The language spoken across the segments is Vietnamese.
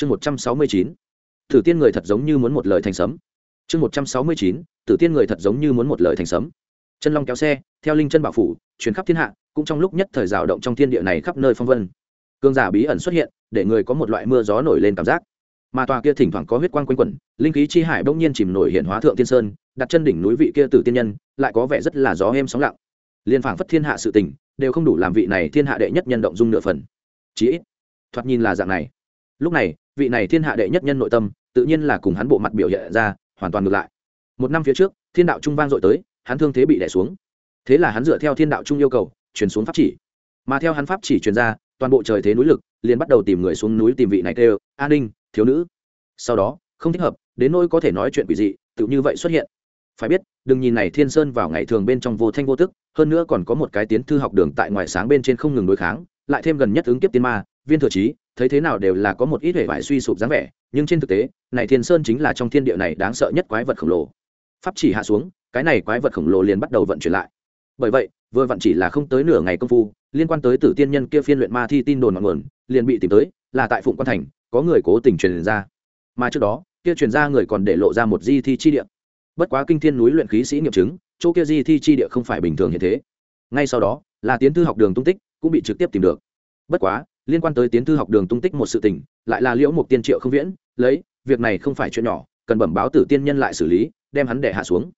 chương một trăm sáu mươi chín, tử tiên người thật giống như muốn một lời thành sấm. Chương một trăm sáu mươi chín, tử tiên người thật giống như muốn một lời thành sấm. Chân long kéo xe, theo linh chân bảo phủ chuyến khắp thiên hạ, cũng trong lúc nhất thời rào động trong thiên địa này khắp nơi phong vân. Cương giả bí ẩn xuất hiện, để người có một loại mưa gió nổi lên cảm giác. Mà tòa kia thỉnh thoảng có huyết quang quanh quẩn, linh khí chi hải bỗng nhiên chìm nổi hiện hóa thượng tiên sơn, đặt chân đỉnh núi vị kia tử tiên nhân, lại có vẻ rất là gió êm sóng lặng. Liên phảng phất thiên hạ sự tình, đều không đủ làm vị này thiên hạ đệ nhất nhân động dung nửa phần. Chí ít, thoạt nhìn là dạng này lúc này, vị này thiên hạ đệ nhất nhân nội tâm, tự nhiên là cùng hắn bộ mặt biểu hiện ra, hoàn toàn ngược lại. Một năm phía trước, thiên đạo trung vang dội tới, hắn thương thế bị đẻ xuống. Thế là hắn dựa theo thiên đạo trung yêu cầu, chuyển xuống pháp chỉ. Mà theo hắn pháp chỉ chuyển ra, toàn bộ trời thế núi lực, liền bắt đầu tìm người xuống núi tìm vị này kêu, an ninh, thiếu nữ. Sau đó, không thích hợp, đến nỗi có thể nói chuyện quỷ dị, tự như vậy xuất hiện. Phải biết, đừng nhìn này thiên sơn vào ngày thường bên trong vô thanh vô tức, hơn nữa còn có một cái tiến thư học đường tại ngoài sáng bên trên không ngừng đối kháng, lại thêm gần nhất ứng kiếp tiên ma, viên thừa trí thấy thế nào đều là có một ít hệ vải suy sụp dáng vẻ, nhưng trên thực tế, này thiên sơn chính là trong thiên địa này đáng sợ nhất quái vật khổng lồ. Pháp chỉ hạ xuống, cái này quái vật khổng lồ liền bắt đầu vận chuyển lại. Bởi vậy, vừa vặn chỉ là không tới nửa ngày công phu, liên quan tới tử tiên nhân kia phiên luyện ma thi tin đồn ngọn nguồn, liền bị tìm tới, là tại phụng quan thành, có người cố tình truyền ra. Mà trước đó, kia truyền ra người còn để lộ ra một di thi chi địa. Bất quá kinh thiên núi luyện khí sĩ nghiệm chứng, chỗ kia di thi chi địa không phải bình thường như thế. Ngay sau đó, là tiến thư học đường tung tích, cũng bị trực tiếp tìm được. Bất quá liên quan tới tiến thư học đường tung tích một sự tình, lại là liễu một tiên triệu không viễn, lấy, việc này không phải chuyện nhỏ, cần bẩm báo tử tiên nhân lại xử lý, đem hắn để hạ xuống.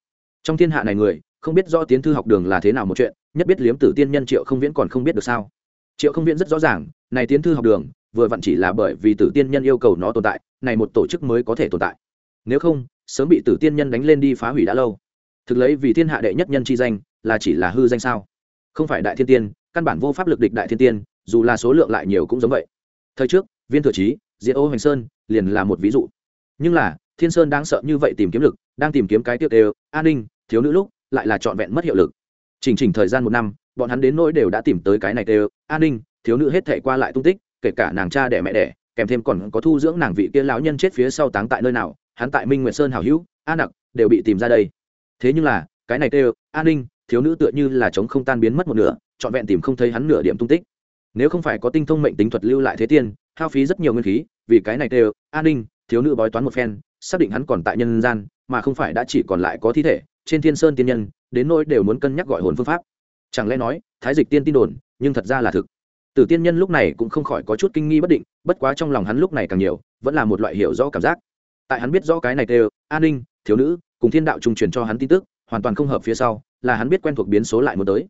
Trong thiên hạ này người, không biết do tiến thư học đường là thế nào một chuyện, nhất biết liếm tử tiên nhân triệu không viễn còn không biết được sao. Triệu không viễn rất rõ ràng, này tiến thư học đường, vừa vặn chỉ là bởi vì tử tiên nhân yêu cầu nó tồn tại, này một tổ chức mới có thể tồn tại. Nếu không, sớm bị tử tiên nhân đánh lên đi phá hủy đã lâu. Thực lấy vì thiên hạ đệ nhất nhân chi danh, là chỉ là hư danh sao? Không phải đại thiên tiên, căn bản vô pháp lực địch đại thiên tiên dù là số lượng lại nhiều cũng giống vậy. Thời trước, viên thừa trí diệt ô hoành sơn liền là một ví dụ. Nhưng là, thiên sơn đáng sợ như vậy tìm kiếm lực, đang tìm kiếm cái tiếp đều, an ninh, thiếu nữ lúc, lại là trọn vẹn mất hiệu lực. Chỉnh chỉnh thời gian một năm, bọn hắn đến nỗi đều đã tìm tới cái này đều, an ninh, thiếu nữ hết thể qua lại tung tích, kể cả nàng cha đẻ mẹ đẻ, kèm thêm còn có thu dưỡng nàng vị kia lão nhân chết phía sau táng tại nơi nào, hắn tại minh nguyệt sơn hảo hữu, a nặc đều bị tìm ra đây. Thế nhưng là, cái này kêu an ninh, thiếu nữ tựa như là chống không tan biến mất một nửa, trọn vẹn tìm không thấy hắn nửa điểm tung tích nếu không phải có tinh thông mệnh tính thuật lưu lại thế tiên hao phí rất nhiều nguyên khí vì cái này đều, an ninh thiếu nữ bói toán một phen xác định hắn còn tại nhân gian mà không phải đã chỉ còn lại có thi thể trên thiên sơn tiên nhân đến nỗi đều muốn cân nhắc gọi hồn phương pháp. Chẳng lẽ nói thái dịch tiên tin đồn nhưng thật ra là thực. Tử tiên nhân lúc này cũng không khỏi có chút kinh nghi bất định bất quá trong lòng hắn lúc này càng nhiều vẫn là một loại hiểu rõ cảm giác. Tại hắn biết rõ cái này đều an ninh thiếu nữ cùng thiên đạo trung truyền cho hắn tin tức hoàn toàn không hợp phía sau là hắn biết quen thuộc biến số lại muốn tới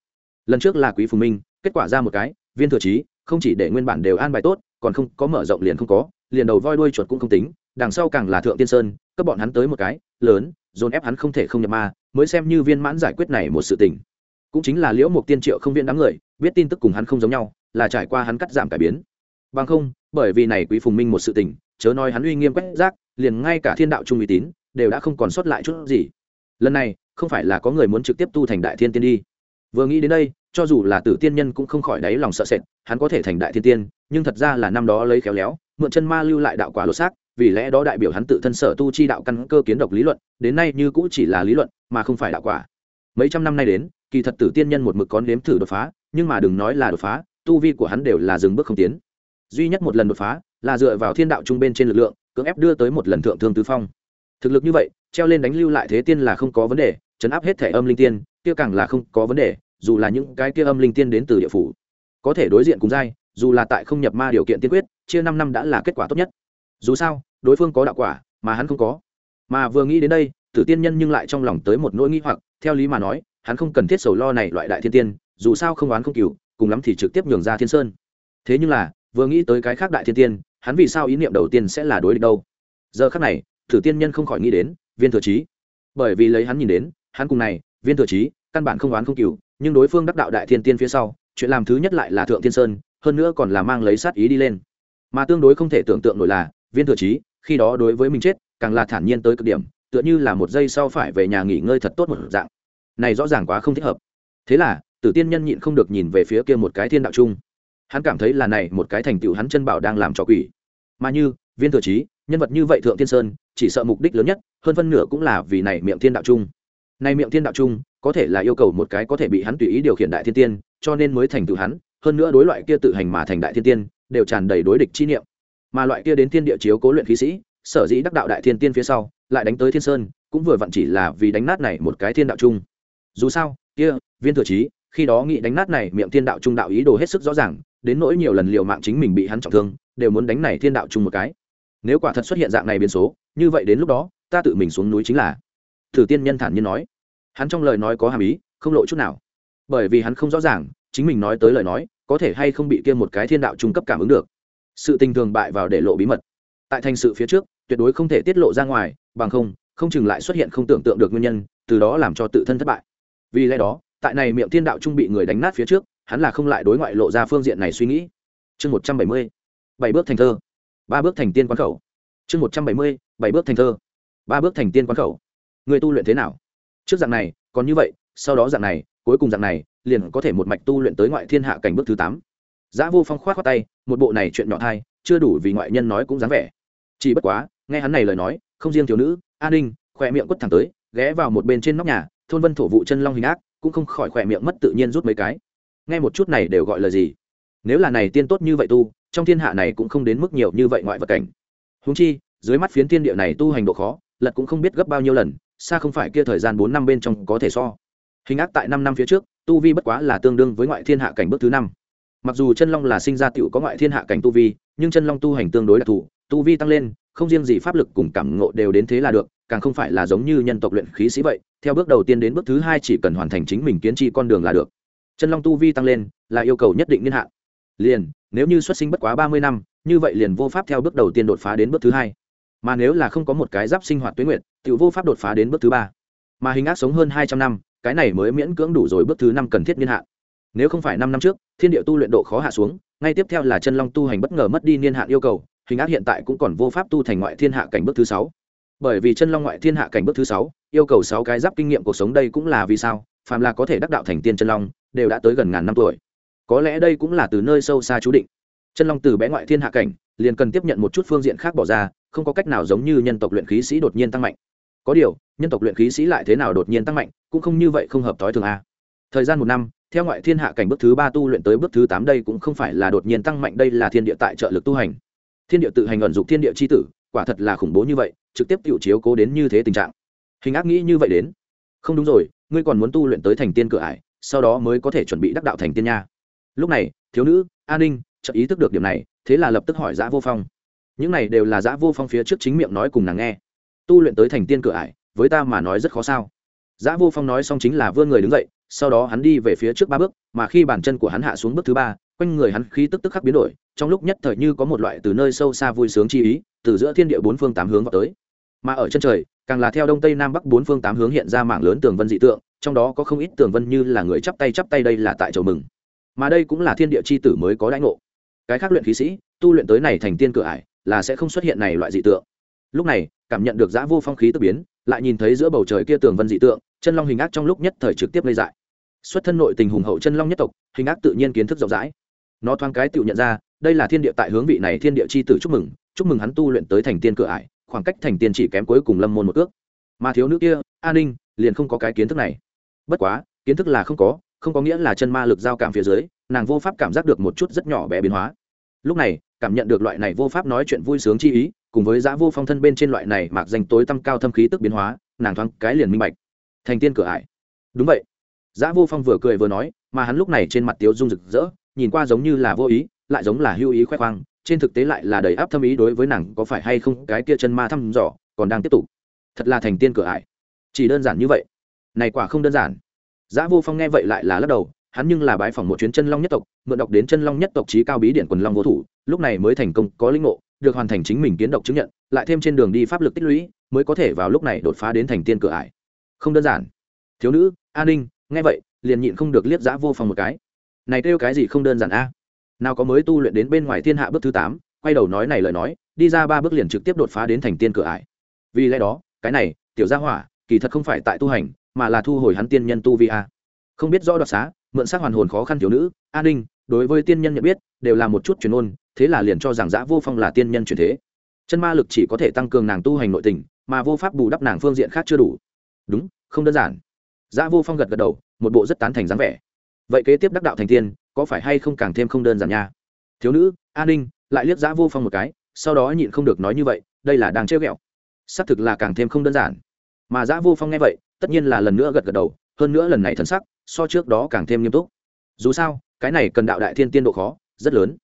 lần trước là quý phùng minh, kết quả ra một cái, viên thừa trí, không chỉ để nguyên bản đều an bài tốt, còn không có mở rộng liền không có, liền đầu voi đuôi chuột cũng không tính, đằng sau càng là thượng tiên sơn, cấp bọn hắn tới một cái, lớn, dồn ép hắn không thể không nhập ma, mới xem như viên mãn giải quyết này một sự tình. Cũng chính là liễu một tiên triệu không viên đám người, biết tin tức cùng hắn không giống nhau, là trải qua hắn cắt giảm cải biến. Bằng không, bởi vì này quý phùng minh một sự tình, chớ nói hắn uy nghiêm quét rác, liền ngay cả thiên đạo trung uy tín, đều đã không còn sót lại chút gì. Lần này, không phải là có người muốn trực tiếp tu thành đại thiên tiên đi. Vừa nghĩ đến đây cho dù là tử tiên nhân cũng không khỏi đáy lòng sợ sệt, hắn có thể thành đại thiên tiên, nhưng thật ra là năm đó lấy khéo léo, mượn chân ma lưu lại đạo quả lột xác, vì lẽ đó đại biểu hắn tự thân sở tu chi đạo căn cơ kiến độc lý luận, đến nay như cũ chỉ là lý luận, mà không phải đạo quả. Mấy trăm năm nay đến, kỳ thật tử tiên nhân một mực có nếm thử đột phá, nhưng mà đừng nói là đột phá, tu vi của hắn đều là dừng bước không tiến. Duy nhất một lần đột phá, là dựa vào thiên đạo trung bên trên lực lượng, cưỡng ép đưa tới một lần thượng thương tứ phong. Thực lực như vậy, treo lên đánh lưu lại thế tiên là không có vấn đề, chấn áp hết thể âm linh tiên, kia càng là không có vấn đề dù là những cái kia âm linh tiên đến từ địa phủ, có thể đối diện cùng giai, dù là tại không nhập ma điều kiện tiên quyết, chia năm năm đã là kết quả tốt nhất. Dù sao, đối phương có đạo quả, mà hắn không có. Mà vừa nghĩ đến đây, tử tiên nhân nhưng lại trong lòng tới một nỗi nghĩ hoặc, theo lý mà nói, hắn không cần thiết sầu lo này loại đại thiên tiên, dù sao không oán không cừu, cùng lắm thì trực tiếp nhường ra thiên sơn. Thế nhưng là, vừa nghĩ tới cái khác đại thiên tiên, hắn vì sao ý niệm đầu tiên sẽ là đối địch đâu? Giờ khác này thử tiên nhân không khỏi nghĩ đến, viên thừa trí bởi vì lấy hắn nhìn đến, hắn cùng này, viên thừa trí căn bản không oán không cừu nhưng đối phương đắc đạo đại thiên tiên phía sau, chuyện làm thứ nhất lại là thượng thiên sơn, hơn nữa còn là mang lấy sát ý đi lên. Mà tương đối không thể tưởng tượng nổi là, viên thừa trí khi đó đối với mình chết, càng là thản nhiên tới cực điểm, tựa như là một giây sau phải về nhà nghỉ ngơi thật tốt một dạng. Này rõ ràng quá không thích hợp. Thế là, tử tiên nhân nhịn không được nhìn về phía kia một cái thiên đạo chung hắn cảm thấy là này một cái thành tựu hắn chân bảo đang làm cho quỷ. Mà như, viên thừa trí nhân vật như vậy thượng thiên sơn, chỉ sợ mục đích lớn nhất, hơn phân nửa cũng là vì này miệng thiên đạo chung này miệng thiên đạo chung có thể là yêu cầu một cái có thể bị hắn tùy ý điều khiển đại thiên tiên, cho nên mới thành tựu hắn, hơn nữa đối loại kia tự hành mà thành đại thiên tiên, đều tràn đầy đối địch chi niệm. Mà loại kia đến thiên địa chiếu cố luyện khí sĩ, sở dĩ đắc đạo đại thiên tiên phía sau, lại đánh tới thiên sơn, cũng vừa vặn chỉ là vì đánh nát này một cái thiên đạo chung dù sao, kia, viên thừa trí, khi đó nghĩ đánh nát này miệng thiên đạo trung đạo ý đồ hết sức rõ ràng, đến nỗi nhiều lần liều mạng chính mình bị hắn trọng thương, đều muốn đánh này thiên đạo chung một cái. Nếu quả thật xuất hiện dạng này biến số, như vậy đến lúc đó, ta tự mình xuống núi chính là. Thử tiên nhân thản nhiên nói hắn trong lời nói có hàm ý, không lộ chút nào. Bởi vì hắn không rõ ràng, chính mình nói tới lời nói, có thể hay không bị kia một cái thiên đạo trung cấp cảm ứng được. Sự tình thường bại vào để lộ bí mật. Tại thành sự phía trước, tuyệt đối không thể tiết lộ ra ngoài, bằng không không chừng lại xuất hiện không tưởng tượng được nguyên nhân, từ đó làm cho tự thân thất bại. Vì lẽ đó, tại này miệng thiên đạo trung bị người đánh nát phía trước, hắn là không lại đối ngoại lộ ra phương diện này suy nghĩ. Chương một trăm bảy mươi, bảy bước thành thơ. Ba bước thành tiên quán khẩu. Chương một trăm bảy mươi, bảy bước thành thơ. Ba bước thành tiên quán khẩu. Người tu luyện thế nào? Trước dạng này, còn như vậy, sau đó dạng này, cuối cùng dạng này, liền có thể một mạch tu luyện tới ngoại thiên hạ cảnh bước thứ tám. Giá vô phong khoát khoát tay, một bộ này chuyện nhỏ thai, chưa đủ vì ngoại nhân nói cũng dáng vẻ. Chỉ bất quá, nghe hắn này lời nói, không riêng thiếu nữ, an ninh, khỏe miệng quất thẳng tới, ghé vào một bên trên nóc nhà, thôn vân thổ vụ chân long hình ác, cũng không khỏi khỏe miệng mất tự nhiên rút mấy cái. Nghe một chút này đều gọi là gì? Nếu là này tiên tốt như vậy tu, trong thiên hạ này cũng không đến mức nhiều như vậy ngoại vật cảnh. Húng chi, dưới mắt phiến thiên địa này tu hành độ khó, lật cũng không biết gấp bao nhiêu lần xa không phải kia thời gian bốn năm bên trong có thể so. Hình ác tại năm năm phía trước, tu vi bất quá là tương đương với ngoại thiên hạ cảnh bước thứ năm. Mặc dù chân long là sinh ra tựu có ngoại thiên hạ cảnh tu vi, nhưng chân long tu hành tương đối đặc thù, tu vi tăng lên, không riêng gì pháp lực cùng cảm ngộ đều đến thế là được, càng không phải là giống như nhân tộc luyện khí sĩ vậy, theo bước đầu tiên đến bước thứ hai chỉ cần hoàn thành chính mình kiến tri con đường là được. Chân long tu vi tăng lên, là yêu cầu nhất định niên hạn. Liền, nếu như xuất sinh bất quá ba mươi năm, như vậy liền vô pháp theo bước đầu tiên đột phá đến bước thứ hai. Mà nếu là không có một cái giáp sinh hoạt tuyến nguyện tự vô pháp đột phá đến bước thứ ba. Mà hình ác sống hơn hai trăm năm, cái này mới miễn cưỡng đủ rồi bước thứ năm cần thiết niên hạn. Nếu không phải năm năm trước, thiên địa tu luyện độ khó hạ xuống, ngay tiếp theo là chân long tu hành bất ngờ mất đi niên hạn yêu cầu, hình ác hiện tại cũng còn vô pháp tu thành ngoại thiên hạ cảnh bước thứ sáu. Bởi vì chân long ngoại thiên hạ cảnh bước thứ sáu, yêu cầu sáu cái giáp kinh nghiệm cuộc sống đây cũng là vì sao, phàm là có thể đắc đạo thành tiên chân long, đều đã tới gần ngàn năm tuổi. Có lẽ đây cũng là từ nơi sâu xa chú định. Chân long từ bé ngoại thiên hạ cảnh, liền cần tiếp nhận một chút phương diện khác bỏ ra, không có cách nào giống như nhân tộc luyện khí sĩ đột nhiên tăng mạnh có điều, nhân tộc luyện khí sĩ lại thế nào đột nhiên tăng mạnh, cũng không như vậy không hợp thói thường a. Thời gian một năm, theo ngoại thiên hạ cảnh bước thứ ba tu luyện tới bước thứ tám đây cũng không phải là đột nhiên tăng mạnh, đây là thiên địa tại trợ lực tu hành. Thiên địa tự hành ẩn dục thiên địa c h i tử, quả thật là khủng bố như vậy, trực tiếp tự chiếu cố đến như thế tình trạng. Hình ác nghĩ như vậy đến. Không đúng rồi, ngươi còn muốn tu luyện tới thành tiên cửa ải, sau đó mới có thể chuẩn bị đắc đạo thành tiên nha. Lúc này, thiếu nữ an ninh, chợt ý thức được điểm này, thế là lập tức hỏi giã vô phong. Những này đều là giã vô phong phía trước chính miệng nói cùng nàng nghe tu luyện tới thành tiên cửa ải, với ta mà nói rất khó sao. Giã vô phong nói xong chính là vươn người đứng dậy, sau đó hắn đi về phía trước ba bước, mà khi bàn chân của hắn hạ xuống bước thứ ba, quanh người hắn khí tức tức khắc biến đổi, trong lúc nhất thời như có một loại từ nơi sâu xa vui sướng chi ý, từ giữa thiên địa bốn phương tám hướng vào tới. Mà ở chân trời, càng là theo đông tây nam bắc bốn phương tám hướng hiện ra mạng lớn tường vân dị tượng, trong đó có không ít tường vân như là người chắp tay chắp tay đây là tại chầu mừng. Mà đây cũng là thiên địa c h i tử mới có đãi ngộ. Cái khác luyện khí sĩ, tu luyện tới này thành tiên cửa ải, là sẽ không xuất hiện này loại dị tượng. Lúc này cảm nhận được giã vô phong khí tức biến, lại nhìn thấy giữa bầu trời kia tường vân dị tượng, chân long hình ác trong lúc nhất thời trực tiếp lây dại. Xuất thân nội tình hùng hậu chân long nhất tộc, hình ác tự nhiên kiến thức rộng rãi. Nó thoáng cái tự nhận ra, đây là thiên địa tại hướng vị này thiên địa c h i tử chúc mừng chúc mừng hắn tu luyện tới thành tiên cửa ải, khoảng cách thành tiên chỉ kém cuối cùng lâm môn một ước mà thiếu nữ kia, an ninh, liền không có cái kiến thức này. Bất quá, kiến thức là không có không có nghĩa là chân ma lực giao cảm phía dưới, nàng vô pháp cảm giác được một chút rất nhỏ bé biến hóa. Lúc này, cảm nhận được loại này vô pháp nói chuyện vui sướng chi ý cùng với giá vô phong thân bên trên loại này mạc danh tối tăm cao thâm khí tức biến hóa, nàng thoáng cái liền minh bạch. Thành tiên cửa ải. Đúng vậy. Giá vô phong vừa cười vừa nói, mà hắn lúc này trên mặt tiếu dung rực rỡ, nhìn qua giống như là vô ý, lại giống là hưu ý khoe khoang, trên thực tế lại là đầy áp thâm ý đối với nàng có phải hay không cái kia chân ma thăm dò, còn đang tiếp tục. Thật là thành tiên cửa ải. Chỉ đơn giản như vậy. Này quả không đơn giản. Giá vô phong nghe vậy lại là lắc đầu hắn nhưng là bái phỏng một chuyến chân long nhất tộc, mượn đọc đến chân long nhất tộc trí cao bí điện quần long vô thủ, lúc này mới thành công có linh ngộ, được hoàn thành chính mình kiến độc chứng nhận, lại thêm trên đường đi pháp lực tích lũy, mới có thể vào lúc này đột phá đến thành tiên cửa ải. Không đơn giản. Thiếu nữ an ninh, nghe vậy, liền nhịn không được liếc giã vô phòng một cái. Này kêu cái gì không đơn giản a? Nào có mới tu luyện đến bên ngoài thiên hạ bước thứ tám, quay đầu nói này lời nói, đi ra ba bước liền trực tiếp đột phá đến thành tiên cửa ải. Vì lẽ đó, cái này, tiểu gia hỏa, kỳ thật không phải tại tu hành, mà là thu hồi hắn tiên nhân tu vi a. Không biết rõ đoạt xá mượn xác hoàn hồn khó khăn thiếu nữ, an ninh, đối với tiên nhân nhận biết, đều là một chút truyền ôn, thế là liền cho rằng giã vô phong là tiên nhân truyền thế. Chân ma lực chỉ có thể tăng cường nàng tu hành nội tình, mà vô pháp bù đắp nàng phương diện khác chưa đủ. Đúng, không đơn giản. Giã vô phong gật gật đầu, một bộ rất tán thành dáng vẻ. Vậy kế tiếp đắc đạo thành tiên, có phải hay không càng thêm không đơn giản nha? Thiếu nữ, an ninh, lại liếc giã vô phong một cái, sau đó nhịn không được nói như vậy, đây là đang trêu ghẹo. Xác thực là càng thêm không đơn giản. Mà giã vô phong nghe vậy, tất nhiên là lần nữa gật gật đầu, hơn nữa lần này thần sắc so trước đó càng thêm nghiêm túc. Dù sao, cái này cần đạo đại thiên tiên độ khó, rất lớn.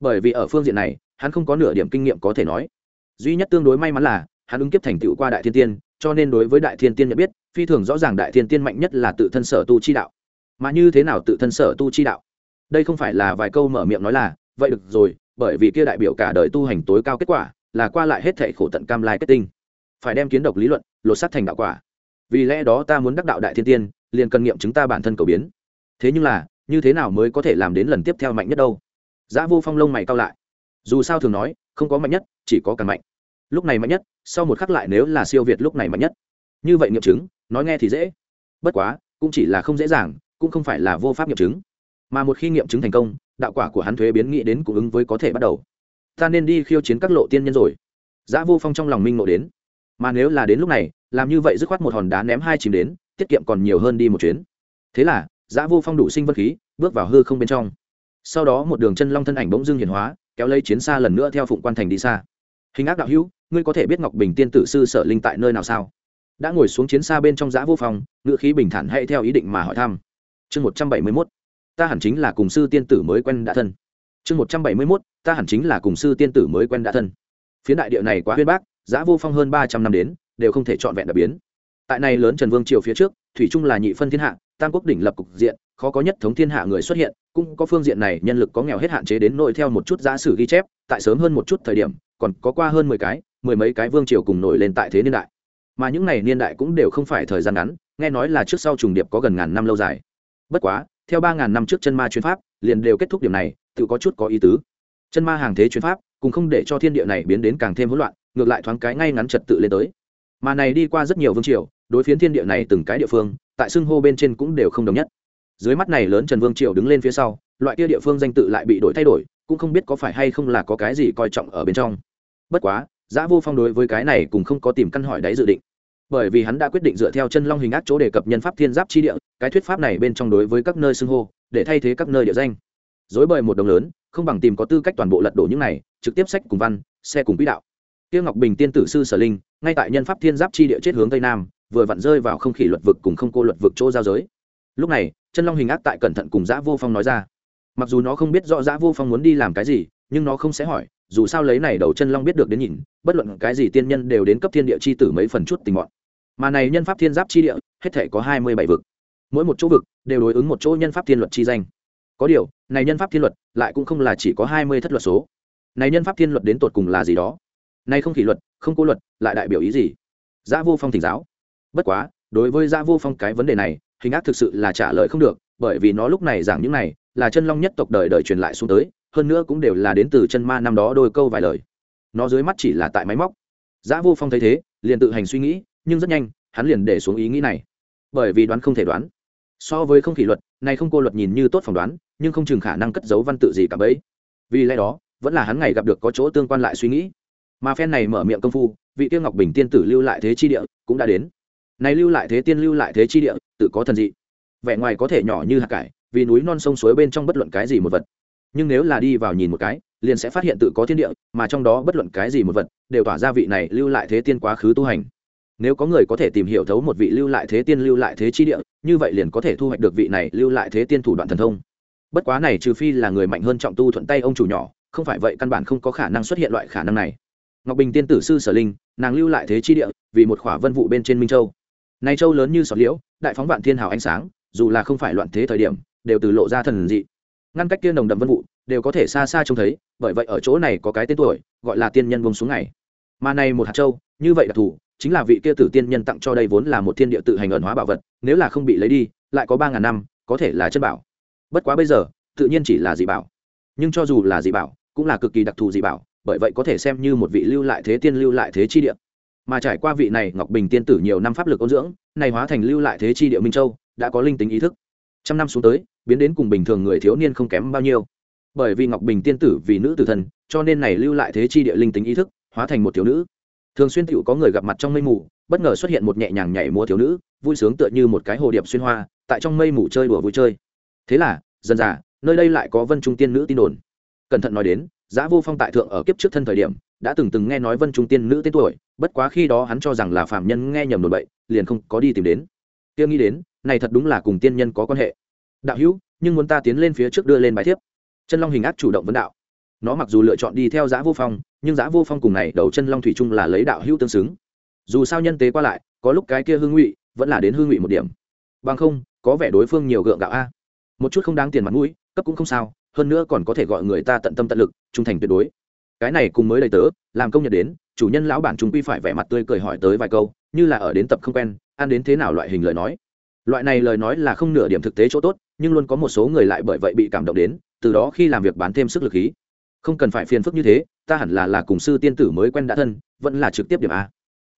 Bởi vì ở phương diện này, hắn không có nửa điểm kinh nghiệm có thể nói. Duy nhất tương đối may mắn là, hắn ứng kiếp thành tựu qua đại thiên tiên, cho nên đối với đại thiên tiên nhận biết, phi thường rõ ràng đại thiên tiên mạnh nhất là tự thân sở tu chi đạo. Mà như thế nào tự thân sở tu chi đạo? Đây không phải là vài câu mở miệng nói là, vậy được rồi, bởi vì kia đại biểu cả đời tu hành tối cao kết quả, là qua lại hết thảy khổ tận cam lai kết tinh. Phải đem kiến độc lý luận, lột xác thành đạo quả. Vì lẽ đó ta muốn đắc đạo đại thiên tiên liền cần nghiệm chúng ta bản thân cầu biến. Thế nhưng là, như thế nào mới có thể làm đến lần tiếp theo mạnh nhất đâu? Giá vô phong lông mày cao lại. Dù sao thường nói, không có mạnh nhất, chỉ có càng mạnh. Lúc này mạnh nhất, sau một khắc lại nếu là siêu việt lúc này mạnh nhất. Như vậy nghiệm chứng, nói nghe thì dễ. Bất quá, cũng chỉ là không dễ dàng, cũng không phải là vô pháp nghiệm chứng. Mà một khi nghiệm chứng thành công, đạo quả của hắn thuế biến nghĩ đến cũng ứng với có thể bắt đầu. Ta nên đi khiêu chiến các lộ tiên nhân rồi. Giá vô phong trong lòng minh nộ đến. Mà nếu là đến lúc này, làm như vậy dứt khoát một hòn đá ném hai chìm đến tiết kiệm còn nhiều hơn đi một chuyến. Thế là giã vô phong đủ sinh vân khí bước vào hư không bên trong. Sau đó một đường chân long thân ảnh bỗng dưng hiền hóa kéo lấy chiến xa lần nữa theo phụng quan thành đi xa. Hình ác đạo hữu ngươi có thể biết ngọc bình tiên tử sư sở linh tại nơi nào sao? Đã ngồi xuống chiến xa bên trong giã vô phong, ngựa khí bình thản hay theo ý định mà hỏi thăm. Chương một trăm bảy mươi mốt ta hẳn chính là cùng sư tiên tử mới quen đã thân. Chương một trăm bảy mươi mốt ta hẳn chính là cùng sư tiên tử mới quen đã thân. Phiến đại địa này quá huyên bác giã vô phong hơn ba trăm năm đến đều không thể trọn vẹn đặc biến tại này lớn trần vương triều phía trước, thủy trung là nhị phân thiên hạ, tam quốc đỉnh lập cục diện, khó có nhất thống thiên hạ người xuất hiện, cũng có phương diện này nhân lực có nghèo hết hạn chế đến nội theo một chút giả sử ghi chép, tại sớm hơn một chút thời điểm, còn có qua hơn mười cái, mười mấy cái vương triều cùng nổi lên tại thế niên đại. Mà những này niên đại cũng đều không phải thời gian ngắn, nghe nói là trước sau trùng điệp có gần ngàn năm lâu dài. Bất quá, theo ba ngàn năm trước chân ma chuyến pháp, liền đều kết thúc điểm này, tự có chút có ý tứ. Chân ma hàng thế chuyến pháp, cũng không để cho thiên địa này biến đến càng thêm hỗn loạn, ngược lại thoáng cái ngay ngắn trật tự lên tới mà này đi qua rất nhiều vương triều, đối phiến thiên địa này từng cái địa phương, tại xưng hô bên trên cũng đều không đồng nhất. Dưới mắt này lớn trần vương triều đứng lên phía sau, loại kia địa phương danh tự lại bị đổi thay đổi, cũng không biết có phải hay không là có cái gì coi trọng ở bên trong. Bất quá, giã vô phong đối với cái này cũng không có tìm căn hỏi đáy dự định. Bởi vì hắn đã quyết định dựa theo chân long hình ác chỗ đề cập nhân pháp thiên giáp chi địa, cái thuyết pháp này bên trong đối với các nơi xưng hô, để thay thế các nơi địa danh. Dối bời một đồng lớn, không bằng tìm có tư cách toàn bộ lật đổ những này, trực tiếp sách cùng văn, xe cùng quỹ đạo tiêu ngọc bình tiên tử sư sở linh, ngay tại nhân pháp thiên giáp chi địa chết hướng tây nam, vừa vặn rơi vào không khí luật vực cùng không cô luật vực chỗ giao giới. Lúc này, chân long hình ác tại cẩn thận cùng giã vô phong nói ra. Mặc dù nó không biết rõ giã vô phong muốn đi làm cái gì, nhưng nó không sẽ hỏi, dù sao lấy này đầu chân long biết được đến nhìn, bất luận cái gì tiên nhân đều đến cấp thiên địa chi tử mấy phần chút tình mọn. Mà này nhân pháp thiên giáp chi địa, hết thể có hai mươi bảy vực. Mỗi một chỗ vực đều đối ứng một chỗ nhân pháp thiên luật chi danh. Có điều, này nhân pháp thiên luật lại cũng không là chỉ có hai mươi thất luật số. Này nhân pháp thiên luật đến tột cùng là gì đó? Nay không kỷ luật, không cô luật, lại đại biểu ý gì? Giã vô phong thỉnh giáo. Bất quá, đối với giã vô phong cái vấn đề này, hình ác thực sự là trả lời không được, bởi vì nó lúc này giảng những này, là chân long nhất tộc đời đời truyền lại xuống tới, hơn nữa cũng đều là đến từ chân ma năm đó đôi câu vài lời. Nó dưới mắt chỉ là tại máy móc. Giã vô phong thấy thế, liền tự hành suy nghĩ, nhưng rất nhanh, hắn liền để xuống ý nghĩ này. Bởi vì đoán không thể đoán. So với không kỷ luật này không cô luật nhìn như tốt phỏng đoán, nhưng không chừng khả năng cất giấu văn tự gì cả bấy. Vì lẽ đó, vẫn là hắn ngày gặp được có chỗ tương quan lại suy nghĩ mà phen này mở miệng công phu, vị tiêu ngọc bình tiên tử lưu lại thế chi địa cũng đã đến. Này lưu lại thế tiên lưu lại thế chi địa, tự có thần dị. Vẻ ngoài có thể nhỏ như hạt cải, vì núi non sông suối bên trong bất luận cái gì một vật. Nhưng nếu là đi vào nhìn một cái, liền sẽ phát hiện tự có thiên địa, mà trong đó bất luận cái gì một vật, đều tỏa ra vị này lưu lại thế tiên quá khứ tu hành. Nếu có người có thể tìm hiểu thấu một vị lưu lại thế tiên lưu lại thế chi địa, như vậy liền có thể thu hoạch được vị này lưu lại thế tiên thủ đoạn thần thông. Bất quá này trừ phi là người mạnh hơn trọng tu thuận tay ông chủ nhỏ, không phải vậy căn bản không có khả năng xuất hiện loại khả năng này ngọc bình tiên tử sư sở linh, nàng lưu lại thế chi địa vì một khỏa vân vụ bên trên minh châu. Nay châu lớn như sọt liễu, đại phóng vạn thiên hào ánh sáng, dù là không phải loạn thế thời điểm, đều từ lộ ra thần dị. Ngăn cách kia nồng đậm vân vụ, đều có thể xa xa trông thấy, bởi vậy ở chỗ này có cái tên tuổi, gọi là tiên nhân vùng xuống ngày. Mà này một hạt châu, như vậy đặc thù, chính là vị kia tử tiên nhân tặng cho đây vốn là một thiên địa tự hành ẩn hóa bảo vật, nếu là không bị lấy đi, lại có ba ngàn năm, có thể là chân bảo. Bất quá bây giờ, tự nhiên chỉ là dị bảo. Nhưng cho dù là dị bảo, cũng là cực kỳ đặc thù dị bảo bởi vậy có thể xem như một vị lưu lại thế tiên, lưu lại thế chi địa. Mà trải qua vị này ngọc bình tiên tử nhiều năm pháp lực ôn dưỡng, này hóa thành lưu lại thế chi địa minh châu, đã có linh tính ý thức. Trăm năm xuống tới, biến đến cùng bình thường người thiếu niên không kém bao nhiêu. Bởi vì ngọc bình tiên tử vì nữ tử thần, cho nên này lưu lại thế chi địa linh tính ý thức, hóa thành một thiếu nữ. Thường xuyên tựu có người gặp mặt trong mây mù, bất ngờ xuất hiện một nhẹ nhàng nhảy múa thiếu nữ, vui sướng tựa như một cái hồ điệp xuyên hoa, tại trong mây mù chơi đùa vui chơi. Thế là, dần dà, nơi đây lại có vân trung tiên nữ tin đồn. Cẩn thận nói đến giá vô phong tại thượng ở kiếp trước thân thời điểm, đã từng từng nghe nói vân trung tiên nữ tên tuổi, bất quá khi đó hắn cho rằng là phạm nhân nghe nhầm đồn bậy, liền không có đi tìm đến. Tiêu nghĩ đến, này thật đúng là cùng tiên nhân có quan hệ. Đạo hữu, nhưng muốn ta tiến lên phía trước đưa lên bài thiếp. Chân long hình ác chủ động vấn đạo. Nó mặc dù lựa chọn đi theo giã vô phong, nhưng giã vô phong cùng này đầu chân long thủy chung là lấy đạo hữu tương xứng. Dù sao nhân tế qua lại, có lúc cái kia hương ngụy, vẫn là đến hương ngụy một điểm. Bằng không, có vẻ đối phương nhiều gượng gạo a. Một chút không đáng tiền mặt mũi, cấp cũng không sao hơn nữa còn có thể gọi người ta tận tâm tận lực, trung thành tuyệt đối. Cái này cùng mới đầy tớ, làm công nhật đến, chủ nhân lão bản chúng quy phải vẻ mặt tươi cười hỏi tới vài câu, như là ở đến tập không quen, ăn đến thế nào loại hình lời nói. Loại này lời nói là không nửa điểm thực tế chỗ tốt, nhưng luôn có một số người lại bởi vậy bị cảm động đến, từ đó khi làm việc bán thêm sức lực khí. Không cần phải phiền phức như thế, ta hẳn là là cùng sư tiên tử mới quen đã thân, vẫn là trực tiếp điểm a.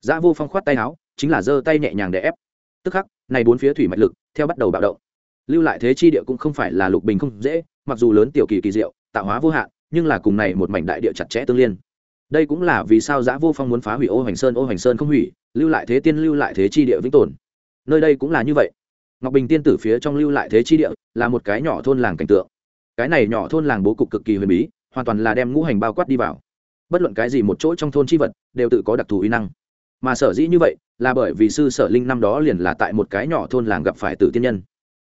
Giá vô phong khoát tay áo, chính là giơ tay nhẹ nhàng để ép. Tức khắc, này bốn phía thủy mạch lực, theo bắt đầu bạo động. Lưu lại thế chi địa cũng không phải là lục bình không dễ mặc dù lớn tiểu kỳ kỳ diệu, tạo hóa vô hạn, nhưng là cùng này một mảnh đại địa chặt chẽ tương liên. Đây cũng là vì sao giã vô phong muốn phá hủy ô hoành sơn, ô hoành sơn không hủy, lưu lại thế tiên, lưu lại thế chi địa vĩnh tồn. Nơi đây cũng là như vậy. Ngọc bình tiên tử phía trong lưu lại thế chi địa là một cái nhỏ thôn làng cảnh tượng. Cái này nhỏ thôn làng bố cục cực kỳ huyền bí, hoàn toàn là đem ngũ hành bao quát đi vào. Bất luận cái gì một chỗ trong thôn chi vật, đều tự có đặc thù uy năng. Mà sở dĩ như vậy, là bởi vì sư sở linh năm đó liền là tại một cái nhỏ thôn làng gặp phải tử tiên nhân.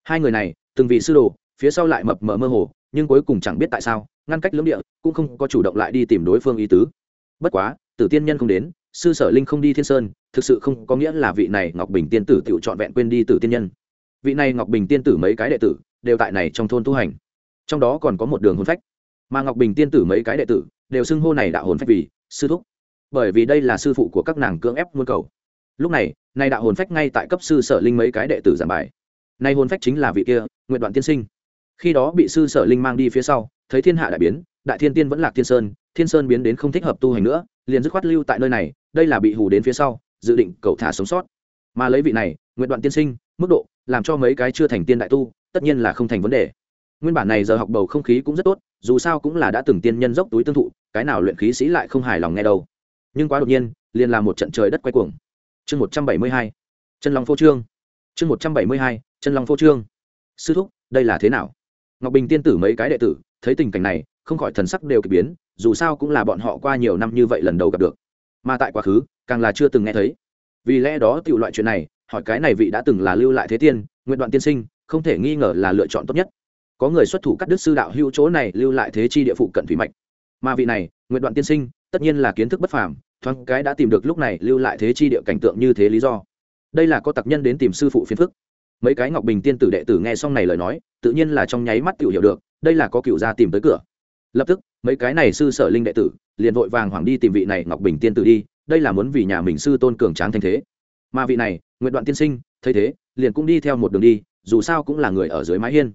Hai người này, từng vị sư đồ phía sau lại mập mờ mơ hồ, nhưng cuối cùng chẳng biết tại sao, ngăn cách lưỡng địa, cũng không có chủ động lại đi tìm đối phương ý tứ. Bất quá, tử tiên nhân không đến, sư sở linh không đi thiên sơn, thực sự không có nghĩa là vị này ngọc bình tiên tử tự trọn vẹn quên đi tử tiên nhân. Vị này ngọc bình tiên tử mấy cái đệ tử, đều tại này trong thôn tu hành. Trong đó còn có một đường hồn phách. Mà ngọc bình tiên tử mấy cái đệ tử, đều xưng hô này đạo hồn phách vì sư thúc. Bởi vì đây là sư phụ của các nàng cưỡng ép muôn cầu. Lúc này nay đạo hồn phách ngay tại cấp sư sở linh mấy cái đệ tử giảng bài. Nay hồn phách chính là vị kia nguyện đoạn tiên sinh khi đó bị sư sở linh mang đi phía sau, thấy thiên hạ đại biến, đại thiên tiên vẫn lạc thiên sơn thiên sơn biến đến không thích hợp tu hành nữa, liền dứt khoát lưu tại nơi này, đây là bị hù đến phía sau, dự định cậu thả sống sót. Mà lấy vị này nguyện đoạn tiên sinh, mức độ, làm cho mấy cái chưa thành tiên đại tu, tất nhiên là không thành vấn đề. Nguyên bản này giờ học bầu không khí cũng rất tốt, dù sao cũng là đã từng tiên nhân dốc túi tương thụ, cái nào luyện khí sĩ lại không hài lòng nghe đâu. Nhưng quá đột nhiên, liền là một trận trời đất quay cuồng. Chương một trăm bảy mươi hai, chân long phô trương. Chương một trăm bảy mươi hai, chân long phô trương. Sư thúc, đây là thế nào? Ngọc bình tiên tử mấy cái đệ tử, thấy tình cảnh này, không khỏi thần sắc đều k ỳ biến, dù sao cũng là bọn họ qua nhiều năm như vậy lần đầu gặp được. Mà tại quá khứ, càng là chưa từng nghe thấy. Vì lẽ đó tự loại chuyện này, hỏi cái này vị đã từng là lưu lại thế tiên nguyện đoạn tiên sinh, không thể nghi ngờ là lựa chọn tốt nhất. Có người xuất thủ cắt đứt sư đạo hữu chỗ này lưu lại thế chi địa phụ cận thủy mạch. Mà vị này nguyện đoạn tiên sinh, tất nhiên là kiến thức bất phàm, thoáng cái đã tìm được lúc này lưu lại thế chi địa cảnh tượng như thế lý do. Đây là có tặc nhân đến tìm sư phụ phiền phức mấy cái ngọc bình tiên tử đệ tử nghe xong này lời nói, tự nhiên là trong nháy mắt tự hiểu được, đây là có cựu gia tìm tới cửa. Lập tức, mấy cái này sư sở linh đệ tử, liền vội vàng hoảng đi tìm vị này ngọc bình tiên tử đi, đây là muốn vì nhà mình sư tôn cường tráng thành thế. Mà vị này nguyện đoạn tiên sinh, thấy thế, liền cũng đi theo một đường đi, dù sao cũng là người ở dưới mái hiên.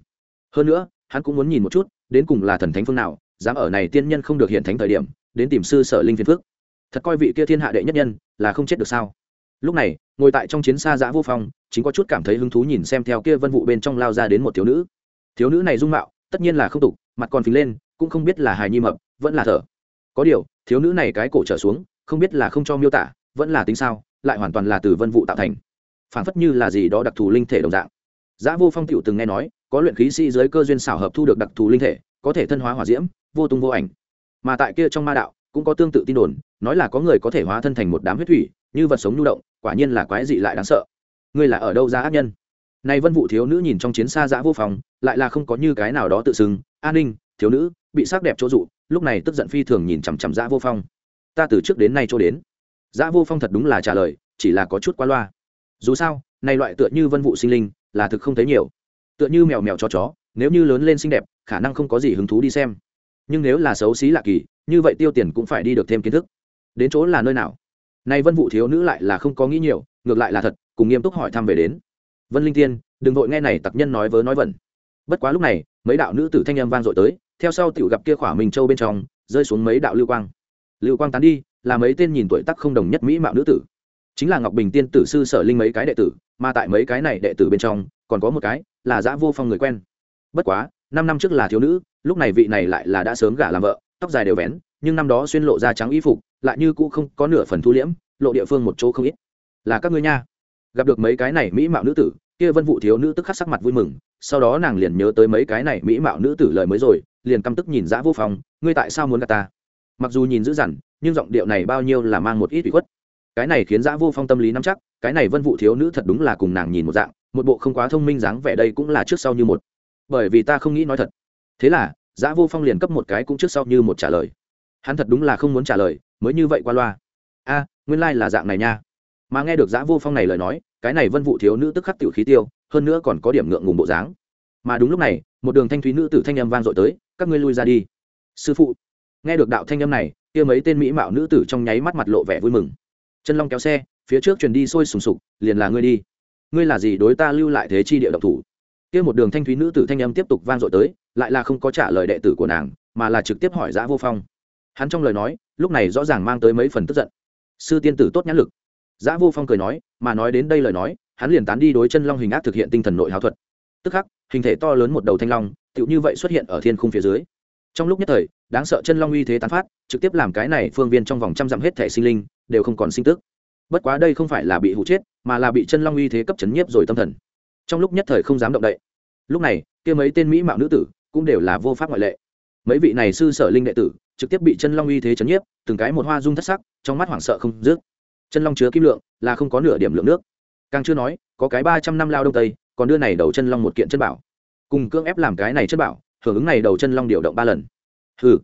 Hơn nữa, hắn cũng muốn nhìn một chút, đến cùng là thần thánh phương nào, dám ở này tiên nhân không được hiện thánh thời điểm, đến tìm sư sở linh phiền phước thật coi vị kia thiên hạ đệ nhất nhân, là không chết được sao? Lúc này, ngồi tại trong chiến xa giã vô phong chính có chút cảm thấy hứng thú nhìn xem theo kia vân vụ bên trong lao ra đến một thiếu nữ. Thiếu nữ này dung mạo, tất nhiên là không tục, mặt còn phình lên, cũng không biết là hài nhi mập, vẫn là thở. Có điều, thiếu nữ này cái cổ trở xuống, không biết là không cho miêu tả, vẫn là tính sao, lại hoàn toàn là từ vân vụ tạo thành. Phản phất như là gì đó đặc thù linh thể đồng dạng. Giã vô phong tựu từng nghe nói, có luyện khí sĩ dưới cơ duyên xảo hợp thu được đặc thù linh thể, có thể thân hóa hỏa diễm, vô tung vô ảnh. Mà tại kia trong ma đạo, cũng có tương tự tin đồn, nói là có người có thể hóa thân thành một đám huyết thủy, như vật sống nhu động, quả nhiên là quái dị lại đáng sợ ngươi là ở đâu ra ác nhân? Nay vân vụ thiếu nữ nhìn trong chiến xa giã vô phòng, lại là không có như cái nào đó tự xưng, an ninh, thiếu nữ, bị sắc đẹp chỗ dụ, lúc này tức giận phi thường nhìn chằm chằm giã vô phong. Ta từ trước đến nay cho đến. Giã vô phong thật đúng là trả lời, chỉ là có chút qua loa. Dù sao, này loại tựa như vân vụ sinh linh, là thực không thấy nhiều. Tựa như mèo mèo cho chó, nếu như lớn lên xinh đẹp, khả năng không có gì hứng thú đi xem. Nhưng nếu là xấu xí lạ kỳ, như vậy tiêu tiền cũng phải đi được thêm kiến thức. Đến chỗ là nơi nào? Nay vân vụ thiếu nữ lại là không có nghĩ nhiều ngược lại là thật, cùng nghiêm túc hỏi thăm về đến. Vân linh tiên đừng vội nghe này tặc nhân nói vớ nói vẩn. Bất quá lúc này, mấy đạo nữ tử thanh âm vang dội tới, theo sau tiểu gặp kia khỏa mình châu bên trong, rơi xuống mấy đạo lưu quang. Lưu quang tán đi, là mấy tên nhìn tuổi tác không đồng nhất mỹ mạo nữ tử. Chính là ngọc bình tiên tử sư sở linh mấy cái đệ tử, mà tại mấy cái này đệ tử bên trong, còn có một cái là giã vô phong người quen. Bất quá, năm năm trước là thiếu nữ, lúc này vị này lại là đã sớm gả làm vợ, tóc dài đều vén, nhưng năm đó xuyên lộ ra trắng y phục, lại như cũ không có nửa phần thu liễm, lộ địa phương một chỗ không ít là các ngươi nha. Gặp được mấy cái này mỹ mạo nữ tử, kia vân vụ thiếu nữ tức khắc sắc mặt vui mừng, sau đó nàng liền nhớ tới mấy cái này mỹ mạo nữ tử lời mới rồi, liền căm tức nhìn dã vô phong, ngươi tại sao muốn gặp ta? Mặc dù nhìn dữ dằn, nhưng giọng điệu này bao nhiêu là mang một ít ủy khuất. Cái này khiến dã vô phong tâm lý nắm chắc, cái này vân vụ thiếu nữ thật đúng là cùng nàng nhìn một dạng, một bộ không quá thông minh dáng vẻ đây cũng là trước sau như một. Bởi vì ta không nghĩ nói thật. Thế là, dã vô phong liền cấp một cái cũng trước sau như một trả lời. Hắn thật đúng là không muốn trả lời, mới như vậy qua loa. A, nguyên lai、like、là dạng này nha mà nghe được dã vô phong này lời nói, cái này vân vụ thiếu nữ tức khắc tiểu khí tiêu, hơn nữa còn có điểm ngượng ngùng bộ dáng. Mà đúng lúc này, một đường thanh thúy nữ tử thanh âm vang dội tới, các ngươi lui ra đi. Sư phụ. Nghe được đạo thanh âm này, kia mấy tên mỹ mạo nữ tử trong nháy mắt mặt lộ vẻ vui mừng. Chân long kéo xe, phía trước truyền đi sôi sùng sục, liền là ngươi đi. Ngươi là gì đối ta lưu lại thế chi địa độc thủ? Kia một đường thanh thúy nữ tử thanh âm tiếp tục vang dội tới, lại là không có trả lời đệ tử của nàng, mà là trực tiếp hỏi giã vô phong. Hắn trong lời nói, lúc này rõ ràng mang tới mấy phần tức giận. Sư tiên tử tốt nhãn lực giã vô phong cười nói, mà nói đến đây lời nói, hắn liền tán đi đối chân long hình ác thực hiện tinh thần nội hào thuật. Tức khắc, hình thể to lớn một đầu thanh long, tựu như vậy xuất hiện ở thiên khung phía dưới. Trong lúc nhất thời, đáng sợ chân long uy thế tán phát, trực tiếp làm cái này phương viên trong vòng trăm dặm hết thể sinh linh, đều không còn sinh tức. Bất quá đây không phải là bị hụ chết, mà là bị chân long uy thế cấp chấn nhiếp rồi tâm thần. Trong lúc nhất thời không dám động đậy. Lúc này, kia mấy tên mỹ mạo nữ tử, cũng đều là vô pháp ngoại lệ. Mấy vị này sư sở linh đệ tử, trực tiếp bị chân long uy thế chấn nhiếp, từng cái một hoa dung thất sắc, trong mắt hoảng sợ không dứt chân long chứa kim lượng, là không có nửa điểm lượng nước. Càng chưa nói, có cái ba trăm năm lao đông tây, còn đưa này đầu chân long một kiện chân bảo. Cùng cưỡng ép làm cái này chân bảo, hưởng ứng này đầu chân long điều động ba lần. Hừ.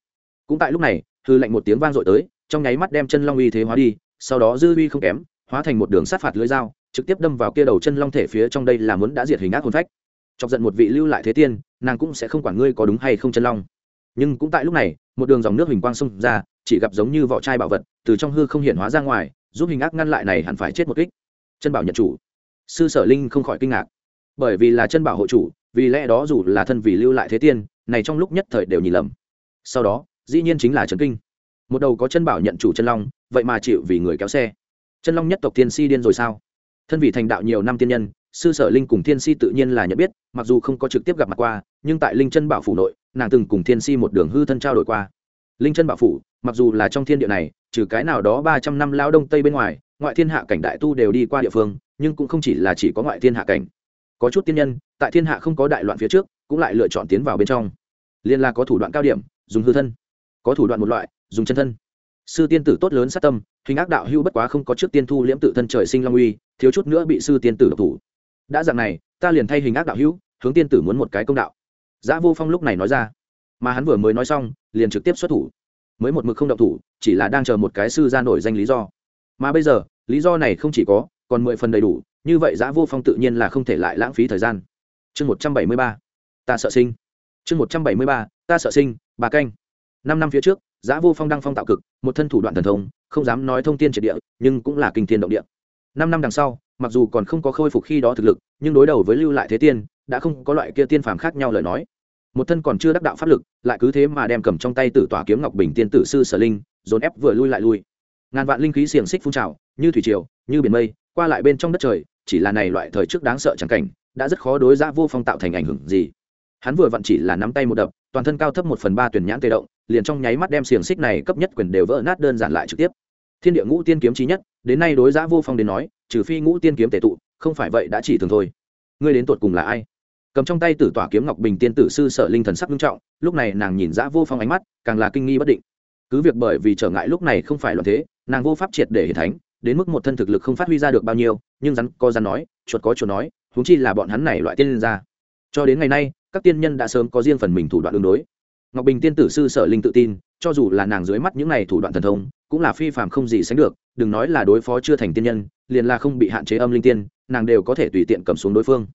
Cũng tại lúc này hư lạnh một tiếng vang dội tới, trong nháy mắt đem chân long uy thế hóa đi, sau đó dư uy không kém, hóa thành một đường sát phạt lưới dao, trực tiếp đâm vào kia đầu chân long thể phía trong đây là muốn đã diệt hình ác hồn phách. Chọc giận một vị lưu lại thế tiên, nàng cũng sẽ không quản ngươi có đúng hay không chân long. Nhưng cũng tại lúc này, một đường dòng nước hình quang xông ra, chỉ gặp giống như vỏ chai bảo vật, từ trong hư không hiện hóa ra ngoài giúp hình ác ngăn lại này hẳn phải chết một kích. Chân bảo nhận chủ. Sư sở linh không khỏi kinh ngạc. Bởi vì là chân bảo hộ chủ, vì lẽ đó dù là thân vì lưu lại thế tiên, này trong lúc nhất thời đều nhìn lầm. Sau đó, dĩ nhiên chính là trấn kinh. Một đầu có chân bảo nhận chủ chân long, vậy mà chịu vì người kéo xe. Chân long nhất tộc tiên si điên rồi sao? Thân vị thành đạo nhiều năm tiên nhân, sư sở linh cùng thiên si tự nhiên là nhận biết, mặc dù không có trực tiếp gặp mặt qua, nhưng tại linh chân bảo phủ nội, nàng từng cùng thiên si một đường hư thân trao đổi qua linh chân bảo phủ mặc dù là trong thiên địa này trừ cái nào đó ba trăm năm lao đông tây bên ngoài ngoại thiên hạ cảnh đại tu đều đi qua địa phương nhưng cũng không chỉ là chỉ có ngoại thiên hạ cảnh. Có chút tiên nhân tại thiên hạ không có đại loạn phía trước cũng lại lựa chọn tiến vào bên trong. Liên là có thủ đoạn cao điểm dùng hư thân. Có thủ đoạn một loại dùng chân thân. Sư tiên tử tốt lớn sát tâm hình ác đạo hưu bất quá không có trước tiên thu liễm tự thân trời sinh long uy thiếu chút nữa bị sư tiên tử độc thủ. Đã dạng này ta liền thay hình ác đạo hưu, hướng tiên tử muốn một cái công đạo. Giã vô phong lúc này nói ra mà hắn vừa mới nói xong, liền trực tiếp xuất thủ. Mới một mực không động thủ, chỉ là đang chờ một cái sư ra nổi danh lý do. Mà bây giờ, lý do này không chỉ có, còn mười phần đầy đủ, như vậy giã vô phong tự nhiên là không thể lại lãng phí thời gian. Chương một trăm bảy mươi ba, ta sợ sinh. Chương một trăm bảy mươi ba, ta sợ sinh, bà canh. Năm năm phía trước giã vô phong đang phong tạo cực, một thân thủ đoạn thần thông, không dám nói thông tin triệt địa, nhưng cũng là kinh thiên động địa. Năm năm đằng sau, mặc dù còn không có khôi phục khi đó thực lực, nhưng đối đầu với lưu lại thế tiên, đã không có loại kia tiên phàm khác nhau lời nói một thân còn chưa đắc đạo pháp lực, lại cứ thế mà đem cầm trong tay tử tỏa kiếm ngọc bình tiên tử sư sở linh, dồn ép vừa lui lại lui. Ngàn vạn linh khí xiềng xích phun trào, như thủy triều, như biển mây, qua lại bên trong đất trời, chỉ là này loại thời trước đáng sợ chẳng cảnh, đã rất khó đối giã vô phong tạo thành ảnh hưởng gì. Hắn vừa vặn chỉ là nắm tay một đập, toàn thân cao thấp một phần ba tuyển nhãn tê động, liền trong nháy mắt đem xiềng xích này cấp nhất quyền đều vỡ nát đơn giản lại trực tiếp. Thiên địa ngũ tiên kiếm trí nhất, đến nay đối giã vô phong đến nói, trừ phi ngũ tiên kiếm tệ tụ, không phải vậy đã chỉ thường thôi. Ngươi đến tột cùng là ai? Cầm trong tay tử tỏa kiếm ngọc bình tiên tử sư sở linh thần sắc nghiêm trọng, lúc này nàng nhìn dã vô phong ánh mắt, càng là kinh nghi bất định. Cứ việc bởi vì trở ngại lúc này không phải loạn thế, nàng vô pháp triệt để hiển thánh, đến mức một thân thực lực không phát huy ra được bao nhiêu, nhưng rắn có rắn nói, chuột có chuột nói húng chi là bọn hắn này loại tiên ra cho đến ngày nay, các tiên nhân đã sớm có riêng phần mình thủ đoạn đường đối. Ngọc bình tiên tử sư sở linh tự tin, cho dù là nàng dưới mắt những này thủ đoạn thần thông, cũng là phi phạm không gì sánh được, đừng nói là đối phó chưa thành tiên nhân, liền là không bị hạn chế âm linh tiên, nàng đều có thể tùy tiện cầm xuống đối phương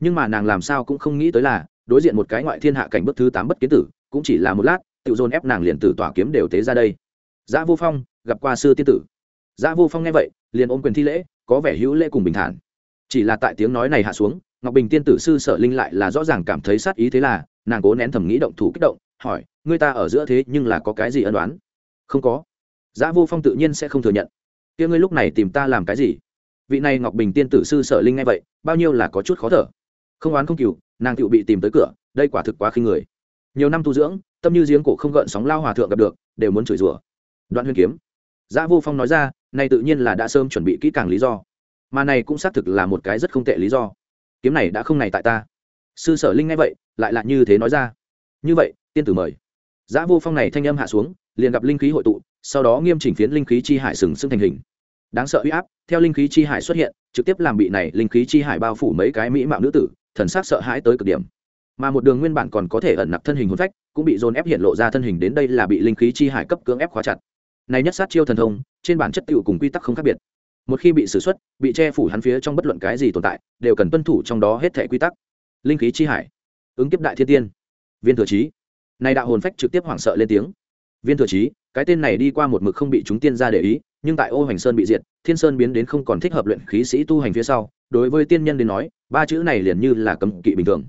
nhưng mà nàng làm sao cũng không nghĩ tới là, đối diện một cái ngoại thiên hạ cảnh bức thứ tám bất kiến tử, cũng chỉ là một lát, tự dồn ép nàng liền tử tỏa kiếm đều tế ra đây. Giã vô phong, gặp qua sư tiên tử. Giã vô phong nghe vậy, liền ôm quyền thi lễ, có vẻ hữu lễ cùng bình thản. Chỉ là tại tiếng nói này hạ xuống, ngọc bình tiên tử sư sở linh lại là rõ ràng cảm thấy sát ý thế là, nàng cố nén thầm nghĩ động thủ kích động, hỏi người ta ở giữa thế nhưng là có cái gì ân đoán không có. Giã vô phong tự nhiên sẽ không thừa nhận. Kia ngươi lúc này tìm ta làm cái gì? Vị này ngọc bình tiên tử sư sở linh nghe vậy, bao nhiêu là có chút khó thở không oán không cừu, nàng tựu bị tìm tới cửa, đây quả thực quá khinh người. Nhiều năm tu dưỡng, tâm như giếng cổ không gợn sóng lao hòa thượng gặp được, đều muốn chửi rủa. Đoạn huyền kiếm. Giã vô phong nói ra, này tự nhiên là đã sớm chuẩn bị kỹ càng lý do. Mà này cũng xác thực là một cái rất không tệ lý do. Kiếm này đã không này tại ta. Sư sở linh nghe vậy, lại là như thế nói ra. Như vậy, tiên tử mời. Giã vô phong này thanh âm hạ xuống, liền gặp linh khí hội tụ, sau đó nghiêm chỉnh phiến linh khí chi hải sừng sững thành hình. Đáng sợ uy áp, theo linh khí chi hải xuất hiện, trực tiếp làm bị này linh khí chi hải bao phủ mấy cái mỹ mạo nữ tử thần sắc sợ hãi tới cực điểm. Mà một đường nguyên bản còn có thể ẩn nặc thân hình hồn phách, cũng bị dồn ép hiện lộ ra thân hình đến đây là bị linh khí chi hải cấp cưỡng ép khóa chặt. Này nhất sát chiêu thần thông, trên bản chất tựu cùng quy tắc không khác biệt. Một khi bị xử xuất bị che phủ hắn phía trong bất luận cái gì tồn tại, đều cần tuân thủ trong đó hết thể quy tắc. Linh khí chi hải, ứng kiếp đại thiên tiên. Viên thừa trí này đạo hồn phách trực tiếp hoảng sợ lên tiếng. Viên thừa trí cái tên này đi qua một mực không bị chúng tiên ra để ý, nhưng tại ô hoành sơn bị diệt, thiên sơn biến đến không còn thích hợp luyện khí sĩ tu hành phía sau đối với tiên nhân đến nói, ba chữ này liền như là cấm kỵ bình thường.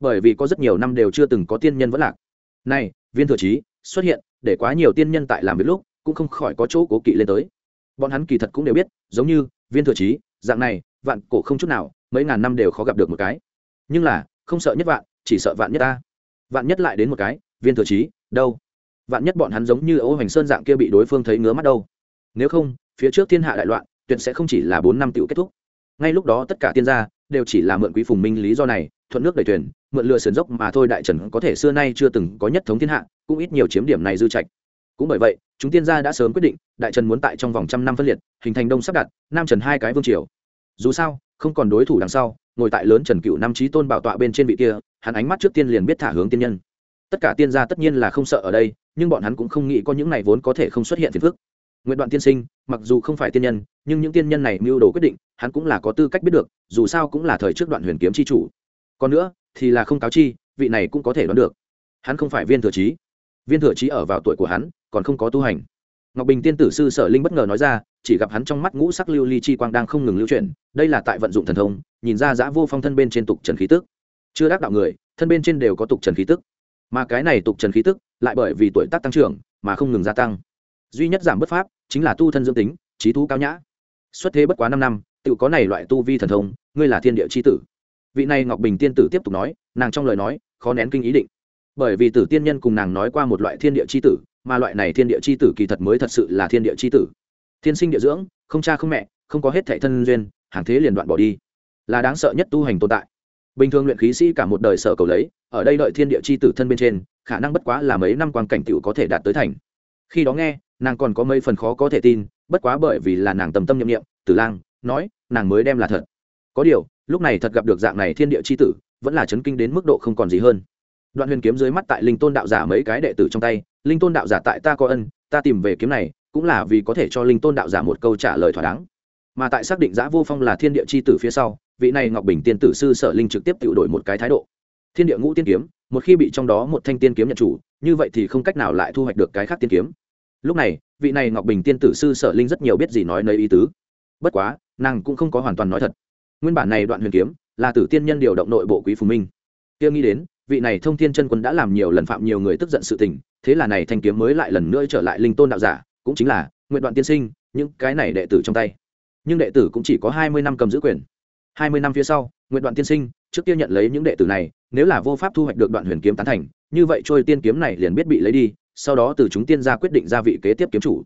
Bởi vì có rất nhiều năm đều chưa từng có tiên nhân vẫn lạc. Này, viên thừa trí, xuất hiện, để quá nhiều tiên nhân tại làm việc lúc, cũng không khỏi có chỗ cố kỵ lên tới. Bọn hắn kỳ thật cũng đều biết, giống như viên thừa trí, dạng này, vạn cổ không chút nào, mấy ngàn năm đều khó gặp được một cái. Nhưng là, không sợ nhất vạn, chỉ sợ vạn nhất ta. Vạn nhất lại đến một cái, viên thừa trí, đâu? Vạn nhất bọn hắn giống như ô hoành sơn dạng kia bị đối phương thấy ngứa mắt đâu? Nếu không, phía trước thiên hạ đại loạn, tuyệt sẽ không chỉ là bốn năm tiểu kết thúc ngay lúc đó tất cả tiên gia đều chỉ là mượn quý phùng minh lý do này, thuận nước đẩy thuyền, mượn lừa sườn dốc mà thôi đại trần có thể xưa nay chưa từng có nhất thống thiên hạ, cũng ít nhiều chiếm điểm này dư trạch. Cũng bởi vậy, chúng tiên gia đã sớm quyết định, đại trần muốn tại trong vòng trăm năm phân liệt, hình thành đông sắp đặt, nam trần hai cái vương triều. Dù sao, không còn đối thủ đằng sau, ngồi tại lớn trần cựu năm trí tôn bảo tọa bên trên vị kia, hắn ánh mắt trước tiên liền biết thả hướng tiên nhân. Tất cả tiên gia tất nhiên là không sợ ở đây, nhưng bọn hắn cũng không nghĩ có những này vốn có thể không xuất hiện phiền phức. Nguyện đoạn tiên sinh, mặc dù không phải tiên nhân nhưng những tiên nhân này mưu đồ quyết định, hắn cũng là có tư cách biết được, dù sao cũng là thời trước đoạn huyền kiếm chi chủ. Còn nữa, thì là không cáo chi, vị này cũng có thể đoán được. Hắn không phải viên thừa trí viên thừa trí ở vào tuổi của hắn, còn không có tu hành. Ngọc bình tiên tử sư sở linh bất ngờ nói ra, chỉ gặp hắn trong mắt ngũ sắc lưu ly chi quang đang không ngừng lưu chuyển, đây là tại vận dụng thần thông, nhìn ra giã vô phong thân bên trên tục trần khí tức. Chưa đắc đạo người, thân bên trên đều có tục trần khí tức. Mà cái này tục trần khí tức, lại bởi vì tuổi tác tăng trưởng, mà không ngừng gia tăng. Duy nhất giảm bất pháp, chính là tu thân dương tính, trí thú cao nhã xuất thế bất quá năm năm tự có này loại tu vi thần thông, ngươi là thiên địa c h i tử. Vị này ngọc bình tiên tử tiếp tục nói, nàng trong lời nói, khó nén kinh ý định. Bởi vì tử tiên nhân cùng nàng nói qua một loại thiên địa c h i tử, mà loại này thiên địa c h i tử kỳ thật mới thật sự là thiên địa c h i tử. Thiên sinh địa dưỡng, không cha không mẹ, không có hết thẻ thân duyên, hàng thế liền đoạn bỏ đi. Là đáng sợ nhất tu hành tồn tại. Bình thường luyện khí sĩ cả một đời sợ cầu lấy, ở đây đợi thiên địa c h i tử thân bên trên, khả năng bất quá là mấy năm quan cảnh t có thể đạt tới thành. Khi đó nghe, nàng còn có mấy phần khó có thể tin bất quá bởi vì là nàng tầm tâm nhiệm nghiệm tử lang nói, nàng mới đem là thật. Có điều, lúc này thật gặp được dạng này thiên địa c h i tử, vẫn là chấn kinh đến mức độ không còn gì hơn. Đoạn huyền kiếm dưới mắt tại linh tôn đạo giả mấy cái đệ tử trong tay, linh tôn đạo giả tại ta có ân, ta tìm về kiếm này, cũng là vì có thể cho linh tôn đạo giả một câu trả lời thỏa đáng. Mà tại xác định giã vô phong là thiên địa c h i tử phía sau, vị này ngọc bình tiên tử sư sở linh trực tiếp tự đổi một cái thái độ. Thiên địa ngũ tiên kiếm, một khi bị trong đó một thanh tiên kiếm nhận chủ, như vậy thì không cách nào lại thu hoạch được cái khác tiên kiếm lúc này, vị này ngọc bình tiên tử sư sở linh rất nhiều biết gì nói nấy ý tứ. Bất quá, nàng cũng không có hoàn toàn nói thật. Nguyên bản này đoạn huyền kiếm, là tử tiên nhân điều động nội bộ quý phù minh. Kia nghĩ đến, vị này thông thiên chân quân đã làm nhiều lần phạm nhiều người tức giận sự tình, thế là này thanh kiếm mới lại lần nữa trở lại linh tôn đạo giả, cũng chính là nguyện đoạn tiên sinh, những cái này đệ tử trong tay. Nhưng đệ tử cũng chỉ có hai mươi năm cầm giữ quyền. Hai mươi năm phía sau nguyện đoạn tiên sinh, trước kia nhận lấy những đệ tử này, nếu là vô pháp thu hoạch được đoạn huyền kiếm tán thành, như vậy trôi tiên kiếm này liền biết bị lấy đi sau đó từ chúng tiên gia quyết định ra vị kế tiếp kiếm chủ.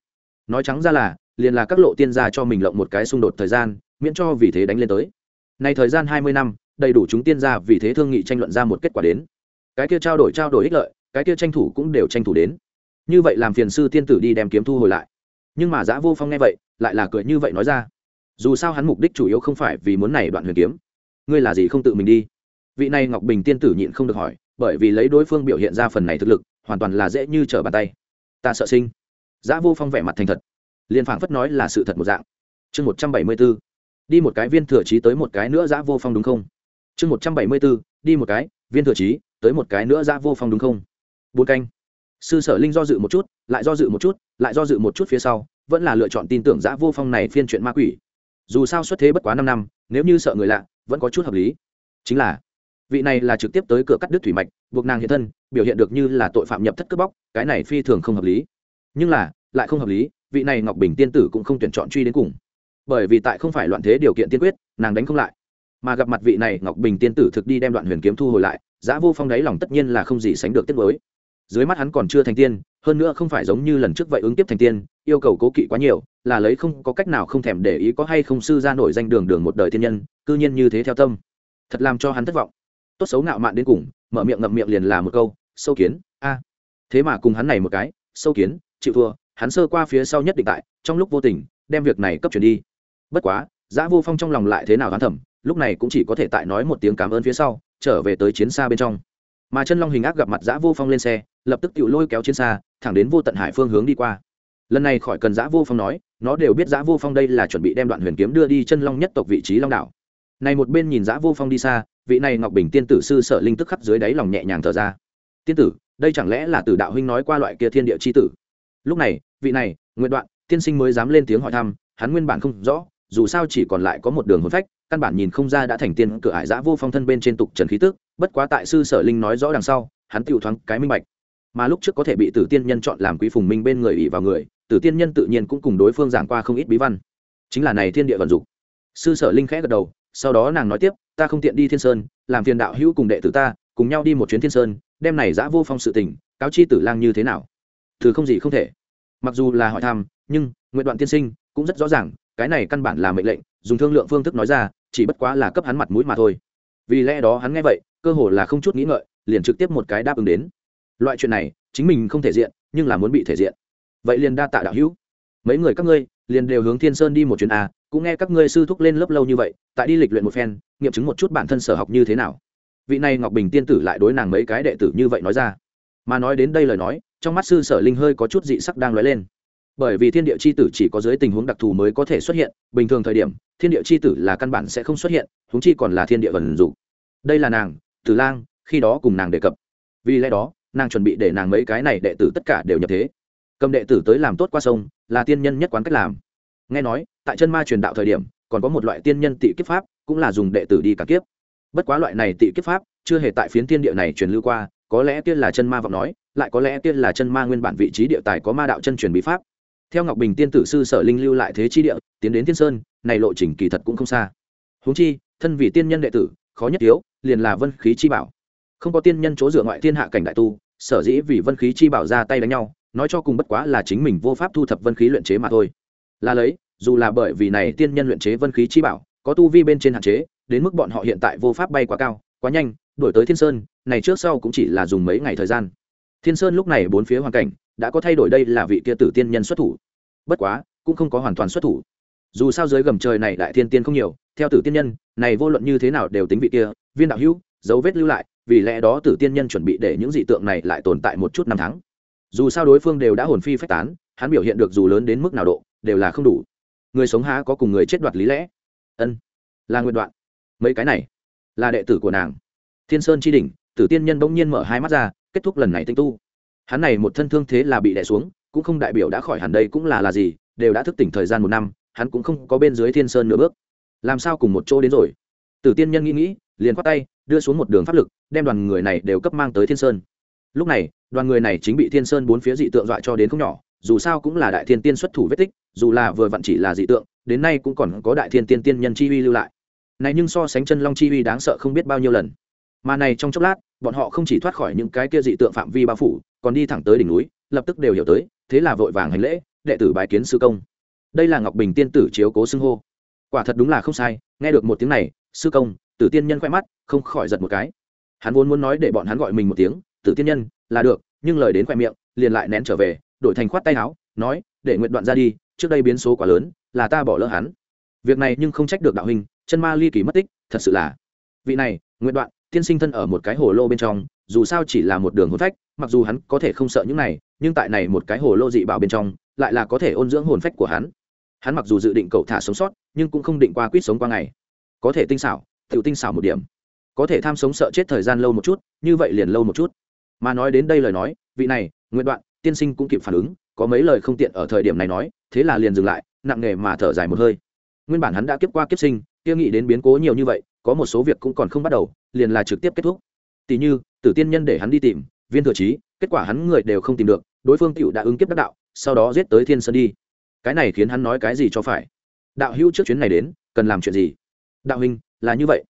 Nói trắng ra là, liền là các lộ tiên gia cho mình lộng một cái xung đột thời gian, miễn cho vì thế đánh lên tới. Nay thời gian hai mươi năm, đầy đủ chúng tiên gia vì thế thương nghị tranh luận ra một kết quả đến. Cái kia trao đổi trao đổi ích lợi, cái kia tranh thủ cũng đều tranh thủ đến. Như vậy làm phiền sư tiên tử đi đem kiếm thu hồi lại. Nhưng mà giã vô phong nghe vậy, lại là cười như vậy nói ra. Dù sao hắn mục đích chủ yếu không phải vì muốn này đoạn huyền kiếm. Ngươi là gì không tự mình đi? Vị này ngọc bình tiên tử nhịn không được hỏi bởi vì lấy đối phương biểu hiện ra phần này thực lực, hoàn toàn là dễ như trở bàn tay. Ta sợ sinh. Giã vô phong vẻ mặt thành thật. Liền phảng phất nói là sự thật một dạng. Chương một trăm bảy mươi b ố đi một cái viên thừa trí tới một cái nữa giã vô phong đúng không? Chương một trăm bảy mươi b ố đi một cái, viên thừa trí tới một cái nữa giã vô phong đúng không? Bốn canh. Sư sở linh do dự một chút, lại do dự một chút, lại do dự một chút phía sau, vẫn là lựa chọn tin tưởng giã vô phong này phiên chuyện ma quỷ. Dù sao xuất thế bất quá năm năm, nếu như sợ người lạ, vẫn có chút hợp lý. Chính là vị này là trực tiếp tới cửa cắt đứt thủy mạch, buộc nàng hiện thân, biểu hiện được như là tội phạm nhập thất cướp bóc, cái này phi thường không hợp lý. Nhưng là, lại không hợp lý, vị này ngọc bình tiên tử cũng không tuyển chọn truy đến cùng. Bởi vì tại không phải loạn thế điều kiện tiên quyết, nàng đánh không lại. Mà gặp mặt vị này ngọc bình tiên tử thực đi đem đoạn huyền kiếm thu hồi lại giã vô phong đáy lòng tất nhiên là không gì sánh được tiết mới dưới mắt hắn còn chưa thành tiên, hơn nữa không phải giống như lần trước vậy ứng tiếp thành tiên, yêu cầu cố kỵ quá nhiều, là lấy không có cách nào không thèm để ý có hay không sư ra nổi danh đường đường một đời thiên nhân, cư nhiên như thế theo tâm. Thật làm cho hắn thất vọng tốt xấu ngạo mạn đến cùng, mở miệng ngậm miệng liền là một câu, sâu kiến, a. Thế mà cùng hắn này một cái, sâu kiến, chịu thua, hắn sơ qua phía sau nhất định tại, trong lúc vô tình, đem việc này cấp chuyển đi. Bất quá, giã vô phong trong lòng lại thế nào hắn thẩm lúc này cũng chỉ có thể tại nói một tiếng cảm ơn phía sau, trở về tới chiến xa bên trong. Mà chân long hình ác gặp mặt giã vô phong lên xe, lập tức tự lôi kéo chiến xa, thẳng đến vô tận hải phương hướng đi qua. Lần này khỏi cần giã vô phong nói, nó đều biết giã vô phong đây là chuẩn bị đem đoạn huyền kiếm đưa đi chân long nhất tộc vị trí long đảo. Này một bên nhìn giã vô phong đi xa vị này ngọc bình tiên tử sư sở linh tức khắp dưới đáy lòng nhẹ nhàng thở ra. Tiên tử, đây chẳng lẽ là từ đạo huynh nói qua loại kia thiên địa c h i tử? Lúc này, vị này nguyện đoạn, tiên sinh mới dám lên tiếng hỏi thăm, hắn nguyên bản không rõ, dù sao chỉ còn lại có một đường hồn phách, căn bản nhìn không ra đã thành tiên cửa ải giã vô phong thân bên trên tục trần khí tức, bất quá tại sư sở linh nói rõ đằng sau, hắn tự thoáng cái minh bạch. Mà lúc trước có thể bị tử tiên nhân chọn làm quý phùng minh bên người ỉ vào người, tử tiên nhân tự nhiên cũng cùng đối phương giảng qua không ít bí văn. Chính là này thiên địa vận dụng. Sư sở linh khẽ gật đầu, sau đó nàng nói tiếp ta không tiện đi thiên sơn, làm phiền đạo hữu cùng đệ tử ta, cùng nhau đi một chuyến thiên sơn đem này giã vô phong sự tình, cáo chi tử lang như thế nào? Thứ không gì không thể. Mặc dù là hỏi thăm, nhưng, nguyện đoạn tiên sinh, cũng rất rõ ràng, cái này căn bản là mệnh lệnh, dùng thương lượng phương thức nói ra, chỉ bất quá là cấp hắn mặt mũi mà thôi. Vì lẽ đó hắn nghe vậy, cơ hồ là không chút nghĩ ngợi, liền trực tiếp một cái đáp ứng đến. Loại chuyện này, chính mình không thể diện, nhưng là muốn bị thể diện. Vậy liền đa tạ đạo hữu. Mấy người các ngươi, liền đều hướng thiên sơn đi một chuyến a cũng nghe các ngươi sư thúc lên lớp lâu như vậy, tại đi lịch luyện một phen nghiệm chứng một chút bản thân sở học như thế nào. Vị này ngọc bình tiên tử lại đối nàng mấy cái đệ tử như vậy nói ra. Mà nói đến đây lời nói, trong mắt sư sở linh hơi có chút dị sắc đang nói lên. Bởi vì thiên địa c h i tử chỉ có dưới tình huống đặc thù mới có thể xuất hiện, bình thường thời điểm, thiên địa c h i tử là căn bản sẽ không xuất hiện húng chi còn là thiên địa vần dục đây là nàng, tử lang, khi đó cùng nàng đề cập. Vì lẽ đó, nàng chuẩn bị để nàng mấy cái này đệ tử tất cả đều nhập thế. Cầm đệ tử tới làm tốt qua sông, là tiên nhân nhất quán cách làm. Nghe nói, tại chân ma truyền đạo thời điểm còn có một loại tiên nhân tị kiếp pháp, cũng là dùng đệ tử đi cả kiếp. Bất quá loại này tị kiếp pháp, chưa hề tại phiến thiên địa này truyền lưu qua, có lẽ kia là chân ma vọng nói, lại có lẽ kia là chân ma nguyên bản vị trí địa tài có ma đạo chân truyền bí pháp. Theo ngọc bình tiên tử sư sở linh lưu lại thế chi địa, tiến đến thiên sơn, này lộ trình kỳ thật cũng không xa. Huống chi, thân vì tiên nhân đệ tử, khó nhất yếu liền là vân khí chi bảo. Không có tiên nhân chỗ dựa ngoại thiên hạ cảnh đại tu, sở dĩ vì vân khí chi bảo ra tay đánh nhau, nói cho cùng bất quá là chính mình vô pháp thu thập vân khí luyện chế mà thôi. Là lấy dù là bởi vì này tiên nhân luyện chế vân khí chi bảo, có tu vi bên trên hạn chế, đến mức bọn họ hiện tại vô pháp bay quá cao, quá nhanh đổi tới thiên sơn, này trước sau cũng chỉ là dùng mấy ngày thời gian. Thiên sơn lúc này bốn phía hoàn cảnh đã có thay đổi đây là vị kia tử tiên nhân xuất thủ. Bất quá, cũng không có hoàn toàn xuất thủ. Dù sao dưới gầm trời này đại thiên tiên không nhiều, theo tử tiên nhân, này vô luận như thế nào đều tính vị kia, viên đạo hữu, dấu vết lưu lại, vì lẽ đó tử tiên nhân chuẩn bị để những dị tượng này lại tồn tại một chút năm tháng. Dù sao đối phương đều đã hồn phi phách tán, hắn biểu hiện được dù lớn đến mức nào độ, đều là không đủ người sống há có cùng người chết đoạt lý lẽ? Ân, là nguyện đoạn. Mấy cái này, là đệ tử của nàng. Thiên sơn chi đỉnh, tử tiên nhân bỗng nhiên mở hai mắt ra, kết thúc lần này tinh tu. Hắn này một thân thương thế là bị đẻ xuống, cũng không đại biểu đã khỏi hẳn đây cũng là là gì, đều đã thức tỉnh thời gian một năm, hắn cũng không có bên dưới thiên sơn nửa bước. Làm sao cùng một chỗ đến rồi? Tử tiên nhân nghĩ nghĩ, liền khoát tay, đưa xuống một đường pháp lực, đem đoàn người này đều cấp mang tới thiên sơn. Lúc này, đoàn người này chính bị thiên sơn bốn phía dị tượng dọa cho đến không nhỏ dù sao cũng là đại thiên tiên xuất thủ vết tích, dù là vừa vặn chỉ là dị tượng, đến nay cũng còn có đại thiên tiên tiên nhân chi uy lưu lại. Này nhưng so sánh chân long chi uy đáng sợ không biết bao nhiêu lần. Mà này trong chốc lát, bọn họ không chỉ thoát khỏi những cái kia dị tượng phạm vi bao phủ, còn đi thẳng tới đỉnh núi, lập tức đều hiểu tới, thế là vội vàng hành lễ, đệ tử bài kiến sư công. Đây là ngọc bình tiên tử chiếu cố xưng hô. Quả thật đúng là không sai, nghe được một tiếng này, sư công, tử tiên nhân khoe mắt, không khỏi giật một cái. Hắn vốn muốn nói để bọn hắn gọi mình một tiếng, tử tiên nhân, là được, nhưng lời đến khoe miệng, liền lại nén trở về đổi thành khoát tay áo, nói, để nguyện đoạn ra đi, trước đây biến số quá lớn, là ta bỏ lỡ hắn. Việc này nhưng không trách được đạo hình chân ma ly kỳ mất tích, thật sự là. Vị này nguyện đoạn, tiên sinh thân ở một cái hồ lô bên trong, dù sao chỉ là một đường hồn phách, mặc dù hắn có thể không sợ những này, nhưng tại này một cái hồ lô dị bảo bên trong, lại là có thể ôn dưỡng hồn phách của hắn. Hắn mặc dù dự định cậu thả sống sót, nhưng cũng không định qua quýt sống qua ngày. Có thể tinh xảo, tiểu tinh xảo một điểm. Có thể tham sống sợ chết thời gian lâu một chút, như vậy liền lâu một chút. Mà nói đến đây lời nói, vị này nguyện đoạn tiên sinh cũng kịp phản ứng, có mấy lời không tiện ở thời điểm này nói, thế là liền dừng lại, nặng nề mà thở dài một hơi. Nguyên bản hắn đã kiếp qua kiếp sinh, kia nghĩ đến biến cố nhiều như vậy, có một số việc cũng còn không bắt đầu, liền là trực tiếp kết thúc. Tỷ như, tử tiên nhân để hắn đi tìm, viên thừa trí, kết quả hắn người đều không tìm được, đối phương tựu đã ứng kiếp đắc đạo, sau đó giết tới thiên sơn đi. Cái này khiến hắn nói cái gì cho phải? Đạo hữu trước chuyến này đến, cần làm chuyện gì? Đạo huynh, là như vậy.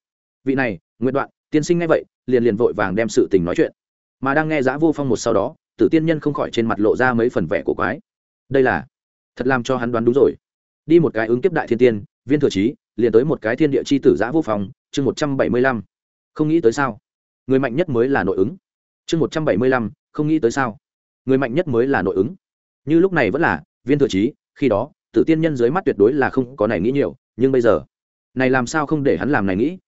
Vị này nguyện đoạn, tiên sinh ngay vậy, liền liền vội vàng đem sự tình nói chuyện. Mà đang nghe giã vô phong một sau đó tử tiên nhân không khỏi trên mặt lộ ra mấy phần vẻ của quái. Đây là thật làm cho hắn đoán đúng rồi. Đi một cái ứng kiếp đại thiên tiên viên thừa trí liền tới một cái thiên địa c h i tử giã vô phòng, chương một trăm bảy mươi lăm. Không nghĩ tới sao? Người mạnh nhất mới là nội ứng. Chương một trăm bảy mươi lăm không nghĩ tới sao? Người mạnh nhất mới là nội ứng. Như lúc này vẫn là viên thừa trí khi đó tử tiên nhân dưới mắt tuyệt đối là không có này nghĩ nhiều nhưng bây giờ này làm sao không để hắn làm này nghĩ?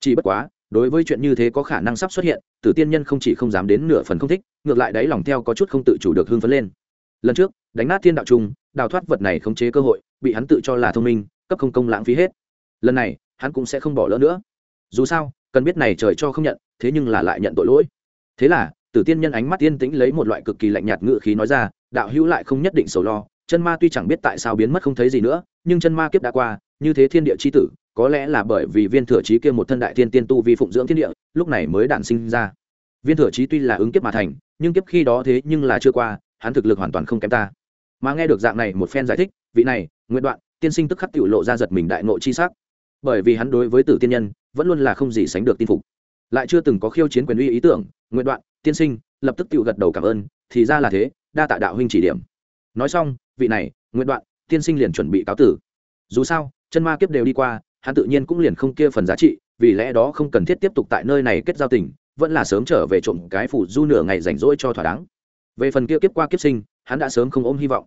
Chỉ bất quá đối với chuyện như thế có khả năng sắp xuất hiện, tử tiên nhân không chỉ không dám đến nửa phần không thích, ngược lại đáy lòng theo có chút không tự chủ được hưng phấn lên. Lần trước, đánh nát thiên đạo trung, đào thoát vật này khống chế cơ hội, bị hắn tự cho là thông minh, cấp không công lãng phí hết. Lần này, hắn cũng sẽ không bỏ lỡ nữa. Dù sao, cần biết này trời cho không nhận, thế nhưng là lại nhận tội lỗi. Thế là, tử tiên nhân ánh mắt tiên tĩnh lấy một loại cực kỳ lạnh nhạt ngự khí nói ra, đạo hữu lại không nhất định sầu lo, chân ma tuy chẳng biết tại sao biến mất không thấy gì nữa, nhưng chân ma kiếp đã qua như thế thiên địa c h i tử, có lẽ là bởi vì viên thừa trí kia một thân đại thiên tiên tu vi phụng dưỡng thiên địa, lúc này mới đản sinh ra. Viên thừa trí tuy là ứng kiếp mà thành, nhưng kiếp khi đó thế nhưng là chưa qua, hắn thực lực hoàn toàn không kém ta. Mà nghe được dạng này một phen giải thích, vị này nguyện đoạn, tiên sinh tức khắc tự lộ ra giật mình đại ngộ chi sắc. Bởi vì hắn đối với tử tiên nhân, vẫn luôn là không gì sánh được tin phục. Lại chưa từng có khiêu chiến quyền uy ý tưởng nguyện đoạn, tiên sinh, lập tức tự gật đầu cảm ơn, thì ra là thế, đa tạ đạo huynh chỉ điểm. Nói xong, vị này nguyện đoạn, tiên sinh liền chuẩn bị cáo tử. Dù sao chân ma kiếp đều đi qua, hắn tự nhiên cũng liền không kia phần giá trị, vì lẽ đó không cần thiết tiếp tục tại nơi này kết giao tình, vẫn là sớm trở về trộm cái phủ du nửa ngày rảnh rỗi cho thỏa đáng. Về phần kia kiếp qua kiếp sinh, hắn đã sớm không ôm hy vọng.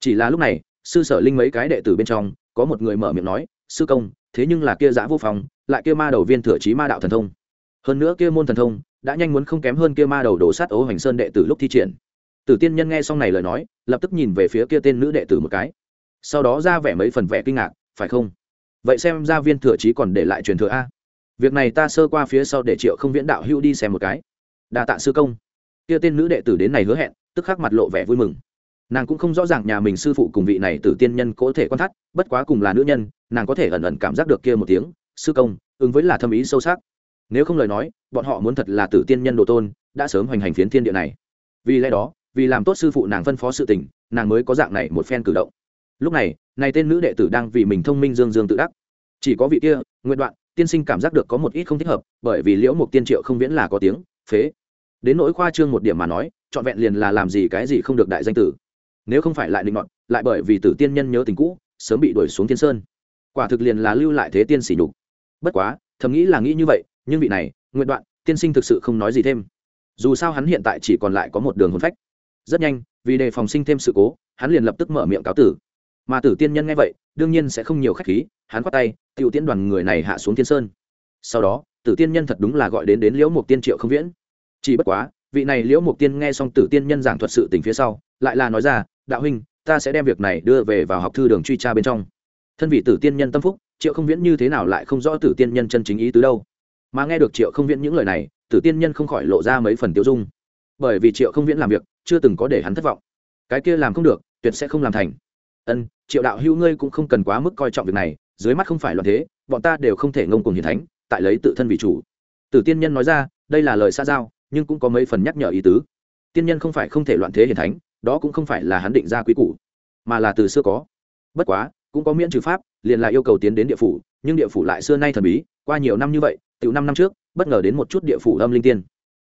Chỉ là lúc này, sư sở linh mấy cái đệ tử bên trong, có một người mở miệng nói, sư công, thế nhưng là kia giã vô phòng, lại kia ma đầu viên thừa trí ma đạo thần thông. Hơn nữa kia môn thần thông, đã nhanh muốn không kém hơn kia ma đầu đổ sát ấu hoành sơn đệ tử lúc thi triển. Tử tiên nhân nghe xong này lời nói, lập tức nhìn về phía kia tên nữ đệ tử một cái. Sau đó ra vẻ mấy phần vẻ kinh ngạc phải không? Vậy xem ra viên thừa trí còn để lại truyền thừa a. Việc này ta sơ qua phía sau để triệu không viễn đạo hưu đi xem một cái. Đa tạ sư công. Kia tên nữ đệ tử đến này hứa hẹn, tức khắc mặt lộ vẻ vui mừng. Nàng cũng không rõ ràng nhà mình sư phụ cùng vị này tử tiên nhân có thể quan thắt, bất quá cùng là nữ nhân, nàng có thể ẩn ẩn cảm giác được kia một tiếng, sư công, ứng với là thâm ý sâu sắc. Nếu không lời nói, bọn họ muốn thật là tử tiên nhân đồ tôn, đã sớm hoành hành phiến thiên địa này. Vì lẽ đó, vì làm tốt sư phụ nàng phân phó sự tình, nàng mới có dạng này một phen cử động lúc này này tên nữ đệ tử đang vì mình thông minh dương dương tự đắc. Chỉ có vị kia nguyện đoạn, tiên sinh cảm giác được có một ít không thích hợp, bởi vì liễu mục tiên triệu không viễn là có tiếng, phế. Đến nỗi khoa trương một điểm mà nói, trọn vẹn liền là làm gì cái gì không được đại danh tử. Nếu không phải lại định ngọn lại bởi vì tử tiên nhân nhớ tình cũ, sớm bị đuổi xuống thiên sơn. Quả thực liền là lưu lại thế tiên sỉ nhục. Bất quá, thầm nghĩ là nghĩ như vậy, nhưng vị này nguyện đoạn, tiên sinh thực sự không nói gì thêm. Dù sao hắn hiện tại chỉ còn lại có một đường hôn phách. Rất nhanh, vì đề phòng sinh thêm sự cố, hắn liền lập tức mở miệng cáo tử mà tử tiên nhân nghe vậy, đương nhiên sẽ không nhiều khách khí, hắn quát tay t i ể u tiễn đoàn người này hạ xuống thiên sơn. Sau đó, tử tiên nhân thật đúng là gọi đến đến liễu mục tiên triệu không viễn. Chỉ bất quá, vị này liễu mục tiên nghe xong tử tiên nhân giảng thuật sự tình phía sau, lại là nói ra, đạo huynh, ta sẽ đem việc này đưa về vào học thư đường truy tra bên trong. Thân vị tử tiên nhân tâm phúc, triệu không viễn như thế nào lại không rõ tử tiên nhân chân chính ý tứ đâu. Mà nghe được triệu không viễn những lời này, tử tiên nhân không khỏi lộ ra mấy phần tiêu dung. Bởi vì triệu không viễn làm việc, chưa từng có để hắn thất vọng. Cái kia làm không được, tuyệt sẽ không làm thành ân, triệu đạo hữu ngươi cũng không cần quá mức coi trọng việc này, dưới mắt không phải loạn thế, bọn ta đều không thể ngông cùng hiền thánh, tại lấy tự thân vì chủ. Tử tiên nhân nói ra, đây là lời xa giao, nhưng cũng có mấy phần nhắc nhở ý tứ. Tiên nhân không phải không thể loạn thế hiền thánh, đó cũng không phải là hắn định ra quý củ, mà là từ xưa có. Bất quá, cũng có miễn trừ pháp, liền là yêu cầu tiến đến địa phủ, nhưng địa phủ lại xưa nay thần bí, qua nhiều năm như vậy từ năm năm trước, bất ngờ đến một chút địa phủ âm linh tiên.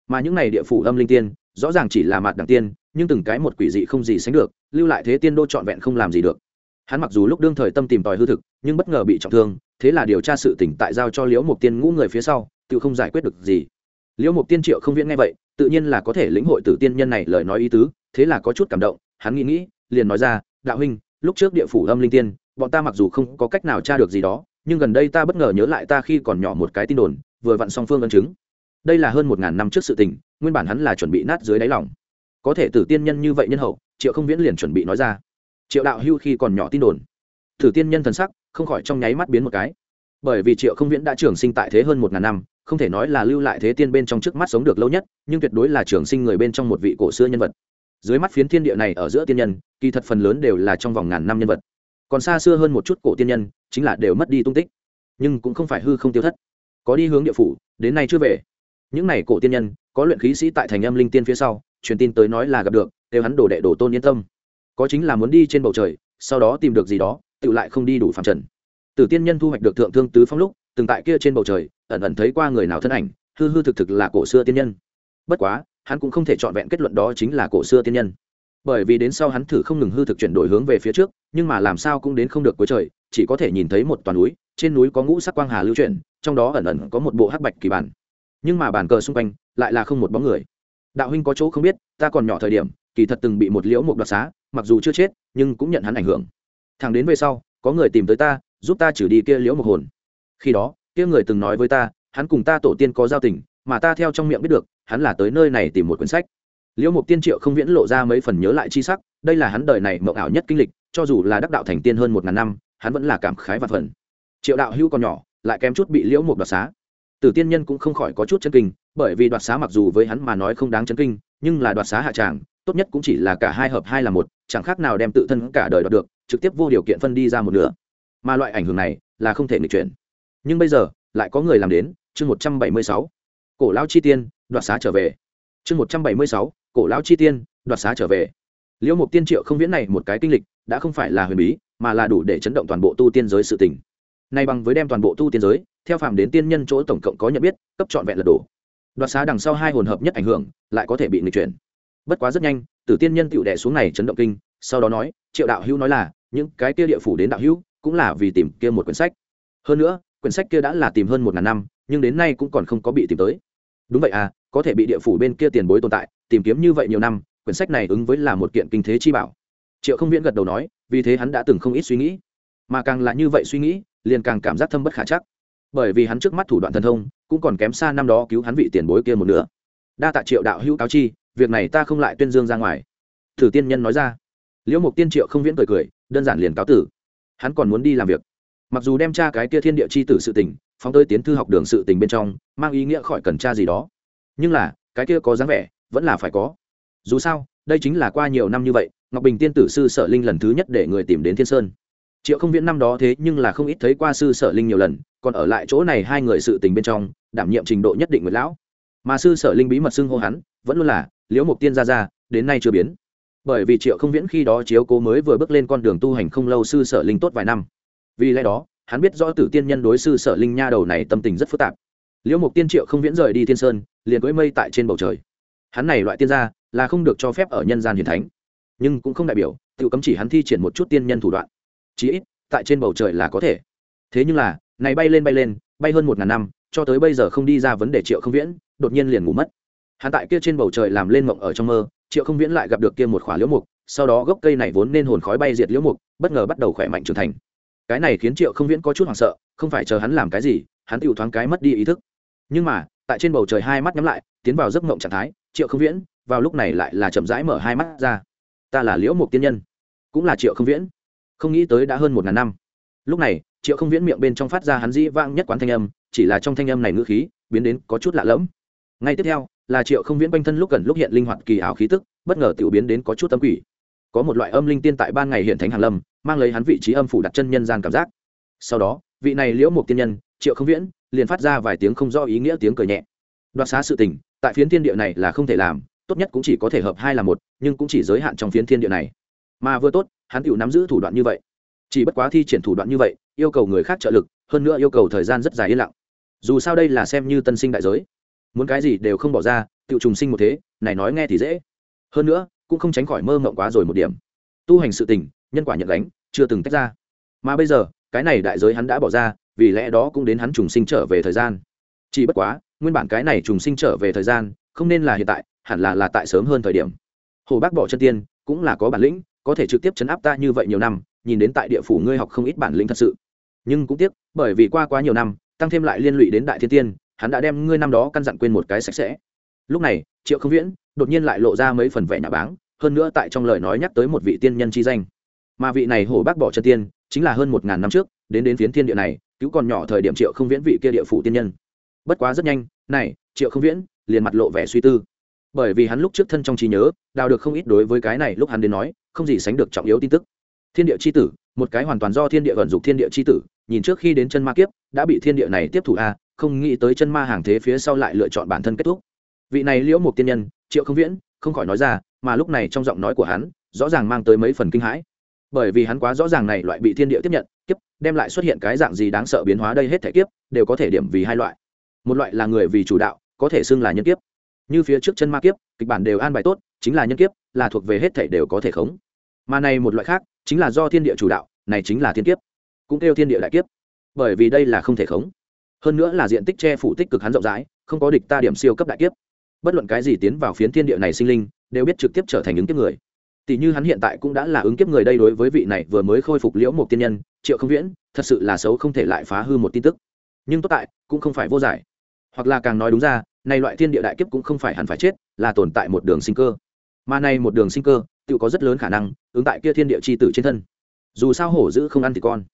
Mà những này địa phủ âm linh tiên rõ ràng chỉ là mặt đẳng tiên, nhưng từng cái một quỷ dị không gì sánh được, lưu lại thế tiên đô trọn vẹn không làm gì được. Hắn mặc dù lúc đương thời tâm tìm tòi hư thực, nhưng bất ngờ bị trọng thương, thế là điều tra sự tỉnh tại giao cho liễu mục tiên ngũ người phía sau, tự không giải quyết được gì. Liễu mục tiên triệu không viễn nghe vậy, tự nhiên là có thể lĩnh hội tử tiên nhân này lời nói ý tứ, thế là có chút cảm động, hắn nghĩ nghĩ, liền nói ra, đạo huynh, lúc trước địa phủ âm linh tiên, bọn ta mặc dù không có cách nào tra được gì đó, nhưng gần đây ta bất ngờ nhớ lại ta khi còn nhỏ một cái tin đồn, vừa vặn song phương ân chứng đây là hơn một ngàn năm trước sự tình, nguyên bản hắn là chuẩn bị nát dưới đáy lòng. Có thể tử tiên nhân như vậy nhân hậu, triệu không viễn liền chuẩn bị nói ra. Triệu đạo hưu khi còn nhỏ tin đồn. Tử tiên nhân thần sắc, không khỏi trong nháy mắt biến một cái. Bởi vì triệu không viễn đã trường sinh tại thế hơn một ngàn năm, không thể nói là lưu lại thế tiên bên trong trước mắt sống được lâu nhất, nhưng tuyệt đối là trường sinh người bên trong một vị cổ xưa nhân vật. Dưới mắt phiến thiên địa này ở giữa tiên nhân, kỳ thật phần lớn đều là trong vòng ngàn năm nhân vật. Còn xa xưa hơn một chút cổ tiên nhân, chính là đều mất đi tung tích. Nhưng cũng không phải hư không tiêu thất. Có đi hướng địa phủ, đến nay chưa về những này cổ tiên nhân, có luyện khí sĩ tại thành âm linh tiên phía sau, truyền tin tới nói là gặp được, đều hắn đổ đệ đổ tôn yên tâm. Có chính là muốn đi trên bầu trời, sau đó tìm được gì đó, tự lại không đi đủ phạm trần. Tử tiên nhân thu hoạch được thượng thương tứ phong lúc, từng tại kia trên bầu trời, ẩn ẩn thấy qua người nào thân ảnh, hư hư thực thực là cổ xưa tiên nhân. Bất quá, hắn cũng không thể chọn vẹn kết luận đó chính là cổ xưa tiên nhân. Bởi vì đến sau hắn thử không ngừng hư thực chuyển đổi hướng về phía trước, nhưng mà làm sao cũng đến không được cuối trời, chỉ có thể nhìn thấy một toàn núi, trên núi có ngũ sắc quang hà lưu chuyển, trong đó ẩn ẩn có một bộ hắc bạch kỳ bản nhưng mà bàn cờ xung quanh lại là không một bóng người. Đạo huynh có chỗ không biết, ta còn nhỏ thời điểm, kỳ thật từng bị một liễu mục đoạt xá, mặc dù chưa chết, nhưng cũng nhận hắn ảnh hưởng. Thằng đến về sau, có người tìm tới ta, giúp ta trừ đi kia liễu mục hồn. Khi đó, kia người từng nói với ta, hắn cùng ta tổ tiên có giao tình, mà ta theo trong miệng biết được, hắn là tới nơi này tìm một quyển sách. Liễu mục tiên triệu không viễn lộ ra mấy phần nhớ lại chi sắc, đây là hắn đời này mộng ảo nhất kinh lịch, cho dù là đắc đạo thành tiên hơn một ngàn năm, hắn vẫn là cảm khái và phần. Triệu đạo hữu còn nhỏ, lại kém chút bị liễu mục đoạt xá tử tiên nhân cũng không khỏi có chút chân kinh, bởi vì đoạt xá mặc dù với hắn mà nói không đáng chân kinh, nhưng là đoạt xá hạ tràng, tốt nhất cũng chỉ là cả hai hợp hai là một, chẳng khác nào đem tự thân cả đời đoạt được, trực tiếp vô điều kiện phân đi ra một nửa. Mà loại ảnh hưởng này là không thể nghịch chuyển. Nhưng bây giờ, lại có người làm đến, chương một trăm bảy mươi sáu. Cổ lão chi tiên, đoạt xá trở về. Chương một trăm bảy mươi sáu, cổ lão chi tiên, đoạt xá trở về. Liễu mục tiên triệu không viễn này một cái kinh lịch, đã không phải là huyền bí, mà là đủ để chấn động toàn bộ tu tiên giới sự tình. Nay bằng với đem toàn bộ tu tiên giới theo phạm đến tiên nhân chỗ tổng cộng có nhận biết, cấp trọn vẹn lật đổ đoạt xá đằng sau hai hồn hợp nhất ảnh hưởng, lại có thể bị nghịch chuyển. Bất quá rất nhanh, tử tiên nhân tựu đẻ xuống này chấn động kinh, sau đó nói, triệu đạo hữu nói là, những cái kia địa phủ đến đạo hữu cũng là vì tìm kia một quyển sách. Hơn nữa, quyển sách kia đã là tìm hơn một ngàn năm, nhưng đến nay cũng còn không có bị tìm tới. Đúng vậy à có thể bị địa phủ bên kia tiền bối tồn tại, tìm kiếm như vậy nhiều năm, quyển sách này ứng với là một kiện kinh thế chi bảo. Triệu không viễn gật đầu nói, vì thế hắn đã từng không ít suy nghĩ. Mà càng là như vậy suy nghĩ, liền càng cảm giác thâm bất khả chắc bởi vì hắn trước mắt thủ đoạn thần thông, cũng còn kém xa năm đó cứu hắn vị tiền bối kia một nửa. Đa tạ triệu đạo hữu cáo chi, việc này ta không lại tuyên dương ra ngoài. Thử tiên nhân nói ra. Liễu mục tiên triệu không viễn cười cười, đơn giản liền cáo tử. Hắn còn muốn đi làm việc. Mặc dù đem tra cái kia thiên địa chi tử sự tình, phóng tới tiến thư học đường sự tình bên trong, mang ý nghĩa khỏi cần tra gì đó. Nhưng là, cái kia có dáng vẻ, vẫn là phải có. Dù sao, đây chính là qua nhiều năm như vậy, ngọc bình tiên tử sư sở linh lần thứ nhất để người tìm đến thiên sơn. Triệu không viễn năm đó thế nhưng là không ít thấy qua sư sở linh nhiều lần còn ở lại chỗ này hai người sự tình bên trong, đảm nhiệm trình độ nhất định với lão. Mà sư sở linh bí mật xưng hô hắn, vẫn luôn là, liễu mục tiên ra ra đến nay chưa biến. Bởi vì triệu không viễn khi đó chiếu cố mới vừa bước lên con đường tu hành không lâu sư sở linh tốt vài năm. Vì lẽ đó, hắn biết rõ tử tiên nhân đối sư sở linh nha đầu này tâm tình rất phức tạp. Liễu mục tiên triệu không viễn rời đi thiên sơn, liền cưới mây tại trên bầu trời. Hắn này loại tiên gia, là không được cho phép ở nhân gian hiền thánh. Nhưng cũng không đại biểu tự cấm chỉ hắn thi triển một chút tiên nhân thủ đoạn. Chí ít, tại trên bầu trời là có thể. Thế nhưng là này bay lên bay lên, bay hơn một ngàn năm, cho tới bây giờ không đi ra vấn đề triệu không viễn, đột nhiên liền ngủ mất. Hắn tại kia trên bầu trời làm lên mộng ở trong mơ, triệu không viễn lại gặp được kia một khỏa liễu mục, sau đó gốc cây này vốn nên hồn khói bay diệt liễu mục, bất ngờ bắt đầu khỏe mạnh trưởng thành. Cái này khiến triệu không viễn có chút hoảng sợ, không phải chờ hắn làm cái gì, hắn tự thoáng cái mất đi ý thức. Nhưng mà, tại trên bầu trời hai mắt nhắm lại, tiến vào giấc mộng trạng thái, triệu không viễn, vào lúc này lại là chậm rãi mở hai mắt ra. Ta là liễu mục tiên nhân, cũng là triệu không viễn. Không nghĩ tới đã hơn một ngàn năm. Lúc này triệu không viễn miệng bên trong phát ra hắn dĩ vang nhất quán thanh âm, chỉ là trong thanh âm này ngữ khí, biến đến có chút lạ lẫm. Ngay tiếp theo, là triệu không viễn quanh thân lúc gần lúc hiện linh hoạt kỳ ảo khí tức, bất ngờ tiểu biến đến có chút tâm quỷ. Có một loại âm linh tiên tại ban ngày hiện thánh hàn lâm, mang lấy hắn vị trí âm phủ đặt chân nhân gian cảm giác. Sau đó, vị này liễu một tiên nhân, triệu không viễn, liền phát ra vài tiếng không rõ ý nghĩa tiếng cười nhẹ. Đoạt xá sự tình, tại phiến thiên địa này là không thể làm, tốt nhất cũng chỉ có thể hợp hai là một, nhưng cũng chỉ giới hạn trong phiến thiên địa này. Mà vừa tốt, hắn tự nắm giữ thủ đoạn như vậy. Chỉ bất quá thi triển thủ đoạn như vậy yêu cầu người khác trợ lực, hơn nữa yêu cầu thời gian rất dài yên lặng. Dù sao đây là xem như tân sinh đại giới. Muốn cái gì đều không bỏ ra, tự trùng sinh một thế, này nói nghe thì dễ. Hơn nữa, cũng không tránh khỏi mơ mộng quá rồi một điểm. Tu hành sự tình, nhân quả nhận gánh, chưa từng tách ra. Mà bây giờ, cái này đại giới hắn đã bỏ ra, vì lẽ đó cũng đến hắn trùng sinh trở về thời gian. Chỉ bất quá, nguyên bản cái này trùng sinh trở về thời gian, không nên là hiện tại, hẳn là là tại sớm hơn thời điểm. Hồ bác bỏ chân tiên, cũng là có bản lĩnh, có thể trực tiếp chấn áp ta như vậy nhiều năm, nhìn đến tại địa phủ ngươi học không ít bản lĩnh thật sự nhưng cũng tiếc, bởi vì qua quá nhiều năm, tăng thêm lại liên lụy đến đại thiên tiên, hắn đã đem ngươi năm đó căn dặn quên một cái sạch sẽ. Lúc này, triệu không viễn đột nhiên lại lộ ra mấy phần vẻ nhà báng, hơn nữa tại trong lời nói nhắc tới một vị tiên nhân chi danh. Mà vị này hổ bác bỏ chân tiên, chính là hơn một ngàn năm trước, đến đến phiến thiên địa này, cứu còn nhỏ thời điểm triệu không viễn vị kia địa phủ tiên nhân. Bất quá rất nhanh, này, triệu không viễn liền mặt lộ vẻ suy tư. Bởi vì hắn lúc trước thân trong trí nhớ, đào được không ít đối với cái này lúc hắn đến nói, không gì sánh được trọng yếu tin tức thiên địa c h i tử, một cái hoàn toàn do thiên địa vận dụng thiên địa c h i tử, nhìn trước khi đến chân ma kiếp, đã bị thiên địa này tiếp thủ a, không nghĩ tới chân ma hàng thế phía sau lại lựa chọn bản thân kết thúc. Vị này liễu một tiên nhân, triệu không viễn, không khỏi nói ra, mà lúc này trong giọng nói của hắn, rõ ràng mang tới mấy phần kinh hãi. Bởi vì hắn quá rõ ràng này loại bị thiên địa tiếp nhận, kiếp, đem lại xuất hiện cái dạng gì đáng sợ biến hóa đây hết thể kiếp, đều có thể điểm vì hai loại. Một loại là người vì chủ đạo, có thể xưng là nhân kiếp. Như phía trước chân ma kiếp, kịch bản đều an bài tốt, chính là nhân kiếp, là thuộc về hết thể đều có thể khống mà này một loại khác, chính là do thiên địa chủ đạo, này chính là thiên kiếp. Cũng kêu thiên địa đại kiếp. Bởi vì đây là không thể khống. Hơn nữa là diện tích che phủ tích cực hắn rộng rãi, không có địch ta điểm siêu cấp đại kiếp. Bất luận cái gì tiến vào phiến thiên địa này sinh linh, đều biết trực tiếp trở thành ứng kiếp người. Tỷ như hắn hiện tại cũng đã là ứng kiếp người đây đối với vị này vừa mới khôi phục liễu một tiên nhân, triệu không viễn, thật sự là xấu không thể lại phá hư một tin tức. Nhưng tốt tại, cũng không phải vô giải. Hoặc là càng nói đúng ra, này loại thiên địa đại kiếp cũng không phải hẳn phải chết, là tồn tại một đường sinh cơ. Mà này một đường sinh cơ tự có rất lớn khả năng ứng tại kia thiên địa c h i tử trên thân. Dù sao hổ dữ không ăn thì con.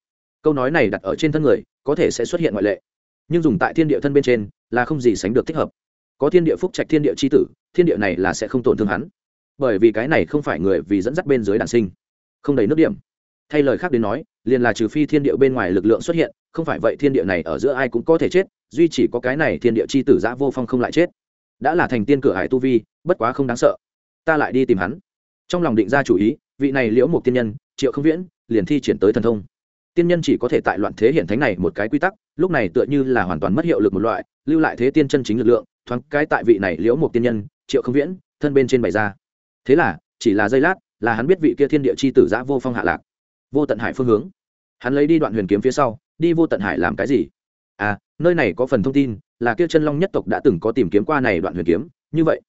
Câu nói này đặt ở trên thân người, có thể sẽ xuất hiện ngoại lệ. Nhưng dùng tại thiên địa thân bên trên là không gì sánh được thích hợp. Có thiên địa phúc trạch thiên địa c h i tử, thiên địa này là sẽ không tổn thương hắn. Bởi vì cái này không phải người vì dẫn dắt bên dưới đàn sinh, không đầy nước điểm. Thay lời khác đến nói, liền là trừ phi thiên địa bên ngoài lực lượng xuất hiện, không phải vậy thiên địa này ở giữa ai cũng có thể chết, duy chỉ có cái này thiên địa c h i tử giã vô phong không lại chết. Đã là thành tiên cửa hải tu vi, bất quá không đáng sợ. Ta lại đi tìm hắn trong lòng định ra chủ ý, vị này liễu một tiên nhân, triệu không viễn, liền thi triển tới thần thông. Tiên nhân chỉ có thể tại loạn thế hiện thánh này một cái quy tắc, lúc này tựa như là hoàn toàn mất hiệu lực một loại, lưu lại thế tiên chân chính lực lượng, thoáng cái tại vị này liễu một tiên nhân, triệu không viễn, thân bên trên bày ra. Thế là, chỉ là giây lát, là hắn biết vị kia thiên địa chi tử giã vô phong hạ lạc. Vô tận hải phương hướng. Hắn lấy đi đoạn huyền kiếm phía sau, đi vô tận hải làm cái gì? À nơi này có phần thông tin, là kia chân long nhất tộc đã từng có tìm kiếm qua này đoạn huyền kiếm, như vậy.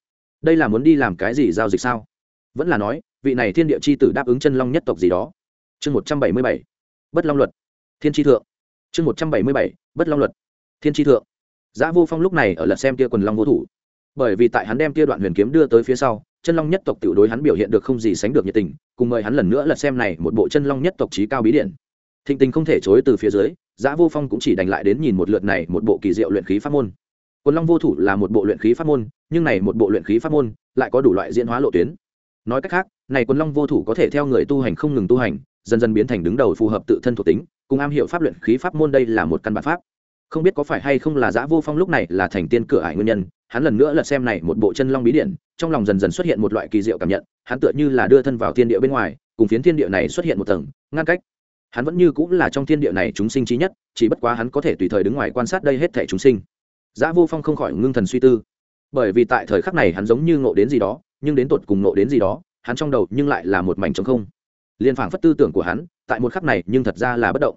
Đây là muốn đi làm cái gì giao dịch sao? Vẫn là nói, vị này thiên địa chi tử đáp ứng chân long nhất tộc gì đó. Chương một trăm bảy mươi bảy, bất long luật. Thiên tri thượng. Chương một trăm bảy mươi bảy, bất long luật. Thiên tri thượng. Giã vô phong lúc này ở lật xem kia quần long vô thủ. Bởi vì tại hắn đem kia đoạn huyền kiếm đưa tới phía sau, chân long nhất tộc tiểu đối hắn biểu hiện được không gì sánh được nhiệt tình, cùng mời hắn lần nữa lật xem này một bộ chân long nhất tộc trí cao bí điện thịnh tình không thể chối từ phía dưới, giã vô phong cũng chỉ đành lại đến nhìn một lượt này một bộ kỳ diệu luyện khí pháp môn. Quần long vô thủ là một bộ luyện khí pháp môn, nhưng này một bộ luyện khí pháp môn lại có đủ loại diễn hóa lộ tuyến nói cách khác, này quần long vô thủ có thể theo người tu hành không ngừng tu hành, dần dần biến thành đứng đầu phù hợp tự thân thuộc tính, cùng am hiểu pháp luyện khí pháp môn đây là một căn bản pháp. Không biết có phải hay không là giã vô phong lúc này là thành tiên cửa ải nguyên nhân, hắn lần nữa lật xem này một bộ chân long bí điện, trong lòng dần dần xuất hiện một loại kỳ diệu cảm nhận, hắn tựa như là đưa thân vào thiên địa bên ngoài, cùng phiến thiên địa này xuất hiện một tầng, ngăn cách. Hắn vẫn như cũng là trong thiên địa này chúng sinh trí nhất, chỉ bất quá hắn có thể tùy thời đứng ngoài quan sát đây hết thể chúng sinh. Giã vô phong không khỏi ngưng thần suy tư bởi vì tại thời khắc này hắn giống như ngộ đến gì đó, nhưng đến tột cùng ngộ đến gì đó, hắn trong đầu nhưng lại là một mảnh trống không. Liên phảng phất tư tưởng của hắn, tại một khắc này nhưng thật ra là bất động.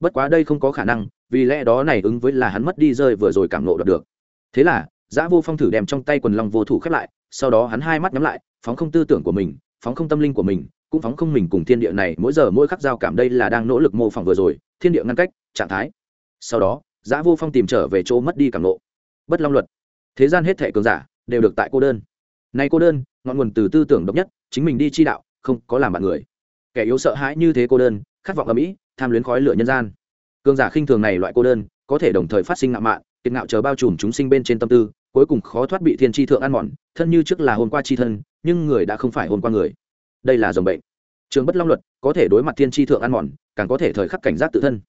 Bất quá đây không có khả năng, vì lẽ đó này ứng với là hắn mất đi rơi vừa rồi cảm nộ được. Thế là, giã vô phong thử đem trong tay quần long vô thủ khép lại, sau đó hắn hai mắt nhắm lại, phóng không tư tưởng của mình, phóng không tâm linh của mình, cũng phóng không mình cùng thiên địa này, mỗi giờ mỗi khắc giao cảm đây là đang nỗ lực mô phỏng vừa rồi, thiên địa ngăn cách, trạng thái. Sau đó, giã vô phong tìm trở về chỗ mất đi cảm nộ bất long luật thế gian hết thể cường giả đều được tại cô đơn. Nay cô đơn, ngọn nguồn từ tư tưởng độc nhất, chính mình đi chi đạo, không có làm bạn người. Kẻ yếu sợ hãi như thế cô đơn, khát vọng ở mỹ tham luyến khói lửa nhân gian. Cường giả khinh thường này loại cô đơn, có thể đồng thời phát sinh ngạo mạn, kiệt ngạo chờ bao trùm chúng sinh bên trên tâm tư, cuối cùng khó thoát bị thiên tri thượng ăn mòn, thân như trước là hôm qua chi thân, nhưng người đã không phải hôm qua người. Đây là dòng bệnh. Trường bất long luật, có thể đối mặt thiên tri thượng ăn mòn, càng có thể thời khắc cảnh giác tự thân.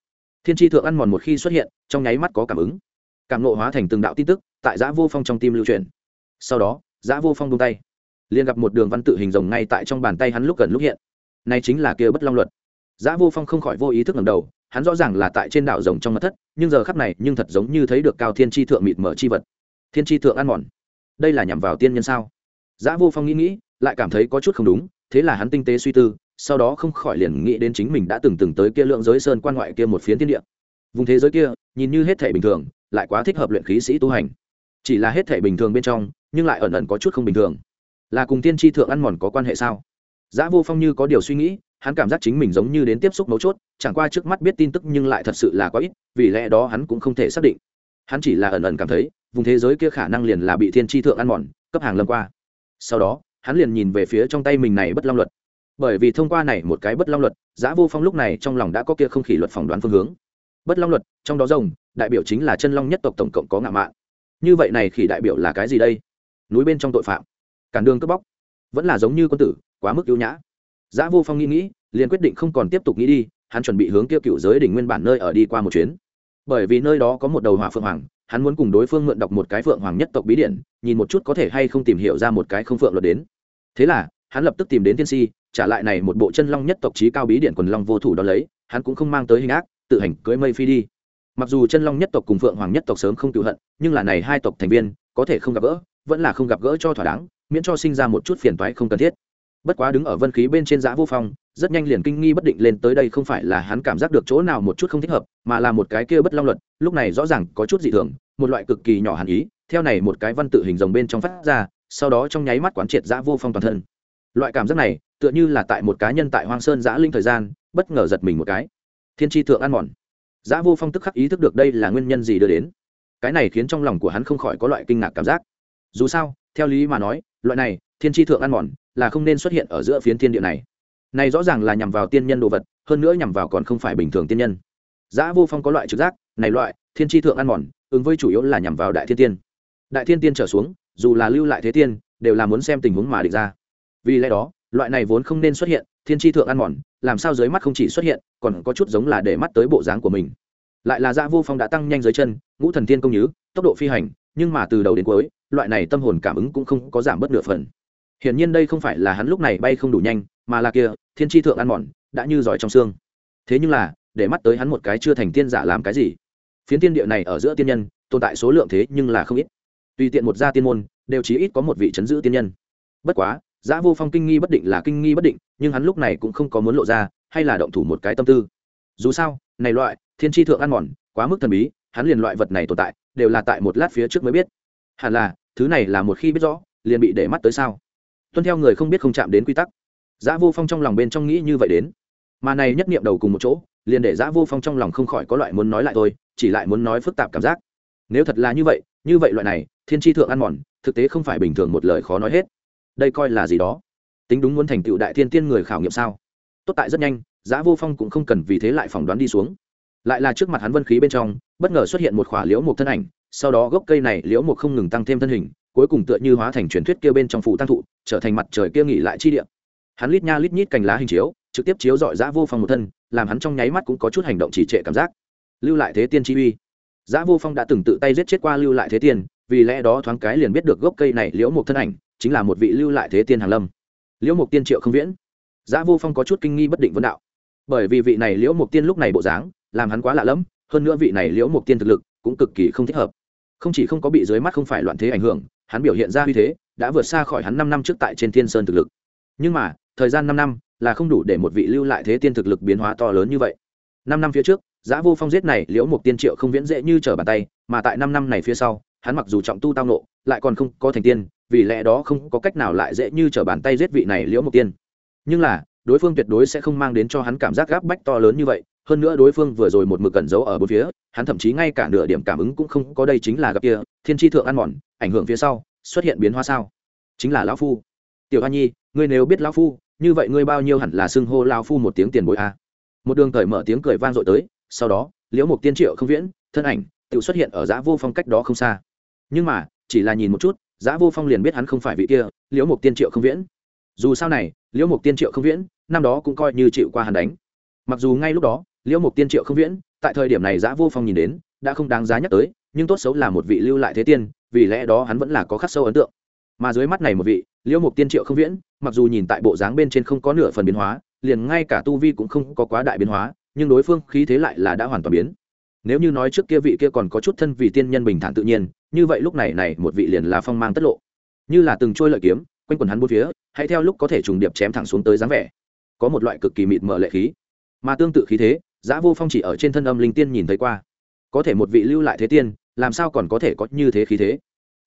Thiên tri thượng ăn mòn một khi xuất hiện, trong nháy mắt có cảm ứng cảm nộ hóa thành từng đạo tin tức, tại giã vô phong trong tim lưu truyền. Sau đó, giã vô phong tung tay. Liền gặp một đường văn tự hình rồng ngay tại trong bàn tay hắn lúc gần lúc hiện. Này chính là kia bất long luật. Giã vô phong không khỏi vô ý thức ngầm đầu, hắn rõ ràng là tại trên đảo rồng trong mặt thất, nhưng giờ khắp này, nhưng thật giống như thấy được cao thiên tri thượng mịt mở chi vật. Thiên tri thượng ăn mòn. Đây là nhằm vào tiên nhân sao? Giã vô phong nghĩ nghĩ, lại cảm thấy có chút không đúng, thế là hắn tinh tế suy tư, sau đó không khỏi liền nghĩ đến chính mình đã từng từng tới kia lượng giới sơn quan ngoại kia một phiến thiên địa vùng thế giới kia nhìn như hết thể bình thường lại quá thích hợp luyện khí sĩ tu hành chỉ là hết thể bình thường bên trong nhưng lại ẩn ẩn có chút không bình thường là cùng tiên tri thượng ăn mòn có quan hệ sao Giá Vô Phong như có điều suy nghĩ, hắn cảm giác chính mình giống như đến tiếp xúc mấu chốt, chẳng qua trước mắt biết tin tức nhưng lại thật sự là quá ít, vì lẽ đó hắn cũng không thể xác định. Hắn chỉ là ẩn ẩn cảm thấy, vùng thế giới kia khả năng liền là bị thiên tri thượng ăn mòn, cấp hàng lâm qua. Sau đó, hắn liền nhìn về phía trong tay mình này bất long luật. Bởi vì thông qua này một cái bất long luật, Giá Vô Phong lúc này trong lòng đã có kia không khỉ luật phỏng đoán phương hướng. Bất long luật, trong đó rồng, đại biểu chính là chân long nhất tộc tổng cộng có ngạ mạn. Như vậy này khỉ đại biểu là cái gì đây? Núi bên trong tội phạm, cản đường cướp bóc, vẫn là giống như quân tử, quá mức yếu nhã giã Vô Phong nghĩ nghĩ, liền quyết định không còn tiếp tục nghĩ đi, hắn chuẩn bị hướng kia cựu giới đỉnh nguyên bản nơi ở đi qua một chuyến. Bởi vì nơi đó có một đầu hỏa phượng hoàng, hắn muốn cùng đối phương mượn đọc một cái phượng hoàng nhất tộc bí điển, nhìn một chút có thể hay không tìm hiểu ra một cái không phượng luật đến. Thế là, hắn lập tức tìm đến tiên si, trả lại này một bộ chân long nhất tộc trí cao bí điển quần long vô thủ đó lấy, hắn cũng không mang tới hình ác, tự hành cưỡi mây phi đi. Mặc dù chân long nhất tộc cùng phượng hoàng nhất tộc sớm không cựu hận, nhưng là này hai tộc thành viên, có thể không gặp gỡ, vẫn là không gặp gỡ cho thỏa đáng, miễn cho sinh ra một chút phiền toái không cần thiết. Bất quá đứng ở vân khí bên trên giã vô phong rất nhanh liền kinh nghi bất định lên tới đây không phải là hắn cảm giác được chỗ nào một chút không thích hợp mà là một cái kia bất long luật lúc này rõ ràng có chút dị thường một loại cực kỳ nhỏ hàn ý theo này một cái văn tự hình rồng bên trong phát ra sau đó trong nháy mắt quán triệt giã vô phong toàn thân. Loại cảm giác này tựa như là tại một cá nhân tại hoang sơn giã linh thời gian bất ngờ giật mình một cái thiên tri thượng ăn mòn. Giã vô phong tức khắc ý thức được đây là nguyên nhân gì đưa đến. Cái này khiến trong lòng của hắn không khỏi có loại kinh ngạc cảm giác. Dù sao, theo lý mà nói, loại này, thiên tri thượng ăn mòn, là không nên xuất hiện ở giữa phiến thiên địa này. Này rõ ràng là nhằm vào tiên nhân đồ vật, hơn nữa nhằm vào còn không phải bình thường tiên nhân. Giã vô phong có loại trực giác, này loại, thiên tri thượng ăn mòn, ứng với chủ yếu là nhằm vào đại thiên tiên. Đại thiên tiên trở xuống, dù là lưu lại thế tiên, đều là muốn xem tình huống mà địch ra. Vì lẽ đó, loại này vốn không nên xuất hiện thiên tri thượng ăn mòn, làm sao dưới mắt không chỉ xuất hiện, còn có chút giống là để mắt tới bộ dáng của mình. Lại là dạ vô phong đã tăng nhanh dưới chân, ngũ thần tiên công nhứ, tốc độ phi hành, nhưng mà từ đầu đến cuối, loại này tâm hồn cảm ứng cũng không có giảm bớt nửa phần. Hiển nhiên đây không phải là hắn lúc này bay không đủ nhanh, mà là kia, thiên tri thượng ăn mòn, đã như giỏi trong xương. Thế nhưng là, để mắt tới hắn một cái chưa thành tiên giả làm cái gì? Phiến tiên địa này ở giữa tiên nhân, tồn tại số lượng thế nhưng là không ít. Tùy tiện một gia tiên môn, đều chí ít có một vị chấn giữ tiên nhân. Bất quá Giả vô phong kinh nghi bất định là kinh nghi bất định, nhưng hắn lúc này cũng không có muốn lộ ra, hay là động thủ một cái tâm tư. Dù sao, này loại, thiên tri thượng ăn mòn, quá mức thần bí, hắn liền loại vật này tồn tại, đều là tại một lát phía trước mới biết. Hẳn là, thứ này là một khi biết rõ, liền bị để mắt tới sao? Tuân theo người không biết không chạm đến quy tắc. Giả vô phong trong lòng bên trong nghĩ như vậy đến. Mà này nhất niệm đầu cùng một chỗ, liền để Giả vô phong trong lòng không khỏi có loại muốn nói lại thôi, chỉ lại muốn nói phức tạp cảm giác. Nếu thật là như vậy như vậy loại này, thiên tri thượng ăn mòn, thực tế không phải bình thường một lời khó nói hết đây coi là gì đó? Tính đúng muốn thành tựu đại thiên tiên người khảo nghiệm sao? Tốt tại rất nhanh giã vô phong cũng không cần vì thế lại phỏng đoán đi xuống. Lại là trước mặt hắn vân khí bên trong, bất ngờ xuất hiện một khỏa liễu một thân ảnh, sau đó gốc cây này liễu một không ngừng tăng thêm thân hình, cuối cùng tựa như hóa thành truyền thuyết kia bên trong phủ tăng thụ, trở thành mặt trời kia nghỉ lại chi địa. Hắn lít nha lít nhít cành lá hình chiếu, trực tiếp chiếu dọi giã vô phong một thân, làm hắn trong nháy mắt cũng có chút hành động chỉ trệ cảm giác. Lưu lại thế tiên chi uy. Giã vô phong đã từng tự tay giết chết qua lưu lại thế tiên, vì lẽ đó thoáng cái liền biết được gốc cây này liễu một thân ảnh chính là một vị lưu lại thế tiên hàng lâm. Liễu mục tiên triệu không viễn. Giã vô phong có chút kinh nghi bất định vấn đạo. Bởi vì vị này liễu mục tiên lúc này bộ dáng, làm hắn quá lạ lẫm, hơn nữa vị này liễu mục tiên thực lực cũng cực kỳ không thích hợp. Không chỉ không có bị dưới mắt không phải loạn thế ảnh hưởng, hắn biểu hiện ra uy thế đã vượt xa khỏi hắn năm năm trước tại trên thiên sơn thực lực. Nhưng mà, thời gian năm năm là không đủ để một vị lưu lại thế tiên thực lực biến hóa to lớn như vậy. Năm năm phía trước giã vô phong giết này liễu mục tiên triệu không viễn dễ như trở bàn tay, mà tại năm năm này phía sau, hắn mặc dù trọng tu tao nộ lại còn không có thành tiên, vì lẽ đó không có cách nào lại dễ như t r ở bàn tay giết vị này liễu mục tiên. Nhưng là, đối phương tuyệt đối sẽ không mang đến cho hắn cảm giác gáp bách to lớn như vậy, hơn nữa đối phương vừa rồi một mực cẩn giấu ở bốn phía, hắn thậm chí ngay cả nửa điểm cảm ứng cũng không có đây chính là gặp kia, thiên tri thượng ăn mòn, ảnh hưởng phía sau, xuất hiện biến hóa sao? Chính là lão phu. Tiểu hoa nhi, ngươi nếu biết lão phu, như vậy ngươi bao nhiêu hẳn là xưng hô lão phu một tiếng tiền bội a? Một đường cởi mở tiếng cười vang dội tới, sau đó, liễu mục tiên triệu không viễn, thân ảnh, tự xuất hiện ở giã vô phong cách đó không xa. Nhưng mà chỉ là nhìn một chút, giã vô phong liền biết hắn không phải vị kia, liễu mục tiên triệu không viễn. Dù sao này, liễu mục tiên triệu không viễn, năm đó cũng coi như chịu qua hắn đánh. Mặc dù ngay lúc đó, liễu mục tiên triệu không viễn, tại thời điểm này giã vô phong nhìn đến, đã không đáng giá nhắc tới, nhưng tốt xấu là một vị lưu lại thế tiên, vì lẽ đó hắn vẫn là có khắc sâu ấn tượng. Mà dưới mắt này một vị, liễu mục tiên triệu không viễn, mặc dù nhìn tại bộ dáng bên trên không có nửa phần biến hóa, liền ngay cả tu vi cũng không có quá đại biến hóa, nhưng đối phương khí thế lại là đã hoàn toàn biến nếu như nói trước kia vị kia còn có chút thân vị tiên nhân bình thản tự nhiên, như vậy lúc này này một vị liền là phong mang tất lộ. Như là từng trôi lợi kiếm, quanh quần hắn bốn phía, hãy theo lúc có thể trùng điệp chém thẳng xuống tới dáng vẻ. Có một loại cực kỳ mịt mở lệ khí. Mà tương tự khí thế, giã vô phong chỉ ở trên thân âm linh tiên nhìn thấy qua. Có thể một vị lưu lại thế tiên, làm sao còn có thể có như thế khí thế?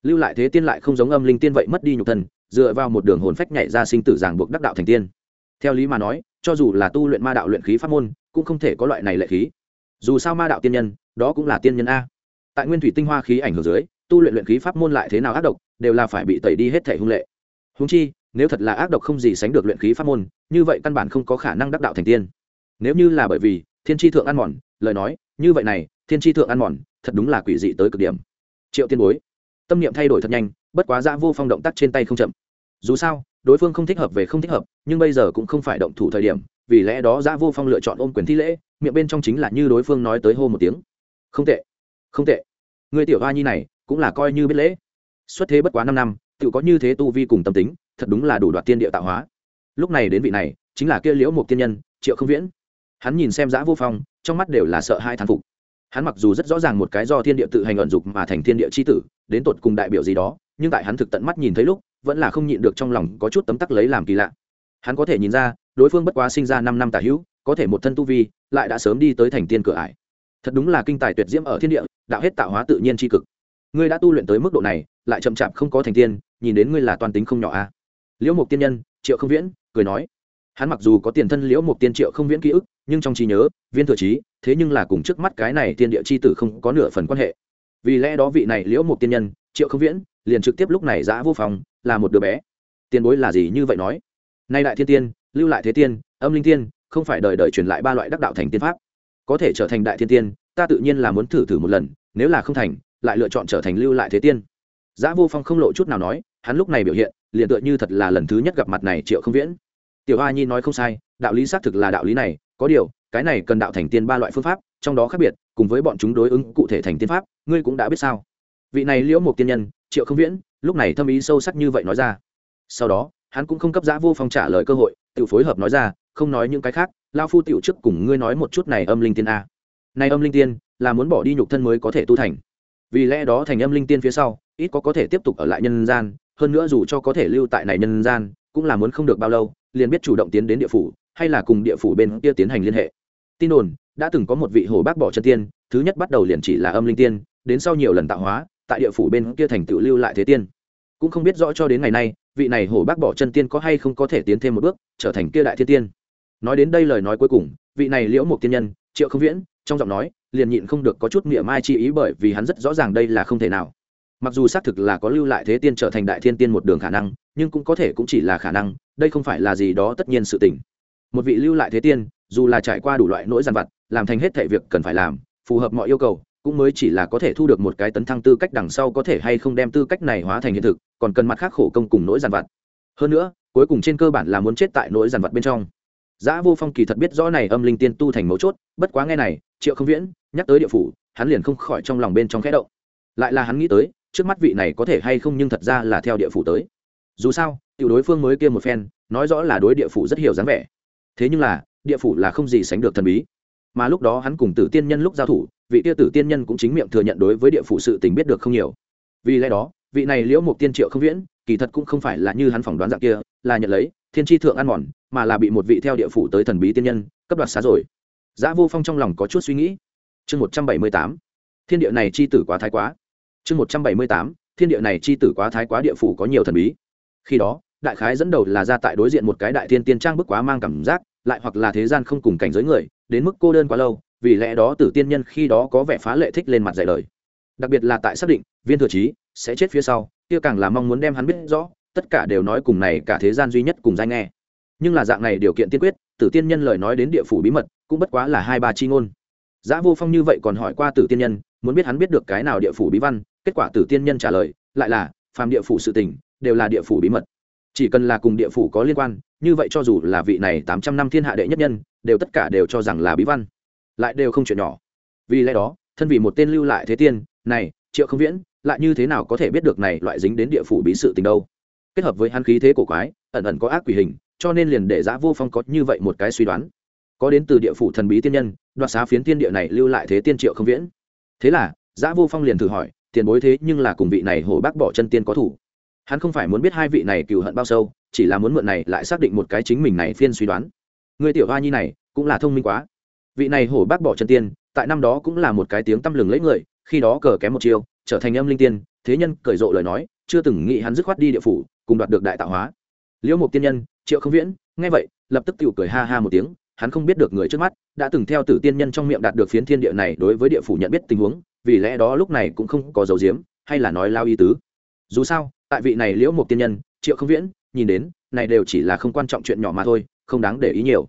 Lưu lại thế tiên lại không giống âm linh tiên vậy mất đi nhục thân, dựa vào một đường hồn phách nhảy ra sinh tử giảng buộc đắc đạo thành tiên. Theo lý mà nói, cho dù là tu luyện ma đạo luyện khí pháp môn, cũng không thể có loại này lệ khí dù sao ma đạo tiên nhân, đó cũng là tiên nhân a. Tại nguyên thủy tinh hoa khí ảnh hưởng dưới, tu luyện luyện khí pháp môn lại thế nào ác độc, đều là phải bị tẩy đi hết thể hung lệ. Húng chi, nếu thật là ác độc không gì sánh được luyện khí pháp môn, như vậy căn bản không có khả năng đắc đạo thành tiên. Nếu như là bởi vì thiên tri thượng ăn mòn, lời nói, như vậy này, thiên tri thượng ăn mòn, thật đúng là quỷ dị tới cực điểm. Triệu tiên bối, tâm niệm thay đổi thật nhanh, bất quá dã vô phong động tác trên tay không chậm. Dù sao, đối phương không thích hợp về không thích hợp, nhưng bây giờ cũng không phải động thủ thời điểm, vì lẽ đó dã vô phong lựa chọn ôm quyền thi lễ miệng bên trong chính là như đối phương nói tới hô một tiếng. Không tệ không tệ. Người tiểu hoa nhi này cũng là coi như biết lễ. Xuất thế bất quá năm năm tự có như thế tu vi cùng tâm tính, thật đúng là đủ đoạt tiên địa tạo hóa. Lúc này đến vị này, chính là kia liễu một tiên nhân, triệu không viễn. Hắn nhìn xem giã vô phong, trong mắt đều là sợ hai thán phục. Hắn mặc dù rất rõ ràng một cái do thiên địa tự hành ẩn dục mà thành thiên địa c h i tử, đến tột cùng đại biểu gì đó, nhưng tại hắn thực tận mắt nhìn thấy lúc, vẫn là không nhịn được trong lòng có chút tấm tắc lấy làm kỳ lạ. Hắn có thể nhìn ra, đối phương bất quá sinh ra năm năm tả hữu có thể một thân tu vi, lại đã sớm đi tới thành tiên cửa ải. Thật đúng là kinh tài tuyệt diễm ở thiên địa, đạo hết tạo hóa tự nhiên tri cực. Ngươi đã tu luyện tới mức độ này, lại chậm chạp không có thành tiên, nhìn đến ngươi là toàn tính không nhỏ a liễu mục tiên nhân, triệu không viễn, cười nói. Hắn mặc dù có tiền thân liễu mục tiên triệu không viễn ký ức, nhưng trong trí nhớ, viên thừa trí, thế nhưng là cùng trước mắt cái này tiên địa c h i tử không có nửa phần quan hệ. Vì lẽ đó vị này liễu mục tiên nhân, triệu không viễn, liền trực tiếp lúc này giã vô phòng, là một đứa bé. Tiền bối là gì như vậy nói? Nay đại thiên tiên, lưu lại thế tiên, âm linh tiên không phải đời đời truyền lại ba loại đắc đạo thành tiên pháp. Có thể trở thành đại thiên tiên, ta tự nhiên là muốn thử thử một lần, nếu là không thành, lại lựa chọn trở thành lưu lại thế tiên. Giã vô phong không lộ chút nào nói, hắn lúc này biểu hiện, liền tựa như thật là lần thứ nhất gặp mặt này triệu không viễn. Tiểu hoa nhi nói không sai, đạo lý xác thực là đạo lý này, có điều, cái này cần đạo thành tiên ba loại phương pháp, trong đó khác biệt, cùng với bọn chúng đối ứng cụ thể thành tiên pháp, ngươi cũng đã biết sao? Vị này liễu một tiên nhân, triệu không viễn, lúc này thâm ý sâu sắc như vậy nói ra. Sau đó, hắn cũng không cấp giã vô phong trả lời cơ hội, tự phối hợp nói ra không nói những cái khác lao phu tiểu trước cùng ngươi nói một chút này âm linh tiên a. Này âm linh tiên là muốn bỏ đi nhục thân mới có thể tu thành. Vì lẽ đó thành âm linh tiên phía sau, ít có có thể tiếp tục ở lại nhân gian, hơn nữa dù cho có thể lưu tại này nhân gian, cũng là muốn không được bao lâu, liền biết chủ động tiến đến địa phủ, hay là cùng địa phủ bên kia tiến hành liên hệ. Tin đồn, đã từng có một vị hồ bác bỏ chân tiên, thứ nhất bắt đầu liền chỉ là âm linh tiên, đến sau nhiều lần tạo hóa, tại địa phủ bên kia thành tựu lưu lại thế tiên. Cũng không biết rõ cho đến ngày nay, vị này hổ bác bỏ chân tiên có hay không có thể tiến thêm một bước, trở thành kia đại thiên tiên nói đến đây lời nói cuối cùng, vị này liễu một tiên nhân, triệu không viễn, trong giọng nói, liền nhịn không được có chút miệng mai chi ý bởi vì hắn rất rõ ràng đây là không thể nào. Mặc dù xác thực là có lưu lại thế tiên trở thành đại thiên tiên một đường khả năng, nhưng cũng có thể cũng chỉ là khả năng, đây không phải là gì đó tất nhiên sự tình. Một vị lưu lại thế tiên, dù là trải qua đủ loại nỗi dằn vặt, làm thành hết thệ việc cần phải làm, phù hợp mọi yêu cầu, cũng mới chỉ là có thể thu được một cái tấn thăng tư cách đằng sau có thể hay không đem tư cách này hóa thành hiện thực, còn cần mặt khác khổ công cùng nỗi dằn vặt. Hơn nữa, cuối cùng trên cơ bản là muốn chết tại nỗi dằn vặt bên trong. Giá Vô Phong kỳ thật biết rõ này âm linh tiên tu thành mấu chốt, bất quá nghe này, Triệu Không Viễn nhắc tới địa phủ, hắn liền không khỏi trong lòng bên trong khẽ động. Lại là hắn nghĩ tới, trước mắt vị này có thể hay không nhưng thật ra là theo địa phủ tới. Dù sao, tiểu đối phương mới kia một phen, nói rõ là đối địa phủ rất hiểu dáng vẻ. Thế nhưng là, địa phủ là không gì sánh được thần bí. Mà lúc đó hắn cùng Tử Tiên Nhân lúc giao thủ, vị kia Tử Tiên Nhân cũng chính miệng thừa nhận đối với địa phủ sự tình biết được không nhiều. Vì lẽ đó, vị này Liễu Mục Tiên Triệu Không Viễn, kỳ thật cũng không phải là như hắn phỏng đoán dạng kia, là nhận lấy thiên tri thượng ăn mòn, mà là bị một vị theo địa phủ tới thần bí tiên nhân, cấp đoạt xá rồi. Giá vô phong trong lòng có chút suy nghĩ. Chương một trăm bảy mươi tám. Thiên địa này chi tử quá thái quá. Chương một trăm bảy mươi tám. Thiên địa này chi tử quá thái quá địa phủ có nhiều thần bí. Khi đó, đại khái dẫn đầu là ra tại đối diện một cái đại thiên tiên trang bức quá mang cảm giác, lại hoặc là thế gian không cùng cảnh giới người, đến mức cô đơn quá lâu, vì lẽ đó tử tiên nhân khi đó có vẻ phá lệ thích lên mặt dạy lời. Đặc biệt là tại xác định, viên thừa trí sẽ chết phía sau, kia càng là mong muốn đem hắn biết rõ tất cả đều nói cùng này cả thế gian duy nhất cùng danh nghe. Nhưng là dạng này điều kiện tiên quyết, tử tiên nhân lời nói đến địa phủ bí mật, cũng bất quá là hai ba chi ngôn. Giá vô phong như vậy còn hỏi qua tử tiên nhân, muốn biết hắn biết được cái nào địa phủ bí văn, kết quả tử tiên nhân trả lời, lại là, phàm địa phủ sự tình, đều là địa phủ bí mật. Chỉ cần là cùng địa phủ có liên quan, như vậy cho dù là vị này tám trăm năm thiên hạ đệ nhất nhân, đều tất cả đều cho rằng là bí văn. Lại đều không chuyện nhỏ. Vì lẽ đó, thân vì một tên lưu lại thế tiên, này, triệu không viễn, lại như thế nào có thể biết được này loại dính đến địa phủ bí sự tình đâu? Kết hợp với hắn khí thế cổ quái, ẩn ẩn có ác quỷ hình, cho nên liền để giã vô phong có như vậy một cái suy đoán. Có đến từ địa phủ thần bí tiên nhân, đoạt xá phiến tiên địa này lưu lại thế tiên triệu không viễn. Thế là, giã vô phong liền thử hỏi, tiền bối thế nhưng là cùng vị này hổ bác bỏ chân tiên có thủ? Hắn không phải muốn biết hai vị này cừu hận bao sâu, chỉ là muốn mượn này lại xác định một cái chính mình này phiên suy đoán. Người tiểu hoa nhi này, cũng là thông minh quá. Vị này hổ bác bỏ chân tiên, tại năm đó cũng là một cái tiếng tăm lừng lấy người, khi đó cờ kém một chiêu, trở thành âm linh tiên, thế nhân cởi rộ lời nói, chưa từng nghĩ hắn dứt khoát đi địa phủ cùng đoạt được đại tạo hóa. Liễu mục tiên nhân, triệu không viễn, nghe vậy, lập tức tự cười ha ha một tiếng, hắn không biết được người trước mắt, đã từng theo tử tiên nhân trong miệng đạt được phiến thiên địa này đối với địa phủ nhận biết tình huống, vì lẽ đó lúc này cũng không có dấu diếm, hay là nói lao y tứ. Dù sao, tại vị này liễu mục tiên nhân, triệu không viễn, nhìn đến, này đều chỉ là không quan trọng chuyện nhỏ mà thôi, không đáng để ý nhiều.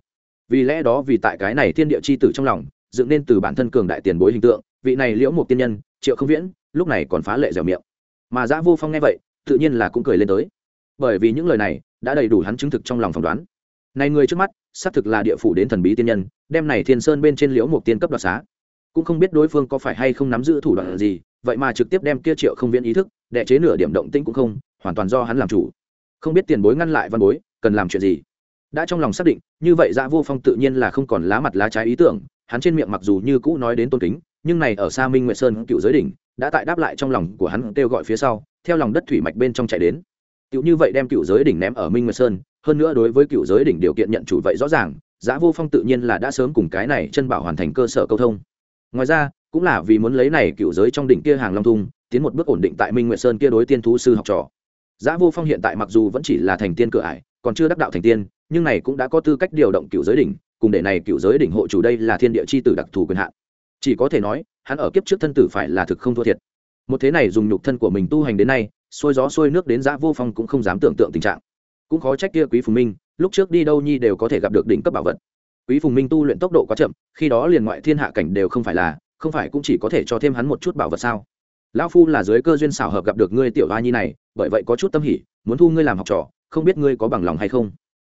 Vì lẽ đó vì tại cái này thiên địa chi tử trong lòng, dựng nên từ bản thân cường đại tiền bối hình tượng, vị này liễu mục tiên nhân, triệu không viễn, lúc này còn phá lệ dẻo miệng. Mà giã vô phong nghe vậy, tự nhiên là cũng cười lên tới bởi vì những lời này đã đầy đủ hắn chứng thực trong lòng phỏng đoán. Này người trước mắt, xác thực là địa phủ đến thần bí tiên nhân, đem này thiên sơn bên trên liễu một tiên cấp đoạt xá. Cũng không biết đối phương có phải hay không nắm giữ thủ đoạn gì, vậy mà trực tiếp đem kia triệu không viễn ý thức, đệ chế nửa điểm động tĩnh cũng không, hoàn toàn do hắn làm chủ. Không biết tiền bối ngăn lại văn bối, cần làm chuyện gì? Đã trong lòng xác định, như vậy dạ vô phong tự nhiên là không còn lá mặt lá trái ý tưởng, hắn trên miệng mặc dù như cũ nói đến tôn kính, nhưng này ở xa minh nguyệt sơn cựu giới đỉnh, đã tại đáp lại trong lòng của hắn kêu gọi phía sau, theo lòng đất thủy mạch bên trong chạy đến. Cựu như vậy đem cựu giới đỉnh ném ở Minh Nguyệt Sơn, hơn nữa đối với cựu giới đỉnh điều kiện nhận chủ vậy rõ ràng, Giá Vô Phong tự nhiên là đã sớm cùng cái này chân bảo hoàn thành cơ sở câu thông. Ngoài ra, cũng là vì muốn lấy này cựu giới trong đỉnh kia hàng long thung, tiến một bước ổn định tại Minh Nguyệt Sơn kia đối tiên thú sư học trò. Giá Vô Phong hiện tại mặc dù vẫn chỉ là thành tiên cửa ải, còn chưa đắc đạo thành tiên, nhưng này cũng đã có tư cách điều động cựu giới đỉnh cùng để này cựu giới đỉnh hộ chủ đây là thiên địa c h i tử đặc thù quyền hạn chỉ có thể nói hắn ở kiếp trước thân tử phải là thực không thua thiệt một thế này dùng nhục thân của mình tu hành đến nay xuôi gió xuôi nước đến giã vô phong cũng không dám tưởng tượng tình trạng. Cũng khó trách kia quý phùng minh, lúc trước đi đâu nhi đều có thể gặp được đỉnh cấp bảo vật. Quý phùng minh tu luyện tốc độ quá chậm, khi đó liền ngoại thiên hạ cảnh đều không phải là, không phải cũng chỉ có thể cho thêm hắn một chút bảo vật sao? Lão phu là dưới cơ duyên xảo hợp gặp được ngươi tiểu hoa nhi này, bởi vậy có chút tâm hỉ, muốn thu ngươi làm học trò, không biết ngươi có bằng lòng hay không?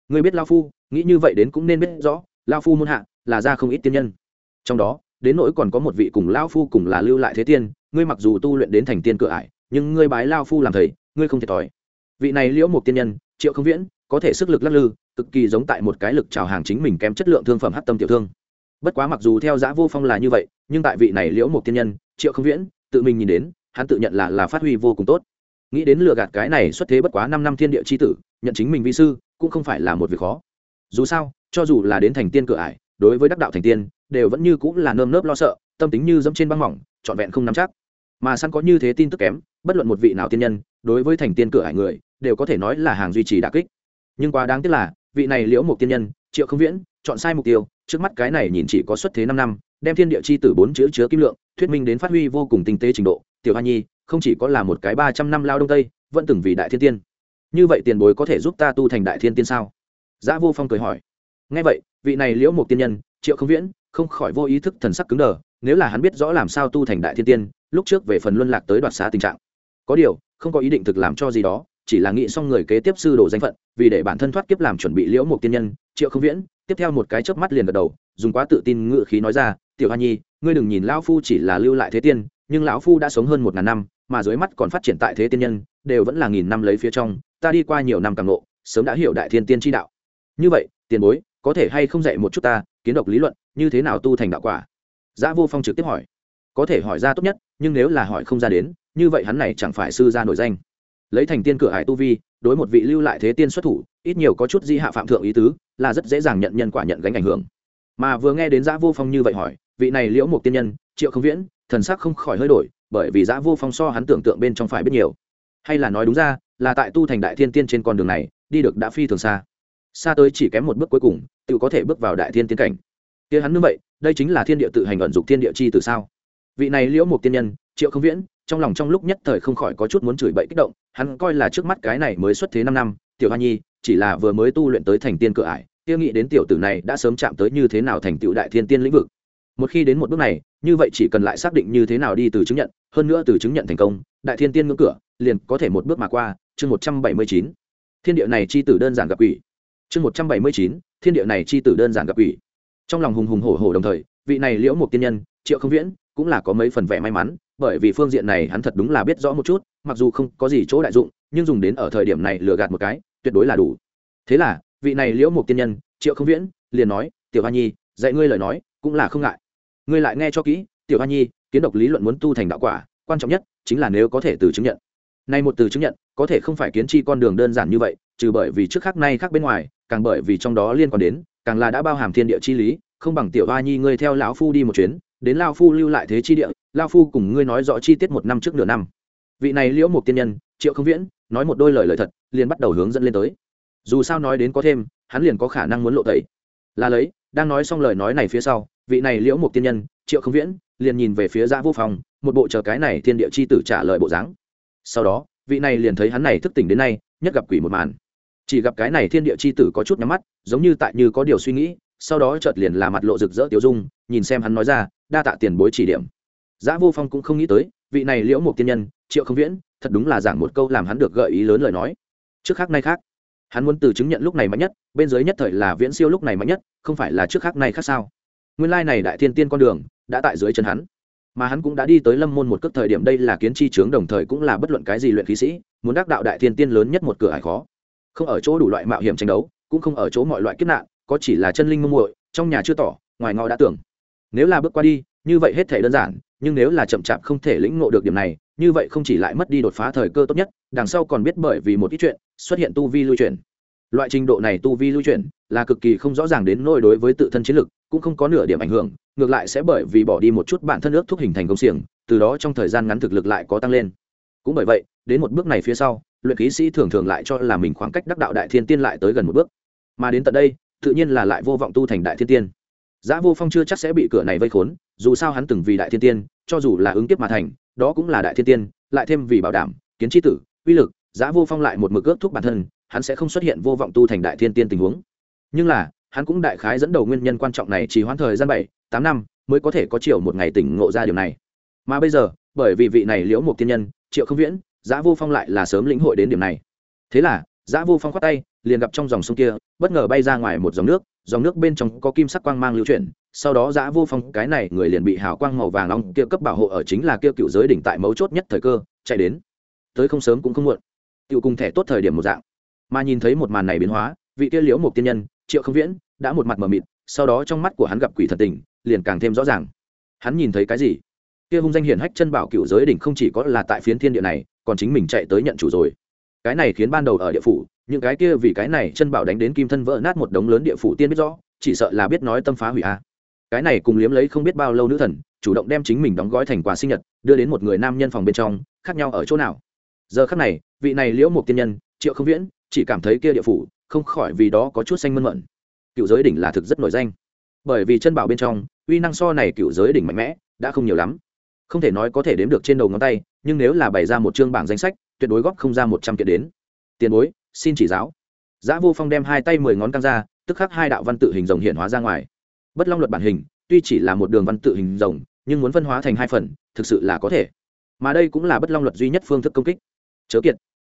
Ngươi biết lão phu, nghĩ như vậy đến cũng nên biết rõ, lão phu muốn hạ, là ra không ít tiên nhân. Trong đó, đến nỗi còn có một vị cùng lão phu cùng là lưu lại thế tiên, ngươi mặc dù tu luyện đến thành tiên cửa ải nhưng ngươi bái lao phu làm thầy, ngươi không thiệt thòi. Vị này liễu một tiên nhân, triệu không viễn, có thể sức lực lắc lư, cực kỳ giống tại một cái lực trào hàng chính mình kém chất lượng thương phẩm hát tâm tiểu thương. Bất quá mặc dù theo giã vô phong là như vậy, nhưng tại vị này liễu một tiên nhân, triệu không viễn, tự mình nhìn đến, hắn tự nhận là là phát huy vô cùng tốt. Nghĩ đến lừa gạt cái này xuất thế bất quá năm năm thiên địa c h i tử, nhận chính mình vi sư, cũng không phải là một việc khó. Dù sao, cho dù là đến thành tiên cửa ải, đối với đắc đạo thành tiên, đều vẫn như cũng là nơm nớp lo sợ, tâm tính như dẫm trên băng mỏng, trọn vẹn không nắm chắc mà săn có như thế tin tức kém, bất luận một vị nào tiên nhân, đối với thành tiên cửa hải người, đều có thể nói là hàng duy trì đà kích. Nhưng quá đáng tiếc là, vị này liễu một tiên nhân, triệu không viễn, chọn sai mục tiêu, trước mắt cái này nhìn chỉ có xuất thế năm năm, đem thiên địa chi từ bốn chữ chứa kim lượng, thuyết minh đến phát huy vô cùng tinh tế trình độ. Tiểu hoa nhi, không chỉ có là một cái ba trăm năm lao đông tây, vẫn từng vì đại thiên tiên. Như vậy tiền bối có thể giúp ta tu thành đại thiên tiên sao? Giã vô phong cười hỏi. Ngay vậy, vị này liễu một tiên nhân, triệu không viễn, không khỏi vô ý thức thần sắc cứng đờ, nếu là hắn biết rõ làm sao tu thành đại thiên tiên lúc trước về phần luân lạc tới đoạt xá tình trạng. Có điều, không có ý định thực làm cho gì đó, chỉ là nghĩ xong người kế tiếp sư đồ danh phận, vì để bản thân thoát kiếp làm chuẩn bị liễu một tiên nhân, triệu không viễn, tiếp theo một cái chớp mắt liền gật đầu, dùng quá tự tin ngự khí nói ra, tiểu hoa nhi, ngươi đừng nhìn lão phu chỉ là lưu lại thế tiên, nhưng lão phu đã sống hơn một ngàn năm, mà dưới mắt còn phát triển tại thế tiên nhân, đều vẫn là nghìn năm lấy phía trong, ta đi qua nhiều năm càng ngộ, sớm đã hiểu đại thiên tiên tri đạo. Như vậy, tiền bối, có thể hay không dạy một chút ta, kiến độc lý luận, như thế nào tu thành đạo quả? Giã vô phong trực tiếp hỏi có thể hỏi ra tốt nhất, nhưng nếu là hỏi không ra đến, như vậy hắn này chẳng phải sư ra nổi danh. Lấy thành tiên cửa hải tu vi, đối một vị lưu lại thế tiên xuất thủ, ít nhiều có chút di hạ phạm thượng ý tứ, là rất dễ dàng nhận nhân quả nhận gánh ảnh hưởng. Mà vừa nghe đến giã vô phong như vậy hỏi, vị này liễu một tiên nhân, triệu không viễn, thần sắc không khỏi hơi đổi, bởi vì giã vô phong so hắn tưởng tượng bên trong phải biết nhiều. Hay là nói đúng ra, là tại tu thành đại thiên tiên trên con đường này, đi được đã phi thường xa. Xa tới chỉ kém một bước cuối cùng, tự có thể bước vào đại thiên tiên cảnh. Kia hắn như vậy, đây chính là thiên địa tự hành ẩn dục thiên địa chi từ sao? Vị này liễu một tiên nhân, triệu không viễn, trong lòng trong lúc nhất thời không khỏi có chút muốn chửi bậy kích động, hắn coi là trước mắt cái này mới xuất thế năm năm, tiểu hoa nhi, chỉ là vừa mới tu luyện tới thành tiên cửa ải, kia nghĩ đến tiểu tử này đã sớm chạm tới như thế nào thành tựu đại thiên tiên lĩnh vực. Một khi đến một bước này, như vậy chỉ cần lại xác định như thế nào đi từ chứng nhận, hơn nữa từ chứng nhận thành công, đại thiên tiên ngưỡng cửa, liền có thể một bước mà qua, chương một trăm bảy mươi chín. Thiên địa này chi tử đơn giản gặp ủy chương một trăm bảy mươi chín, thiên địa này chi tử đơn giản gặp ủy trong lòng hùng hùng hổ hổ đồng thời, vị này liễu một tiên nhân, triệu không viễn cũng là có mấy phần vẻ may mắn, bởi vì phương diện này hắn thật đúng là biết rõ một chút, mặc dù không có gì chỗ đại dụng, nhưng dùng đến ở thời điểm này lừa gạt một cái, tuyệt đối là đủ. Thế là, vị này liễu một tiên nhân, triệu không viễn, liền nói, tiểu hoa nhi, dạy ngươi lời nói, cũng là không ngại. Ngươi lại nghe cho kỹ, tiểu hoa nhi, kiến độc lý luận muốn tu thành đạo quả, quan trọng nhất chính là nếu có thể từ chứng nhận. Nay một từ chứng nhận, có thể không phải kiến chi con đường đơn giản như vậy, trừ bởi vì trước khác nay khác bên ngoài, càng bởi vì trong đó liên quan đến, càng là đã bao hàm thiên địa chi lý, không bằng tiểu hoa nhi ngươi theo lão phu đi một chuyến đến lao phu lưu lại thế chi địa, lao phu cùng ngươi nói rõ chi tiết một năm trước nửa năm. Vị này liễu một tiên nhân, triệu không viễn, nói một đôi lời lời thật, liền bắt đầu hướng dẫn lên tới. Dù sao nói đến có thêm, hắn liền có khả năng muốn lộ tẩy. Là lấy, đang nói xong lời nói này phía sau, vị này liễu một tiên nhân, triệu không viễn, liền nhìn về phía giã vô phòng, một bộ chờ cái này thiên địa chi tử trả lời bộ dáng. Sau đó, vị này liền thấy hắn này thức tỉnh đến nay, nhất gặp quỷ một màn. Chỉ gặp cái này thiên địa chi tử có chút nhắm mắt, giống như tại như có điều suy nghĩ, sau đó chợt liền là mặt lộ rực rỡ tiêu dung nhìn xem hắn nói ra, đa tạ tiền bối chỉ điểm. Giã vô phong cũng không nghĩ tới, vị này liễu một tiên nhân, triệu không viễn, thật đúng là giảng một câu làm hắn được gợi ý lớn lời nói. Trước khác nay khác. Hắn muốn từ chứng nhận lúc này mạnh nhất, bên dưới nhất thời là viễn siêu lúc này mạnh nhất, không phải là trước khác nay khác sao? Nguyên lai này đại thiên tiên con đường, đã tại dưới chân hắn. Mà hắn cũng đã đi tới lâm môn một cấp thời điểm đây là kiến chi trướng đồng thời cũng là bất luận cái gì luyện khí sĩ, muốn đắc đạo đại thiên tiên lớn nhất một cửa hải khó. Không ở chỗ đủ loại mạo hiểm tranh đấu, cũng không ở chỗ mọi loại kiếp nạn, có chỉ là chân linh mông muội, trong nhà chưa tỏ, ngoài ngõ đã tưởng nếu là bước qua đi, như vậy hết thể đơn giản, nhưng nếu là chậm chạp không thể lĩnh ngộ được điểm này, như vậy không chỉ lại mất đi đột phá thời cơ tốt nhất, đằng sau còn biết bởi vì một ít chuyện xuất hiện tu vi lưu chuyển. Loại trình độ này tu vi lưu chuyển là cực kỳ không rõ ràng đến nỗi đối với tự thân chiến lực, cũng không có nửa điểm ảnh hưởng, ngược lại sẽ bởi vì bỏ đi một chút bản thân ước thúc hình thành công xiềng, từ đó trong thời gian ngắn thực lực lại có tăng lên. Cũng bởi vậy, đến một bước này phía sau, luyện khí sĩ thường thường lại cho là mình khoảng cách đắc đạo đại thiên tiên lại tới gần một bước. Mà đến tận đây, tự nhiên là lại vô vọng tu thành đại thiên tiên. Giá Vô Phong chưa chắc sẽ bị cửa này vây khốn, dù sao hắn từng vì đại thiên tiên, cho dù là ứng kiếp mà thành, đó cũng là đại thiên tiên, lại thêm vì bảo đảm kiến chi tử, uy lực, Giá Vô Phong lại một mực ước thúc bản thân, hắn sẽ không xuất hiện vô vọng tu thành đại thiên tiên tình huống. Nhưng là, hắn cũng đại khái dẫn đầu nguyên nhân quan trọng này chỉ hoãn thời gian bảy, tám năm mới có thể có chiều một ngày tỉnh ngộ ra điều này. Mà bây giờ, bởi vì vị này liễu một tiên nhân, Triệu Không Viễn, Giá Vô Phong lại là sớm lĩnh hội đến điểm này. Thế là, Giá Vô Phong khoát tay, liền gặp trong dòng sông kia, bất ngờ bay ra ngoài một dòng nước, dòng nước bên trong có kim sắc quang mang lưu chuyển sau đó giã vô phong cái này người liền bị hào quang màu vàng long kia cấp bảo hộ ở chính là kia cựu giới đỉnh tại mấu chốt nhất thời cơ chạy đến. Tới không sớm cũng không muộn. Tự cùng thẻ tốt thời điểm một dạng. Mà nhìn thấy một màn này biến hóa vị kia liễu một tiên nhân triệu không viễn đã một mặt mờ mịt sau đó trong mắt của hắn gặp quỷ thần tình liền càng thêm rõ ràng. Hắn nhìn thấy cái gì? Kia hung danh hiển hách chân bảo cựu giới đỉnh không chỉ có là tại phiến thiên địa này còn chính mình chạy tới nhận chủ rồi cái này khiến ban đầu ở địa phủ, những cái kia vì cái này chân bảo đánh đến kim thân vỡ nát một đống lớn địa phủ tiên biết rõ, chỉ sợ là biết nói tâm phá hủy a. Cái này cùng liếm lấy không biết bao lâu nữ thần, chủ động đem chính mình đóng gói thành quà sinh nhật, đưa đến một người nam nhân phòng bên trong, khác nhau ở chỗ nào? Giờ khác này, vị này liễu một tiên nhân, triệu không viễn, chỉ cảm thấy kia địa phủ, không khỏi vì đó có chút xanh mơn mận. Cựu giới đỉnh là thực rất nổi danh. Bởi vì chân bảo bên trong, uy năng so này cựu giới đỉnh mạnh mẽ, đã không nhiều lắm không thể nói có thể đếm được trên đầu ngón tay nhưng nếu là bày ra một chương bảng danh sách tuyệt đối góp không ra một trăm kiện đến tiền bối xin chỉ giáo giã Vô Phong đem hai tay mười ngón căng ra, tức khắc hai đạo văn tự hình rồng hiện hóa ra ngoài. Bất Long luật bản hình, tuy chỉ là một đường văn tự hình rồng, nhưng muốn phân hóa thành hai phần, thực sự là có thể. Mà đây cũng là Bất Long luật duy nhất phương thức công kích. Chớ kiệt,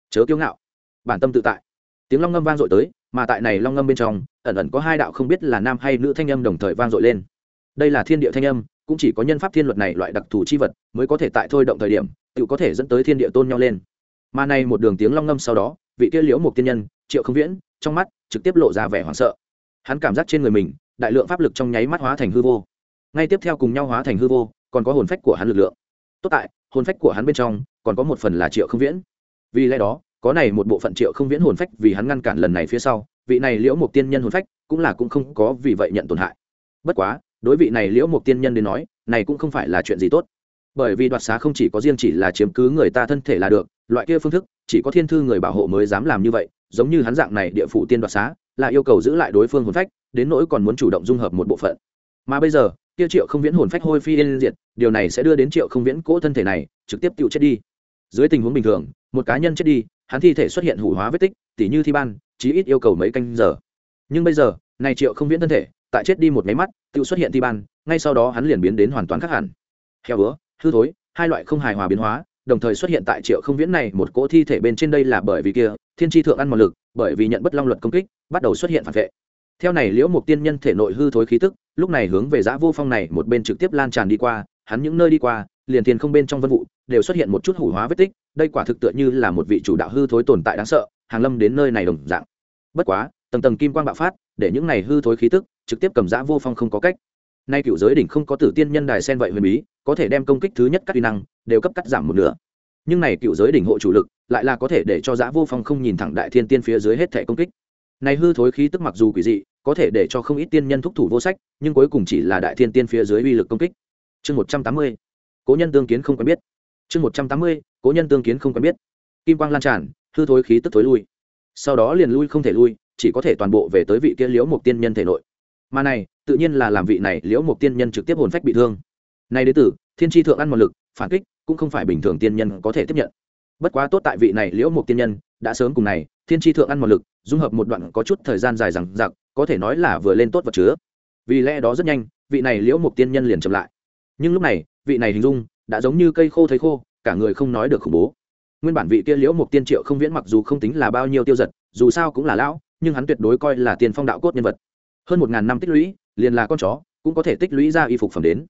chớ kiêu ngạo, bản tâm tự tại. Tiếng long ngâm vang dội tới, mà tại này long ngâm bên trong, ẩn ẩn có hai đạo không biết là nam hay nữ thanh âm đồng thời vang dội lên. Đây là thiên địa thanh âm, cũng chỉ có nhân pháp thiên luật này loại đặc thù chi vật mới có thể tại thôi động thời điểm, tự có thể dẫn tới thiên địa tôn nhau lên. Mà nay một đường tiếng long ngâm sau đó, vị kia liễu một tiên nhân triệu không viễn trong mắt trực tiếp lộ ra vẻ hoảng sợ. Hắn cảm giác trên người mình đại lượng pháp lực trong nháy mắt hóa thành hư vô. Ngay tiếp theo cùng nhau hóa thành hư vô còn có hồn phách của hắn lực lượng. Tốt tại hồn phách của hắn bên trong còn có một phần là triệu không viễn. Vì lẽ đó có này một bộ phận triệu không viễn hồn phách vì hắn ngăn cản lần này phía sau vị này liễu một tiên nhân hồn phách cũng là cũng không có vì vậy nhận tổn hại. Bất quá đối vị này liễu một tiên nhân đến nói, này cũng không phải là chuyện gì tốt. Bởi vì đoạt xá không chỉ có riêng chỉ là chiếm cứ người ta thân thể là được, loại kia phương thức, chỉ có thiên thư người bảo hộ mới dám làm như vậy, giống như hắn dạng này địa phủ tiên đoạt xá, là yêu cầu giữ lại đối phương hồn phách, đến nỗi còn muốn chủ động dung hợp một bộ phận. Mà bây giờ, kia triệu không viễn hồn phách hôi phi yên diệt, điều này sẽ đưa đến triệu không viễn cỗ thân thể này trực tiếp tự chết đi. Dưới tình huống bình thường, một cá nhân chết đi, hắn thi thể xuất hiện hủ hóa vết tích, tỉ như thi ban, chí ít yêu cầu mấy canh giờ. Nhưng bây giờ, này triệu không viễn thân thể tại chết đi một máy mắt, tự xuất hiện thi ban, ngay sau đó hắn liền biến đến hoàn toàn khác hẳn. Heo bữa hư thối, hai loại không hài hòa biến hóa, đồng thời xuất hiện tại triệu không viễn này một cỗ thi thể bên trên đây là bởi vì kia, thiên tri thượng ăn một lực, bởi vì nhận bất long luật công kích, bắt đầu xuất hiện phản vệ. Theo này liễu một tiên nhân thể nội hư thối khí tức, lúc này hướng về giã vô phong này một bên trực tiếp lan tràn đi qua, hắn những nơi đi qua, liền tiền không bên trong vân vụ, đều xuất hiện một chút hủ hóa vết tích, đây quả thực tựa như là một vị chủ đạo hư thối tồn tại đáng sợ, hàng lâm đến nơi này đồng dạng. Bất quá, tầng tầng kim quang bạo phát để những này hư thối khí tức trực tiếp cầm giã vô phong không có cách. Nay cựu giới đỉnh không có tử tiên nhân đài sen vậy huyền bí, có thể đem công kích thứ nhất các uy năng, đều cấp cắt giảm một nửa. Nhưng này cựu giới đỉnh hộ chủ lực, lại là có thể để cho giã vô phong không nhìn thẳng đại thiên tiên phía dưới hết thể công kích. Này hư thối khí tức mặc dù quỷ dị, có thể để cho không ít tiên nhân thúc thủ vô sách, nhưng cuối cùng chỉ là đại thiên tiên phía dưới uy lực công kích. Chương một trăm tám mươi, cố nhân tương kiến không quen biết. Chương một trăm tám mươi, cố nhân tương kiến không quen biết. Kim quang lan tràn, hư thối khí tức thối lui. Sau đó liền lui không thể lui chỉ có thể toàn bộ về tới vị kia liễu một tiên nhân thể nội. Mà này, tự nhiên là làm vị này liễu một tiên nhân trực tiếp hồn phách bị thương. Nay đế tử, thiên tri thượng ăn một lực, phản kích cũng không phải bình thường tiên nhân có thể tiếp nhận. Bất quá tốt tại vị này liễu một tiên nhân, đã sớm cùng này, thiên tri thượng ăn một lực, dung hợp một đoạn có chút thời gian dài rằng giặc có thể nói là vừa lên tốt vật chứa. Vì lẽ đó rất nhanh, vị này liễu một tiên nhân liền chậm lại. Nhưng lúc này, vị này hình dung đã giống như cây khô thấy khô, cả người không nói được khủng bố. Nguyên bản vị kia liễu một tiên triệu không viễn mặc dù không tính là bao nhiêu tiêu giật, dù sao cũng là lão nhưng hắn tuyệt đối coi là tiền phong đạo cốt nhân vật. Hơn một ngàn năm tích lũy, liền là con chó, cũng có thể tích lũy ra y phục phẩm đến.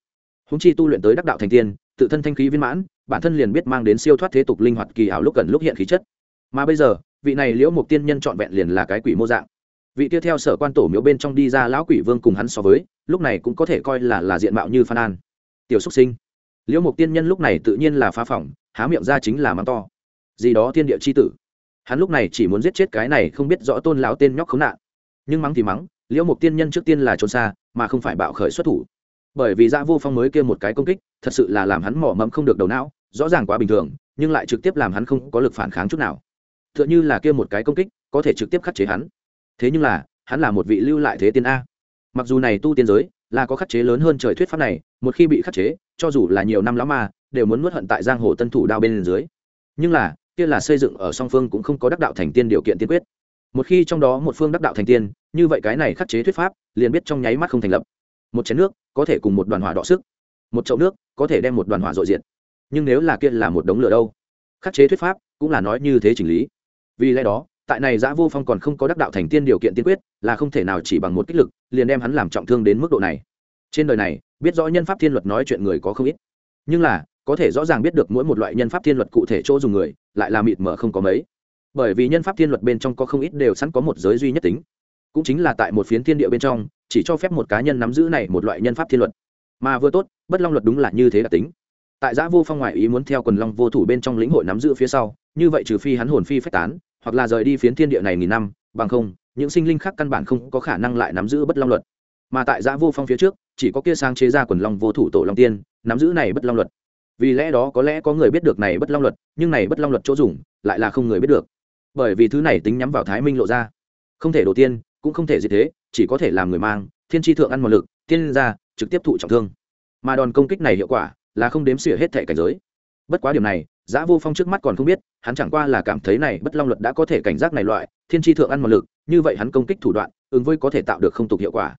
Húng chi tu luyện tới đắc đạo thành tiên, tự thân thanh khí viên mãn, bản thân liền biết mang đến siêu thoát thế tục linh hoạt kỳ ảo lúc cần lúc hiện khí chất. Mà bây giờ, vị này liễu mục tiên nhân trọn vẹn liền là cái quỷ mô dạng. Vị tiếp theo sở quan tổ miếu bên trong đi ra lão quỷ vương cùng hắn so với, lúc này cũng có thể coi là là diện mạo như phan an. Tiểu xúc sinh. Liễu mục tiên nhân lúc này tự nhiên là phá phỏng, há miệng ra chính là mắng to. Gì đó thiên địa c h i tử hắn lúc này chỉ muốn giết chết cái này không biết rõ tôn lão tên nhóc khốn nạn. Nhưng mắng thì mắng, liễu mục tiên nhân trước tiên là trốn xa, mà không phải bạo khởi xuất thủ. Bởi vì dạ vô phong mới kia một cái công kích, thật sự là làm hắn mỏ mẫm không được đầu não, rõ ràng quá bình thường, nhưng lại trực tiếp làm hắn không có lực phản kháng chút nào. T h ư ợ n h ư là kia một cái công kích, có thể trực tiếp khắc chế hắn. Thế nhưng là, hắn là một vị lưu lại thế tiên a. Mặc dù này tu tiên giới là có khắc chế lớn hơn trời thuyết pháp này, một khi bị khắc chế, cho dù là nhiều năm lão mà đều muốn nuốt hận tại giang hồ tân thủ đao bên dưới. Nhưng là kia là xây dựng ở song phương cũng không có đắc đạo thành tiên điều kiện tiên quyết. Một khi trong đó một phương đắc đạo thành tiên, như vậy cái này khắc chế thuyết pháp, liền biết trong nháy mắt không thành lập. Một chén nước có thể cùng một đoàn hỏa đọ sức, một chậu nước có thể đem một đoàn hỏa dội diện nhưng nếu là kia là một đống lửa đâu? Khắc chế thuyết pháp cũng là nói như thế chỉnh lý. Vì lẽ đó, tại này giã vô phong còn không có đắc đạo thành tiên điều kiện tiên quyết, là không thể nào chỉ bằng một kích lực, liền đem hắn làm trọng thương đến mức độ này. Trên đời này, biết rõ nhân pháp thiên luật nói chuyện người có không ít. Nhưng là, có thể rõ ràng biết được mỗi một loại nhân pháp thiên luật cụ thể chỗ dùng người lại là mịt mờ không có mấy. Bởi vì nhân pháp thiên luật bên trong có không ít đều sẵn có một giới duy nhất tính. Cũng chính là tại một phiến thiên địa bên trong, chỉ cho phép một cá nhân nắm giữ này một loại nhân pháp thiên luật. Mà vừa tốt, bất long luật đúng là như thế đặc tính. Tại giã vô phong ngoại ý muốn theo quần long vô thủ bên trong lĩnh hội nắm giữ phía sau, như vậy trừ phi hắn hồn phi phách tán, hoặc là rời đi phiến thiên địa này nghìn năm, bằng không, những sinh linh khác căn bản không có khả năng lại nắm giữ bất long luật. Mà tại giã vô phong phía trước, chỉ có kia sang chế ra quần long vô thủ tổ long tiên, nắm giữ này bất long luật vì lẽ đó có lẽ có người biết được này bất long luật, nhưng này bất long luật chỗ dùng, lại là không người biết được. Bởi vì thứ này tính nhắm vào thái minh lộ ra. Không thể đổ tiên, cũng không thể gì thế, chỉ có thể làm người mang, thiên tri thượng ăn một lực, tiên ra, trực tiếp thụ trọng thương. Mà đòn công kích này hiệu quả là không đếm xỉa hết thể cảnh giới. Bất quá điểm này, giã vô phong trước mắt còn không biết, hắn chẳng qua là cảm thấy này bất long luật đã có thể cảnh giác này loại, thiên tri thượng ăn một lực, như vậy hắn công kích thủ đoạn, ứng với có thể tạo được không tục hiệu quả.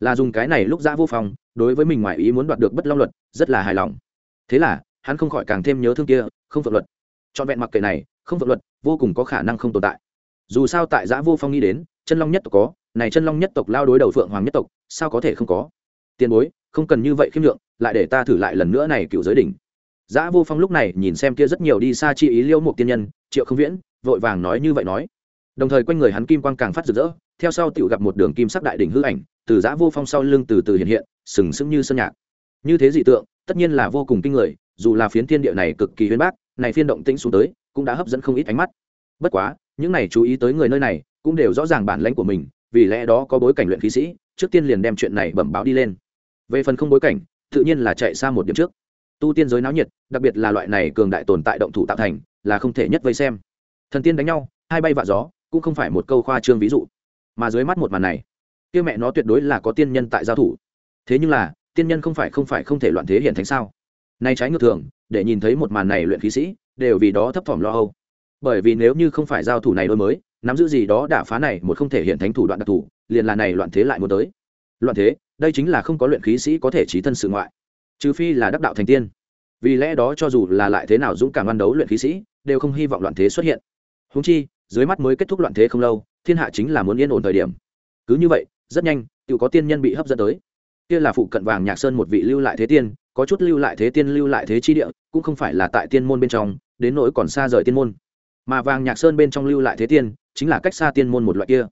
Là dùng cái này lúc giã vô phong, đối với mình ngoài ý muốn đoạt được bất long luật, rất là hài lòng thế là, hắn không khỏi càng thêm nhớ thương kia, không phượng luật. Trọn vẹn mặc kệ này, không phượng luật, vô cùng có khả năng không tồn tại. Dù sao tại giã vô phong nghĩ đến, chân long nhất tộc có, này chân long nhất tộc lao đối đầu phượng hoàng nhất tộc, sao có thể không có? Tiền bối, không cần như vậy khiêm lượng lại để ta thử lại lần nữa này cựu giới đỉnh. Giã vô phong lúc này nhìn xem kia rất nhiều đi xa chi ý liêu một tiên nhân, triệu không viễn, vội vàng nói như vậy nói. Đồng thời quanh người hắn kim quang càng phát rực rỡ, theo sau tiểu gặp một đường kim sắc đại đỉnh hư ảnh, từ giã vô phong sau lưng từ từ hiện hiện, sừng sững như sơn nhạc. Như thế dị tượng tất nhiên là vô cùng kinh người, dù là phiến thiên địa này cực kỳ huyên bác, này phiên động tĩnh xuống tới, cũng đã hấp dẫn không ít ánh mắt. Bất quá, những này chú ý tới người nơi này, cũng đều rõ ràng bản lãnh của mình, vì lẽ đó có bối cảnh luyện khí sĩ, trước tiên liền đem chuyện này bẩm báo đi lên. Về phần không bối cảnh, tự nhiên là chạy xa một điểm trước. Tu tiên giới náo nhiệt, đặc biệt là loại này cường đại tồn tại động thủ tạo thành, là không thể nhất vây xem. Thần tiên đánh nhau, hai bay vạ gió, cũng không phải một câu khoa trương ví dụ. Mà dưới mắt một màn này, kia mẹ nó tuyệt đối là có tiên nhân tại giao thủ. Thế nhưng là tiên nhân không phải không phải không thể loạn thế hiện thánh sao? Nay trái ngược thường, để nhìn thấy một màn này luyện khí sĩ, đều vì đó thấp thỏm lo âu. Bởi vì nếu như không phải giao thủ này đôi mới, nắm giữ gì đó đả phá này một không thể hiện thánh thủ đoạn đặc thù, liền là này loạn thế lại muốn tới. Loạn thế, đây chính là không có luyện khí sĩ có thể trí thân sự ngoại. Trừ phi là đắc đạo thành tiên. Vì lẽ đó cho dù là lại thế nào dũng cảm ăn đấu luyện khí sĩ, đều không hy vọng loạn thế xuất hiện. Húng chi, dưới mắt mới kết thúc loạn thế không lâu, thiên hạ chính là muốn yên ổn thời điểm. Cứ như vậy, rất nhanh tự có tiên nhân bị hấp dẫn tới kia là phụ cận vàng nhạc sơn một vị lưu lại thế tiên, có chút lưu lại thế tiên lưu lại thế chi địa, cũng không phải là tại tiên môn bên trong, đến nỗi còn xa rời tiên môn. Mà vàng nhạc sơn bên trong lưu lại thế tiên, chính là cách xa tiên môn một loại kia.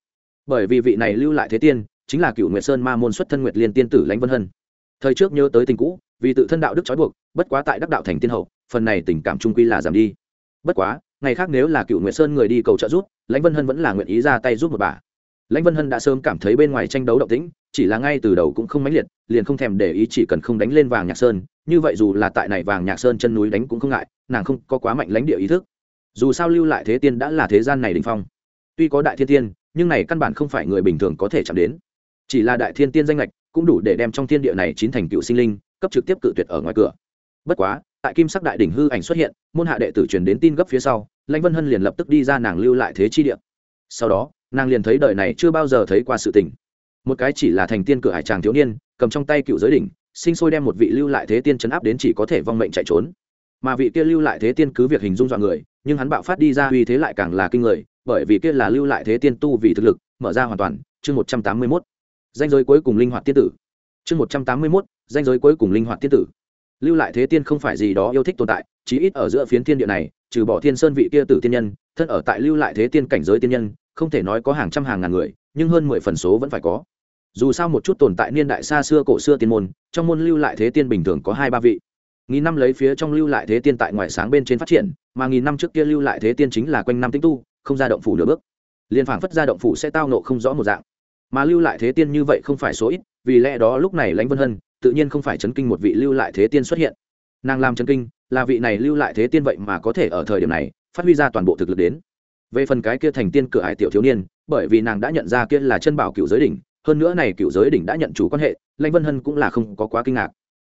Bởi vì vị này lưu lại thế tiên, chính là cựu nguyệt sơn ma môn xuất thân nguyệt liên tiên tử lãnh vân hân. Thời trước nhớ tới tình cũ, vì tự thân đạo đức trói buộc, bất quá tại đắc đạo thành tiên hậu, phần này tình cảm trung quy là giảm đi. Bất quá, ngày khác nếu là cựu nguyệt sơn người đi cầu trợ giúp, lãnh vân hân vẫn là nguyện ý ra tay giúp một bà. Lãnh vân hân đã sớm cảm thấy bên ngoài tranh đấu động tĩnh chỉ là ngay từ đầu cũng không mãnh liệt, liền không thèm để ý chỉ cần không đánh lên vàng nhạc sơn, như vậy dù là tại này vàng nhạc sơn chân núi đánh cũng không ngại, nàng không có quá mạnh lãnh địa ý thức. Dù sao lưu lại thế tiên đã là thế gian này đình phong. Tuy có đại thiên tiên, nhưng này căn bản không phải người bình thường có thể chạm đến. Chỉ là đại thiên tiên danh lệch cũng đủ để đem trong thiên địa này chín thành cựu sinh linh cấp trực tiếp cự tuyệt ở ngoài cửa. Bất quá, tại kim sắc đại đỉnh hư ảnh xuất hiện, môn hạ đệ tử truyền đến tin gấp phía sau, lãnh vân hân liền lập tức đi ra nàng lưu lại thế chi địa. Sau đó, nàng liền thấy đời này chưa bao giờ thấy qua sự tình một cái chỉ là thành tiên cửa hải tràng thiếu niên, cầm trong tay cựu giới đỉnh, sinh sôi đem một vị lưu lại thế tiên chấn áp đến chỉ có thể vong mệnh chạy trốn. Mà vị kia lưu lại thế tiên cứ việc hình dung dọa người, nhưng hắn bạo phát đi ra uy thế lại càng là kinh người, bởi vì kia là lưu lại thế tiên tu vì thực lực, mở ra hoàn toàn, chương một trăm tám mươi mốt. Danh giới cuối cùng linh hoạt tiên tử. Chương một trăm tám mươi mốt, danh giới cuối cùng linh hoạt tiên tử. Lưu lại thế tiên không phải gì đó yêu thích tồn tại, chí ít ở giữa phiến thiên địa này, trừ bỏ thiên sơn vị kia tử tiên nhân, thân ở tại lưu lại thế tiên cảnh giới tiên nhân, không thể nói có hàng trăm hàng ngàn người, nhưng hơn mười phần số vẫn phải có dù sao một chút tồn tại niên đại xa xưa cổ xưa tiên môn, trong môn lưu lại thế tiên bình thường có hai ba vị. Nghìn năm lấy phía trong lưu lại thế tiên tại ngoại sáng bên trên phát triển, mà nghìn năm trước kia lưu lại thế tiên chính là quanh năm tinh tu, không ra động phủ nửa bước. Liên phảng phất ra động phủ sẽ tao nộ không rõ một dạng. Mà lưu lại thế tiên như vậy không phải số ít, vì lẽ đó lúc này lãnh vân hân, tự nhiên không phải chấn kinh một vị lưu lại thế tiên xuất hiện. Nàng làm chấn kinh, là vị này lưu lại thế tiên vậy mà có thể ở thời điểm này, phát huy ra toàn bộ thực lực đến. Về phần cái kia thành tiên cửa hải tiểu thiếu niên, bởi vì nàng đã nhận ra kia là chân bảo cựu giới đỉnh hơn nữa này cựu giới đỉnh đã nhận chủ quan hệ, lãnh vân hân cũng là không có quá kinh ngạc.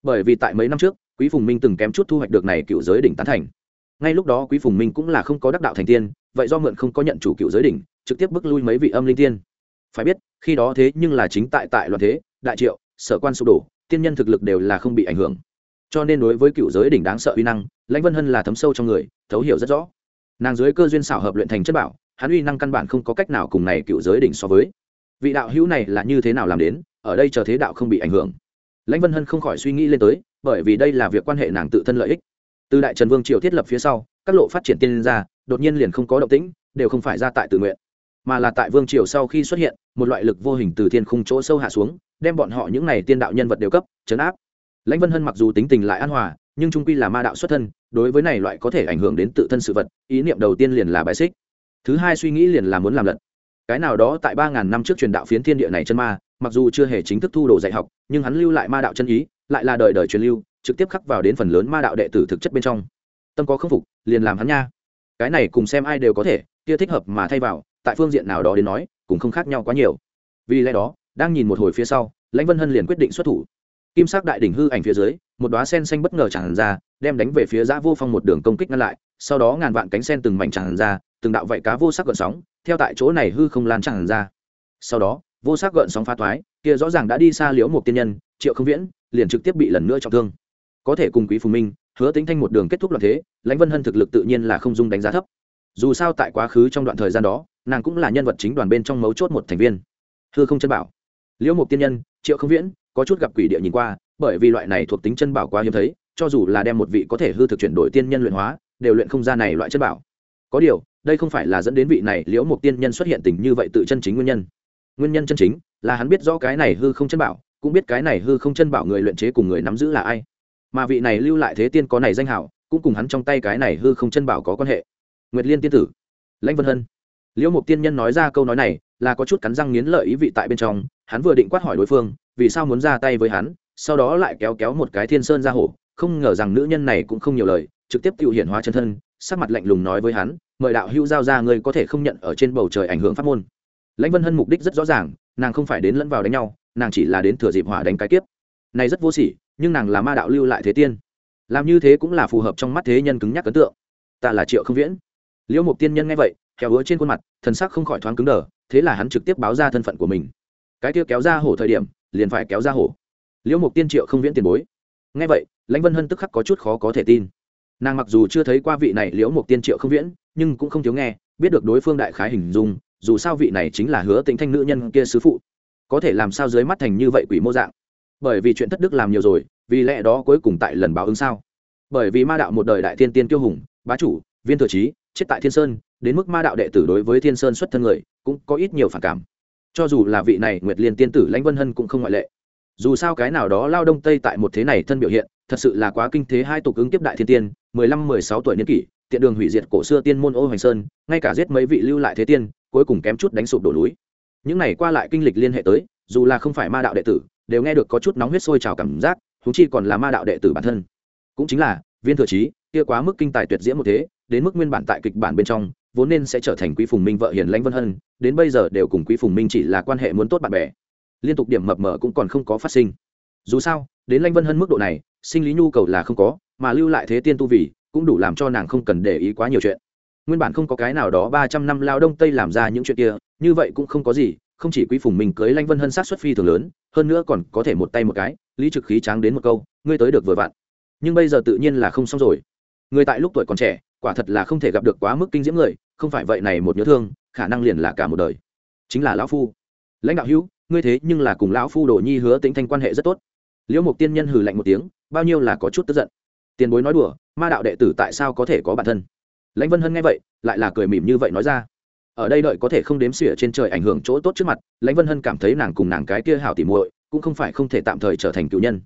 Bởi vì tại mấy năm trước, quý phùng minh từng kém chút thu hoạch được này cựu giới đỉnh tán thành. Ngay lúc đó quý phùng minh cũng là không có đắc đạo thành tiên, vậy do mượn không có nhận chủ cựu giới đỉnh, trực tiếp bước lui mấy vị âm linh tiên. Phải biết, khi đó thế nhưng là chính tại tại loạn thế, đại triệu, sở quan sụp đổ, tiên nhân thực lực đều là không bị ảnh hưởng. Cho nên đối với cựu giới đỉnh đáng sợ uy năng, lãnh vân hân là thấm sâu trong người, thấu hiểu rất rõ. Nàng dưới cơ duyên xảo hợp luyện thành chất bảo, hắn uy năng căn bản không có cách nào cùng này cựu giới đỉnh so với vị đạo hữu này là như thế nào làm đến, ở đây chờ thế đạo không bị ảnh hưởng. Lãnh vân hân không khỏi suy nghĩ lên tới, bởi vì đây là việc quan hệ nàng tự thân lợi ích. Từ đại trần vương triều thiết lập phía sau, các lộ phát triển tiên ra, đột nhiên liền không có động tĩnh, đều không phải ra tại tự nguyện, mà là tại vương triều sau khi xuất hiện, một loại lực vô hình từ thiên khung chỗ sâu hạ xuống, đem bọn họ những này tiên đạo nhân vật đều cấp chấn áp. Lãnh vân hân mặc dù tính tình lại an hòa, nhưng trung quy là ma đạo xuất thân, đối với này loại có thể ảnh hưởng đến tự thân sự vật, ý niệm đầu tiên liền là bài xích. Thứ hai suy nghĩ liền là muốn làm lật cái nào đó tại ba ngàn năm trước truyền đạo phiến thiên địa này chân ma, mặc dù chưa hề chính thức thu đồ dạy học, nhưng hắn lưu lại ma đạo chân ý, lại là đời đời truyền lưu, trực tiếp khắc vào đến phần lớn ma đạo đệ tử thực chất bên trong. Tâm có khâm phục, liền làm hắn nha. Cái này cùng xem ai đều có thể, kia thích hợp mà thay vào, tại phương diện nào đó đến nói, cũng không khác nhau quá nhiều. Vì lẽ đó, đang nhìn một hồi phía sau, lãnh vân hân liền quyết định xuất thủ. Kim sắc đại đỉnh hư ảnh phía dưới, một đóa sen xanh bất ngờ tràn ra đem đánh về phía giã vô phong một đường công kích ngăn lại, sau đó ngàn vạn cánh sen từng mảnh tràn ra, từng đạo vạy cá vô sắc gợn sóng, theo tại chỗ này hư không lan tràn ra. Sau đó, vô sắc gợn sóng phá thoái, kia rõ ràng đã đi xa liễu một tiên nhân, triệu không viễn, liền trực tiếp bị lần nữa trọng thương. Có thể cùng quý phù minh, hứa tính thanh một đường kết thúc loạn thế, lãnh vân hân thực lực tự nhiên là không dung đánh giá thấp. Dù sao tại quá khứ trong đoạn thời gian đó, nàng cũng là nhân vật chính đoàn bên trong mấu chốt một thành viên. Hư không chân bảo. Liễu một tiên nhân, triệu không viễn, có chút gặp quỷ địa nhìn qua, bởi vì loại này thuộc tính chân bảo quá hiếm thấy cho dù là đem một vị có thể hư thực chuyển đổi tiên nhân luyện hóa, đều luyện không ra này loại chất bảo. Có điều, đây không phải là dẫn đến vị này liễu một tiên nhân xuất hiện tình như vậy tự chân chính nguyên nhân. Nguyên nhân chân chính là hắn biết rõ cái này hư không chân bảo, cũng biết cái này hư không chân bảo người luyện chế cùng người nắm giữ là ai. Mà vị này lưu lại thế tiên có này danh hảo, cũng cùng hắn trong tay cái này hư không chân bảo có quan hệ. Nguyệt liên tiên tử, lãnh vân hân. Liễu một tiên nhân nói ra câu nói này là có chút cắn răng nghiến lợi ý vị tại bên trong, hắn vừa định quát hỏi đối phương, vì sao muốn ra tay với hắn, sau đó lại kéo kéo một cái thiên sơn ra hổ không ngờ rằng nữ nhân này cũng không nhiều lời, trực tiếp tự hiển hóa chân thân, sắc mặt lạnh lùng nói với hắn, mời đạo hữu giao ra, ngươi có thể không nhận ở trên bầu trời ảnh hưởng pháp môn. Lãnh vân hân mục đích rất rõ ràng, nàng không phải đến lẫn vào đánh nhau, nàng chỉ là đến thừa dịp hỏa đánh cái kiếp. Này rất vô sỉ, nhưng nàng là ma đạo lưu lại thế tiên. Làm như thế cũng là phù hợp trong mắt thế nhân cứng nhắc ấn tượng. Ta là triệu không viễn. Liễu mục tiên nhân nghe vậy kéo hứa trên khuôn mặt, thần sắc không khỏi thoáng cứng đờ, thế là hắn trực tiếp báo ra thân phận của mình. Cái kia kéo ra hổ thời điểm, liền phải kéo ra hổ. Liễu mục tiên triệu không viễn tiền bối. Nghe vậy lãnh vân hân tức khắc có chút khó có thể tin. Nàng mặc dù chưa thấy qua vị này liễu một tiên triệu không viễn, nhưng cũng không thiếu nghe, biết được đối phương đại khái hình dung, dù sao vị này chính là hứa tính thanh nữ nhân kia sứ phụ. Có thể làm sao dưới mắt thành như vậy quỷ mô dạng? Bởi vì chuyện thất đức làm nhiều rồi, vì lẽ đó cuối cùng tại lần báo ứng sao? Bởi vì ma đạo một đời đại thiên tiên kiêu hùng, bá chủ, viên thừa trí, chết tại thiên sơn, đến mức ma đạo đệ tử đối với thiên sơn xuất thân người, cũng có ít nhiều phản cảm. Cho dù là vị này nguyệt liên tiên tử lãnh vân hân cũng không ngoại lệ dù sao cái nào đó lao đông tây tại một thế này thân biểu hiện, thật sự là quá kinh thế hai tục ứng tiếp đại thiên tiên, mười lăm, mười sáu tuổi niên kỷ, tiện đường hủy diệt cổ xưa tiên môn ô hoành sơn, ngay cả giết mấy vị lưu lại thế tiên, cuối cùng kém chút đánh sụp đổ núi. Những này qua lại kinh lịch liên hệ tới, dù là không phải ma đạo đệ tử, đều nghe được có chút nóng huyết sôi trào cảm giác thú chi còn là ma đạo đệ tử bản thân. Cũng chính là, viên thừa trí, kia quá mức kinh tài tuyệt diễm một thế, đến mức nguyên bản tại kịch bản bên trong, vốn nên sẽ trở thành quý phùng minh vợ hiền lãnh vân hân, đến bây giờ đều cùng quý phùng minh chỉ là quan hệ muốn tốt bạn bè liên tục điểm mập mờ cũng còn không có phát sinh. Dù sao, đến lanh vân hân mức độ này, sinh lý nhu cầu là không có, mà lưu lại thế tiên tu vì, cũng đủ làm cho nàng không cần để ý quá nhiều chuyện. Nguyên bản không có cái nào đó ba trăm năm lao đông tây làm ra những chuyện kia, như vậy cũng không có gì, không chỉ quý phùng mình cưới lanh vân hân sát xuất phi thường lớn, hơn nữa còn có thể một tay một cái, lý trực khí tráng đến một câu, ngươi tới được vừa vặn. Nhưng bây giờ tự nhiên là không xong rồi. Người tại lúc tuổi còn trẻ, quả thật là không thể gặp được quá mức kinh diễm người, không phải vậy này một nhớ thương, khả năng liền là cả một đời. Chính là lão phu. Lãnh đạo hữu ngươi thế nhưng là cùng lão phu đồ nhi hứa tĩnh thanh quan hệ rất tốt. Liễu mục tiên nhân hừ lạnh một tiếng, bao nhiêu là có chút tức giận. Tiền bối nói đùa, ma đạo đệ tử tại sao có thể có bản thân? Lãnh vân hân nghe vậy, lại là cười mỉm như vậy nói ra. Ở đây đợi có thể không đếm xỉa trên trời ảnh hưởng chỗ tốt trước mặt, lãnh vân hân cảm thấy nàng cùng nàng cái kia hảo tỉ muội, cũng không phải không thể tạm thời trở thành cựu nhân.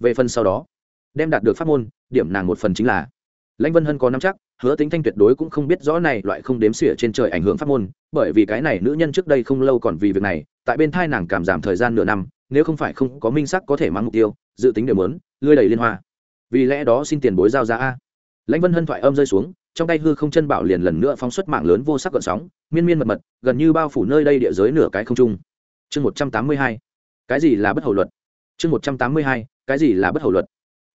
Về phần sau đó, đem đạt được pháp môn, điểm nàng một phần chính là lãnh vân hân có nắm chắc hứa tính thanh tuyệt đối cũng không biết rõ này loại không đếm xỉa trên trời ảnh hưởng pháp môn bởi vì cái này nữ nhân trước đây không lâu còn vì việc này tại bên thai nàng cảm giảm thời gian nửa năm nếu không phải không có minh sắc có thể mang mục tiêu dự tính đều lớn lươi đầy liên hoa. Vì lẽ đó xin tiền bối giao ra a. Lãnh vân hân thoại âm rơi xuống trong tay hư không chân bảo liền lần nữa phóng xuất mạng lớn vô sắc gợn sóng miên miên mật mật gần như bao phủ nơi đây địa giới nửa cái không trung. Chương một trăm tám mươi hai. Cái gì là bất hầu luật? Chương một trăm tám mươi hai. Cái gì là bất hầu luật?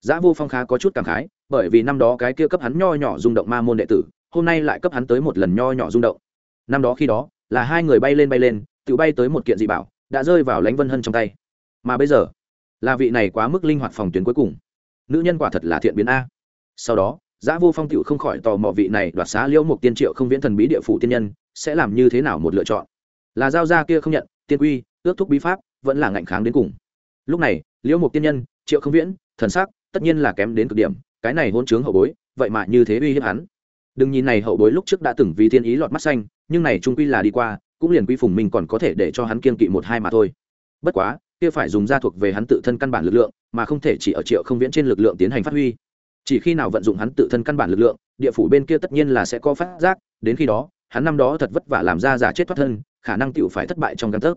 Giá Vô Phong khá có chút cảm khái, bởi vì năm đó cái kia cấp hắn nho nhỏ rung động ma môn đệ tử, hôm nay lại cấp hắn tới một lần nho nhỏ rung động. Năm đó khi đó, là hai người bay lên bay lên, tự bay tới một kiện dị bảo, đã rơi vào lánh Vân Hân trong tay. Mà bây giờ, là vị này quá mức linh hoạt phòng tuyến cuối cùng. Nữ nhân quả thật là thiện biến a. Sau đó, giã Vô Phong tiểu không khỏi tò mò vị này đoạt xá Liễu một Tiên Triệu không viễn thần bí địa phủ tiên nhân, sẽ làm như thế nào một lựa chọn. Là giao ra kia không nhận, tiên quy, ước thúc bí pháp, vẫn là ngạnh kháng đến cùng. Lúc này, Liễu một Tiên nhân, Triệu không viễn, thần sắc tất nhiên là kém đến cực điểm cái này hôn chướng hậu bối, vậy mà như thế uy hiếp hắn. Đừng nhìn này hậu bối lúc trước đã từng vì thiên ý lọt mắt xanh, nhưng này trung quy là đi qua, cũng liền quy phùng mình còn có thể để cho hắn kiên kỵ một hai mà thôi. Bất quá, kia phải dùng ra thuộc về hắn tự thân căn bản lực lượng, mà không thể chỉ ở triệu không viễn trên lực lượng tiến hành phát huy. Chỉ khi nào vận dụng hắn tự thân căn bản lực lượng, địa phủ bên kia tất nhiên là sẽ có phát giác, đến khi đó, hắn năm đó thật vất vả làm ra giả chết thoát thân, khả năng tựu phải thất bại trong căn tấc.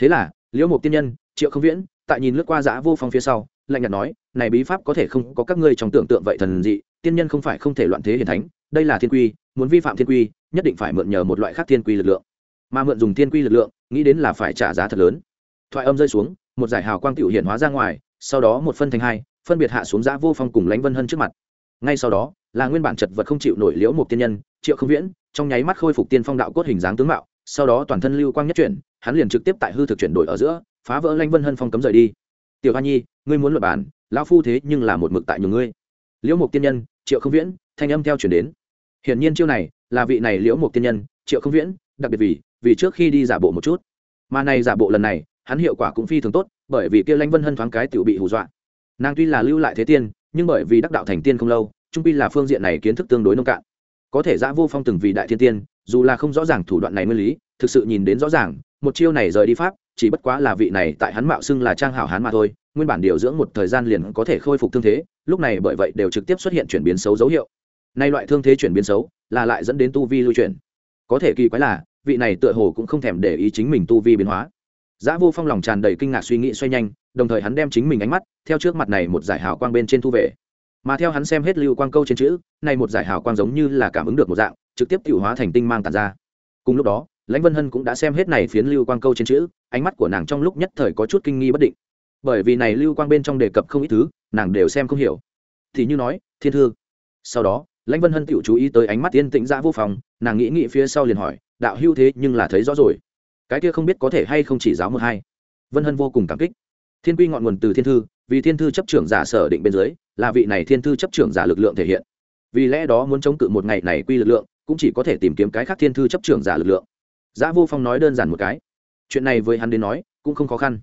Thế là, liễu một tiên nhân, triệu không viễn, tại nhìn lướt qua giã vô phong phía sau lạnh nhạt nói, này bí pháp có thể không có các ngươi trong tưởng tượng vậy thần dị, tiên nhân không phải không thể loạn thế hiển thánh, đây là thiên quy, muốn vi phạm thiên quy, nhất định phải mượn nhờ một loại khác thiên quy lực lượng. Mà mượn dùng thiên quy lực lượng, nghĩ đến là phải trả giá thật lớn. Thoại âm rơi xuống, một giải hào quang tiểu hiện hóa ra ngoài, sau đó một phân thành hai, phân biệt hạ xuống giã vô phong cùng lãnh vân hân trước mặt. Ngay sau đó, là nguyên bản chật vật không chịu nổi liễu một tiên nhân, triệu không viễn, trong nháy mắt khôi phục tiên phong đạo cốt hình dáng tướng mạo, sau đó toàn thân lưu quang nhất chuyển, hắn liền trực tiếp tại hư thực chuyển đổi ở giữa, phá vỡ lãnh vân hân phong cấm rời đi tiểu hoa nhi, ngươi muốn luật bản lão phu thế nhưng là một mực tại nhiều ngươi. Liễu mục tiên nhân, triệu không viễn, thanh âm theo chuyển đến. Hiển nhiên chiêu này là vị này liễu mục tiên nhân, triệu không viễn, đặc biệt vì vì trước khi đi giả bộ một chút. Mà này giả bộ lần này, hắn hiệu quả cũng phi thường tốt, bởi vì kia lãnh vân hân thoáng cái tiểu bị hù dọa. Nàng tuy là lưu lại thế tiên, nhưng bởi vì đắc đạo thành tiên không lâu, trung pi là phương diện này kiến thức tương đối nông cạn. Có thể giã vô phong từng vì đại thiên tiên, dù là không rõ ràng thủ đoạn này nguyên lý, thực sự nhìn đến rõ ràng, một chiêu này rời đi pháp chỉ bất quá là vị này tại hắn mạo xưng là trang hảo hán mà thôi nguyên bản điều dưỡng một thời gian liền có thể khôi phục thương thế lúc này bởi vậy đều trực tiếp xuất hiện chuyển biến xấu dấu hiệu nay loại thương thế chuyển biến xấu là lại dẫn đến tu vi lưu chuyển có thể kỳ quái là vị này tựa hồ cũng không thèm để ý chính mình tu vi biến hóa Giá Vô Phong lòng tràn đầy kinh ngạc suy nghĩ xoay nhanh, đồng thời hắn đem chính mình ánh mắt theo trước mặt này một giải hào quang bên trên thu về. Mà theo hắn xem hết lưu quang câu trên chữ, này một giải hào quang giống như là cảm ứng được một dạng, trực tiếp tiêu hóa thành tinh mang tản ra. Cùng lúc đó, Lãnh Vân Hân cũng đã xem hết này phiến lưu quang câu trên chữ, ánh mắt của nàng trong lúc nhất thời có chút kinh nghi bất định. Bởi vì này lưu quang bên trong đề cập không ít thứ nàng đều xem không hiểu. Thì như nói thiên thư. Sau đó lãnh vân hân tự chú ý tới ánh mắt yên tĩnh dã vô phòng nàng nghĩ nghĩ phía sau liền hỏi đạo hưu thế nhưng là thấy rõ rồi. Cái kia không biết có thể hay không chỉ giáo một hai. Vân hân vô cùng cảm kích. Thiên quy ngọn nguồn từ thiên thư vì thiên thư chấp trưởng giả sở định bên dưới là vị này thiên thư chấp trưởng giả lực lượng thể hiện. Vì lẽ đó muốn chống cự một ngày này quy lực lượng cũng chỉ có thể tìm kiếm cái khác thiên thư chấp trưởng giả lực lượng giã vô phong nói đơn giản một cái chuyện này với hắn đến nói cũng không khó khăn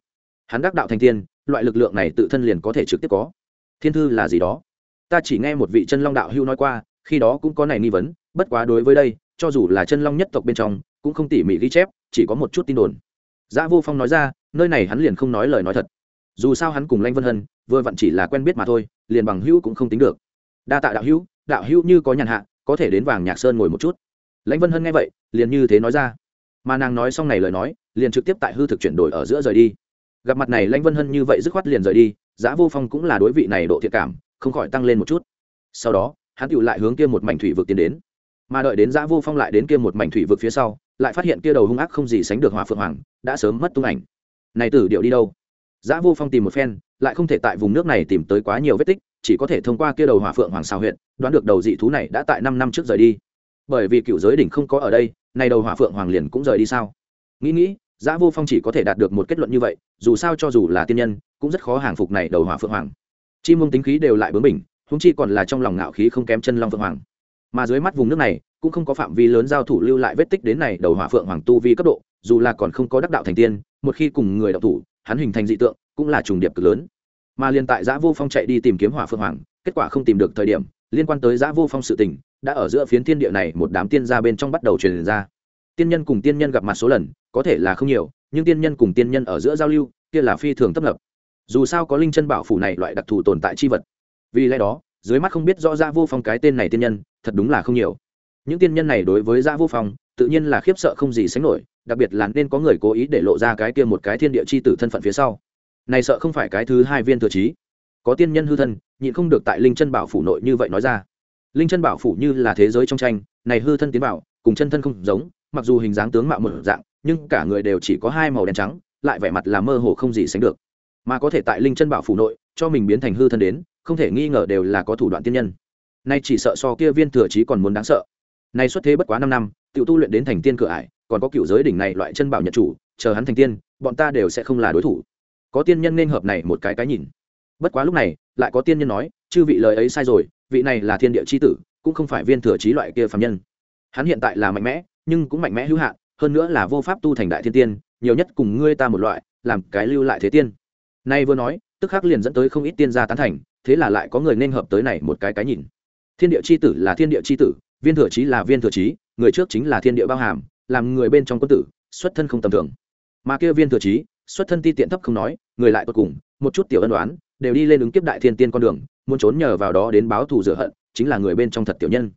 hắn đắc đạo thành tiên loại lực lượng này tự thân liền có thể trực tiếp có thiên thư là gì đó ta chỉ nghe một vị chân long đạo hưu nói qua khi đó cũng có này nghi vấn bất quá đối với đây cho dù là chân long nhất tộc bên trong cũng không tỉ mỉ ghi chép chỉ có một chút tin đồn Giá Vô Phong nói ra, nơi này hắn liền không nói lời nói thật. Dù sao hắn cùng Lanh Vân Hân, vừa vặn chỉ là quen biết mà thôi, liền bằng hữu cũng không tính được. Đa tạ đạo hữu, đạo hữu như có nhàn hạ, có thể đến Vàng Nhạc Sơn ngồi một chút. Lãnh Vân Hân nghe vậy, liền như thế nói ra. Mà nàng nói xong này lời nói, liền trực tiếp tại hư thực chuyển đổi ở giữa rời đi. Gặp mặt này lãnh vân hân như vậy dứt khoát liền rời đi giá vô phong cũng là đối vị này độ thiện cảm không khỏi tăng lên một chút. Sau đó hắn tựu lại hướng kia một mảnh thủy vực tiến đến. Mà đợi đến giá vô phong lại đến kia một mảnh thủy vực phía sau lại phát hiện kia đầu hung ác không gì sánh được hỏa phượng hoàng đã sớm mất tung ảnh. Này tử điệu đi đâu? Giá vô phong tìm một phen lại không thể tại vùng nước này tìm tới quá nhiều vết tích chỉ có thể thông qua kia đầu hỏa phượng hoàng xào huyện đoán được đầu dị thú này đã tại năm năm trước rời đi bởi vì cựu giới đỉnh không có ở đây nay đầu hỏa phượng hoàng liền cũng rời đi sao nghĩ nghĩ giã Vô Phong chỉ có thể đạt được một kết luận như vậy, dù sao cho dù là tiên nhân, cũng rất khó hàng phục này đầu hỏa phượng hoàng. Chi mông tính khí đều lại bướng mình, huống chi còn là trong lòng ngạo khí không kém chân long phượng hoàng. Mà dưới mắt vùng nước này, cũng không có phạm vi lớn giao thủ lưu lại vết tích đến này đầu hỏa phượng hoàng tu vi cấp độ, dù là còn không có đắc đạo thành tiên, một khi cùng người đạo thủ, hắn hình thành dị tượng, cũng là trùng điệp cực lớn. Mà liên tại giã Vô Phong chạy đi tìm kiếm hỏa phượng hoàng, kết quả không tìm được thời điểm, liên quan tới giã Vô Phong sự tình, đã ở giữa phiến thiên địa này một đám tiên gia bên trong bắt đầu truyền ra. Tiên nhân cùng tiên nhân gặp mặt số lần có thể là không nhiều nhưng tiên nhân cùng tiên nhân ở giữa giao lưu kia là phi thường tấp nập. Dù sao có linh chân bảo phủ này loại đặc thù tồn tại chi vật. Vì lẽ đó dưới mắt không biết rõ ra vô phong cái tên này tiên nhân thật đúng là không nhiều. Những tiên nhân này đối với gia vô phong tự nhiên là khiếp sợ không gì sánh nổi đặc biệt là nên có người cố ý để lộ ra cái kia một cái thiên địa chi tử thân phận phía sau. Này sợ không phải cái thứ hai viên thừa trí có tiên nhân hư thân nhịn không được tại linh chân bảo phủ nội như vậy nói ra. Linh chân bảo phủ như là thế giới trong tranh, này hư thân tiến bảo cùng chân thân không giống, mặc dù hình dáng tướng mạo một dạng, nhưng cả người đều chỉ có hai màu đen trắng, lại vẻ mặt là mơ hồ không gì sánh được. Mà có thể tại linh chân bảo phủ nội, cho mình biến thành hư thân đến, không thể nghi ngờ đều là có thủ đoạn tiên nhân. Nay chỉ sợ so kia viên thừa trí còn muốn đáng sợ. Nay xuất thế bất quá năm năm, tiểu tu luyện đến thành tiên cửa ải, còn có cựu giới đỉnh này loại chân bảo nhật chủ, chờ hắn thành tiên, bọn ta đều sẽ không là đối thủ. Có tiên nhân nên hợp này một cái cái nhìn. Bất quá lúc này lại có tiên nhân nói, chư vị lời ấy sai rồi, vị này là thiên địa c h i tử, cũng không phải viên thừa trí loại kia phạm nhân. Hắn hiện tại là mạnh mẽ, nhưng cũng mạnh mẽ hữu hạn, hơn nữa là vô pháp tu thành đại thiên tiên, nhiều nhất cùng ngươi ta một loại, làm cái lưu lại thế tiên. Nay vừa nói, tức khắc liền dẫn tới không ít tiên gia tán thành, thế là lại có người nên hợp tới này một cái cái nhìn. Thiên địa c h i tử là thiên địa c h i tử, viên thừa trí là viên thừa trí, người trước chính là thiên địa bao hàm, làm người bên trong quân tử, xuất thân không tầm thường. Mà kia viên thừa trí, xuất thân ti tiện thấp không nói, người lại tột cùng, một chút tiểu ân đoán đều đi lên ứng kiếp đại thiên tiên con đường, muốn trốn nhờ vào đó đến báo thù rửa hận, chính là người bên trong thật tiểu nhân.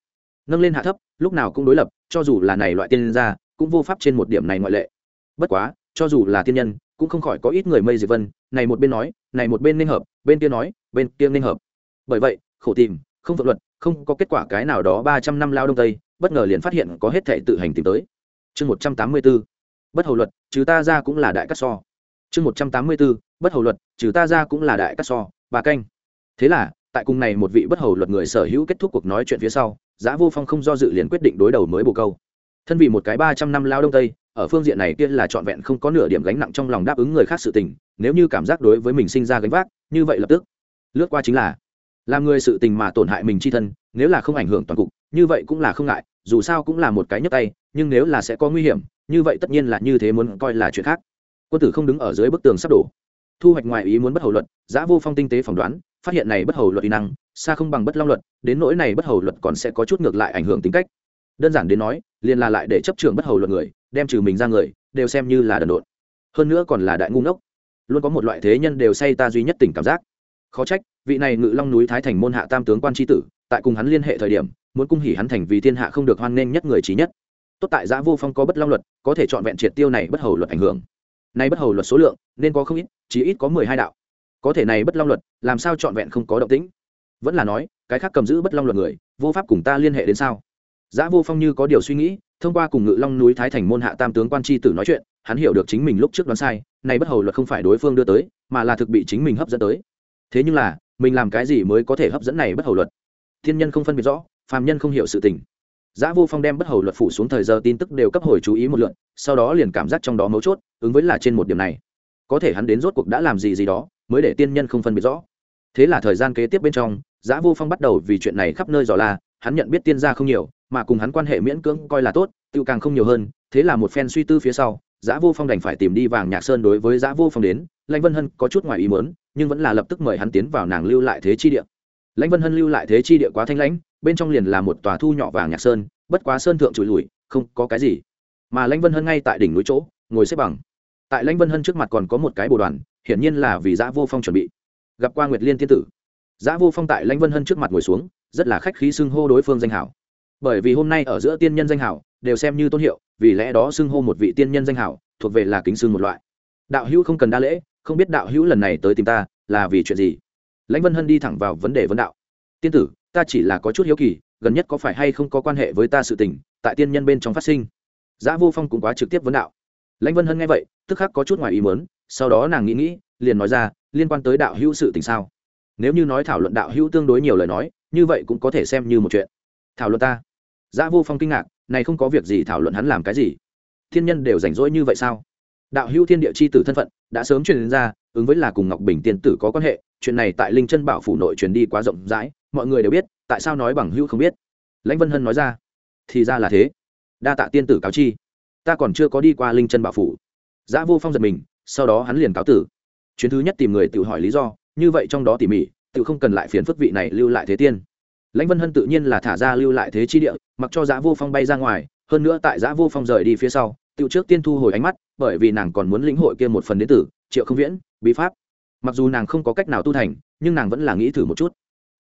Nâng lên hạ thấp, lúc nào cũng đối lập, cho dù là này loại tiên gia, cũng vô pháp trên một điểm này ngoại lệ. Bất quá, cho dù là tiên nhân, cũng không khỏi có ít người mây diệt vân, này một bên nói, này một bên nên hợp, bên kia nói, bên kia nên hợp. Bởi vậy, khổ tìm, không vượt luật, không có kết quả cái nào đó ba trăm năm lao đông tây, bất ngờ liền phát hiện có hết thể tự hành tìm tới. Chương một trăm tám mươi b ố bất hầu luật, chứ ta ra cũng là đại cắt so chương một trăm tám mươi b ố bất hầu luật, trừ ta ra cũng là đại cắt so, bà canh. Thế là, tại cùng này một vị bất hầu luật người sở hữu kết thúc cuộc nói chuyện phía sau giá vô phong không do dự liền quyết định đối đầu mới bồ câu. Thân vì một cái ba trăm năm lao đông tây, ở phương diện này kia là trọn vẹn không có nửa điểm gánh nặng trong lòng đáp ứng người khác sự tình, nếu như cảm giác đối với mình sinh ra gánh vác, như vậy lập tức. Lướt qua chính là, làm người sự tình mà tổn hại mình chi thân, nếu là không ảnh hưởng toàn cục, như vậy cũng là không ngại, dù sao cũng là một cái nhấp tay, nhưng nếu là sẽ có nguy hiểm, như vậy tất nhiên là như thế muốn coi là chuyện khác quân tử không đứng ở dưới bức tường sắp đổ. Thu hoạch ngoài ý muốn bất hầu luật, giã vô phong tinh tế phỏng đoán, phát hiện này bất hầu luật uy năng, xa không bằng bất long luật, đến nỗi này bất hầu luật còn sẽ có chút ngược lại ảnh hưởng tính cách. Đơn giản đến nói, liền là lại để chấp trường bất hầu luật người, đem trừ mình ra người, đều xem như là đần độn. Hơn nữa còn là đại ngu ngốc. Luôn có một loại thế nhân đều say ta duy nhất tình cảm giác. Khó trách, vị này ngự long núi thái thành môn hạ tam tướng quan tri tử, tại cùng hắn liên hệ thời điểm, muốn cung hỉ hắn thành vì thiên hạ không được hoan nghênh nhất người trí nhất. Tốt tại giã vô phong có bất long luật, có thể chọn vẹn triệt tiêu này bất hầu luật ảnh hưởng nay bất hầu luật số lượng, nên có không ít chỉ ít có mười hai đạo. Có thể này bất long luật, làm sao trọn vẹn không có động tĩnh? Vẫn là nói, cái khác cầm giữ bất long luật người, vô pháp cùng ta liên hệ đến sao? Giã vô phong như có điều suy nghĩ, thông qua cùng ngự long núi thái thành môn hạ tam tướng quan tri tử nói chuyện, hắn hiểu được chính mình lúc trước đoán sai, nay bất hầu luật không phải đối phương đưa tới, mà là thực bị chính mình hấp dẫn tới. Thế nhưng là, mình làm cái gì mới có thể hấp dẫn này bất hầu luật? Thiên nhân không phân biệt rõ, phàm nhân không hiểu sự tình. Giá Vô Phong đem bất hầu luật phủ xuống thời giờ tin tức đều cấp hồi chú ý một lượt, sau đó liền cảm giác trong đó mấu chốt, ứng với là trên một điểm này. Có thể hắn đến rốt cuộc đã làm gì gì đó, mới để tiên nhân không phân biệt rõ. Thế là thời gian kế tiếp bên trong, Giá Vô Phong bắt đầu vì chuyện này khắp nơi dò la, hắn nhận biết tiên gia không nhiều, mà cùng hắn quan hệ miễn cưỡng coi là tốt, tiêu càng không nhiều hơn, thế là một phen suy tư phía sau, Giá Vô Phong đành phải tìm đi Vàng Nhạc Sơn đối với Giá Vô Phong đến, Lãnh Vân Hân có chút ngoài ý muốn, nhưng vẫn là lập tức mời hắn tiến vào nàng lưu lại thế chi địa. Lãnh Vân Hân lưu lại thế chi địa quá thanh lãnh, bên trong liền là một tòa thu nhỏ vàng nhạc sơn, bất quá sơn thượng trụi lùi không có cái gì. Mà lãnh vân hân ngay tại đỉnh núi chỗ ngồi xếp bằng. Tại lãnh vân hân trước mặt còn có một cái bồ đoàn hiển nhiên là vì giã vô phong chuẩn bị. Gặp qua nguyệt liên tiên tử. Giã vô phong tại lãnh vân hân trước mặt ngồi xuống rất là khách khí xưng hô đối phương danh hảo. Bởi vì hôm nay ở giữa tiên nhân danh hảo đều xem như tôn hiệu vì lẽ đó xưng hô một vị tiên nhân danh hảo thuộc về là kính xưng một loại. Đạo hữu không cần đa lễ không biết đạo hữu lần này tới tìm ta là vì chuyện gì? Lãnh vân hân đi thẳng vào vấn đề vấn đạo. Tiên tử, ta chỉ là có chút hiếu kỳ, gần nhất có phải hay không có quan hệ với ta sự tình, tại tiên nhân bên trong phát sinh? Giá vô phong cũng quá trực tiếp vấn đạo. Lãnh vân hân nghe vậy, tức khắc có chút ngoài ý mớn sau đó nàng nghĩ nghĩ, liền nói ra, liên quan tới đạo hữu sự tình sao? Nếu như nói thảo luận đạo hữu tương đối nhiều lời nói, như vậy cũng có thể xem như một chuyện. Thảo luận ta? Giá vô phong kinh ngạc, này không có việc gì thảo luận hắn làm cái gì? Thiên nhân đều rảnh rỗi như vậy sao? Đạo hữu thiên địa c h i tử thân phận đã sớm truyền ra, ứng với là cùng ngọc bình tiên tử có quan hệ chuyện này tại linh chân bảo phủ nội truyền đi quá rộng rãi, mọi người đều biết, tại sao nói bằng hữu không biết? Lãnh vân hân nói ra, thì ra là thế. Đa tạ tiên tử cáo chi. Ta còn chưa có đi qua linh chân bảo phủ. Giã vô phong giật mình, sau đó hắn liền cáo tử. Chuyến thứ nhất tìm người tự hỏi lý do, như vậy trong đó tỉ mỉ, tự không cần lại phiền phức vị này lưu lại thế tiên. Lãnh vân hân tự nhiên là thả ra lưu lại thế chi địa, mặc cho giã vô phong bay ra ngoài, hơn nữa tại giã vô phong rời đi phía sau, tự trước tiên thu hồi ánh mắt, bởi vì nàng còn muốn lĩnh hội kia một phần đến tử, triệu không viễn, bí pháp mặc dù nàng không có cách nào tu thành nhưng nàng vẫn là nghĩ thử một chút.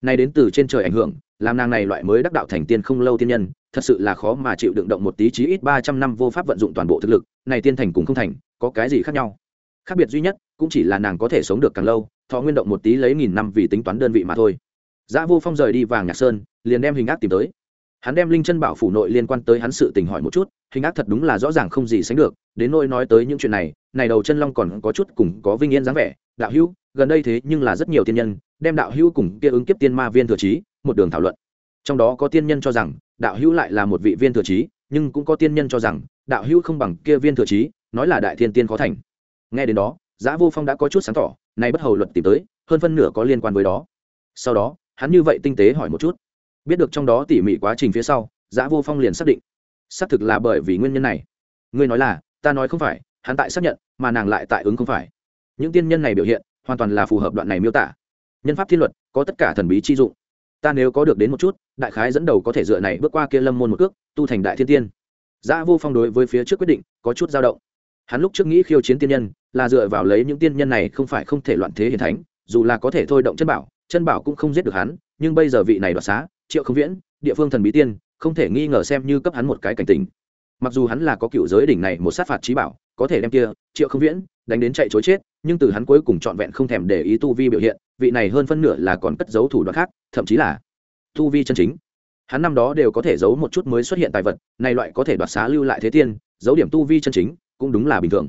Này đến từ trên trời ảnh hưởng làm nàng này loại mới đắc đạo thành tiên không lâu tiên nhân thật sự là khó mà chịu đựng động một tí chí ít ba trăm năm vô pháp vận dụng toàn bộ thực lực này tiên thành cùng không thành có cái gì khác nhau? Khác biệt duy nhất cũng chỉ là nàng có thể sống được càng lâu thọ nguyên động một tí lấy nghìn năm vì tính toán đơn vị mà thôi. Giá Vô Phong rời đi Vàng Nhạc Sơn, liền đem hình ác tìm tới. Hắn đem Linh Chân Bảo phủ nội liên quan tới hắn sự tình hỏi một chút, hình ác thật đúng là rõ ràng không gì sánh được, đến nỗi nói tới những chuyện này, này đầu chân long còn có chút cùng có vinh yên dáng vẻ, đạo hữu, gần đây thế nhưng là rất nhiều tiên nhân, đem đạo hữu cùng kia ứng kiếp tiên ma viên thừa trí, một đường thảo luận. Trong đó có tiên nhân cho rằng, đạo hữu lại là một vị viên thừa trí, nhưng cũng có tiên nhân cho rằng, đạo hữu không bằng kia viên thừa trí, nói là đại thiên tiên khó thành. Nghe đến đó, Giá Vô Phong đã có chút sáng tỏ, nay bất hầu luật tìm tới, hơn phân nửa có liên quan với đó. Sau đó, hắn như vậy tinh tế hỏi một chút biết được trong đó tỉ mỉ quá trình phía sau giã vô phong liền xác định xác thực là bởi vì nguyên nhân này ngươi nói là ta nói không phải hắn tại xác nhận mà nàng lại tại ứng không phải những tiên nhân này biểu hiện, hoàn toàn là phù hợp đoạn này miêu tả. Nhân pháp thiên luật, có tất cả thần bí chi dụng. Ta nếu có được đến một chút, đại khái dẫn đầu có thể dựa này bước qua kia lâm môn một cước, tu thành đại thiên tiên. Giã vô phong đối với phía trước quyết định, có chút dao động. Hắn lúc trước nghĩ khiêu chiến tiên nhân, là dựa vào lấy những tiên nhân này không phải không thể loạn thế hiền thánh, dù là có thể thôi động chân bảo chân bảo cũng không giết được hắn, nhưng bây giờ vị này đoạt xá, triệu không viễn, địa phương thần bí tiên, không thể nghi ngờ xem như cấp hắn một cái cảnh tình. Mặc dù hắn là có cựu giới đỉnh này một sát phạt trí bảo có thể đem kia, triệu không viễn, đánh đến chạy chối chết, nhưng từ hắn cuối cùng trọn vẹn không thèm để ý tu vi biểu hiện, vị này hơn phân nửa là còn cất giấu thủ đoạn khác, thậm chí là tu vi chân chính. Hắn năm đó đều có thể giấu một chút mới xuất hiện tài vật, này loại có thể đoạt xá lưu lại thế tiên, giấu điểm tu vi chân chính, cũng đúng là bình thường.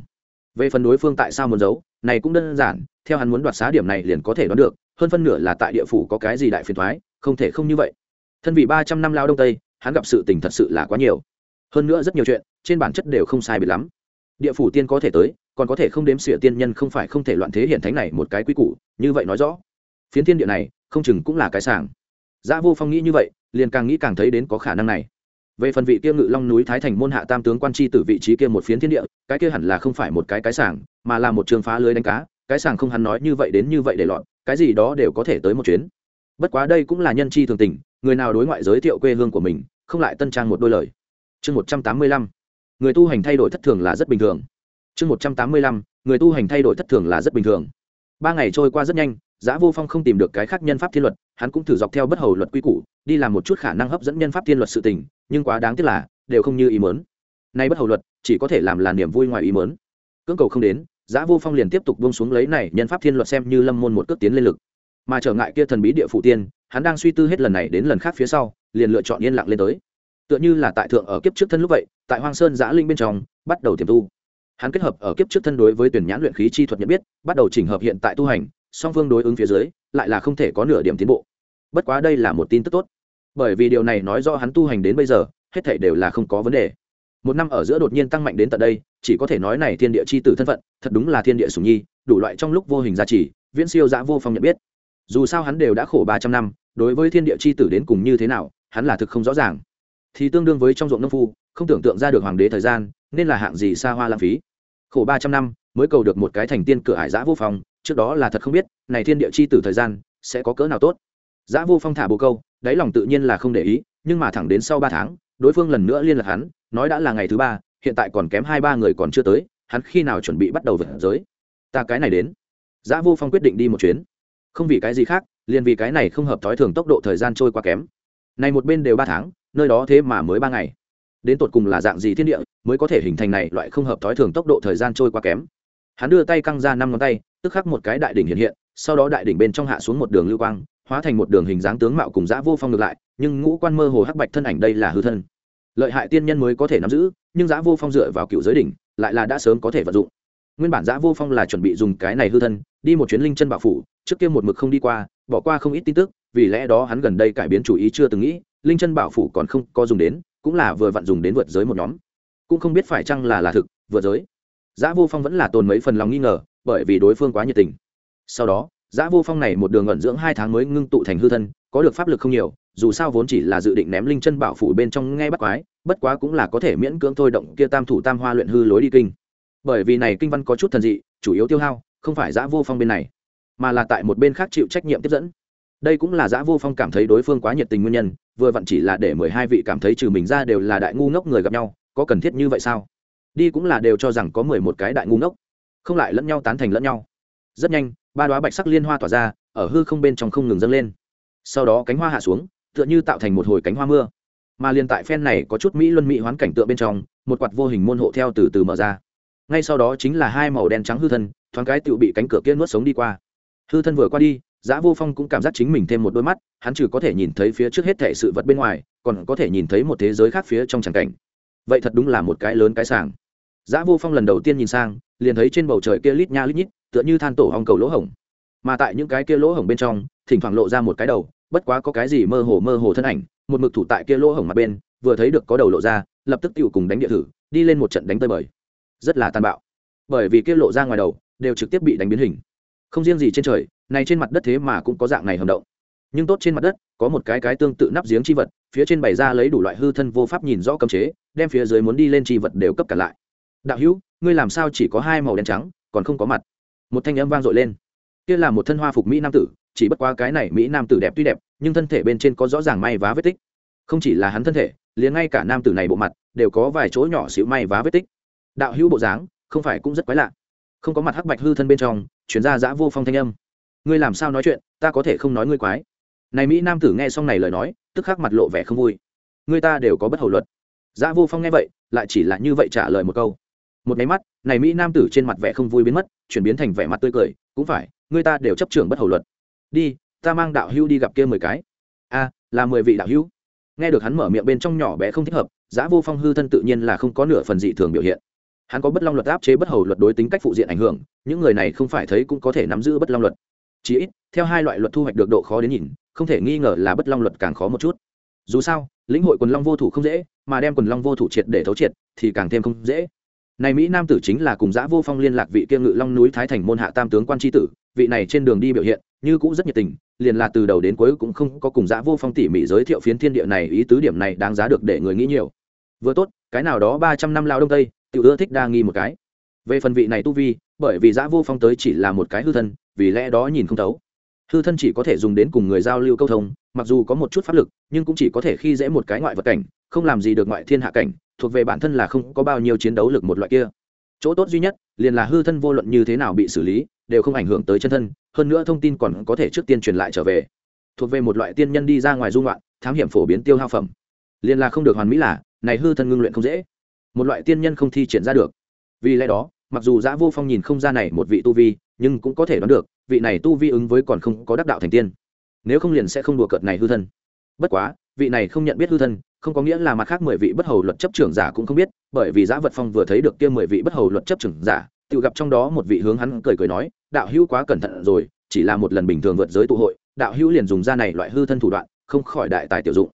Về phần đối phương tại sao muốn giấu, này cũng đơn giản, theo hắn muốn đoạt xá điểm này liền có thể đoán được, hơn phân nửa là tại địa phủ có cái gì đại phiền thoái không thể không như vậy. Thân vị ba trăm năm lao đông tây, hắn gặp sự tình thật sự là quá nhiều. Hơn nữa rất nhiều chuyện, trên bản chất đều không sai biệt lắm địa phủ tiên có thể tới còn có thể không đếm xỉa tiên nhân không phải không thể loạn thế hiện thánh này một cái quy củ như vậy nói rõ phiến thiên địa này không chừng cũng là cái sàng Giá Vô Phong nghĩ như vậy, liền càng nghĩ càng thấy đến có khả năng này. Về phần vị kia Ngự Long núi Thái Thành môn hạ tam tướng quan chi tử vị trí kia một phiến thiên địa, cái kia hẳn là không phải một cái cái sàng, mà là một trường phá lưới đánh cá, cái sàng không hắn nói như vậy đến như vậy để lọt, cái gì đó đều có thể tới một chuyến. Bất quá đây cũng là nhân chi thường tình, người nào đối ngoại giới thiệu quê hương của mình, không lại tân trang một đôi lời. Chương 185 người tu hành thay đổi thất thường là rất bình thường. Chương một trăm tám mươi lăm, người tu hành thay đổi thất thường là rất bình thường. Ba ngày trôi qua rất nhanh giá vô phong không tìm được cái khác nhân pháp thiên luật, hắn cũng thử dọc theo bất hầu luật quy củ, đi làm một chút khả năng hấp dẫn nhân pháp thiên luật sự tình, nhưng quá đáng tiếc là, đều không như ý mớn nay bất hầu luật, chỉ có thể làm là niềm vui ngoài ý mớn cưỡng cầu không đến giá vô phong liền tiếp tục bông xuống lấy này nhân pháp thiên luật xem như lâm môn một cước tiến lên lực. Mà trở ngại kia thần bí địa phụ tiên, hắn đang suy tư hết lần này đến lần khác phía sau, liền lựa chọn yên lặng lên tới tựa như là tại thượng ở kiếp trước thân lúc vậy, tại hoang sơn giã linh bên trong, bắt đầu tiềm tu. Hắn kết hợp ở kiếp trước thân đối với tuyển nhãn luyện khí chi thuật nhận biết, bắt đầu chỉnh hợp hiện tại tu hành, song phương đối ứng phía dưới, lại là không thể có nửa điểm tiến bộ. Bất quá đây là một tin tức tốt. Bởi vì điều này nói do hắn tu hành đến bây giờ, hết thảy đều là không có vấn đề. Một năm ở giữa đột nhiên tăng mạnh đến tận đây, chỉ có thể nói này thiên địa c h i tử thân phận, thật đúng là thiên địa sùng nhi, đủ loại trong lúc vô hình gia trì, viễn siêu giã vô phong nhận biết. Dù sao hắn đều đã khổ ba trăm năm, đối với thiên địa c h i tử đến cùng như thế nào, hắn là thực không rõ ràng thì tương đương với trong ruộng nông phu, không tưởng tượng ra được hoàng đế thời gian, nên là hạng gì xa hoa lãng phí. Khổ ba trăm năm, mới cầu được một cái thành tiên cửa hải giã vô phong, trước đó là thật không biết, này thiên địa c h i tử thời gian, sẽ có cỡ nào tốt. Giã vô phong thả bồ câu, đáy lòng tự nhiên là không để ý, nhưng mà thẳng đến sau ba tháng, đối phương lần nữa liên lạc hắn, nói đã là ngày thứ ba, hiện tại còn kém hai ba người còn chưa tới, hắn khi nào chuẩn bị bắt đầu vượt giới? Ta cái này đến. Giã vô phong quyết định đi một chuyến. Không vì cái gì khác, liền vì cái này không hợp thói thường tốc độ thời gian trôi qua kém. Này một bên đều ba tháng nơi đó thế mà mới ba ngày. Đến tột cùng là dạng gì thiên địa mới có thể hình thành này loại không hợp thói thường tốc độ thời gian trôi qua kém? Hắn đưa tay căng ra năm ngón tay, tức khắc một cái đại đỉnh hiện hiện, sau đó đại đỉnh bên trong hạ xuống một đường lưu quang, hóa thành một đường hình dáng tướng mạo cùng dã vô phong ngược lại, nhưng ngũ quan mơ hồ hắc bạch thân ảnh đây là hư thân. Lợi hại tiên nhân mới có thể nắm giữ, nhưng dã vô phong dựa vào cựu giới đỉnh, lại là đã sớm có thể vận dụng. Nguyên bản dã vô phong là chuẩn bị dùng cái này hư thân, đi một chuyến linh chân bạo phủ, trước kia một mực không đi qua, bỏ qua không ít tin tức vì lẽ đó hắn gần đây cải biến chủ ý chưa từng nghĩ, linh chân bảo phủ còn không có dùng đến, cũng là vừa vặn dùng đến vượt giới một nhóm. Cũng không biết phải chăng là là thực, vượt giới. Giã vô phong vẫn là tồn mấy phần lòng nghi ngờ, bởi vì đối phương quá nhiệt tình. Sau đó, giã vô phong này một đường ẩn dưỡng hai tháng mới ngưng tụ thành hư thân, có được pháp lực không nhiều, dù sao vốn chỉ là dự định ném linh chân bảo phủ bên trong nghe bắt quái, bất quá cũng là có thể miễn cưỡng thôi động kia tam thủ tam hoa luyện hư lối đi kinh. Bởi vì này kinh văn có chút thần dị, chủ yếu tiêu hao, không phải giã vô phong bên này, mà là tại một bên khác chịu trách nhiệm tiếp dẫn đây cũng là giã vô phong cảm thấy đối phương quá nhiệt tình nguyên nhân, vừa vặn chỉ là để mười hai vị cảm thấy trừ mình ra đều là đại ngu ngốc người gặp nhau, có cần thiết như vậy sao? Đi cũng là đều cho rằng có mười một cái đại ngu ngốc, không lại lẫn nhau tán thành lẫn nhau. Rất nhanh, ba đoá bạch sắc liên hoa tỏa ra, ở hư không bên trong không ngừng dâng lên. Sau đó cánh hoa hạ xuống, tựa như tạo thành một hồi cánh hoa mưa. Mà liền tại phen này có chút mỹ luân mỹ hoán cảnh tượng bên trong, một quạt vô hình môn hộ theo từ từ mở ra. Ngay sau đó chính là hai màu đen trắng hư thân, thoáng cái tựu bị cánh cửa kia nuốt sống đi qua. Hư thân vừa qua đi Giá Vô Phong cũng cảm giác chính mình thêm một đôi mắt, hắn trừ có thể nhìn thấy phía trước hết thảy sự vật bên ngoài, còn có thể nhìn thấy một thế giới khác phía trong chẳng cảnh. Vậy thật đúng là một cái lớn cái sàng. Giá Vô Phong lần đầu tiên nhìn sang, liền thấy trên bầu trời kia lít nha lít nhít, tựa như than tổ hong cầu lỗ hổng. Mà tại những cái kia lỗ hổng bên trong, thỉnh thoảng lộ ra một cái đầu, bất quá có cái gì mơ hồ mơ hồ thân ảnh, một mực thủ tại kia lỗ hổng mặt bên, vừa thấy được có đầu lộ ra, lập tức tiêu cùng đánh địa thử, đi lên một trận đánh tơi bời. Rất là tàn bạo. Bởi vì kia lộ ra ngoài đầu, đều trực tiếp bị đánh biến hình. Không riêng gì trên trời, này trên mặt đất thế mà cũng có dạng này hầm động. Nhưng tốt trên mặt đất, có một cái cái tương tự nắp giếng chi vật, phía trên bày ra lấy đủ loại hư thân vô pháp nhìn rõ cấm chế, đem phía dưới muốn đi lên chi vật đều cấp cả lại. Đạo hữu, ngươi làm sao chỉ có hai màu đen trắng, còn không có mặt? Một thanh âm vang dội lên. Kia là một thân hoa phục mỹ nam tử, chỉ bất qua cái này mỹ nam tử đẹp tuy đẹp, nhưng thân thể bên trên có rõ ràng may vá vết tích. Không chỉ là hắn thân thể, liền ngay cả nam tử này bộ mặt, đều có vài chỗ nhỏ xíu may vá vết tích. Đạo hữu bộ dáng, không phải cũng rất quái lạ. Không có mặt hắc bạch hư thân bên trong chuyển ra giã vô phong thanh âm ngươi làm sao nói chuyện, ta có thể không nói ngươi quái. Này mỹ nam tử nghe xong này lời nói, tức khắc mặt lộ vẻ không vui. Người ta đều có bất hầu luật. Giá vô phong nghe vậy, lại chỉ là như vậy trả lời một câu. Một máy mắt, này mỹ nam tử trên mặt vẻ không vui biến mất, chuyển biến thành vẻ mặt tươi cười, cũng phải, người ta đều chấp trưởng bất hầu luật. Đi, ta mang đạo hữu đi gặp kia mười cái. A, là mười vị đạo hữu. Nghe được hắn mở miệng bên trong nhỏ bé không thích hợp Giá vô phong hư thân tự nhiên là không có nửa phần dị thường biểu hiện. Hắn có bất long luật áp chế bất hầu luật đối tính cách phụ diện ảnh hưởng, những người này không phải thấy cũng có thể nắm giữ bất long luật chỉ ít, theo hai loại luật thu hoạch được độ khó đến nhìn, không thể nghi ngờ là bất long luật càng khó một chút. Dù sao, lĩnh hội quần long vô thủ không dễ, mà đem quần long vô thủ triệt để thấu triệt thì càng thêm không dễ. Này mỹ nam tử chính là cùng giã vô phong liên lạc vị kia ngự long núi thái thành môn hạ tam tướng quan tri tử, vị này trên đường đi biểu hiện, như cũng rất nhiệt tình, liền là từ đầu đến cuối cũng không có cùng giã vô phong tỉ mỉ giới thiệu phiến thiên địa này, ý tứ điểm này đáng giá được để người nghĩ nhiều. Vừa tốt, cái nào đó ba trăm năm lao đông tây tự ưa thích đa nghi một cái. Về phần vị này tu vi, bởi vì giã vô phong tới chỉ là một cái hư thân vì lẽ đó nhìn không thấu. Hư thân chỉ có thể dùng đến cùng người giao lưu câu thông, mặc dù có một chút pháp lực, nhưng cũng chỉ có thể khi dễ một cái ngoại vật cảnh, không làm gì được ngoại thiên hạ cảnh, thuộc về bản thân là không có bao nhiêu chiến đấu lực một loại kia. Chỗ tốt duy nhất, liền là hư thân vô luận như thế nào bị xử lý, đều không ảnh hưởng tới chân thân, hơn nữa thông tin còn có thể trước tiên truyền lại trở về. Thuộc về một loại tiên nhân đi ra ngoài dung loạn thám hiểm phổ biến tiêu hao phẩm. Liền là không được hoàn mỹ là, này hư thân ngưng luyện không dễ. Một loại tiên nhân không thi triển ra được. Vì lẽ đó, mặc dù giã vô phong nhìn không ra này một vị tu vi nhưng cũng có thể đoán được, vị này tu vi ứng với còn không có đắc đạo thành tiên. Nếu không liền sẽ không đùa cợt này hư thân. Bất quá, vị này không nhận biết hư thân, không có nghĩa là mặt khác mười vị bất hầu luật chấp trưởng giả cũng không biết, bởi vì giã vật phong vừa thấy được kia mười vị bất hầu luật chấp trưởng giả, tự gặp trong đó một vị hướng hắn cười cười nói, đạo hữu quá cẩn thận rồi, chỉ là một lần bình thường vượt giới tụ hội, đạo hữu liền dùng ra này loại hư thân thủ đoạn, không khỏi đại tài tiểu dụng.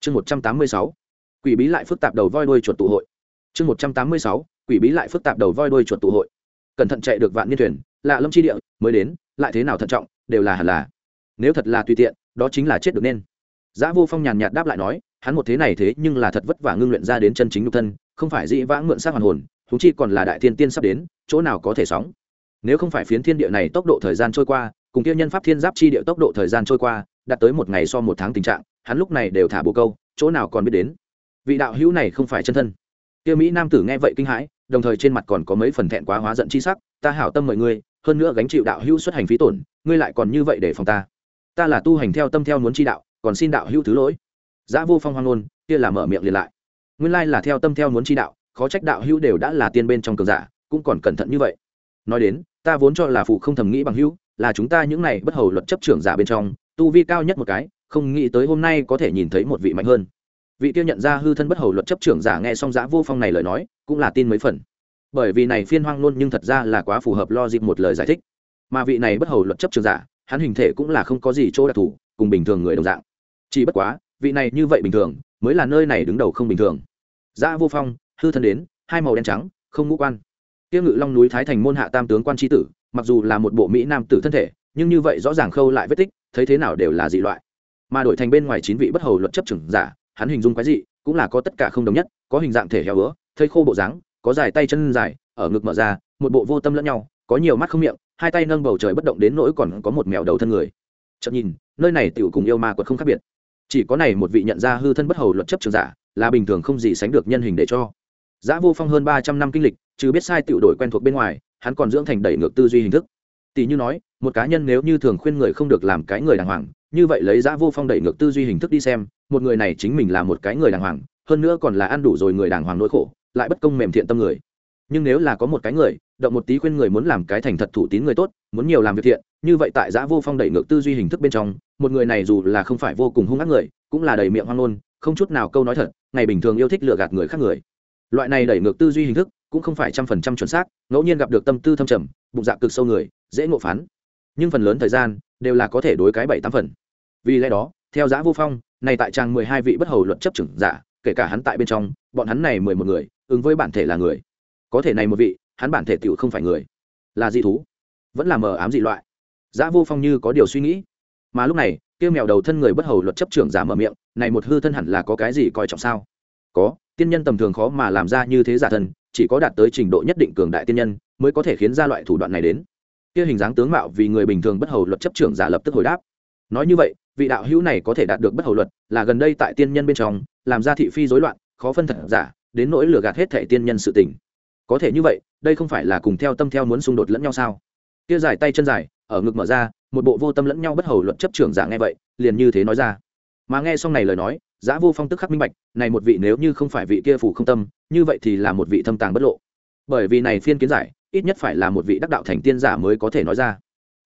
Chương một trăm tám mươi sáu, quỷ bí lại phức tạp đầu voi đuôi chuột tụ hội. Chương một trăm tám mươi sáu, quỷ bí lại phức tạp đầu voi đuôi chuột tụ hội. Cẩn thận chạy được vạn niên thuyền lạ lâm chi địa mới đến lại thế nào thận trọng đều là hẳn là nếu thật là tùy tiện đó chính là chết được nên Giá Vô Phong nhàn nhạt đáp lại nói, hắn một thế này thế nhưng là thật vất vả ngưng luyện ra đến chân chính nhục thân, không phải dị vãng mượn xác hoàn hồn, huống chi còn là đại thiên tiên sắp đến, chỗ nào có thể sóng. Nếu không phải phiến thiên địa này tốc độ thời gian trôi qua, cùng kia nhân pháp thiên giáp chi địa tốc độ thời gian trôi qua, đạt tới một ngày so một tháng tình trạng, hắn lúc này đều thả bồ câu, chỗ nào còn biết đến. Vị đạo hữu này không phải chân thân. Kia mỹ nam tử nghe vậy kinh hãi, đồng thời trên mặt còn có mấy phần thẹn quá hóa giận chi sắc, ta hảo tâm mời ngươi, hơn nữa gánh chịu đạo hữu xuất hành phí tổn, ngươi lại còn như vậy để phòng ta. Ta là tu hành theo tâm theo muốn chi đạo, còn xin đạo hữu thứ lỗi. Giã vô phong hoang ngôn, kia là mở miệng liền lại. Nguyên lai là theo tâm theo muốn chi đạo, khó trách đạo hữu đều đã là tiên bên trong cường giả, cũng còn cẩn thận như vậy. Nói đến, ta vốn cho là phụ không thầm nghĩ bằng hữu, là chúng ta những này bất hầu luật chấp trưởng giả bên trong, tu vi cao nhất một cái, không nghĩ tới hôm nay có thể nhìn thấy một vị mạnh hơn. Vị tiêu nhận ra hư thân bất hầu luật chấp trưởng giả nghe xong giã vô phong này lời nói, cũng là tin mấy phần bởi vì này phiên hoang luôn nhưng thật ra là quá phù hợp lo dịp một lời giải thích. Mà vị này bất hầu luật chấp trường giả, hắn hình thể cũng là không có gì chỗ đặc thù, cùng bình thường người đồng dạng. Chỉ bất quá, vị này như vậy bình thường, mới là nơi này đứng đầu không bình thường. Dã vô phong, hư thân đến, hai màu đen trắng, không ngũ quan. Tiêu ngự long núi thái thành môn hạ tam tướng quan tri tử, mặc dù là một bộ mỹ nam tử thân thể, nhưng như vậy rõ ràng khâu lại vết tích, thấy thế nào đều là dị loại. Mà đổi thành bên ngoài chín vị bất hầu luật chấp trưởng giả, hắn hình dung cái gì cũng là có tất cả không đồng nhất, có hình dạng thể heo bữa thây khô bộ dáng có dài tay chân dài, ở ngực mở ra, một bộ vô tâm lẫn nhau, có nhiều mắt không miệng, hai tay nâng bầu trời bất động đến nỗi còn có một mèo đầu thân người. Chậm nhìn, nơi này tiểu cùng yêu ma quật không khác biệt. Chỉ có này một vị nhận ra hư thân bất hầu luật chấp trường giả, là bình thường không gì sánh được nhân hình để cho. Giã vô phong hơn ba trăm năm kinh lịch chứ biết sai tiểu đổi quen thuộc bên ngoài, hắn còn dưỡng thành đẩy ngược tư duy hình thức. Tỷ như nói, một cá nhân nếu như thường khuyên người không được làm cái người đàng hoàng, như vậy lấy giã vô phong đẩy ngược tư duy hình thức đi xem, một người này chính mình là một cái người đàng hoàng, hơn nữa còn là ăn đủ rồi người đàng hoàng nỗi khổ lại bất công mềm thiện tâm người. Nhưng nếu là có một cái người, động một tí khuyên người muốn làm cái thành thật thủ tín người tốt, muốn nhiều làm việc thiện, như vậy tại giã vô phong đẩy ngược tư duy hình thức bên trong, một người này dù là không phải vô cùng hung ác người, cũng là đầy miệng hoang ngôn, không chút nào câu nói thật, ngày bình thường yêu thích lừa gạt người khác người. Loại này đẩy ngược tư duy hình thức cũng không phải trăm phần trăm chuẩn xác, ngẫu nhiên gặp được tâm tư thâm trầm, bụng dạ cực sâu người, dễ ngộ phán. Nhưng phần lớn thời gian đều là có thể đối cái bảy tám phần. Vì lẽ đó, theo giá vô phong, này tại trang mười hai vị bất hầu luận chấp trưởng giả, kể cả hắn tại bên trong, bọn hắn này mười một người ứng với bản thể là người. Có thể này một vị, hắn bản thể tựu không phải người. Là dị thú. Vẫn là mờ ám dị loại. Giã vô phong như có điều suy nghĩ. Mà lúc này kêu mèo đầu thân người bất hầu luật chấp trưởng giả mở miệng, này một hư thân hẳn là có cái gì coi trọng sao? Có, tiên nhân tầm thường khó mà làm ra như thế giả thân, chỉ có đạt tới trình độ nhất định cường đại tiên nhân mới có thể khiến ra loại thủ đoạn này đến. Kia hình dáng tướng mạo vì người bình thường bất hầu luật chấp trưởng giả lập tức hồi đáp. Nói như vậy, vị đạo hữu này có thể đạt được bất hầu luật, là gần đây tại tiên nhân bên trong, làm ra thị phi rối loạn, khó phân thật giả đến nỗi lừa gạt hết thể tiên nhân sự tình. Có thể như vậy, đây không phải là cùng theo tâm theo muốn xung đột lẫn nhau sao? Kia dài tay chân dài, ở ngực mở ra, một bộ vô tâm lẫn nhau bất hầu luận chấp trưởng giả nghe vậy, liền như thế nói ra. Mà nghe xong này lời nói giá vô phong tức khắc minh bạch, này một vị nếu như không phải vị kia phủ không tâm, như vậy thì là một vị thâm tàng bất lộ. Bởi vì này phiên kiến giải, ít nhất phải là một vị đắc đạo thành tiên giả mới có thể nói ra.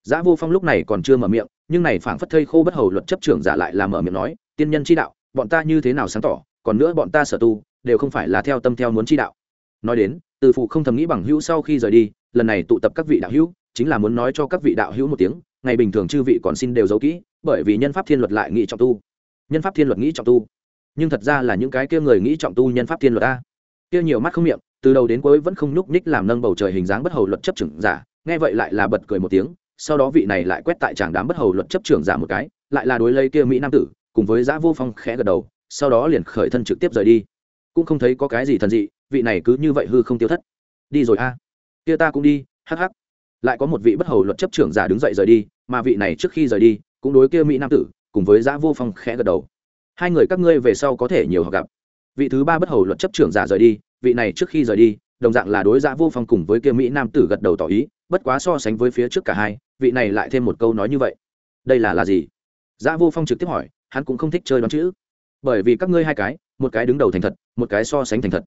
Giá vô phong lúc này còn chưa mở miệng, nhưng này phảng phất thây khô bất hầu luật chấp trưởng giả lại là mở miệng nói, tiên nhân chi đạo, bọn ta như thế nào sáng tỏ, còn nữa bọn ta sở tu đều không phải là theo tâm theo muốn chi đạo. Nói đến, từ phụ không thầm nghĩ bằng hữu sau khi rời đi, lần này tụ tập các vị đạo hữu, chính là muốn nói cho các vị đạo hữu một tiếng, ngày bình thường chư vị còn xin đều giấu kỹ, bởi vì nhân pháp thiên luật lại nghĩ trọng tu. Nhân pháp thiên luật nghĩ trọng tu. Nhưng thật ra là những cái kia người nghĩ trọng tu nhân pháp thiên luật a. Kia nhiều mắt không miệng, từ đầu đến cuối vẫn không nhúc nhích làm nâng bầu trời hình dáng bất hầu luật chấp trưởng giả, nghe vậy lại là bật cười một tiếng, sau đó vị này lại quét tại tràng đám bất hầu luật chấp trưởng giả một cái, lại là đối lấy kia mỹ nam tử, cùng với giã vô phong khẽ gật đầu, sau đó liền khởi thân trực tiếp rời đi cũng không thấy có cái gì thần dị, vị này cứ như vậy hư không tiêu thất. Đi rồi a. Kia ta cũng đi, hắc hắc. Lại có một vị bất hầu luật chấp trưởng giả đứng dậy rời đi, mà vị này trước khi rời đi, cũng đối kia mỹ nam tử, cùng với giã vô phong khẽ gật đầu. Hai người các ngươi về sau có thể nhiều họ gặp. Vị thứ ba bất hầu luật chấp trưởng giả rời đi, vị này trước khi rời đi, đồng dạng là đối giã vô phong cùng với kia mỹ nam tử gật đầu tỏ ý, bất quá so sánh với phía trước cả hai, vị này lại thêm một câu nói như vậy. Đây là là gì? Giã vô phong trực tiếp hỏi, hắn cũng không thích chơi đoán chữ. Bởi vì các ngươi hai cái một cái đứng đầu thành thật, một cái so sánh thành thật.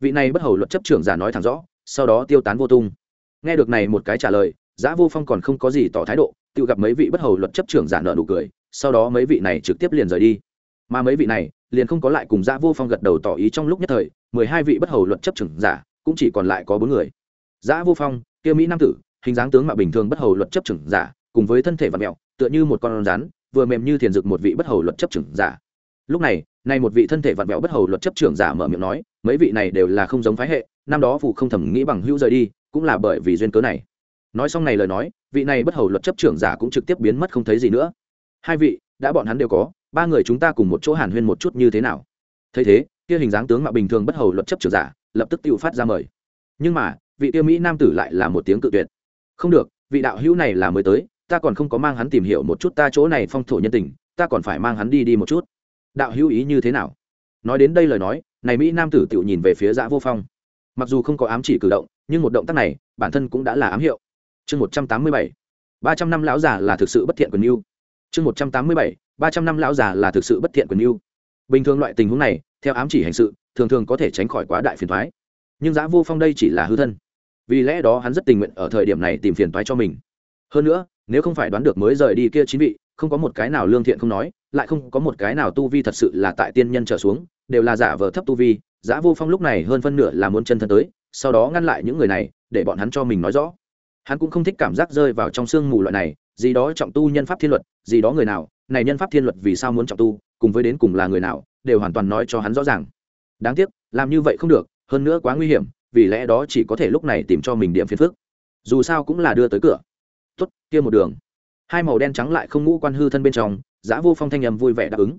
Vị này bất hầu luật chấp trưởng giả nói thẳng rõ, sau đó tiêu tán vô tung. Nghe được này một cái trả lời, giã vô phong còn không có gì tỏ thái độ, tự gặp mấy vị bất hầu luật chấp trưởng giả nợ nụ cười, sau đó mấy vị này trực tiếp liền rời đi. Mà mấy vị này, liền không có lại cùng giã vô phong gật đầu tỏ ý trong lúc nhất thời, mười hai vị bất hầu luật chấp trưởng giả, cũng chỉ còn lại có bốn người. Giã vô phong kia mỹ nam tử, hình dáng tướng mạo bình thường bất hầu luật chấp trưởng giả, cùng với thân thể vật mẹo, tựa như một con rắn, vừa mềm như thiền dực một vị bất hầu luật chấp trưởng giả. Lúc này nay một vị thân thể vặn vẹo bất hầu luật chấp trưởng giả mở miệng nói, mấy vị này đều là không giống phái hệ, năm đó phụ không thầm nghĩ bằng hữu rời đi, cũng là bởi vì duyên cớ này. Nói xong này lời nói, vị này bất hầu luật chấp trưởng giả cũng trực tiếp biến mất không thấy gì nữa. Hai vị, đã bọn hắn đều có, ba người chúng ta cùng một chỗ hàn huyên một chút như thế nào? Thấy thế, kia hình dáng tướng mạo bình thường bất hầu luật chấp trưởng giả, lập tức tự phát ra mời. Nhưng mà, vị tiêu mỹ nam tử lại là một tiếng cự tuyệt. Không được, vị đạo hữu này là mới tới, ta còn không có mang hắn tìm hiểu một chút ta chỗ này phong thổ nhân tình, ta còn phải mang hắn đi đi một chút đạo hữu ý như thế nào? Nói đến đây lời nói, này mỹ nam tử tự nhìn về phía dã vô phong. Mặc dù không có ám chỉ cử động, nhưng một động tác này, bản thân cũng đã là ám hiệu. Chương một trăm tám mươi bảy. ba trăm năm lão già là thực sự bất thiện quyền yêu chương một trăm tám mươi bảy. ba trăm năm lão già là thực sự bất thiện quyền yêu bình thường loại tình huống này, theo ám chỉ hành sự, thường thường có thể tránh khỏi quá đại phiền thoái nhưng giã vô phong đây chỉ là hư thân. Vì lẽ đó hắn rất tình nguyện ở thời điểm này tìm phiền thoái cho mình. Hơn nữa, nếu không phải đoán được mới rời đi kia chín vị không có một cái nào lương thiện không nói, lại không có một cái nào tu vi thật sự là tại tiên nhân trở xuống, đều là giả vờ thấp tu vi, giã vô phong lúc này hơn phân nửa là muốn chân thân tới, sau đó ngăn lại những người này, để bọn hắn cho mình nói rõ. Hắn cũng không thích cảm giác rơi vào trong sương mù loại này, gì đó trọng tu nhân pháp thiên luật, gì đó người nào, này nhân pháp thiên luật vì sao muốn trọng tu, cùng với đến cùng là người nào, đều hoàn toàn nói cho hắn rõ ràng. Đáng tiếc, làm như vậy không được, hơn nữa quá nguy hiểm, vì lẽ đó chỉ có thể lúc này tìm cho mình điểm phiền phức. Dù sao cũng là đưa tới cửa. Tốt, kia một đường hai màu đen trắng lại không ngũ quan hư thân bên trong giã vô phong thanh âm vui vẻ đáp ứng.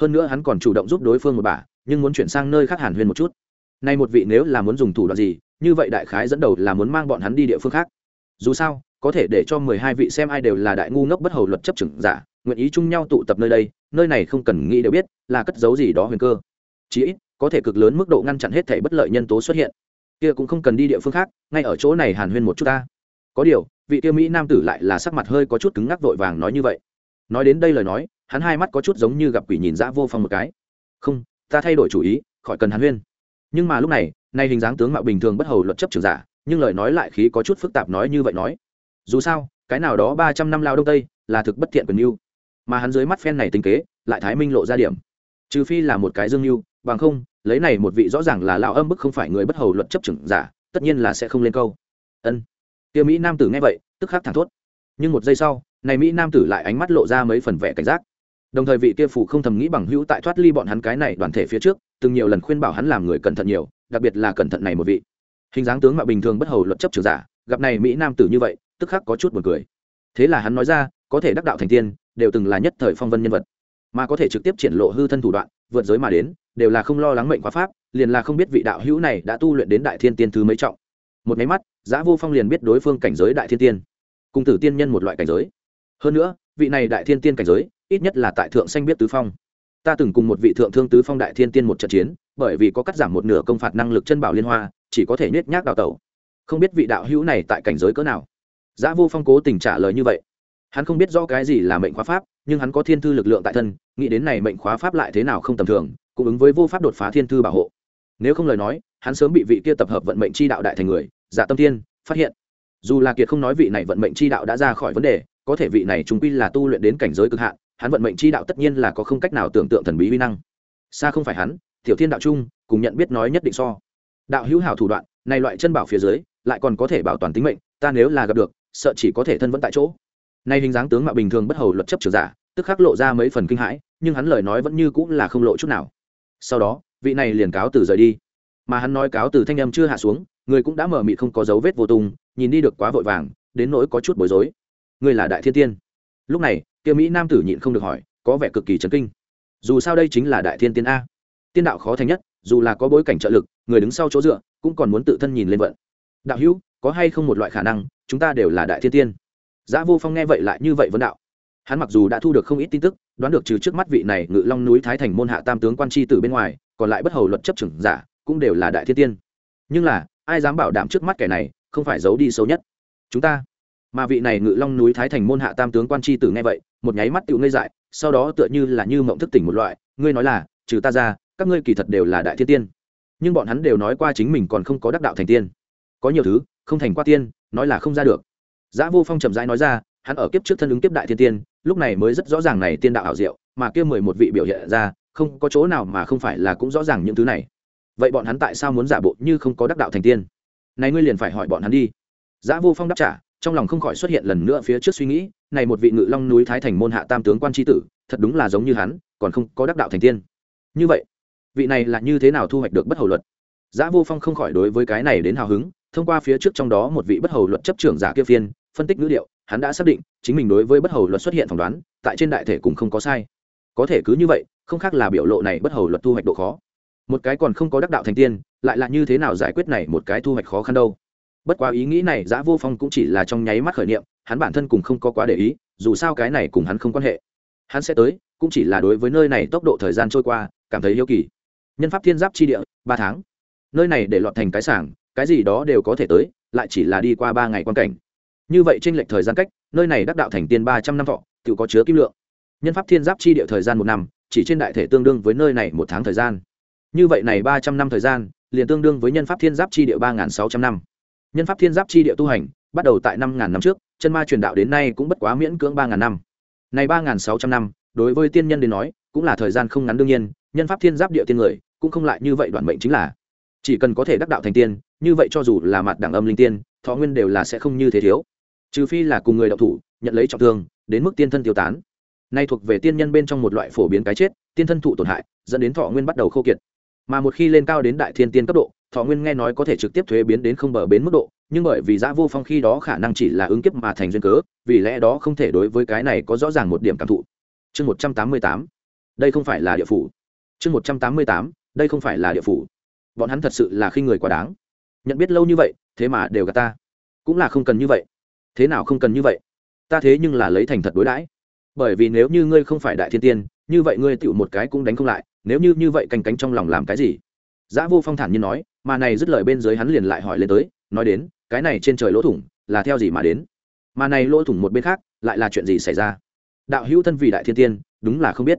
Hơn nữa hắn còn chủ động giúp đối phương một bà, nhưng muốn chuyển sang nơi khác hàn huyên một chút. Nay một vị nếu là muốn dùng thủ đoạn gì, như vậy đại khái dẫn đầu là muốn mang bọn hắn đi địa phương khác. Dù sao, có thể để cho mười hai vị xem ai đều là đại ngu ngốc bất hầu luật chấp trưởng giả, nguyện ý chung nhau tụ tập nơi đây, nơi này không cần nghĩ đều biết, là cất giấu gì đó huyền cơ. Chí ít, có thể cực lớn mức độ ngăn chặn hết thể bất lợi nhân tố xuất hiện. Kia cũng không cần đi địa phương khác, ngay ở chỗ này hàn huyên một chút ta có điều, vị tiêu mỹ nam tử lại là sắc mặt hơi có chút cứng ngắc vội vàng nói như vậy. Nói đến đây lời nói, hắn hai mắt có chút giống như gặp quỷ nhìn dã vô phong một cái. Không, ta thay đổi chủ ý, khỏi cần hắn huyên. Nhưng mà lúc này, nay hình dáng tướng mạo bình thường bất hầu luật chấp trường giả, nhưng lời nói lại khí có chút phức tạp nói như vậy nói. Dù sao, cái nào đó ba trăm năm lao đông tây, là thực bất thiện quyền mưu mà hắn dưới mắt phen này tính kế, lại thái minh lộ ra điểm. Trừ phi là một cái dương mưu bằng không, lấy này một vị rõ ràng là lão âm bức không phải người bất hầu luật chấp trưởng giả, tất nhiên là sẽ không lên câu. Ân tiêu mỹ nam tử nghe vậy, tức khắc thẳng thốt. Nhưng một giây sau, này mỹ nam tử lại ánh mắt lộ ra mấy phần vẻ cảnh giác. Đồng thời vị kia phủ không thầm nghĩ bằng hữu tại thoát ly bọn hắn cái này đoàn thể phía trước, từng nhiều lần khuyên bảo hắn làm người cẩn thận nhiều, đặc biệt là cẩn thận này một vị. Hình dáng tướng mạo bình thường bất hầu luật chấp trường giả, gặp này mỹ nam tử như vậy, tức khắc có chút buồn cười. Thế là hắn nói ra, có thể đắc đạo thành tiên, đều từng là nhất thời phong vân nhân vật. Mà có thể trực tiếp triển lộ hư thân thủ đoạn, vượt giới mà đến, đều là không lo lắng mệnh quá pháp, liền là không biết vị đạo hữu này đã tu luyện đến đại thiên tiên thứ mấy trọng. Một máy mắt giã vô phong liền biết đối phương cảnh giới đại thiên tiên, cùng tử tiên nhân một loại cảnh giới. Hơn nữa, vị này đại thiên tiên cảnh giới, ít nhất là tại thượng sanh biết tứ phong. Ta từng cùng một vị thượng thương tứ phong đại thiên tiên một trận chiến, bởi vì có cắt giảm một nửa công phạt năng lực chân bảo liên hoa, chỉ có thể nhét nhác đào tẩu. Không biết vị đạo hữu này tại cảnh giới cỡ nào. Giã vô phong cố tình trả lời như vậy. Hắn không biết rõ cái gì là mệnh khóa pháp, nhưng hắn có thiên thư lực lượng tại thân, nghĩ đến này mệnh khóa pháp lại thế nào không tầm thường, cũng ứng với vô pháp đột phá thiên thư bảo hộ. Nếu không lời nói, hắn sớm bị vị kia tập hợp vận mệnh chi đạo đại thành người Dạ tâm thiên, phát hiện. Dù là kiệt không nói vị này vận mệnh chi đạo đã ra khỏi vấn đề có thể vị này chúng quy là tu luyện đến cảnh giới cực hạn hắn vận mệnh chi đạo tất nhiên là có không cách nào tưởng tượng thần bí vi năng. Xa không phải hắn tiểu thiên đạo trung cùng nhận biết nói nhất định so. Đạo hữu hảo thủ đoạn này loại chân bảo phía dưới lại còn có thể bảo toàn tính mệnh ta nếu là gặp được sợ chỉ có thể thân vẫn tại chỗ. Nay hình dáng tướng mạo bình thường bất hầu luật chấp trường giả tức khắc lộ ra mấy phần kinh hãi nhưng hắn lời nói vẫn như cũng là không lộ chút nào. Sau đó vị này liền cáo từ rời đi. Mà hắn nói cáo từ thanh âm chưa hạ xuống người cũng đã mở mịt không có dấu vết vô tung nhìn đi được quá vội vàng đến nỗi có chút bối rối. Người là đại thiên tiên. Lúc này tiêu mỹ nam tử nhịn không được hỏi có vẻ cực kỳ chấn kinh. Dù sao đây chính là đại thiên tiên a. Tiên đạo khó thành nhất dù là có bối cảnh trợ lực người đứng sau chỗ dựa cũng còn muốn tự thân nhìn lên vận. Đạo hữu có hay không một loại khả năng chúng ta đều là đại thiên tiên? Giá Vô Phong nghe vậy lại như vậy vấn đạo. Hắn mặc dù đã thu được không ít tin tức, đoán được trừ trước mắt vị này Ngự Long núi Thái Thành môn hạ tam tướng quan chi tử bên ngoài, còn lại bất hầu luật chấp trưởng giả, cũng đều là đại thiên tiên. Nhưng là, ai dám bảo đảm trước mắt kẻ này không phải giấu đi xấu nhất? Chúng ta. Mà vị này Ngự Long núi Thái Thành môn hạ tam tướng quan chi tử nghe vậy, một nháy mắt tựu ngây dại, sau đó tựa như là như mộng thức tỉnh một loại, ngươi nói là, trừ ta ra, các ngươi kỳ thật đều là đại thiên tiên. Nhưng bọn hắn đều nói qua chính mình còn không có đắc đạo thành tiên. Có nhiều thứ, không thành qua tiên, nói là không ra được Giá Vô Phong chậm rãi nói ra, hắn ở kiếp trước thân ứng kiếp đại thiên tiên, lúc này mới rất rõ ràng này tiên đạo ảo diệu, mà kia mười một vị biểu hiện ra, không có chỗ nào mà không phải là cũng rõ ràng những thứ này. Vậy bọn hắn tại sao muốn giả bộ như không có đắc đạo thành tiên? Này ngươi liền phải hỏi bọn hắn đi. giã Vô Phong đáp trả, trong lòng không khỏi xuất hiện lần nữa phía trước suy nghĩ, này một vị ngự long núi thái thành môn hạ tam tướng quan tri tử, thật đúng là giống như hắn, còn không có đắc đạo thành tiên. Như vậy, vị này là như thế nào thu hoạch được bất hầu luật? giã Vô Phong không khỏi đối với cái này đến hào hứng, thông qua phía trước trong đó một vị bất hầu luật chấp trưởng giả kia phiên, phân tích ngữ điệu hắn đã xác định chính mình đối với bất hầu luật xuất hiện phỏng đoán tại trên đại thể cũng không có sai có thể cứ như vậy không khác là biểu lộ này bất hầu luật thu hoạch độ khó một cái còn không có đắc đạo thành tiên, lại là như thế nào giải quyết này một cái thu hoạch khó khăn đâu. Bất quá ý nghĩ này giã vô phong cũng chỉ là trong nháy mắt khởi niệm, hắn bản thân cùng không có quá để ý, dù sao cái này cùng hắn không quan hệ. Hắn sẽ tới, cũng chỉ là đối với nơi này tốc độ thời gian trôi qua, cảm thấy hiếu kỳ. Nhân pháp thiên giáp chi địa, ba tháng. Nơi này để lọt thành cái sảng, cái gì đó đều có thể tới, lại chỉ là đi qua ba ngày quan cảnh. Như vậy trên lệch thời gian cách, nơi này đắc đạo thành tiên ba trăm năm thọ, tự có chứa kim lượng. Nhân pháp thiên giáp chi địa thời gian một năm, chỉ trên đại thể tương đương với nơi này một tháng thời gian như vậy này ba trăm năm thời gian, liền tương đương với nhân pháp thiên giáp chi địa ba sáu trăm năm. Nhân pháp thiên giáp chi địa tu hành, bắt đầu tại năm ngàn năm trước, chân ma truyền đạo đến nay cũng bất quá miễn cưỡng ba ngàn năm. Này ba sáu trăm năm, đối với tiên nhân đến nói, cũng là thời gian không ngắn đương nhiên, nhân pháp thiên giáp địa tiên người, cũng không lại như vậy đoạn mệnh chính là. Chỉ cần có thể đắc đạo thành tiên, như vậy cho dù là mặt đẳng âm linh tiên, thọ nguyên đều là sẽ không như thế thiếu. Trừ phi là cùng người đạo thủ, nhận lấy trọng thương, đến mức tiên thân tiêu tán. Nay thuộc về tiên nhân bên trong một loại phổ biến cái chết, tiên thân thụ tổn hại, dẫn đến thọ nguyên bắt đầu khô kiệt mà một khi lên cao đến đại thiên tiên cấp độ, thọ nguyên nghe nói có thể trực tiếp thuế biến đến không bờ bến mức độ, nhưng bởi vì giã vô phong khi đó khả năng chỉ là ứng kiếp mà thành duyên cớ, vì lẽ đó không thể đối với cái này có rõ ràng một điểm cảm thụ. Chương một trăm tám mươi tám. Đây không phải là địa phủ. Chương một trăm tám mươi tám. Đây không phải là địa phủ. Bọn hắn thật sự là khi người quá đáng. Nhận biết lâu như vậy, thế mà đều gạt ta. Cũng là không cần như vậy. Thế nào không cần như vậy? Ta thế nhưng là lấy thành thật đối đãi. Bởi vì nếu như ngươi không phải đại thiên tiên, như vậy ngươi tựu một cái cũng đánh không lại nếu như như vậy canh cánh trong lòng làm cái gì? Giã vô phong thản nhiên nói, mà này dứt lời bên dưới hắn liền lại hỏi lên tới, nói đến, cái này trên trời lỗ thủng, là theo gì mà đến? Mà này lỗ thủng một bên khác, lại là chuyện gì xảy ra? Đạo hữu thân vị đại thiên tiên, đúng là không biết.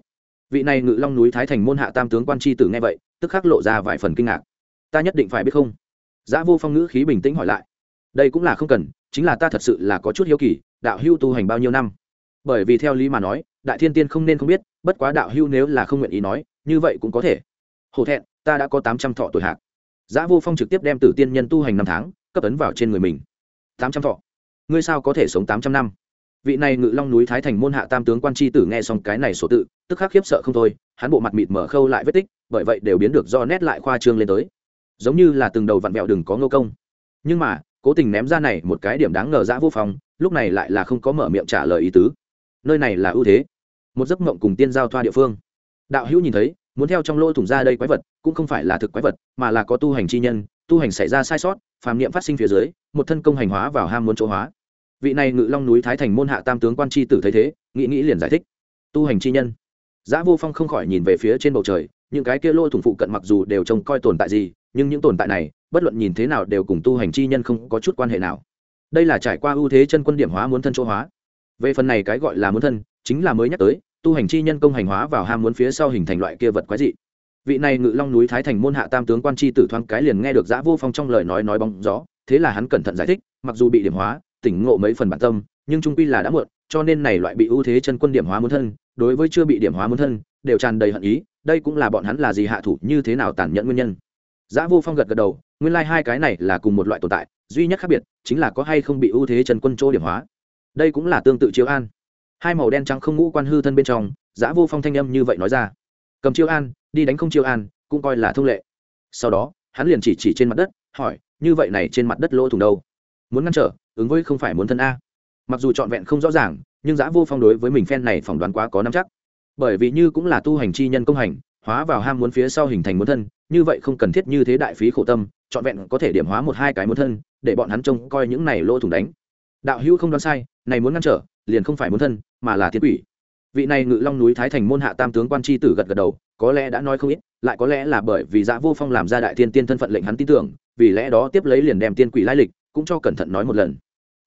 Vị này ngự long núi thái thành môn hạ tam tướng quan tri tử nghe vậy, tức khắc lộ ra vài phần kinh ngạc. Ta nhất định phải biết không? Giã vô phong ngữ khí bình tĩnh hỏi lại. Đây cũng là không cần, chính là ta thật sự là có chút hiếu kỳ, đạo hưu tu hành bao nhiêu năm? Bởi vì theo lý mà nói, đại thiên tiên không nên không biết, bất quá đạo hưu nếu là không nguyện ý nói như vậy cũng có thể. Hổ thẹn, ta đã có tám trăm thọ tuổi hạc. Giá vô phong trực tiếp đem tử tiên nhân tu hành năm tháng, cấp ấn vào trên người mình. tám trăm thọ. Ngươi sao có thể sống tám trăm năm? Vị này ngự long núi thái thành môn hạ tam tướng quan tri tử nghe xong cái này sổ tự, tức khắc khiếp sợ không thôi, hắn bộ mặt mịt mở khâu lại vết tích, bởi vậy đều biến được do nét lại khoa trương lên tới. Giống như là từng đầu vặn vẹo đừng có ngô công. Nhưng mà, cố tình ném ra này một cái điểm đáng ngờ dã vô phong, lúc này lại là không có mở miệng trả lời ý tứ. Nơi này là ưu thế. Một giấc mộng cùng tiên giao thoa địa phương đạo hữu nhìn thấy, muốn theo trong lỗ thủng ra đây quái vật, cũng không phải là thực quái vật, mà là có tu hành chi nhân, tu hành xảy ra sai sót, phàm niệm phát sinh phía dưới, một thân công hành hóa vào ham muốn chỗ hóa. Vị này ngự long núi thái thành môn hạ tam tướng quan tri tử thấy thế, nghĩ nghĩ liền giải thích. Tu hành chi nhân. Giã vô phong không khỏi nhìn về phía trên bầu trời, những cái kia lô thủng phụ cận mặc dù đều trông coi tồn tại gì, nhưng những tồn tại này, bất luận nhìn thế nào đều cùng tu hành chi nhân không có chút quan hệ nào. Đây là trải qua ưu thế chân quân điểm hóa muốn thân chỗ hóa. Về phần này cái gọi là muốn thân, chính là mới nhắc tới tu hành chi nhân công hành hóa vào ham muốn phía sau hình thành loại kia vật quái dị. Vị này ngự long núi thái thành môn hạ tam tướng quan tri tử thoáng cái liền nghe được giã vô phong trong lời nói nói bóng gió, thế là hắn cẩn thận giải thích, mặc dù bị điểm hóa, tỉnh ngộ mấy phần bản tâm, nhưng trung quy là đã muộn, cho nên này loại bị ưu thế chân quân điểm hóa muốn thân, đối với chưa bị điểm hóa muốn thân, đều tràn đầy hận ý, đây cũng là bọn hắn là gì hạ thủ, như thế nào tàn nhẫn nguyên nhân. Giã vô phong gật gật đầu, nguyên lai、like、hai cái này là cùng một loại tồn tại, duy nhất khác biệt, chính là có hay không bị ưu thế chân quân chỗ điểm hóa. Đây cũng là tương tự chiếu an hai màu đen trắng không ngũ quan hư thân bên trong giã vô phong thanh âm như vậy nói ra. Cầm chiêu an, đi đánh không chiêu an, cũng coi là thông lệ. Sau đó, hắn liền chỉ chỉ trên mặt đất, hỏi, như vậy này trên mặt đất lỗ thủng đâu? Muốn ngăn trở, ứng với không phải muốn thân a. Mặc dù trọn vẹn không rõ ràng, nhưng giã vô phong đối với mình phen này phỏng đoán quá có nắm chắc. Bởi vì như cũng là tu hành chi nhân công hành, hóa vào ham muốn phía sau hình thành muốn thân, như vậy không cần thiết như thế đại phí khổ tâm, trọn vẹn có thể điểm hóa một hai cái muốn thân, để bọn hắn trông coi những này lỗ thủng đánh. Đạo hữu không đoán sai, này muốn ngăn trở liền không phải muốn thân, mà là thiên quỷ. Vị này ngự long núi thái thành môn hạ tam tướng quan tri tử gật gật đầu, có lẽ đã nói không ít, lại có lẽ là bởi vì dạ vô phong làm ra đại thiên tiên thân phận lệnh hắn tin tưởng, vì lẽ đó tiếp lấy liền đem tiên quỷ lai lịch cũng cho cẩn thận nói một lần.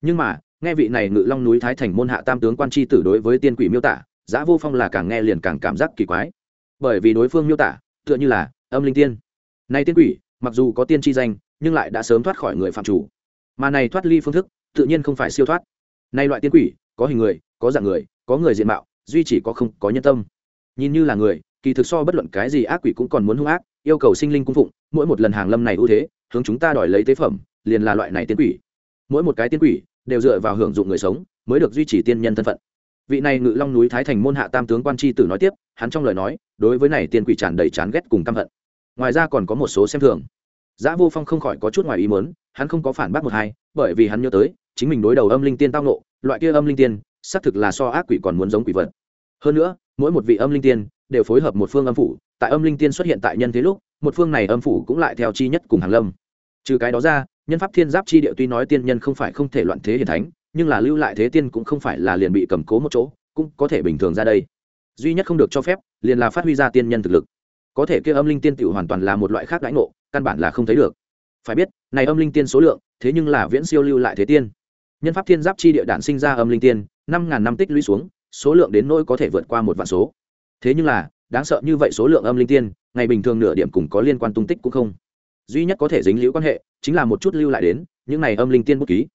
Nhưng mà, nghe vị này ngự long núi thái thành môn hạ tam tướng quan tri tử đối với tiên quỷ miêu tả dạ vô phong là càng nghe liền càng cảm giác kỳ quái. Bởi vì đối phương miêu tả, tựa như là âm linh tiên. Nay tiên quỷ, mặc dù có tiên tri danh, nhưng lại đã sớm thoát khỏi người phạm chủ. Mà này thoát ly phương thức, tự nhiên không phải siêu thoát. Nay loại tiên quỷ có hình người có dạng người có người diện mạo duy chỉ có không có nhân tâm. Nhìn như là người kỳ thực so bất luận cái gì ác quỷ cũng còn muốn hung ác yêu cầu sinh linh cung phụng mỗi một lần hàng lâm này ưu thế hướng chúng ta đòi lấy tế phẩm liền là loại này tiên quỷ. Mỗi một cái tiên quỷ đều dựa vào hưởng dụng người sống mới được duy trì tiên nhân thân phận. Vị này ngự long núi thái thành môn hạ tam tướng quan tri tử nói tiếp hắn trong lời nói đối với này tiên quỷ tràn đầy chán ghét cùng căm hận. Ngoài ra còn có một số xem thường. Giá Vô Phong không khỏi có chút ngoài ý muốn, hắn không có phản bác một hai, bởi vì hắn nhớ tới, chính mình đối đầu âm linh tiên tao ngộ, loại kia âm linh tiên, xác thực là so ác quỷ còn muốn giống quỷ vật. Hơn nữa, mỗi một vị âm linh tiên đều phối hợp một phương âm phủ, tại âm linh tiên xuất hiện tại nhân thế lúc, một phương này âm phủ cũng lại theo chi nhất cùng hàng lâm. Trừ cái đó ra, nhân pháp thiên giáp chi địa tuy nói tiên nhân không phải không thể loạn thế hiển thánh, nhưng là lưu lại thế tiên cũng không phải là liền bị cầm cố một chỗ, cũng có thể bình thường ra đây. Duy nhất không được cho phép, liền là phát huy ra tiên nhân thực lực. Có thể kia âm linh tiên tiểu hoàn toàn là một loại khác đãi ngộ, căn bản là không thấy được. Phải biết, này âm linh tiên số lượng, thế nhưng là viễn siêu lưu lại thế tiên. Nhân pháp thiên giáp chi địa đạn sinh ra âm linh tiên, năm ngàn năm tích lũy xuống, số lượng đến nỗi có thể vượt qua một vạn số. Thế nhưng là, đáng sợ như vậy số lượng âm linh tiên, ngày bình thường nửa điểm cũng có liên quan tung tích cũng không. Duy nhất có thể dính liễu quan hệ chính là một chút lưu lại đến những này âm linh tiên bút ký.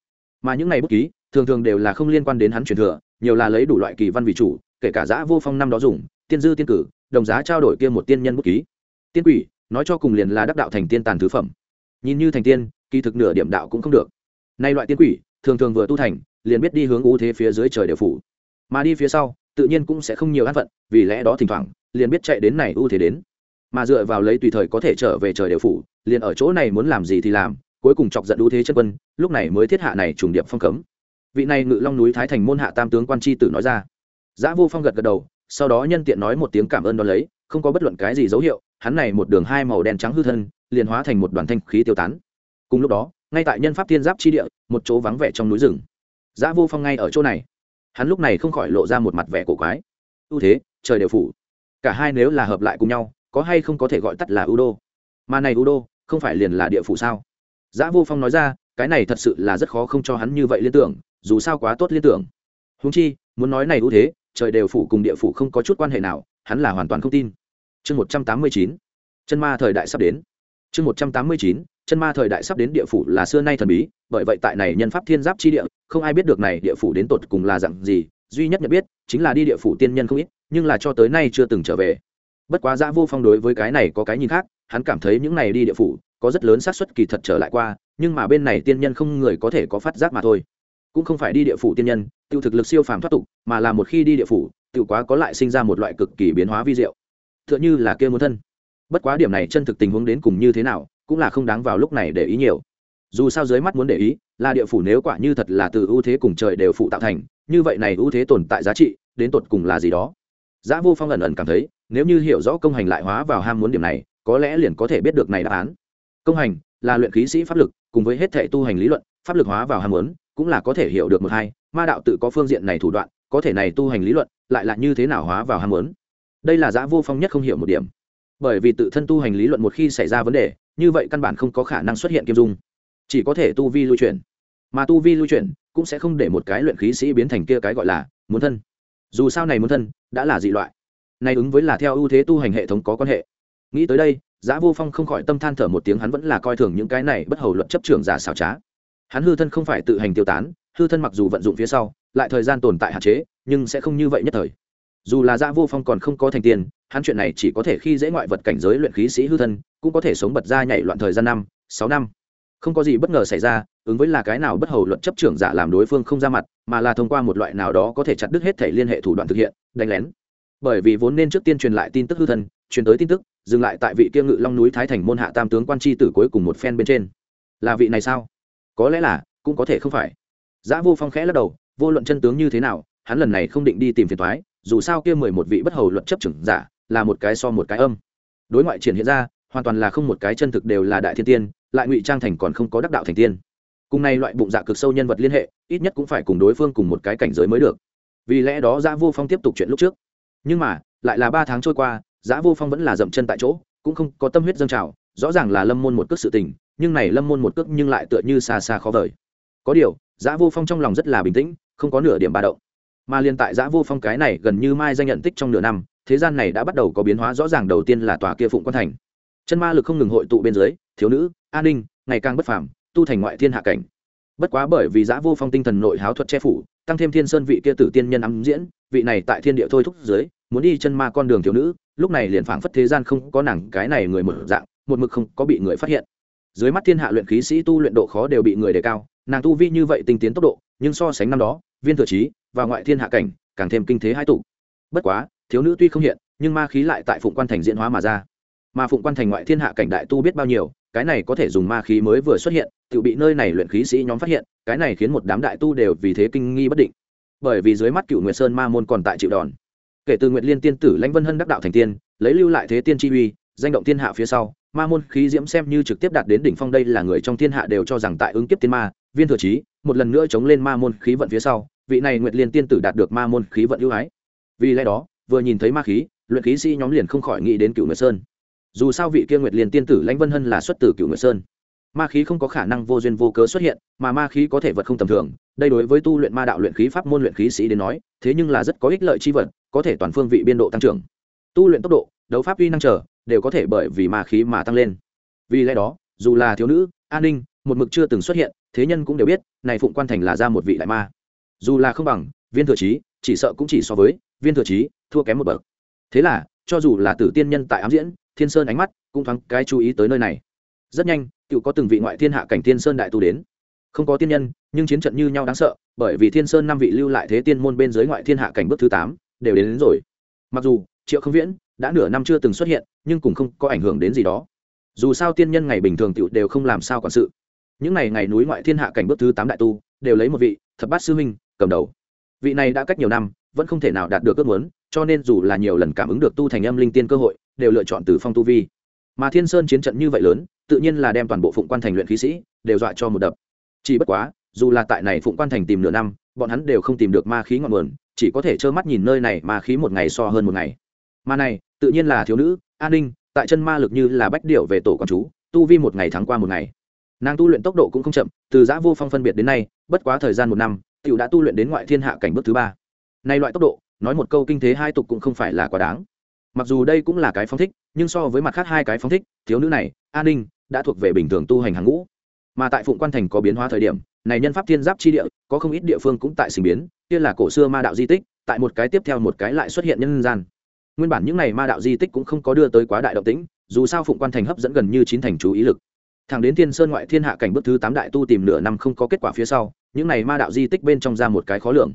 Mà những này bút ký thường thường đều là không liên quan đến hắn truyền thừa nhiều là lấy đủ loại kỳ văn vị chủ kể cả giã vô phong năm đó dùng tiên dư tiên cử đồng giá trao đổi kia một tiên nhân bút ký. Tiên quỷ nói cho cùng liền là đắc đạo thành tiên tàn thứ phẩm. Nhìn như thành tiên kỳ thực nửa điểm đạo cũng không được. Nay loại tiên quỷ thường thường vừa tu thành, liền biết đi hướng ưu thế phía dưới trời đều phủ. Mà đi phía sau, tự nhiên cũng sẽ không nhiều an phận, vì lẽ đó thỉnh thoảng, liền biết chạy đến này ưu thế đến. Mà dựa vào lấy tùy thời có thể trở về trời đều phủ, liền ở chỗ này muốn làm gì thì làm, cuối cùng chọc giận ưu thế chân quân, lúc này mới thiết hạ này trùng điệp phong cấm. Vị này ngự long núi thái thành môn hạ tam tướng quan tri tử nói ra. Giã vô phong gật gật đầu, sau đó nhân tiện nói một tiếng cảm ơn đ ó lấy, không có bất luận cái gì dấu hiệu, hắn này một đường hai màu đen trắng hư thân, liền hóa thành một đoàn thanh khí tiêu tán. Cùng lúc đó ngay tại nhân pháp thiên giáp chi địa, một chỗ vắng vẻ trong núi rừng. Giã vô phong ngay ở chỗ này. Hắn lúc này không khỏi lộ ra một mặt vẻ cổ quái. Ưu thế, trời đều phủ. Cả hai nếu là hợp lại cùng nhau, có hay không có thể gọi tắt là ưu đô? Mà này ưu đô, không phải liền là địa phủ sao? Giã vô phong nói ra, cái này thật sự là rất khó không cho hắn như vậy liên tưởng, dù sao quá tốt liên tưởng. Húng chi, muốn nói này ưu thế, trời đều phủ cùng địa phủ không có chút quan hệ nào, hắn là hoàn toàn không tin. Chương một trăm tám mươi chín, chân ma thời đại sắp đến. Chương một trăm tám mươi chín chân ma thời đại sắp đến địa phủ là xưa nay thần bí, bởi vậy tại này nhân pháp thiên giáp chi địa, không ai biết được này địa phủ đến tột cùng là dặn gì, duy nhất nhận biết chính là đi địa phủ tiên nhân không ít, nhưng là cho tới nay chưa từng trở về. Bất quá giã vô phong đối với cái này có cái nhìn khác, hắn cảm thấy những này đi địa phủ có rất lớn xác suất kỳ thật trở lại qua, nhưng mà bên này tiên nhân không người có thể có phát giác mà thôi. Cũng không phải đi địa phủ tiên nhân, tiêu thực lực siêu phàm thoát tục, mà là một khi đi địa phủ tự quá có lại sinh ra một loại cực kỳ biến hóa vi diệu. T h ư ợ n h ư là kia muốn thân. Bất quá điểm này chân thực tình huống đến cùng như thế nào cũng là không đáng vào lúc này để ý nhiều. Dù sao dưới mắt muốn để ý, là địa phủ nếu quả như thật là từ ưu thế cùng trời đều phụ tạo thành, như vậy này ưu thế tồn tại giá trị, đến tột cùng là gì đó? Giá vô phong ẩn ẩn cảm thấy, nếu như hiểu rõ công hành lại hóa vào ham muốn điểm này, có lẽ liền có thể biết được này đáp án. Công hành là luyện khí sĩ pháp lực, cùng với hết thể tu hành lý luận, pháp lực hóa vào ham muốn, cũng là có thể hiểu được một hai, ma đạo tự có phương diện này thủ đoạn, có thể này tu hành lý luận, lại là như thế nào hóa vào ham muốn? Đây là giã vô phong nhất không hiểu một điểm bởi vì tự thân tu hành lý luận một khi xảy ra vấn đề, như vậy căn bản không có khả năng xuất hiện kim dung. Chỉ có thể tu vi lưu chuyển. Mà tu vi lưu chuyển cũng sẽ không để một cái luyện khí sĩ biến thành kia cái gọi là muốn thân. Dù sao này muốn thân đã là dị loại. Này ứng với là theo ưu thế tu hành hệ thống có quan hệ. Nghĩ tới đây giá vô phong không khỏi tâm than thở một tiếng hắn vẫn là coi thường những cái này bất hầu luận chấp trưởng giả xảo trá. Hắn hư thân không phải tự hành tiêu tán, hư thân mặc dù vận dụng phía sau, lại thời gian tồn tại hạn chế, nhưng sẽ không như vậy nhất thời dù là gia vô phong còn không có thành tiền, hắn chuyện này chỉ có thể khi dễ ngoại vật cảnh giới luyện khí sĩ hư thân, cũng có thể sống bật ra nhảy loạn thời gian năm, sáu năm. Không có gì bất ngờ xảy ra, ứng với là cái nào bất hầu luận chấp trưởng giả làm đối phương không ra mặt, mà là thông qua một loại nào đó có thể chặt đứt hết thể liên hệ thủ đoạn thực hiện, đánh lén. Bởi vì vốn nên trước tiên truyền lại tin tức hư thân, truyền tới tin tức, dừng lại tại vị kia ngự long núi thái thành môn hạ tam tướng quan tri tử cuối cùng một phen bên trên. Là vị này sao? Có lẽ là, cũng có thể không phải. Giã vô phong khẽ lắc đầu, vô luận chân tướng như thế nào, hắn lần này không định đi tìm phiền thoái dù sao kia mười một vị bất hầu luận chấp trưởng giả là một cái so một cái âm. Đối ngoại triển hiện ra, hoàn toàn là không một cái chân thực đều là đại thiên tiên, lại ngụy trang thành còn không có đắc đạo thành tiên. Cùng này loại bụng dạ cực sâu nhân vật liên hệ, ít nhất cũng phải cùng đối phương cùng một cái cảnh giới mới được. Vì lẽ đó giã vô phong tiếp tục chuyện lúc trước. Nhưng mà, lại là ba tháng trôi qua, giã vô phong vẫn là dậm chân tại chỗ, cũng không có tâm huyết dâng trào, rõ ràng là lâm môn một cước sự tình, nhưng này lâm môn một cước nhưng lại tựa như xa xa khó vời. Có điều, giã vô phong trong lòng rất là bình tĩnh, không có nửa điểm ba động mà liên tại giã vô phong cái này gần như mai danh nhận tích trong nửa năm, thế gian này đã bắt đầu có biến hóa rõ ràng đầu tiên là tòa kia phụng quan thành. Chân ma lực không ngừng hội tụ bên dưới, thiếu nữ, an ninh, ngày càng bất phàm, tu thành ngoại thiên hạ cảnh. Bất quá bởi vì giã vô phong tinh thần nội háo thuật che phủ, tăng thêm thiên sơn vị kia tử tiên nhân ám diễn, vị này tại thiên địa thôi thúc dưới, muốn đi chân ma con đường thiếu nữ, lúc này liền phảng phất thế gian không có nàng cái này người một dạng, một mực không có bị người phát hiện. Dưới mắt thiên hạ luyện khí sĩ tu luyện độ khó đều bị người đề cao, nàng tu vi như vậy tinh tiến tốc độ, nhưng so sánh năm đó viên thừa trí và ngoại thiên hạ cảnh, càng thêm kinh thế hai tụ. Bất quá, thiếu nữ tuy không hiện, nhưng ma khí lại tại phụng quan thành diễn hóa mà ra. Mà phụng quan thành ngoại thiên hạ cảnh đại tu biết bao nhiêu, cái này có thể dùng ma khí mới vừa xuất hiện, tự bị nơi này luyện khí sĩ nhóm phát hiện, cái này khiến một đám đại tu đều vì thế kinh nghi bất định. Bởi vì dưới mắt cựu nguyệt sơn ma môn còn tại chịu đòn. Kể từ nguyệt liên tiên tử lãnh vân hân đắc đạo thành tiên, lấy lưu lại thế tiên chi uy, danh động thiên hạ phía sau ma môn khí diễm xem như trực tiếp đạt đến đỉnh phong đây là người trong thiên hạ đều cho rằng tại ứng kiếp tiên ma, viên thừa trí một lần nữa chống lên ma môn khí vận phía sau, vị này nguyệt liên tiên tử đạt được ma môn khí vận ưu ái. Vì lẽ đó, vừa nhìn thấy ma khí, luyện khí sĩ nhóm liền không khỏi nghĩ đến cựu nguyệt sơn. Dù sao vị kia nguyệt liên tiên tử lãnh vân hân là xuất từ cựu nguyệt sơn. Ma khí không có khả năng vô duyên vô cớ xuất hiện, mà ma khí có thể vật không tầm thường, đây đối với tu luyện ma đạo luyện khí pháp môn luyện khí sĩ đến nói, thế nhưng là rất có ích lợi chi vật, có thể toàn phương vị biên độ tăng trưởng. Tu luyện tốc độ, đấu pháp uy năng trở đều có thể bởi vì ma khí mà tăng lên. Vì lẽ đó dù là thiếu nữ an ninh một mực chưa từng xuất hiện thế nhân cũng đều biết này phụng quan thành là ra một vị đại ma. Dù là không bằng viên thừa trí chỉ sợ cũng chỉ so với viên thừa trí thua kém một bậc. Thế là cho dù là tử tiên nhân tại ám diễn thiên sơn ánh mắt cũng thoáng cái chú ý tới nơi này. Rất nhanh tự có từng vị ngoại thiên hạ cảnh thiên sơn đại tu đến. Không có tiên nhân nhưng chiến trận như nhau đáng sợ bởi vì thiên sơn năm vị lưu lại thế tiên môn bên dưới ngoại thiên hạ cảnh bước thứ tám đều đến, đến rồi. Mặc dù triệu không viễn đã nửa năm chưa từng xuất hiện, nhưng cũng không có ảnh hưởng đến gì đó. Dù sao tiên nhân ngày bình thường tựu đều không làm sao quản sự. Những ngày ngày núi ngoại thiên hạ cảnh bước thứ tám đại tu, đều lấy một vị, thập bát sư huynh, cầm đầu. Vị này đã cách nhiều năm, vẫn không thể nào đạt được ước muốn, cho nên dù là nhiều lần cảm ứng được tu thành âm linh tiên cơ hội, đều lựa chọn từ phong tu vi. Mà thiên sơn chiến trận như vậy lớn, tự nhiên là đem toàn bộ phụng quan thành luyện khí sĩ, đều dọa cho một đập. Chỉ bất quá, dù là tại này phụng quan thành tìm nửa năm, bọn hắn đều không tìm được ma khí ngọn nguồn, chỉ có thể trơ mắt nhìn nơi này ma khí một ngày so hơn một ngày. Mà này tự nhiên là thiếu nữ, an ninh, tại chân ma lực như là bách điệu về tổ con chú, tu vi một ngày tháng qua một ngày. Nàng tu luyện tốc độ cũng không chậm, từ giã vô phong phân biệt đến nay, bất quá thời gian một năm t i ể u đã tu luyện đến ngoại thiên hạ cảnh bước thứ ba. Nay loại tốc độ, nói một câu kinh thế hai tục cũng không phải là quá đáng. Mặc dù đây cũng là cái phong thích, nhưng so với mặt khác hai cái phong thích, thiếu nữ này, an ninh, đã thuộc về bình thường tu hành hàng ngũ. Mà tại phụng quan thành có biến hóa thời điểm, này nhân pháp thiên giáp chi địa, có không ít địa phương cũng tại sinh biến, kia là cổ xưa ma đạo di tích, tại một cái tiếp theo một cái lại xuất hiện nhân gian nguyên bản những này ma đạo di tích cũng không có đưa tới quá đại động tĩnh, dù sao phụng quan thành hấp dẫn gần như chín thành chú ý lực. Thẳng đến thiên sơn ngoại thiên hạ cảnh bước thứ tám đại tu tìm nửa năm không có kết quả phía sau, những này ma đạo di tích bên trong ra một cái khó lường.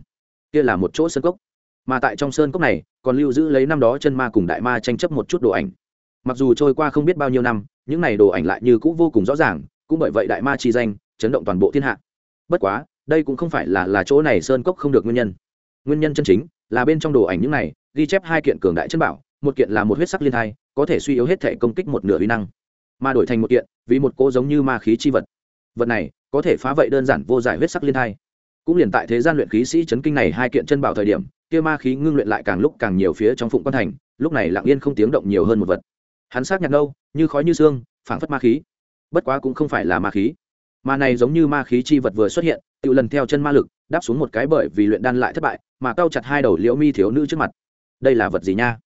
Kia là một chỗ sơn cốc. Mà tại trong sơn cốc này, còn lưu giữ lấy năm đó chân ma cùng đại ma tranh chấp một chút đồ ảnh. Mặc dù trôi qua không biết bao nhiêu năm, những này đồ ảnh lại như cũ vô cùng rõ ràng, cũng bởi vậy đại ma chi danh chấn động toàn bộ thiên hạ. Bất quá, đây cũng không phải là là chỗ này sơn cốc không được nguyên nhân. Nguyên nhân chân chính là bên trong đồ ảnh những này ghi chép hai kiện cường đại chân bảo, một kiện là một huyết sắc liên thai, có thể suy yếu hết thể công kích một nửa uy năng, mà đổi thành một kiện, vì một cô giống như ma khí chi vật. Vật này, có thể phá vậy đơn giản vô giải huyết sắc liên thai. Cũng liền tại thế gian luyện khí sĩ chấn kinh này hai kiện chân bảo thời điểm, kia ma khí ngưng luyện lại càng lúc càng nhiều phía trong phụng quan thành, lúc này lặng yên không tiếng động nhiều hơn một vật. Hắn sát nhạt đâu, như khói như xương, phảng phất ma khí. Bất quá cũng không phải là ma khí. Mà này giống như ma khí chi vật vừa xuất hiện tự lần theo chân ma lực, đáp xuống một cái bởi vì luyện đan lại thất bại, mà cao chặt hai đầu liễu mi thiếu nữ trước mặt đây là vật gì nha?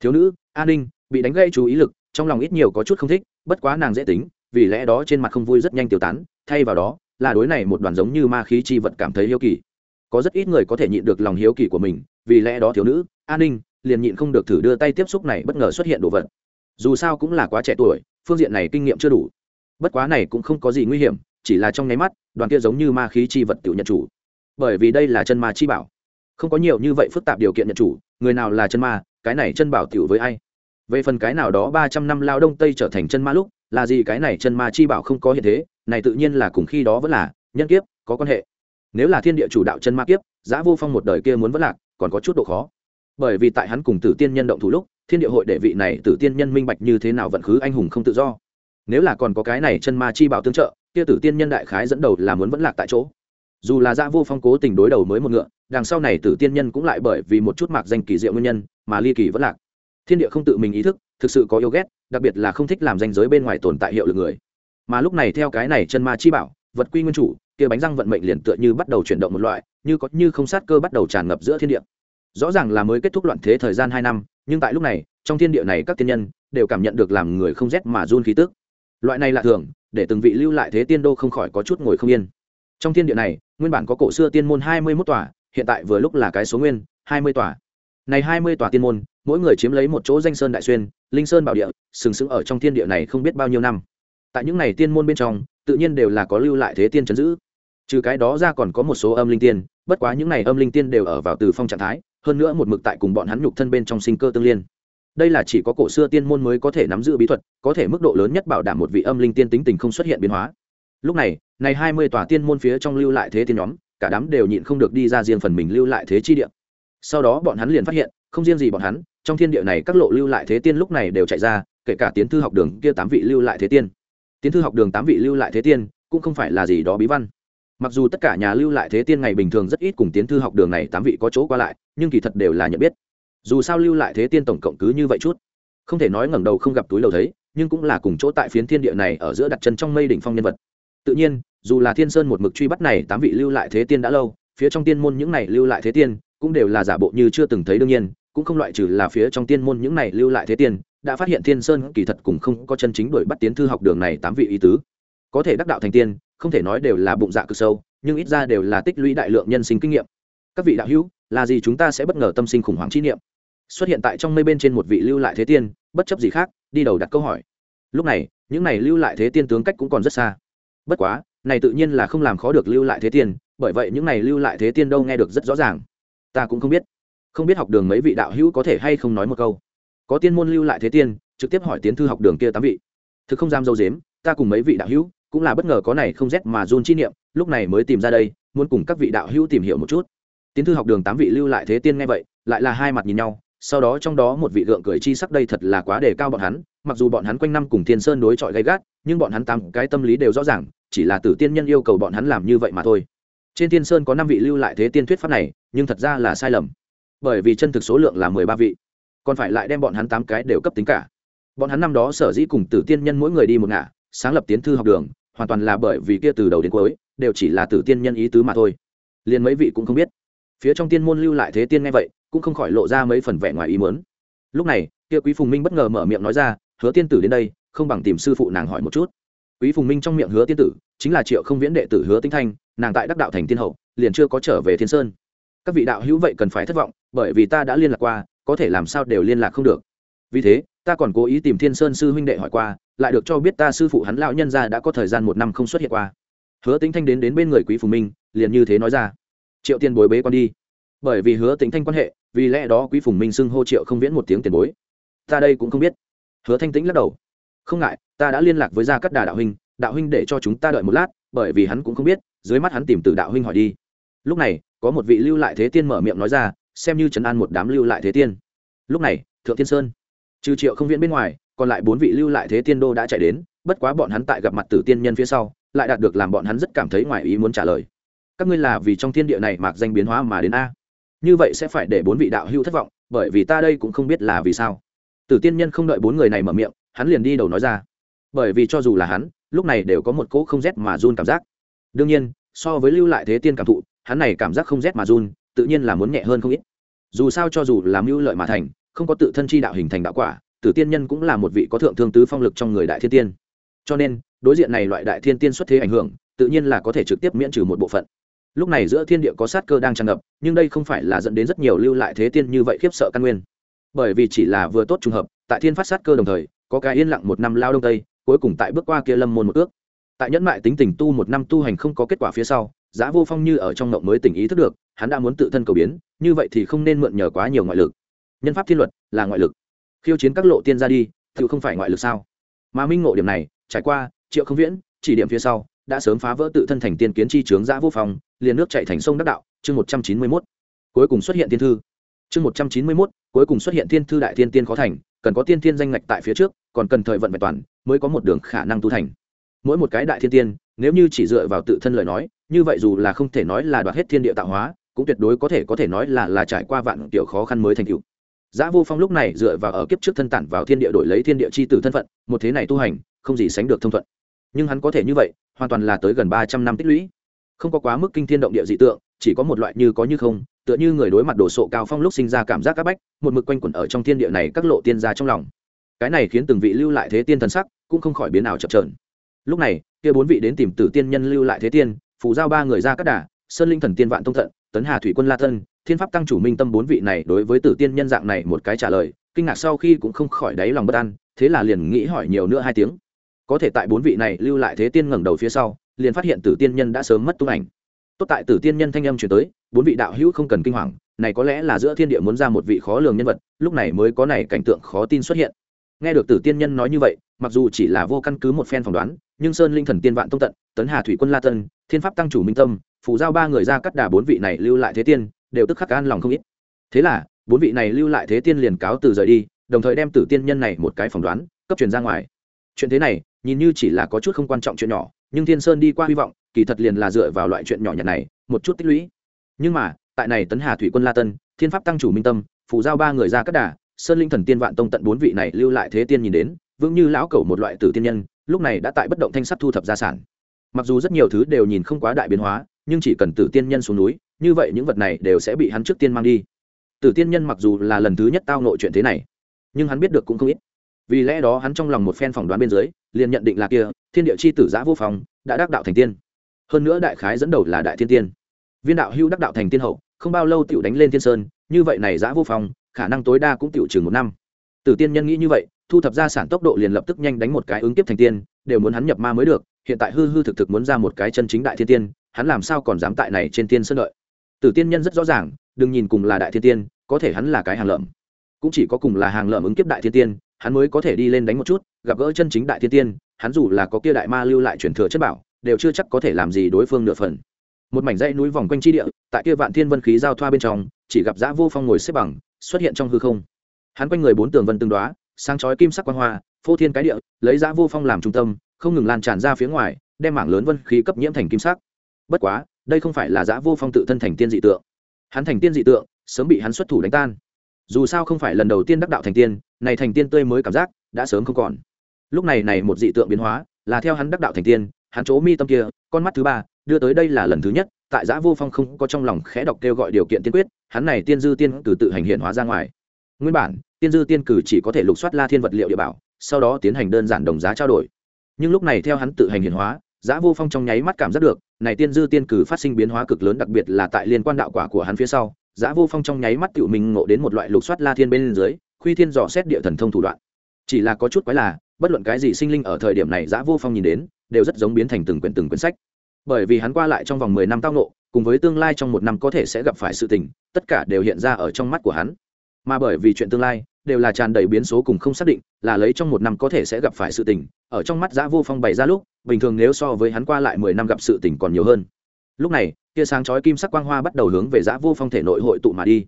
Thiếu nữ an ninh, bị đánh gây chú ý lực, trong lòng ít nhiều có chút không thích, bất quá nàng dễ tính, vì lẽ đó trên mặt không vui rất nhanh tiêu tán, thay vào đó, là đối này một đoàn giống như ma khí chi vật cảm thấy hiếu kỳ. Có rất ít người có thể nhịn được lòng hiếu kỳ của mình, vì lẽ đó thiếu nữ an ninh, liền nhịn không được thử đưa tay tiếp xúc này bất ngờ xuất hiện đồ vật. Dù sao cũng là quá trẻ tuổi, phương diện này kinh nghiệm chưa đủ. Bất quá này cũng không có gì nguy hiểm, chỉ là trong nháy mắt, đoàn kia giống như ma khí chi vật tự nhận chủ. Bởi vì đây là chân ma chi bảo. Không có nhiều như vậy phức tạp điều kiện nhận chủ người nào là chân ma, cái này chân bảo tiểu với ai? Về phần cái nào đó ba trăm năm lao đông tây trở thành chân ma lúc, là gì cái này chân ma chi bảo không có hiện thế, này tự nhiên là cùng khi đó vẫn là nhân kiếp, có quan hệ. Nếu là thiên địa chủ đạo chân ma kiếp, giã vô phong một đời kia muốn vẫn lạc, còn có chút độ khó. Bởi vì tại hắn cùng tử tiên nhân động thủ lúc, thiên địa hội đệ vị này tử tiên nhân minh bạch như thế nào vận khứ anh hùng không tự do. Nếu là còn có cái này chân ma chi bảo tương trợ, kia tử tiên nhân đại khái dẫn đầu là muốn vẫn lạc tại chỗ. Dù là giã vô phong cố tình đối đầu mới một ngựa đằng sau này tử tiên nhân cũng lại bởi vì một chút mạc danh kỳ diệu nguyên nhân mà ly kỳ vẫn lạc. Thiên địa không tự mình ý thức, thực sự có yêu ghét, đặc biệt là không thích làm danh giới bên ngoài tồn tại hiệu lực người. Mà lúc này theo cái này chân ma chi bảo, vật quy nguyên chủ, kia bánh răng vận mệnh liền tựa như bắt đầu chuyển động một loại, như có như không sát cơ bắt đầu tràn ngập giữa thiên địa. Rõ ràng là mới kết thúc loạn thế thời gian hai năm, nhưng tại lúc này, trong thiên địa này các tiên nhân đều cảm nhận được làm người không rét mà run khí tức. Loại này là thường, để từng vị lưu lại thế tiên đô không khỏi có chút ngồi không yên. Trong thiên địa này, nguyên bản có cổ xưa tiên môn hai mươi mốt tòa hiện tại vừa lúc là cái số nguyên, hai mươi tòa. Này hai mươi tòa tiên môn, mỗi người chiếm lấy một chỗ danh sơn đại xuyên, linh sơn bảo địa, sừng sững ở trong thiên địa này không biết bao nhiêu năm. Tại những này tiên môn bên trong, tự nhiên đều là có lưu lại thế tiên chấn giữ. Trừ cái đó ra còn có một số âm linh tiên, bất quá những này âm linh tiên đều ở vào từ phong trạng thái, hơn nữa một mực tại cùng bọn hắn nhục thân bên trong sinh cơ tương liên. Đây là chỉ có cổ xưa tiên môn mới có thể nắm giữ bí thuật, có thể mức độ lớn nhất bảo đảm một vị âm linh tiên tính tình không xuất hiện biến hóa. Lúc này này hai mươi tòa tiên môn phía trong lưu lại thế tiên nhóm cả đám đều nhịn không được đi ra riêng phần mình lưu lại thế chi địa. Sau đó bọn hắn liền phát hiện, không riêng gì bọn hắn, trong thiên địa này các lộ lưu lại thế tiên lúc này đều chạy ra, kể cả tiến thư học đường kia tám vị lưu lại thế tiên. Tiến thư học đường tám vị lưu lại thế tiên, cũng không phải là gì đó bí văn. Mặc dù tất cả nhà lưu lại thế tiên ngày bình thường rất ít cùng tiến thư học đường này tám vị có chỗ qua lại, nhưng kỳ thật đều là nhận biết. Dù sao lưu lại thế tiên tổng cộng cứ như vậy chút. Không thể nói ngẩng đầu không gặp túi lầu thấy, nhưng cũng là cùng chỗ tại phiến thiên địa này ở giữa đặt chân trong mây đỉnh phong nhân vật. Tự nhiên dù là thiên sơn một mực truy bắt này tám vị lưu lại thế tiên đã lâu, phía trong tiên môn những này lưu lại thế tiên cũng đều là giả bộ như chưa từng thấy đương nhiên, cũng không loại trừ là phía trong tiên môn những này lưu lại thế tiên đã phát hiện thiên sơn kỳ thật cũng không có chân chính đuổi bắt tiến thư học đường này tám vị ý tứ. Có thể đắc đạo thành tiên, không thể nói đều là bụng dạ cực sâu, nhưng ít ra đều là tích lũy đại lượng nhân sinh kinh nghiệm. Các vị đạo hữu, là gì chúng ta sẽ bất ngờ tâm sinh khủng hoảng chi niệm? Xuất hiện tại trong mây bên trên một vị lưu lại thế tiên, bất chấp gì khác, đi đầu đặt câu hỏi. Lúc này, những này lưu lại thế tiên tướng cách cũng còn rất xa. Bất quá này tự nhiên là không làm khó được lưu lại thế tiên, bởi vậy những này lưu lại thế tiên đâu nghe được rất rõ ràng. Ta cũng không biết. Không biết học đường mấy vị đạo hữu có thể hay không nói một câu. Có tiên môn lưu lại thế tiên, trực tiếp hỏi tiến thư học đường kia tám vị. Thực không dám dâu dếm, ta cùng mấy vị đạo hữu, cũng là bất ngờ có này không rét mà run chi niệm, lúc này mới tìm ra đây, muốn cùng các vị đạo hữu tìm hiểu một chút. Tiến thư học đường tám vị lưu lại thế tiên nghe vậy, lại là hai mặt nhìn nhau, sau đó trong đó một vị gượng cười chi sắc đây thật là quá đề cao bọn hắn, mặc dù bọn hắn quanh năm cùng thiên sơn đối chọi gay gắt, nhưng bọn hắn tám cái tâm lý đều rõ ràng chỉ là tử tiên nhân yêu cầu bọn hắn làm như vậy mà thôi. Trên tiên sơn có năm vị lưu lại thế tiên thuyết pháp này, nhưng thật ra là sai lầm. Bởi vì chân thực số lượng là mười ba vị, còn phải lại đem bọn hắn tám cái đều cấp tính cả. Bọn hắn năm đó sở dĩ cùng tử tiên nhân mỗi người đi một ngả, sáng lập tiến thư học đường, hoàn toàn là bởi vì kia từ đầu đến cuối, đều chỉ là tử tiên nhân ý tứ mà thôi. Liền mấy vị cũng không biết. Phía trong tiên môn lưu lại thế tiên nghe vậy, cũng không khỏi lộ ra mấy phần vẻ ngoài ý muốn. Lúc này, kia quý phùng minh bất ngờ mở miệng nói ra, hứa tiên tử đến đây, không bằng tìm sư phụ nàng hỏi một chút quý phùng minh trong miệng hứa tiên tử, chính là triệu không viễn đệ tử hứa tinh thanh, nàng tại đắc đạo thành tiên hậu, liền chưa có trở về thiên sơn. Các vị đạo hữu vậy cần phải thất vọng, bởi vì ta đã liên lạc qua, có thể làm sao đều liên lạc không được. Vì thế, ta còn cố ý tìm thiên sơn sư huynh đệ hỏi qua, lại được cho biết ta sư phụ hắn lão nhân gia đã có thời gian một năm không xuất hiện qua. Hứa tính thanh đến đến bên người quý phùng minh, liền như thế nói ra. Triệu tiền bối bế con đi. Bởi vì hứa tính thanh quan hệ, vì lẽ đó quý phùng minh xưng hô triệu không viễn một tiếng tiền bối. Ta đây cũng không biết. Hứa thanh tĩnh lắc đầu không ngại, ta đã liên lạc với gia cắt đà đạo huynh đạo huynh để cho chúng ta đợi một lát, bởi vì hắn cũng không biết, dưới mắt hắn tìm từ đạo huynh hỏi đi. Lúc này, có một vị lưu lại thế tiên mở miệng nói ra, xem như trấn an một đám lưu lại thế tiên. Lúc này, thượng tiên sơn, trừ triệu không viễn bên ngoài, còn lại bốn vị lưu lại thế tiên đô đã chạy đến, bất quá bọn hắn tại gặp mặt tử tiên nhân phía sau, lại đạt được làm bọn hắn rất cảm thấy ngoài ý muốn trả lời. Các ngươi là vì trong thiên địa này mạc danh biến hóa mà đến a? Như vậy sẽ phải để bốn vị đạo hưu thất vọng, bởi vì ta đây cũng không biết là vì sao. Tử tiên nhân không đợi bốn người này mở miệng hắn liền đi đầu nói ra. Bởi vì cho dù là hắn, lúc này đều có một cỗ không rét mà run cảm giác. Đương nhiên, so với lưu lại thế tiên cảm thụ, hắn này cảm giác không rét mà run, tự nhiên là muốn nhẹ hơn không ít. Dù sao cho dù làm mưu lợi mà thành, không có tự thân chi đạo hình thành đạo quả, tử tiên nhân cũng là một vị có thượng thương tứ phong lực trong người đại thiên tiên. Cho nên, đối diện này loại đại thiên tiên xuất thế ảnh hưởng, tự nhiên là có thể trực tiếp miễn trừ một bộ phận. Lúc này giữa thiên địa có sát cơ đang tràn ngập, nhưng đây không phải là dẫn đến rất nhiều lưu lại thế tiên như vậy khiếp sợ căn nguyên. Bởi vì chỉ là vừa tốt trùng hợp, tại thiên phát sát cơ đồng thời có cái yên lặng một năm lao đông tây, cuối cùng tại bước qua kia lâm môn một ước. Tại nhẫn mại tính tình tu một năm tu hành không có kết quả phía sau, giá vô phong như ở trong ngộng mới tỉnh ý thức được, hắn đã muốn tự thân cầu biến, như vậy thì không nên mượn nhờ quá nhiều ngoại lực. Nhân pháp thiên luật là ngoại lực. Khiêu chiến các lộ tiên ra đi tự không phải ngoại lực sao? Mà minh ngộ điểm này, trải qua, triệu không viễn, chỉ điểm phía sau, đã sớm phá vỡ tự thân thành tiên kiến chi trướng giã vô phong, liền nước chạy thành sông đắc đạo, chương một trăm chín mươi mốt. Cuối cùng xuất hiện tiên thư. Chương một trăm chín mươi mốt, cuối cùng xuất hiện tiên thư đại tiên tiên khó thành cần có tiên tiên danh ngạch tại phía trước còn cần thời vận vẹn toàn mới có một đường khả năng tu thành mỗi một cái đại thiên tiên nếu như chỉ dựa vào tự thân lời nói như vậy dù là không thể nói là đoạt hết thiên địa tạo hóa cũng tuyệt đối có thể có thể nói là là trải qua vạn kiểu khó khăn mới thành tựu Giá Vô Phong lúc này dựa vào ở kiếp trước thân tản vào thiên địa đổi lấy thiên địa chi tử thân phận, một thế này tu hành, không gì sánh được thông thuận. Nhưng hắn có thể như vậy, hoàn toàn là tới gần ba trăm năm tích lũy. Không có quá mức kinh thiên động địa dị tượng, chỉ có một loại như có như không, tựa như người đối mặt đồ sộ cao phong lúc sinh ra cảm giác các bách, một mực quanh quẩn ở trong thiên địa này các lộ tiên gia trong lòng. Cái này khiến từng vị lưu lại thế tiên thần sắc, cũng không khỏi biến nào chập trờn Lúc này, kia bốn vị đến tìm Tử Tiên nhân lưu lại thế tiên, phụ giao ba người ra các đà, Sơn Linh thần tiên vạn thông thận, Tấn Hà thủy quân La thân thiên pháp tăng chủ minh tâm bốn vị này đối với tử tiên nhân dạng này một cái trả lời kinh ngạc sau khi cũng không khỏi đáy lòng bất an thế là liền nghĩ hỏi nhiều nữa hai tiếng. Có thể tại bốn vị này lưu lại thế tiên ngẩng đầu phía sau liền phát hiện tử tiên nhân đã sớm mất tung ảnh tốt tại tử tiên nhân thanh âm chuyển tới, bốn vị đạo hữu không cần kinh hoàng, này có lẽ là giữa thiên địa muốn ra một vị khó lường nhân vật, lúc này mới có này cảnh tượng khó tin xuất hiện. Nghe được tử tiên nhân nói như vậy, mặc dù chỉ là vô căn cứ một phen phỏng đoán, nhưng sơn linh thần tiên vạn tông tận, tấn hà thủy quân la tân, thiên pháp tăng chủ minh tâm phủ giao ba người ra cắt đà bốn vị này lưu lại thế tiên, đều tức khắc an lòng không ít. Thế là, bốn vị này lưu lại thế tiên liền cáo từ rời đi, đồng thời đem tử tiên nhân này một cái phỏng đoán cấp truyền ra ngoài. Chuyện thế này, nhìn như chỉ là có chút không quan trọng chuyện nhỏ, nhưng thiên sơn đi qua hy vọng kỳ thật liền là dựa vào loại chuyện nhỏ nhặt này, một chút tích lũy. Nhưng mà, tại này tấn hà thủy quân la tân, thiên pháp tăng chủ minh tâm phủ giao ba người ra cất đà, sơn linh thần tiên vạn tông tận bốn vị này lưu lại thế tiên nhìn đến, vững như lão cầu một loại tử tiên nhân, lúc này đã tại bất động thanh sắt thu thập gia sản. Mặc dù rất nhiều thứ đều nhìn không quá đại biến hóa, nhưng chỉ cần tử tiên nhân xuống núi, như vậy những vật này đều sẽ bị hắn trước tiên mang đi. Tử tiên nhân mặc dù là lần thứ nhất tao nội chuyện thế này, nhưng hắn biết được cũng không ít. Vì lẽ đó hắn trong lòng một phen phỏng đoán bên dưới, liền nhận định là kia, thiên địa chi tử giã vô phòng đã đắc đạo thành tiên hơn nữa đại khái dẫn đầu là đại thiên tiên. Viên đạo hưu đắc đạo thành tiên hậu, không bao lâu tiểu đánh lên thiên sơn, như vậy này giã vô phòng khả năng tối đa cũng tiểu chừng một năm. Tử tiên nhân nghĩ như vậy, thu thập ra sản tốc độ liền lập tức nhanh đánh một cái ứng tiếp thành tiên, đều muốn hắn nhập ma mới được, hiện tại hư hư thực thực muốn ra một cái chân chính đại thiên tiên, hắn làm sao còn dám tại này trên tiên sơn đợi? Tử tiên nhân rất rõ ràng, đừng nhìn cùng là đại thiên tiên, có thể hắn là cái hàng lợm. Cũng chỉ có cùng là hàng lợm ứng kiếp đại thiên tiên, hắn mới có thể đi lên đánh một chút, gặp gỡ chân chính đại thiên tiên, hắn dù là có kia đại ma lưu lại truyền thừa chất bảo đều chưa chắc có thể làm gì đối phương nửa phần. Một mảnh dãy núi vòng quanh chi địa, tại kia vạn thiên vân khí giao thoa bên trong, chỉ gặp dã vô phong ngồi xếp bằng, xuất hiện trong hư không. Hắn quanh người bốn tường vân tương đoá sáng chói kim sắc quan hoa, phô thiên cái địa, lấy dã vô phong làm trung tâm, không ngừng lan tràn ra phía ngoài, đem mảng lớn vân khí cấp nhiễm thành kim sắc. Bất quá, đây không phải là giã vô phong tự thân thành tiên dị tượng. Hắn thành tiên dị tượng, sớm bị hắn xuất thủ đánh tan. Dù sao không phải lần đầu tiên đắc đạo thành tiên, này thành tiên tươi mới cảm giác, đã sớm không còn. Lúc này này một dị tượng biến hóa, là theo hắn đắc đạo thành tiên hắn chỗ mi tâm kia, con mắt thứ ba, đưa tới đây là lần thứ nhất, tại giã vô phong không có trong lòng khẽ đọc kêu gọi điều kiện tiên quyết, hắn này tiên dư tiên cử tự hành hiện hóa ra ngoài. Nguyên bản, tiên dư tiên cử chỉ có thể lục soát la thiên vật liệu địa bảo, sau đó tiến hành đơn giản đồng giá trao đổi. Nhưng lúc này theo hắn tự hành hiện hóa, giã vô phong trong nháy mắt cảm giác được, này tiên dư tiên cử phát sinh biến hóa cực lớn đặc biệt là tại liên quan đạo quả của hắn phía sau, giã vô phong trong nháy mắt tự mình ngộ đến một loại lục soát la thiên bên dưới, khuy thiên dò xét địa thần thông thủ đoạn. Chỉ là có chút quái là bất luận cái gì sinh linh ở thời điểm này giã vô phong nhìn đến đều rất giống biến thành từng quyển từng quyển sách. Bởi vì hắn qua lại trong vòng mười năm tao nộ cùng với tương lai trong một năm có thể sẽ gặp phải sự tình, tất cả đều hiện ra ở trong mắt của hắn. Mà bởi vì chuyện tương lai đều là tràn đầy biến số cùng không xác định, là lấy trong một năm có thể sẽ gặp phải sự tình, ở trong mắt giã vô phong bày ra lúc, bình thường nếu so với hắn qua lại mười năm gặp sự tình còn nhiều hơn. Lúc này, tia sáng chói kim sắc quang hoa bắt đầu hướng về giã vô phong thể nội hội tụ mà đi.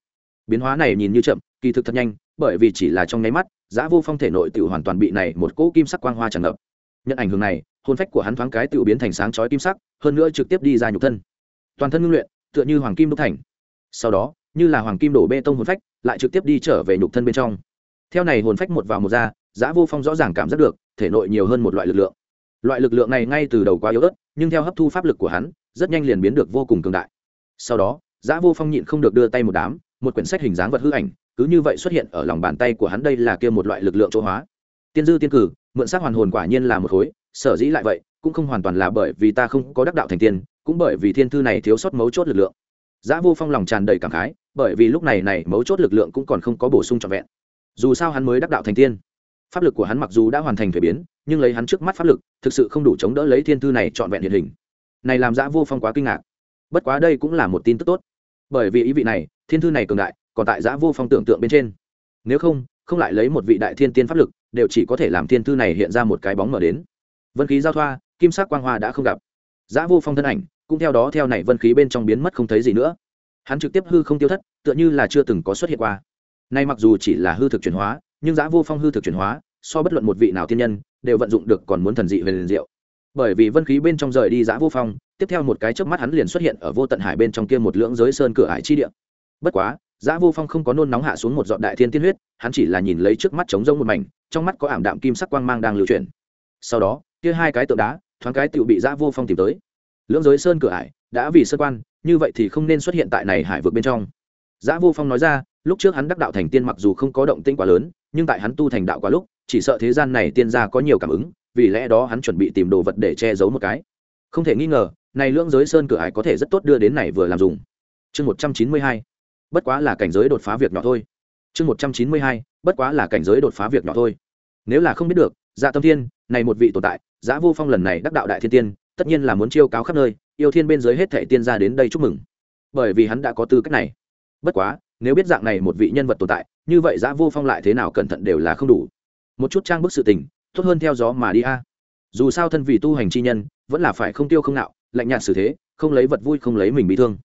Biến hóa này nhìn như chậm, kỳ thực thật nhanh, bởi vì chỉ là trong nháy mắt, giã vô phong thể nội tự hoàn toàn bị này một cỗ kim sắc quang hoa tràn ngập. Nhận ảnh hưởng này hôn phách của hắn thoáng cái tự biến thành sáng chói kim sắc, hơn nữa trực tiếp đi ra nhục thân. Toàn thân ngưng luyện, tựa như hoàng kim đúc thành. Sau đó, như là hoàng kim đổ bê tông hồn phách, lại trực tiếp đi trở về nhục thân bên trong. Theo này hồn phách một vào một ra, giã vô phong rõ ràng cảm giác được, thể nội nhiều hơn một loại lực lượng. Loại lực lượng này ngay từ đầu quá yếu ớt, nhưng theo hấp thu pháp lực của hắn, rất nhanh liền biến được vô cùng cường đại. Sau đó, giã vô phong nhịn không được đưa tay một đám, một quyển sách hình dáng vật hư ảnh, cứ như vậy xuất hiện ở lòng bàn tay của hắn đây là kia một loại lực lượng chỗ hóa. Tiên dư tiên cử, mượn xác hoàn hồn quả nhiên là một khối sở dĩ lại vậy, cũng không hoàn toàn là bởi vì ta không có đắc đạo thành tiên, cũng bởi vì thiên thư này thiếu sót mấu chốt lực lượng. Giã vô phong lòng tràn đầy cảm khái, bởi vì lúc này này mấu chốt lực lượng cũng còn không có bổ sung trọn vẹn. Dù sao hắn mới đắc đạo thành tiên. Pháp lực của hắn mặc dù đã hoàn thành thuế biến, nhưng lấy hắn trước mắt pháp lực, thực sự không đủ chống đỡ lấy thiên thư này trọn vẹn hiện hình. Này làm giã vô phong quá kinh ngạc. Bất quá đây cũng là một tin tức tốt. Bởi vì ý vị này, thiên thư này cường đại, còn tại giã vô phong tưởng tượng bên trên. Nếu không không lại lấy một vị đại thiên tiên pháp lực, đều chỉ có thể làm thiên thư này hiện ra một cái bóng mở đến vân khí giao thoa, kim sắc quang hoa đã không gặp. Giã vô phong thân ảnh, cũng theo đó theo này vân khí bên trong biến mất không thấy gì nữa. Hắn trực tiếp hư không tiêu thất, tựa như là chưa từng có xuất hiện qua. Nay mặc dù chỉ là hư thực chuyển hóa, nhưng giã vô phong hư thực chuyển hóa, so bất luận một vị nào thiên nhân, đều vận dụng được còn muốn thần dị về liền diệu. Bởi vì vân khí bên trong rời đi giã vô phong, tiếp theo một cái chớp mắt hắn liền xuất hiện ở vô tận hải bên trong kia một lưỡng giới sơn cửa hải chi địa. Bất quá, giã vô phong không có nôn nóng hạ xuống một dọn đại thiên tiên huyết, hắn chỉ là nhìn lấy trước mắt trống rông một mảnh, trong mắt có ảm đạm kim sắc quang mang đang lưu chuyển. Sau đó kia hai cái tượng đá, thoáng cái tựu bị giã vô phong tìm tới. Lưỡng giới sơn cửa hải đã vì sơ quan, như vậy thì không nên xuất hiện tại này hải vực bên trong. Giã vô phong nói ra, lúc trước hắn đắc đạo thành tiên mặc dù không có động tĩnh quá lớn, nhưng tại hắn tu thành đạo quá lúc, chỉ sợ thế gian này tiên gia có nhiều cảm ứng, vì lẽ đó hắn chuẩn bị tìm đồ vật để che giấu một cái. Không thể nghi ngờ, này lưỡng giới sơn cửa hải có thể rất tốt đưa đến này vừa làm dùng. Chương một trăm chín mươi hai, bất quá là cảnh giới đột phá việc nhỏ thôi. Chương một trăm chín mươi hai, bất quá là cảnh giới đột phá việc nhỏ thôi. Nếu là không biết được dạ tâm thiên, này một vị tồn tại giã vô phong lần này đắc đạo đại thiên tiên, tất nhiên là muốn chiêu cáo khắp nơi, yêu thiên bên dưới hết thệ tiên gia đến đây chúc mừng. Bởi vì hắn đã có tư cách này. Bất quá, nếu biết dạng này một vị nhân vật tồn tại, như vậy giã vô phong lại thế nào cẩn thận đều là không đủ. Một chút trang bức sự tình, tốt hơn theo gió mà đi a. Dù sao thân vì tu hành chi nhân, vẫn là phải không tiêu không nạo, lạnh nhạt xử thế, không lấy vật vui không lấy mình bị thương.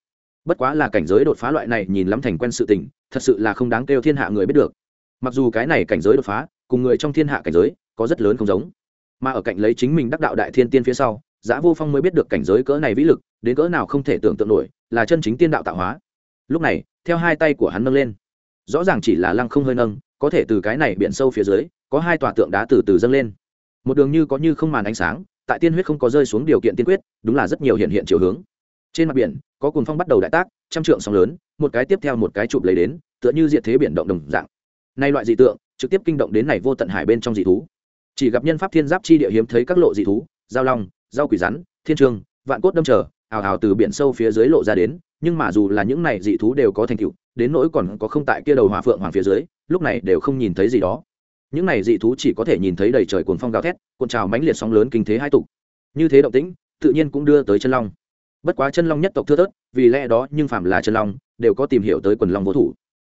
Bất quá là cảnh giới đột phá loại này nhìn lắm thành quen sự tình, thật sự là không đáng kêu thiên hạ người biết được. Mặc dù cái này cảnh giới đột phá, cùng người trong thiên hạ cảnh giới có rất lớn không giống. Mà ở cạnh lấy chính mình đắc đạo đại thiên tiên phía sau, giã vô phong mới biết được cảnh giới cỡ này vĩ lực, đến cỡ nào không thể tưởng tượng nổi, là chân chính tiên đạo tạo hóa. Lúc này, theo hai tay của hắn nâng lên, rõ ràng chỉ là lăng không hơi nâng, có thể từ cái này biển sâu phía dưới, có hai tòa tượng đá từ từ dâng lên. Một đường như có như không màn ánh sáng, tại tiên huyết không có rơi xuống điều kiện tiên quyết, đúng là rất nhiều hiện hiện chiều hướng. Trên mặt biển, có cồn phong bắt đầu đại tác, trăm trượng sóng lớn, một cái tiếp theo một cái chụp lấy đến, tựa như diện thế biển động đồng dạng. Nay loại dị tượng, trực tiếp kinh động đến này vô tận hải bên trong dị thú chỉ gặp nhân pháp thiên giáp chi địa hiếm thấy các lộ dị thú, giao long, giao quỷ rắn, thiên trường, vạn cốt đâm trở ào ào từ biển sâu phía dưới lộ ra đến, nhưng mà dù là những này dị thú đều có thành tựu, đến nỗi còn có không tại kia đầu hòa phượng hoàng phía dưới, lúc này đều không nhìn thấy gì đó. Những này dị thú chỉ có thể nhìn thấy đầy trời cuồng phong gào thét, cuộn trào mãnh liệt sóng lớn kinh thế hai tục như thế động tĩnh, tự nhiên cũng đưa tới chân long. Bất quá chân long nhất tộc thưa thớt, vì lẽ đó nhưng phạm là chân long, đều có tìm hiểu tới quần long vô thủ.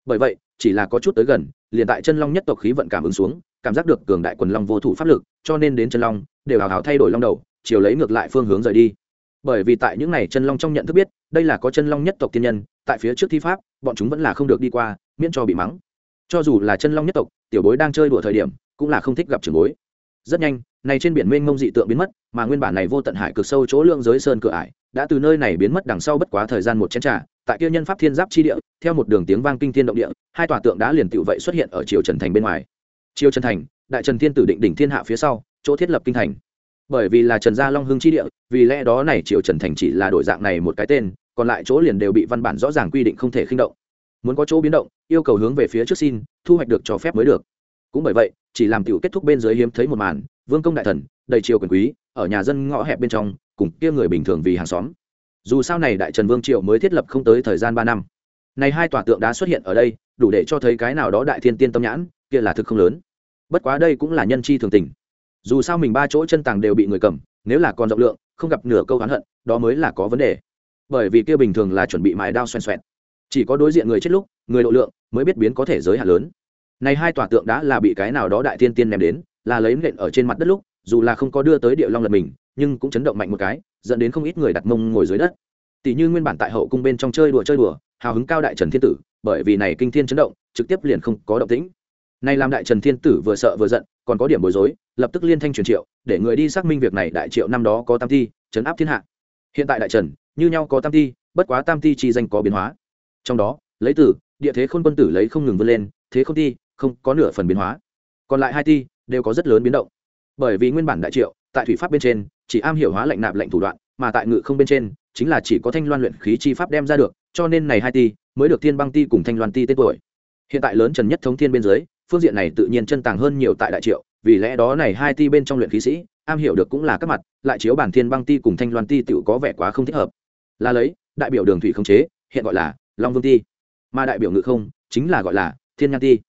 Bởi vậy, chỉ là có chút tới gần, liền tại chân long nhất tộc khí vận cảm ứng xuống cảm giác được cường đại quần long vô thủ pháp lực, cho nên đến chân long, đều hào hào thay đổi long đầu, chiều lấy ngược lại phương hướng rời đi. Bởi vì tại những này chân long trong nhận thức biết, đây là có chân long nhất tộc tiên nhân, tại phía trước thi pháp, bọn chúng vẫn là không được đi qua, miễn cho bị mắng. Cho dù là chân long nhất tộc, tiểu bối đang chơi đùa thời điểm, cũng là không thích gặp trường bối. Rất nhanh, này trên biển mênh mông dị tượng biến mất, mà nguyên bản này vô tận hải cực sâu chỗ lượng giới sơn cửa ải, đã từ nơi này biến mất đằng sau bất quá thời gian một chén trà, tại kia nhân pháp thiên giáp chi địa, theo một đường tiếng vang kinh thiên động địa, hai tòa tượng đã liền tựu vậy xuất hiện ở triều trần thành bên ngoài triều trần thành, đại trần thiên tử định đỉnh thiên hạ phía sau, chỗ thiết lập kinh thành. Bởi vì là trần gia long hưng chi địa, vì lẽ đó này triều trần thành chỉ là đổi dạng này một cái tên, còn lại chỗ liền đều bị văn bản rõ ràng quy định không thể khinh động. Muốn có chỗ biến động, yêu cầu hướng về phía trước xin, thu hoạch được cho phép mới được. Cũng bởi vậy, chỉ làm tiểu kết thúc bên dưới hiếm thấy một màn, vương công đại thần, đầy triều quyền quý, ở nhà dân ngõ hẹp bên trong, cùng kia người bình thường vì hàng xóm. Dù sau này đại trần vương triều mới thiết lập không tới thời gian ba năm. Này hai tòa tượng đá xuất hiện ở đây, đủ để cho thấy cái nào đó đại thiên tiên tâm nhãn, kia là thực không lớn bất quá đây cũng là nhân chi thường tình. Dù sao mình ba chỗ chân tàng đều bị người cầm, nếu là còn rộng lượng, không gặp nửa câu hắn hận, đó mới là có vấn đề. Bởi vì kia bình thường là chuẩn bị mài đao xoèn xoẹt. Chỉ có đối diện người chết lúc, người độ lượng mới biết biến có thể giới hạn lớn. Này hai tòa tượng đã là bị cái nào đó đại thiên tiên ném đến, là lấy nện ở trên mặt đất lúc, dù là không có đưa tới địa long lật mình, nhưng cũng chấn động mạnh một cái, dẫn đến không ít người đặt mông ngồi dưới đất. Tỷ như nguyên bản tại hậu cung bên trong chơi đùa chơi đùa, hào hứng cao đại trần thiên tử, bởi vì này kinh thiên chấn động, trực tiếp liền không có động tĩnh nay làm đại trần thiên tử vừa sợ vừa giận, còn có điểm bối rối, lập tức liên thanh truyền triệu, để người đi xác minh việc này đại triệu năm đó có tam thi chấn áp thiên hạ. Hiện tại đại trần, như nhau có tam thi bất quá tam thi chi danh có biến hóa. Trong đó, lấy tử, địa thế khôn quân tử lấy không ngừng vươn lên, thế không thi không có nửa phần biến hóa. Còn lại hai thi đều có rất lớn biến động. Bởi vì nguyên bản đại triệu, tại thủy pháp bên trên, chỉ am hiểu hóa lệnh nạp lệnh thủ đoạn, mà tại ngự không bên trên, chính là chỉ có thanh loan luyện khí chi pháp đem ra được, cho nên này hai ti, mới được thiên băng ti cùng thanh loan ti tên tuổi. Hiện tại lớn trần nhất thống thiên bên dưới phương diện này tự nhiên chân tàng hơn nhiều tại đại triệu, vì lẽ đó này hai ti bên trong luyện khí sĩ, am hiểu được cũng là các mặt, lại chiếu bản thiên băng ti cùng thanh loan ti tựu có vẻ quá không thích hợp. Là lấy, đại biểu đường thủy không chế, hiện gọi là long vương ti. Mà đại biểu ngự không, chính là gọi là thiên nhan ti.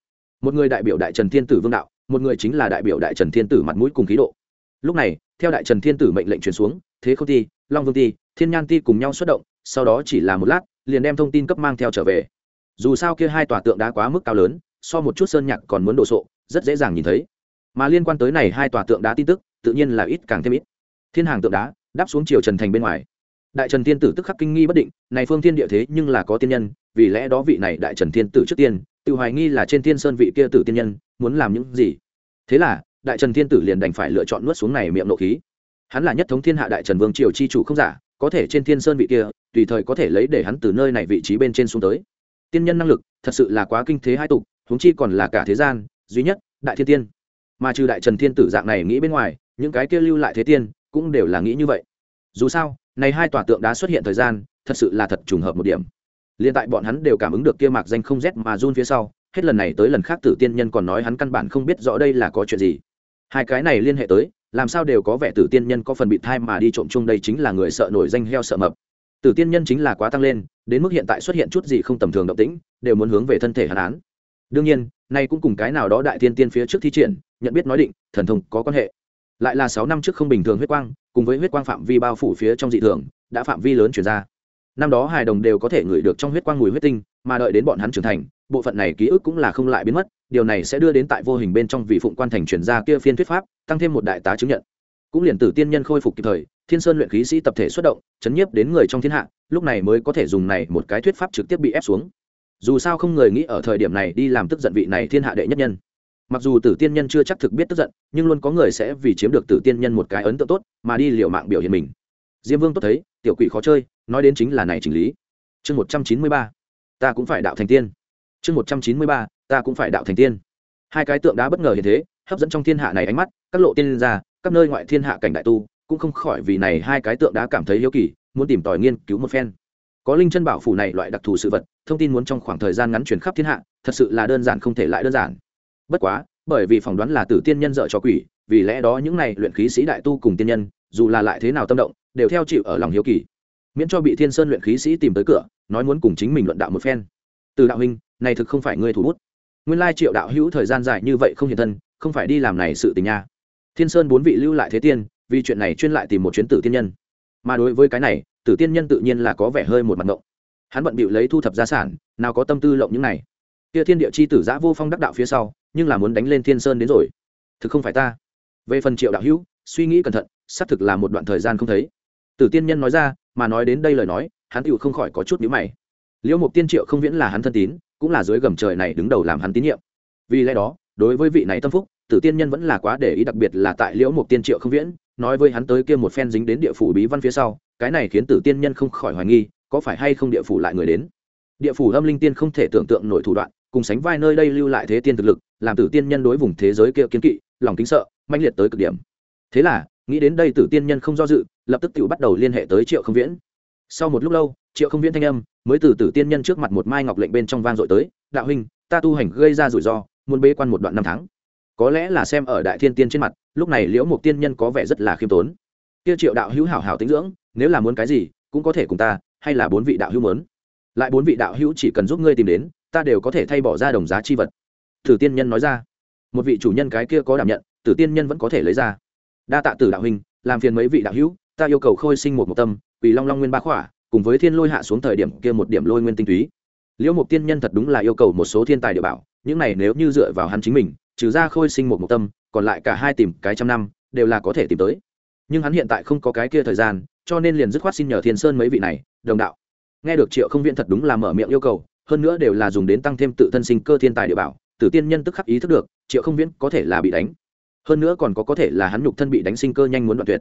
Một người đại biểu đại trần thiên tử vương đạo, một người chính là đại biểu đại trần thiên tử mặt mũi cùng khí độ. Lúc này, theo đại trần thiên tử mệnh lệnh truyền xuống, thế không ti, long vương ti, thiên nhan ti cùng nhau xuất động, sau đó chỉ là một lát, liền đem thông tin cấp mang theo trở về. Dù sao kia hai tòa tượng đá quá mức cao lớn so một chút sơn nhạc còn muốn đồ sộ, rất dễ dàng nhìn thấy. Mà liên quan tới này hai tòa tượng đá tin tức, tự nhiên là ít càng thêm ít. Thiên hàng tượng đá, đáp xuống chiều trần thành bên ngoài. Đại trần thiên tử tức khắc kinh nghi bất định, này phương thiên địa thế nhưng là có tiên nhân, vì lẽ đó vị này đại trần thiên tử trước tiên, tự hoài nghi là trên thiên sơn vị kia tử tiên nhân, muốn làm những gì. Thế là, đại trần thiên tử liền đành phải lựa chọn nuốt xuống này miệng nộ khí. Hắn là nhất thống thiên hạ đại trần vương triều chi chủ không giả, có thể trên thiên sơn vị kia, tùy thời có thể lấy để hắn từ nơi này vị trí bên trên xuống tới. Tiên nhân năng lực, thật sự là quá kinh thế hai tục huống chi còn là cả thế gian, duy nhất, đại thiên tiên. Mà trừ đại trần thiên tử dạng này nghĩ bên ngoài, những cái kia lưu lại thế tiên, cũng đều là nghĩ như vậy. Dù sao, này hai tòa tượng đá xuất hiện thời gian, thật sự là thật trùng hợp một điểm. Liên tại bọn hắn đều cảm ứng được kia mạc danh không rét mà run phía sau, hết lần này tới lần khác tử tiên nhân còn nói hắn căn bản không biết rõ đây là có chuyện gì. Hai cái này liên hệ tới, làm sao đều có vẻ tử tiên nhân có phần bị thai mà đi trộm chung đây chính là người sợ nổi danh heo sợ mập. Tử tiên nhân chính là quá tăng lên, đến mức hiện tại xuất hiện chút gì không tầm thường động tĩnh, đều muốn hướng về thân thể hắn án đương nhiên, nay cũng cùng cái nào đó đại tiên tiên phía trước thi triển, nhận biết nói định, thần thông có quan hệ. Lại là sáu năm trước không bình thường huyết quang, cùng với huyết quang phạm vi bao phủ phía trong dị thường, đã phạm vi lớn chuyển ra. Năm đó hài đồng đều có thể ngửi được trong huyết quang mùi huyết tinh, mà đợi đến bọn hắn trưởng thành, bộ phận này ký ức cũng là không lại biến mất, điều này sẽ đưa đến tại vô hình bên trong vị phụng quan thành chuyển ra kia phiên thuyết pháp, tăng thêm một đại tá chứng nhận. Cũng liền tử tiên nhân khôi phục kịp thời, thiên sơn luyện khí sĩ tập thể xuất động, chấn nhiếp đến người trong thiên hạ, lúc này mới có thể dùng này một cái thuyết pháp trực tiếp bị ép xuống dù sao không người nghĩ ở thời điểm này đi làm tức giận vị này thiên hạ đệ nhất nhân. Mặc dù tử tiên nhân chưa chắc thực biết tức giận, nhưng luôn có người sẽ vì chiếm được tử tiên nhân một cái ấn tượng tốt mà đi liệu mạng biểu hiện mình. Diêm vương tốt thấy, tiểu quỷ khó chơi, nói đến chính là này chỉnh lý. Chương một trăm chín mươi ba, ta cũng phải đạo thành tiên. Chương một trăm chín mươi ba, ta cũng phải đạo thành tiên. Hai cái tượng đá bất ngờ hiện thế, hấp dẫn trong thiên hạ này ánh mắt, các lộ tiên ra, các nơi ngoại thiên hạ cảnh đại tu, cũng không khỏi vì này hai cái tượng đá cảm thấy hiếu kỳ, muốn tìm tòi nghiên cứu một phen có linh chân bảo phủ này loại đặc thù sự vật, thông tin muốn trong khoảng thời gian ngắn chuyển khắp thiên hạ, thật sự là đơn giản không thể lại đơn giản. Bất quá, bởi vì phỏng đoán là tử tiên nhân dợ cho quỷ, vì lẽ đó những này luyện khí sĩ đại tu cùng tiên nhân, dù là lại thế nào tâm động, đều theo chịu ở lòng hiếu kỳ. Miễn cho bị thiên sơn luyện khí sĩ tìm tới cửa, nói muốn cùng chính mình luận đạo một phen. Từ đạo huynh, này thực không phải ngươi thủ bút. Nguyên lai triệu đạo hữu thời gian dài như vậy không hiện thân, không phải đi làm này sự tình nha. Thiên sơn bốn vị lưu lại thế tiên, vì chuyện này chuyên lại tìm một chuyến tử tiên nhân mà đối với cái này, tử tiên nhân tự nhiên là có vẻ hơi một mặt ngộng. Hắn bận bịu lấy thu thập gia sản, nào có tâm tư lộng những này. Kia thiên địa chi tử giã vô phong đắc đạo phía sau, nhưng là muốn đánh lên thiên sơn đến rồi. Thực không phải ta. Về phần triệu đạo hữu, suy nghĩ cẩn thận, xác thực là một đoạn thời gian không thấy. Tử tiên nhân nói ra, mà nói đến đây lời nói, hắn tựu không khỏi có chút nhữ mày. Liễu mục tiên triệu không viễn là hắn thân tín, cũng là dưới gầm trời này đứng đầu làm hắn tín nhiệm. Vì lẽ đó, đối với vị này tâm phúc tử tiên nhân vẫn là quá để ý, đặc biệt là tại liễu một tiên triệu không viễn, nói với hắn tới kia một phen dính đến địa phủ bí văn phía sau, cái này khiến tử tiên nhân không khỏi hoài nghi, có phải hay không địa phủ lại người đến? Địa phủ âm linh tiên không thể tưởng tượng nổi thủ đoạn, cùng sánh vai nơi đây lưu lại thế tiên thực lực, làm tử tiên nhân đối vùng thế giới kia kiến kỵ, lòng kính sợ manh liệt tới cực điểm. Thế là, nghĩ đến đây tử tiên nhân không do dự, lập tức tự bắt đầu liên hệ tới triệu không viễn. Sau một lúc lâu, triệu không viễn thanh âm mới từ tử tiên nhân trước mặt một mai ngọc lệnh bên trong vang dội tới, đạo huynh, ta tu hành gây ra rủi ro, muốn bế quan một đoạn năm tháng có lẽ là xem ở đại thiên tiên trên mặt, lúc này liễu mục tiên nhân có vẻ rất là khiêm tốn. Kia triệu đạo hữu hảo hảo tính dưỡng, nếu là muốn cái gì, cũng có thể cùng ta, hay là bốn vị đạo hữu muốn. Lại bốn vị đạo hữu chỉ cần giúp ngươi tìm đến, ta đều có thể thay bỏ ra đồng giá chi vật. Tử tiên nhân nói ra. Một vị chủ nhân cái kia có đảm nhận, tử tiên nhân vẫn có thể lấy ra. Đa tạ tử đạo huynh, làm phiền mấy vị đạo hữu, ta yêu cầu khôi sinh một một tâm vì long long nguyên ba khỏa, cùng với thiên lôi hạ xuống thời điểm kia một điểm lôi nguyên tinh túy. Liễu mục tiên nhân thật đúng là yêu cầu một số thiên tài địa bảo, những này nếu như dựa vào hắn chính mình trừ ra khôi sinh một mục tâm, còn lại cả hai tìm cái trăm năm, đều là có thể tìm tới. Nhưng hắn hiện tại không có cái kia thời gian, cho nên liền dứt khoát xin nhờ thiên sơn mấy vị này, đồng đạo. Nghe được triệu không viễn thật đúng là mở miệng yêu cầu, hơn nữa đều là dùng đến tăng thêm tự thân sinh cơ thiên tài địa bảo, tử tiên nhân tức khắc ý thức được, triệu không viễn có thể là bị đánh. Hơn nữa còn có có thể là hắn nhục thân bị đánh sinh cơ nhanh muốn đoạn tuyệt.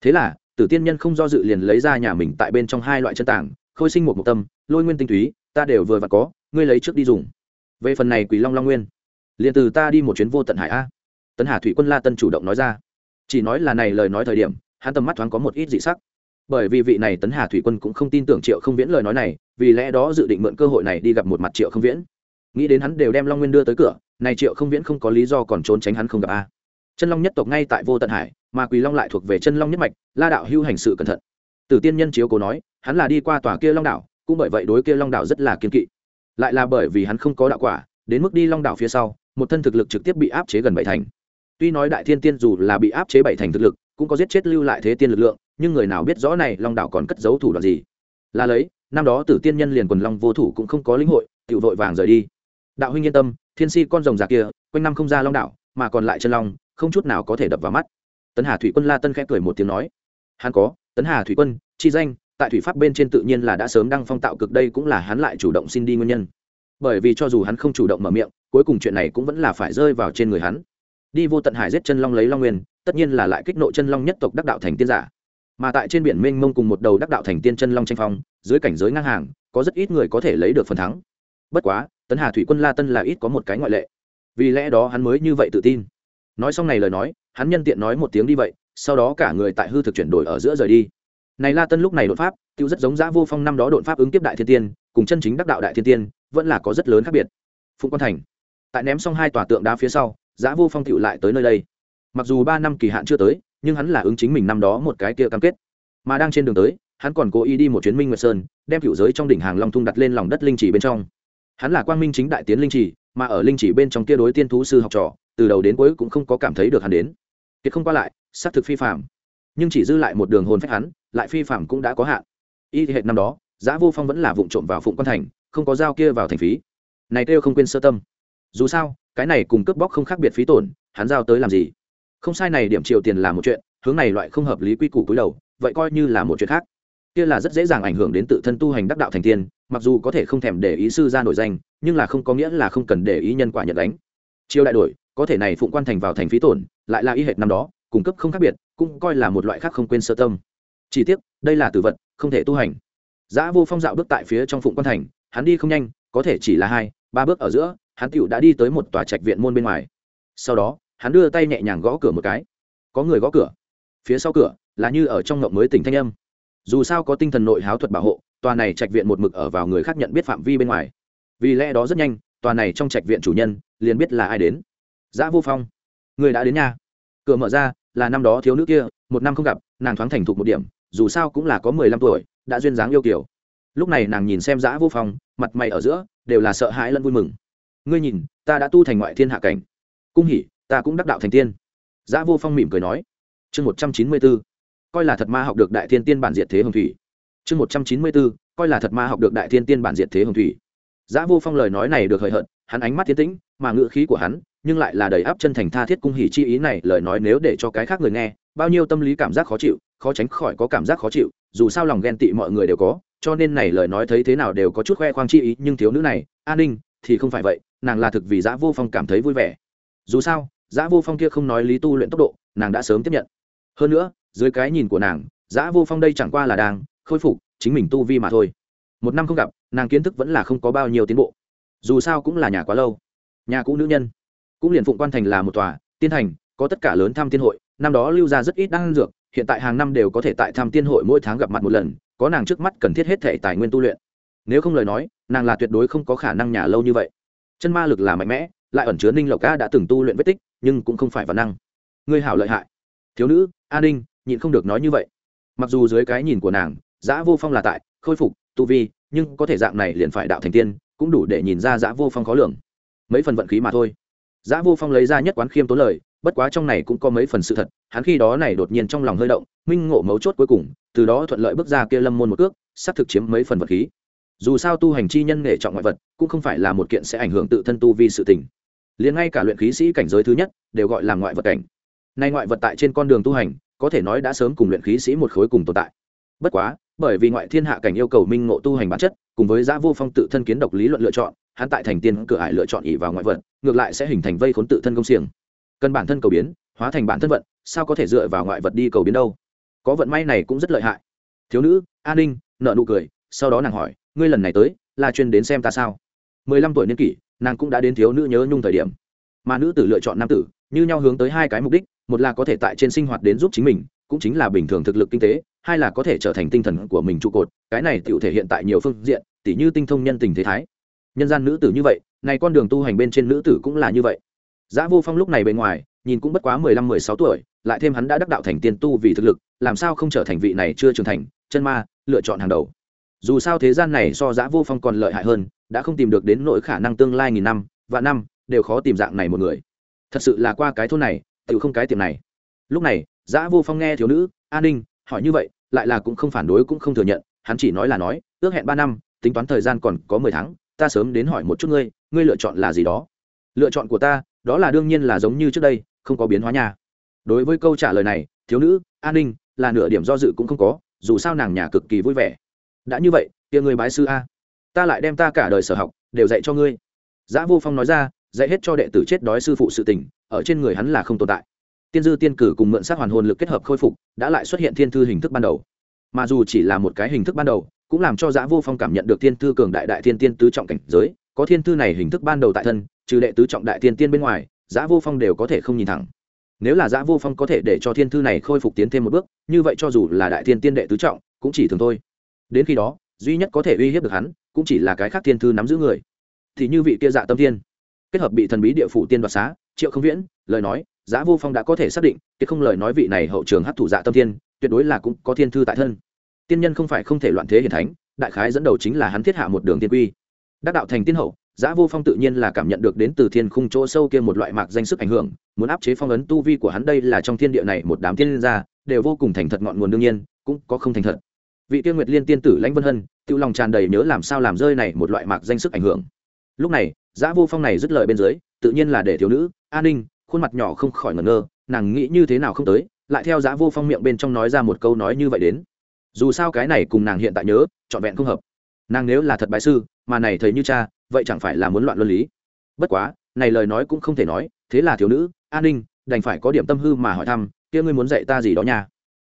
Thế là, tử tiên nhân không do dự liền lấy ra nhà mình tại bên trong hai loại chân tảng, khôi sinh một mục tâm, lôi nguyên tinh túy, ta đều vừa và có, ngươi lấy trước đi dùng. Về phần này quỷ long long nguyên liền từ ta đi một chuyến vô tận hải a. Tấn hà thủy quân la tân chủ động nói ra. Chỉ nói là này lời nói thời điểm, hắn tầm mắt thoáng có một ít dị sắc. Bởi vì vị này tấn hà thủy quân cũng không tin tưởng triệu không viễn lời nói này, vì lẽ đó dự định mượn cơ hội này đi gặp một mặt triệu không viễn. Nghĩ đến hắn đều đem long nguyên đưa tới cửa, này triệu không viễn không có lý do còn trốn tránh hắn không gặp a. Chân long nhất tộc ngay tại vô tận hải, mà quỳ long lại thuộc về chân long nhất mạch, la đạo hưu hành sự cẩn thận. Tử tiên nhân chiếu cố nói, hắn là đi qua tòa kia long đảo, cũng bởi vậy đối kia long đảo rất là kiên kỵ. Lại là bởi vì hắn không có đạo quả, đến mức đi long đảo phía sau một thân thực lực trực tiếp bị áp chế gần bảy thành. Tuy nói đại thiên tiên dù là bị áp chế bảy thành thực lực, cũng có giết chết lưu lại thế tiên lực lượng, nhưng người nào biết rõ này long đảo còn cất giấu thủ đoạn gì? Là lấy, năm đó tử tiên nhân liền quần long vô thủ cũng không có lĩnh hội tự vội vàng rời đi. Đạo huynh yên tâm, thiên si con rồng già kia, quanh năm không ra long đảo, mà còn lại chân long, không chút nào có thể đập vào mắt. Tấn hà thủy quân la tân khẽ cười một tiếng nói, hắn có, tấn hà thủy quân, chi danh, tại thủy pháp bên trên tự nhiên là đã sớm đăng phong tạo cực đây cũng là hắn lại chủ động xin đi nguyên nhân bởi vì cho dù hắn không chủ động mở miệng, cuối cùng chuyện này cũng vẫn là phải rơi vào trên người hắn. Đi vô tận hải giết chân long lấy long nguyên, tất nhiên là lại kích nộ chân long nhất tộc đắc đạo thành tiên giả. Mà tại trên biển mênh mông cùng một đầu đắc đạo thành tiên chân long tranh phong, dưới cảnh giới ngang hàng, có rất ít người có thể lấy được phần thắng. Bất quá, tấn hà thủy quân la tân là ít có một cái ngoại lệ. Vì lẽ đó hắn mới như vậy tự tin. Nói xong này lời nói, hắn nhân tiện nói một tiếng đi vậy, sau đó cả người tại hư thực chuyển đổi ở giữa rời đi. Này la tân lúc này đột pháp, tiêu rất giống giã vô phong năm đó đột pháp ứng tiếp đại thiên tiên, cùng chân chính đắc đạo đại thiên tiên vẫn là có rất lớn khác biệt. Phụng quan thành, tại ném xong hai tòa tượng đá phía sau, giã vô phong tựu lại tới nơi đây. Mặc dù ba năm kỳ hạn chưa tới, nhưng hắn là ứng chính mình năm đó một cái kia cam kết. Mà đang trên đường tới, hắn còn cố ý đi một chuyến minh nguyệt sơn, đem cựu giới trong đỉnh hàng long thung đặt lên lòng đất linh chỉ bên trong. Hắn là quang minh chính đại tiến linh chỉ mà ở linh chỉ bên trong kia đối tiên thú sư học trò, từ đầu đến cuối cũng không có cảm thấy được hắn đến. Kiệt không qua lại, xác thực phi phạm nhưng chỉ dư lại một đường hồn phách hắn, lại phi phạm cũng đã có hạn. Y hệ năm đó giá vô phong vẫn là vụ trộm vào phụng quan thành không có dao kia vào thành phí. Này kêu không quên sơ tâm. Dù sao, cái này cùng cướp bóc không khác biệt phí tổn, hắn giao tới làm gì? Không sai này điểm triệu tiền là một chuyện, hướng này loại không hợp lý quy củ cúi đầu, vậy coi như là một chuyện khác. Kia là rất dễ dàng ảnh hưởng đến tự thân tu hành đắc đạo thành tiên, mặc dù có thể không thèm để ý sư ra nổi danh, nhưng là không có nghĩa là không cần để ý nhân quả nhận đánh chiêu đại đổi, có thể này phụng quan thành vào thành phí tổn, lại là y hệt năm đó cung cấp không khác biệt, cũng coi là một loại khác không quên sơ tâm. Chỉ tiếc, đây là tử vật, không thể tu hành. Giã vô phong dạo bước tại phía trong phụng quan thành hắn đi không nhanh, có thể chỉ là hai, ba bước ở giữa, hắn tựu đã đi tới một tòa trạch viện môn bên ngoài. Sau đó, hắn đưa tay nhẹ nhàng gõ cửa một cái. Có người gõ cửa. Phía sau cửa là như ở trong ngộng mới tỉnh thanh âm. Dù sao có tinh thần nội háo thuật bảo hộ, tòa này trạch viện một mực ở vào người khác nhận biết phạm vi bên ngoài. Vì lẽ đó rất nhanh, tòa này trong trạch viện chủ nhân liền biết là ai đến. Giã vô phong, người đã đến nhà. Cửa mở ra, là năm đó thiếu nữ kia, một năm không gặp, nàng thoáng thành thục một điểm, dù sao cũng là có mười lăm tuổi, đã duyên dáng yêu kiểu lúc này nàng nhìn xem giã vô phong, mặt mày ở giữa đều là sợ hãi lẫn vui mừng. Ngươi nhìn, ta đã tu thành ngoại thiên hạ cảnh. Cung hỉ, ta cũng đắc đạo thành tiên. Giã vô phong mỉm cười nói. Chương một trăm chín mươi b ố coi là thật ma học được đại thiên tiên bản diệt thế hồng thủy. Chương một trăm chín mươi b ố coi là thật ma học được đại thiên tiên bản diệt thế hồng thủy. Giã vô phong lời nói này được hời hợt, hắn ánh mắt tiến tĩnh, mà ngự khí của hắn nhưng lại là đầy áp chân thành tha thiết cung hỉ chi ý này, lời nói nếu để cho cái khác người nghe, bao nhiêu tâm lý cảm giác khó chịu, khó tránh khỏi có cảm giác khó chịu, dù sao lòng ghen tị mọi người đều có cho nên này lời nói thấy thế nào đều có chút khoe khoang chi ý, nhưng thiếu nữ này, an ninh, thì không phải vậy, nàng là thực vì giã vô phong cảm thấy vui vẻ. Dù sao, giã vô phong kia không nói lý tu luyện tốc độ, nàng đã sớm tiếp nhận. Hơn nữa, dưới cái nhìn của nàng, giã vô phong đây chẳng qua là đang khôi phục chính mình tu vi mà thôi. Một năm không gặp, nàng kiến thức vẫn là không có bao nhiêu tiến bộ. Dù sao cũng là nhà quá lâu. Nhà cũ nữ nhân, cũng liền phụng quan thành là một tòa, tiên thành, có tất cả lớn thăm tiên hội, năm đó lưu ra rất ít đan dược hiện tại hàng năm đều có thể tại tham tiên hội mỗi tháng gặp mặt một lần, có nàng trước mắt cần thiết hết thể tài nguyên tu luyện. Nếu không lời nói, nàng là tuyệt đối không có khả năng nhà lâu như vậy. Chân ma lực là mạnh mẽ, lại ẩn chứa ninh lộc ca đã từng tu luyện vết tích, nhưng cũng không phải văn năng. Ngươi hảo lợi hại. Thiếu nữ an ninh, nhịn không được nói như vậy. Mặc dù dưới cái nhìn của nàng, giã vô phong là tại, khôi phục, tu vi, nhưng có thể dạng này liền phải đạo thành tiên, cũng đủ để nhìn ra giã vô phong khó lường. Mấy phần vận khí mà thôi. Giã vô phong lấy ra nhất quán khiêm tốn lời bất quá trong này cũng có mấy phần sự thật, hắn khi đó này đột nhiên trong lòng hơi động, minh ngộ mấu chốt cuối cùng, từ đó thuận lợi bước ra kia lâm môn một cước, sắp thực chiếm mấy phần vật khí. Dù sao tu hành chi nhân nghệ trọng ngoại vật, cũng không phải là một kiện sẽ ảnh hưởng tự thân tu vi sự tình. Liền ngay cả luyện khí sĩ cảnh giới thứ nhất, đều gọi là ngoại vật cảnh. Nay ngoại vật tại trên con đường tu hành, có thể nói đã sớm cùng luyện khí sĩ một khối cùng tồn tại. Bất quá, bởi vì ngoại thiên hạ cảnh yêu cầu minh ngộ tu hành bản chất, cùng với giã vô phong tự thân kiến độc lý luận lựa chọn, hắn tại thành tiên cửa ải lựa chọn ỉ vào ngoại vật, ngược lại sẽ hình thành vây khốn tự thân công xiềng cần bản thân cầu biến, hóa thành bản thân vận, sao có thể dựa vào ngoại vật đi cầu biến đâu? Có vận may này cũng rất lợi hại. Thiếu nữ an ninh nợ nụ cười, sau đó nàng hỏi, ngươi lần này tới, là chuyên đến xem ta sao? Mười lăm tuổi niên kỷ, nàng cũng đã đến thiếu nữ nhớ nhung thời điểm. Mà nữ tử lựa chọn nam tử, như nhau hướng tới hai cái mục đích, một là có thể tại trên sinh hoạt đến giúp chính mình, cũng chính là bình thường thực lực kinh tế, hai là có thể trở thành tinh thần của mình trụ cột, cái này tự thể hiện tại nhiều phương diện, tỉ như tinh thông nhân tình thế thái. Nhân gian nữ tử như vậy, này con đường tu hành bên trên nữ tử cũng là như vậy. Giá Vô Phong lúc này bề ngoài, nhìn cũng bất quá mười lăm mười sáu tuổi, lại thêm hắn đã đắc đạo thành tiên tu vì thực lực, làm sao không trở thành vị này chưa trưởng thành, chân ma, lựa chọn hàng đầu. Dù sao thế gian này so Giá Vô Phong còn lợi hại hơn, đã không tìm được đến nỗi khả năng tương lai nghìn năm, vạn năm, đều khó tìm dạng này một người. Thật sự là qua cái thôn này, tiểu không cái tiệm này. Lúc này, Giá Vô Phong nghe thiếu nữ, An Ninh, hỏi như vậy, lại là cũng không phản đối cũng không thừa nhận, hắn chỉ nói là nói, ước hẹn ba năm, tính toán thời gian còn có mười tháng, ta sớm đến hỏi một chút ngươi, ngươi lựa chọn là gì đó? Lựa chọn của ta, đó là đương nhiên là giống như trước đây, không có biến hóa nha. Đối với câu trả lời này, thiếu nữ, an ninh, là nửa điểm do dự cũng không có, dù sao nàng nhà cực kỳ vui vẻ. Đã như vậy tia người bái sư a. Ta lại đem ta cả đời sở học, đều dạy cho ngươi. Giã vô phong nói ra, dạy hết cho đệ tử chết đói sư phụ sự tình, ở trên người hắn là không tồn tại. Tiên dư tiên cử cùng mượn sát hoàn hồn lực kết hợp khôi phục, đã lại xuất hiện thiên thư hình thức ban đầu. Mà dù chỉ là một cái hình thức ban đầu, cũng làm cho giã vô phong cảm nhận được thiên thư cường đại đại thiên tiên tứ trọng cảnh giới, có thiên thư này hình thức ban đầu tại thân trừ đệ tứ trọng đại thiên tiên bên ngoài, giã vô phong đều có thể không nhìn thẳng. Nếu là giã vô phong có thể để cho thiên thư này khôi phục tiến thêm một bước, như vậy cho dù là đại thiên tiên đệ tứ trọng, cũng chỉ thường thôi. Đến khi đó, duy nhất có thể uy hiếp được hắn, cũng chỉ là cái khác thiên thư nắm giữ người. Thì như vị kia dạ tâm thiên, kết hợp bị thần bí địa phủ tiên đoạt xá, triệu không viễn, lời nói, giã vô phong đã có thể xác định cái không lời nói vị này hậu trường hấp thủ dạ tâm thiên, tuyệt đối là cũng có thiên thư tại thân. Tiên nhân không phải không thể loạn thế hiền thánh, đại khái dẫn đầu chính là hắn thiết hạ một đường tiên quy. Đắc đạo thành tiên hậu Giả Vô Phong tự nhiên là cảm nhận được đến từ thiên khung chỗ sâu kia một loại mạc danh sức ảnh hưởng, muốn áp chế phong ấn tu vi của hắn đây là trong thiên địa này một đám tiên gia, đều vô cùng thành thật ngọn nguồn đương nhiên, cũng có không thành thật. Vị Tiên Nguyệt Liên tiên tử Lãnh Vân Hân, tiêu lòng tràn đầy nhớ làm sao làm rơi này một loại mạc danh sức ảnh hưởng. Lúc này, Giả Vô Phong này dứt lời bên dưới, tự nhiên là để thiếu nữ, An Ninh, khuôn mặt nhỏ không khỏi ngẩn ngơ, nàng nghĩ như thế nào không tới, lại theo Giả Vô Phong miệng bên trong nói ra một câu nói như vậy đến. Dù sao cái này cùng nàng hiện tại nhớ, trọn vẹn không hợp. Nàng nếu là thật bái sư, mà này thấy như cha, vậy chẳng phải là muốn loạn luân lý? Bất quá này lời nói cũng không thể nói thế là thiếu nữ an ninh đành phải có điểm tâm hư mà hỏi thăm kia ngươi muốn dạy ta gì đó nha?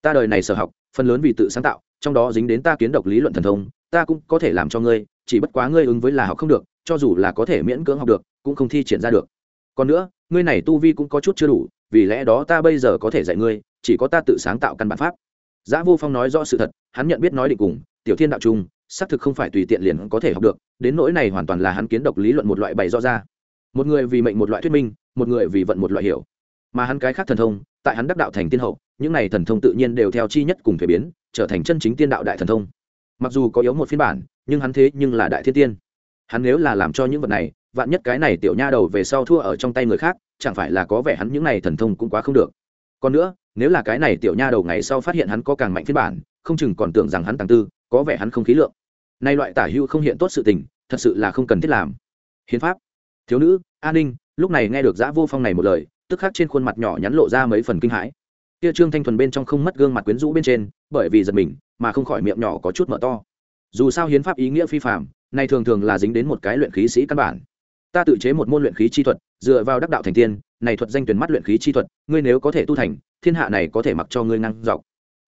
Ta đời này sở học phần lớn vì tự sáng tạo trong đó dính đến ta kiến độc lý luận thần thông ta cũng có thể làm cho ngươi chỉ bất quá ngươi ứng với là học không được cho dù là có thể miễn cưỡng học được cũng không thi triển ra được. Còn nữa ngươi này tu vi cũng có chút chưa đủ vì lẽ đó ta bây giờ có thể dạy ngươi chỉ có ta tự sáng tạo căn bản pháp. Giã Vô Phong nói rõ sự thật, hắn nhận biết nói định cùng, Tiểu Thiên đạo trung, xác thực không phải tùy tiện liền có thể học được, đến nỗi này hoàn toàn là hắn kiến độc lý luận một loại bày rõ ra. Một người vì mệnh một loại thuyết minh, một người vì vận một loại hiểu. Mà hắn cái khác thần thông, tại hắn đắc đạo thành tiên hậu, những này thần thông tự nhiên đều theo chi nhất cùng thể biến, trở thành chân chính tiên đạo đại thần thông. Mặc dù có yếu một phiên bản, nhưng hắn thế nhưng là đại thiên tiên. Hắn nếu là làm cho những vật này, vạn nhất cái này tiểu nha đầu về sau thua ở trong tay người khác, chẳng phải là có vẻ hắn những này thần thông cũng quá không được. Còn nữa, nếu là cái này tiểu nha đầu ngày sau phát hiện hắn có càng mạnh phiên bản, không chừng còn tưởng rằng hắn tàng tư, có vẻ hắn không khí lượng nay loại tả hữu không hiện tốt sự tình, thật sự là không cần thiết làm. Hiến pháp. Thiếu nữ, an ninh, lúc này nghe được giã vô phong này một lời, tức khắc trên khuôn mặt nhỏ nhắn lộ ra mấy phần kinh hãi. Kia trương thanh thuần bên trong không mất gương mặt quyến rũ bên trên, bởi vì giật mình, mà không khỏi miệng nhỏ có chút mở to. Dù sao hiến pháp ý nghĩa phi phạm này thường thường là dính đến một cái luyện khí sĩ căn bản. Ta tự chế một môn luyện khí chi thuật, dựa vào đắc đạo thành tiên, này thuật danh tuyển mắt luyện khí chi thuật, ngươi nếu có thể tu thành, thiên hạ này có thể mặc cho ngươi ngăn dọc.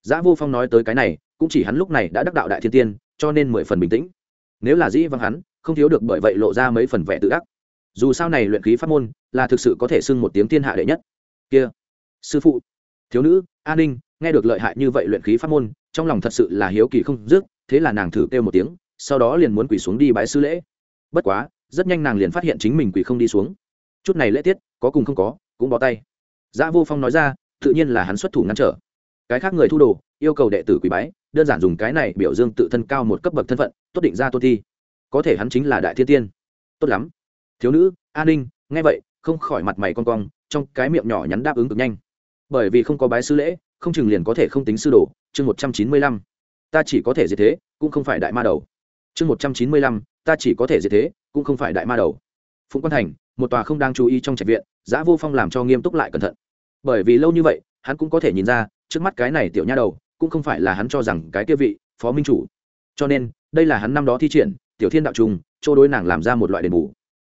Giã vô phong nói tới cái này, cũng chỉ hắn lúc này đã đắc đạo đại thiên tiên cho nên mười phần bình tĩnh. Nếu là dĩ vắng hắn không thiếu được bởi vậy lộ ra mấy phần vẻ tự ác. Dù sao này luyện khí pháp môn là thực sự có thể xưng một tiếng thiên hạ đệ nhất. Kia sư phụ thiếu nữ an ninh nghe được lợi hại như vậy luyện khí pháp môn trong lòng thật sự là hiếu kỳ không dứt thế là nàng thử kêu một tiếng sau đó liền muốn quỳ xuống đi bái sư lễ. Bất quá rất nhanh nàng liền phát hiện chính mình quỳ không đi xuống. Chút này lễ tiết có cùng không có cũng bỏ tay. Giá Vô Phong nói ra, tự nhiên là hắn xuất thủ ngăn trở. Cái khác người thu đồ, yêu cầu đệ tử quỳ bái, đơn giản dùng cái này biểu dương tự thân cao một cấp bậc thân phận, tốt định ra tôn thi. Có thể hắn chính là đại thiên tiên. Tốt lắm. Thiếu nữ, An Ninh, nghe vậy, không khỏi mặt mày con cong, trong cái miệng nhỏ nhắn đáp ứng cực nhanh. Bởi vì không có bái sư lễ, không chừng liền có thể không tính sư đồ, chương một trăm chín mươi lăm Ta chỉ có thể gì thế, cũng không phải đại ma đầu. Chương một trăm chín mươi lăm ta chỉ có thể gì thế, cũng không phải đại ma đầu. Phụng Quan Thành, một tòa không đang chú ý trong trạch viện, giã Vô Phong làm cho nghiêm túc lại cẩn thận. Bởi vì lâu như vậy, hắn cũng có thể nhìn ra, trước mắt cái này tiểu nha đầu, cũng không phải là hắn cho rằng cái kia vị phó minh chủ. Cho nên, đây là hắn năm đó thi triển, tiểu thiên đạo trùng, chỗ đối nàng làm ra một loại đền bù.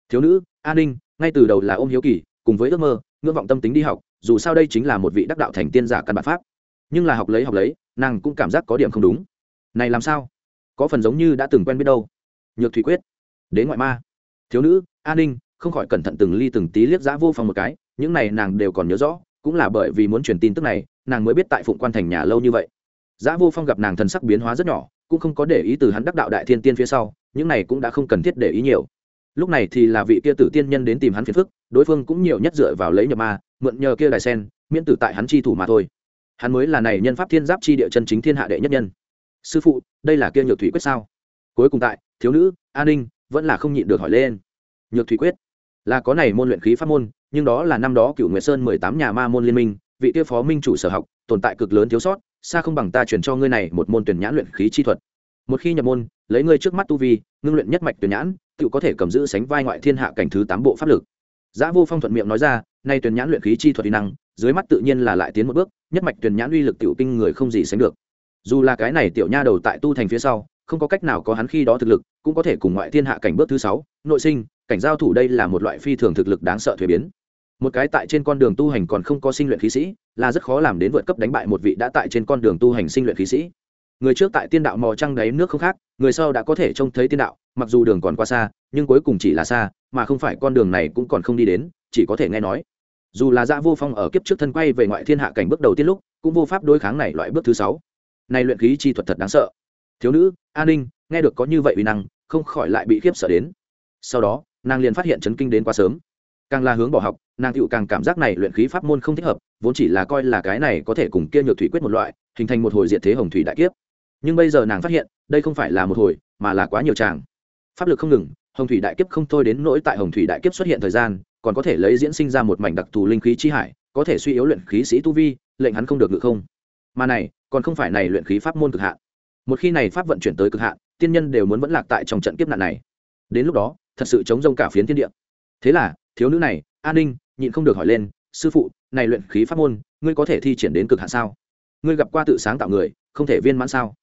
Thiếu nữ, An Ninh, ngay từ đầu là ôm hiếu kỳ, cùng với ước mơ, ngưỡng vọng tâm tính đi học, dù sao đây chính là một vị đắc đạo thành tiên giả căn bản pháp. Nhưng là học lấy học lấy, nàng cũng cảm giác có điểm không đúng. Này làm sao? Có phần giống như đã từng quen biết đâu. Nhược Thủy Quyết, đến ngoại ma. Thiếu nữ, An Ninh, không khỏi cẩn thận từng ly từng tí liếc giã vô phòng một cái những này nàng đều còn nhớ rõ cũng là bởi vì muốn truyền tin tức này nàng mới biết tại phụng quan thành nhà lâu như vậy Giả vô phong gặp nàng thần sắc biến hóa rất nhỏ, cũng không có để ý từ hắn đắc đạo đại thiên tiên phía sau, những này cũng đã không cần thiết để ý nhiều. Lúc này thì là vị kia tử tiên nhân đến tìm hắn phiền phức, đối phương cũng nhiều nhất dựa vào lấy nhập ma, mượn nhờ kia đài sen, miễn tử tại hắn chi thủ mà thôi. Hắn mới là này nhân pháp thiên giáp chi địa chân chính thiên hạ đệ nhất nhân. Sư phụ, đây là kia nhược thủy quyết sao? Cuối cùng tại, thiếu nữ, an ninh, vẫn là không nhịn được hỏi lên. Nhược thủy quyết, là có này môn luyện khí pháp môn, nhưng đó là năm đó cửu nguyệt sơn mười tám nhà ma môn liên minh, vị kia phó minh chủ sở học, tồn tại cực lớn thiếu sót xa không bằng ta truyền cho ngươi này một môn tuyển nhãn luyện khí chi thuật. Một khi nhập môn lấy ngươi trước mắt tu vi ngưng luyện nhất mạch tuyển nhãn tự có thể cầm giữ sánh vai ngoại thiên hạ cảnh thứ tám bộ pháp lực. Giá Vô Phong thuận miệng nói ra, nay tuyển nhãn luyện khí chi thuật uy năng, dưới mắt tự nhiên là lại tiến một bước, nhất mạch tuyển nhãn uy lực tiểu kinh người không gì sánh được. Dù là cái này tiểu nha đầu tại tu thành phía sau, không có cách nào có hắn khi đó thực lực, cũng có thể cùng ngoại thiên hạ cảnh bước thứ sáu, nội sinh, cảnh giao thủ đây là một loại phi thường thực lực đáng sợ thuế biến một cái tại trên con đường tu hành còn không có sinh luyện khí sĩ, là rất khó làm đến vượt cấp đánh bại một vị đã tại trên con đường tu hành sinh luyện khí sĩ. Người trước tại tiên đạo mò trăng đáy nước không khác, người sau đã có thể trông thấy tiên đạo, mặc dù đường còn qua xa, nhưng cuối cùng chỉ là xa, mà không phải con đường này cũng còn không đi đến, chỉ có thể nghe nói. Dù là dạ vô phong ở kiếp trước thân quay về ngoại thiên hạ cảnh bước đầu tiên lúc, cũng vô pháp đối kháng này loại bước thứ sáu. Này luyện khí chi thuật thật đáng sợ. Thiếu nữ, an ninh, nghe được có như vậy uy năng, không khỏi lại bị khiếp sợ đến. Sau đó, nàng liền phát hiện chấn kinh đến quá sớm. Càng là hướng bỏ học nàng tựu càng cảm giác này luyện khí pháp môn không thích hợp, vốn chỉ là coi là cái này có thể cùng kia nhược thủy quyết một loại, hình thành một hồi diện thế hồng thủy đại kiếp. Nhưng bây giờ nàng phát hiện, đây không phải là một hồi, mà là quá nhiều tràng. Pháp lực không ngừng, hồng thủy đại kiếp không thôi đến nỗi tại hồng thủy đại kiếp xuất hiện thời gian, còn có thể lấy diễn sinh ra một mảnh đặc thù linh khí chi hải, có thể suy yếu luyện khí sĩ tu vi, lệnh hắn không được ngự không. Mà này, còn không phải này luyện khí pháp môn cực hạn. Một khi này pháp vận chuyển tới cực hạn, tiên nhân đều muốn vẫn lạc tại trong trận kiếp nạn này. Đến lúc đó, thật sự chống rông cả phiến thiên địa. Thế là, thiếu nữ này, an ninh nhịn không được hỏi lên, sư phụ, này luyện khí pháp môn, ngươi có thể thi triển đến cực hạn sao? Ngươi gặp qua tự sáng tạo người, không thể viên mãn sao?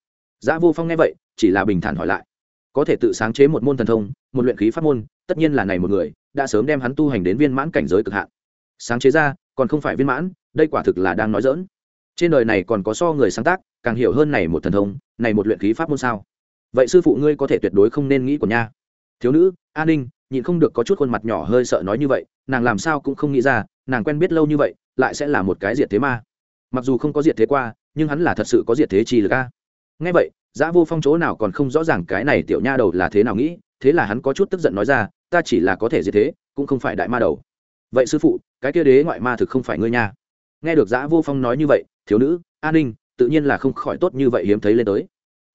Giá vô phong nghe vậy, chỉ là bình thản hỏi lại. Có thể tự sáng chế một môn thần thông, một luyện khí pháp môn, tất nhiên là này một người, đã sớm đem hắn tu hành đến viên mãn cảnh giới cực hạn. Sáng chế ra, còn không phải viên mãn, đây quả thực là đang nói dỡn trên đời này còn có so người sáng tác, càng hiểu hơn này một thần thông, này một luyện khí pháp môn sao? Vậy sư phụ ngươi có thể tuyệt đối không nên nghĩ của nha. Thiếu nữ, an ninh nhìn không được có chút khuôn mặt nhỏ hơi sợ nói như vậy, nàng làm sao cũng không nghĩ ra, nàng quen biết lâu như vậy, lại sẽ là một cái diệt thế ma. Mặc dù không có diệt thế qua, nhưng hắn là thật sự có diệt thế chi lực a. Ngay vậy, giã vô phong chỗ nào còn không rõ ràng cái này tiểu nha đầu là thế nào nghĩ, thế là hắn có chút tức giận nói ra, ta chỉ là có thể diệt thế, cũng không phải đại ma đầu. Vậy sư phụ, cái kia đế ngoại ma thực không phải ngươi nha. Nghe được giã vô phong nói như vậy, thiếu nữ, an ninh, tự nhiên là không khỏi tốt như vậy hiếm thấy lên tới.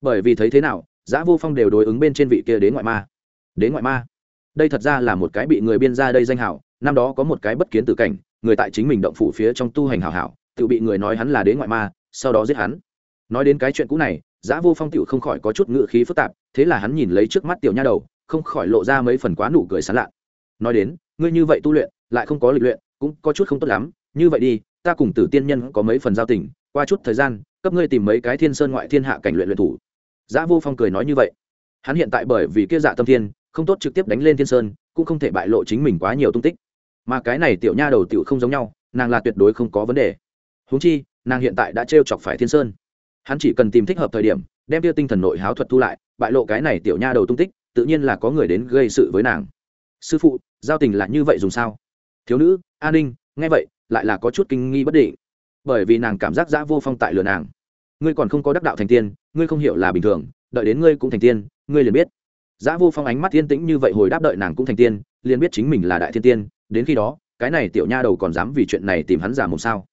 Bởi vì thấy thế nào, giã vô phong đều đối ứng bên trên vị kia đế ngoại ma. Đế ngoại ma? Đây thật ra là một cái bị người biên ra đây danh hảo, năm đó có một cái bất kiến tử cảnh, người tại chính mình động phủ phía trong tu hành hảo hảo, tự bị người nói hắn là đế ngoại ma, sau đó giết hắn. Nói đến cái chuyện cũ này, giã vô phong tựu không khỏi có chút ngự khí phức tạp, thế là hắn nhìn lấy trước mắt tiểu nha đầu, không khỏi lộ ra mấy phần quá nụ cười sán lạ. Nói đến, ngươi như vậy tu luyện, lại không có lịch luyện, cũng có chút không tốt lắm, như vậy đi, ta cùng tử tiên nhân có mấy phần giao tình, qua chút thời gian, cấp ngươi tìm mấy cái thiên sơn ngoại thiên hạ cảnh luyện luyện thủ. Giã vô phong cười nói như vậy. Hắn hiện tại bởi vì kia dạ tâm thiên không tốt trực tiếp đánh lên thiên sơn, cũng không thể bại lộ chính mình quá nhiều tung tích. Mà cái này tiểu nha đầu tiểu không giống nhau, nàng là tuyệt đối không có vấn đề. Huống chi, nàng hiện tại đã t chọc phải thiên sơn. Hắn chỉ cần tìm thích hợp thời điểm, đem tiêu tinh thần nội háo thuật thu lại, bại lộ cái này tiểu nha đầu tung tích, tự nhiên là có người đến gây sự với nàng. Sư phụ, giao tình là như vậy dùng sao? Thiếu nữ an ninh, nghe vậy, lại là có chút kinh nghi bất định. Bởi vì nàng cảm giác giã vô phong tại lừa nàng. Ngươi còn không có đắc đạo thành tiên, ngươi không hiểu là bình thường, đợi đến ngươi cũng thành tiên, ngươi liền biết. Giá Vô Phong ánh mắt yên tĩnh như vậy hồi đáp đợi nàng cũng thành tiên, liền biết chính mình là đại thiên tiên, đến khi đó, cái này tiểu nha đầu còn dám vì chuyện này tìm hắn giả mồm sao?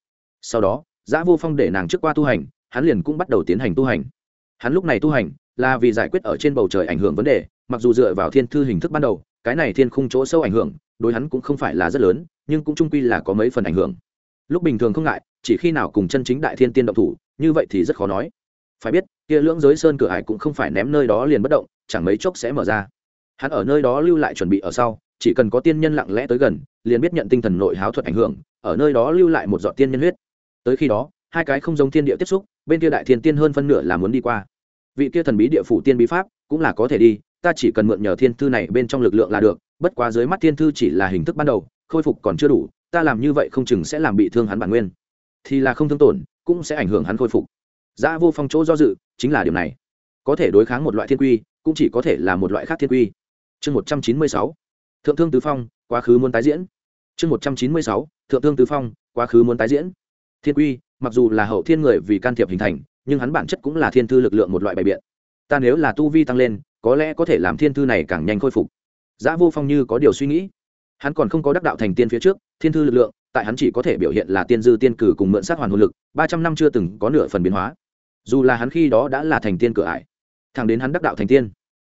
Sau đó Giá vô phong để nàng trước qua tu hành hắn liền cũng bắt đầu tiến hành tu hành. Hắn lúc này tu hành là vì giải quyết ở trên bầu trời ảnh hưởng vấn đề mặc dù dựa vào thiên thư hình thức ban đầu cái này thiên khung chỗ sâu ảnh hưởng đối hắn cũng không phải là rất lớn nhưng cũng trung quy là có mấy phần ảnh hưởng. Lúc bình thường không ngại chỉ khi nào cùng chân chính đại thiên tiên động thủ như vậy thì rất khó nói. Phải biết kia lưỡng giới sơn cửa hải cũng không phải ném nơi đó liền bất động chẳng mấy chốc sẽ mở ra. Hắn ở nơi đó lưu lại chuẩn bị ở sau, chỉ cần có tiên nhân lặng lẽ tới gần, liền biết nhận tinh thần nội háo thuật ảnh hưởng, ở nơi đó lưu lại một giọt tiên nhân huyết. Tới khi đó, hai cái không giống thiên địa tiếp xúc, bên kia đại thiên tiên hơn phân nửa là muốn đi qua. Vị kia thần bí địa phủ tiên bí pháp cũng là có thể đi, ta chỉ cần mượn nhờ thiên thư này bên trong lực lượng là được, bất quá dưới mắt thiên thư chỉ là hình thức ban đầu, khôi phục còn chưa đủ, ta làm như vậy không chừng sẽ làm bị thương hắn bản nguyên. Thì là không thương tổn, cũng sẽ ảnh hưởng hắn khôi phục. Giá vô phong chỗ do dự, chính là điểm này. Có thể đối kháng một loại thiên quy cũng chỉ có thể là một loại khác thiên quy. Chương một trăm chín mươi sáu, thượng thương tứ phong, quá khứ muốn tái diễn. Chương một trăm chín mươi sáu, thượng thương tứ phong, quá khứ muốn tái diễn. Thiên quy, mặc dù là hậu thiên người vì can thiệp hình thành, nhưng hắn bản chất cũng là thiên thư lực lượng một loại bài biện. Ta nếu là tu vi tăng lên, có lẽ có thể làm thiên thư này càng nhanh khôi phục. Giã vô phong như có điều suy nghĩ. Hắn còn không có đắc đạo thành tiên phía trước, thiên thư lực lượng, tại hắn chỉ có thể biểu hiện là tiên dư tiên cử cùng mượn sát hoàn hồn lực, ba trăm năm chưa từng có nửa phần biến hóa. Dù là hắn khi đó đã là thành tiên cửa ải thẳng đến hắn đắc đạo thành tiên.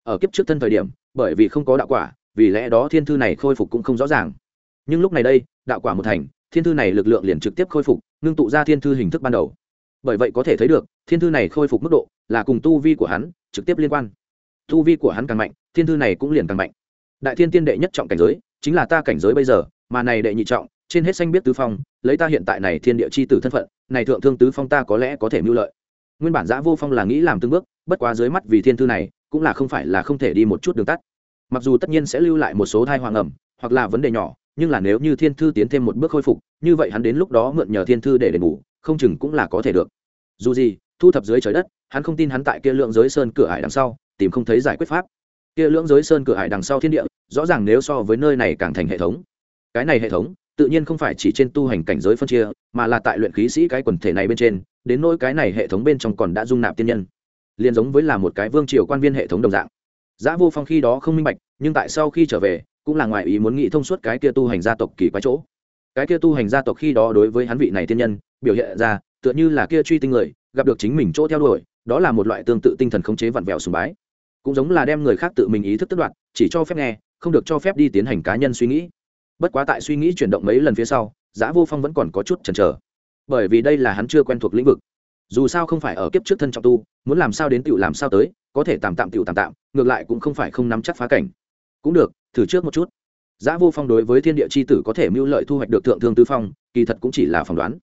Ở kiếp trước thân thời điểm, bởi vì không có đạo quả, vì lẽ đó thiên thư này khôi phục cũng không rõ ràng. Nhưng lúc này đây, đạo quả một thành, thiên thư này lực lượng liền trực tiếp khôi phục, ngưng tụ ra thiên thư hình thức ban đầu. Bởi vậy có thể thấy được, thiên thư này khôi phục mức độ là cùng tu vi của hắn trực tiếp liên quan. Tu vi của hắn càng mạnh, thiên thư này cũng liền càng mạnh. Đại thiên tiên đệ nhất trọng cảnh giới, chính là ta cảnh giới bây giờ, mà này đệ nhị trọng, trên hết xanh biết tứ phong, lấy ta hiện tại này thiên địa c h i tử thân phận, này thượng thương tứ phong ta có lẽ có thể mưu lợi nguyên bản giã vô phong là nghĩ làm từng bước, bất quá dưới mắt vì thiên thư này, cũng là không phải là không thể đi một chút đường tắt. Mặc dù tất nhiên sẽ lưu lại một số thai hoàng ẩm, hoặc là vấn đề nhỏ, nhưng là nếu như thiên thư tiến thêm một bước khôi phục, như vậy hắn đến lúc đó mượn nhờ thiên thư để đền bù, không chừng cũng là có thể được. Dù gì, thu thập dưới trời đất, hắn không tin hắn tại kia lượng giới sơn cửa hải đằng sau, tìm không thấy giải quyết pháp. Kia lưỡng giới sơn cửa hải đằng sau thiên địa, rõ ràng nếu so với nơi này càng thành hệ thống. Cái này hệ thống tự nhiên không phải chỉ trên tu hành cảnh giới phân chia, mà là tại luyện khí sĩ cái quần thể này bên trên, đến nỗi cái này hệ thống bên trong còn đã dung nạp tiên nhân. Liền giống với là một cái vương triều quan viên hệ thống đồng dạng. Giá vô phong khi đó không minh bạch, nhưng tại sau khi trở về, cũng là ngoài ý muốn nghĩ thông suốt cái kia tu hành gia tộc kỳ quái chỗ. Cái kia tu hành gia tộc khi đó đối với hắn vị này tiên nhân, biểu hiện ra, tựa như là kia truy tinh người, gặp được chính mình chỗ theo đuổi, đó là một loại tương tự tinh thần khống chế vặn vẹo sùng bái. Cũng giống là đem người khác tự mình ý thức tức đoạt, chỉ cho phép nghe, không được cho phép đi tiến hành cá nhân suy nghĩ bất quá tại suy nghĩ chuyển động mấy lần phía sau, giã vô phong vẫn còn có chút chần chờ. Bởi vì đây là hắn chưa quen thuộc lĩnh vực. Dù sao không phải ở kiếp trước thân trọng tu, muốn làm sao đến tựu làm sao tới, có thể tạm tạm tựu tạm tạm, ngược lại cũng không phải không nắm chắc phá cảnh. Cũng được, thử trước một chút. Giã vô phong đối với thiên địa c h i tử có thể mưu lợi thu hoạch được thượng thương tư phong, kỳ thật cũng chỉ là phỏng đoán.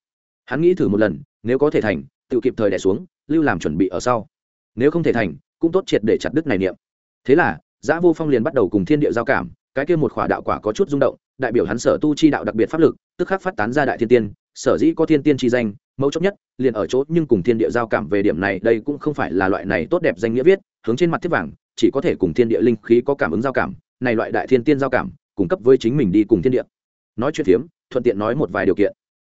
Hắn nghĩ thử một lần, nếu có thể thành tự kịp thời đẻ xuống, lưu làm chuẩn bị ở sau. Nếu không thể thành, cũng tốt triệt để chặt đứt này niệm. Thế là, giã vô phong liền bắt đầu cùng thiên địa giao cảm cái kia một khỏa đạo quả có chút rung động, đại biểu hắn sở tu chi đạo đặc biệt pháp lực, tức khắc phát tán ra đại thiên tiên, sở dĩ có thiên tiên chi danh mẫu chốc nhất, liền ở chỗ nhưng cùng thiên địa giao cảm về điểm này, đây cũng không phải là loại này tốt đẹp danh nghĩa viết, hướng trên mặt thiết vàng, chỉ có thể cùng thiên địa linh khí có cảm ứng giao cảm, này loại đại thiên tiên giao cảm, cung cấp với chính mình đi cùng thiên địa. Nói chuyện phiếm, thuận tiện nói một vài điều kiện.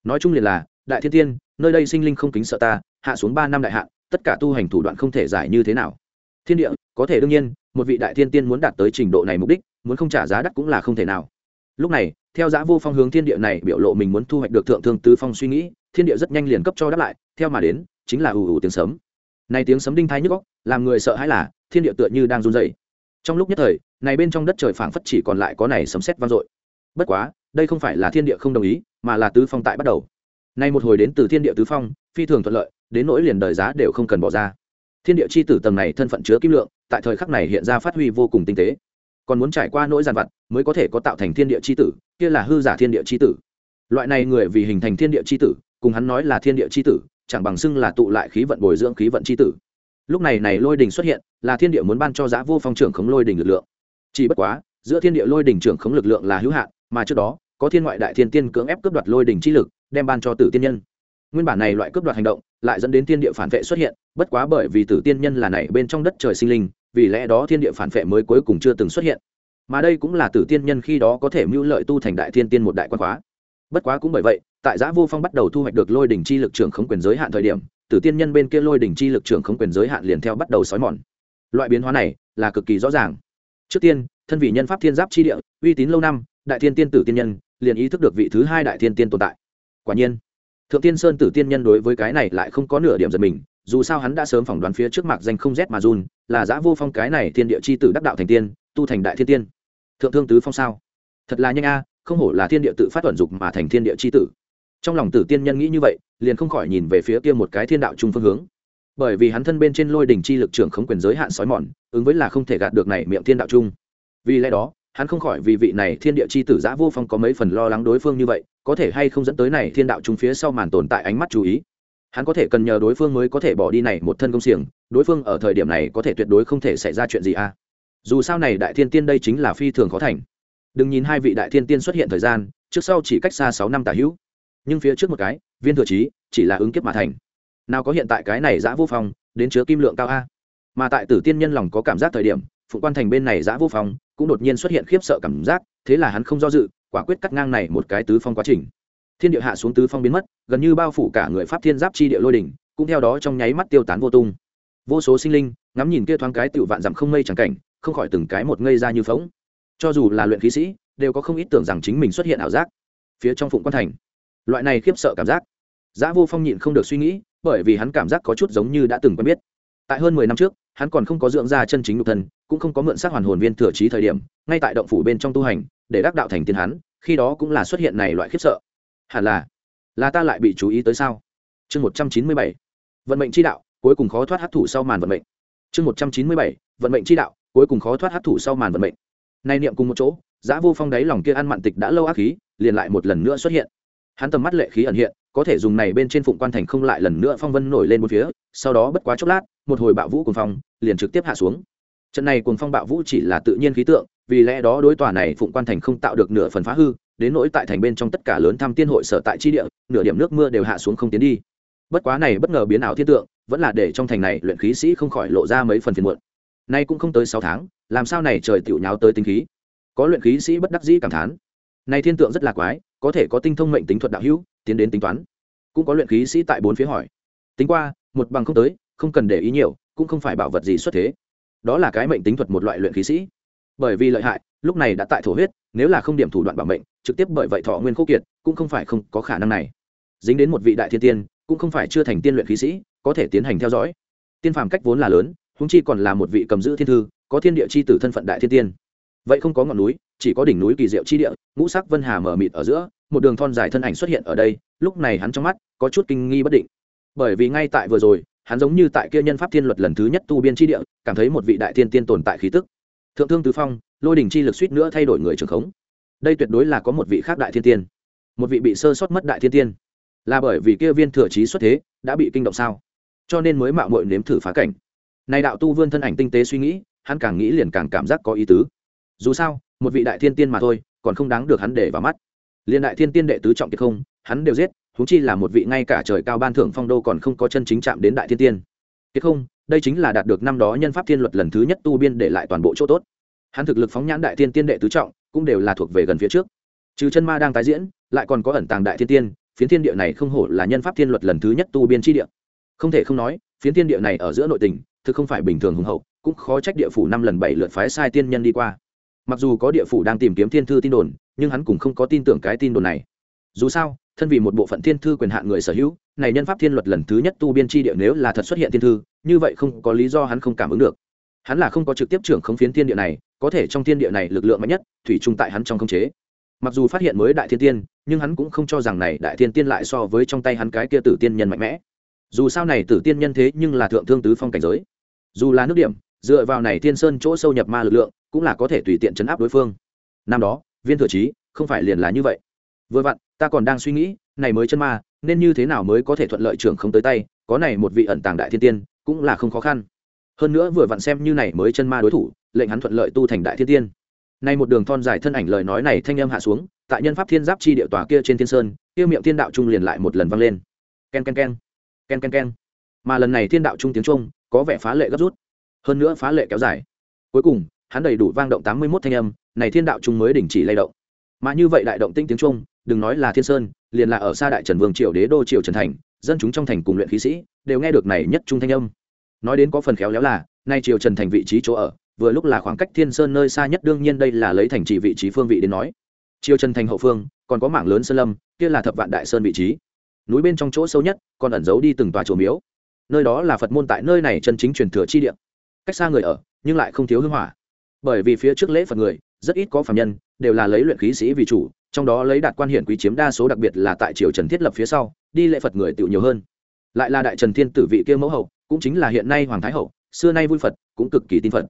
Nói chung liền là, đại thiên tiên, nơi đây sinh linh không kính sợ ta, hạ xuống ba năm đại hạ tất cả tu hành thủ đoạn không thể giải như thế nào. Thiên địa, có thể đương nhiên, một vị đại thiên tiên muốn đạt tới trình độ này mục đích muốn không trả giá đắt cũng là không thể nào. Lúc này, theo giá vô phong hướng thiên địa này biểu lộ mình muốn thu hoạch được thượng thương tứ phong suy nghĩ, thiên địa rất nhanh liền cấp cho đáp lại, theo mà đến, chính là ù ù tiếng sấm. Này tiếng sấm đinh thái nhức góc làm người sợ hãi là, thiên địa tựa như đang run dày trong lúc nhất thời, này bên trong đất trời phảng phất chỉ còn lại có này sấm sét vang dội. Bất quá, đây không phải là thiên địa không đồng ý, mà là tứ phong tại bắt đầu. Nay một hồi đến từ thiên địa tứ phong, phi thường thuận lợi, đến nỗi liền đời giá đều không cần bỏ ra. Thiên địa c h i tử tầng này thân phận chứa kim lượng, tại thời khắc này hiện ra phát huy vô cùng tinh tế còn muốn trải qua nỗi giàn vặt mới có thể có tạo thành thiên địa c h i tử, kia là hư giả thiên địa c h i tử. Loại này người vì hình thành thiên địa c h i tử, cùng hắn nói là thiên địa c h i tử, chẳng bằng xưng là tụ lại khí vận bồi dưỡng khí vận c h i tử. Lúc này này lôi đình xuất hiện, là thiên địa muốn ban cho giã vô phong trưởng khống lôi đình lực lượng. Chỉ bất quá, giữa thiên địa lôi đình trưởng khống lực lượng là hữu hạn, mà trước đó, có thiên ngoại đại thiên tiên cưỡng ép cướp đoạt lôi đình chi lực, đem ban cho tử tiên nhân. Nguyên bản này loại cướp đoạt hành động, lại dẫn đến thiên địa phản vệ xuất hiện, bất quá bởi vì tử tiên nhân là này bên trong đất trời sinh linh vì lẽ đó thiên địa phản phệ mới cuối cùng chưa từng xuất hiện. Mà đây cũng là tử tiên nhân khi đó có thể mưu lợi tu thành đại thiên tiên một đại quan khóa. Bất quá cũng bởi vậy, tại giã vô phong bắt đầu thu hoạch được lôi đỉnh chi lực trưởng khống quyền giới hạn thời điểm, tử tiên nhân bên kia lôi đỉnh chi lực trưởng khống quyền giới hạn liền theo bắt đầu xói mòn. Loại biến hóa này là cực kỳ rõ ràng. Trước tiên, thân vị nhân pháp thiên giáp chi địa, uy tín lâu năm, đại thiên tiên tử tiên nhân liền ý thức được vị thứ hai đại thiên tiên tồn tại. Quả nhiên, thượng tiên sơn tử tiên nhân đối với cái này lại không có nửa điểm giật mình dù sao hắn đã sớm phỏng đoán phía trước mặt danh không rét mà run, là giã vô phong cái này thiên địa c h i tử đắc đạo thành tiên, tu thành đại thiên tiên. Thượng thương tứ phong sao? Thật là nhanh a, không hổ là thiên địa tự phát vận dục mà thành thiên địa c h i tử. Trong lòng tử tiên nhân nghĩ như vậy, liền không khỏi nhìn về phía kia một cái thiên đạo chung phương hướng. Bởi vì hắn thân bên trên lôi đỉnh chi lực trưởng khống quyền giới hạn sói mòn, ứng với là không thể gạt được này miệng thiên đạo chung vì lẽ đó, hắn không khỏi vì vị này thiên địa chi tử giã vô phong có mấy phần lo lắng đối phương như vậy, có thể hay không dẫn tới này thiên đạo chung phía sau màn tồn tại ánh mắt chú ý hắn có thể cần nhờ đối phương mới có thể bỏ đi này một thân công xiềng, đối phương ở thời điểm này có thể tuyệt đối không thể xảy ra chuyện gì a dù sao này đại thiên tiên đây chính là phi thường khó thành. Đừng nhìn hai vị đại thiên tiên xuất hiện thời gian, trước sau chỉ cách xa sáu năm tả hữu. Nhưng phía trước một cái, viên thừa trí, chỉ là ứng kiếp mà thành. Nào có hiện tại cái này giã vô phòng đến chứa kim lượng cao a? Mà tại tử tiên nhân lòng có cảm giác thời điểm phụ quan thành bên này giã vô phòng cũng đột nhiên xuất hiện khiếp sợ cảm giác, thế là hắn không do dự, quả quyết cắt ngang này một cái tứ phong quá trình thiên địa hạ xuống tứ phong biến mất, gần như bao phủ cả người pháp thiên giáp chi địa lôi đỉnh, cũng theo đó trong nháy mắt tiêu tán vô tung. Vô số sinh linh, ngắm nhìn kia thoáng cái tựu vạn dặm không mây chẳng cảnh, không khỏi từng cái một ngây ra như phóng cho dù là luyện khí sĩ, đều có không ít tưởng rằng chính mình xuất hiện ảo giác. Phía trong phụng quan thành, loại này khiếp sợ cảm giác. Giã vô phong nhịn không được suy nghĩ, bởi vì hắn cảm giác có chút giống như đã từng quen biết. Tại hơn mười năm trước, hắn còn không có dưỡng ra chân chính nhục thân, cũng không có mượn sát hoàn hồn viên thừa trí thời điểm, ngay tại động phủ bên trong tu hành, để đắc đạo thành tiên hắn, khi đó cũng là xuất hiện này loại khiếp sợ hẳn là là ta lại bị chú ý tới sao? Chương một trăm chín mươi bảy, vận mệnh chi đạo, cuối cùng khó thoát hát thủ sau màn vận mệnh. Chương một trăm chín mươi bảy, vận mệnh chi đạo, cuối cùng khó thoát hát thủ sau màn vận mệnh. Nay niệm cùng một chỗ, giã vô phong đáy lòng kia ăn mặn tịch đã lâu ác khí, liền lại một lần nữa xuất hiện. Hắn tầm mắt lệ khí ẩn hiện, có thể dùng này bên trên phụng quan thành không lại lần nữa phong vân nổi lên một phía, sau đó bất quá chốc lát, một hồi bạo vũ cùng phong, liền trực tiếp hạ xuống. Trận này cùng phong bạo vũ chỉ là tự nhiên khí tượng, vì lẽ đó đối tòa này phụng quan thành không tạo được nửa phần phá hư đến nỗi tại thành bên trong tất cả lớn thăm tiên hội sở tại chi địa, nửa điểm nước mưa đều hạ xuống không tiến đi. Bất quá này bất ngờ biến ảo thiên tượng, vẫn là để trong thành này luyện khí sĩ không khỏi lộ ra mấy phần phiền muộn. Nay cũng không tới sáu tháng, làm sao này trời tiểu nháo tới tinh khí? Có luyện khí sĩ bất đắc dĩ cảm thán. Này thiên tượng rất là quái, có thể có tinh thông mệnh tính thuật đạo hữu, tiến đến tính toán. Cũng có luyện khí sĩ tại bốn phía hỏi. Tính qua, một bằng không tới, không cần để ý nhiều, cũng không phải bảo vật gì xuất thế. Đó là cái mệnh tính thuật một loại luyện khí sĩ. Bởi vì lợi hại lúc này đã tại thổ huyết, nếu là không điểm thủ đoạn bảo mệnh, trực tiếp bởi vậy thọ nguyên khô kiệt, cũng không phải không có khả năng này. Dính đến một vị đại thiên tiên, cũng không phải chưa thành tiên luyện khí sĩ, có thể tiến hành theo dõi. Tiên phàm cách vốn là lớn húng chi còn là một vị cầm giữ thiên thư, có thiên địa c h i tử thân phận đại thiên tiên. Vậy không có ngọn núi, chỉ có đỉnh núi kỳ diệu chi địa, ngũ sắc vân hà mở mịt ở giữa, một đường thon dài thân ảnh xuất hiện ở đây, lúc này hắn trong mắt có chút kinh nghi bất định. Bởi vì ngay tại vừa rồi, hắn giống như tại kia nhân pháp thiên luật lần thứ nhất tu biên chi địa, cảm thấy một vị đại thiên tiên tồn tại khí tức. Thượng thương tứ phong lôi đình chi lực suýt nữa thay đổi người trường khống. Đây tuyệt đối là có một vị khác đại thiên tiên. Một vị bị sơ sót mất đại thiên tiên. Là bởi vì kia viên thừa trí xuất thế, đã bị kinh động sao? Cho nên mới mạo muội nếm thử phá cảnh. Này đạo tu vươn thân ảnh tinh tế suy nghĩ, hắn càng nghĩ liền càng cảm giác có ý tứ. Dù sao, một vị đại thiên tiên mà thôi, còn không đáng được hắn để vào mắt. Liên đại thiên tiên đệ tứ trọng kiệt không, hắn đều giết húng chi là một vị ngay cả trời cao ban thưởng phong đô còn không có chân chính chạm đến đại thiên tiên. Kiệt không, đây chính là đạt được năm đó nhân pháp thiên luật lần thứ nhất tu biên để lại toàn bộ chỗ tốt hắn thực lực phóng nhãn đại thiên tiên đệ tứ trọng, cũng đều là thuộc về gần phía trước. Trừ chân ma đang tái diễn, lại còn có ẩn tàng đại thiên tiên, phiến thiên địa này không hổ là nhân pháp thiên luật lần thứ nhất tu biên tri địa. Không thể không nói, phiến thiên địa này ở giữa nội tình, thực không phải bình thường hùng hậu, cũng khó trách địa phủ năm lần bảy lượt phái sai tiên nhân đi qua. Mặc dù có địa phủ đang tìm kiếm thiên thư tin đồn, nhưng hắn cũng không có tin tưởng cái tin đồn này. Dù sao, thân vì một bộ phận thiên thư quyền hạn người sở hữu, này nhân pháp thiên luật lần thứ nhất tu biên tri địa nếu là thật xuất hiện thiên thư, như vậy không có lý do hắn không cảm ứng được. Hắn là không có trực tiếp trưởng không phiến thiên địa này có thể trong thiên địa này lực lượng mạnh nhất, thủy chung tại hắn trong không chế. Mặc dù phát hiện mới đại thiên tiên, nhưng hắn cũng không cho rằng này đại thiên tiên lại so với trong tay hắn cái kia tử tiên nhân mạnh mẽ. Dù sao này tử tiên nhân thế nhưng là thượng thương tứ phong cảnh giới. Dù là nước điểm, dựa vào này thiên sơn chỗ sâu nhập ma lực lượng, cũng là có thể tùy tiện chấn áp đối phương. Năm đó, viên thừa trí, không phải liền là như vậy. Vừa vặn, ta còn đang suy nghĩ, này mới chân ma, nên như thế nào mới có thể thuận lợi trưởng không tới tay, có này một vị ẩn tàng đại thiên tiên, cũng là không khó khăn. Hơn nữa vừa vặn xem như này mới chân ma đối thủ lệnh hắn thuận lợi tu thành đại thiên tiên. Nay một đường thon dài thân ảnh lời nói này thanh âm hạ xuống, tại nhân pháp thiên giáp chi địa tòa kia trên thiên sơn, kia miệng thiên đạo trung liền lại một lần vang lên. Ken ken ken. Ken ken ken. Mà lần này thiên đạo trung tiếng trung có vẻ phá lệ gấp rút. Hơn nữa phá lệ kéo dài. Cuối cùng, hắn đầy đủ vang động tám mươi mốt thanh âm, này thiên đạo trung mới đình chỉ lay động. Mà như vậy đại động tinh tiếng trung đừng nói là thiên sơn, liền là ở xa đại trần vương triều đế đô triều trần thành, dân chúng trong thành cùng luyện khí sĩ, đều nghe được này nhất trung thanh âm. Nói đến có phần khéo léo là, nay triều trần thành vị trí chỗ ở vừa lúc là khoảng cách thiên sơn nơi xa nhất, đương nhiên đây là lấy thành trì vị trí phương vị đến nói. Chiêu chân thành hậu phương, còn có mảng lớn sơn lâm, kia là thập vạn đại sơn vị trí. Núi bên trong chỗ sâu nhất, còn ẩn giấu đi từng tòa chùa miếu. Nơi đó là phật môn tại nơi này chân chính truyền thừa chi địa. Cách xa người ở, nhưng lại không thiếu hưng hỏa. Bởi vì phía trước lễ phật người, rất ít có phạm nhân, đều là lấy luyện khí sĩ vì chủ, trong đó lấy đạt quan hiển quý chiếm đa số đặc biệt là tại triều trần thiết lập phía sau, đi lễ phật người tựu nhiều hơn. Lại là đại trần thiên tử vị kia mẫu hậu, cũng chính là hiện nay hoàng thái hậu, xưa nay vui phật, cũng cực kỳ tin phật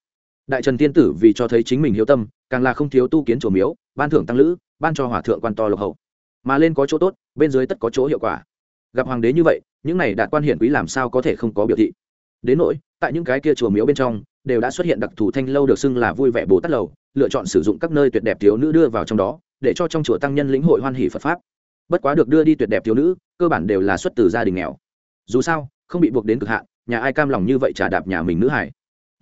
đại trần Tiên tử vì cho thấy chính mình hiếu tâm, càng là không thiếu tu kiến chùa miếu, ban thưởng tăng lữ, ban cho hòa thượng quan to lộc hậu. Mà lên có chỗ tốt, bên dưới tất có chỗ hiệu quả. Gặp hoàng đế như vậy, những này đạt quan hiển quý làm sao có thể không có biểu thị. Đến nỗi, tại những cái kia chùa miếu bên trong, đều đã xuất hiện đặc thù thanh lâu được xưng là vui vẻ bồ tát lầu, lựa chọn sử dụng các nơi tuyệt đẹp thiếu nữ đưa vào trong đó, để cho trong chùa tăng nhân lĩnh hội hoan hỷ phật pháp. Bất quá được đưa đi tuyệt đẹp thiếu nữ, cơ bản đều là xuất từ gia đình nghèo. Dù sao, không bị buộc đến cực hạn, nhà ai cam lòng như vậy trả đạp nhà mình nữ hải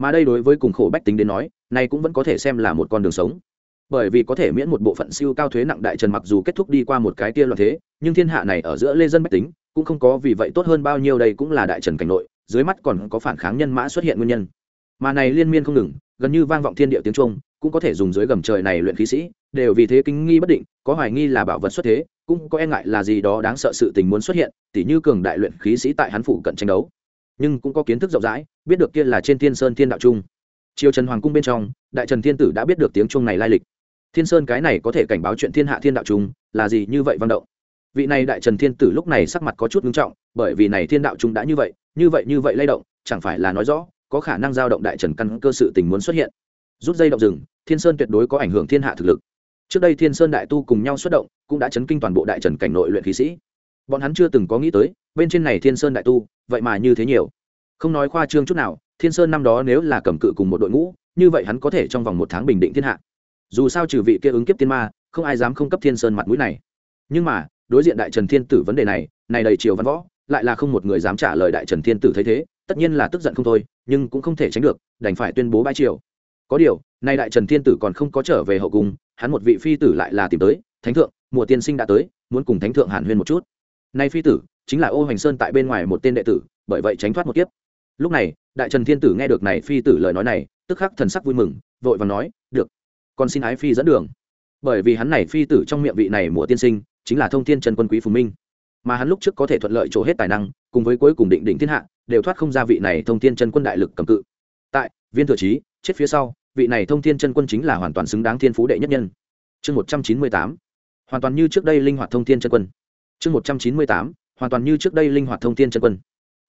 mà đây đối với cùng khổ bách tính đến nói này cũng vẫn có thể xem là một con đường sống. Bởi vì có thể miễn một bộ phận siêu cao thuế nặng đại trần mặc dù kết thúc đi qua một cái tia loạn thế, nhưng thiên hạ này ở giữa lê dân bách tính, cũng không có vì vậy tốt hơn bao nhiêu đây cũng là đại trần cảnh nội, dưới mắt còn có phản kháng nhân mã xuất hiện nguyên nhân. Mà này liên miên không ngừng, gần như vang vọng thiên địa tiếng trung cũng có thể dùng dưới gầm trời này luyện khí sĩ, đều vì thế kinh nghi bất định, có hoài nghi là bảo vật xuất thế, cũng có e ngại là gì đó đáng sợ sự tình muốn xuất hiện, tỉ như cường đại luyện khí sĩ tại hắn phủ cận tranh đấu nhưng cũng có kiến thức rộng rãi, biết được kia là trên thiên sơn thiên đạo trung. Triều trần hoàng cung bên trong, đại trần thiên tử đã biết được tiếng chuông này lai lịch. Thiên sơn cái này có thể cảnh báo chuyện thiên hạ thiên đạo trung, là gì như vậy văn động? Vị này đại trần thiên tử lúc này sắc mặt có chút nghiêm trọng, bởi vì này thiên đạo trung đã như vậy như vậy như vậy lay động, chẳng phải là nói rõ, có khả năng giao động đại trần căn cơ sự tình muốn xuất hiện. Rút dây động rừng, thiên sơn tuyệt đối có ảnh hưởng thiên hạ thực lực. Trước đây thiên sơn đại tu cùng nhau xuất động, cũng đã chấn kinh toàn bộ đại trần cảnh nội luyện khí sĩ bọn hắn chưa từng có nghĩ tới, bên trên này thiên sơn đại tu, vậy mà như thế nhiều. Không nói khoa trương chút nào, thiên sơn năm đó nếu là cầm cự cùng một đội ngũ, như vậy hắn có thể trong vòng một tháng bình định thiên hạ. Dù sao trừ vị kia ứng kiếp tiên ma, không ai dám không cấp thiên sơn mặt mũi này. Nhưng mà, đối diện đại trần thiên tử vấn đề này này đầy triều văn võ, lại là không một người dám trả lời đại trần thiên tử thấy thế, tất nhiên là tức giận không thôi, nhưng cũng không thể tránh được, đành phải tuyên bố bãi triều. Có điều nay đại trần thiên tử còn không có trở về hậu cung, hắn một vị phi tử lại là tìm tới, thánh thượng, mùa tiên sinh đã tới, muốn cùng thánh thượng hàn huyên một chút nay phi tử, chính là ô hoành sơn tại bên ngoài một tên đệ tử, bởi vậy tránh thoát một kiếp. Lúc này, đại trần thiên tử nghe được này phi tử lời nói này, tức khắc thần sắc vui mừng, vội và nói, được, con xin ái phi dẫn đường. Bởi vì hắn này phi tử trong miệng vị này mùa tiên sinh, chính là thông thiên trần quân quý phùng minh. Mà hắn lúc trước có thể thuận lợi chỗ hết tài năng, cùng với cuối cùng định định thiên hạ, đều thoát không ra vị này thông thiên chân quân đại lực cầm cự. Tại, viên thừa trí, chết phía sau, vị này thông thiên chân quân chính là hoàn toàn xứng đáng thiên phú đệ nhất nhân. Chương một trăm chín mươi tám. Hoàn toàn như trước đây linh hoạt thông thiên chân quân chương một trăm chín mươi tám, hoàn toàn như trước đây linh hoạt thông thiên chân quân.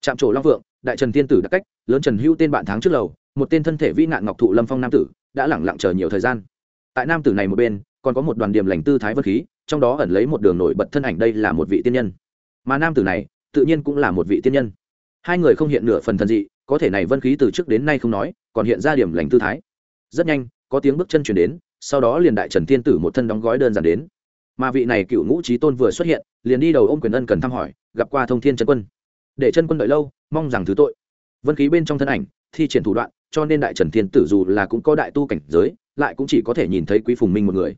Trạm trổ long vượng, đại trần thiên tử đã cách, lớn trần hữu tên bạn tháng trước lầu, một tên thân thể vĩ nạn ngọc thụ lâm phong nam tử, đã lẳng lặng chờ nhiều thời gian. Tại nam tử này một bên, còn có một đoàn điểm lành tư thái vân khí, trong đó ẩn lấy một đường nổi bật thân ảnh đây là một vị tiên nhân. Mà nam tử này, tự nhiên cũng là một vị tiên nhân. Hai người không hiện nửa phần thần dị, có thể này vân khí từ trước đến nay không nói, còn hiện ra điểm lành tư thái. Rất nhanh, có tiếng bước chân chuyển đến, sau đó liền đại trần thiên tử một thân đóng gói đơn giản đến mà vị này cựu ngũ trí tôn vừa xuất hiện, liền đi đầu ôm quyền ân cần thăm hỏi, gặp qua thông thiên chân quân. Để chân quân đợi lâu, mong rằng thứ tội. Vân khí bên trong thân ảnh, thi triển thủ đoạn, cho nên đại trần thiên tử dù là cũng có đại tu cảnh giới, lại cũng chỉ có thể nhìn thấy quý phùng minh một người.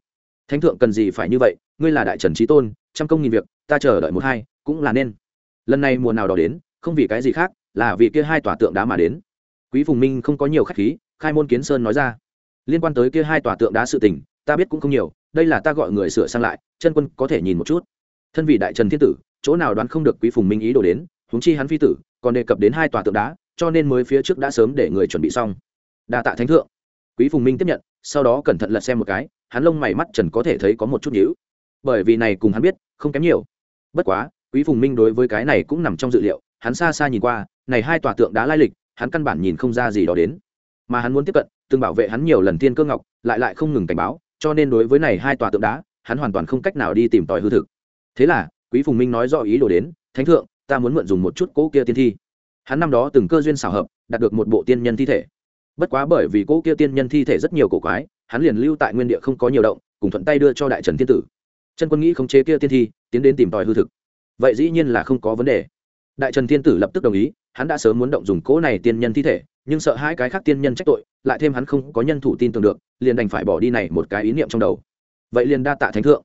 Thánh thượng cần gì phải như vậy, ngươi là đại trần trí tôn, trăm công nghìn việc, ta chờ đợi một hai, cũng là nên. Lần này mùa nào đó đến, không vì cái gì khác, là vì kia hai tòa tượng đá mà đến. Quý phùng minh không có nhiều khách khí, khai môn kiến sơn nói ra. Liên quan tới kia hai tòa tượng đá sự tình ta biết cũng không nhiều, đây là ta gọi người sửa sang lại, chân quân có thể nhìn một chút. Thân vị đại trần thiên tử, chỗ nào đoán không được quý phùng minh ý đồ đến, huống chi hắn phi tử, còn đề cập đến hai tòa tượng đá, cho nên mới phía trước đã sớm để người chuẩn bị xong. Đa tạ thánh thượng. Quý phùng minh tiếp nhận, sau đó cẩn thận lật xem một cái, hắn lông mày mắt trần có thể thấy có một chút nhíu. Bởi vì này cùng hắn biết, không kém nhiều. Bất quá, quý phùng minh đối với cái này cũng nằm trong dự liệu, hắn xa xa nhìn qua, này hai tòa tượng đá lai lịch, hắn căn bản nhìn không ra gì đó đến. Mà hắn muốn tiếp cận, từng bảo vệ hắn nhiều lần tiên cơ ngọc, lại lại không ngừng cảnh báo cho nên đối với này hai tòa tượng đá, hắn hoàn toàn không cách nào đi tìm tòi hư thực. Thế là, quý phùng minh nói rõ ý đồ đến, thánh thượng, ta muốn mượn dùng một chút cỗ kia tiên thi. Hắn năm đó từng cơ duyên xảo hợp, đạt được một bộ tiên nhân thi thể. Bất quá bởi vì cỗ kia tiên nhân thi thể rất nhiều cổ quái, hắn liền lưu tại nguyên địa không có nhiều động, cùng thuận tay đưa cho đại trần thiên tử. Chân quân nghĩ khống chế kia tiên thi, tiến đến tìm tòi hư thực. Vậy dĩ nhiên là không có vấn đề. Đại trần thiên tử lập tức đồng ý, hắn đã sớm muốn động dùng cỗ này tiên nhân thi thể nhưng sợ hai cái khác tiên nhân trách tội, lại thêm hắn không có nhân thủ tin tưởng được, liền đành phải bỏ đi này một cái ý niệm trong đầu. Vậy liền đa tạ thánh thượng.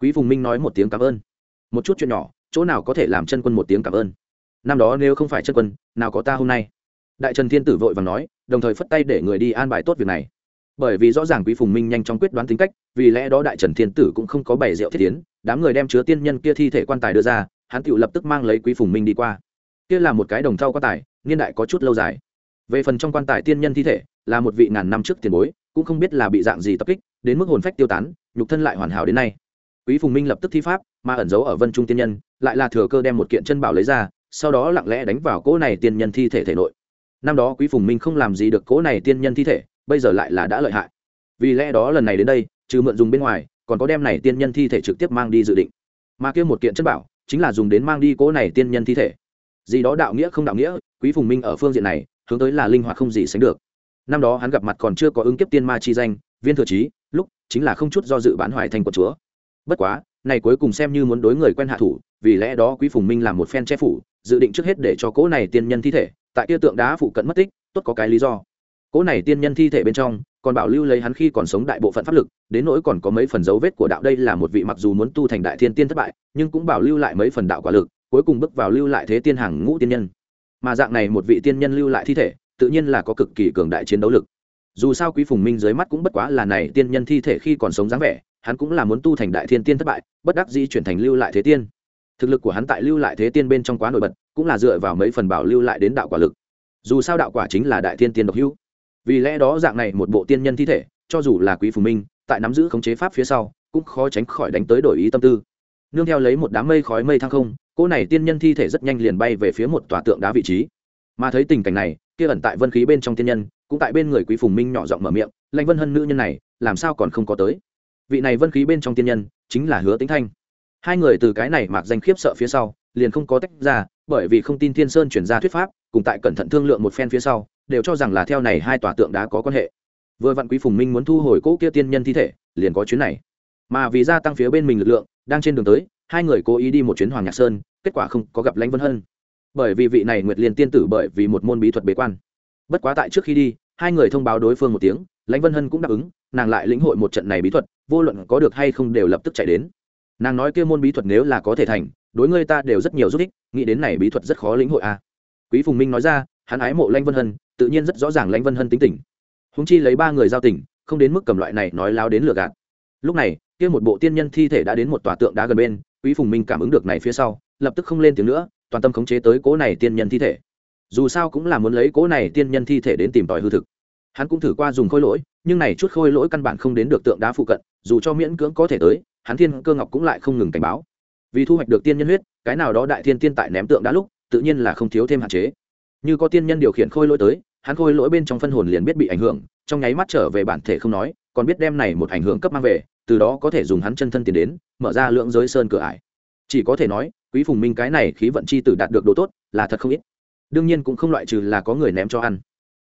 Quý phùng minh nói một tiếng cảm ơn. Một chút chuyện nhỏ, chỗ nào có thể làm chân quân một tiếng cảm ơn? Năm đó nếu không phải chân quân, nào có ta hôm nay? Đại trần thiên tử vội và nói, đồng thời phất tay để người đi an bài tốt việc này. Bởi vì rõ ràng quý phùng minh nhanh chóng quyết đoán tính cách, vì lẽ đó đại trần thiên tử cũng không có bày rượu thiết tiến đám người đem chứa tiên nhân kia thi thể quan tài đưa ra, hắn tự lập tức mang lấy quý phùng minh đi qua. Kia là một cái đồng thau quan tài, niên đại có chút lâu dài về phần trong quan tài tiên nhân thi thể, là một vị ngàn năm trước tiền bối, cũng không biết là bị dạng gì tập kích, đến mức hồn phách tiêu tán, nhục thân lại hoàn hảo đến nay. Quý phùng minh lập tức thi pháp, mà ẩn giấu ở vân trung tiên nhân, lại là thừa cơ đem một kiện chân bảo lấy ra, sau đó lặng lẽ đánh vào cỗ này tiên nhân thi thể thể nội. Năm đó quý phùng minh không làm gì được cỗ này tiên nhân thi thể, bây giờ lại là đã lợi hại. Vì lẽ đó lần này đến đây, trừ mượn dùng bên ngoài, còn có đem này tiên nhân thi thể trực tiếp mang đi dự định. Mà kia một kiện chân bảo, chính là dùng đến mang đi cỗ này tiên nhân thi thể. Gì đó đạo nghĩa không đạo nghĩa, quý phùng minh ở phương diện này hướng tới là linh hoạt không gì sánh được. Năm đó hắn gặp mặt còn chưa có ứng kiếp tiên ma chi danh, viên thừa trí, lúc chính là không chút do dự bán hoài thành quận chúa. Bất quá, này cuối cùng xem như muốn đối người quen hạ thủ, vì lẽ đó quý phùng minh làm một phen che phủ, dự định trước hết để cho cỗ này tiên nhân thi thể, tại kia tượng đá phụ cận mất tích, tốt có cái lý do. Cỗ này tiên nhân thi thể bên trong, còn bảo lưu lấy hắn khi còn sống đại bộ phận pháp lực, đến nỗi còn có mấy phần dấu vết của đạo đây là một vị mặc dù muốn tu thành đại thiên tiên thất bại, nhưng cũng bảo lưu lại mấy phần đạo quả lực, cuối cùng bước vào lưu lại thế tiên hàng ngũ tiên nhân mà dạng này một vị tiên nhân lưu lại thi thể, tự nhiên là có cực kỳ cường đại chiến đấu lực. Dù sao quý phùng minh dưới mắt cũng bất quá là này tiên nhân thi thể khi còn sống dáng vẻ, hắn cũng là muốn tu thành đại thiên tiên thất bại, bất đắc dĩ chuyển thành lưu lại thế tiên. Thực lực của hắn tại lưu lại thế tiên bên trong quá nổi bật, cũng là dựa vào mấy phần bảo lưu lại đến đạo quả lực. Dù sao đạo quả chính là đại thiên tiên độc hữu. Vì lẽ đó dạng này một bộ tiên nhân thi thể, cho dù là quý phùng minh, tại nắm giữ khống chế pháp phía sau, cũng khó tránh khỏi đánh tới đổi ý tâm tư. Nương theo lấy một đám mây khói mây thăng không cô này tiên nhân thi thể rất nhanh liền bay về phía một tòa tượng đá vị trí. Mà thấy tình cảnh này, kia ẩn tại vân khí bên trong tiên nhân, cũng tại bên người quý phùng minh nhỏ giọng mở miệng lanh vân hân nữ nhân này, làm sao còn không có tới? Vị này vân khí bên trong tiên nhân, chính là hứa tính thanh. Hai người từ cái này mặc danh khiếp sợ phía sau, liền không có tách ra, bởi vì không tin thiên sơn chuyển ra thuyết pháp, cùng tại cẩn thận thương lượng một phen phía sau, đều cho rằng là theo này hai tòa tượng đá có quan hệ. Vừa vặn quý phùng minh muốn thu hồi cỗ kia tiên nhân thi thể, liền có chuyến này. Mà vì gia tăng phía bên mình lực lượng, đang trên đường tới hai người cố ý đi một chuyến hoàng nhạc sơn, kết quả không có gặp lãnh vân hân. Bởi vì vị này nguyệt liên tiên tử bởi vì một môn bí thuật bế quan. Bất quá tại trước khi đi, hai người thông báo đối phương một tiếng, lãnh vân hân cũng đáp ứng, nàng lại lĩnh hội một trận này bí thuật, vô luận có được hay không đều lập tức chạy đến. Nàng nói kia môn bí thuật nếu là có thể thành, đối ngươi ta đều rất nhiều giúp ích, nghĩ đến này bí thuật rất khó lĩnh hội a. À. quý phùng minh nói ra, hắn ái mộ lãnh vân hân, tự nhiên rất rõ ràng lãnh vân hân tính tình. Húng chi lấy ba người giao tình, không đến mức cầm loại này nói láo đến lừa gạt. Lúc này, kia một bộ tiên nhân thi thể đã đến một tòa tượng đá gần bên quý phùng minh cảm ứng được này phía sau, lập tức không lên tiếng nữa, toàn tâm khống chế tới cố này tiên nhân thi thể. Dù sao cũng là muốn lấy cố này tiên nhân thi thể đến tìm tòi hư thực. Hắn cũng thử qua dùng khôi lỗi, nhưng này chút khôi lỗi căn bản không đến được tượng đá phụ cận, dù cho miễn cưỡng có thể tới, hắn thiên cơ ngọc cũng lại không ngừng cảnh báo. Vì thu hoạch được tiên nhân huyết, cái nào đó đại thiên tiên tại ném tượng đá lúc, tự nhiên là không thiếu thêm hạn chế. Như có tiên nhân điều khiển khôi lỗi tới, hắn khôi lỗi bên trong phân hồn liền biết bị ảnh hưởng, trong nháy mắt trở về bản thể không nói, còn biết đem này một ảnh hưởng cấp mang về từ đó có thể dùng hắn chân thân tiền đến, mở ra lượng giới sơn cửa ải. Chỉ có thể nói, quý phùng minh cái này khí vận chi tử đạt được đồ tốt, là thật không ít. Đương nhiên cũng không loại trừ là có người ném cho ăn.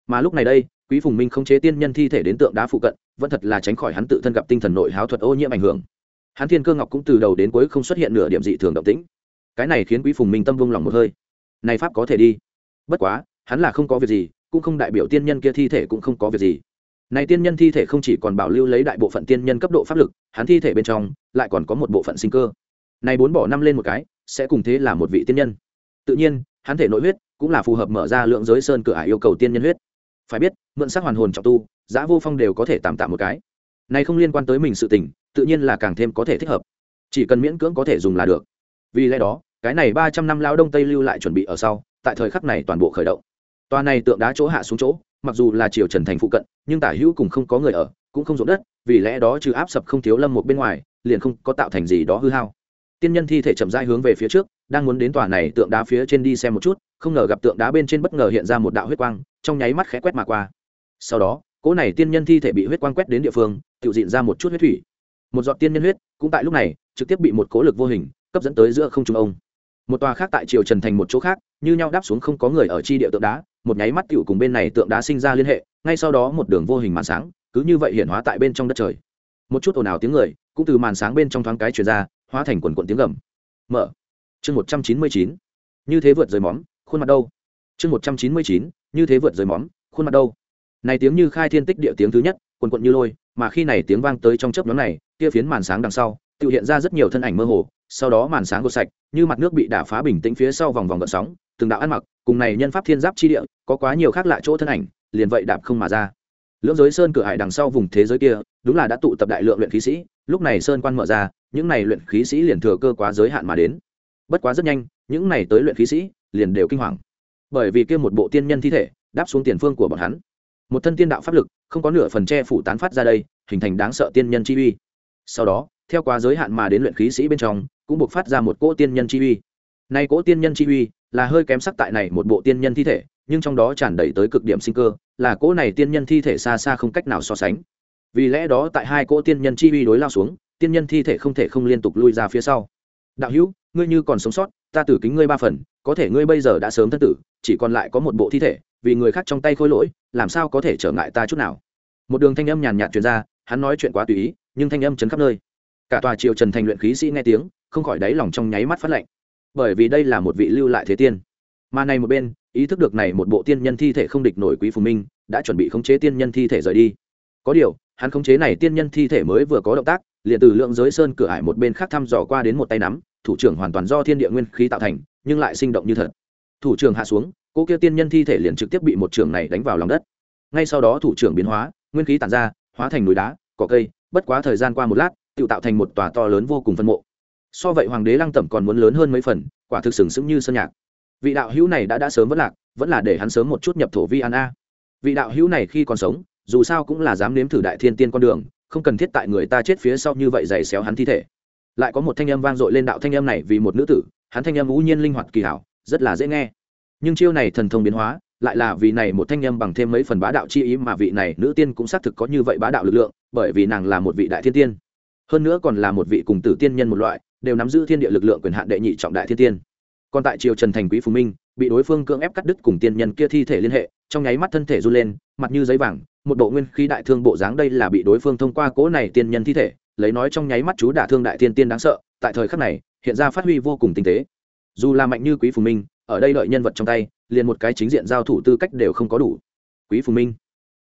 Mà lúc này đây, quý phùng minh không chế tiên nhân thi thể đến tượng đá phụ cận, vẫn thật là tránh khỏi hắn tự thân gặp tinh thần nội háo thuật ô nhiễm ảnh hưởng. Hắn thiên cơ ngọc cũng từ đầu đến cuối không xuất hiện nửa điểm dị thường động tĩnh. Cái này khiến quý phùng minh tâm vung lòng một hơi. Này pháp có thể đi. Bất quá, hắn là không có việc gì, cũng không đại biểu tiên nhân kia thi thể cũng không có việc gì này tiên nhân thi thể không chỉ còn bảo lưu lấy đại bộ phận tiên nhân cấp độ pháp lực, hắn thi thể bên trong lại còn có một bộ phận sinh cơ. Này bốn bỏ năm lên một cái, sẽ cùng thế là một vị tiên nhân. Tự nhiên, hắn thể nội huyết cũng là phù hợp mở ra lượng giới sơn cửa ải yêu cầu tiên nhân huyết. Phải biết, mượn sắc hoàn hồn trọng tu giá vô phong đều có thể tạm tạm một cái. Này không liên quan tới mình sự tình, tự nhiên là càng thêm có thể thích hợp. Chỉ cần miễn cưỡng có thể dùng là được. Vì lẽ đó, cái này ba trăm năm lao đông tây lưu lại chuẩn bị ở sau, tại thời khắc này toàn bộ khởi động. Toa này tượng đá chỗ hạ xuống chỗ mặc dù là triều trần thành phụ cận, nhưng tả hữu cùng không có người ở, cũng không ruộng đất, vì lẽ đó trừ áp sập không thiếu lâm một bên ngoài, liền không có tạo thành gì đó hư hao. Tiên nhân thi thể chậm rãi hướng về phía trước, đang muốn đến tòa này tượng đá phía trên đi xem một chút, không ngờ gặp tượng đá bên trên bất ngờ hiện ra một đạo huyết quang, trong nháy mắt khẽ quét mà qua. Sau đó, cỗ này tiên nhân thi thể bị huyết quang quét đến địa phương, tự diện ra một chút huyết thủy. Một giọt tiên nhân huyết, cũng tại lúc này, trực tiếp bị một cố lực vô hình, cấp dẫn tới giữa không trung ông. Một tòa khác tại triều trần thành một chỗ khác, như nhau đáp xuống không có người ở chi địa tượng đá một nháy mắt Tiểu cùng bên này tượng đá sinh ra liên hệ, ngay sau đó một đường vô hình màn sáng, cứ như vậy hiển hóa tại bên trong đất trời. Một chút ồn ào tiếng người, cũng từ màn sáng bên trong thoáng cái truyền ra, hóa thành quần quận tiếng gầm. Mở. Chương một trăm chín mươi chín. Như thế vượt rời móm, khuôn mặt đâu? Chương một trăm chín mươi chín. Như thế vượt rời móm, khuôn mặt đâu? Này tiếng như khai thiên tích địa tiếng thứ nhất, quần quận như lôi, mà khi này tiếng vang tới trong chớp nhóm này, kia phiến màn sáng đằng sau tự hiện ra rất nhiều thân ảnh mơ hồ, sau đó màn sáng gột sạch, như mặt nước bị đả phá bình tĩnh phía sau vòng vòng gợn sóng từng đạo ăn mặc, cùng này nhân pháp thiên giáp chi địa, có quá nhiều khác lạ chỗ thân ảnh, liền vậy đạp không mà ra. Lưỡng giới sơn cửa hải đằng sau vùng thế giới kia, đúng là đã tụ tập đại lượng luyện khí sĩ, lúc này sơn quan mở ra, những này luyện khí sĩ liền thừa cơ quá giới hạn mà đến. Bất quá rất nhanh, những này tới luyện khí sĩ liền đều kinh hoàng. Bởi vì kia một bộ tiên nhân thi thể, đáp xuống tiền phương của bọn hắn. Một thân tiên đạo pháp lực, không có nửa phần che phủ tán phát ra đây, hình thành đáng sợ tiên nhân chi uy. Sau đó, theo quá giới hạn mà đến luyện khí sĩ bên trong, cũng buộc phát ra một cỗ tiên nhân chi uy nay cỗ tiên nhân chi uy, là hơi kém sắc tại này một bộ tiên nhân thi thể, nhưng trong đó tràn đầy tới cực điểm sinh cơ, là cỗ này tiên nhân thi thể xa xa không cách nào so sánh. Vì lẽ đó tại hai cỗ tiên nhân chi uy đối lao xuống, tiên nhân thi thể không thể không liên tục lui ra phía sau. Đạo hữu, ngươi như còn sống sót, ta tử kính ngươi ba phần, có thể ngươi bây giờ đã sớm thân tử, chỉ còn lại có một bộ thi thể, vì người khác trong tay khôi lỗi, làm sao có thể trở ngại ta chút nào? Một đường thanh âm nhàn nhạt truyền ra, hắn nói chuyện quá tùy ý, nhưng thanh âm chấn khắp nơi. Cả tòa triều trần thành luyện khí sĩ nghe tiếng, không khỏi đáy lòng trong nháy mắt phát lạnh bởi vì đây là một vị lưu lại thế tiên. Mà này một bên, ý thức được này một bộ tiên nhân thi thể không địch nổi quý phù minh, đã chuẩn bị khống chế tiên nhân thi thể rời đi. Có điều, hắn khống chế này tiên nhân thi thể mới vừa có động tác, liền từ lượng giới sơn cửa ải một bên khác thăm dò qua đến một tay nắm, thủ trưởng hoàn toàn do thiên địa nguyên khí tạo thành, nhưng lại sinh động như thật. Thủ trưởng hạ xuống cô kia tiên nhân thi thể liền trực tiếp bị một trưởng này đánh vào lòng đất. Ngay sau đó thủ trưởng biến hóa, nguyên khí tản ra, hóa thành núi đá, cỏ cây, bất quá thời gian qua một lát, tự tạo thành một tòa to lớn vô cùng phân mộ so vậy hoàng đế lăng tẩm còn muốn lớn hơn mấy phần, quả thực sừng sững như sơn nhạc. Vị đạo hữu này đã đã sớm vẫn lạc, vẫn là để hắn sớm một chút nhập thổ vi an a. Vị đạo hữu này khi còn sống, dù sao cũng là dám nếm thử đại thiên tiên con đường, không cần thiết tại người ta chết phía sau như vậy giày xéo hắn thi thể. Lại có một thanh âm vang dội lên đạo thanh âm này vì một nữ tử, hắn thanh âm ngũ nhiên linh hoạt kỳ hảo, rất là dễ nghe. Nhưng chiêu này thần thông biến hóa, lại là vì này một thanh âm bằng thêm mấy phần bá đạo chi ý mà vị này nữ tiên cũng xác thực có như vậy bá đạo lực lượng, bởi vì nàng là một vị đại thiên tiên. Hơn nữa còn là một vị cùng tử tiên nhân một loại đều nắm giữ thiên địa lực lượng quyền hạn đệ nhị trọng đại thiên tiên. Còn tại triều trần thành quý phú minh, bị đối phương cưỡng ép cắt đứt cùng tiên nhân kia thi thể liên hệ, trong nháy mắt thân thể run lên, mặt như giấy vàng, một bộ nguyên khí đại thương bộ dáng đây là bị đối phương thông qua cố này tiên nhân thi thể, lấy nói trong nháy mắt chú đả thương đại tiên tiên đáng sợ, tại thời khắc này, hiện ra phát huy vô cùng tinh tế. Dù là mạnh như quý phù minh, ở đây đợi nhân vật trong tay, liền một cái chính diện giao thủ tư cách đều không có đủ. Quý phù minh,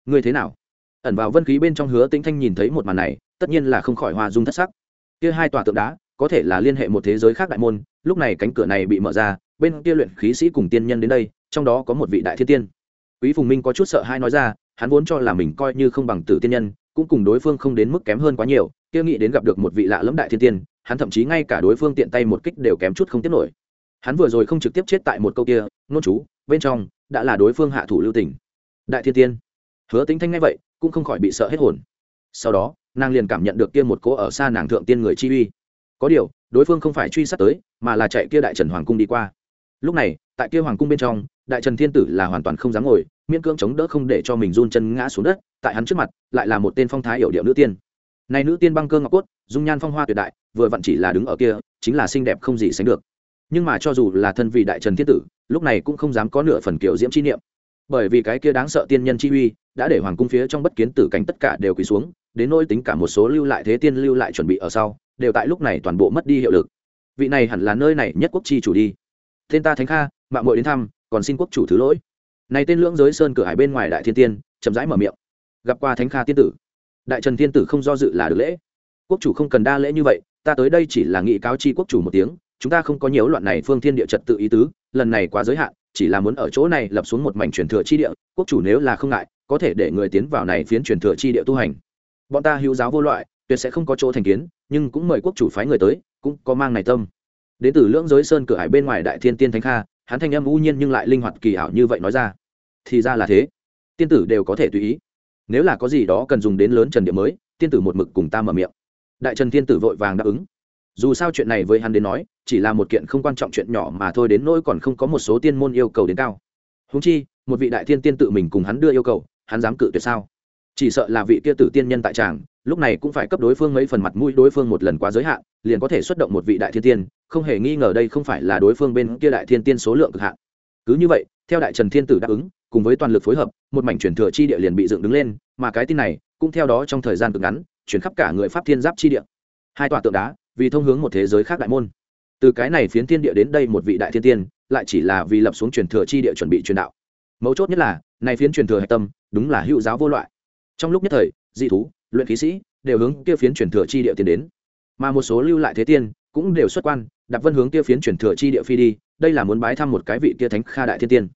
ngươi thế nào? Ẩn vào vân khí bên trong hứa tĩnh thanh nhìn thấy một màn này, tất nhiên là không khỏi hoa dung thất sắc. Kia hai tòa tượng đá có thể là liên hệ một thế giới khác đại môn, lúc này cánh cửa này bị mở ra, bên kia luyện khí sĩ cùng tiên nhân đến đây, trong đó có một vị đại thiên tiên. Quý phùng minh có chút sợ hai nói ra, hắn vốn cho là mình coi như không bằng tử tiên nhân, cũng cùng đối phương không đến mức kém hơn quá nhiều, kia nghĩ đến gặp được một vị lạ lẫm đại thiên tiên, hắn thậm chí ngay cả đối phương tiện tay một kích đều kém chút không tiếp nổi. Hắn vừa rồi không trực tiếp chết tại một câu kia, nôn chú, bên trong đã là đối phương hạ thủ lưu tình. Đại thiên tiên. Hứa tính thanh ngay vậy, cũng không khỏi bị sợ hết hồn. Sau đó, nàng liền cảm nhận được kia một cố ở xa nàng thượng tiên người chi uy có điều, đối phương không phải truy sát tới, mà là chạy kia đại trần hoàng cung đi qua. Lúc này, tại kia hoàng cung bên trong, đại trần thiên tử là hoàn toàn không dám ngồi, miễn cưỡng chống đỡ không để cho mình run chân ngã xuống đất, tại hắn trước mặt, lại là một tên phong thái hiểu điệu nữ tiên. Này nữ tiên băng cơ ngọc cốt, dung nhan phong hoa tuyệt đại, vừa vặn chỉ là đứng ở kia, chính là xinh đẹp không gì sánh được. Nhưng mà cho dù là thân vị đại trần thiên tử, lúc này cũng không dám có nửa phần kiểu diễm chi niệm. Bởi vì cái kia đáng sợ tiên nhân chi uy, đã để hoàng cung phía trong bất kiến tử cảnh tất cả đều quỳ xuống, đến nỗi tính cả một số lưu lại thế tiên lưu lại chuẩn bị ở sau đều tại lúc này toàn bộ mất đi hiệu lực. Vị này hẳn là nơi này nhất quốc chi chủ đi. Tên ta thánh kha, mạng mội đến thăm, còn xin quốc chủ thứ lỗi. Này tên lưỡng giới sơn cửa hải bên ngoài đại thiên tiên, chậm rãi mở miệng. Gặp qua thánh kha tiên tử. Đại trần tiên tử không do dự là được lễ. Quốc chủ không cần đa lễ như vậy, ta tới đây chỉ là nghị cáo chi quốc chủ một tiếng, chúng ta không có nhiều loạn này phương thiên địa trật tự ý tứ, lần này quá giới hạn, chỉ là muốn ở chỗ này lập xuống một mảnh truyền thừa chi địa, quốc chủ nếu là không ngại, có thể để người tiến vào này phiến truyền thừa chi địa tu hành. Bọn ta hữu giáo vô loại tuyệt sẽ không có chỗ thành kiến, nhưng cũng mời quốc chủ phái người tới, cũng có mang này tâm. Đến từ lưỡng giới sơn cửa hải bên ngoài đại thiên tiên thánh kha, hắn thanh âm u nhiên nhưng lại linh hoạt kỳ ảo như vậy nói ra. Thì ra là thế. Tiên tử đều có thể tùy ý. Nếu là có gì đó cần dùng đến lớn trần địa mới, tiên tử một mực cùng ta mở miệng. Đại trần tiên tử vội vàng đáp ứng. Dù sao chuyện này với hắn đến nói, chỉ là một kiện không quan trọng chuyện nhỏ mà thôi đến nỗi còn không có một số tiên môn yêu cầu đến cao. Húng chi, một vị đại thiên tiên tự mình cùng hắn đưa yêu cầu, hắn dám cự tuyệt sao? Chỉ sợ là vị kia tử tiên nhân tại tràng lúc này cũng phải cấp đối phương mấy phần mặt mũi đối phương một lần quá giới hạn, liền có thể xuất động một vị đại thiên tiên, không hề nghi ngờ đây không phải là đối phương bên kia đại thiên tiên số lượng cực hạn. Cứ như vậy, theo đại trần thiên tử đáp ứng, cùng với toàn lực phối hợp, một mảnh chuyển thừa chi địa liền bị dựng đứng lên, mà cái tin này cũng theo đó trong thời gian cực ngắn, chuyển khắp cả người pháp thiên giáp chi địa. Hai tòa tượng đá, vì thông hướng một thế giới khác đại môn. Từ cái này phiến thiên địa đến đây một vị đại thiên tiên, lại chỉ là vì lập xuống truyền thừa chi địa chuẩn bị truyền đạo. Mấu chốt nhất là, này phiến truyền thừa hạch tâm, đúng là hữu giáo vô loại. Trong lúc nhất thời, dị thú luyện khí sĩ, đều hướng kia phiến truyền thừa chi địa tiến đến. Mà một số lưu lại thế tiên cũng đều xuất quan đặt vân hướng kia phiến truyền thừa chi địa phi đi, đây là muốn bái thăm một cái vị kia thánh kha đại thiên tiên.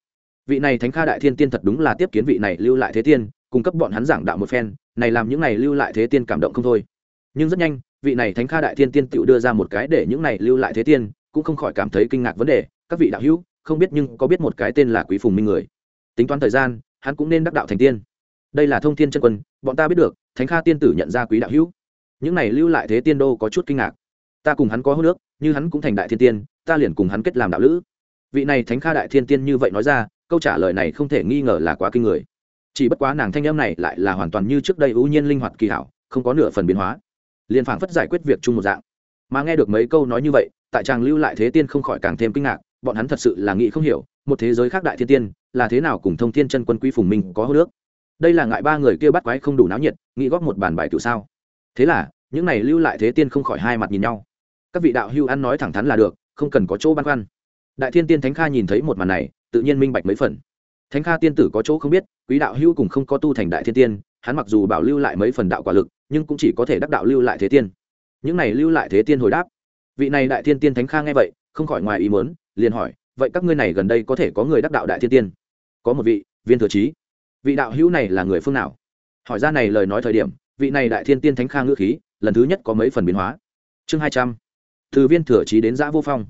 Vị này thánh kha đại thiên tiên thật đúng là tiếp kiến vị này lưu lại thế tiên, cung cấp bọn hắn giảng đạo một phen, này làm những này lưu lại thế tiên cảm động không thôi. Nhưng rất nhanh, vị này thánh kha đại thiên tiên tự đưa ra một cái để những này lưu lại thế tiên cũng không khỏi cảm thấy kinh ngạc vấn đề, các vị đạo hữu, không biết nhưng có biết một cái tên là quý phùng minh người. Tính toán thời gian, hắn cũng nên đắc đạo thành tiên. Đây là thông thiên chân quân, bọn ta biết được thánh kha tiên tử nhận ra quý đạo hữu. Những này lưu lại thế tiên đô có chút kinh ngạc. Ta cùng hắn có hô nước như hắn cũng thành đại thiên tiên, ta liền cùng hắn kết làm đạo lữ. Vị này thánh kha đại thiên tiên như vậy nói ra, câu trả lời này không thể nghi ngờ là quá kinh người. Chỉ bất quá nàng thanh em này lại là hoàn toàn như trước đây ưu nhiên linh hoạt kỳ hảo, không có nửa phần biến hóa. Liền phảng phất giải quyết việc chung một dạng. Mà nghe được mấy câu nói như vậy, tại chàng lưu lại thế tiên không khỏi càng thêm kinh ngạc, bọn hắn thật sự là nghĩ không hiểu, một thế giới khác đại thiên tiên, là thế nào cùng thông thiên chân quân quý phùng minh có hô nước đây là ngại ba người kia bắt quái không đủ náo nhiệt, nghĩ góp một bàn bài cựu sao. Thế là, những này lưu lại thế tiên không khỏi hai mặt nhìn nhau. Các vị đạo hưu ăn nói thẳng thắn là được, không cần có chỗ băn khoăn. Đại thiên tiên thánh kha nhìn thấy một màn này, tự nhiên minh bạch mấy phần. Thánh kha tiên tử có chỗ không biết, quý đạo hưu cùng không có tu thành đại thiên tiên, hắn mặc dù bảo lưu lại mấy phần đạo quả lực, nhưng cũng chỉ có thể đắc đạo lưu lại thế tiên. Những này lưu lại thế tiên hồi đáp. Vị này đại thiên tiên thánh kha nghe vậy, không khỏi ngoài ý muốn, liền hỏi, vậy các ngươi này gần đây có thể có người đắc đạo đại thiên tiên? Có một vị, viên thừa trí vị đạo hữu này là người phương nào? Hỏi ra này lời nói thời điểm, vị này đại thiên tiên thánh kha ngữ khí, lần thứ nhất có mấy phần biến hóa. Chương hai trăm, từ viên thừa trí đến giã vô phong.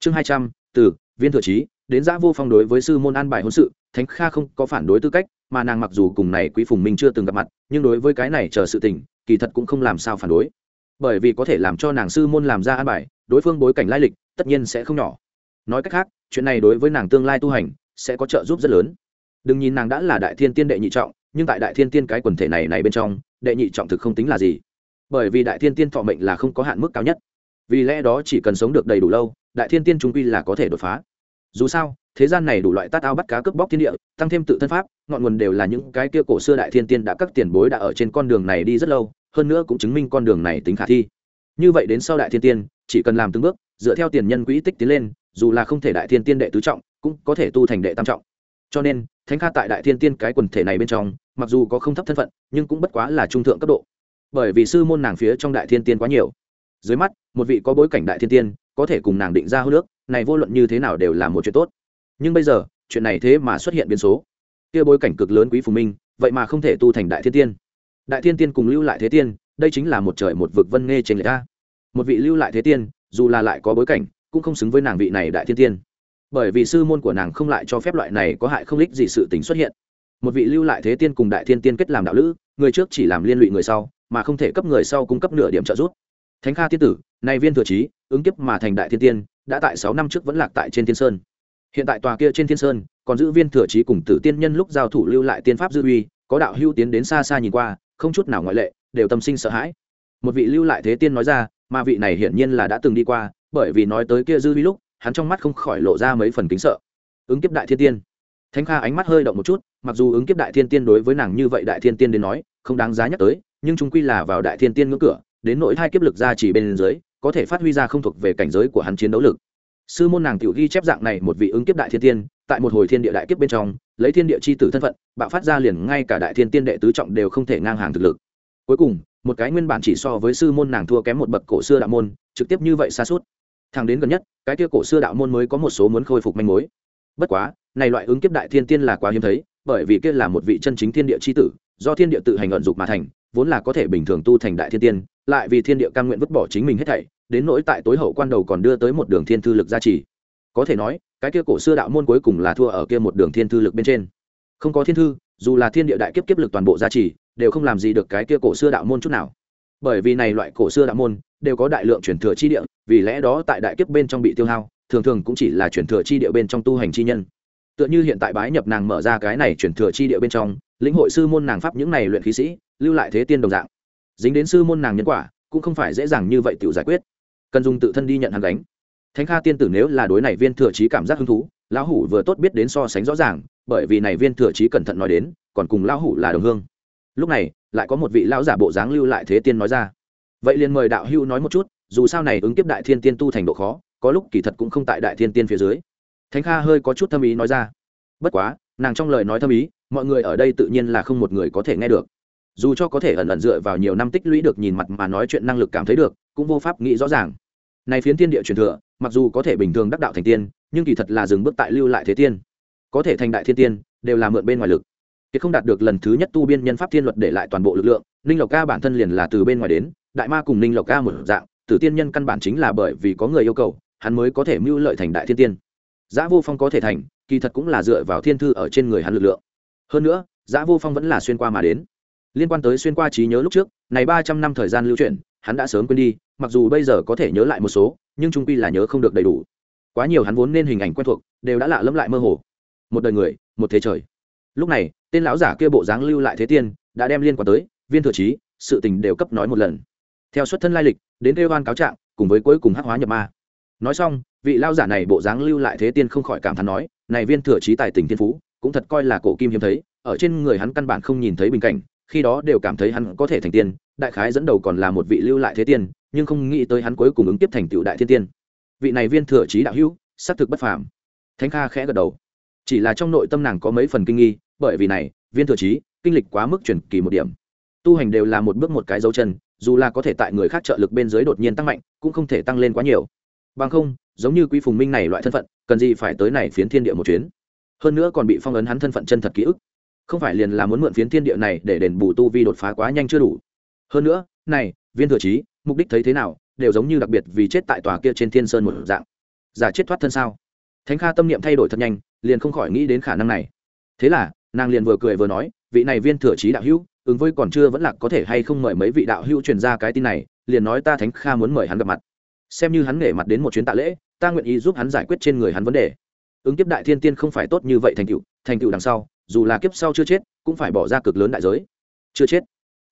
Chương hai trăm, từ viên thừa trí đến giã vô phong đối với sư môn an bài hôn sự, thánh kha không có phản đối tư cách, mà nàng mặc dù cùng này quý phùng minh chưa từng gặp mặt, nhưng đối với cái này chờ sự tình, kỳ thật cũng không làm sao phản đối. Bởi vì có thể làm cho nàng sư môn làm ra an bài, đối phương bối cảnh lai lịch, tất nhiên sẽ không nhỏ. Nói cách khác, chuyện này đối với nàng tương lai tu hành, sẽ có trợ giúp rất lớn đừng nhìn nàng đã là đại thiên tiên đệ nhị trọng, nhưng tại đại thiên tiên cái quần thể này này bên trong, đệ nhị trọng thực không tính là gì. Bởi vì đại thiên tiên thọ mệnh là không có hạn mức cao nhất. Vì lẽ đó chỉ cần sống được đầy đủ lâu, đại thiên tiên chúng quy là có thể đột phá. Dù sao, thế gian này đủ loại tát ao bắt cá cướp bóc thiên địa, tăng thêm tự thân pháp, ngọn nguồn đều là những cái kia cổ xưa đại thiên tiên đã các tiền bối đã ở trên con đường này đi rất lâu, hơn nữa cũng chứng minh con đường này tính khả thi. Như vậy đến sau đại thiên tiên, chỉ cần làm từng bước, dựa theo tiền nhân quỹ tích tiến lên, dù là không thể đại thiên tiên đệ tứ trọng, cũng có thể tu thành đệ tam trọng cho nên, thánh kha tại đại thiên tiên cái quần thể này bên trong, mặc dù có không thấp thân phận, nhưng cũng bất quá là trung thượng cấp độ. Bởi vì sư môn nàng phía trong đại thiên tiên quá nhiều. Dưới mắt, một vị có bối cảnh đại thiên tiên, có thể cùng nàng định ra hô nước này vô luận như thế nào đều là một chuyện tốt. Nhưng bây giờ, chuyện này thế mà xuất hiện biến số. Kia bối cảnh cực lớn quý phù minh, vậy mà không thể tu thành đại thiên tiên. Đại thiên tiên cùng lưu lại thế tiên, đây chính là một trời một vực vân nghe trên người ta một vị lưu lại thế tiên, dù là lại có bối cảnh, cũng không xứng với nàng vị này đại thiên tiên bởi vì sư môn của nàng không lại cho phép loại này có hại không lích gì sự tình xuất hiện. Một vị lưu lại thế tiên cùng đại thiên tiên kết làm đạo lữ, người trước chỉ làm liên lụy người sau, mà không thể cấp người sau cung cấp nửa điểm trợ giúp. Thánh kha tiên tử, nay viên thừa trí, ứng kiếp mà thành đại thiên tiên, đã tại sáu năm trước vẫn lạc tại trên thiên sơn. Hiện tại tòa kia trên thiên sơn, còn giữ viên thừa trí cùng tử tiên nhân lúc giao thủ lưu lại tiên pháp dư uy, có đạo hưu tiến đến xa xa nhìn qua, không chút nào ngoại lệ, đều tâm sinh sợ hãi. Một vị lưu lại thế tiên nói ra mà vị này hiển nhiên là đã từng đi qua, bởi vì nói tới kia dư uy lúc hắn trong mắt không khỏi lộ ra mấy phần kính sợ. Ứng kiếp đại thiên tiên. Thánh kha ánh mắt hơi động một chút, mặc dù ứng kiếp đại thiên tiên đối với nàng như vậy đại thiên tiên đến nói, không đáng giá nhắc tới, nhưng chúng quy là vào đại thiên tiên ngưỡng cửa, đến nỗi hai kiếp lực ra chỉ bên dưới, có thể phát huy ra không thuộc về cảnh giới của hắn chiến đấu lực. Sư môn nàng tiểu ghi chép dạng này một vị ứng kiếp đại thiên tiên, tại một hồi thiên địa đại kiếp bên trong, lấy thiên địa c h i tử thân phận, bạo phát ra liền ngay cả đại thiên tiên đệ tứ trọng đều không thể ngang hàng thực lực. Cuối cùng, một cái nguyên bản chỉ so với sư môn nàng thua kém một bậc cổ xưa đạo môn, trực tiếp như vậy xa suốt thằng đến gần nhất, cái kia cổ xưa đạo môn mới có một số muốn khôi phục manh mối. Bất quá, này loại ứng kiếp đại thiên tiên là quá hiếm thấy, bởi vì kia là một vị chân chính thiên địa c h i tử, do thiên địa tự hành ẩn dục mà thành, vốn là có thể bình thường tu thành đại thiên tiên, lại vì thiên địa cam nguyện vứt bỏ chính mình hết thảy, đến nỗi tại tối hậu quan đầu còn đưa tới một đường thiên thư lực gia trì. Có thể nói, cái kia cổ xưa đạo môn cuối cùng là thua ở kia một đường thiên thư lực bên trên. Không có thiên thư, dù là thiên địa đại kiếp kiếp lực toàn bộ gia trì, đều không làm gì được cái kia cổ xưa đạo môn chút nào. Bởi vì này loại cổ xưa đạo môn đều có đại lượng chuyển thừa chi địa, vì lẽ đó tại đại kiếp bên trong bị tiêu hao, thường thường cũng chỉ là chuyển thừa chi địa bên trong tu hành chi nhân. Tựa như hiện tại bái nhập nàng mở ra cái này chuyển thừa chi địa bên trong, lĩnh hội sư môn nàng pháp những này luyện khí sĩ, lưu lại thế tiên đồng dạng. Dính đến sư môn nàng nhân quả, cũng không phải dễ dàng như vậy tự giải quyết. Cần dùng tự thân đi nhận hắn đánh thánh kha tiên tử nếu là đối này viên thừa trí cảm giác hứng thú, lão hủ vừa tốt biết đến so sánh rõ ràng, bởi vì này viên thừa trí cẩn thận nói đến, còn cùng lão hủ là đồng hương. Lúc này, lại có một vị lão giả bộ dáng lưu lại thế tiên nói ra vậy liền mời đạo hưu nói một chút, dù sao này ứng kiếp đại thiên tiên tu thành độ khó, có lúc kỳ thật cũng không tại đại thiên tiên phía dưới. Thánh kha hơi có chút thâm ý nói ra. Bất quá, nàng trong lời nói thâm ý, mọi người ở đây tự nhiên là không một người có thể nghe được. Dù cho có thể ẩn ẩn dựa vào nhiều năm tích lũy được nhìn mặt mà nói chuyện năng lực cảm thấy được, cũng vô pháp nghĩ rõ ràng. Này phiến thiên địa truyền thừa, mặc dù có thể bình thường đắc đạo thành tiên, nhưng kỳ thật là dừng bước tại lưu lại thế tiên. Có thể thành đại thiên tiên, đều là mượn bên ngoài lực. Kiệt không đạt được lần thứ nhất tu biên nhân pháp thiên luật để lại toàn bộ lực lượng, ninh lộc ca bản thân liền là từ bên ngoài đến đại ma cùng ninh lộc ca một dạng, tử tiên nhân căn bản chính là bởi vì có người yêu cầu, hắn mới có thể mưu lợi thành đại thiên tiên. Giã vô phong có thể thành, kỳ thật cũng là dựa vào thiên thư ở trên người hắn lực lượng. Hơn nữa, giã vô phong vẫn là xuyên qua mà đến. Liên quan tới xuyên qua trí nhớ lúc trước, này ba trăm năm thời gian lưu truyền hắn đã sớm quên đi, mặc dù bây giờ có thể nhớ lại một số, nhưng trung quy là nhớ không được đầy đủ. Quá nhiều hắn vốn nên hình ảnh quen thuộc, đều đã lạ lẫm lại mơ hồ. Một đời người, một thế trời. Lúc này, tên lão giả kia bộ dáng lưu lại thế tiên, đã đem liên quan tới, viên thừa trí, sự tình đều cấp nói một lần theo xuất thân lai lịch, đến kêu oan cáo trạng, cùng với cuối cùng hắc hóa nhập ma. Nói xong, vị lao giả này bộ dáng lưu lại thế tiên không khỏi cảm thán nói, này viên thừa trí tài tình thiên phú, cũng thật coi là cổ kim hiếm thấy, ở trên người hắn căn bản không nhìn thấy bình cảnh, khi đó đều cảm thấy hắn có thể thành tiên, đại khái dẫn đầu còn là một vị lưu lại thế tiên, nhưng không nghĩ tới hắn cuối cùng ứng tiếp thành tựu đại thiên tiên. Vị này viên thừa trí đạo hữu, xác thực bất phàm. Thánh kha khẽ gật đầu. Chỉ là trong nội tâm nàng có mấy phần kinh nghi, bởi vì này, viên thừa trí, kinh lịch quá mức chuyển kỳ một điểm. Tu hành đều là một bước một cái dấu chân dù là có thể tại người khác trợ lực bên dưới đột nhiên tăng mạnh, cũng không thể tăng lên quá nhiều. Bằng không, giống như quý phùng minh này loại thân phận, cần gì phải tới này phiến thiên địa một chuyến. Hơn nữa còn bị phong ấn hắn thân phận chân thật ký ức. Không phải liền là muốn mượn phiến thiên địa này để đền bù tu vi đột phá quá nhanh chưa đủ. Hơn nữa, này, viên thừa trí, mục đích thấy thế nào, đều giống như đặc biệt vì chết tại tòa kia trên thiên sơn một dạng. Giả chết thoát thân sao? Thánh kha tâm niệm thay đổi thật nhanh, liền không khỏi nghĩ đến khả năng này. Thế là, nàng liền vừa cười vừa nói vị này viên thừa trí đạo hữu, ứng với còn chưa vẫn là có thể hay không mời mấy vị đạo hữu truyền ra cái tin này, liền nói ta thánh kha muốn mời hắn gặp mặt. Xem như hắn nể mặt đến một chuyến tạ lễ, ta nguyện ý giúp hắn giải quyết trên người hắn vấn đề. Ứng kiếp đại thiên tiên không phải tốt như vậy thành cựu thành cựu đằng sau, dù là kiếp sau chưa chết, cũng phải bỏ ra cực lớn đại giới. Chưa chết.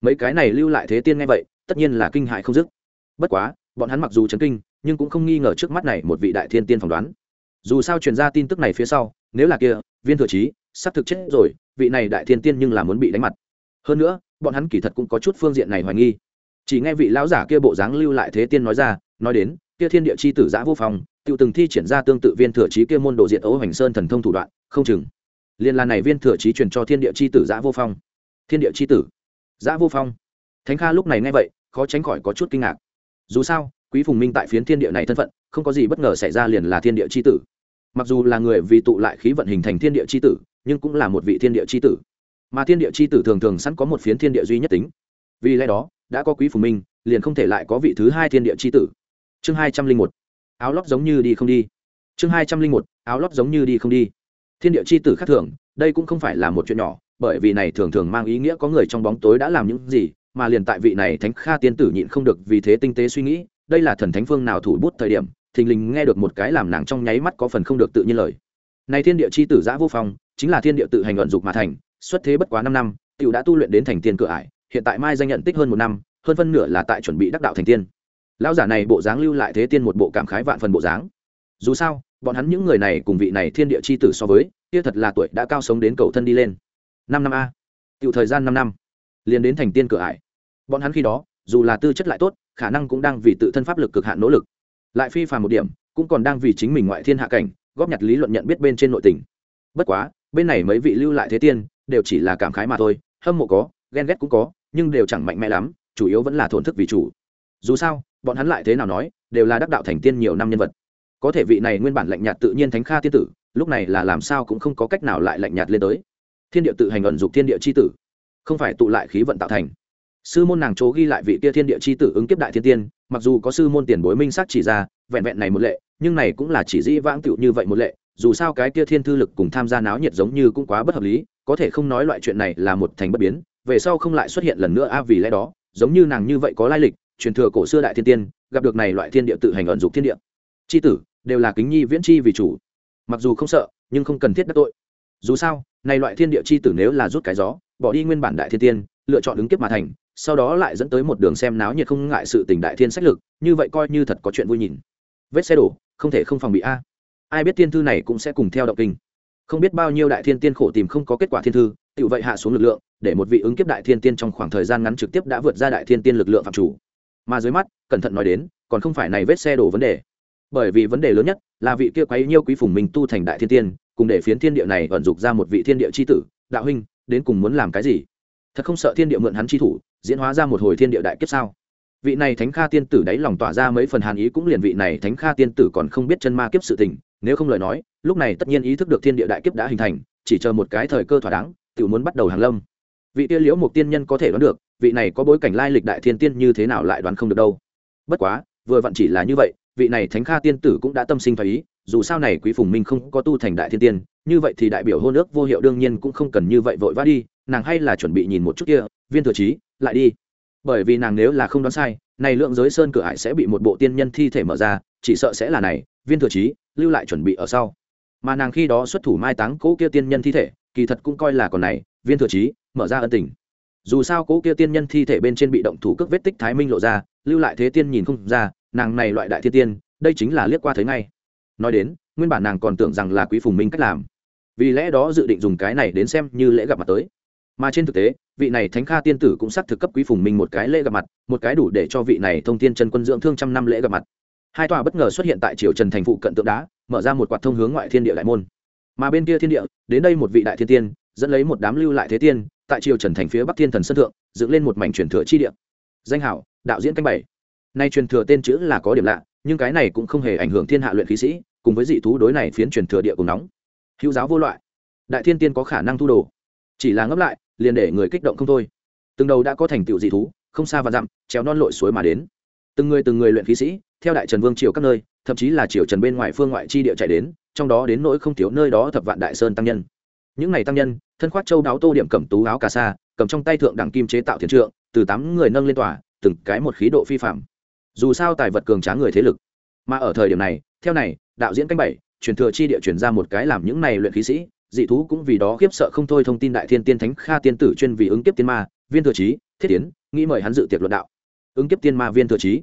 Mấy cái này lưu lại thế tiên nghe vậy, tất nhiên là kinh hại không dứt. Bất quá, bọn hắn mặc dù chấn kinh, nhưng cũng không nghi ngờ trước mắt này một vị đại thiên tiên phỏng đoán. Dù sao truyền ra tin tức này phía sau, nếu là kia, viên thừa trí sắp thực chết rồi vị này đại thiên tiên nhưng là muốn bị đánh mặt. Hơn nữa, bọn hắn kỳ thật cũng có chút phương diện này hoài nghi. Chỉ nghe vị lão giả kia bộ dáng lưu lại thế tiên nói ra, nói đến, kia thiên địa chi tử giã vô phòng tự từng thi triển ra tương tự viên thừa trí kia môn đồ diện ấu hoành sơn thần thông thủ đoạn, không chừng. Liên là này viên thừa trí truyền cho thiên địa chi tử giã vô phong. Thiên địa chi tử, giã vô phong. Thánh kha lúc này nghe vậy, khó tránh khỏi có chút kinh ngạc. Dù sao, quý phùng minh tại phiến thiên địa này thân phận, không có gì bất ngờ xảy ra liền là thiên địa chi tử mặc dù là người vì tụ lại khí vận hình thành thiên địa chi tử, nhưng cũng là một vị thiên địa chi tử. Mà thiên địa chi tử thường thường sẵn có một phiến thiên địa duy nhất tính. Vì lẽ đó, đã có quý phù minh, liền không thể lại có vị thứ hai thiên địa chi tử. Chương hai trăm linh một. Áo lót giống như đi không đi. Chương hai trăm linh một. Áo lót giống như đi không đi. Thiên địa chi tử khác thường, đây cũng không phải là một chuyện nhỏ, bởi vì này thường thường mang ý nghĩa có người trong bóng tối đã làm những gì, mà liền tại vị này thánh kha tiên tử nhịn không được vì thế tinh tế suy nghĩ, đây là thần thánh phương nào thủ bút thời điểm thình lình nghe được một cái làm nàng trong nháy mắt có phần không được tự nhiên lời. Này thiên địa chi tử giã vô phong, chính là thiên địa tự hành luận dục mà thành, xuất thế bất quá năm năm, tiểu đã tu luyện đến thành tiên cửa ải, hiện tại mai danh nhận tích hơn một năm, hơn phân nửa là tại chuẩn bị đắc đạo thành tiên. Lão giả này bộ dáng lưu lại thế tiên một bộ cảm khái vạn phần bộ dáng. Dù sao, bọn hắn những người này cùng vị này thiên địa chi tử so với, kia thật là tuổi đã cao sống đến cầu thân đi lên. Năm năm a. Tiểu thời gian năm năm, liền đến thành tiên cửa ải. Bọn hắn khi đó, dù là tư chất lại tốt, khả năng cũng đang vì tự thân pháp lực cực hạn nỗ lực lại phi phàm một điểm, cũng còn đang vì chính mình ngoại thiên hạ cảnh, góp nhặt lý luận nhận biết bên trên nội tình. Bất quá, bên này mấy vị lưu lại thế tiên, đều chỉ là cảm khái mà thôi, hâm mộ có, ghen ghét cũng có, nhưng đều chẳng mạnh mẽ lắm, chủ yếu vẫn là thổn thức vì chủ. Dù sao, bọn hắn lại thế nào nói, đều là đắc đạo thành tiên nhiều năm nhân vật. Có thể vị này nguyên bản lạnh nhạt tự nhiên thánh kha tiên tử, lúc này là làm sao cũng không có cách nào lại lạnh nhạt lên tới. Thiên địa tự hành ẩn dục thiên địa c h i tử, không phải tụ lại khí vận tạo thành. Sư môn nàng chố ghi lại vị tia thiên địa c h i tử ứng kiếp đại thiên tiên mặc dù có sư môn tiền bối minh xác chỉ ra, vẹn vẹn này một lệ, nhưng này cũng là chỉ dĩ vãng tựu như vậy một lệ, dù sao cái tia thiên thư lực cùng tham gia náo nhiệt giống như cũng quá bất hợp lý, có thể không nói loại chuyện này là một thành bất biến, về sau không lại xuất hiện lần nữa a vì lẽ đó, giống như nàng như vậy có lai lịch, truyền thừa cổ xưa đại thiên tiên, gặp được này loại thiên địa tự hành ẩn dục thiên địa. C h i tử, đều là kính nhi viễn chi vì chủ. Mặc dù không sợ, nhưng không cần thiết đắc tội. Dù sao, này loại thiên địa chi tử nếu là rút cái gió, bỏ đi nguyên bản đại thiên tiên, lựa chọn ứng kiếp mà thành sau đó lại dẫn tới một đường xem náo nhiệt không ngại sự tình đại thiên sách lực, như vậy coi như thật có chuyện vui nhìn. Vết xe đổ, không thể không phòng bị a. Ai biết thiên thư này cũng sẽ cùng theo động kinh. Không biết bao nhiêu đại thiên tiên khổ tìm không có kết quả thiên thư tự vậy hạ xuống lực lượng, để một vị ứng kiếp đại thiên tiên trong khoảng thời gian ngắn trực tiếp đã vượt ra đại thiên tiên lực lượng phạm chủ. Mà dưới mắt, cẩn thận nói đến, còn không phải này vết xe đổ vấn đề. Bởi vì vấn đề lớn nhất là vị kia quấy nhiêu quý phùng mình tu thành đại thiên tiên, cùng để phiến thiên địa này ẩn dục ra một vị thiên địa c h i tử, đạo huynh, đến cùng muốn làm cái gì? Thật không sợ thiên địa mượn hắn chi thủ diễn hóa ra một hồi thiên địa đại kiếp sao? Vị này thánh kha tiên tử đáy lòng tỏa ra mấy phần hàn ý cũng liền vị này thánh kha tiên tử còn không biết chân ma kiếp sự tình, nếu không lời nói, lúc này tất nhiên ý thức được thiên địa đại kiếp đã hình thành, chỉ chờ một cái thời cơ thỏa đáng tự muốn bắt đầu hàng lâm. Vị tia liễu một tiên nhân có thể đoán được, vị này có bối cảnh lai lịch đại thiên tiên như thế nào lại đoán không được đâu. Bất quá, vừa vặn chỉ là như vậy, vị này thánh kha tiên tử cũng đã tâm sinh phải ý, dù sao này quý phùng minh không có tu thành đại thiên tiên như vậy thì đại biểu hôn ước vô hiệu đương nhiên cũng không cần như vậy vội vã đi, nàng hay là chuẩn bị nhìn một chút kia, viên thừa trí, lại đi. Bởi vì nàng nếu là không đoán sai, này lượng giới sơn cửa hải sẽ bị một bộ tiên nhân thi thể mở ra, chỉ sợ sẽ là này, viên thừa trí, lưu lại chuẩn bị ở sau. Mà nàng khi đó xuất thủ mai táng cỗ kia tiên nhân thi thể, kỳ thật cũng coi là còn này, viên thừa trí, mở ra ân tình. Dù sao cỗ kia tiên nhân thi thể bên trên bị động thủ cước vết tích thái minh lộ ra, lưu lại thế tiên nhìn không ra, nàng này loại đại thiên tiên, đây chính là liếc qua thấy ngay. Nói đến, nguyên bản nàng còn tưởng rằng là quý phùng minh cách làm vì lẽ đó dự định dùng cái này đến xem như lễ gặp mặt tới. Mà trên thực tế, vị này thánh kha tiên tử cũng xác thực cấp quý phùng minh một cái lễ gặp mặt, một cái đủ để cho vị này thông tiên chân quân dưỡng thương trăm năm lễ gặp mặt. Hai tòa bất ngờ xuất hiện tại triều trần thành phụ cận tượng đá, mở ra một quạt thông hướng ngoại thiên địa đại môn. Mà bên kia thiên địa, đến đây một vị đại thiên tiên, dẫn lấy một đám lưu lại thế tiên, tại triều trần thành phía bắc thiên thần sân thượng, dựng lên một mảnh truyền thừa chi địa. Danh hảo, đạo diễn canh bảy. Nay truyền thừa tên chữ là có điểm lạ, nhưng cái này cũng không hề ảnh hưởng thiên hạ luyện khí sĩ, cùng với dị thú đối này phiến truyền thừa địa cùng nóng hữu giáo vô loại. Đại thiên tiên có khả năng thu đồ. Chỉ là ngấp lại, liền để người kích động không thôi. Từng đầu đã có thành tựu dị thú, không xa và dặm, trèo non lội suối mà đến. Từng người từng người luyện khí sĩ, theo đại trần vương triều các nơi, thậm chí là triều trần bên ngoài phương ngoại chi địa chạy đến, trong đó đến nỗi không thiếu nơi đó thập vạn đại sơn tăng nhân. Những ngày tăng nhân, thân khoát châu đáo tô điểm cẩm tú áo cà sa, cầm trong tay thượng đẳng kim chế tạo thiền trượng, từ tám người nâng lên tòa, từng cái một khí độ phi phạm dù sao tài vật cường tráng người thế lực. Mà ở thời điểm này, theo này, đạo diễn canh bảy truyền thừa chi địa truyền ra một cái làm những này luyện khí sĩ, dị thú cũng vì đó khiếp sợ không thôi thông tin đại thiên tiên thánh kha tiên tử chuyên vì ứng kiếp tiên ma, viên thừa trí, thiết tiến, nghĩ mời hắn dự tiệc luận đạo. Ứng kiếp tiên ma viên thừa trí.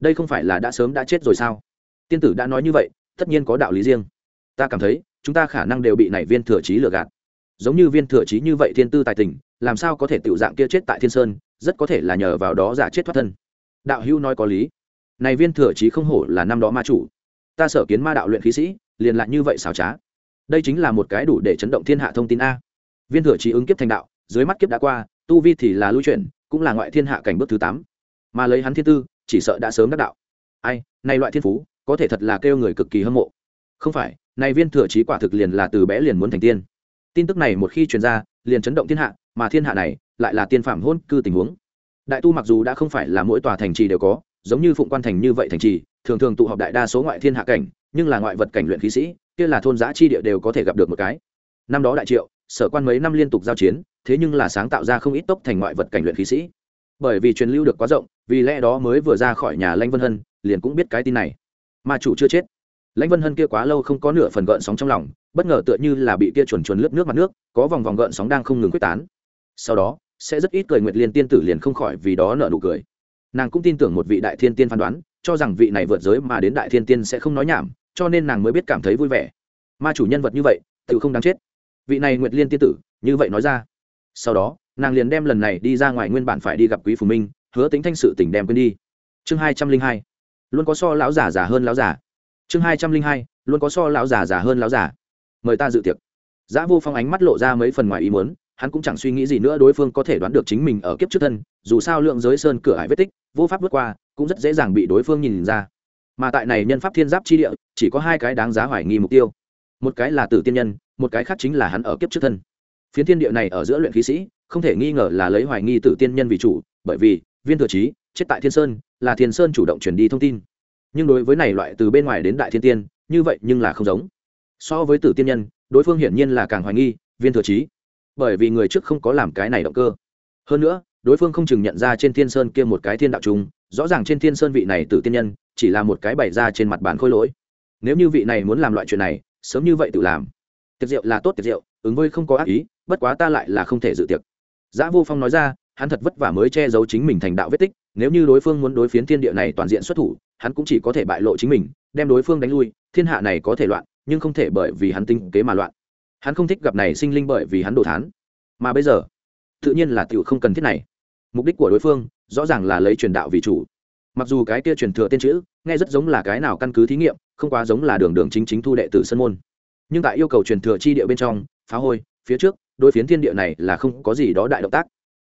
Đây không phải là đã sớm đã chết rồi sao? Tiên tử đã nói như vậy, tất nhiên có đạo lý riêng. Ta cảm thấy, chúng ta khả năng đều bị này viên thừa trí lừa gạt. Giống như viên thừa trí như vậy thiên tư tài tình, làm sao có thể tự dạng kia chết tại thiên sơn, rất có thể là nhờ vào đó giả chết thoát thân. Đạo hữu nói có lý. Này viên thừa trí không hổ là năm đó ma chủ. Ta sở kiến ma đạo luyện khí sĩ liền lại như vậy xảo trá. Đây chính là một cái đủ để chấn động thiên hạ thông tin a. Viên thừa trí ứng kiếp thành đạo, dưới mắt kiếp đã qua, tu vi thì là lưu chuyển, cũng là ngoại thiên hạ cảnh bước thứ tám. Mà lấy hắn thiên tư, chỉ sợ đã sớm đắc đạo. Ai, này loại thiên phú, có thể thật là kêu người cực kỳ hâm mộ. Không phải, này viên thừa trí quả thực liền là từ bé liền muốn thành tiên. Tin tức này một khi truyền ra, liền chấn động thiên hạ, mà thiên hạ này lại là tiên phạm hôn cư tình huống. Đại tu mặc dù đã không phải là mỗi tòa thành trì đều có giống như phụng quan thành như vậy thành trì, thường thường tụ họp đại đa số ngoại thiên hạ cảnh, nhưng là ngoại vật cảnh luyện khí sĩ, kia là thôn giã chi địa đều có thể gặp được một cái. Năm đó đại triệu, sở quan mấy năm liên tục giao chiến, thế nhưng là sáng tạo ra không ít tốc thành ngoại vật cảnh luyện khí sĩ. Bởi vì truyền lưu được quá rộng, vì lẽ đó mới vừa ra khỏi nhà lãnh vân hân, liền cũng biết cái tin này. Mà chủ chưa chết. Lãnh vân hân kia quá lâu không có nửa phần gợn sóng trong lòng, bất ngờ tựa như là bị kia chuồn chuồn lướt nước mặt nước, có vòng vòng gợn sóng đang không ngừng quyết tán. Sau đó, sẽ rất ít cười nguyệt liên tiên tử liền không khỏi vì đó nợ nụ cười nàng cũng tin tưởng một vị đại thiên tiên phán đoán, cho rằng vị này vượt giới mà đến đại thiên tiên sẽ không nói nhảm, cho nên nàng mới biết cảm thấy vui vẻ. Ma chủ nhân vật như vậy, tự không đáng chết. Vị này nguyệt liên tiên tử, như vậy nói ra. Sau đó, nàng liền đem lần này đi ra ngoài nguyên bản phải đi gặp quý phù minh, hứa tính thanh sự tỉnh đem quên đi. Chương hai trăm linh hai. Luôn có so lão giả giả hơn lão giả chương hai trăm linh hai. Luôn có so lão giả giả hơn lão giả mời ta dự tiệc. Giã vô phong ánh mắt lộ ra mấy phần ngoài ý muốn, hắn cũng chẳng suy nghĩ gì nữa đối phương có thể đoán được chính mình ở kiếp trước thân, dù sao lượng giới sơn cửa hải vết tích vô pháp vượt qua, cũng rất dễ dàng bị đối phương nhìn ra. Mà tại này nhân pháp thiên giáp chi địa, chỉ có hai cái đáng giá hoài nghi mục tiêu. Một cái là tử tiên nhân, một cái khác chính là hắn ở kiếp trước thân. Phiến thiên địa này ở giữa luyện khí sĩ, không thể nghi ngờ là lấy hoài nghi tử tiên nhân vì chủ, bởi vì, viên thừa trí, chết tại thiên sơn, là thiên sơn chủ động chuyển đi thông tin. Nhưng đối với này loại từ bên ngoài đến đại thiên tiên, như vậy nhưng là không giống. So với tử tiên nhân, đối phương hiển nhiên là càng hoài nghi, viên thừa trí. Bởi vì người trước không có làm cái này động cơ. Hơn nữa đối phương không chừng nhận ra trên thiên sơn kia một cái thiên đạo Trung, rõ ràng trên thiên sơn vị này tử tiên nhân chỉ là một cái bày ra trên mặt bàn khôi lỗi. Nếu như vị này muốn làm loại chuyện này sớm như vậy tự làm. Tiệc rượu là tốt tiệc rượu ứng với không có ác ý bất quá ta lại là không thể dự tiệc. Giã vô phong nói ra hắn thật vất vả mới che giấu chính mình thành đạo vết tích nếu như đối phương muốn đối phiến thiên địa này toàn diện xuất thủ hắn cũng chỉ có thể bại lộ chính mình đem đối phương đánh lui thiên hạ này có thể loạn nhưng không thể bởi vì hắn tinh kế mà loạn. Hắn không thích gặp này sinh linh bởi vì hắn đồ thán. Mà bây giờ tự nhiên là tiểu không cần thiết này mục đích của đối phương rõ ràng là lấy truyền đạo vì chủ. Mặc dù cái kia truyền thừa tên chữ nghe rất giống là cái nào căn cứ thí nghiệm, không quá giống là đường đường chính chính thu đệ tử sân môn. Nhưng tại yêu cầu truyền thừa chi địa bên trong, phá hôi, phía trước, đối phiến thiên địa này là không có gì đó đại động tác.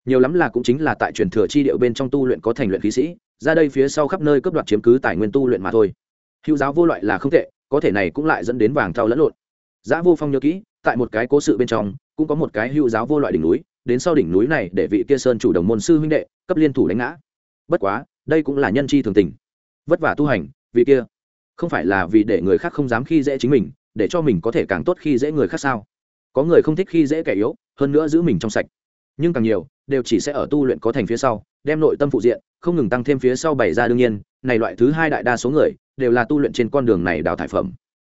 Nhiều lắm là cũng chính là tại truyền thừa chi địa bên trong tu luyện có thành luyện khí sĩ, ra đây phía sau khắp nơi cấp đoạt chiếm cứ tài nguyên tu luyện mà thôi. Hữu giáo vô loại là không tệ, có thể này cũng lại dẫn đến vàng thao lẫn lộn. Giá vô phong nhớ kỹ, tại một cái cố sự bên trong, cũng có một cái hữu giáo vô loại đỉnh núi đến sau đỉnh núi này để vị kia sơn chủ đồng môn sư huynh đệ, cấp liên thủ đánh ngã. Bất quá, đây cũng là nhân chi thường tình. Vất vả tu hành, vị kia. Không phải là vì để người khác không dám khi dễ chính mình, để cho mình có thể càng tốt khi dễ người khác sao? Có người không thích khi dễ kẻ yếu, hơn nữa giữ mình trong sạch. Nhưng càng nhiều, đều chỉ sẽ ở tu luyện có thành phía sau, đem nội tâm phụ diện, không ngừng tăng thêm phía sau bày ra đương nhiên, này loại thứ hai đại đa số người, đều là tu luyện trên con đường này đào thải phẩm.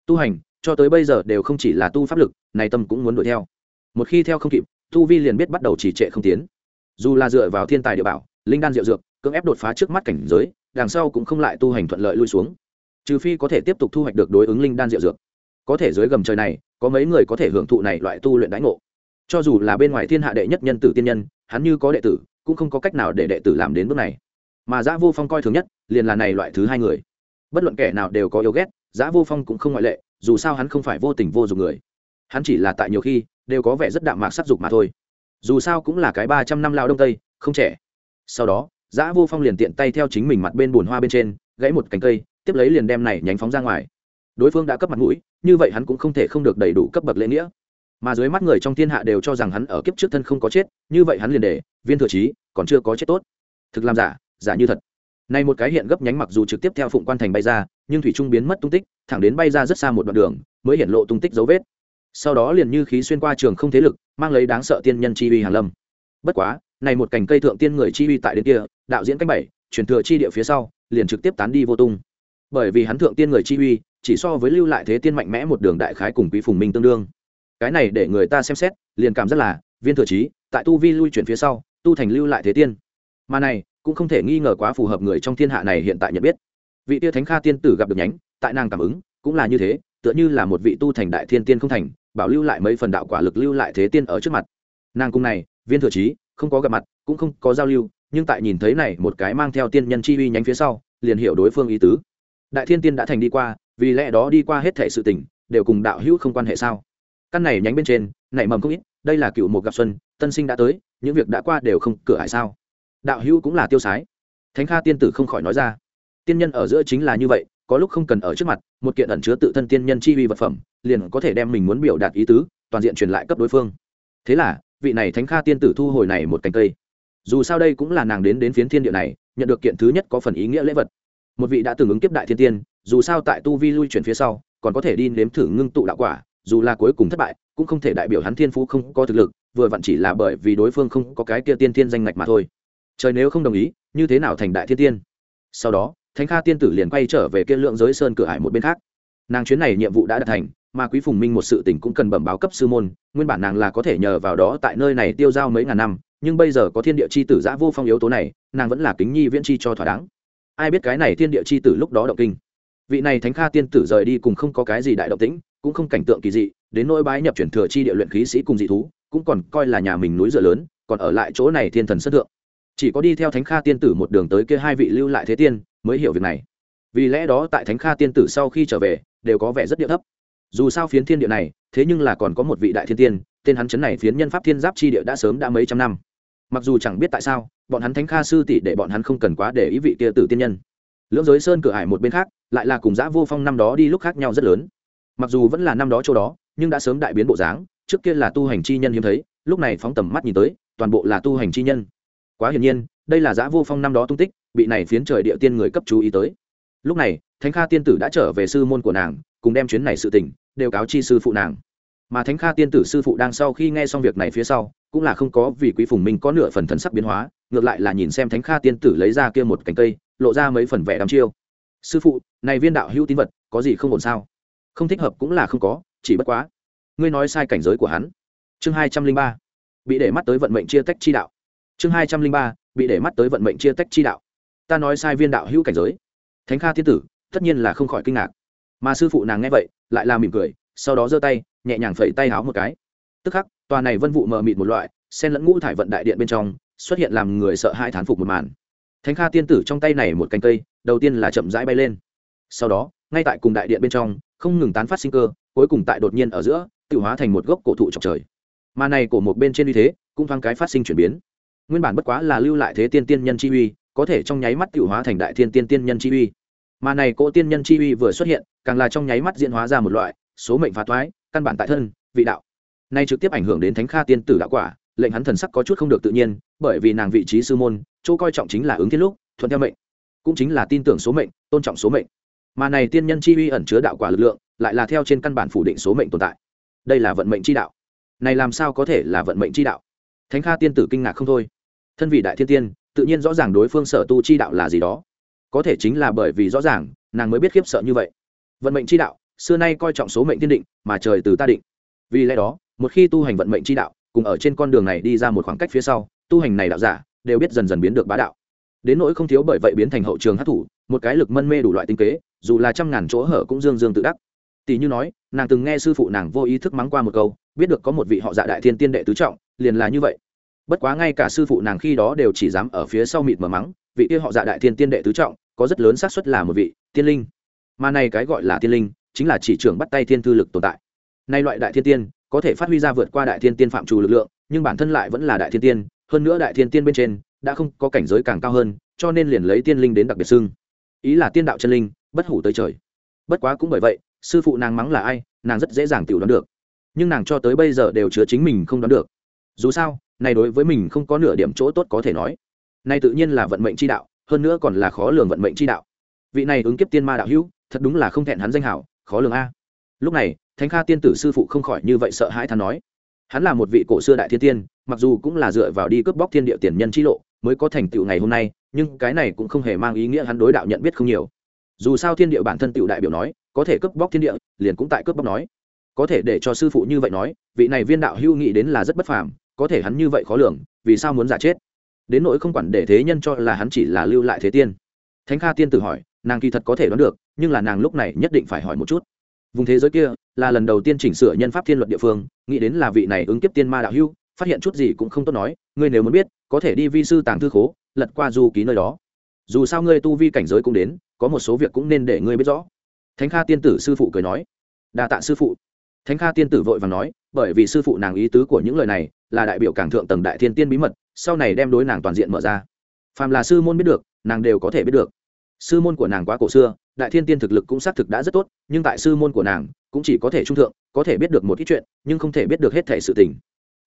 Tu hành, cho tới bây giờ đều không chỉ là tu pháp lực, này tâm cũng muốn đuổi theo. Một khi theo không kịp tu vi liền biết bắt đầu trì trệ không tiến. Dù là dựa vào thiên tài địa bảo, linh đan diệu dược, cưỡng ép đột phá trước mắt cảnh giới, đằng sau cũng không lại tu hành thuận lợi lui xuống. Trừ phi có thể tiếp tục thu hoạch được đối ứng linh đan diệu dược. Có thể dưới gầm trời này, có mấy người có thể hưởng thụ này loại tu luyện đánh ngộ. Cho dù là bên ngoài thiên hạ đệ nhất nhân tử tiên nhân, hắn như có đệ tử, cũng không có cách nào để đệ tử làm đến bước này. Mà giã vô phong coi thường nhất, liền là này loại thứ hai người. Bất luận kẻ nào đều có yêu ghét, giã vô phong cũng không ngoại lệ, dù sao hắn không phải vô tình vô dụng người hắn chỉ là tại nhiều khi đều có vẻ rất đạm mạc sắc dục mà thôi. Dù sao cũng là cái ba trăm năm lao đông tây, không trẻ. Sau đó, giã vô phong liền tiện tay theo chính mình mặt bên bùn hoa bên trên, gãy một cành cây, tiếp lấy liền đem này nhánh phóng ra ngoài. Đối phương đã cấp mặt mũi, như vậy hắn cũng không thể không được đầy đủ cấp bậc lễ nghĩa. Mà dưới mắt người trong thiên hạ đều cho rằng hắn ở kiếp trước thân không có chết, như vậy hắn liền để, viên thừa trí, còn chưa có chết tốt. Thực làm giả giả như thật. Này một cái hiện gấp nhánh mặc dù trực tiếp theo phụng quan thành bay ra, nhưng thủy trung biến mất tung tích, thẳng đến bay ra rất xa một đoạn đường, mới hiện lộ tung tích dấu vết sau đó liền như khí xuyên qua trường không thế lực, mang lấy đáng sợ tiên nhân chi uy hàn lâm. Bất quá, này một cành cây thượng tiên người chi uy tại đến kia, đạo diễn cách bảy, truyền thừa chi địa phía sau, liền trực tiếp tán đi vô tung. Bởi vì hắn thượng tiên người chi uy, chỉ so với lưu lại thế tiên mạnh mẽ một đường đại khái cùng quý phùng minh tương đương. Cái này để người ta xem xét, liền cảm rất là, viên thừa trí, tại tu vi lui chuyển phía sau, tu thành lưu lại thế tiên. Mà này, cũng không thể nghi ngờ quá phù hợp người trong thiên hạ này hiện tại nhận biết. Vị tia thánh kha tiên tử gặp được nhánh, tại nàng cảm ứng, cũng là như thế, tựa như là một vị tu thành đại thiên tiên không thành bảo lưu lại mấy phần đạo quả lực lưu lại thế tiên ở trước mặt. Nàng cung này, viên thừa trí, không có gặp mặt, cũng không có giao lưu, nhưng tại nhìn thấy này một cái mang theo tiên nhân chi uy nhánh phía sau, liền hiểu đối phương ý tứ. Đại thiên tiên đã thành đi qua, vì lẽ đó đi qua hết thể sự tình, đều cùng đạo hữu không quan hệ sao? Căn này nhánh bên trên, nảy mầm không ít, đây là cựu một gặp xuân, tân sinh đã tới, những việc đã qua đều không cửa hại sao? Đạo hữu cũng là tiêu sái. Thánh kha tiên tử không khỏi nói ra. Tiên nhân ở giữa chính là như vậy có lúc không cần ở trước mặt, một kiện ẩn chứa tự thân tiên nhân chi uy vật phẩm, liền có thể đem mình muốn biểu đạt ý tứ, toàn diện truyền lại cấp đối phương. Thế là, vị này thánh kha tiên tử thu hồi này một cành cây. Dù sao đây cũng là nàng đến đến phiến thiên địa này, nhận được kiện thứ nhất có phần ý nghĩa lễ vật. Một vị đã từng ứng kiếp đại thiên tiên, dù sao tại tu vi lui chuyển phía sau, còn có thể đi nếm thử ngưng tụ đạo quả, dù là cuối cùng thất bại, cũng không thể đại biểu hắn thiên phú không có thực lực, vừa vặn chỉ là bởi vì đối phương không có cái kia tiên tiên danh ngạch mà thôi. Trời nếu không đồng ý, như thế nào thành đại thiên tiên? Sau đó thánh kha tiên tử liền quay trở về kia lượng giới sơn cửa hải một bên khác. Nàng chuyến này nhiệm vụ đã đạt thành, mà quý phùng minh một sự tình cũng cần bẩm báo cấp sư môn, nguyên bản nàng là có thể nhờ vào đó tại nơi này tiêu giao mấy ngàn năm, nhưng bây giờ có thiên địa c h i tử giã vô phong yếu tố này, nàng vẫn là kính nhi viễn chi cho thỏa đáng. Ai biết cái này thiên địa c h i tử lúc đó động kinh. Vị này thánh kha tiên tử rời đi cùng không có cái gì đại động tĩnh, cũng không cảnh tượng kỳ dị, đến nỗi bái nhập chuyển thừa chi địa luyện khí sĩ cùng dị thú, cũng còn coi là nhà mình núi dựa lớn, còn ở lại chỗ này thiên thần sân thượng chỉ có đi theo thánh kha tiên tử một đường tới kia hai vị lưu lại thế tiên mới hiểu việc này. Vì lẽ đó tại thánh kha tiên tử sau khi trở về, đều có vẻ rất địa thấp. Dù sao phiến thiên địa này, thế nhưng là còn có một vị đại thiên tiên, tên hắn chấn này phiến nhân pháp thiên giáp chi địa đã sớm đã mấy trăm năm. Mặc dù chẳng biết tại sao, bọn hắn thánh kha sư tỷ để bọn hắn không cần quá để ý vị kia tử tiên nhân. Lưỡng giới sơn cửa hải một bên khác, lại là cùng giã vô phong năm đó đi lúc khác nhau rất lớn. Mặc dù vẫn là năm đó chỗ đó, nhưng đã sớm đại biến bộ dáng, trước kia là tu hành chi nhân hiếm thấy, lúc này phóng tầm mắt nhìn tới, toàn bộ là tu hành chi nhân quá hiển nhiên, đây là giã vô phong năm đó tung tích, bị này phiến trời địa tiên người cấp chú ý tới. Lúc này, thánh kha tiên tử đã trở về sư môn của nàng, cùng đem chuyến này sự tình, đều cáo chi sư phụ nàng. Mà thánh kha tiên tử sư phụ đang sau khi nghe xong việc này phía sau, cũng là không có vì quý phùng minh có nửa phần thần sắc biến hóa, ngược lại là nhìn xem thánh kha tiên tử lấy ra kia một cành cây, lộ ra mấy phần vẻ đắm chiêu. Sư phụ, này viên đạo hữu tín vật, có gì không ổn sao? Không thích hợp cũng là không có, chỉ bất quá. Ngươi nói sai cảnh giới của hắn. Chương hai trăm linh ba. Bị để mắt tới vận mệnh chia tách chi đạo chương hai trăm linh ba, bị để mắt tới vận mệnh chia tách chi đạo. Ta nói sai viên đạo hữu cảnh giới. Thánh kha thiên tử, tất nhiên là không khỏi kinh ngạc. Mà sư phụ nàng nghe vậy, lại là mỉm cười, sau đó giơ tay, nhẹ nhàng phẩy tay háo một cái. Tức khắc, tòa này vân vụ mờ mịt một loại sen lẫn ngũ thải vận đại điện bên trong, xuất hiện làm người sợ hai thán phục một màn. Thánh kha tiên tử trong tay này một cành cây, đầu tiên là chậm rãi bay lên. Sau đó, ngay tại cùng đại điện bên trong, không ngừng tán phát sinh cơ, cuối cùng tại đột nhiên ở giữa, tự hóa thành một gốc cổ thụ trọc trời. Mà này của một bên trên uy thế, cũng thoáng cái phát sinh chuyển biến nguyên bản bất quá là lưu lại thế tiên tiên nhân chi uy, có thể trong nháy mắt tự hóa thành đại thiên tiên tiên nhân chi uy. Mà này cỗ tiên nhân chi uy vừa xuất hiện, càng là trong nháy mắt diễn hóa ra một loại, số mệnh phá thoái căn bản tại thân, vị đạo. Nay trực tiếp ảnh hưởng đến thánh kha tiên tử đạo quả, lệnh hắn thần sắc có chút không được tự nhiên, bởi vì nàng vị trí sư môn, chỗ coi trọng chính là ứng thiên lúc, thuận theo mệnh, cũng chính là tin tưởng số mệnh, tôn trọng số mệnh. Mà này tiên nhân chi uy ẩn chứa đạo quả lực lượng, lại là theo trên căn bản phủ định số mệnh tồn tại. Đây là vận mệnh chi đạo. Này làm sao có thể là vận mệnh chi đạo? Thánh kha tiên tử kinh ngạc không thôi thân vị đại thiên tiên, tự nhiên rõ ràng đối phương sở tu chi đạo là gì đó. Có thể chính là bởi vì rõ ràng, nàng mới biết khiếp sợ như vậy. Vận mệnh chi đạo, xưa nay coi trọng số mệnh tiên định, mà trời từ ta định. Vì lẽ đó, một khi tu hành vận mệnh chi đạo, cùng ở trên con đường này đi ra một khoảng cách phía sau, tu hành này đạo giả, đều biết dần dần biến được bá đạo. Đến nỗi không thiếu bởi vậy biến thành hậu trường hát thủ, một cái lực mân mê đủ loại tinh kế, dù là trăm ngàn chỗ hở cũng dương dương tự đắc. Tỷ như nói, nàng từng nghe sư phụ nàng vô ý thức mắng qua một câu, biết được có một vị họ dạ đại thiên tiên đệ tứ trọng, liền là như vậy bất quá ngay cả sư phụ nàng khi đó đều chỉ dám ở phía sau mịt mờ mắng, vị kia họ dạ đại thiên tiên đệ tứ trọng, có rất lớn xác suất là một vị, tiên linh. Mà này cái gọi là tiên linh, chính là chỉ trưởng bắt tay thiên thư lực tồn tại. Nay loại đại thiên tiên, có thể phát huy ra vượt qua đại thiên tiên phạm trù lực lượng, nhưng bản thân lại vẫn là đại thiên tiên, hơn nữa đại thiên tiên bên trên, đã không có cảnh giới càng cao hơn, cho nên liền lấy tiên linh đến đặc biệt xưng. Ý là tiên đạo chân linh, bất hủ tới trời. Bất quá cũng bởi vậy, sư phụ nàng mắng là ai, nàng rất dễ dàng tự đoán được. Nhưng nàng cho tới bây giờ đều chứa chính mình không đoán được. Dù sao này đối với mình không có nửa điểm chỗ tốt có thể nói. Này tự nhiên là vận mệnh chi đạo, hơn nữa còn là khó lường vận mệnh chi đạo. Vị này ứng kiếp tiên ma đạo hữu, thật đúng là không thẹn hắn danh hảo, khó lường a. Lúc này, thánh kha tiên tử sư phụ không khỏi như vậy sợ hãi thán nói. Hắn là một vị cổ xưa đại thiên tiên, mặc dù cũng là dựa vào đi cướp bóc thiên địa tiền nhân chi lộ, mới có thành tựu ngày hôm nay, nhưng cái này cũng không hề mang ý nghĩa hắn đối đạo nhận biết không nhiều. Dù sao thiên địa bản thân tựu đại biểu nói, có thể cướp bóc thiên địa, liền cũng tại cướp bóc nói. Có thể để cho sư phụ như vậy nói, vị này viên đạo hưu nghĩ đến là rất bất phàm có thể hắn như vậy khó lường, vì sao muốn giả chết? Đến nỗi không quản để thế nhân cho là hắn chỉ là lưu lại thế tiên. Thánh kha tiên tử hỏi, nàng kỳ thật có thể đoán được, nhưng là nàng lúc này nhất định phải hỏi một chút. Vùng thế giới kia là lần đầu tiên chỉnh sửa nhân pháp thiên luật địa phương, nghĩ đến là vị này ứng kiếp tiên ma đạo hưu phát hiện chút gì cũng không tốt nói, ngươi nếu muốn biết, có thể đi vi sư tàng thư khố, lật qua du ký nơi đó. Dù sao ngươi tu vi cảnh giới cũng đến, có một số việc cũng nên để ngươi biết rõ. Thánh kha tiên tử sư phụ cười nói. Đa tạ sư phụ thánh kha tiên tử vội và nói, bởi vì sư phụ nàng ý tứ của những lời này là đại biểu cảng thượng tầng đại thiên tiên bí mật, sau này đem đối nàng toàn diện mở ra. Phàm là sư môn biết được, nàng đều có thể biết được. Sư môn của nàng quá cổ xưa, đại thiên tiên thực lực cũng xác thực đã rất tốt, nhưng tại sư môn của nàng, cũng chỉ có thể trung thượng, có thể biết được một ít chuyện, nhưng không thể biết được hết thể sự tình.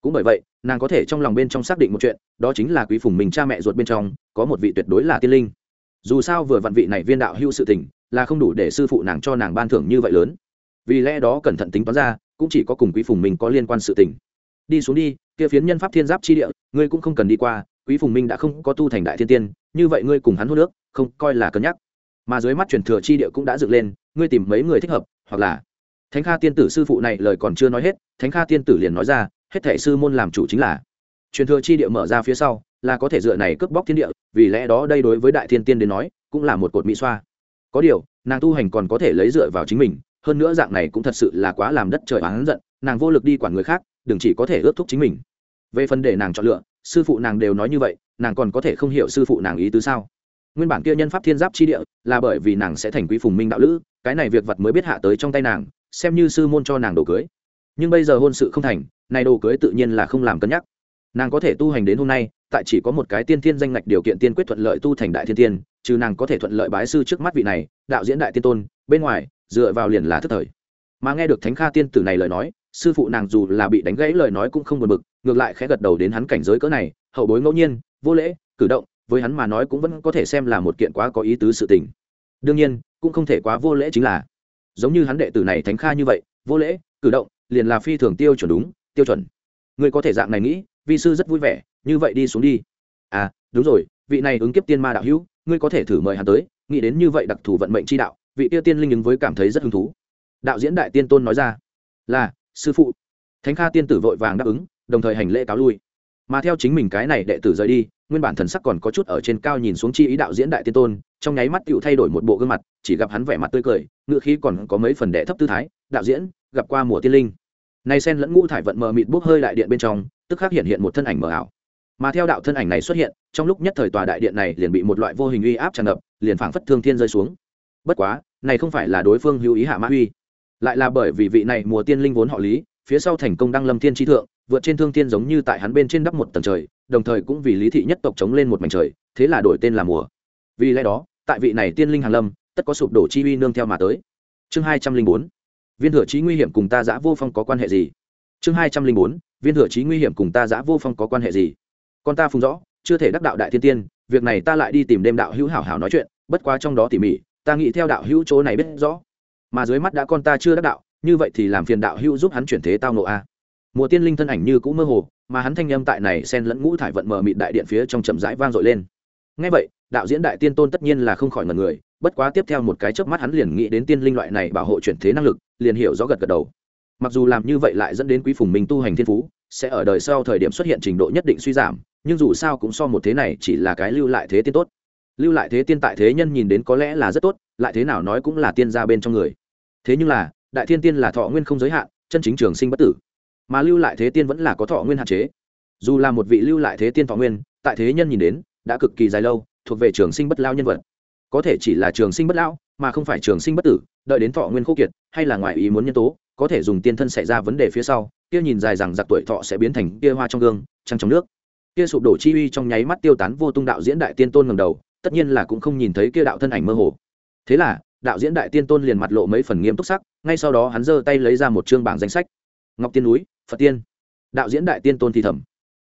Cũng bởi vậy, nàng có thể trong lòng bên trong xác định một chuyện, đó chính là quý phùng mình cha mẹ ruột bên trong, có một vị tuyệt đối là tiên linh. Dù sao vừa vặn vị này viên đạo hưu sự tình, là không đủ để sư phụ nàng cho nàng ban thưởng như vậy lớn vì lẽ đó cẩn thận tính toán ra, cũng chỉ có cùng quý phùng minh có liên quan sự tình. Đi xuống đi, kia phiến nhân pháp thiên giáp chi địa, ngươi cũng không cần đi qua, quý phùng minh đã không có tu thành đại thiên tiên, như vậy ngươi cùng hắn hô nước, không coi là cân nhắc. Mà dưới mắt truyền thừa chi địa cũng đã dựng lên, ngươi tìm mấy người thích hợp, hoặc là thánh kha tiên tử sư phụ này lời còn chưa nói hết, thánh kha tiên tử liền nói ra, hết thể sư môn làm chủ chính là truyền thừa chi địa mở ra phía sau, là có thể dựa này cướp bóc thiên địa, vì lẽ đó đây đối với đại thiên tiên đến nói, cũng là một cột mỹ xoa. Có điều, nàng tu hành còn có thể lấy dựa vào chính mình hơn nữa dạng này cũng thật sự là quá làm đất trời oán giận, nàng vô lực đi quản người khác, đừng chỉ có thể ước thúc chính mình. Về phần để nàng chọn lựa, sư phụ nàng đều nói như vậy, nàng còn có thể không hiểu sư phụ nàng ý tứ sao? Nguyên bản kia nhân pháp thiên giáp chi địa là bởi vì nàng sẽ thành quý phùng minh đạo lữ, cái này việc vật mới biết hạ tới trong tay nàng, xem như sư môn cho nàng đồ cưới. Nhưng bây giờ hôn sự không thành, này đồ cưới tự nhiên là không làm cân nhắc. Nàng có thể tu hành đến hôm nay, tại chỉ có một cái tiên thiên danh ngạch điều kiện tiên quyết thuận lợi tu thành đại thiên tiên, trừ nàng có thể thuận lợi bái sư trước mắt vị này, đạo diễn đại tiên tôn, bên ngoài dựa vào liền là thất thời. Mà nghe được thánh kha tiên tử này lời nói, sư phụ nàng dù là bị đánh gãy lời nói cũng không buồn bực, ngược lại khẽ gật đầu đến hắn cảnh giới cỡ này, hậu bối ngẫu nhiên, vô lễ, cử động, với hắn mà nói cũng vẫn có thể xem là một kiện quá có ý tứ sự tình. Đương nhiên, cũng không thể quá vô lễ chính là, giống như hắn đệ tử này thánh kha như vậy, vô lễ, cử động, liền là phi thường tiêu chuẩn đúng, tiêu chuẩn. Người có thể dạng này nghĩ, vi sư rất vui vẻ, như vậy đi xuống đi. À đúng rồi, vị này ứng kiếp tiên ma đạo hữu, ngươi có thể thử mời hắn tới, nghĩ đến như vậy đặc thù vận mệnh chi đạo vị tiêu tiên linh ứng với cảm thấy rất hứng thú. Đạo diễn đại tiên tôn nói ra, là, sư phụ. Thánh kha tiên tử vội vàng đáp ứng, đồng thời hành lễ cáo lui. Mà theo chính mình cái này đệ tử rời đi, nguyên bản thần sắc còn có chút ở trên cao nhìn xuống chi ý đạo diễn đại tiên tôn, trong nháy mắt tựu thay đổi một bộ gương mặt, chỉ gặp hắn vẻ mặt tươi cười, ngựa khí còn có mấy phần đệ thấp tư thái. Đạo diễn, gặp qua mùa tiên linh. Này sen lẫn ngũ thải vận mờ mịt bốc hơi đại điện bên trong, tức khắc hiện hiện một thân ảnh mờ ảo. Mà theo đạo thân ảnh này xuất hiện, trong lúc nhất thời tòa đại điện này liền bị một loại vô hình uy áp tràn ngập, liền phảng phất thương thiên rơi xuống bất quá này không phải là đối phương hữu ý hạ mã Huy, lại là bởi vì vị này mùa tiên linh vốn họ lý phía sau thành công đăng lâm thiên tri thượng vượt trên thương thiên giống như tại hắn bên trên đắp một tầng trời đồng thời cũng vì lý thị nhất tộc chống lên một mảnh trời thế là đổi tên là mùa. Vì lẽ đó tại vị này tiên linh hàn lâm tất có sụp đổ chi uy nương theo mà tới. Chương hai trăm linh bốn viên thừa trí nguy hiểm cùng ta giã vô phong có quan hệ gì? Chương hai trăm linh bốn viên thừa trí nguy hiểm cùng ta giã vô phong có quan hệ gì? Con ta phùng rõ chưa thể đắc đạo đại thiên tiên việc này ta lại đi tìm đêm đạo hữu hảo hảo nói chuyện bất quá trong đó tỉ mỉ ta nghĩ theo đạo hữu chỗ này biết rõ. Mà dưới mắt đã con ta chưa đắc đạo, như vậy thì làm phiền đạo hữu giúp hắn chuyển thế tao nộ a. Mùa tiên linh thân ảnh như cũng mơ hồ, mà hắn thanh âm tại này xen lẫn ngũ thải vận mờ mịt đại điện phía trong chậm rãi vang dội lên. Ngay vậy, đạo diễn đại tiên tôn tất nhiên là không khỏi ngần người, bất quá tiếp theo một cái chớp mắt hắn liền nghĩ đến tiên linh loại này bảo hộ chuyển thế năng lực, liền hiểu rõ gật gật đầu. Mặc dù làm như vậy lại dẫn đến quý phùng minh tu hành thiên phú, sẽ ở đời sau thời điểm xuất hiện trình độ nhất định suy giảm, nhưng dù sao cũng so một thế này chỉ là cái lưu lại thế tiên tốt lưu lại thế tiên tại thế nhân nhìn đến có lẽ là rất tốt, lại thế nào nói cũng là tiên gia bên trong người. Thế nhưng là, đại thiên tiên là thọ nguyên không giới hạn, chân chính trường sinh bất tử. Mà lưu lại thế tiên vẫn là có thọ nguyên hạn chế. Dù là một vị lưu lại thế tiên thọ nguyên, tại thế nhân nhìn đến, đã cực kỳ dài lâu, thuộc về trường sinh bất lao nhân vật. Có thể chỉ là trường sinh bất lão mà không phải trường sinh bất tử, đợi đến thọ nguyên khô kiệt, hay là ngoài ý muốn nhân tố, có thể dùng tiên thân xảy ra vấn đề phía sau, kia nhìn dài rằng giặc tuổi thọ sẽ biến thành kia hoa trong gương, trăng trong nước. Kia sụp đổ chi uy trong nháy mắt tiêu tán vô tung đạo diễn đại tiên tôn ngầm đầu tất nhiên là cũng không nhìn thấy kia đạo thân ảnh mơ hồ. Thế là, đạo diễn đại tiên tôn liền mặt lộ mấy phần nghiêm túc sắc, ngay sau đó hắn giơ tay lấy ra một chương bảng danh sách. Ngọc tiên núi, phật tiên. Đạo diễn đại tiên tôn thì thầm.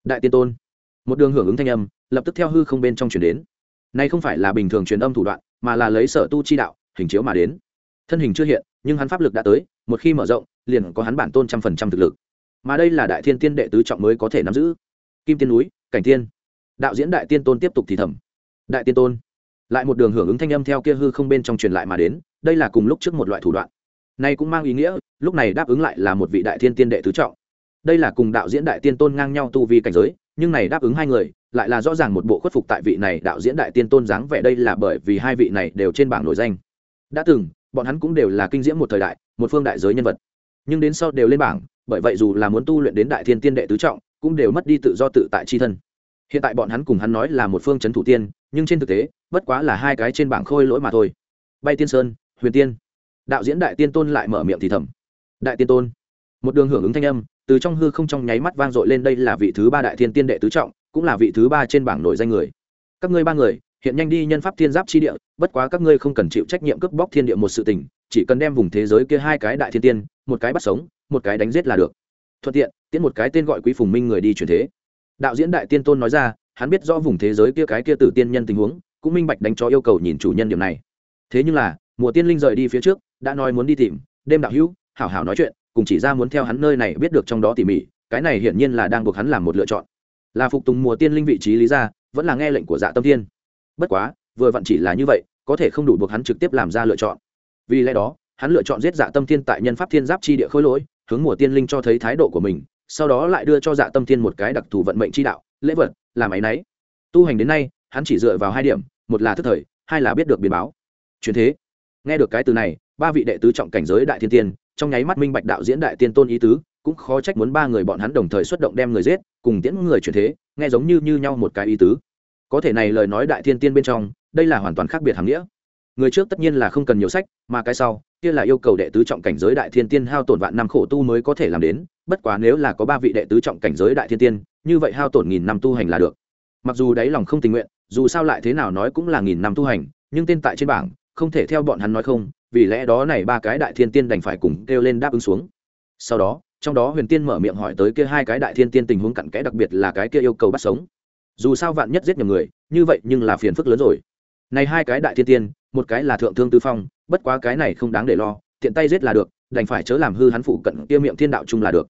Đại tiên tôn. Một đường hưởng ứng thanh âm, lập tức theo hư không bên trong chuyển đến. Nay không phải là bình thường truyền âm thủ đoạn, mà là lấy sở tu chi đạo, hình chiếu mà đến. Thân hình chưa hiện, nhưng hắn pháp lực đã tới, một khi mở rộng, liền có hắn bản tôn trăm phần trăm thực lực. Mà đây là đại thiên tiên đệ tứ trọng mới có thể nắm giữ. Kim tiên núi, cảnh tiên. Đạo diễn đại tiên tôn tiếp tục thì thầm đại tiên tôn. Lại một đường hưởng ứng thanh âm theo kia hư không bên trong truyền lại mà đến, đây là cùng lúc trước một loại thủ đoạn. Này cũng mang ý nghĩa, lúc này đáp ứng lại là một vị đại thiên tiên đệ tứ trọng. Đây là cùng đạo diễn đại tiên tôn ngang nhau tu vi cảnh giới, nhưng này đáp ứng hai người, lại là rõ ràng một bộ khuất phục tại vị này đạo diễn đại tiên tôn dáng vẻ đây là bởi vì hai vị này đều trên bảng nổi danh. Đã từng, bọn hắn cũng đều là kinh diễm một thời đại, một phương đại giới nhân vật. Nhưng đến sau đều lên bảng, bởi vậy dù là muốn tu luyện đến đại thiên tiên đệ tứ trọng, cũng đều mất đi tự do tự tại chi thân. Hiện tại bọn hắn cùng hắn nói là một phương c thủ tiên nhưng trên thực tế, bất quá là hai cái trên bảng khôi lỗi mà thôi. Bay tiên sơn, huyền tiên. Đạo diễn đại tiên tôn lại mở miệng thì thầm. Đại tiên tôn. Một đường hưởng ứng thanh âm, từ trong hư không trong nháy mắt vang dội lên đây là vị thứ ba đại thiên tiên đệ tứ trọng, cũng là vị thứ ba trên bảng nổi danh người. Các ngươi ba người, hiện nhanh đi nhân pháp thiên giáp chi địa, bất quá các ngươi không cần chịu trách nhiệm cướp bóc thiên địa một sự tình, chỉ cần đem vùng thế giới kia hai cái đại thiên tiên, một cái bắt sống, một cái đánh giết là được. Thuận tiện tiến một cái tên gọi quý phùng minh người đi chuyển thế. Đạo diễn đại tiên tôn nói ra hắn biết rõ vùng thế giới kia cái kia tử tiên nhân tình huống, cũng minh bạch đánh cho yêu cầu nhìn chủ nhân điểm này. Thế nhưng là, mùa tiên linh rời đi phía trước, đã nói muốn đi tìm, đêm đạo hữu, hảo hảo nói chuyện, cùng chỉ ra muốn theo hắn nơi này biết được trong đó tỉ mỉ, cái này hiển nhiên là đang buộc hắn làm một lựa chọn. Là phục tùng mùa tiên linh vị trí lý ra, vẫn là nghe lệnh của dạ tâm thiên. bất quá, vừa vặn chỉ là như vậy, có thể không đủ buộc hắn trực tiếp làm ra lựa chọn. Vì lẽ đó, hắn lựa chọn giết dạ tâm thiên tại nhân pháp thiên giáp chi địa khôi lỗi, hướng mùa tiên linh cho thấy thái độ của mình, sau đó lại đưa cho dạ tâm thiên một cái đặc thù vận mệnh chi đạo lễ vật làm áy náy tu hành đến nay, hắn chỉ dựa vào hai điểm, một là thức thời, hai là biết được biến báo. Truyền thế. Nghe được cái từ này, ba vị đệ tứ trọng cảnh giới đại thiên tiên, trong nháy mắt minh bạch đạo diễn đại tiên tôn ý tứ, cũng khó trách muốn ba người bọn hắn đồng thời xuất động đem người giết, cùng tiễn người chuyển thế, nghe giống như như nhau một cái ý tứ. Có thể này lời nói đại thiên tiên bên trong, đây là hoàn toàn khác biệt hàng nghĩa. Người trước tất nhiên là không cần nhiều sách, mà cái sau, kia là yêu cầu đệ tứ trọng cảnh giới đại thiên tiên hao tổn vạn năm khổ tu mới có thể làm đến, bất quá nếu là có ba vị đệ tứ trọng cảnh giới đại thiên tiên như vậy hao tổn nghìn năm tu hành là được. Mặc dù đáy lòng không tình nguyện, dù sao lại thế nào nói cũng là nghìn năm tu hành, nhưng tên tại trên bảng, không thể theo bọn hắn nói không, vì lẽ đó này ba cái đại thiên tiên đành phải cùng kêu lên đáp ứng xuống. Sau đó, trong đó huyền tiên mở miệng hỏi tới kia hai cái đại thiên tiên tình huống cặn kẽ đặc biệt là cái kia yêu cầu bắt sống. Dù sao vạn nhất giết nhầm người, như vậy nhưng là phiền phức lớn rồi. Này hai cái đại thiên tiên, một cái là thượng thương tư phong, bất quá cái này không đáng để lo, tiện tay giết là được, đành phải chớ làm hư hắn phụ cận kia miệng thiên đạo chung là được.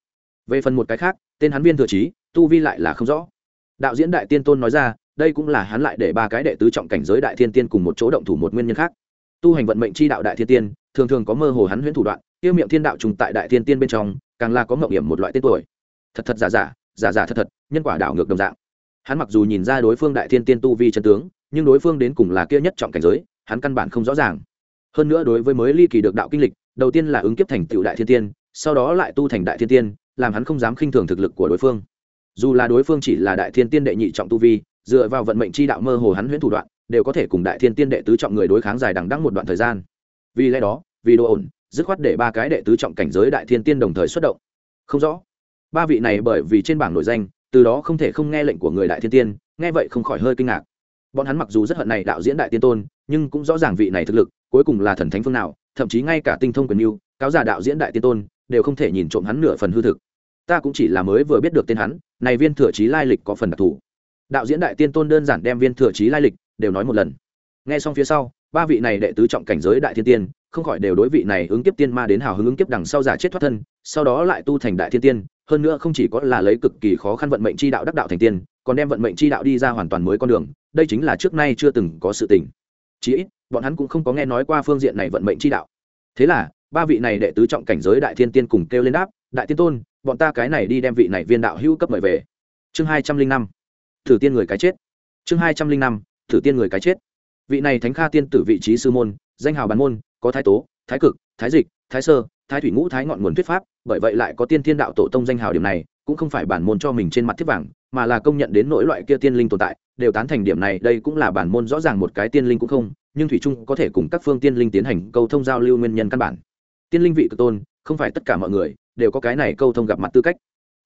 Về phần một cái khác, tên hắn viên thừa trí tu vi lại là không rõ. Đạo diễn đại tiên tôn nói ra, đây cũng là hắn lại để ba cái đệ tứ trọng cảnh giới đại thiên tiên cùng một chỗ động thủ một nguyên nhân khác. Tu hành vận mệnh chi đạo đại thiên tiên, thường thường có mơ hồ hắn huyễn thủ đoạn tiêu miệng thiên đạo trùng tại đại thiên tiên bên trong, càng là có mậu hiểm một loại tên tuổi. Thật thật giả giả giả giả thật thật, nhân quả đảo ngược đồng dạng. Hắn mặc dù nhìn ra đối phương đại thiên tiên tu vi chân tướng, nhưng đối phương đến cùng là kia nhất trọng cảnh giới, hắn căn bản không rõ ràng. Hơn nữa đối với mới ly kỳ được đạo kinh lịch, đầu tiên là ứng kiếp thành tựu đại thiên tiên, sau đó lại tu thành đại thiên tiên, làm hắn không dám khinh thường thực lực của đối phương dù là đối phương chỉ là đại thiên tiên đệ nhị trọng tu vi, dựa vào vận mệnh chi đạo mơ hồ hắn huyễn thủ đoạn, đều có thể cùng đại thiên tiên đệ tứ trọng người đối kháng dài đằng đẵng một đoạn thời gian. Vì lẽ đó, vì độ ổn, dứt khoát để ba cái đệ tứ trọng cảnh giới đại thiên tiên đồng thời xuất động. Không rõ. Ba vị này bởi vì trên bảng nổi danh, từ đó không thể không nghe lệnh của người đại thiên tiên, nghe vậy không khỏi hơi kinh ngạc. Bọn hắn mặc dù rất hận này đạo diễn đại tiên tôn, nhưng cũng rõ ràng vị này thực lực, cuối cùng là thần thánh phương nào, thậm chí ngay cả tinh thông quyền yêu cáo giả đạo diễn đại tiên tôn, đều không thể nhìn trộm hắn nửa phần hư thực. Ta cũng chỉ là mới vừa biết được tên hắn này viên thừa trí lai lịch có phần đặc thù. Đạo diễn đại tiên tôn đơn giản đem viên thừa trí lai lịch đều nói một lần. Nghe xong phía sau, ba vị này đệ tứ trọng cảnh giới đại thiên tiên, không khỏi đều đối vị này ứng kiếp tiên ma đến hào hứng ứng kiếp đằng sau giả chết thoát thân, sau đó lại tu thành đại thiên tiên, hơn nữa không chỉ có là lấy cực kỳ khó khăn vận mệnh chi đạo đắc đạo thành tiên, còn đem vận mệnh chi đạo đi ra hoàn toàn mới con đường, đây chính là trước nay chưa từng có sự tình. Chí ít, bọn hắn cũng không có nghe nói qua phương diện này vận mệnh chi đạo. Thế là, ba vị này đệ tứ trọng cảnh giới đại thiên tiên cùng kêu lên đáp đại tiên tôn, bọn ta cái này đi đem vị này viên đạo hữu cấp mời về. Chương hai trăm linh năm, thử tiên người cái chết. Chương hai trăm linh năm, thử tiên người cái chết. Vị này thánh kha tiên tử vị trí sư môn, danh hào bản môn, có thái tố, thái cực, thái dịch, thái sơ, thái thủy ngũ, thái ngọn nguồn thuyết pháp, bởi vậy lại có tiên thiên đạo tổ tông danh hào điểm này, cũng không phải bản môn cho mình trên mặt thiết vàng, mà là công nhận đến nỗi loại kia tiên linh tồn tại, đều tán thành điểm này, đây cũng là bản môn rõ ràng một cái tiên linh cũng không, nhưng thủy trung có thể cùng các phương tiên linh tiến hành câu thông giao lưu nguyên nhân căn bản. Tiên linh vị cực tôn không phải tất cả mọi người đều có cái này câu thông gặp mặt tư cách.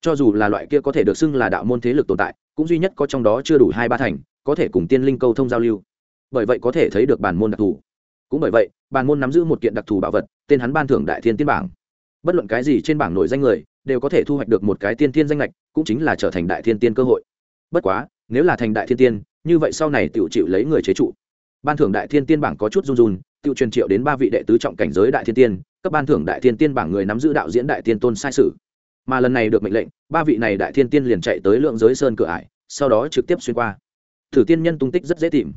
Cho dù là loại kia có thể được xưng là đạo môn thế lực tồn tại, cũng duy nhất có trong đó chưa đủ hai ba thành, có thể cùng tiên linh câu thông giao lưu. Bởi vậy có thể thấy được bản môn đặc thù. Cũng bởi vậy, bản môn nắm giữ một kiện đặc thù bảo vật, tên hắn ban thưởng đại thiên tiên bảng. Bất luận cái gì trên bảng nổi danh người, đều có thể thu hoạch được một cái tiên tiên danh lệch cũng chính là trở thành đại thiên tiên cơ hội. Bất quá, nếu là thành đại thiên tiên, như vậy sau này tự chịu lấy người chế trụ. Ban thưởng đại thiên tiên bảng có chút run run tự truyền triệu đến ba vị đệ tứ trọng cảnh giới đại thiên tiên cấp ban thưởng đại thiên tiên bảng người nắm giữ đạo diễn đại tiên tôn sai sử. Mà lần này được mệnh lệnh, ba vị này đại thiên tiên liền chạy tới lượng giới sơn cửa ải, sau đó trực tiếp xuyên qua. Thử tiên nhân tung tích rất dễ tìm.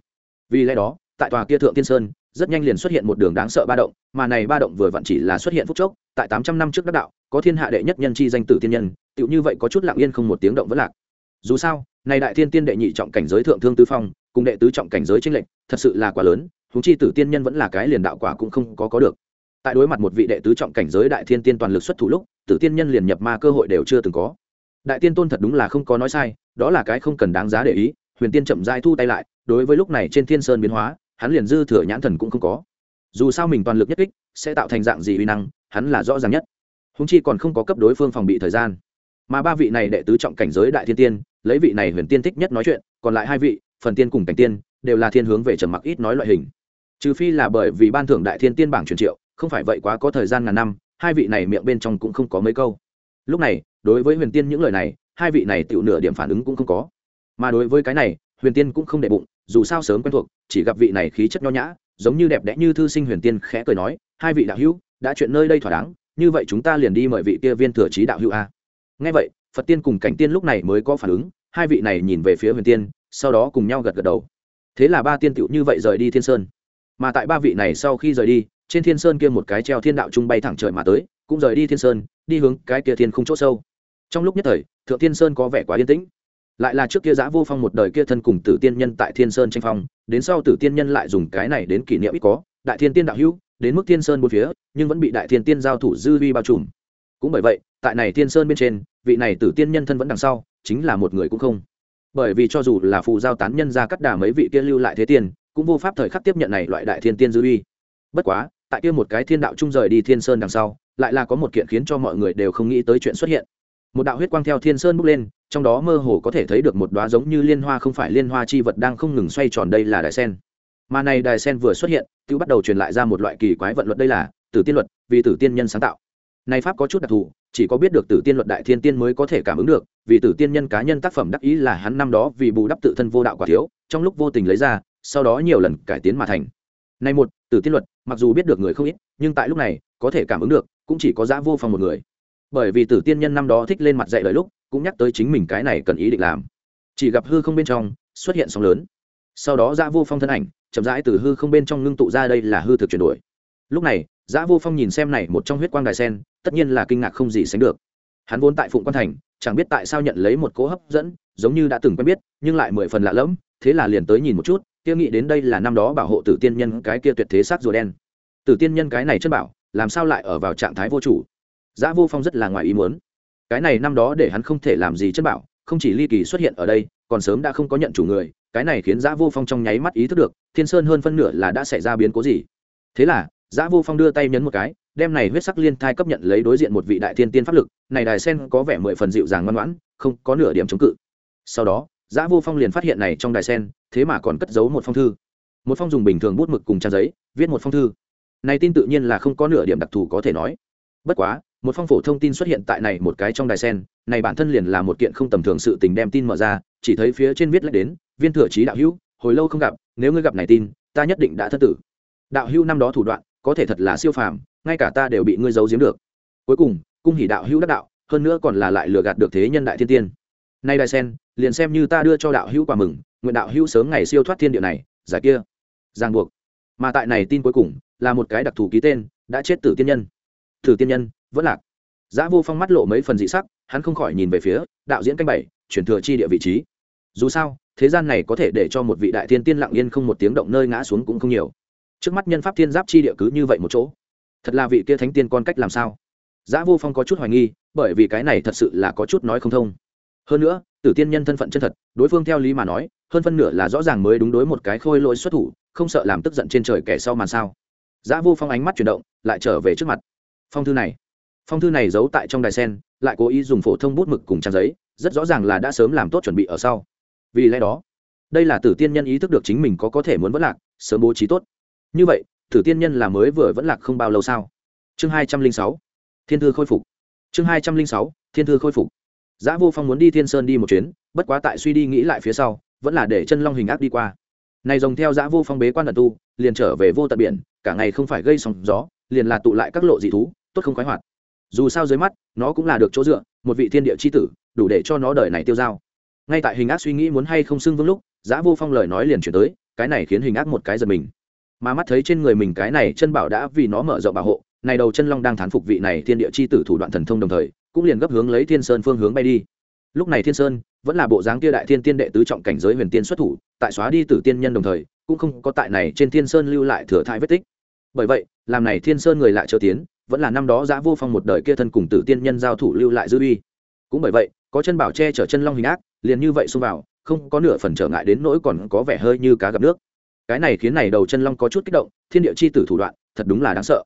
Vì lẽ đó, tại tòa kia thượng tiên sơn, rất nhanh liền xuất hiện một đường đáng sợ ba động, mà này ba động vừa vặn chỉ là xuất hiện phút chốc, tại tám trăm năm trước đắc đạo, có thiên hạ đệ nhất nhân chi danh tử tiên nhân, tựu như vậy có chút lặng yên không một tiếng động vẫn lạc. Dù sao, này đại thiên tiên đệ nhị trọng cảnh giới thượng thương tư phong, cùng đệ tứ trọng cảnh giới tranh lệnh thật sự là quá lớn, huống chi tử tiên nhân vẫn là cái liền đạo quả cũng không có có được tại đối mặt một vị đệ tứ trọng cảnh giới đại thiên tiên toàn lực xuất thủ lúc, tử tiên nhân liền nhập ma cơ hội đều chưa từng có. Đại tiên tôn thật đúng là không có nói sai, đó là cái không cần đáng giá để ý, huyền tiên chậm dai thu tay lại, đối với lúc này trên thiên sơn biến hóa, hắn liền dư thừa nhãn thần cũng không có. Dù sao mình toàn lực nhất kích, sẽ tạo thành dạng gì uy năng, hắn là rõ ràng nhất. Húng chi còn không có cấp đối phương phòng bị thời gian. Mà ba vị này đệ tứ trọng cảnh giới đại thiên tiên, lấy vị này huyền tiên thích nhất nói chuyện, còn lại hai vị, phần tiên cùng cảnh tiên, đều là thiên hướng về trầm mặc ít nói loại hình. Trừ phi là bởi vì ban thưởng đại thiên tiên bảng truyền triệu không phải vậy quá có thời gian ngàn năm, hai vị này miệng bên trong cũng không có mấy câu. Lúc này, đối với huyền tiên những lời này, hai vị này tựu nửa điểm phản ứng cũng không có. Mà đối với cái này, huyền tiên cũng không để bụng, dù sao sớm quen thuộc, chỉ gặp vị này khí chất nho nhã, giống như đẹp đẽ như thư sinh huyền tiên khẽ cười nói, hai vị đạo hữu, đã chuyện nơi đây thỏa đáng, như vậy chúng ta liền đi mời vị kia viên thừa trí đạo hữu a. Ngay vậy, phật tiên cùng cảnh tiên lúc này mới có phản ứng, hai vị này nhìn về phía huyền tiên, sau đó cùng nhau gật gật đầu. Thế là ba tiên tựu như vậy rời đi thiên sơn. Mà tại ba vị này sau khi rời đi trên thiên sơn kia một cái treo thiên đạo trung bay thẳng trời mà tới, cũng rời đi thiên sơn, đi hướng cái kia thiên không chỗ sâu. Trong lúc nhất thời, thượng thiên sơn có vẻ quá yên tĩnh. Lại là trước kia giã vô phong một đời kia thân cùng tử tiên nhân tại thiên sơn tranh phong, đến sau tử tiên nhân lại dùng cái này đến kỷ niệm ít có, đại thiên tiên đạo hữu, đến mức thiên sơn bốn phía, nhưng vẫn bị đại thiên tiên giao thủ dư vi bao trùm. Cũng bởi vậy, tại này thiên sơn bên trên, vị này tử tiên nhân thân vẫn đằng sau, chính là một người cũng không. Bởi vì cho dù là phù giao tán nhân ra cắt đà mấy vị kia lưu lại thế tiên cũng vô pháp thời khắc tiếp nhận này loại đại thiên tiên dư uy bất quá tại kia một cái thiên đạo trung rời đi thiên sơn đằng sau, lại là có một kiện khiến cho mọi người đều không nghĩ tới chuyện xuất hiện. Một đạo huyết quang theo thiên sơn bước lên, trong đó mơ hồ có thể thấy được một đoá giống như liên hoa không phải liên hoa chi vật đang không ngừng xoay tròn đây là đài sen. Mà này đài sen vừa xuất hiện, tự bắt đầu truyền lại ra một loại kỳ quái vận luật đây là tử tiên luật, vì tử tiên nhân sáng tạo. Này pháp có chút đặc thù, chỉ có biết được tử tiên luật đại thiên tiên mới có thể cảm ứng được, vì tử tiên nhân cá nhân tác phẩm đắc ý là hắn năm đó vì bù đắp tự thân vô đạo quả thiếu, trong lúc vô tình lấy ra, sau đó nhiều lần cải tiến mà thành. Này một, tử tiên luật mặc dù biết được người không ít, nhưng tại lúc này, có thể cảm ứng được, cũng chỉ có giã vô phong một người. Bởi vì tử tiên nhân năm đó thích lên mặt dạy lời lúc, cũng nhắc tới chính mình cái này cần ý định làm. Chỉ gặp hư không bên trong, xuất hiện sóng lớn. Sau đó giã vô phong thân ảnh, chậm rãi từ hư không bên trong ngưng tụ ra đây là hư thực chuyển đổi. Lúc này, giã vô phong nhìn xem này một trong huyết quang đài sen, tất nhiên là kinh ngạc không gì sánh được. Hắn vốn tại phụng quan thành, chẳng biết tại sao nhận lấy một cỗ hấp dẫn, giống như đã từng quen biết, nhưng lại mười phần lạ lẫm, thế là liền tới nhìn một chút tiêu nghĩ đến đây là năm đó bảo hộ tử tiên nhân cái kia tuyệt thế sát rùa đen. Tử tiên nhân cái này chân bảo, làm sao lại ở vào trạng thái vô chủ? Giã vô phong rất là ngoài ý muốn. Cái này năm đó để hắn không thể làm gì chân bảo, không chỉ ly kỳ xuất hiện ở đây, còn sớm đã không có nhận chủ người, cái này khiến giã vô phong trong nháy mắt ý thức được, thiên sơn hơn phân nửa là đã xảy ra biến cố gì. Thế là, giã vô phong đưa tay nhấn một cái, đem này huyết sắc liên thai cấp nhận lấy đối diện một vị đại thiên tiên pháp lực, này đài sen có vẻ mười phần dịu dàng ngoan ngoãn, không có nửa điểm chống cự. Sau đó giã vô phong liền phát hiện này trong đài sen, thế mà còn cất giấu một phong thư. Một phong dùng bình thường bút mực cùng trang giấy, viết một phong thư. Này tin tự nhiên là không có nửa điểm đặc thù có thể nói. Bất quá, một phong phổ thông tin xuất hiện tại này một cái trong đài sen, này bản thân liền là một kiện không tầm thường sự tình đem tin mở ra, chỉ thấy phía trên viết lách đến, viên thừa trí đạo hữu, hồi lâu không gặp, nếu ngươi gặp này tin, ta nhất định đã thất tử. Đạo hữu năm đó thủ đoạn, có thể thật là siêu phàm, ngay cả ta đều bị ngươi giấu giếm được. Cuối cùng, cung hỉ đạo hữu đắc đạo, hơn nữa còn là lại lừa gạt được thế nhân đại thiên tiên nay đại sen, liền xem như ta đưa cho đạo hữu quà mừng, nguyện đạo hữu sớm ngày siêu thoát thiên địa này, giải kia. Giang buộc. Mà tại này tin cuối cùng, là một cái đặc thù ký tên, đã chết tử tiên nhân. Thử tiên nhân, vẫn lạc. Giã vô phong mắt lộ mấy phần dị sắc, hắn không khỏi nhìn về phía, đạo diễn canh bảy, chuyển thừa chi địa vị trí. Dù sao, thế gian này có thể để cho một vị đại thiên tiên lặng yên không một tiếng động nơi ngã xuống cũng không nhiều. Trước mắt nhân pháp thiên giáp chi địa cứ như vậy một chỗ. Thật là vị kia thánh tiên con cách làm sao? Giã vô phong có chút hoài nghi, bởi vì cái này thật sự là có chút nói không thông hơn nữa, tử tiên nhân thân phận chân thật, đối phương theo lý mà nói, hơn phân nửa là rõ ràng mới đúng đối một cái khôi lỗi xuất thủ, không sợ làm tức giận trên trời kẻ sau màn sao. Giã vô phong ánh mắt chuyển động, lại trở về trước mặt. Phong thư này, phong thư này giấu tại trong đài sen, lại cố ý dùng phổ thông bút mực cùng trang giấy, rất rõ ràng là đã sớm làm tốt chuẩn bị ở sau. Vì lẽ đó, đây là tử tiên nhân ý thức được chính mình có có thể muốn vẫn lạc, sớm bố trí tốt. Như vậy, tử tiên nhân là mới vừa vẫn lạc không bao lâu sao? Chương hai trăm linh sáu, thiên thư khôi phục. Chương hai trăm linh sáu, thiên thư khôi phục giã vô phong muốn đi thiên sơn đi một chuyến, bất quá tại suy đi nghĩ lại phía sau, vẫn là để chân long hình ác đi qua. Này rồng theo giã vô phong bế quan ẩn tu, liền trở về vô tận biển, cả ngày không phải gây sóng gió, liền là tụ lại các lộ dị thú, tốt không khoái hoạt. Dù sao dưới mắt, nó cũng là được chỗ dựa, một vị thiên địa Chi tử, đủ để cho nó đời này tiêu dao. Ngay tại hình ác suy nghĩ muốn hay không xưng vương lúc, giã vô phong lời nói liền chuyển tới, cái này khiến hình ác một cái giật mình. Mà mắt thấy trên người mình cái này chân bảo đã vì nó mở rộng bảo hộ, này đầu chân long đang thán phục vị này thiên địa Chi tử thủ đoạn thần thông đồng thời cũng liền gấp hướng lấy thiên sơn phương hướng bay đi. Lúc này thiên sơn vẫn là bộ dáng kia đại thiên tiên đệ tứ trọng cảnh giới huyền tiên xuất thủ, tại xóa đi tử tiên nhân đồng thời, cũng không có tại này trên thiên sơn lưu lại thừa thai vết tích. Bởi vậy, làm này thiên sơn người lại chờ tiến, vẫn là năm đó giã vô phong một đời kia thân cùng tử tiên nhân giao thủ lưu lại dư uy. Cũng bởi vậy, có chân bảo che chở chân long hình ác, liền như vậy xông vào, không có nửa phần trở ngại đến nỗi còn có vẻ hơi như cá gặp nước. Cái này khiến này đầu chân long có chút kích động, thiên địa c h i tử thủ đoạn, thật đúng là đáng sợ.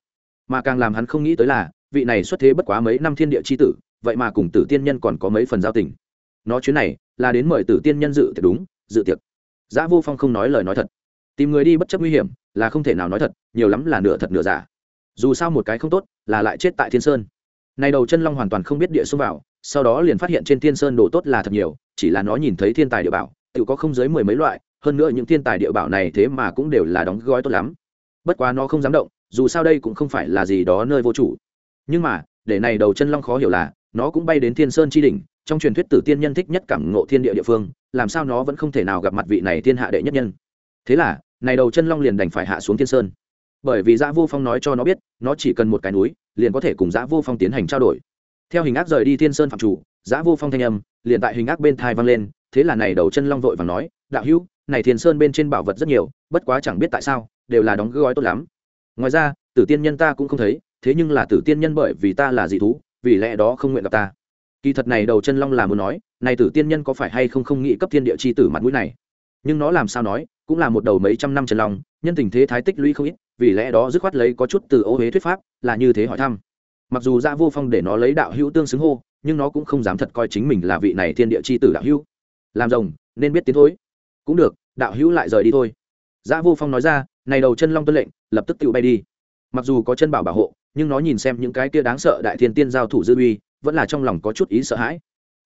Mà càng làm hắn không nghĩ tới là vị này xuất thế bất quá mấy năm thiên địa c h i tử, vậy mà cùng tử tiên nhân còn có mấy phần giao tình. Nó chuyến này là đến mời tử tiên nhân dự tiệc đúng, dự tiệc. Giã vô phong không nói lời nói thật. Tìm người đi bất chấp nguy hiểm là không thể nào nói thật, nhiều lắm là nửa thật nửa giả. Dù sao một cái không tốt là lại chết tại thiên sơn. Này đầu chân long hoàn toàn không biết địa xông vào, sau đó liền phát hiện trên thiên sơn đồ tốt là thật nhiều, chỉ là nó nhìn thấy thiên tài địa bảo, tự có không dưới mười mấy loại, hơn nữa những thiên tài địa bảo này thế mà cũng đều là đóng gói tốt lắm. Bất quá nó không dám động, dù sao đây cũng không phải là gì đó nơi vô chủ nhưng mà, để này đầu chân long khó hiểu là, nó cũng bay đến thiên sơn chi đỉnh, trong truyền thuyết tử tiên nhân thích nhất cảm ngộ thiên địa địa phương, làm sao nó vẫn không thể nào gặp mặt vị này thiên hạ đệ nhất nhân? Thế là, này đầu chân long liền đành phải hạ xuống thiên sơn. Bởi vì giã vô phong nói cho nó biết, nó chỉ cần một cái núi, liền có thể cùng giã vô phong tiến hành trao đổi. Theo hình ác rời đi thiên sơn phạm chủ giã vô phong thanh âm liền tại hình ác bên thai vang lên, thế là này đầu chân long vội và nói, đạo hữu, này thiên sơn bên trên bảo vật rất nhiều, bất quá chẳng biết tại sao, đều là đóng gói tốt lắm. Ngoài ra, tử tiên nhân ta cũng không thấy thế nhưng là tử tiên nhân bởi vì ta là dị thú, vì lẽ đó không nguyện gặp ta. Kỳ thật này đầu chân long là muốn nói, này tử tiên nhân có phải hay không không nghĩ cấp thiên địa chi tử mặt mũi này? Nhưng nó làm sao nói, cũng là một đầu mấy trăm năm chân long, nhân tình thế thái tích lũy không ít, vì lẽ đó dứt khoát lấy có chút từ ô huế thuyết pháp, là như thế hỏi thăm. Mặc dù ra vô phong để nó lấy đạo hữu tương xứng hô, nhưng nó cũng không dám thật coi chính mình là vị này thiên địa c h i tử đạo hữu. Làm rồng, nên biết tiến thối cũng được, đạo hữu lại rời đi thôi. Giá vô phong nói ra, này đầu chân long tuân lệnh, lập tức tự bay đi. Mặc dù có chân bảo bảo hộ nhưng nó nhìn xem những cái kia đáng sợ đại thiên tiên giao thủ dư uy, vẫn là trong lòng có chút ý sợ hãi.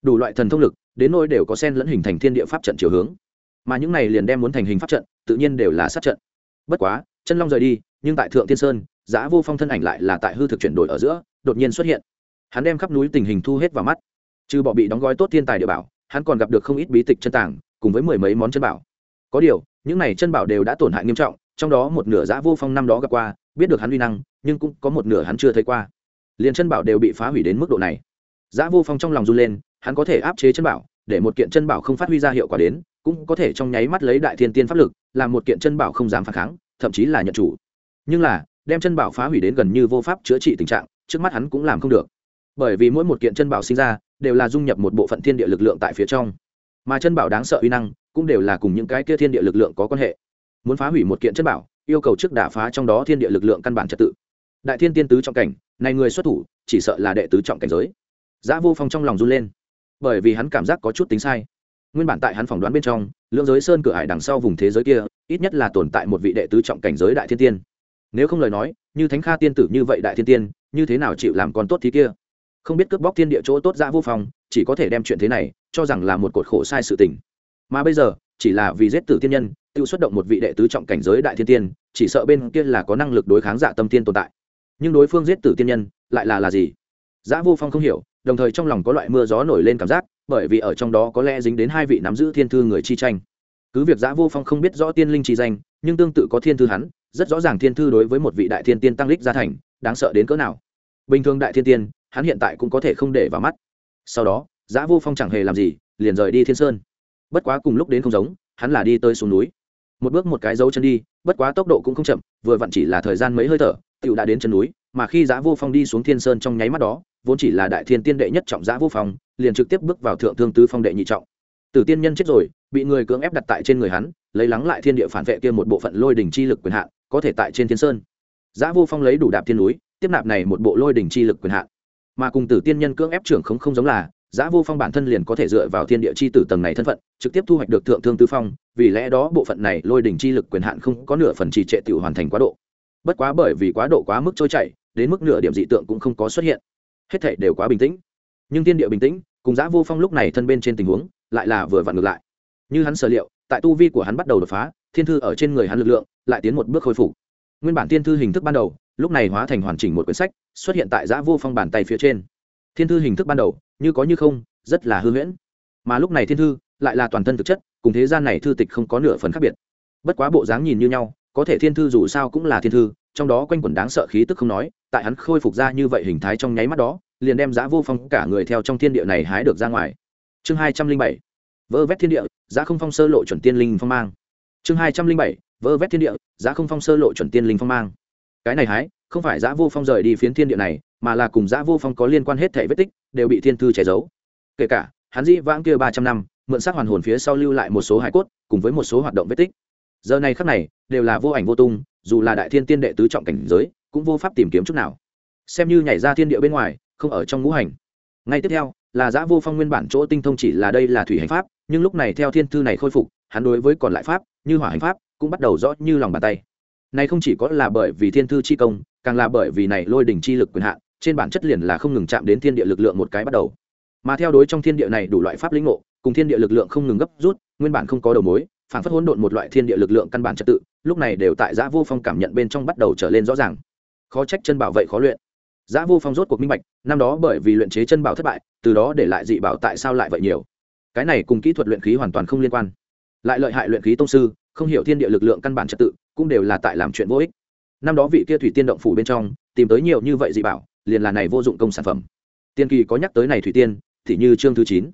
Đủ loại thần thông lực, đến nỗi đều có sen lẫn hình thành thiên địa pháp trận chiều hướng. Mà những này liền đem muốn thành hình pháp trận, tự nhiên đều là sát trận. Bất quá, chân long rời đi, nhưng tại thượng tiên sơn, giã vô phong thân ảnh lại là tại hư thực chuyển đổi ở giữa, đột nhiên xuất hiện. Hắn đem khắp núi tình hình thu hết vào mắt. Trừ bỏ bị đóng gói tốt thiên tài địa bảo, hắn còn gặp được không ít bí tịch chân tàng, cùng với mười mấy món chân bảo. Có điều, những này chân bảo đều đã tổn hại nghiêm trọng trong đó một nửa giã vô phong năm đó gặp qua, biết được hắn uy năng, nhưng cũng có một nửa hắn chưa thấy qua. Liền chân bảo đều bị phá hủy đến mức độ này. Giã vô phong trong lòng run lên, hắn có thể áp chế chân bảo, để một kiện chân bảo không phát huy ra hiệu quả đến, cũng có thể trong nháy mắt lấy đại thiên tiên pháp lực, làm một kiện chân bảo không dám phản kháng, thậm chí là nhận chủ. Nhưng là, đem chân bảo phá hủy đến gần như vô pháp chữa trị tình trạng, trước mắt hắn cũng làm không được. Bởi vì mỗi một kiện chân bảo sinh ra, đều là dung nhập một bộ phận thiên địa lực lượng tại phía trong. Mà chân bảo đáng sợ uy năng, cũng đều là cùng những cái kia thiên địa lực lượng có quan hệ muốn phá hủy một kiện chất bảo, yêu cầu trước đả phá trong đó thiên địa lực lượng căn bản trật tự. Đại thiên tiên tứ trọng cảnh, này người xuất thủ, chỉ sợ là đệ tứ trọng cảnh giới. Giá vô phong trong lòng run lên, bởi vì hắn cảm giác có chút tính sai. Nguyên bản tại hắn phỏng đoán bên trong, lưỡng giới sơn cửa hải đằng sau vùng thế giới kia, ít nhất là tồn tại một vị đệ tứ trọng cảnh giới đại thiên tiên. Nếu không lời nói, như thánh kha tiên tử như vậy đại thiên tiên, như thế nào chịu làm con tốt thì kia? Không biết cướp bóc thiên địa chỗ tốt giã vô phong, chỉ có thể đem chuyện thế này cho rằng là một cột khổ sai sự tình. Mà bây giờ chỉ là vì giết tử tiên nhân tự xuất động một vị đệ tứ trọng cảnh giới đại thiên tiên, chỉ sợ bên kia là có năng lực đối kháng dạ tâm tiên tồn tại. Nhưng đối phương giết tử tiên nhân, lại là là gì? Giã vô phong không hiểu, đồng thời trong lòng có loại mưa gió nổi lên cảm giác, bởi vì ở trong đó có lẽ dính đến hai vị nắm giữ thiên thư người chi tranh. Cứ việc giã vô phong không biết rõ tiên linh chi danh, nhưng tương tự có thiên thư hắn, rất rõ ràng thiên thư đối với một vị đại thiên tiên tăng lích gia thành, đáng sợ đến cỡ nào. Bình thường đại thiên tiên, hắn hiện tại cũng có thể không để vào mắt. Sau đó, giã vô phong chẳng hề làm gì, liền rời đi thiên sơn bất quá cùng lúc đến không giống, hắn là đi tới xuống núi. Một bước một cái dấu chân đi, bất quá tốc độ cũng không chậm, vừa vặn chỉ là thời gian mấy hơi thở tựu đã đến chân núi, mà khi Giá vô phong đi xuống thiên sơn trong nháy mắt đó, vốn chỉ là đại thiên tiên đệ nhất trọng Giá vô phong, liền trực tiếp bước vào thượng thương tứ phong đệ nhị trọng. Tử tiên nhân chết rồi, bị người cưỡng ép đặt tại trên người hắn, lấy lắng lại thiên địa phản vệ kia một bộ phận lôi đỉnh chi lực quyền hạn, có thể tại trên thiên sơn. Giá vô phong lấy đủ đạp thiên núi, tiếp nạp này một bộ lôi đỉnh chi lực quyền hạn. Mà cùng tử tiên nhân cưỡng ép trưởng không không giống là giã vô phong bản thân liền có thể dựa vào thiên địa chi tử tầng này thân phận, trực tiếp thu hoạch được thượng thương Tư phong, vì lẽ đó bộ phận này lôi đỉnh chi lực quyền hạn không có nửa phần trì trệ tự hoàn thành quá độ. Bất quá bởi vì quá độ quá mức trôi chảy, đến mức nửa điểm dị tượng cũng không có xuất hiện. Hết thể đều quá bình tĩnh. Nhưng thiên địa bình tĩnh, cùng giã vô phong lúc này thân bên trên tình huống, lại là vừa vặn ngược lại. Như hắn sở liệu, tại tu vi của hắn bắt đầu đột phá, thiên thư ở trên người hắn lực lượng lại tiến một bước khôi phục. Nguyên bản thiên thư hình thức ban đầu, lúc này hóa thành hoàn chỉnh một quyển sách, xuất hiện tại giã vô phong bàn tay phía trên. Thiên thư hình thức ban đầu như có như không, rất là hư huyễn. Mà lúc này thiên thư lại là toàn thân thực chất, cùng thế gian này thư tịch không có nửa phần khác biệt. Bất quá bộ dáng nhìn như nhau, có thể thiên thư dù sao cũng là thiên thư, trong đó quanh quẩn đáng sợ khí tức không nói, tại hắn khôi phục ra như vậy hình thái trong nháy mắt đó, liền đem giá vô phong cả người theo trong thiên địa này hái được ra ngoài. Chương hai trăm linh bảy, vơ vét thiên địa, giá không phong sơ lộ chuẩn tiên linh phong mang. Chương hai trăm linh bảy, vơ vét thiên địa, giá không phong sơ lộ chuẩn tiên linh phong mang. Cái này hái không phải giã vô phong rời đi phiến thiên địa này, mà là cùng giã vô phong có liên quan hết thể vết tích, đều bị thiên thư che giấu. Kể cả, hắn dĩ vãng kia ba trăm năm, mượn xác hoàn hồn phía sau lưu lại một số hải cốt, cùng với một số hoạt động vết tích. Giờ này khắc này, đều là vô ảnh vô tung, dù là đại thiên tiên đệ tứ trọng cảnh giới, cũng vô pháp tìm kiếm chút nào. Xem như nhảy ra thiên địa bên ngoài, không ở trong ngũ hành. Ngay tiếp theo, là giã vô phong nguyên bản chỗ tinh thông chỉ là đây là thủy hành pháp, nhưng lúc này theo thiên thư này khôi phục, hắn đối với còn lại pháp, như hỏa hành pháp, cũng bắt đầu rõ như lòng bàn tay. Này không chỉ có là bởi vì thiên thư chi công càng là bởi vì này lôi đỉnh chi lực quyền hạn, trên bản chất liền là không ngừng chạm đến thiên địa lực lượng một cái bắt đầu. Mà theo đối trong thiên địa này đủ loại pháp lĩnh ngộ, cùng thiên địa lực lượng không ngừng gấp rút, nguyên bản không có đầu mối, phản phất hỗn độn một loại thiên địa lực lượng căn bản trật tự, lúc này đều tại giã vô phong cảm nhận bên trong bắt đầu trở lên rõ ràng. Khó trách chân bảo vậy khó luyện. Giã vô phong rốt cuộc minh bạch, năm đó bởi vì luyện chế chân bảo thất bại, từ đó để lại dị bảo tại sao lại vậy nhiều? Cái này cùng kỹ thuật luyện khí hoàn toàn không liên quan. Lại lợi hại luyện khí tông sư, không hiểu thiên địa lực lượng căn bản trật tự, cũng đều là tại làm chuyện vô ích năm đó vị kia thủy tiên động phủ bên trong, tìm tới nhiều như vậy dị bảo, liền là này vô dụng công sản phẩm. Tiên kỳ có nhắc tới này thủy tiên, thì như chương thứ chín.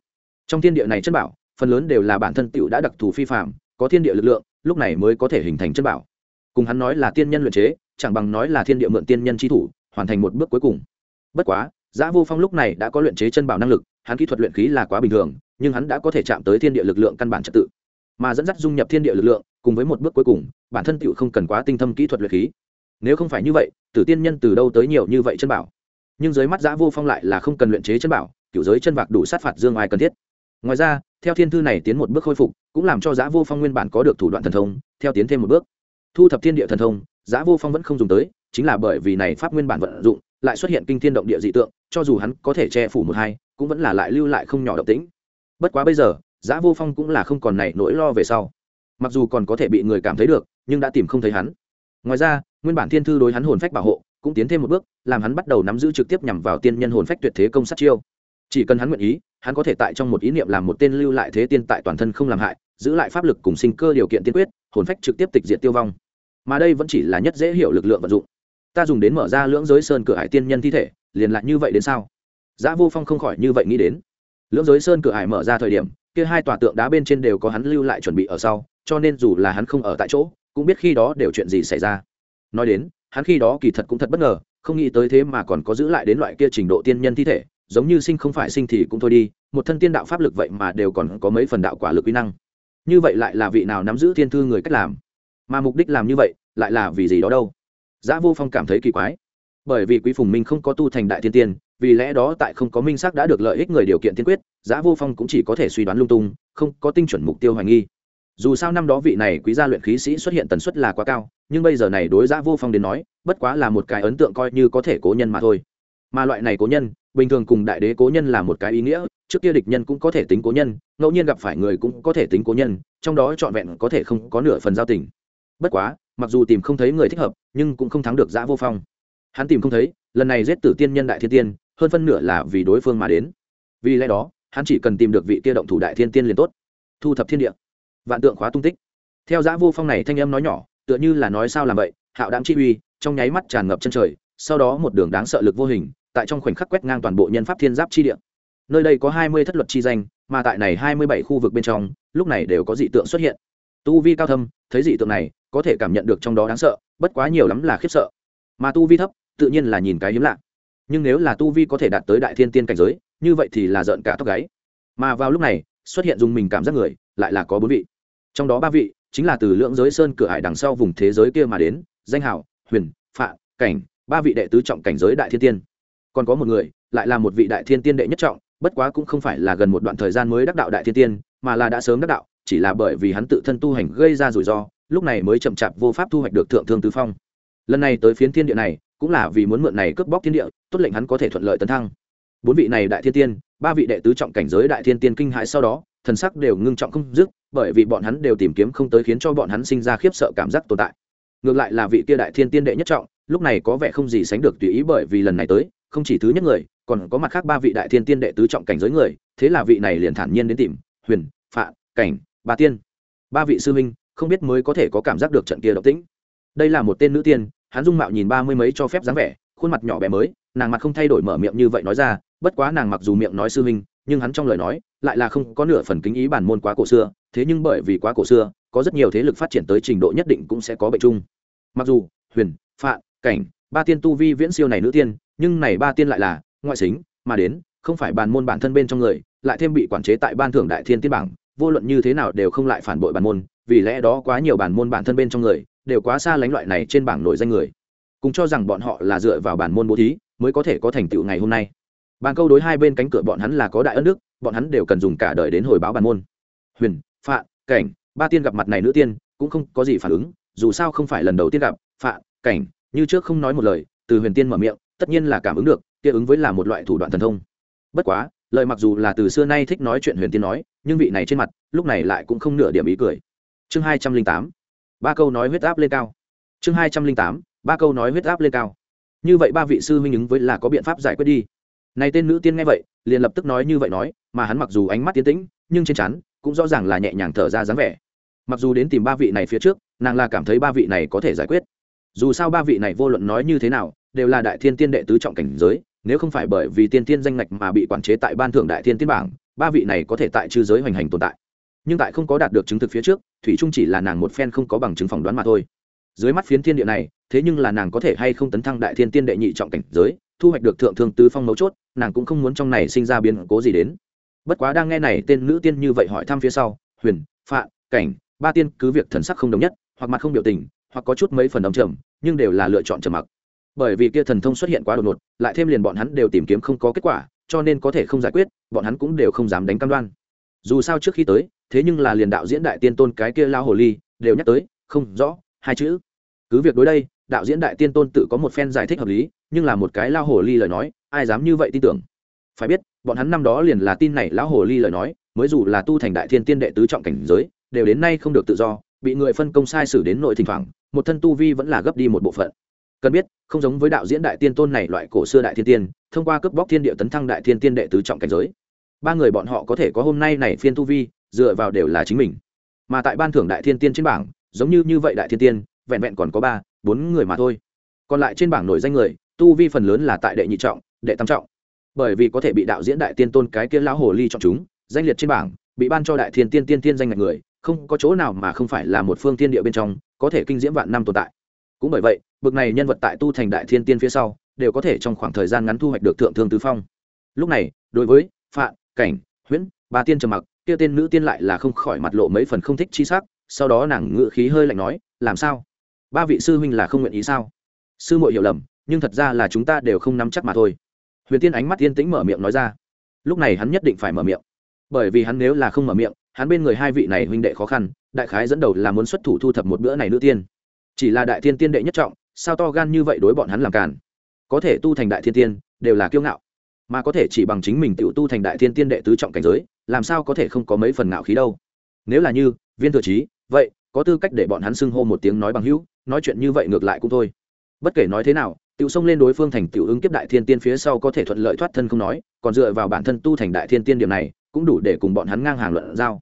Trong thiên địa này chân bảo, phần lớn đều là bản thân tựu đã đặc thù phi phạm có thiên địa lực lượng, lúc này mới có thể hình thành chân bảo. Cùng hắn nói là tiên nhân luyện chế, chẳng bằng nói là thiên địa mượn tiên nhân chi thủ, hoàn thành một bước cuối cùng. Bất quá giã vô phong lúc này đã có luyện chế chân bảo năng lực, hắn kỹ thuật luyện khí là quá bình thường, nhưng hắn đã có thể chạm tới thiên địa lực lượng căn bản trật tự. Mà dẫn dắt dung nhập thiên địa lực lượng, cùng với một bước cuối cùng, bản thân tựu không cần quá tinh thâm kỹ thuật luyện khí nếu không phải như vậy, tử tiên nhân từ đâu tới nhiều như vậy chân bảo? Nhưng dưới mắt giã vô phong lại là không cần luyện chế chân bảo, kiểu giới chân vạc đủ sát phạt dương ai cần thiết. Ngoài ra, theo thiên thư này tiến một bước khôi phục, cũng làm cho giã vô phong nguyên bản có được thủ đoạn thần thông, theo tiến thêm một bước. Thu thập thiên địa thần thông, giã vô phong vẫn không dùng tới, chính là bởi vì này pháp nguyên bản vận dụng, lại xuất hiện kinh thiên động địa dị tượng, cho dù hắn có thể che phủ một hai, cũng vẫn là lại lưu lại không nhỏ động tĩnh. Bất quá bây giờ, giã vô phong cũng là không còn này nỗi lo về sau. Mặc dù còn có thể bị người cảm thấy được, nhưng đã tìm không thấy hắn. Ngoài ra nguyên bản thiên thư đối hắn hồn phách bảo hộ, cũng tiến thêm một bước, làm hắn bắt đầu nắm giữ trực tiếp nhằm vào tiên nhân hồn phách tuyệt thế công sát chiêu. Chỉ cần hắn nguyện ý, hắn có thể tại trong một ý niệm làm một tên lưu lại thế tiên tại toàn thân không làm hại, giữ lại pháp lực cùng sinh cơ điều kiện tiên quyết, hồn phách trực tiếp tịch diệt tiêu vong. Mà đây vẫn chỉ là nhất dễ hiểu lực lượng vận dụng. Ta dùng đến mở ra lưỡng giới sơn cửa hải tiên nhân thi thể, liền lại như vậy đến sao? Giá vô phong không khỏi như vậy nghĩ đến. Lưỡng giới sơn cửa hải mở ra thời điểm, kia hai tòa tượng đá bên trên đều có hắn lưu lại chuẩn bị ở sau, cho nên dù là hắn không ở tại chỗ, cũng biết khi đó đều chuyện gì xảy ra nói đến hắn khi đó kỳ thật cũng thật bất ngờ không nghĩ tới thế mà còn có giữ lại đến loại kia trình độ tiên nhân thi thể giống như sinh không phải sinh thì cũng thôi đi một thân tiên đạo pháp lực vậy mà đều còn có mấy phần đạo quả lực uy năng. Như vậy lại là vị nào nắm giữ thiên thư người cách làm? Mà mục đích làm như vậy lại là vì gì đó đâu? Giá Vô Phong cảm thấy kỳ quái, bởi vì Quý Phùng Minh không có tu thành đại thiên tiên, vì lẽ đó tại không có minh xác đã được lợi ích người điều kiện tiên quyết, Giá Vô Phong cũng chỉ có thể suy đoán lung tung, không có tinh chuẩn mục tiêu hoài nghi. Dù sao năm đó vị này quý gia luyện khí sĩ xuất hiện tần suất là quá cao, nhưng bây giờ này đối giã vô phong đến nói bất quá là một cái ấn tượng coi như có thể cố nhân mà thôi. Mà loại này cố nhân bình thường cùng đại đế cố nhân là một cái ý nghĩa trước kia địch nhân cũng có thể tính cố nhân ngẫu nhiên gặp phải người cũng có thể tính cố nhân trong đó trọn vẹn có thể không có nửa phần giao tình. Bất quá mặc dù tìm không thấy người thích hợp nhưng cũng không thắng được giã vô phong. Hắn tìm không thấy lần này giết tử tiên nhân đại thiên tiên hơn phân nửa là vì đối phương mà đến. Vì lẽ đó hắn chỉ cần tìm được vị kia động thủ đại thiên tiên liền tốt. Thu thập thiên địa vạn tượng khóa tung tích. Theo giã vô phong này thanh âm nói nhỏ, tựa như là nói sao làm vậy, hạo đáng chi uy, trong nháy mắt tràn ngập chân trời, sau đó một đường đáng sợ lực vô hình, tại trong khoảnh khắc quét ngang toàn bộ nhân pháp thiên giáp chi địa. Nơi đây có hai mươi thất luật chi danh, mà tại này hai mươi bảy khu vực bên trong, lúc này đều có dị tượng xuất hiện. Tu vi cao thâm, thấy dị tượng này, có thể cảm nhận được trong đó đáng sợ, bất quá nhiều lắm là khiếp sợ. Mà tu vi thấp, tự nhiên là nhìn cái hiếm lạ. Nhưng nếu là tu vi có thể đạt tới đại thiên tiên cảnh giới, như vậy thì là giận cả tóc gáy. Mà vào lúc này, xuất hiện dùng mình cảm giác người, lại là có bốn vị trong đó ba vị, chính là từ lưỡng giới sơn cửa hải đằng sau vùng thế giới kia mà đến, danh hảo huyền phạ cảnh, ba vị đệ tứ trọng cảnh giới đại thiên tiên. Còn có một người, lại là một vị đại thiên tiên đệ nhất trọng, bất quá cũng không phải là gần một đoạn thời gian mới đắc đạo đại thiên tiên, mà là đã sớm đắc đạo, chỉ là bởi vì hắn tự thân tu hành gây ra rủi ro, lúc này mới chậm chạp vô pháp thu hoạch được thượng thương tứ phong. Lần này tới phiến thiên địa này, cũng là vì muốn mượn này cướp bóc thiên địa, tốt lệnh hắn có thể thuận lợi tấn thăng. Bốn vị này đại thiên tiên, ba vị đệ tứ trọng cảnh giới đại thiên tiên kinh hãi sau đó, thần sắc đều ngưng trọng không dứt bởi vì bọn hắn đều tìm kiếm không tới khiến cho bọn hắn sinh ra khiếp sợ cảm giác tồn tại. Ngược lại là vị kia đại thiên tiên đệ nhất trọng, lúc này có vẻ không gì sánh được tùy ý bởi vì lần này tới, không chỉ thứ nhất người, còn có mặt khác ba vị đại thiên tiên đệ tứ trọng cảnh giới người, thế là vị này liền thản nhiên đến tìm, huyền, phạ, cảnh, ba tiên. Ba vị sư minh không biết mới có thể có cảm giác được trận kia độc tĩnh. Đây là một tên nữ tiên, hắn dung mạo nhìn ba mươi mấy cho phép dáng vẻ, khuôn mặt nhỏ bé mới, nàng mặt không thay đổi mở miệng như vậy nói ra, bất quá nàng mặc dù miệng nói sư minh nhưng hắn trong lời nói, lại là không có nửa phần kính ý bản môn quá cổ xưa thế nhưng bởi vì quá cổ xưa, có rất nhiều thế lực phát triển tới trình độ nhất định cũng sẽ có bệnh chung. Mặc dù, huyền phạ cảnh, ba tiên tu vi viễn siêu này nữ tiên, nhưng này ba tiên lại là ngoại xính, mà đến, không phải bàn môn bản thân bên trong người, lại thêm bị quản chế tại ban thưởng đại thiên tiên bảng, vô luận như thế nào đều không lại phản bội bản môn, vì lẽ đó quá nhiều bản môn bản thân bên trong người, đều quá xa lánh loại này trên bảng nổi danh người. Cùng cho rằng bọn họ là dựa vào bản môn bố thí, mới có thể có thành tựu ngày hôm nay. Bàn câu đối hai bên cánh cửa bọn hắn là có đại ân đức, bọn hắn đều cần dùng cả đời đến hồi báo bản môn. Huyền phạ cảnh, ba tiên gặp mặt này nữ tiên, cũng không có gì phản ứng, dù sao không phải lần đầu tiên gặp phạ cảnh, như trước không nói một lời, từ huyền tiên mở miệng, tất nhiên là cảm ứng được, kia ứng với là một loại thủ đoạn thần thông. Bất quá, lời mặc dù là từ xưa nay thích nói chuyện huyền tiên nói, nhưng vị này trên mặt, lúc này lại cũng không nửa điểm ý cười. Chương hai trăm linh tám, ba câu nói huyết áp lên cao. Chương hai trăm linh tám, ba câu nói huyết áp lên cao. Như vậy ba vị sư huynh ứng với là có biện pháp giải quyết đi. Này tên nữ tiên nghe vậy, liền lập tức nói như vậy nói, mà hắn mặc dù ánh mắt tiến tĩnh, nhưng trên chắn cũng rõ ràng là nhẹ nhàng thở ra dáng vẻ. Mặc dù đến tìm ba vị này phía trước, nàng là cảm thấy ba vị này có thể giải quyết. Dù sao ba vị này vô luận nói như thế nào, đều là đại thiên tiên đệ tứ trọng cảnh giới, nếu không phải bởi vì tiên tiên danh ngạch mà bị quản chế tại ban thưởng đại thiên tiên bảng, ba vị này có thể tại chư giới hoành hành tồn tại. Nhưng tại không có đạt được chứng thực phía trước, thủy trung chỉ là nàng một phen không có bằng chứng phỏng đoán mà thôi. Dưới mắt phiến thiên địa này, thế nhưng là nàng có thể hay không tấn thăng đại thiên tiên đệ nhị trọng cảnh giới, thu hoạch được thượng thương tứ phong mấu chốt, nàng cũng không muốn trong này sinh ra biến cố gì đến bất quá đang nghe này tên nữ tiên như vậy hỏi thăm phía sau, huyền phạ cảnh, ba tiên cứ việc thần sắc không đồng nhất, hoặc mặt không biểu tình, hoặc có chút mấy phần đồng trầm, nhưng đều là lựa chọn trầm mặc. Bởi vì kia thần thông xuất hiện quá đột ngột, lại thêm liền bọn hắn đều tìm kiếm không có kết quả, cho nên có thể không giải quyết, bọn hắn cũng đều không dám đánh cam đoan. Dù sao trước khi tới, thế nhưng là liền đạo diễn đại tiên tôn cái kia lao hồ ly, đều nhắc tới, không rõ, hai chữ. Cứ việc đối đây, đạo diễn đại tiên tôn tự có một phen giải thích hợp lý, nhưng là một cái lao hồ ly lời nói, ai dám như vậy tin tưởng? Phải biết bọn hắn năm đó liền là tin này lão hồ ly lời nói, mới dù là tu thành đại thiên tiên đệ tứ trọng cảnh giới, đều đến nay không được tự do, bị người phân công sai xử đến nội thỉnh thoảng, một thân tu vi vẫn là gấp đi một bộ phận. Cần biết, không giống với đạo diễn đại tiên tôn này loại cổ xưa đại thiên tiên, thông qua cướp bóc thiên địa tấn thăng đại thiên tiên đệ tứ trọng cảnh giới. Ba người bọn họ có thể có hôm nay này phiên tu vi, dựa vào đều là chính mình. Mà tại ban thưởng đại thiên tiên trên bảng, giống như như vậy đại thiên tiên, vẹn vẹn còn có ba, bốn người mà thôi. Còn lại trên bảng nổi danh người, tu vi phần lớn là tại đệ nhị trọng, đệ tam trọng bởi vì có thể bị đạo diễn đại tiên tôn cái kia lão hồ ly chọn chúng, danh liệt trên bảng, bị ban cho đại thiên tiên tiên tiên danh ngạch người, không có chỗ nào mà không phải là một phương tiên địa bên trong, có thể kinh diễm vạn năm tồn tại. Cũng bởi vậy, bực này nhân vật tại tu thành đại thiên tiên phía sau, đều có thể trong khoảng thời gian ngắn thu hoạch được thượng thương tứ phong. Lúc này, đối với phạm cảnh, huyễn, ba tiên trầm mặc, kia tên nữ tiên lại là không khỏi mặt lộ mấy phần không thích chi sắc, sau đó nàng ngự khí hơi lạnh nói, làm sao? Ba vị sư huynh là không nguyện ý sao? Sư muội hiểu lầm, nhưng thật ra là chúng ta đều không nắm chắc mà thôi huyền tiên ánh mắt yên tĩnh mở miệng nói ra. Lúc này hắn nhất định phải mở miệng. Bởi vì hắn nếu là không mở miệng, hắn bên người hai vị này huynh đệ khó khăn, đại khái dẫn đầu là muốn xuất thủ thu thập một bữa này nữ tiên. Chỉ là đại thiên tiên đệ nhất trọng, sao to gan như vậy đối bọn hắn làm càn? Có thể tu thành đại thiên tiên, đều là kiêu ngạo. Mà có thể chỉ bằng chính mình tự tu thành đại thiên tiên đệ tứ trọng cảnh giới, làm sao có thể không có mấy phần ngạo khí đâu? Nếu là như, viên thừa trí, vậy, có tư cách để bọn hắn xưng hô một tiếng nói bằng hữu, nói chuyện như vậy ngược lại cũng thôi. Bất kể nói thế nào tiểu xông lên đối phương thành tiểu ứng kiếp đại thiên tiên phía sau có thể thuận lợi thoát thân không nói, còn dựa vào bản thân tu thành đại thiên tiên điểm này, cũng đủ để cùng bọn hắn ngang hàng luận giao.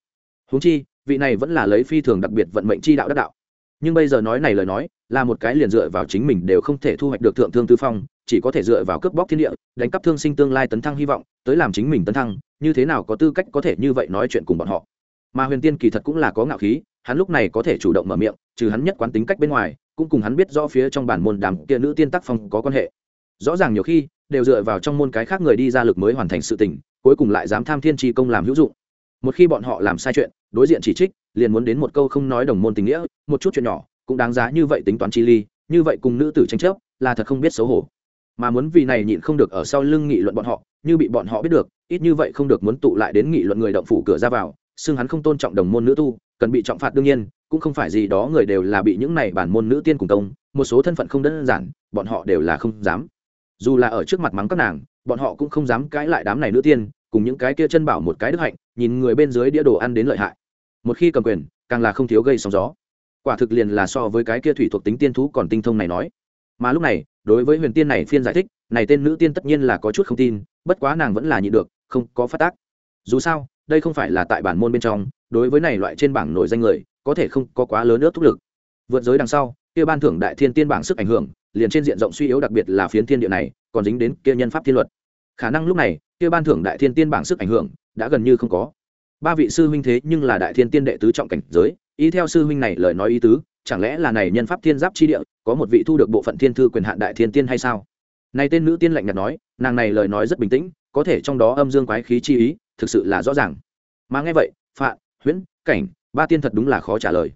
Huống chi, vị này vẫn là lấy phi thường đặc biệt vận mệnh chi đạo đắc đạo. Nhưng bây giờ nói này lời nói, là một cái liền dựa vào chính mình đều không thể thu hoạch được thượng thương tư phong, chỉ có thể dựa vào cướp bóc thiên địa, đánh cắp thương sinh tương lai tấn thăng hy vọng, tới làm chính mình tấn thăng, như thế nào có tư cách có thể như vậy nói chuyện cùng bọn họ. Mà huyền tiên kỳ thật cũng là có ngạo khí, hắn lúc này có thể chủ động mở miệng, trừ hắn nhất quán tính cách bên ngoài cũng cùng hắn biết rõ phía trong bản môn đàm kia nữ tiên tác phong có quan hệ. Rõ ràng nhiều khi, đều dựa vào trong môn cái khác người đi ra lực mới hoàn thành sự tình, cuối cùng lại dám tham thiên tri công làm hữu dụng. Một khi bọn họ làm sai chuyện, đối diện chỉ trích, liền muốn đến một câu không nói đồng môn tình nghĩa, một chút chuyện nhỏ, cũng đáng giá như vậy tính toán chi ly, như vậy cùng nữ tử tranh chấp, là thật không biết xấu hổ. Mà muốn vì này nhịn không được ở sau lưng nghị luận bọn họ, như bị bọn họ biết được, ít như vậy không được muốn tụ lại đến nghị luận người động phủ cửa ra vào, xưng hắn không tôn trọng đồng môn nữ tu, cần bị trọng phạt đương nhiên cũng không phải gì đó người đều là bị những này bản môn nữ tiên cùng công, một số thân phận không đơn giản, bọn họ đều là không dám. Dù là ở trước mặt mắng các nàng, bọn họ cũng không dám cãi lại đám này nữ tiên, cùng những cái kia chân bảo một cái đức hạnh, nhìn người bên dưới đĩa đồ ăn đến lợi hại. Một khi cầm quyền, càng là không thiếu gây sóng gió. Quả thực liền là so với cái kia thủy thuộc tính tiên thú còn tinh thông này nói. Mà lúc này, đối với huyền tiên này phiên giải thích, này tên nữ tiên tất nhiên là có chút không tin, bất quá nàng vẫn là nhịn được, không có phát tác. Dù sao, đây không phải là tại bản môn bên trong, đối với này loại trên bảng nổi danh người có thể không có quá lớn ước thúc lực. Vượt giới đằng sau, kia ban thưởng đại thiên tiên bảng sức ảnh hưởng, liền trên diện rộng suy yếu đặc biệt là phiến thiên địa này, còn dính đến kia nhân pháp thiên luật. Khả năng lúc này, kia ban thưởng đại thiên tiên bảng sức ảnh hưởng đã gần như không có. Ba vị sư huynh thế nhưng là đại thiên tiên đệ tứ trọng cảnh giới ý theo sư huynh này lời nói ý tứ, chẳng lẽ là này nhân pháp thiên giáp chi địa, có một vị thu được bộ phận thiên thư quyền hạn đại thiên tiên hay sao? Này tên nữ tiên lạnh nhạt nói, nàng này lời nói rất bình tĩnh, có thể trong đó âm dương quái khí chi ý, thực sự là rõ ràng. Mà nghe vậy phạ huyễn, cảnh ba tiên thật đúng là khó trả lời.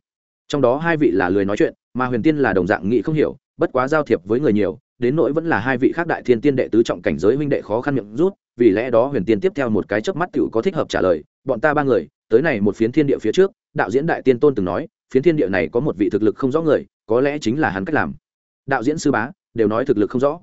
Trong đó hai vị là lười nói chuyện, mà huyền tiên là đồng dạng nghị không hiểu, bất quá giao thiệp với người nhiều, đến nỗi vẫn là hai vị khác đại thiên tiên đệ tứ trọng cảnh giới huynh đệ khó khăn miệng rút, vì lẽ đó huyền tiên tiếp theo một cái chớp mắt tựu có thích hợp trả lời, bọn ta ba người, tới này một phiến thiên địa phía trước, đạo diễn đại tiên tôn từng nói, phiến thiên địa này có một vị thực lực không rõ người, có lẽ chính là hắn cách làm. Đạo diễn sư bá, đều nói thực lực không rõ.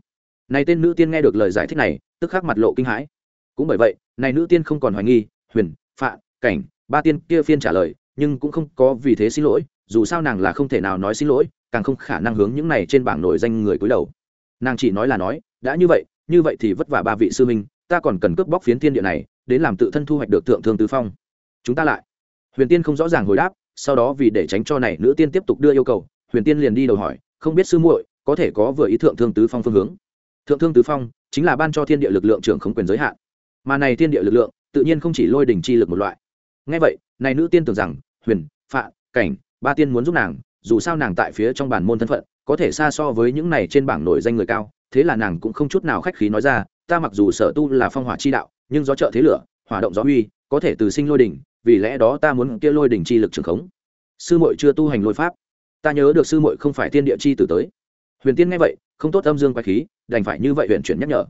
Này tên nữ tiên nghe được lời giải thích này, tức khắc mặt lộ kinh hãi. Cũng bởi vậy, này nữ tiên không còn hoài nghi, huyền, phạ, cảnh, ba tiên kia phiên trả lời nhưng cũng không có vì thế xin lỗi, dù sao nàng là không thể nào nói xin lỗi, càng không khả năng hướng những này trên bảng nổi danh người cúi đầu. Nàng chỉ nói là nói, đã như vậy như vậy thì vất vả ba vị sư minh ta còn cần cướp bóc phiến thiên địa này, đến làm tự thân thu hoạch được thượng thương tứ phong. Chúng ta lại. Huyền tiên không rõ ràng hồi đáp, sau đó vì để tránh cho này, nữ tiên tiếp tục đưa yêu cầu, huyền tiên liền đi đầu hỏi, không biết sư muội, có thể có vừa ý thượng thương tứ phong phương hướng? Thượng thương tứ phong chính là ban cho thiên địa lực lượng trưởng không quyền giới hạn, mà này thiên địa lực lượng tự nhiên không chỉ lôi đỉnh chi lực một loại. Ngay vậy này nữ tiên tưởng rằng, huyền, phạ, cảnh, ba tiên muốn giúp nàng, dù sao nàng tại phía trong bản môn thân phận, có thể xa so với những này trên bảng nổi danh người cao, thế là nàng cũng không chút nào khách khí nói ra, ta mặc dù sở tu là phong hỏa chi đạo, nhưng gió trợ thế lửa, hỏa động gió uy, có thể từ sinh lôi đỉnh, vì lẽ đó ta muốn kia lôi đỉnh chi lực trường khống. Sư muội chưa tu hành lôi pháp. Ta nhớ được sư muội không phải tiên địa chi tử tới. Huyền tiên nghe vậy, không tốt âm dương quái khí, đành phải như vậy huyền chuyển nhắc nhở.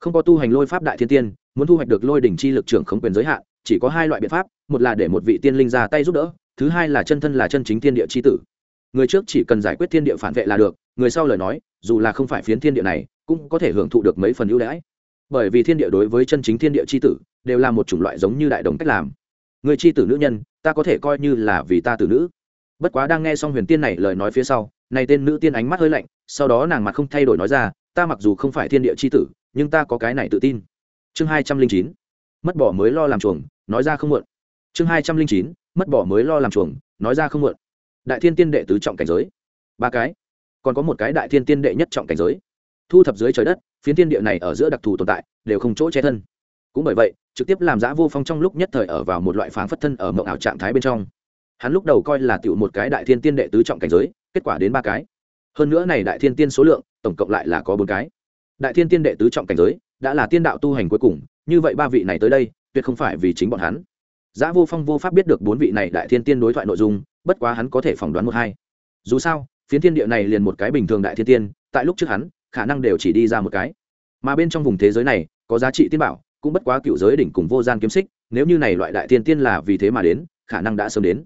Không có tu hành lôi pháp đại thiên tiên muốn thu hoạch được lôi đỉnh chi lực trưởng khống quyền giới hạn, chỉ có hai loại biện pháp, một là để một vị tiên linh ra tay giúp đỡ, thứ hai là chân thân là chân chính thiên địa chi tử. Người trước chỉ cần giải quyết thiên địa phản vệ là được, người sau lời nói, dù là không phải phiến thiên địa này, cũng có thể hưởng thụ được mấy phần ưu đãi. Bởi vì thiên địa đối với chân chính thiên địa chi tử, đều là một chủng loại giống như đại đồng cách làm. Người chi tử nữ nhân, ta có thể coi như là vì ta tử nữ. Bất quá đang nghe xong huyền tiên này lời nói phía sau, này tên nữ tiên ánh mắt hơi lạnh, sau đó nàng mặt không thay đổi nói ra, ta mặc dù không phải thiên địa chi tử, nhưng ta có cái này tự tin chương hai trăm linh chín, mất bỏ mới lo làm chuồng, nói ra không muộn. Chương hai trăm linh chín, mất bỏ mới lo làm chuồng, nói ra không muộn. Đại thiên tiên đệ tứ trọng cảnh giới. Ba cái. Còn có một cái đại thiên tiên đệ nhất trọng cảnh giới. Thu thập dưới trời đất, phiến tiên địa này ở giữa đặc thù tồn tại, đều không chỗ che thân. Cũng bởi vậy, trực tiếp làm giã vô phong trong lúc nhất thời ở vào một loại phản phất thân ở mộng ảo trạng thái bên trong. Hắn lúc đầu coi là tiểu một cái đại thiên tiên đệ tứ trọng cảnh giới, kết quả đến ba cái. Hơn nữa này đại thiên tiên số lượng, tổng cộng lại là có bốn cái. Đại thiên tiên đệ tứ trọng cảnh giới đã là tiên đạo tu hành cuối cùng như vậy ba vị này tới đây tuyệt không phải vì chính bọn hắn Giá Vô Phong vô pháp biết được bốn vị này đại thiên tiên đối thoại nội dung, bất quá hắn có thể phỏng đoán một hai. Dù sao, phiến thiên địa này liền một cái bình thường đại thiên tiên, tại lúc trước hắn, khả năng đều chỉ đi ra một cái. Mà bên trong vùng thế giới này, có giá trị tiên bảo, cũng bất quá cựu giới đỉnh cùng vô gian kiếm xích, nếu như này loại đại thiên tiên là vì thế mà đến, khả năng đã sớm đến.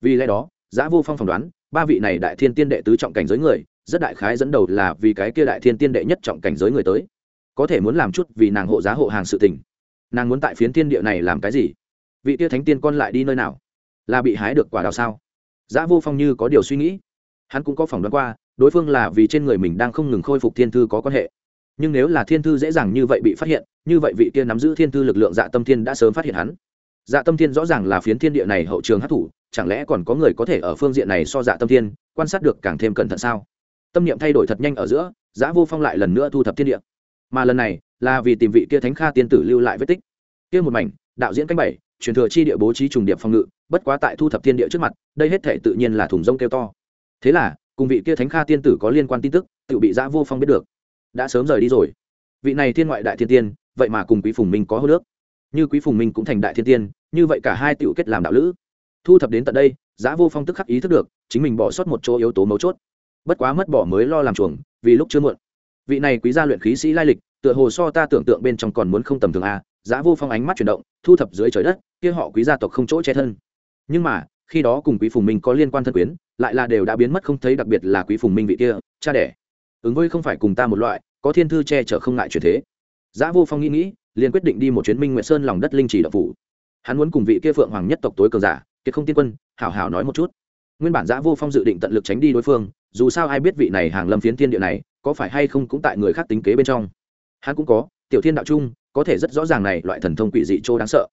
Vì lẽ đó, giá vô phong phỏng đoán ba vị này đại thiên tiên đệ tứ trọng cảnh giới người rất đại khái dẫn đầu là vì cái kia đại thiên tiên đệ nhất trọng cảnh giới người tới có thể muốn làm chút vì nàng hộ giá hộ hàng sự tình. Nàng muốn tại phiến thiên địa này làm cái gì? Vị tia thánh tiên con lại đi nơi nào? Là bị hái được quả đào sao? Giá vô phong như có điều suy nghĩ. Hắn cũng có phỏng đoán qua, đối phương là vì trên người mình đang không ngừng khôi phục thiên thư có quan hệ. Nhưng nếu là thiên thư dễ dàng như vậy bị phát hiện, như vậy vị kia nắm giữ thiên thư lực lượng dạ tâm thiên đã sớm phát hiện hắn. Dạ tâm thiên rõ ràng là phiến thiên địa này hậu trường hát thủ chẳng lẽ còn có người có thể ở phương diện này so dạ tâm thiên quan sát được càng thêm cẩn thận sao? Tâm niệm thay đổi thật nhanh ở giữa giã vô phong lại lần nữa thu thập thiên địa mà lần này là vì tìm vị kia thánh kha tiên tử lưu lại vết tích. Kia một mảnh, đạo diễn cánh bảy, truyền thừa chi địa bố trí trùng điệp phòng ngự, bất quá tại thu thập thiên địa trước mặt, đây hết thể tự nhiên là thùng rông kêu to. Thế là, cùng vị kia thánh kha tiên tử có liên quan tin tức, tự bị giã vô phong biết được. Đã sớm rời đi rồi. Vị này thiên ngoại đại thiên tiên, vậy mà cùng quý phùng minh có hô nước. Như quý phùng minh cũng thành đại thiên tiên, như vậy cả hai tựu kết làm đạo lữ. Thu thập đến tận đây, giã vô phong tức khắc ý thức được, chính mình bỏ sót một chỗ yếu tố mấu chốt. Bất quá mất bỏ mới lo làm chuồng, vì lúc chưa muộn vị này quý gia luyện khí sĩ lai lịch, tựa hồ so ta tưởng tượng bên trong còn muốn không tầm thường a giá vô phong ánh mắt chuyển động, thu thập dưới trời đất, kia họ quý gia tộc không chỗ che thân. Nhưng mà, khi đó cùng quý phùng minh có liên quan thân quyến, lại là đều đã biến mất không thấy đặc biệt là quý phùng minh vị kia, cha đẻ. Ứng với không phải cùng ta một loại, có thiên thư che chở không ngại chuyển thế. Giá vô phong nghĩ nghĩ, liền quyết định đi một chuyến minh nguyện sơn lòng đất linh chỉ đập phủ. Hắn muốn cùng vị kia phượng hoàng nhất tộc tối cường giả kiệt không tiên quân, hảo hảo nói một chút. Nguyên bản giã vô phong dự định tận lực tránh đi đối phương, dù sao ai biết vị này hàng lâm phiến thiên địa này có phải hay không cũng tại người khác tính kế bên trong? Hắn cũng có, tiểu thiên đạo trung, có thể rất rõ ràng này loại thần thông quỷ dị chỗ đáng sợ.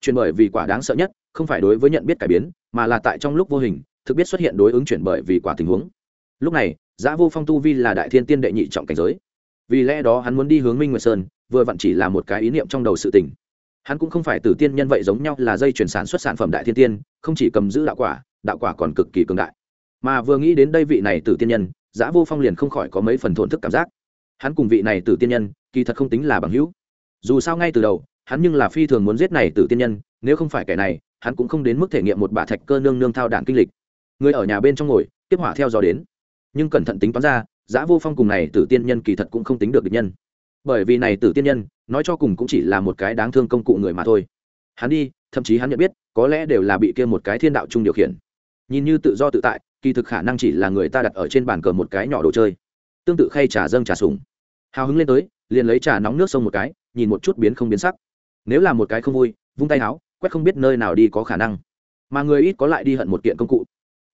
Chuyển bởi vì quả đáng sợ nhất, không phải đối với nhận biết cải biến, mà là tại trong lúc vô hình, thực biết xuất hiện đối ứng chuyển bởi vì quả tình huống. Lúc này, giã vô phong tu vi là đại thiên tiên đệ nhị trọng cảnh giới. Vì lẽ đó hắn muốn đi hướng minh nguyệt sơn, vừa vặn chỉ là một cái ý niệm trong đầu sự tình. Hắn cũng không phải tử tiên nhân vậy giống nhau là dây chuyển sản xuất sản phẩm đại thiên tiên, không chỉ cầm giữ đạo quả đạo quả còn cực kỳ cường đại. Mà vừa nghĩ đến đây vị này tử tiên nhân giã vô phong liền không khỏi có mấy phần thổn thức cảm giác. Hắn cùng vị này tử tiên nhân, kỳ thật không tính là bằng hữu. Dù sao ngay từ đầu, hắn nhưng là phi thường muốn giết này tử tiên nhân, nếu không phải kẻ này, hắn cũng không đến mức thể nghiệm một bà thạch cơ nương nương thao đạn kinh lịch. Người ở nhà bên trong ngồi, tiếp hỏa theo dò đến. Nhưng cẩn thận tính toán ra, giã vô phong cùng này tử tiên nhân kỳ thật cũng không tính được địch nhân. Bởi vì này tử tiên nhân, nói cho cùng cũng chỉ là một cái đáng thương công cụ người mà thôi. Hắn đi, thậm chí hắn nhận biết, có lẽ đều là bị kia một cái thiên đạo chung điều khiển. Nhìn như tự do tự tại kỳ thực khả năng chỉ là người ta đặt ở trên bàn cờ một cái nhỏ đồ chơi. Tương tự khay trà dâng trà sùng. Hào hứng lên tới, liền lấy trà nóng nước sông một cái, nhìn một chút biến không biến sắc. Nếu là một cái không vui, vung tay áo quét không biết nơi nào đi có khả năng. Mà người ít có lại đi hận một kiện công cụ.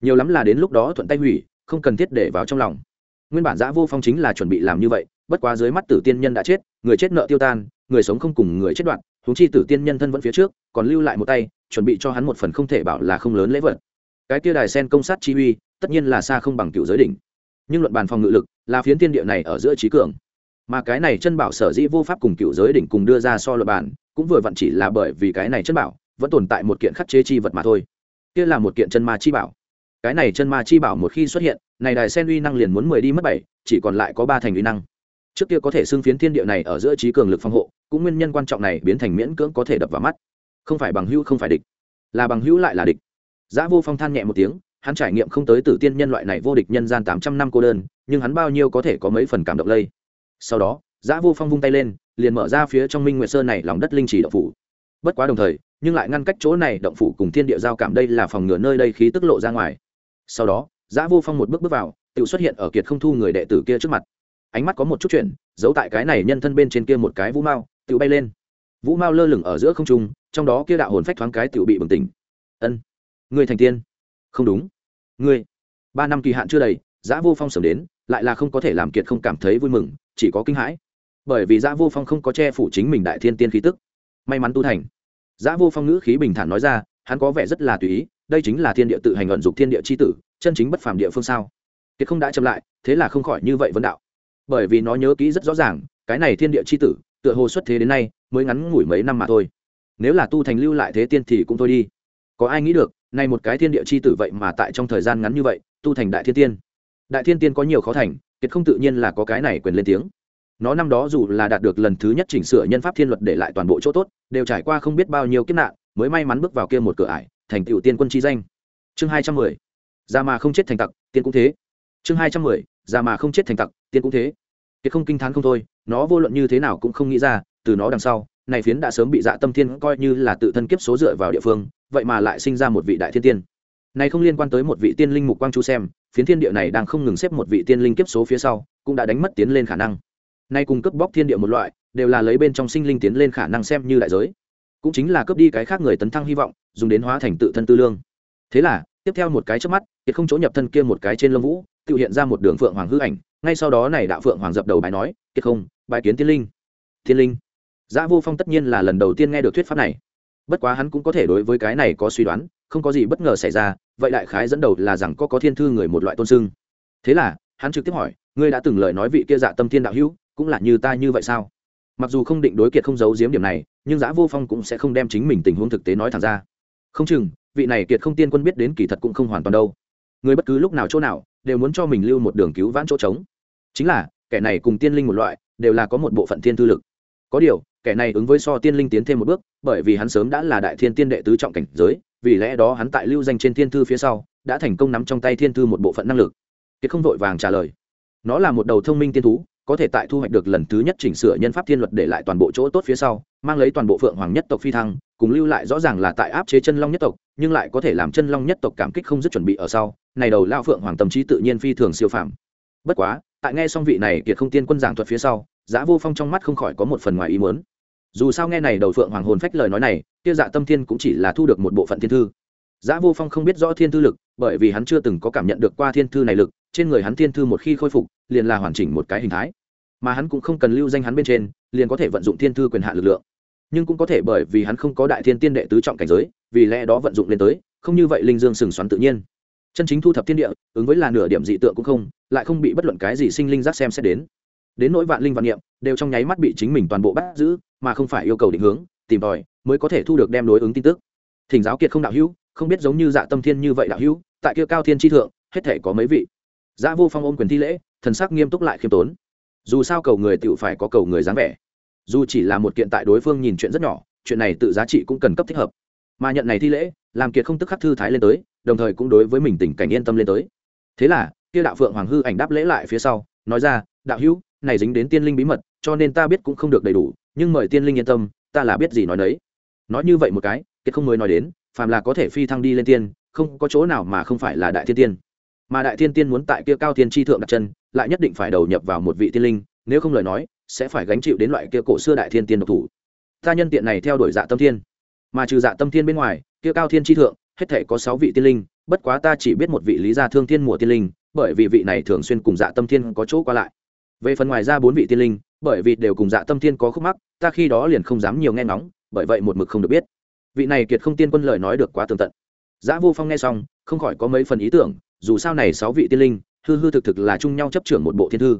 Nhiều lắm là đến lúc đó thuận tay hủy, không cần thiết để vào trong lòng. Nguyên bản giã vô phong chính là chuẩn bị làm như vậy, bất quá dưới mắt tử tiên nhân đã chết, người chết nợ tiêu tan, người sống không cùng người chết đoạn húng chi tử tiên nhân thân vẫn phía trước, còn lưu lại một tay, chuẩn bị cho hắn một phần không thể bảo là không lớn lễ vật. Cái kia đài sen công sát chi uy tất nhiên là xa không bằng cựu giới đỉnh. Nhưng luận bàn phòng ngự lực là phiến tiên địa này ở giữa trí cường. Mà cái này chân bảo sở dĩ vô pháp cùng cựu giới đỉnh cùng đưa ra so luận bàn cũng vừa vặn chỉ là bởi vì cái này chân bảo vẫn tồn tại một kiện khắc chế chi vật mà thôi. Kia là một kiện chân ma chi bảo. Cái này chân ma chi bảo một khi xuất hiện này đài sen uy năng liền muốn mười đi mất bảy chỉ còn lại có ba thành uy năng. Trước kia có thể xưng phiến thiên địa này ở giữa trí cường lực phòng hộ cũng nguyên nhân quan trọng này biến thành miễn cưỡng có thể đập vào mắt. Không phải bằng hữu không phải địch. Là bằng hữu lại là địch. Giá Vô Phong than nhẹ một tiếng, hắn trải nghiệm không tới tử tiên nhân loại này vô địch nhân gian tám trăm năm cô đơn, nhưng hắn bao nhiêu có thể có mấy phần cảm động lây. Sau đó, Giá Vô Phong vung tay lên, liền mở ra phía trong Minh Nguyệt Sơn này lòng đất linh chỉ động phủ. Bất quá đồng thời, nhưng lại ngăn cách chỗ này động phủ cùng thiên địa giao cảm đây là phòng ngừa nơi đây khí tức lộ ra ngoài. Sau đó, Giá Vô Phong một bước bước vào, tự xuất hiện ở kiệt không thu người đệ tử kia trước mặt. Ánh mắt có một chút chuyện, giấu tại cái này nhân thân bên trên kia một cái vũ mao, tự bay lên. Vũ mao lơ lửng ở giữa không trung, trong đó kia đạo hồn phách thoáng cái tự bị bừng tỉnh. Ân người thành tiên không đúng ngươi, ba năm kỳ hạn chưa đầy, giã vô phong sớm đến, lại là không có thể làm kiệt không cảm thấy vui mừng, chỉ có kinh hãi. Bởi vì giã vô phong không có che phủ chính mình đại thiên tiên khí tức. May mắn tu thành. Giã vô phong ngữ khí bình thản nói ra, hắn có vẻ rất là tùy ý, đây chính là thiên địa tự hành luận dục thiên địa c h i tử, chân chính bất phàm địa phương sao? Kiệt không đã chậm lại, thế là không khỏi như vậy vấn đạo. Bởi vì nó nhớ kỹ rất rõ ràng, cái này thiên địa c h i tử, tựa hồ xuất thế đến nay, mới ngắn ngủi mấy năm mà thôi. Nếu là tu thành lưu lại thế tiên thì cũng thôi đi. Có ai nghĩ được nay một cái thiên địa chi tử vậy mà tại trong thời gian ngắn như vậy, tu thành đại thiên tiên. Đại thiên tiên có nhiều khó thành, kiệt không tự nhiên là có cái này quyền lên tiếng. Nó năm đó dù là đạt được lần thứ nhất chỉnh sửa nhân pháp thiên luật để lại toàn bộ chỗ tốt, đều trải qua không biết bao nhiêu kiếp nạn, mới may mắn bước vào kia một cửa ải, thành tựu tiên quân chi danh. Chương hai trăm mười. Ra mà không chết thành tặc, tiên cũng thế. Chương hai trăm mười. Ra mà không chết thành tặc, tiên cũng thế. Kiệt không kinh t h á n không thôi, nó vô luận như thế nào cũng không nghĩ ra, từ nó đằng sau, này phiến đã sớm bị dạ tâm thiên coi như là tự thân kiếp số dựa vào địa phương vậy mà lại sinh ra một vị đại thiên tiên. Này không liên quan tới một vị tiên linh mục quang chú xem, phiến thiên địa này đang không ngừng xếp một vị tiên linh kiếp số phía sau, cũng đã đánh mất tiến lên khả năng. Nay cùng cướp bóc thiên địa một loại, đều là lấy bên trong sinh linh tiến lên khả năng xem như đại giới. Cũng chính là cướp đi cái khác người tấn thăng hy vọng, dùng đến hóa thành tự thân tư lương. Thế là, tiếp theo một cái trước mắt, kiệt không chỗ nhập thân kia một cái trên lông vũ, tự hiện ra một đường phượng hoàng hư ảnh. Ngay sau đó này đạo phượng hoàng dập đầu bài nói, kiệt không, bài kiến tiên linh. Thiên linh. Giã Vô Phong tất nhiên là lần đầu tiên nghe được thuyết pháp này. Bất quá hắn cũng có thể đối với cái này có suy đoán, không có gì bất ngờ xảy ra, vậy đại khái dẫn đầu là rằng có có thiên thư người một loại tôn sưng. Thế là, hắn trực tiếp hỏi, ngươi đã từng lời nói vị kia dạ tâm thiên đạo hữu, cũng là như ta như vậy sao? Mặc dù không định đối kiệt không giấu giếm điểm này, nhưng giã Vô Phong cũng sẽ không đem chính mình tình huống thực tế nói thẳng ra. Không chừng, vị này kiệt không tiên quân biết đến kỳ thật cũng không hoàn toàn đâu. Người bất cứ lúc nào chỗ nào, đều muốn cho mình lưu một đường cứu vãn chỗ trống. Chính là, kẻ này cùng tiên linh một loại, đều là có một bộ phận thiên thư lực. Có điều, kẻ này ứng với so tiên linh tiến thêm một bước bởi vì hắn sớm đã là đại thiên tiên đệ tứ trọng cảnh giới vì lẽ đó hắn tại lưu danh trên thiên thư phía sau đã thành công nắm trong tay thiên thư một bộ phận năng lực. Kiệt không vội vàng trả lời. Nó là một đầu thông minh tiên thú có thể tại thu hoạch được lần thứ nhất chỉnh sửa nhân pháp thiên luật để lại toàn bộ chỗ tốt phía sau mang lấy toàn bộ phượng hoàng nhất tộc phi thăng cùng lưu lại rõ ràng là tại áp chế chân long nhất tộc nhưng lại có thể làm chân long nhất tộc cảm kích không dứt chuẩn bị ở sau. Này đầu lao phượng hoàng tâm trí tự nhiên phi thường siêu phàm. Bất quá tại nghe xong vị này kiệt không tiên quân giảng thuật phía sau giá vô phong trong mắt không khỏi có một phần ngoài ý muốn. Dù sao nghe này đầu phượng hoàng hồn phách lời nói này, kia dạ tâm thiên cũng chỉ là thu được một bộ phận thiên thư. Giá vô phong không biết rõ thiên thư lực, bởi vì hắn chưa từng có cảm nhận được qua thiên thư này lực, trên người hắn thiên thư một khi khôi phục, liền là hoàn chỉnh một cái hình thái. Mà hắn cũng không cần lưu danh hắn bên trên, liền có thể vận dụng thiên thư quyền hạ lực lượng. Nhưng cũng có thể bởi vì hắn không có đại thiên tiên đệ tứ trọng cảnh giới, vì lẽ đó vận dụng lên tới, không như vậy linh dương sừng xoắn tự nhiên. Chân chính thu thập thiên địa, ứng với là nửa điểm dị tượng cũng không, lại không bị bất luận cái gì sinh linh giác xem xét đến đến nỗi vạn linh vạn niệm đều trong nháy mắt bị chính mình toàn bộ bắt giữ, mà không phải yêu cầu định hướng, tìm tòi mới có thể thu được đem đối ứng tin tức. Thỉnh giáo kiệt không đạo hữu, không biết giống như dạ tâm thiên như vậy đạo hữu, tại kia cao thiên tri thượng, hết thể có mấy vị? Dạ vô phong ôm quyền thi lễ, thần sắc nghiêm túc lại khiêm tốn. Dù sao cầu người tự phải có cầu người dáng vẻ. Dù chỉ là một kiện tại đối phương nhìn chuyện rất nhỏ, chuyện này tự giá trị cũng cần cấp thích hợp. Mà nhận này thi lễ, làm kiệt không tức khắc thư thái lên tới, đồng thời cũng đối với mình tình cảnh yên tâm lên tới. Thế là, kia đạo phượng hoàng hư ảnh đáp lễ lại phía sau, nói ra, đạo hữu này dính đến tiên linh bí mật, cho nên ta biết cũng không được đầy đủ, nhưng mời tiên linh yên tâm, ta là biết gì nói đấy nói như vậy một cái, kiệt không mới nói đến, phàm là có thể phi thăng đi lên tiên, không có chỗ nào mà không phải là đại thiên tiên. Mà đại thiên tiên muốn tại kia cao thiên tri thượng đặt chân, lại nhất định phải đầu nhập vào một vị tiên linh, nếu không lời nói, sẽ phải gánh chịu đến loại kia cổ xưa đại thiên tiên độc thủ. Ta nhân tiện này theo đuổi dạ tâm thiên. Mà trừ dạ tâm thiên bên ngoài, kia cao thiên tri thượng, hết thể có sáu vị tiên linh, bất quá ta chỉ biết một vị lý gia thương thiên mùa tiên linh, bởi vì vị này thường xuyên cùng dạ tâm thiên có chỗ qua lại về phần ngoài ra bốn vị tiên linh, bởi vì đều cùng dạ tâm thiên có khúc mắc, ta khi đó liền không dám nhiều nghe ngóng, bởi vậy một mực không được biết. Vị này kiệt không tiên quân lời nói được quá tường tận. Dã vô phong nghe xong, không khỏi có mấy phần ý tưởng, dù sao này sáu vị tiên linh, hư hư thực thực là chung nhau chấp trưởng một bộ thiên thư.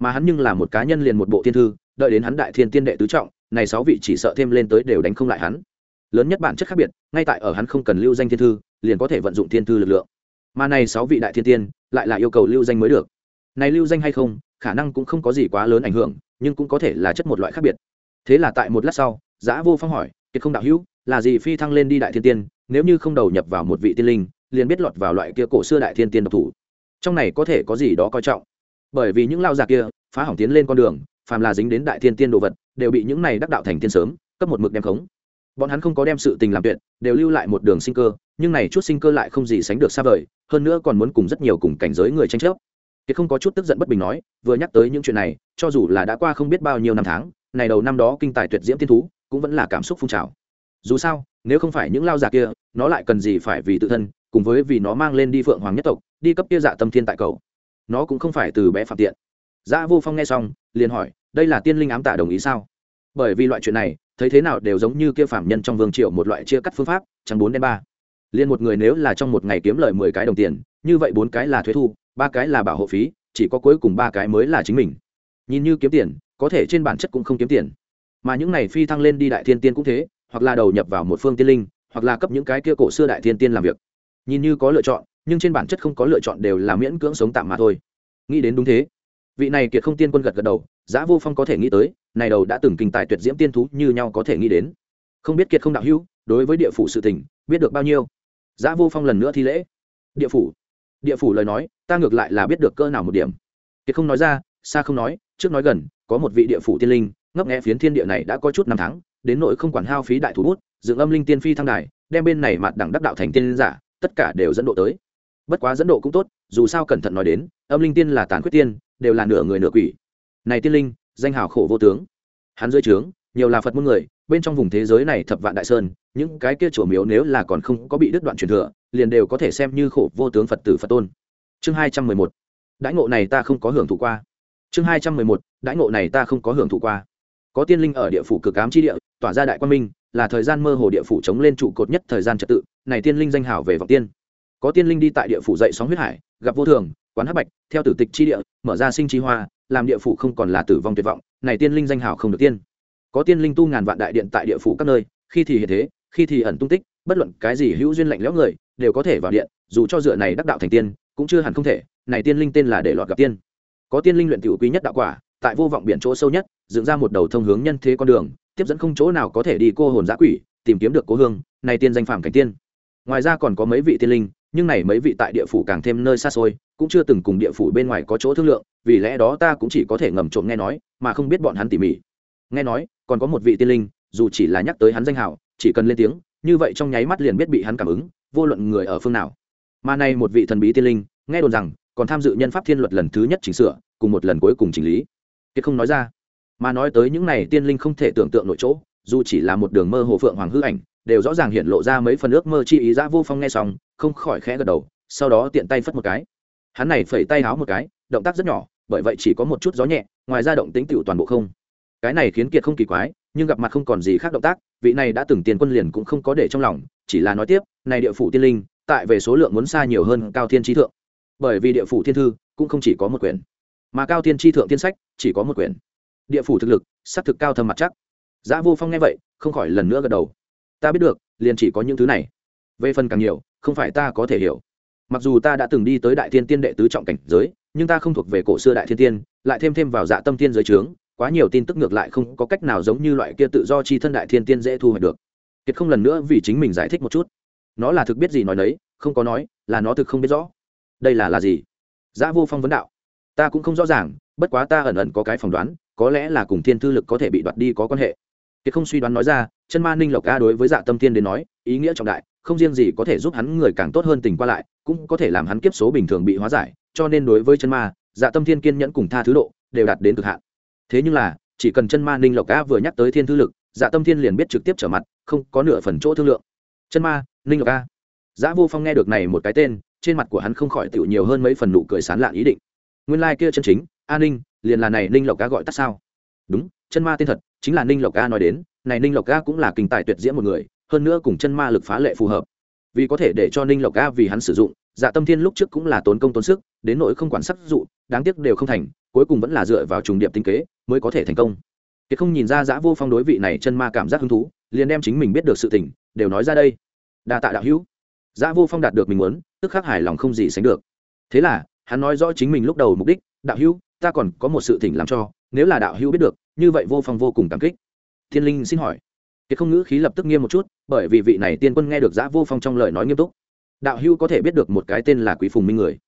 Mà hắn nhưng là một cá nhân liền một bộ thiên thư, đợi đến hắn đại thiên tiên đệ tứ trọng, này sáu vị chỉ sợ thêm lên tới đều đánh không lại hắn. Lớn nhất bản chất khác biệt, ngay tại ở hắn không cần lưu danh thiên thư, liền có thể vận dụng thiên thư lực lượng. Mà này sáu vị đại thiên tiên, lại là yêu cầu lưu danh mới được. Này lưu danh hay không khả năng cũng không có gì quá lớn ảnh hưởng, nhưng cũng có thể là chất một loại khác biệt. Thế là tại một lát sau, giã vô phong hỏi, kiệt không đạo hữu, là gì phi thăng lên đi đại thiên tiên? Nếu như không đầu nhập vào một vị tiên linh, liền biết lọt vào loại kia cổ xưa đại thiên tiên độc thủ. Trong này có thể có gì đó coi trọng? Bởi vì những lao già kia, phá hỏng tiến lên con đường, phàm là dính đến đại thiên tiên đồ vật, đều bị những này đắc đạo thành tiên sớm, cấp một mực đem khống. Bọn hắn không có đem sự tình làm tuyệt, đều lưu lại một đường sinh cơ, nhưng này chút sinh cơ lại không gì sánh được xa vời, hơn nữa còn muốn cùng rất nhiều cùng cảnh giới người tranh chấp kiệt không có chút tức giận bất bình nói, vừa nhắc tới những chuyện này, cho dù là đã qua không biết bao nhiêu năm tháng, này đầu năm đó kinh tài tuyệt diễm tiên thú, cũng vẫn là cảm xúc phun trào. Dù sao, nếu không phải những lao giả kia, nó lại cần gì phải vì tự thân, cùng với vì nó mang lên đi phượng hoàng nhất tộc, đi cấp kia dạ tâm thiên tại cầu. Nó cũng không phải từ bé phạm tiện. Dạ vô phong nghe xong, liền hỏi, đây là tiên linh ám tả đồng ý sao? Bởi vì loại chuyện này, thấy thế nào đều giống như kia phạm nhân trong vương triệu một loại chia cắt phương pháp, chẳng bốn đến ba. Liền một người nếu là trong một ngày kiếm lời mười cái đồng tiền, như vậy bốn cái là thuế thu ba cái là bảo hộ phí, chỉ có cuối cùng ba cái mới là chính mình. Nhìn như kiếm tiền, có thể trên bản chất cũng không kiếm tiền. Mà những này phi thăng lên đi đại thiên tiên cũng thế, hoặc là đầu nhập vào một phương tiên linh, hoặc là cấp những cái kia cổ xưa đại thiên tiên làm việc. Nhìn như có lựa chọn, nhưng trên bản chất không có lựa chọn đều là miễn cưỡng sống tạm mà thôi. Nghĩ đến đúng thế. Vị này kiệt không tiên quân gật gật đầu, giá vô phong có thể nghĩ tới, này đầu đã từng kinh tài tuyệt diễm tiên thú như nhau có thể nghĩ đến. Không biết kiệt không đạo hữu, đối với địa phủ sự tình, biết được bao nhiêu? Giá vô phong lần nữa thi lễ. Địa phủ địa phủ lời nói, ta ngược lại là biết được cơ nào một điểm. Kiệt không nói ra xa không nói, trước nói gần, có một vị địa phủ tiên linh, ngấp nghẽ phiến thiên địa này đã có chút năm tháng, đến nội không quản hao phí đại thủ bút, dựng âm linh tiên phi thăng đài, đem bên này mặt đẳng đắc đạo thành tiên giả, tất cả đều dẫn độ tới. Bất quá dẫn độ cũng tốt, dù sao cẩn thận nói đến, âm linh tiên là tàn khuyết tiên, đều là nửa người nửa quỷ. Này tiên linh, danh hào khổ vô tướng. Hắn dưới trướng, nhiều là phật môn người, bên trong vùng thế giới này thập vạn đại sơn những cái kia chùa miếu nếu là còn không có bị đứt đoạn truyền thừa, liền đều có thể xem như khổ vô tướng phật tử phật tôn. Chương hai trăm mười một. Đãi ngộ này ta không có hưởng thụ qua. Chương hai trăm mười một. Đãi ngộ này ta không có hưởng thụ qua. Có tiên linh ở địa phủ cực ám chi địa, tỏa ra đại quan minh, là thời gian mơ hồ địa phủ chống lên trụ cột nhất thời gian trật tự, này tiên linh danh hảo về vọng tiên. Có tiên linh đi tại địa phủ dậy sóng huyết hải, gặp vô thường, quán hắc bạch, theo tử tịch chi địa, mở ra sinh chi hoa, làm địa phủ không còn là tử vong tuyệt vọng, này tiên linh danh hảo không được tiên. Có tiên linh tu ngàn vạn đại điện tại địa phủ các nơi, khi thì hiện thế khi thì ẩn tung tích, bất luận cái gì hữu duyên lạnh lẽo người, đều có thể vào điện, dù cho dựa này đắc đạo thành tiên, cũng chưa hẳn không thể, này tiên linh tên là để lọt gặp tiên. Có tiên linh luyện tiểu quý nhất đạo quả, tại vô vọng biển chỗ sâu nhất, dựng ra một đầu thông hướng nhân thế con đường, tiếp dẫn không chỗ nào có thể đi cô hồn giã quỷ, tìm kiếm được cố hương, này tiên danh phàm cảnh tiên. Ngoài ra còn có mấy vị tiên linh, nhưng này mấy vị tại địa phủ càng thêm nơi xa xôi, cũng chưa từng cùng địa phủ bên ngoài có chỗ thương lượng, vì lẽ đó ta cũng chỉ có thể ngầm trộm nghe nói, mà không biết bọn hắn tỉ mỉ. Nghe nói, còn có một vị tiên linh, dù chỉ là nhắc tới hắn danh hào chỉ cần lên tiếng, như vậy trong nháy mắt liền biết bị hắn cảm ứng, vô luận người ở phương nào. Mà nay một vị thần bí tiên linh, nghe đồn rằng, còn tham dự nhân pháp thiên luật lần thứ nhất chỉnh sửa, cùng một lần cuối cùng chỉnh lý. Kiệt không nói ra. Mà nói tới những này tiên linh không thể tưởng tượng nội chỗ, dù chỉ là một đường mơ hồ phượng hoàng hư ảnh, đều rõ ràng hiện lộ ra mấy phần ước mơ chi ý ra vô phong nghe xong, không khỏi khẽ gật đầu, sau đó tiện tay phất một cái. Hắn này phẩy tay háo một cái, động tác rất nhỏ, bởi vậy chỉ có một chút gió nhẹ, ngoài ra động tính tựu toàn bộ không cái này khiến kiệt không kỳ quái, nhưng gặp mặt không còn gì khác động tác, vị này đã từng tiền quân liền cũng không có để trong lòng, chỉ là nói tiếp, này địa phủ tiên linh, tại về số lượng muốn xa nhiều hơn cao thiên trí thượng. Bởi vì địa phủ thiên thư cũng không chỉ có một quyển, mà cao thiên tri thượng tiên sách chỉ có một quyển. Địa phủ thực lực, xác thực cao thâm mặt chắc. Giá vô phong nghe vậy, không khỏi lần nữa gật đầu. Ta biết được, liền chỉ có những thứ này. Về phần càng nhiều, không phải ta có thể hiểu. Mặc dù ta đã từng đi tới đại thiên tiên đệ tứ trọng cảnh giới, nhưng ta không thuộc về cổ xưa đại thiên tiên, lại thêm thêm vào dạ tâm tiên giới trướng quá nhiều tin tức ngược lại không có cách nào giống như loại kia tự do chi thân đại thiên tiên dễ thu hoạch được. Kiệt không lần nữa vì chính mình giải thích một chút. Nó là thực biết gì nói đấy không có nói, là nó thực không biết rõ. Đây là là gì? Giã vô phong vấn đạo. Ta cũng không rõ ràng, bất quá ta ẩn ẩn có cái phỏng đoán, có lẽ là cùng thiên thư lực có thể bị đoạt đi có quan hệ. Kiệt không suy đoán nói ra, chân ma ninh lộc ca đối với dạ tâm tiên đến nói, ý nghĩa trọng đại, không riêng gì có thể giúp hắn người càng tốt hơn tình qua lại, cũng có thể làm hắn kiếp số bình thường bị hóa giải, cho nên đối với chân ma dạ tâm thiên kiên nhẫn cùng tha thứ độ, đều đạt đến cực hạn thế nhưng là, chỉ cần chân ma ninh lộc ca vừa nhắc tới thiên thư lực dạ tâm thiên liền biết trực tiếp trở mặt, không có nửa phần chỗ thương lượng. Chân ma, ninh lộc ca Dạ vô phong nghe được này một cái tên, trên mặt của hắn không khỏi tựu nhiều hơn mấy phần nụ cười sán lạn ý định. Nguyên lai、like、kia chân chính, a ninh, liền là này ninh lộc ca gọi tắt sao? Đúng, chân ma tên thật, chính là ninh lộc ca nói đến, này ninh lộc ca cũng là kinh tài tuyệt diễm một người, hơn nữa cùng chân ma lực phá lệ phù hợp. Vì có thể để cho ninh lộc ca vì hắn sử dụng dạ tâm thiên lúc trước cũng là tốn công tốn sức, đến nỗi không quản sắc dụ, đáng tiếc đều không thành cuối cùng vẫn là dựa vào trùng điệp tinh kế mới có thể thành công. Kiệt không nhìn ra giã vô phong đối vị này chân ma cảm giác hứng thú, liền đem chính mình biết được sự tình, đều nói ra đây. Đa tạ đạo hữu. Giã vô phong đạt được mình muốn, tức khắc hài lòng không gì sánh được. Thế là, hắn nói rõ chính mình lúc đầu mục đích, đạo hữu, ta còn có một sự thỉnh làm cho, nếu là đạo hữu biết được, như vậy vô phong vô cùng cảm kích. Thiên linh xin hỏi. Kiệt không ngữ khí lập tức nghiêm một chút, bởi vì vị này tiên quân nghe được giã vô phong trong lời nói nghiêm túc. Đạo hữu có thể biết được một cái tên là quý phùng minh người.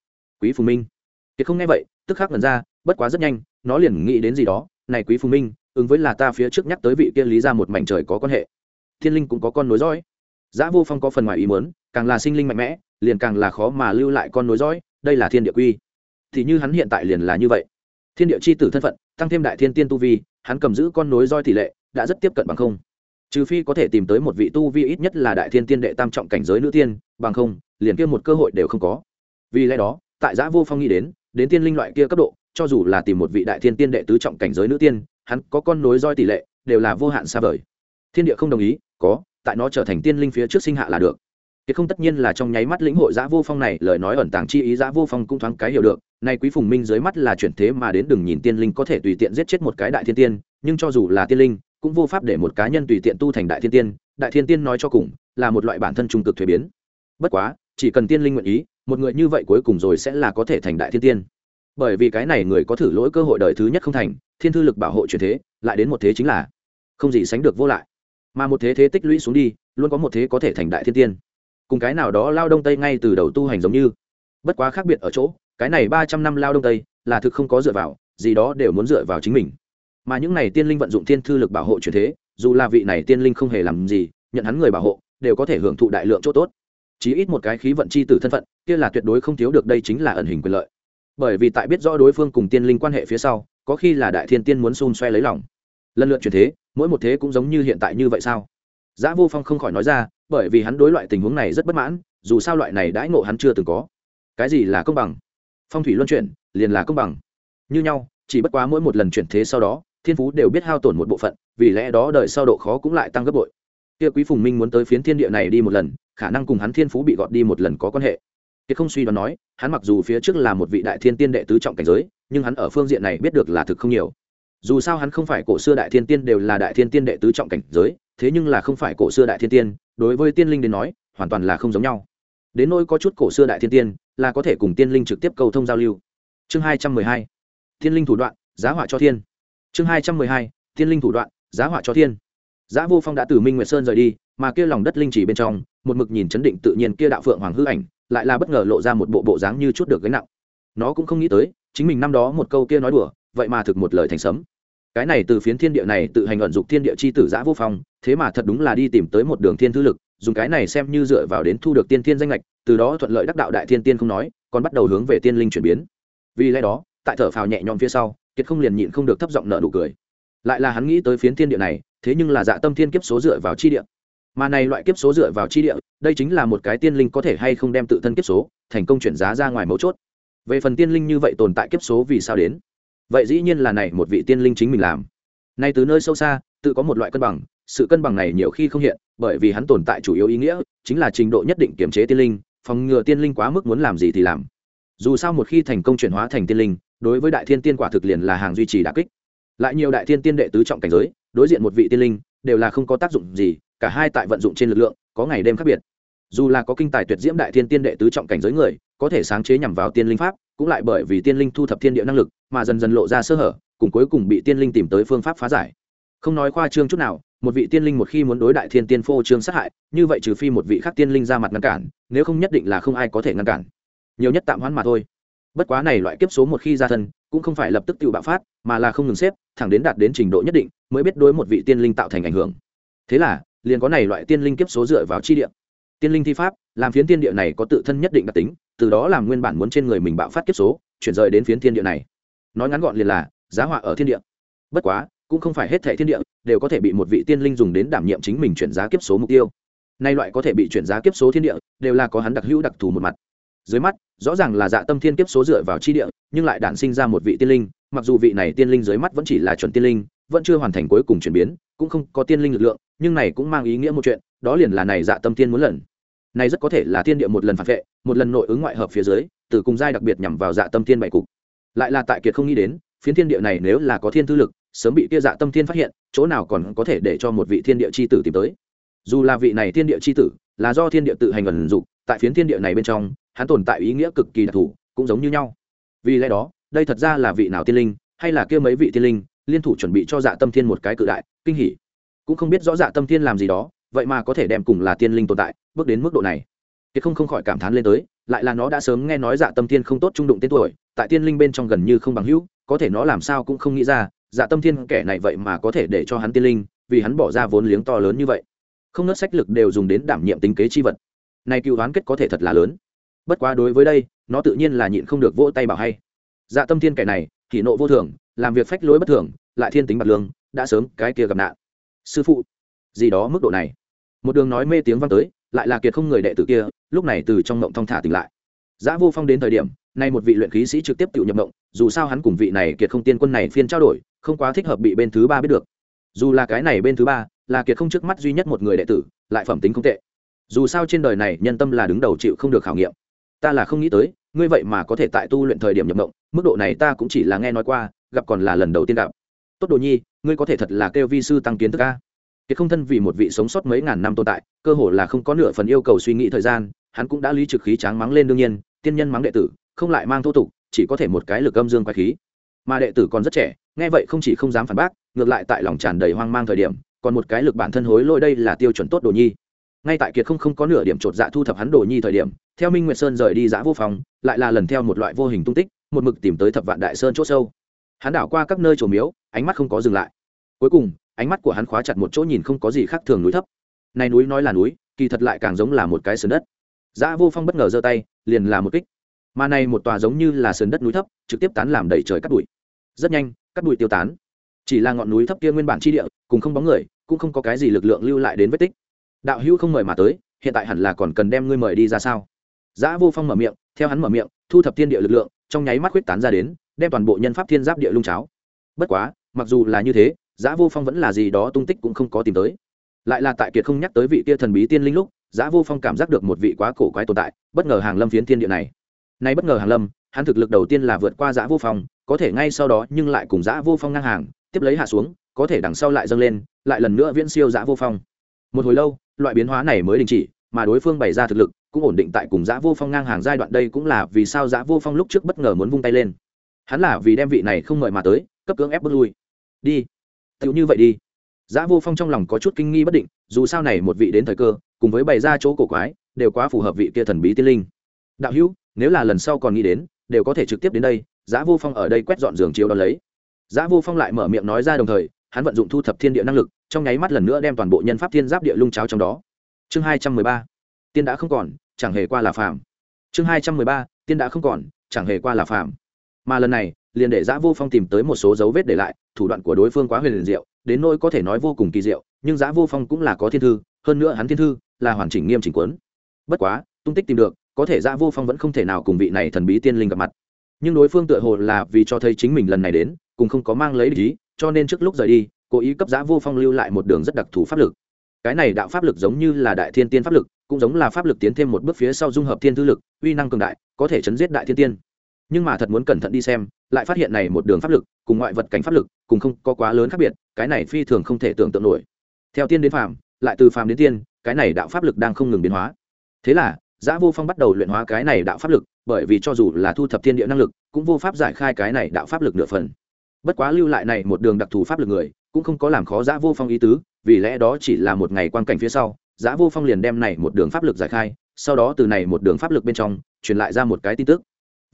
Quý phùng minh. Kiệt không nghe vậy, tức khắc lần ra bất quá rất nhanh, nó liền nghĩ đến gì đó, này quý phùng minh, ứng với là ta phía trước nhắc tới vị kia lý ra một mảnh trời có quan hệ. Thiên linh cũng có con nối dõi. Giã vô phong có phần ngoài ý muốn, càng là sinh linh mạnh mẽ, liền càng là khó mà lưu lại con nối dõi, đây là thiên địa quy. Thì như hắn hiện tại liền là như vậy. Thiên địa c h i tử thân phận, tăng thêm đại thiên tiên tu vi, hắn cầm giữ con nối roi tỷ lệ đã rất tiếp cận bằng không. Trừ phi có thể tìm tới một vị tu vi ít nhất là đại thiên tiên đệ tam trọng cảnh giới nữ tiên, bằng không, liền kia một cơ hội đều không có. Vì lẽ đó, tại giã vô phong nghĩ đến đến tiên linh loại kia cấp độ cho dù là tìm một vị đại thiên tiên đệ tứ trọng cảnh giới nữ tiên hắn có con nối roi tỷ lệ đều là vô hạn xa vời thiên địa không đồng ý có tại nó trở thành tiên linh phía trước sinh hạ là được Kiệt không tất nhiên là trong nháy mắt lĩnh hội Giá Vô Phong này, lời nói ẩn tàng chi ý Giá Vô Phong cũng thoáng cái hiểu được, nay Quý Phùng Minh dưới mắt là chuyển thế mà đến đừng nhìn tiên linh có thể tùy tiện giết chết một cái đại thiên tiên, nhưng cho dù là tiên linh, cũng vô pháp để một cá nhân tùy tiện tu thành đại thiên tiên, đại thiên tiên nói cho cùng, là một loại bản thân trung cực thuế biến. Bất quá, chỉ cần tiên linh nguyện ý, một người như vậy cuối cùng rồi sẽ là có thể thành đại thiên tiên. Bởi vì cái này người có thử lỗi cơ hội đời thứ nhất không thành, thiên thư lực bảo hộ chuyển thế, lại đến một thế chính là không gì sánh được vô lại. Mà một thế thế tích lũy xuống đi, luôn có một thế có thể thành đại thiên tiên. Cùng cái nào đó lao đông tây ngay từ đầu tu hành giống như. Bất quá khác biệt ở chỗ cái này ba trăm năm lao đông tây là thực không có dựa vào gì đó đều muốn dựa vào chính mình. Mà những này tiên linh vận dụng thiên thư lực bảo hộ truyền thế dù là vị này tiên linh không hề làm gì nhận hắn người bảo hộ đều có thể hưởng thụ đại lượng chỗ tốt. Chí ít một cái khí vận c h i tử thân phận kia là tuyệt đối không thiếu được đây chính là ẩn hình quyền lợi bởi vì tại biết rõ đối phương cùng tiên linh quan hệ phía sau, có khi là đại thiên tiên muốn xun xoe lấy lòng. Lần lượt chuyển thế, mỗi một thế cũng giống như hiện tại như vậy sao? Giã vô phong không khỏi nói ra, bởi vì hắn đối loại tình huống này rất bất mãn, dù sao loại này đãi ngộ hắn chưa từng có. Cái gì là công bằng? Phong thủy luân chuyển, liền là công bằng. Như nhau, chỉ bất quá mỗi một lần chuyển thế sau đó, thiên phú đều biết hao tổn một bộ phận, vì lẽ đó đời sau độ khó cũng lại tăng gấp bội. Kia quý phùng minh muốn tới phiến thiên địa này đi một lần, khả năng cùng hắn thiên phú bị gọt đi một lần có quan hệ kiệt không suy đoán nói, hắn mặc dù phía trước là một vị đại thiên tiên đệ tứ trọng cảnh giới, nhưng hắn ở phương diện này biết được là thực không nhiều. Dù sao hắn không phải cổ xưa đại thiên tiên đều là đại thiên tiên đệ tứ trọng cảnh giới, thế nhưng là không phải cổ xưa đại thiên tiên, đối với tiên linh đến nói, hoàn toàn là không giống nhau. Đến nỗi có chút cổ xưa đại thiên tiên, là có thể cùng tiên linh trực tiếp cầu thông giao lưu. Chương hai trăm mười hai tiên linh thủ đoạn, giá họa cho thiên. Chương hai trăm mười hai tiên linh thủ đoạn, giá họa cho thiên. Giá vô phong đã từ minh nguyệt sơn rời đi, mà kia lòng đất linh chỉ bên trong, một mực nhìn chấn định tự nhiên kia đạo phượng hoàng hư ảnh lại là bất ngờ lộ ra một bộ bộ dáng như chút được gánh nặng. Nó cũng không nghĩ tới, chính mình năm đó một câu kia nói đùa, vậy mà thực một lời thành sấm. Cái này từ phiến thiên địa này tự hành ẩn dục thiên địa chi tử giã vô phong, thế mà thật đúng là đi tìm tới một đường thiên thư lực, dùng cái này xem như dựa vào đến thu được tiên thiên danh lệch từ đó thuận lợi đắc đạo đại thiên tiên không nói, còn bắt đầu hướng về tiên linh chuyển biến. Vì lẽ đó, tại thở phào nhẹ nhõm phía sau, kiệt không liền nhịn không được thấp giọng nợ nụ cười. Lại là hắn nghĩ tới phiến thiên địa này, thế nhưng là dạ tâm thiên kiếp số dựa vào chi địa mà này loại kiếp số dựa vào chi địa, đây chính là một cái tiên linh có thể hay không đem tự thân kiếp số thành công chuyển giá ra ngoài mấu chốt. Về phần tiên linh như vậy tồn tại kiếp số vì sao đến? Vậy dĩ nhiên là này một vị tiên linh chính mình làm. Nay từ nơi sâu xa, tự có một loại cân bằng, sự cân bằng này nhiều khi không hiện, bởi vì hắn tồn tại chủ yếu ý nghĩa chính là trình độ nhất định kiểm chế tiên linh, phòng ngừa tiên linh quá mức muốn làm gì thì làm. Dù sao một khi thành công chuyển hóa thành tiên linh, đối với đại thiên tiên quả thực liền là hàng duy trì đà kích. Lại nhiều đại thiên tiên đệ tứ trọng cảnh giới, đối diện một vị tiên linh, đều là không có tác dụng gì cả hai tại vận dụng trên lực lượng, có ngày đêm khác biệt. Dù là có kinh tài tuyệt diễm đại thiên tiên đệ tứ trọng cảnh giới người, có thể sáng chế nhằm vào tiên linh pháp, cũng lại bởi vì tiên linh thu thập thiên địa năng lực mà dần dần lộ ra sơ hở, cùng cuối cùng bị tiên linh tìm tới phương pháp phá giải. Không nói khoa trương chút nào, một vị tiên linh một khi muốn đối đại thiên tiên phô trương sát hại, như vậy trừ phi một vị khác tiên linh ra mặt ngăn cản, nếu không nhất định là không ai có thể ngăn cản. Nhiều nhất tạm hoãn mà thôi. Bất quá này loại kiếp số một khi ra thân, cũng không phải lập tức tự bạo phát, mà là không ngừng xếp, thẳng đến đạt đến trình độ nhất định, mới biết đối một vị tiên linh tạo thành ảnh hưởng. Thế là liền có này loại tiên linh kiếp số dựa vào chi địa. Tiên linh thi pháp, làm phiến tiên địa này có tự thân nhất định đặc tính, từ đó làm nguyên bản muốn trên người mình bạo phát kiếp số, chuyển rời đến phiến thiên địa này. Nói ngắn gọn liền là, giá họa ở thiên địa. Bất quá, cũng không phải hết thảy thiên địa đều có thể bị một vị tiên linh dùng đến đảm nhiệm chính mình chuyển giá kiếp số mục tiêu. Nay loại có thể bị chuyển giá kiếp số thiên địa, đều là có hắn đặc hữu đặc thù một mặt. Dưới mắt, rõ ràng là dạ tâm thiên kiếp số dựa vào chi địa, nhưng lại đản sinh ra một vị tiên linh, mặc dù vị này tiên linh dưới mắt vẫn chỉ là chuẩn tiên linh vẫn chưa hoàn thành cuối cùng chuyển biến, cũng không có tiên linh lực lượng, nhưng này cũng mang ý nghĩa một chuyện, đó liền là này dạ tâm tiên muốn lần. Này rất có thể là thiên địa một lần phản vệ, một lần nội ứng ngoại hợp phía dưới, từ cùng giai đặc biệt nhằm vào dạ tâm thiên bảy cục. Lại là tại kiệt không nghĩ đến, phiến thiên địa này nếu là có thiên thư lực, sớm bị kia dạ tâm thiên phát hiện, chỗ nào còn có thể để cho một vị thiên địa c h i tử tìm tới. Dù là vị này thiên địa c h i tử, là do thiên địa tự hành ẩn dục tại phiến thiên địa này bên trong, hắn tồn tại ý nghĩa cực kỳ đặc thù, cũng giống như nhau. Vì lẽ đó, đây thật ra là vị nào tiên linh, hay là kia mấy vị tiên linh liên thủ chuẩn bị cho dạ tâm thiên một cái cự đại, kinh hỉ. Cũng không biết rõ dạ tâm thiên làm gì đó, vậy mà có thể đem cùng là tiên linh tồn tại, bước đến mức độ này. Kiệt không không khỏi cảm thán lên tới, lại là nó đã sớm nghe nói dạ tâm thiên không tốt trung đụng tên tuổi, tại tiên linh bên trong gần như không bằng hữu, có thể nó làm sao cũng không nghĩ ra dạ tâm thiên kẻ này vậy mà có thể để cho hắn tiên linh, vì hắn bỏ ra vốn liếng to lớn như vậy. Không nớt sách lực đều dùng đến đảm nhiệm tính kế chi vật. Này cựu đoán kết có thể thật là lớn. Bất quá đối với đây, nó tự nhiên là nhịn không được vỗ tay bảo hay. Dạ tâm thiên kẻ này thì nộ vô thường làm việc phách lối bất thường lại thiên tính bạc lương đã sớm cái kia gặp nạn sư phụ gì đó mức độ này một đường nói mê tiếng vang tới lại là kiệt không người đệ tử kia lúc này từ trong mộng thong thả tỉnh lại giã Vô Phong đến thời điểm, nay một vị luyện khí sĩ trực tiếp tự nhập mộng, dù sao hắn cùng vị này kiệt không tiên quân này phiên trao đổi, không quá thích hợp bị bên thứ ba biết được. Dù là cái này bên thứ ba, là kiệt không trước mắt duy nhất một người đệ tử, lại phẩm tính không tệ. Dù sao trên đời này nhân tâm là đứng đầu chịu không được khảo nghiệm. Ta là không nghĩ tới, ngươi vậy mà có thể tại tu luyện thời điểm nhập mộng, mức độ này ta cũng chỉ là nghe nói qua, gặp còn là lần đầu tiên gặp. Tốt đồ nhi, ngươi có thể thật là kêu vi sư tăng kiến thức a. Kiệt không thân vì một vị sống sót mấy ngàn năm tồn tại, cơ hồ là không có nửa phần yêu cầu suy nghĩ thời gian, hắn cũng đã lý trực khí tráng mắng lên đương nhiên, tiên nhân mắng đệ tử không lại mang thô tục chỉ có thể một cái lực âm dương quái khí mà đệ tử còn rất trẻ nghe vậy không chỉ không dám phản bác ngược lại tại lòng tràn đầy hoang mang thời điểm còn một cái lực bản thân hối lỗi đây là tiêu chuẩn tốt đồ nhi ngay tại kiệt không không có nửa điểm chột dạ thu thập hắn đồ nhi thời điểm theo minh nguyệt sơn rời đi giã vô phòng lại là lần theo một loại vô hình tung tích một mực tìm tới thập vạn đại sơn c h ỗ sâu hắn đảo qua các nơi trổ miếu ánh mắt không có dừng lại cuối cùng ánh mắt của hắn khóa chặt một chỗ nhìn không có gì khác thường núi thấp này núi nói là núi kỳ thật lại càng giống là một cái sườn đất Giá Vô Phong bất ngờ giơ tay, liền là một kích. Mà này một tòa giống như là sườn đất núi thấp, trực tiếp tán làm đầy trời cát bụi. Rất nhanh, cát bụi tiêu tán. Chỉ là ngọn núi thấp kia nguyên bản chi địa, cùng không bóng người, cũng không có cái gì lực lượng lưu lại đến vết tích. Đạo Hữu không mời mà tới, hiện tại hẳn là còn cần đem ngươi mời đi ra sao? Giá Vô Phong mở miệng, theo hắn mở miệng, thu thập thiên địa lực lượng, trong nháy mắt huyết tán ra đến, đem toàn bộ nhân pháp thiên giáp địa lung cháo. Bất quá, mặc dù là như thế, Giá Vô Phong vẫn là gì đó tung tích cũng không có tìm tới. Lại là tại kiệt không nhắc tới vị kia thần bí tiên linh lúc, Giá Vô Phong cảm giác được một vị quá cổ quái tồn tại, bất ngờ hàng lâm phiến thiên địa này. Nay bất ngờ hàng lâm, hắn thực lực đầu tiên là vượt qua Giá Vô Phong, có thể ngay sau đó nhưng lại cùng Giá Vô Phong ngang hàng, tiếp lấy hạ xuống, có thể đằng sau lại dâng lên, lại lần nữa viễn siêu Giá Vô Phong. Một hồi lâu, loại biến hóa này mới đình chỉ, mà đối phương bày ra thực lực cũng ổn định tại cùng Giá Vô Phong ngang hàng giai đoạn đây cũng là vì sao Giá Vô Phong lúc trước bất ngờ muốn vung tay lên. Hắn là vì đem vị này không mời mà tới, cấp cưỡng ép bước lui. Đi. Tiểu như vậy đi. Giá Vô Phong trong lòng có chút kinh nghi bất định, dù sao này một vị đến thời cơ, cùng với bày ra chỗ cổ quái, đều quá phù hợp vị kia thần bí tiên linh. Đạo hữu, nếu là lần sau còn nghĩ đến, đều có thể trực tiếp đến đây, Giá Vô Phong ở đây quét dọn giường chiếu đó lấy. Giá Vô Phong lại mở miệng nói ra đồng thời, hắn vận dụng thu thập thiên địa năng lực, trong nháy mắt lần nữa đem toàn bộ nhân pháp thiên giáp địa lung cháo trong đó. Chương hai trăm mười ba Tiên đã không còn, chẳng hề qua là phàm. Chương hai trăm mười ba Tiên đã không còn, chẳng hề qua là phàm. Mà lần này, liền để Giá Vô Phong tìm tới một số dấu vết để lại, thủ đoạn của đối phương quá huyền diệu, đến nỗi có thể nói vô cùng kỳ diệu nhưng giá vô phong cũng là có thiên thư hơn nữa hắn thiên thư là hoàn chỉnh nghiêm chỉnh quấn bất quá tung tích tìm được có thể giá vô phong vẫn không thể nào cùng vị này thần bí tiên linh gặp mặt. Nhưng đối phương tựa hồ là vì cho thấy chính mình lần này đến cùng không có mang lấy lý cho nên trước lúc rời đi cố ý cấp giá vô phong lưu lại một đường rất đặc thù pháp lực. Cái này đạo pháp lực giống như là đại thiên tiên pháp lực cũng giống là pháp lực tiến thêm một bước phía sau dung hợp thiên thư lực uy năng cường đại có thể chấn giết đại thiên tiên nhưng mà thật muốn cẩn thận đi xem, lại phát hiện này một đường pháp lực cùng ngoại vật cảnh pháp lực cùng không có quá lớn khác biệt, cái này phi thường không thể tưởng tượng nổi. Theo tiên đến phàm, lại từ phàm đến tiên, cái này đạo pháp lực đang không ngừng biến hóa. Thế là, giã vô phong bắt đầu luyện hóa cái này đạo pháp lực, bởi vì cho dù là thu thập thiên địa năng lực, cũng vô pháp giải khai cái này đạo pháp lực nửa phần. Bất quá lưu lại này một đường đặc thù pháp lực người, cũng không có làm khó giã vô phong ý tứ, vì lẽ đó chỉ là một ngày quan cảnh phía sau, giã vô phong liền đem này một đường pháp lực giải khai, sau đó từ này một đường pháp lực bên trong, truyền lại ra một cái tin tức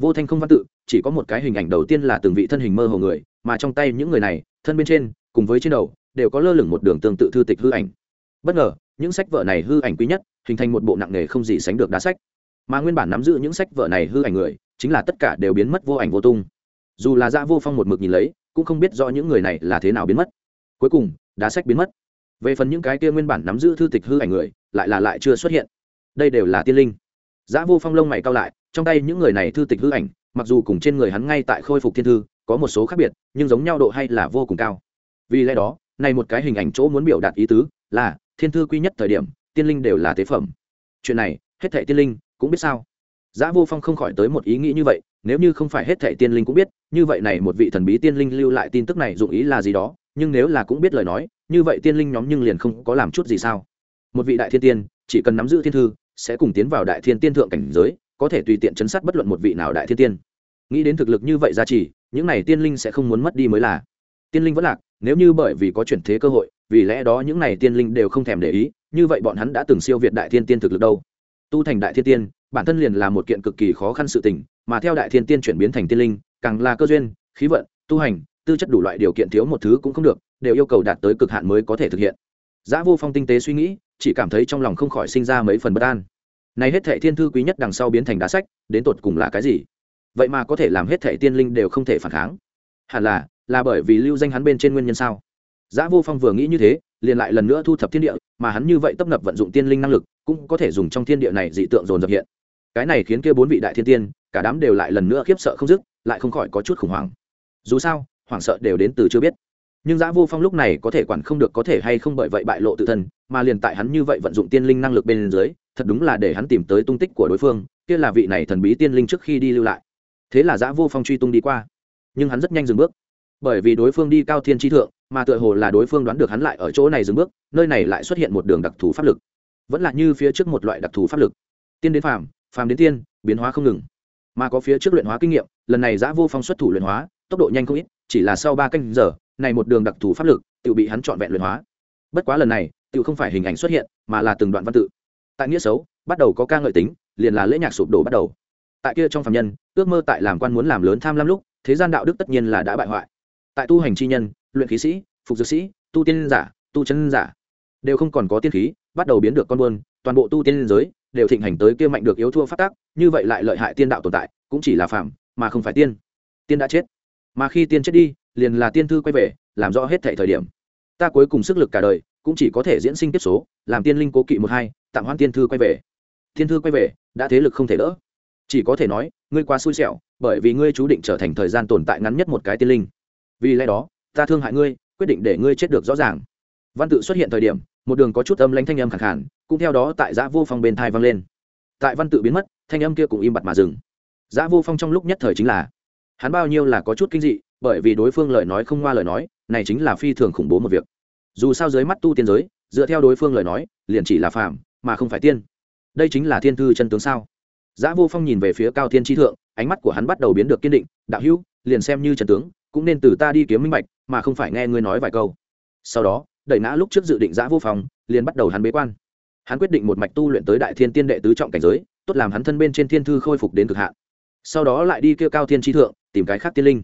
vô thanh không văn tự, chỉ có một cái hình ảnh đầu tiên là từng vị thân hình mơ hồ người, mà trong tay những người này, thân bên trên, cùng với trên đầu, đều có lơ lửng một đường tương tự thư tịch hư ảnh. Bất ngờ, những sách vở này hư ảnh quý nhất, hình thành một bộ nặng nề không gì sánh được đá sách. Mà nguyên bản nắm giữ những sách vở này hư ảnh người, chính là tất cả đều biến mất vô ảnh vô tung. Dù là dạ vô phong một mực nhìn lấy, cũng không biết rõ những người này là thế nào biến mất. Cuối cùng, đá sách biến mất. Về phần những cái kia nguyên bản nắm giữ thư tịch hư ảnh người, lại là lại chưa xuất hiện. Đây đều là tiên linh. Dạ vô phong lông mày cao lại trong tay những người này thư tịch hư ảnh mặc dù cùng trên người hắn ngay tại khôi phục thiên thư có một số khác biệt nhưng giống nhau độ hay là vô cùng cao. Vì lẽ đó này một cái hình ảnh chỗ muốn biểu đạt ý tứ là thiên thư quy nhất thời điểm tiên linh đều là tế phẩm. Chuyện này hết thảy tiên linh cũng biết sao? Giá Vô Phong không khỏi tới một ý nghĩ như vậy, nếu như không phải hết thảy tiên linh cũng biết, như vậy này một vị thần bí tiên linh lưu lại tin tức này dụng ý là gì đó, nhưng nếu là cũng biết lời nói, như vậy tiên linh nhóm nhưng liền không có làm chút gì sao? Một vị đại thiên tiên, chỉ cần nắm giữ thiên thư, sẽ cùng tiến vào đại thiên tiên thượng cảnh giới, có thể tùy tiện chấn sát bất luận một vị nào đại thiên tiên. Nghĩ đến thực lực như vậy ra chỉ, những này tiên linh sẽ không muốn mất đi mới là. Tiên linh vẫn lạc, nếu như bởi vì có chuyển thế cơ hội vì lẽ đó những này tiên linh đều không thèm để ý như vậy bọn hắn đã từng siêu việt đại thiên tiên thực lực đâu tu thành đại thiên tiên bản thân liền là một kiện cực kỳ khó khăn sự tình mà theo đại thiên tiên chuyển biến thành tiên linh càng là cơ duyên khí vận tu hành tư chất đủ loại điều kiện thiếu một thứ cũng không được đều yêu cầu đạt tới cực hạn mới có thể thực hiện Giá vô phong tinh tế suy nghĩ chỉ cảm thấy trong lòng không khỏi sinh ra mấy phần bất an này hết thệ thiên thư quý nhất đằng sau biến thành đá sách đến tột cùng là cái gì vậy mà có thể làm hết thệ tiên linh đều không thể phản kháng hẳn là là bởi vì lưu danh hắn bên trên nguyên nhân sao Giá Vô Phong vừa nghĩ như thế, liền lại lần nữa thu thập thiên địa, mà hắn như vậy tấp nập vận dụng tiên linh năng lực, cũng có thể dùng trong thiên địa này dị tượng dồn dập hiện. Cái này khiến kia bốn vị đại thiên tiên, cả đám đều lại lần nữa khiếp sợ không dứt, lại không khỏi có chút khủng hoảng. Dù sao, hoảng sợ đều đến từ chưa biết. Nhưng giã Vô Phong lúc này có thể quản không được có thể hay không bởi vậy bại lộ tự thân, mà liền tại hắn như vậy vận dụng tiên linh năng lực bên dưới, thật đúng là để hắn tìm tới tung tích của đối phương, kia là vị này thần bí tiên linh trước khi đi lưu lại. Thế là giã Vô Phong truy tung đi qua, nhưng hắn rất nhanh dừng bước. Bởi vì đối phương đi cao thiên tri thượng mà tựa hồ là đối phương đoán được hắn lại ở chỗ này dừng bước nơi này lại xuất hiện một đường đặc thù pháp lực. Vẫn là như phía trước một loại đặc thù pháp lực. Tiên đến phàm phàm đến tiên biến hóa không ngừng. Mà có phía trước luyện hóa kinh nghiệm lần này giã vô phong xuất thủ luyện hóa tốc độ nhanh không ít chỉ là sau ba canh giờ này một đường đặc thù pháp lực, tự bị hắn trọn vẹn luyện hóa. Bất quá lần này, tự không phải hình ảnh xuất hiện, mà là từng đoạn văn tự. Tại nghĩa xấu, bắt đầu có ca ngợi tính, liền là lễ nhạc sụp đổ bắt đầu. Tại kia trong phạm nhân, ước mơ tại làm quan muốn làm lớn tham lam lúc, thế gian đạo đức tất nhiên là đã bại hoại. Tại tu hành chi nhân, luyện khí sĩ, phục dược sĩ, tu tiên giả, tu chân giả, đều không còn có tiên khí, bắt đầu biến được con buôn, toàn bộ tu tiên giới đều thịnh hành tới kia mạnh được yếu thua phát tác, như vậy lại lợi hại tiên đạo tồn tại, cũng chỉ là phạm mà không phải tiên. Tiên đã chết. Mà khi tiên chết đi liền là tiên thư quay về, làm rõ hết thảy thời điểm. Ta cuối cùng sức lực cả đời, cũng chỉ có thể diễn sinh tiếp số, làm tiên linh cố kỵ một hai, tạm hoãn tiên thư quay về. Tiên thư quay về, đã thế lực không thể đỡ. Chỉ có thể nói, ngươi quá xui xẻo, bởi vì ngươi chú định trở thành thời gian tồn tại ngắn nhất một cái tiên linh. Vì lẽ đó, ta thương hại ngươi, quyết định để ngươi chết được rõ ràng. Văn tự xuất hiện thời điểm, một đường có chút âm lãnh thanh âm khẳng khản cũng theo đó tại giã vô phong bên thai vang lên. Tại văn tự biến mất, thanh âm kia cũng im bặt mà dừng. Giã vô phong trong lúc nhất thời chính là, hắn bao nhiêu là có chút kinh dị bởi vì đối phương lời nói không ngoa lời nói, này chính là phi thường khủng bố một việc. Dù sao dưới mắt tu tiên giới, dựa theo đối phương lời nói, liền chỉ là phàm, mà không phải tiên. Đây chính là thiên thư chân tướng sao? Giã vô phong nhìn về phía cao thiên chi thượng, ánh mắt của hắn bắt đầu biến được kiên định, đạo hữu, liền xem như trận tướng, cũng nên từ ta đi kiếm minh bạch, mà không phải nghe ngươi nói vài câu. Sau đó, đẩy ngã lúc trước dự định giã vô phong, liền bắt đầu hắn bế quan. Hắn quyết định một mạch tu luyện tới đại thiên tiên đệ tứ trọng cảnh giới, tốt làm hắn thân bên trên thiên thư khôi phục đến cực hạn. Sau đó lại đi kêu cao thiên chi thượng, tìm cái khác tiên linh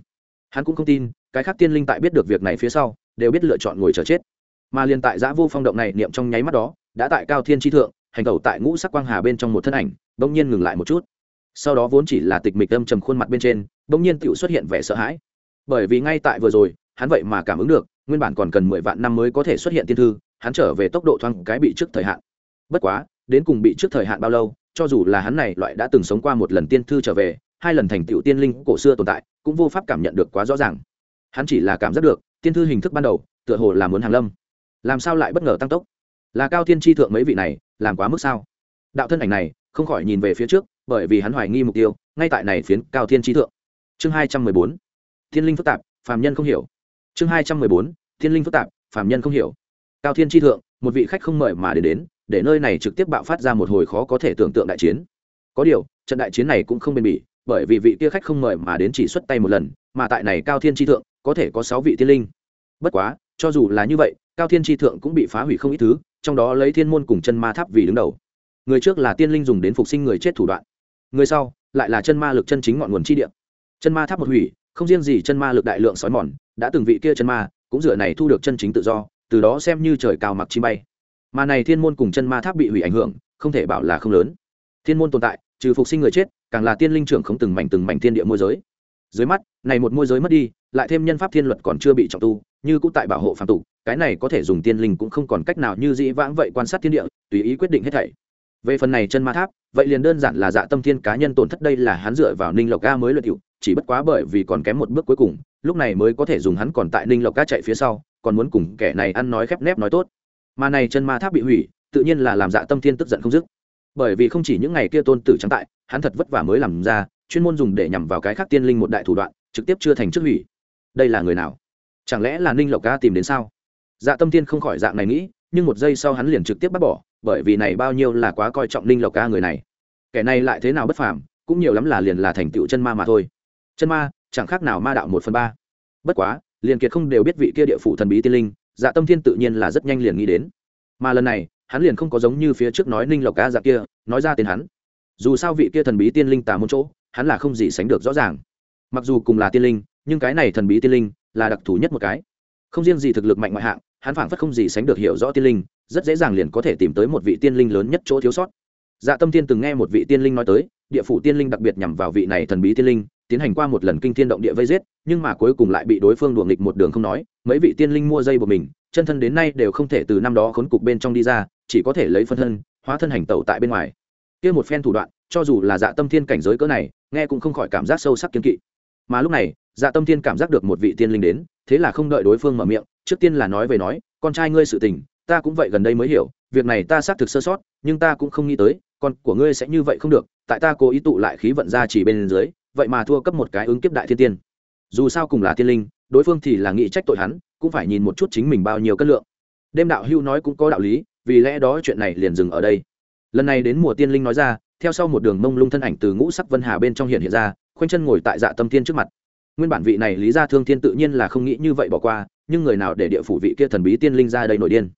hắn cũng không tin, cái khác tiên linh tại biết được việc này phía sau, đều biết lựa chọn ngồi chờ chết. Mà liền tại giã vô phong động này niệm trong nháy mắt đó, đã tại cao thiên tri thượng, hành tẩu tại ngũ sắc quang hà bên trong một thân ảnh, bỗng nhiên ngừng lại một chút. Sau đó vốn chỉ là tịch mịch âm trầm khuôn mặt bên trên, bỗng nhiên tựu xuất hiện vẻ sợ hãi. Bởi vì ngay tại vừa rồi, hắn vậy mà cảm ứng được, nguyên bản còn cần mười vạn năm mới có thể xuất hiện tiên thư, hắn trở về tốc độ thoáng cái bị trước thời hạn. Bất quá, đến cùng bị trước thời hạn bao lâu, cho dù là hắn này loại đã từng sống qua một lần tiên thư trở về, hai lần thành tựu tiên linh cổ xưa tồn tại cũng vô pháp cảm nhận được quá rõ ràng. Hắn chỉ là cảm giác được, tiên thư hình thức ban đầu, tựa hồ là muốn hàng lâm. Làm sao lại bất ngờ tăng tốc? Là cao tiên tri thượng mấy vị này, làm quá mức sao? Đạo thân ảnh này, không khỏi nhìn về phía trước, bởi vì hắn hoài nghi mục tiêu, ngay tại này phiến cao thiên tri thượng. Chương hai trăm mười bốn. Thiên linh phức tạp, phàm nhân không hiểu. Chương hai trăm mười bốn. Thiên linh phức tạp, phàm nhân không hiểu. Cao thiên tri thượng, một vị khách không mời mà đến đến, để nơi này trực tiếp bạo phát ra một hồi khó có thể tưởng tượng đại chiến. Có điều, trận đại chiến này cũng không bền bỉ bởi vì vị kia khách không mời mà đến chỉ xuất tay một lần, mà tại này cao thiên tri thượng, có thể có sáu vị tiên linh. Bất quá, cho dù là như vậy, cao thiên tri thượng cũng bị phá hủy không ít thứ, trong đó lấy thiên môn cùng chân ma tháp vì đứng đầu. Người trước là tiên linh dùng đến phục sinh người chết thủ đoạn. Người sau, lại là chân ma lực chân chính ngọn nguồn chi địa. Chân ma tháp một hủy, không riêng gì chân ma lực đại lượng sói mòn, đã từng vị kia chân ma, cũng dựa này thu được chân chính tự do, từ đó xem như trời cao mặc chi bay. Mà này thiên môn cùng chân ma tháp bị hủy ảnh hưởng, không thể bảo là không lớn. Thiên môn tồn tại, trừ phục sinh người chết càng là tiên linh trưởng không từng mảnh từng mảnh thiên địa môi giới. Dưới mắt, này một môi giới mất đi, lại thêm nhân pháp thiên luật còn chưa bị trọng tu, như cũng tại bảo hộ phạm tục, cái này có thể dùng tiên linh cũng không còn cách nào như dĩ vãng vậy quan sát thiên địa, tùy ý quyết định hết thảy. Về phần này chân ma tháp, vậy liền đơn giản là dạ tâm thiên cá nhân tổn thất đây là hắn dựa vào ninh lộc ca mới luyện hiệu chỉ bất quá bởi vì còn kém một bước cuối cùng, lúc này mới có thể dùng hắn còn tại ninh lộc ca chạy phía sau, còn muốn cùng kẻ này ăn nói khép nép nói tốt. Mà này chân ma tháp bị hủy, tự nhiên là làm dạ tâm thiên tức giận không dứt bởi vì không chỉ những ngày kia tôn tử trắng tại, hắn thật vất vả mới làm ra, chuyên môn dùng để nhằm vào cái khác tiên linh một đại thủ đoạn, trực tiếp chưa thành chức hủy. Đây là người nào? Chẳng lẽ là ninh lộc ca tìm đến sao? Dạ tâm thiên không khỏi dạng này nghĩ, nhưng một giây sau hắn liền trực tiếp bắt bỏ, bởi vì này bao nhiêu là quá coi trọng ninh lộc ca người này. Kẻ này lại thế nào bất phàm, cũng nhiều lắm là liền là thành tựu chân ma mà thôi. Chân ma, chẳng khác nào ma đạo một phần ba. Bất quá, liền kiệt không đều biết vị kia địa phủ thần bí tiên linh dạ tâm thiên tự nhiên là rất nhanh liền nghĩ đến. Mà lần này hắn liền không có giống như phía trước nói ninh lộc ca dạ kia, nói ra tên hắn. Dù sao vị kia thần bí tiên linh tà môn chỗ, hắn là không gì sánh được rõ ràng. Mặc dù cùng là tiên linh, nhưng cái này thần bí tiên linh là đặc thù nhất một cái. Không riêng gì thực lực mạnh ngoại hạng, hắn phảng phất không gì sánh được hiểu rõ tiên linh, rất dễ dàng liền có thể tìm tới một vị tiên linh lớn nhất chỗ thiếu sót. Dạ tâm tiên từng nghe một vị tiên linh nói tới, địa phủ tiên linh đặc biệt nhằm vào vị này thần bí tiên linh, tiến hành qua một lần kinh thiên động địa vây giết, nhưng mà cuối cùng lại bị đối phương đuồng nghịch một đường không nói, mấy vị tiên linh mua dây của mình, chân thân đến nay đều không thể từ năm đó khốn cục bên trong đi ra chỉ có thể lấy phân thân, hóa thân hành tẩu tại bên ngoài. Kia một phen thủ đoạn, cho dù là dạ tâm thiên cảnh giới cỡ này, nghe cũng không khỏi cảm giác sâu sắc kiên kỵ. Mà lúc này dạ tâm thiên cảm giác được một vị tiên linh đến, thế là không đợi đối phương mở miệng, trước tiên là nói về nói, con trai ngươi sự tình, ta cũng vậy gần đây mới hiểu, việc này ta xác thực sơ sót, nhưng ta cũng không nghĩ tới, con của ngươi sẽ như vậy không được, tại ta cố ý tụ lại khí vận ra chỉ bên dưới, vậy mà thua cấp một cái ứng kiếp đại thiên tiên. Dù sao cùng là tiên linh, đối phương thì là nghĩ trách tội hắn, cũng phải nhìn một chút chính mình bao nhiêu cân lượng. Đêm đạo hưu nói cũng có đạo lý vì lẽ đó chuyện này liền dừng ở đây. Lần này đến mùa tiên linh nói ra, theo sau một đường mông lung thân ảnh từ ngũ sắc vân hà bên trong hiện hiện ra, khoanh chân ngồi tại dạ tâm tiên trước mặt. Nguyên bản vị này lý gia thương thiên tự nhiên là không nghĩ như vậy bỏ qua, nhưng người nào để địa phủ vị kia thần bí tiên linh ra đây nổi điên?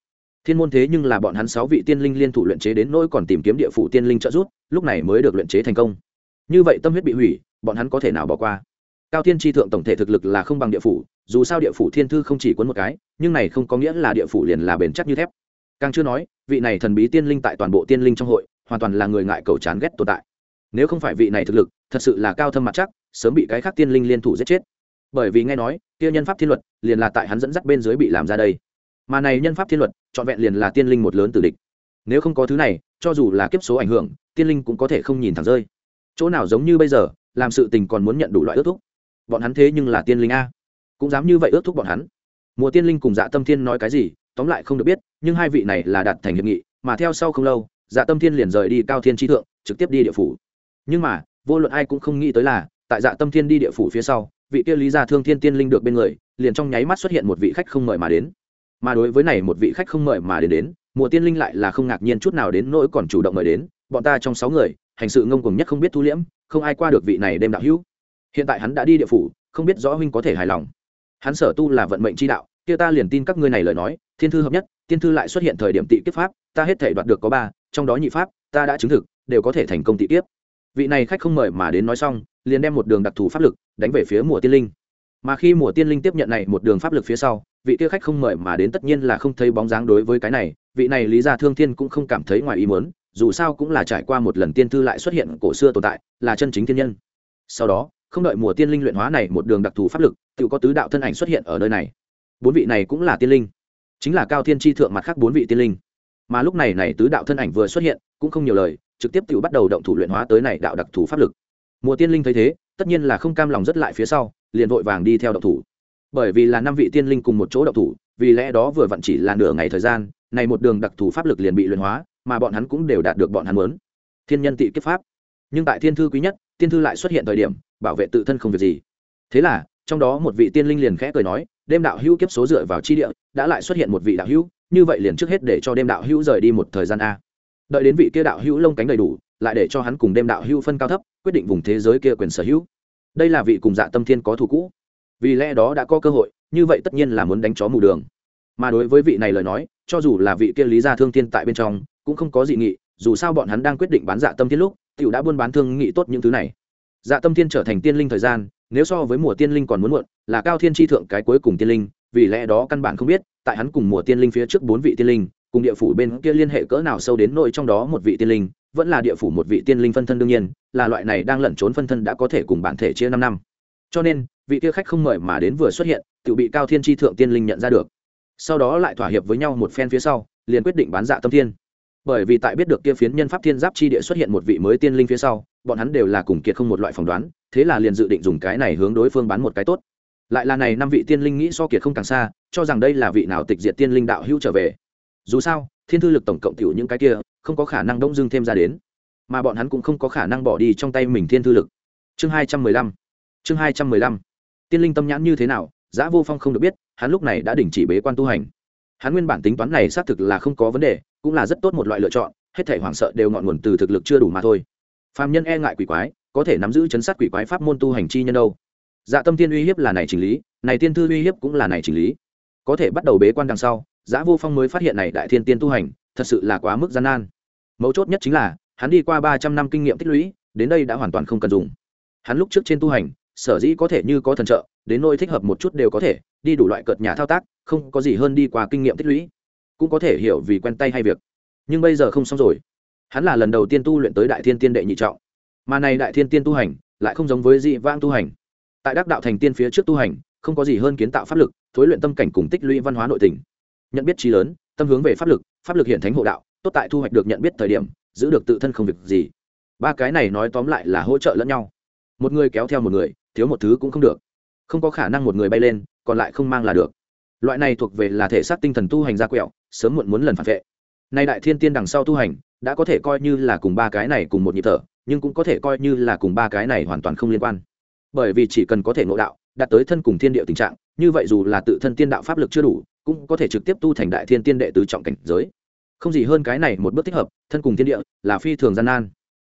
Thiên môn thế nhưng là bọn hắn sáu vị tiên linh liên thủ luyện chế đến nỗi còn tìm kiếm địa phủ tiên linh trợ giúp, lúc này mới được luyện chế thành công. Như vậy tâm huyết bị hủy, bọn hắn có thể nào bỏ qua? Cao thiên tri thượng tổng thể thực lực là không bằng địa phủ, dù sao địa phủ thiên thư không chỉ cuốn một cái, nhưng này không có nghĩa là địa phủ liền là bền chắc như thép càng chưa nói, vị này thần bí tiên linh tại toàn bộ tiên linh trong hội, hoàn toàn là người ngại cầu chán ghét tồn tại. Nếu không phải vị này thực lực, thật sự là cao thâm mặt chắc, sớm bị cái khác tiên linh liên thủ giết chết. Bởi vì nghe nói, kia nhân pháp thiên luật liền là tại hắn dẫn dắt bên dưới bị làm ra đây. Mà này nhân pháp thiên luật, trọn vẹn liền là tiên linh một lớn tử địch. Nếu không có thứ này, cho dù là kiếp số ảnh hưởng, tiên linh cũng có thể không nhìn thẳng rơi. Chỗ nào giống như bây giờ, làm sự tình còn muốn nhận đủ loại ước thúc. Bọn hắn thế nhưng là tiên linh a. Cũng dám như vậy ước thúc bọn hắn. Mùa tiên linh cùng dạ tâm thiên nói cái gì tóm lại không được biết, nhưng hai vị này là đạt thành hiệp nghị, mà theo sau không lâu dạ tâm thiên liền rời đi cao thiên tri thượng, trực tiếp đi địa phủ. Nhưng mà, vô luận ai cũng không nghĩ tới là, tại dạ tâm thiên đi địa phủ phía sau, vị kia lý gia thương thiên tiên linh được bên người, liền trong nháy mắt xuất hiện một vị khách không mời mà đến. Mà đối với này một vị khách không mời mà đến đến, mùa tiên linh lại là không ngạc nhiên chút nào đến nỗi còn chủ động mời đến, bọn ta trong sáu người, hành sự ngông cuồng nhất không biết thu liễm, không ai qua được vị này đêm đạo hữu. Hiện tại hắn đã đi địa phủ, không biết rõ huynh có thể hài lòng. Hắn sở tu là vận mệnh chi đạo kia ta liền tin các ngươi này lời nói, thiên thư hợp nhất tiên thư lại xuất hiện thời điểm tị kiếp pháp, ta hết thể đoạt được có ba, trong đó nhị pháp, ta đã chứng thực, đều có thể thành công tị kiếp. Vị này khách không mời mà đến nói xong, liền đem một đường đặc thù pháp lực đánh về phía mùa tiên linh. Mà khi mùa tiên linh tiếp nhận này một đường pháp lực phía sau, vị kia khách không mời mà đến tất nhiên là không thấy bóng dáng đối với cái này, vị này lý gia thương thiên cũng không cảm thấy ngoài ý muốn, dù sao cũng là trải qua một lần tiên thư lại xuất hiện cổ xưa tồn tại, là chân chính thiên nhân. Sau đó, không đợi mùa tiên linh luyện hóa này một đường đặc thù pháp lực tự có tứ đạo thân ảnh xuất hiện ở nơi này bốn vị này cũng là tiên linh. Chính là cao thiên tri thượng mặt khác bốn vị tiên linh. Mà lúc này này tứ đạo thân ảnh vừa xuất hiện, cũng không nhiều lời, trực tiếp tự bắt đầu động thủ luyện hóa tới này đạo đặc thù pháp lực. Mùa tiên linh thấy thế, tất nhiên là không cam lòng rất lại phía sau, liền vội vàng đi theo động thủ. Bởi vì là năm vị tiên linh cùng một chỗ động thủ, vì lẽ đó vừa vặn chỉ là nửa ngày thời gian, này một đường đặc thù pháp lực liền bị luyện hóa, mà bọn hắn cũng đều đạt được bọn hắn muốn. Thiên nhân tị kiếp pháp. Nhưng tại thiên thư quý nhất, tiên thư lại xuất hiện thời điểm, bảo vệ tự thân không việc gì. Thế là trong đó một vị tiên linh liền khẽ cười nói, đêm đạo hữu kiếp số dựa vào chi địa, đã lại xuất hiện một vị đạo hữu, như vậy liền trước hết để cho đêm đạo hữu rời đi một thời gian a. Đợi đến vị kia đạo hữu lông cánh đầy đủ, lại để cho hắn cùng đêm đạo hữu phân cao thấp, quyết định vùng thế giới kia quyền sở hữu. Đây là vị cùng dạ tâm thiên có thủ cũ. Vì lẽ đó đã có cơ hội, như vậy tất nhiên là muốn đánh chó mù đường. Mà đối với vị này lời nói, cho dù là vị kia lý gia thương thiên tại bên trong, cũng không có dị nghị, dù sao bọn hắn đang quyết định bán dạ tâm thiên lúc t i ể u đã buôn bán thương nghị tốt những thứ này. Dạ tâm thiên trở thành tiên linh thời gian nếu so với mùa tiên linh còn muốn muộn, là cao thiên tri thượng cái cuối cùng tiên linh, vì lẽ đó căn bản không biết, tại hắn cùng mùa tiên linh phía trước bốn vị tiên linh, cùng địa phủ bên kia liên hệ cỡ nào sâu đến nội trong đó một vị tiên linh, vẫn là địa phủ một vị tiên linh phân thân đương nhiên, là loại này đang lẩn trốn phân thân đã có thể cùng bản thể chia năm năm. Cho nên, vị kia khách không mời mà đến vừa xuất hiện, tự bị cao thiên tri thượng tiên linh nhận ra được. Sau đó lại thỏa hiệp với nhau một phen phía sau, liền quyết định bán dạ tâm thiên. Bởi vì tại biết được kia phiến nhân pháp thiên giáp chi địa xuất hiện một vị mới tiên linh phía sau, bọn hắn đều là cùng kiệt không một loại phỏng đoán thế là liền dự định dùng cái này hướng đối phương bán một cái tốt. Lại là này năm vị tiên linh nghĩ so kiệt không càng xa, cho rằng đây là vị nào tịch diệt tiên linh đạo hữu trở về. Dù sao, thiên thư lực tổng cộng tiểu những cái kia, không có khả năng đông dưng thêm ra đến. Mà bọn hắn cũng không có khả năng bỏ đi trong tay mình thiên thư lực. Chương hai trăm mười lăm. Chương hai trăm mười lăm. Tiên linh tâm nhãn như thế nào, giã vô phong không được biết, hắn lúc này đã đình chỉ bế quan tu hành. Hắn nguyên bản tính toán này xác thực là không có vấn đề, cũng là rất tốt một loại lựa chọn, hết thể hoảng sợ đều ngọn nguồn từ thực lực chưa đủ mà thôi. Phạm nhân e ngại quỷ quái có thể nắm giữ chấn sát quỷ quái pháp môn tu hành chi nhân đâu. Dạ tâm tiên uy hiếp là này chỉnh lý, này tiên thư uy hiếp cũng là này chỉnh lý. Có thể bắt đầu bế quan đằng sau giã vô phong mới phát hiện này đại thiên tiên tu hành, thật sự là quá mức gian nan. Mấu chốt nhất chính là, hắn đi qua ba trăm năm kinh nghiệm tích lũy, đến đây đã hoàn toàn không cần dùng. Hắn lúc trước trên tu hành, sở dĩ có thể như có thần trợ, đến nơi thích hợp một chút đều có thể, đi đủ loại cợt nhà thao tác, không có gì hơn đi qua kinh nghiệm tích lũy, cũng có thể hiểu vì quen tay hay việc. Nhưng bây giờ không xong rồi. Hắn là lần đầu tiên tu luyện tới đại thiên tiên đệ nhị trọng mà này đại thiên tiên tu hành lại không giống với dị vãng tu hành. Tại đắc đạo thành tiên phía trước tu hành, không có gì hơn kiến tạo pháp lực, thối luyện tâm cảnh cùng tích lũy văn hóa nội tình. Nhận biết trí lớn, tâm hướng về pháp lực pháp lực hiện thánh hộ đạo, tốt tại thu hoạch được nhận biết thời điểm, giữ được tự thân không việc gì. Ba cái này nói tóm lại là hỗ trợ lẫn nhau. Một người kéo theo một người, thiếu một thứ cũng không được. Không có khả năng một người bay lên, còn lại không mang là được. Loại này thuộc về là thể xác tinh thần tu hành ra quẹo, sớm muộn muốn lần phản vệ. Nay đại thiên tiên đằng sau tu hành, đã có thể coi như là cùng ba cái này cùng một nhịp thở nhưng cũng có thể coi như là cùng ba cái này hoàn toàn không liên quan. Bởi vì chỉ cần có thể ngộ đạo, đạt tới thân cùng thiên địa tình trạng, như vậy dù là tự thân tiên đạo pháp lực chưa đủ, cũng có thể trực tiếp tu thành đại thiên tiên đệ tứ trọng cảnh giới. Không gì hơn cái này một bước thích hợp, thân cùng thiên địa là phi thường gian nan.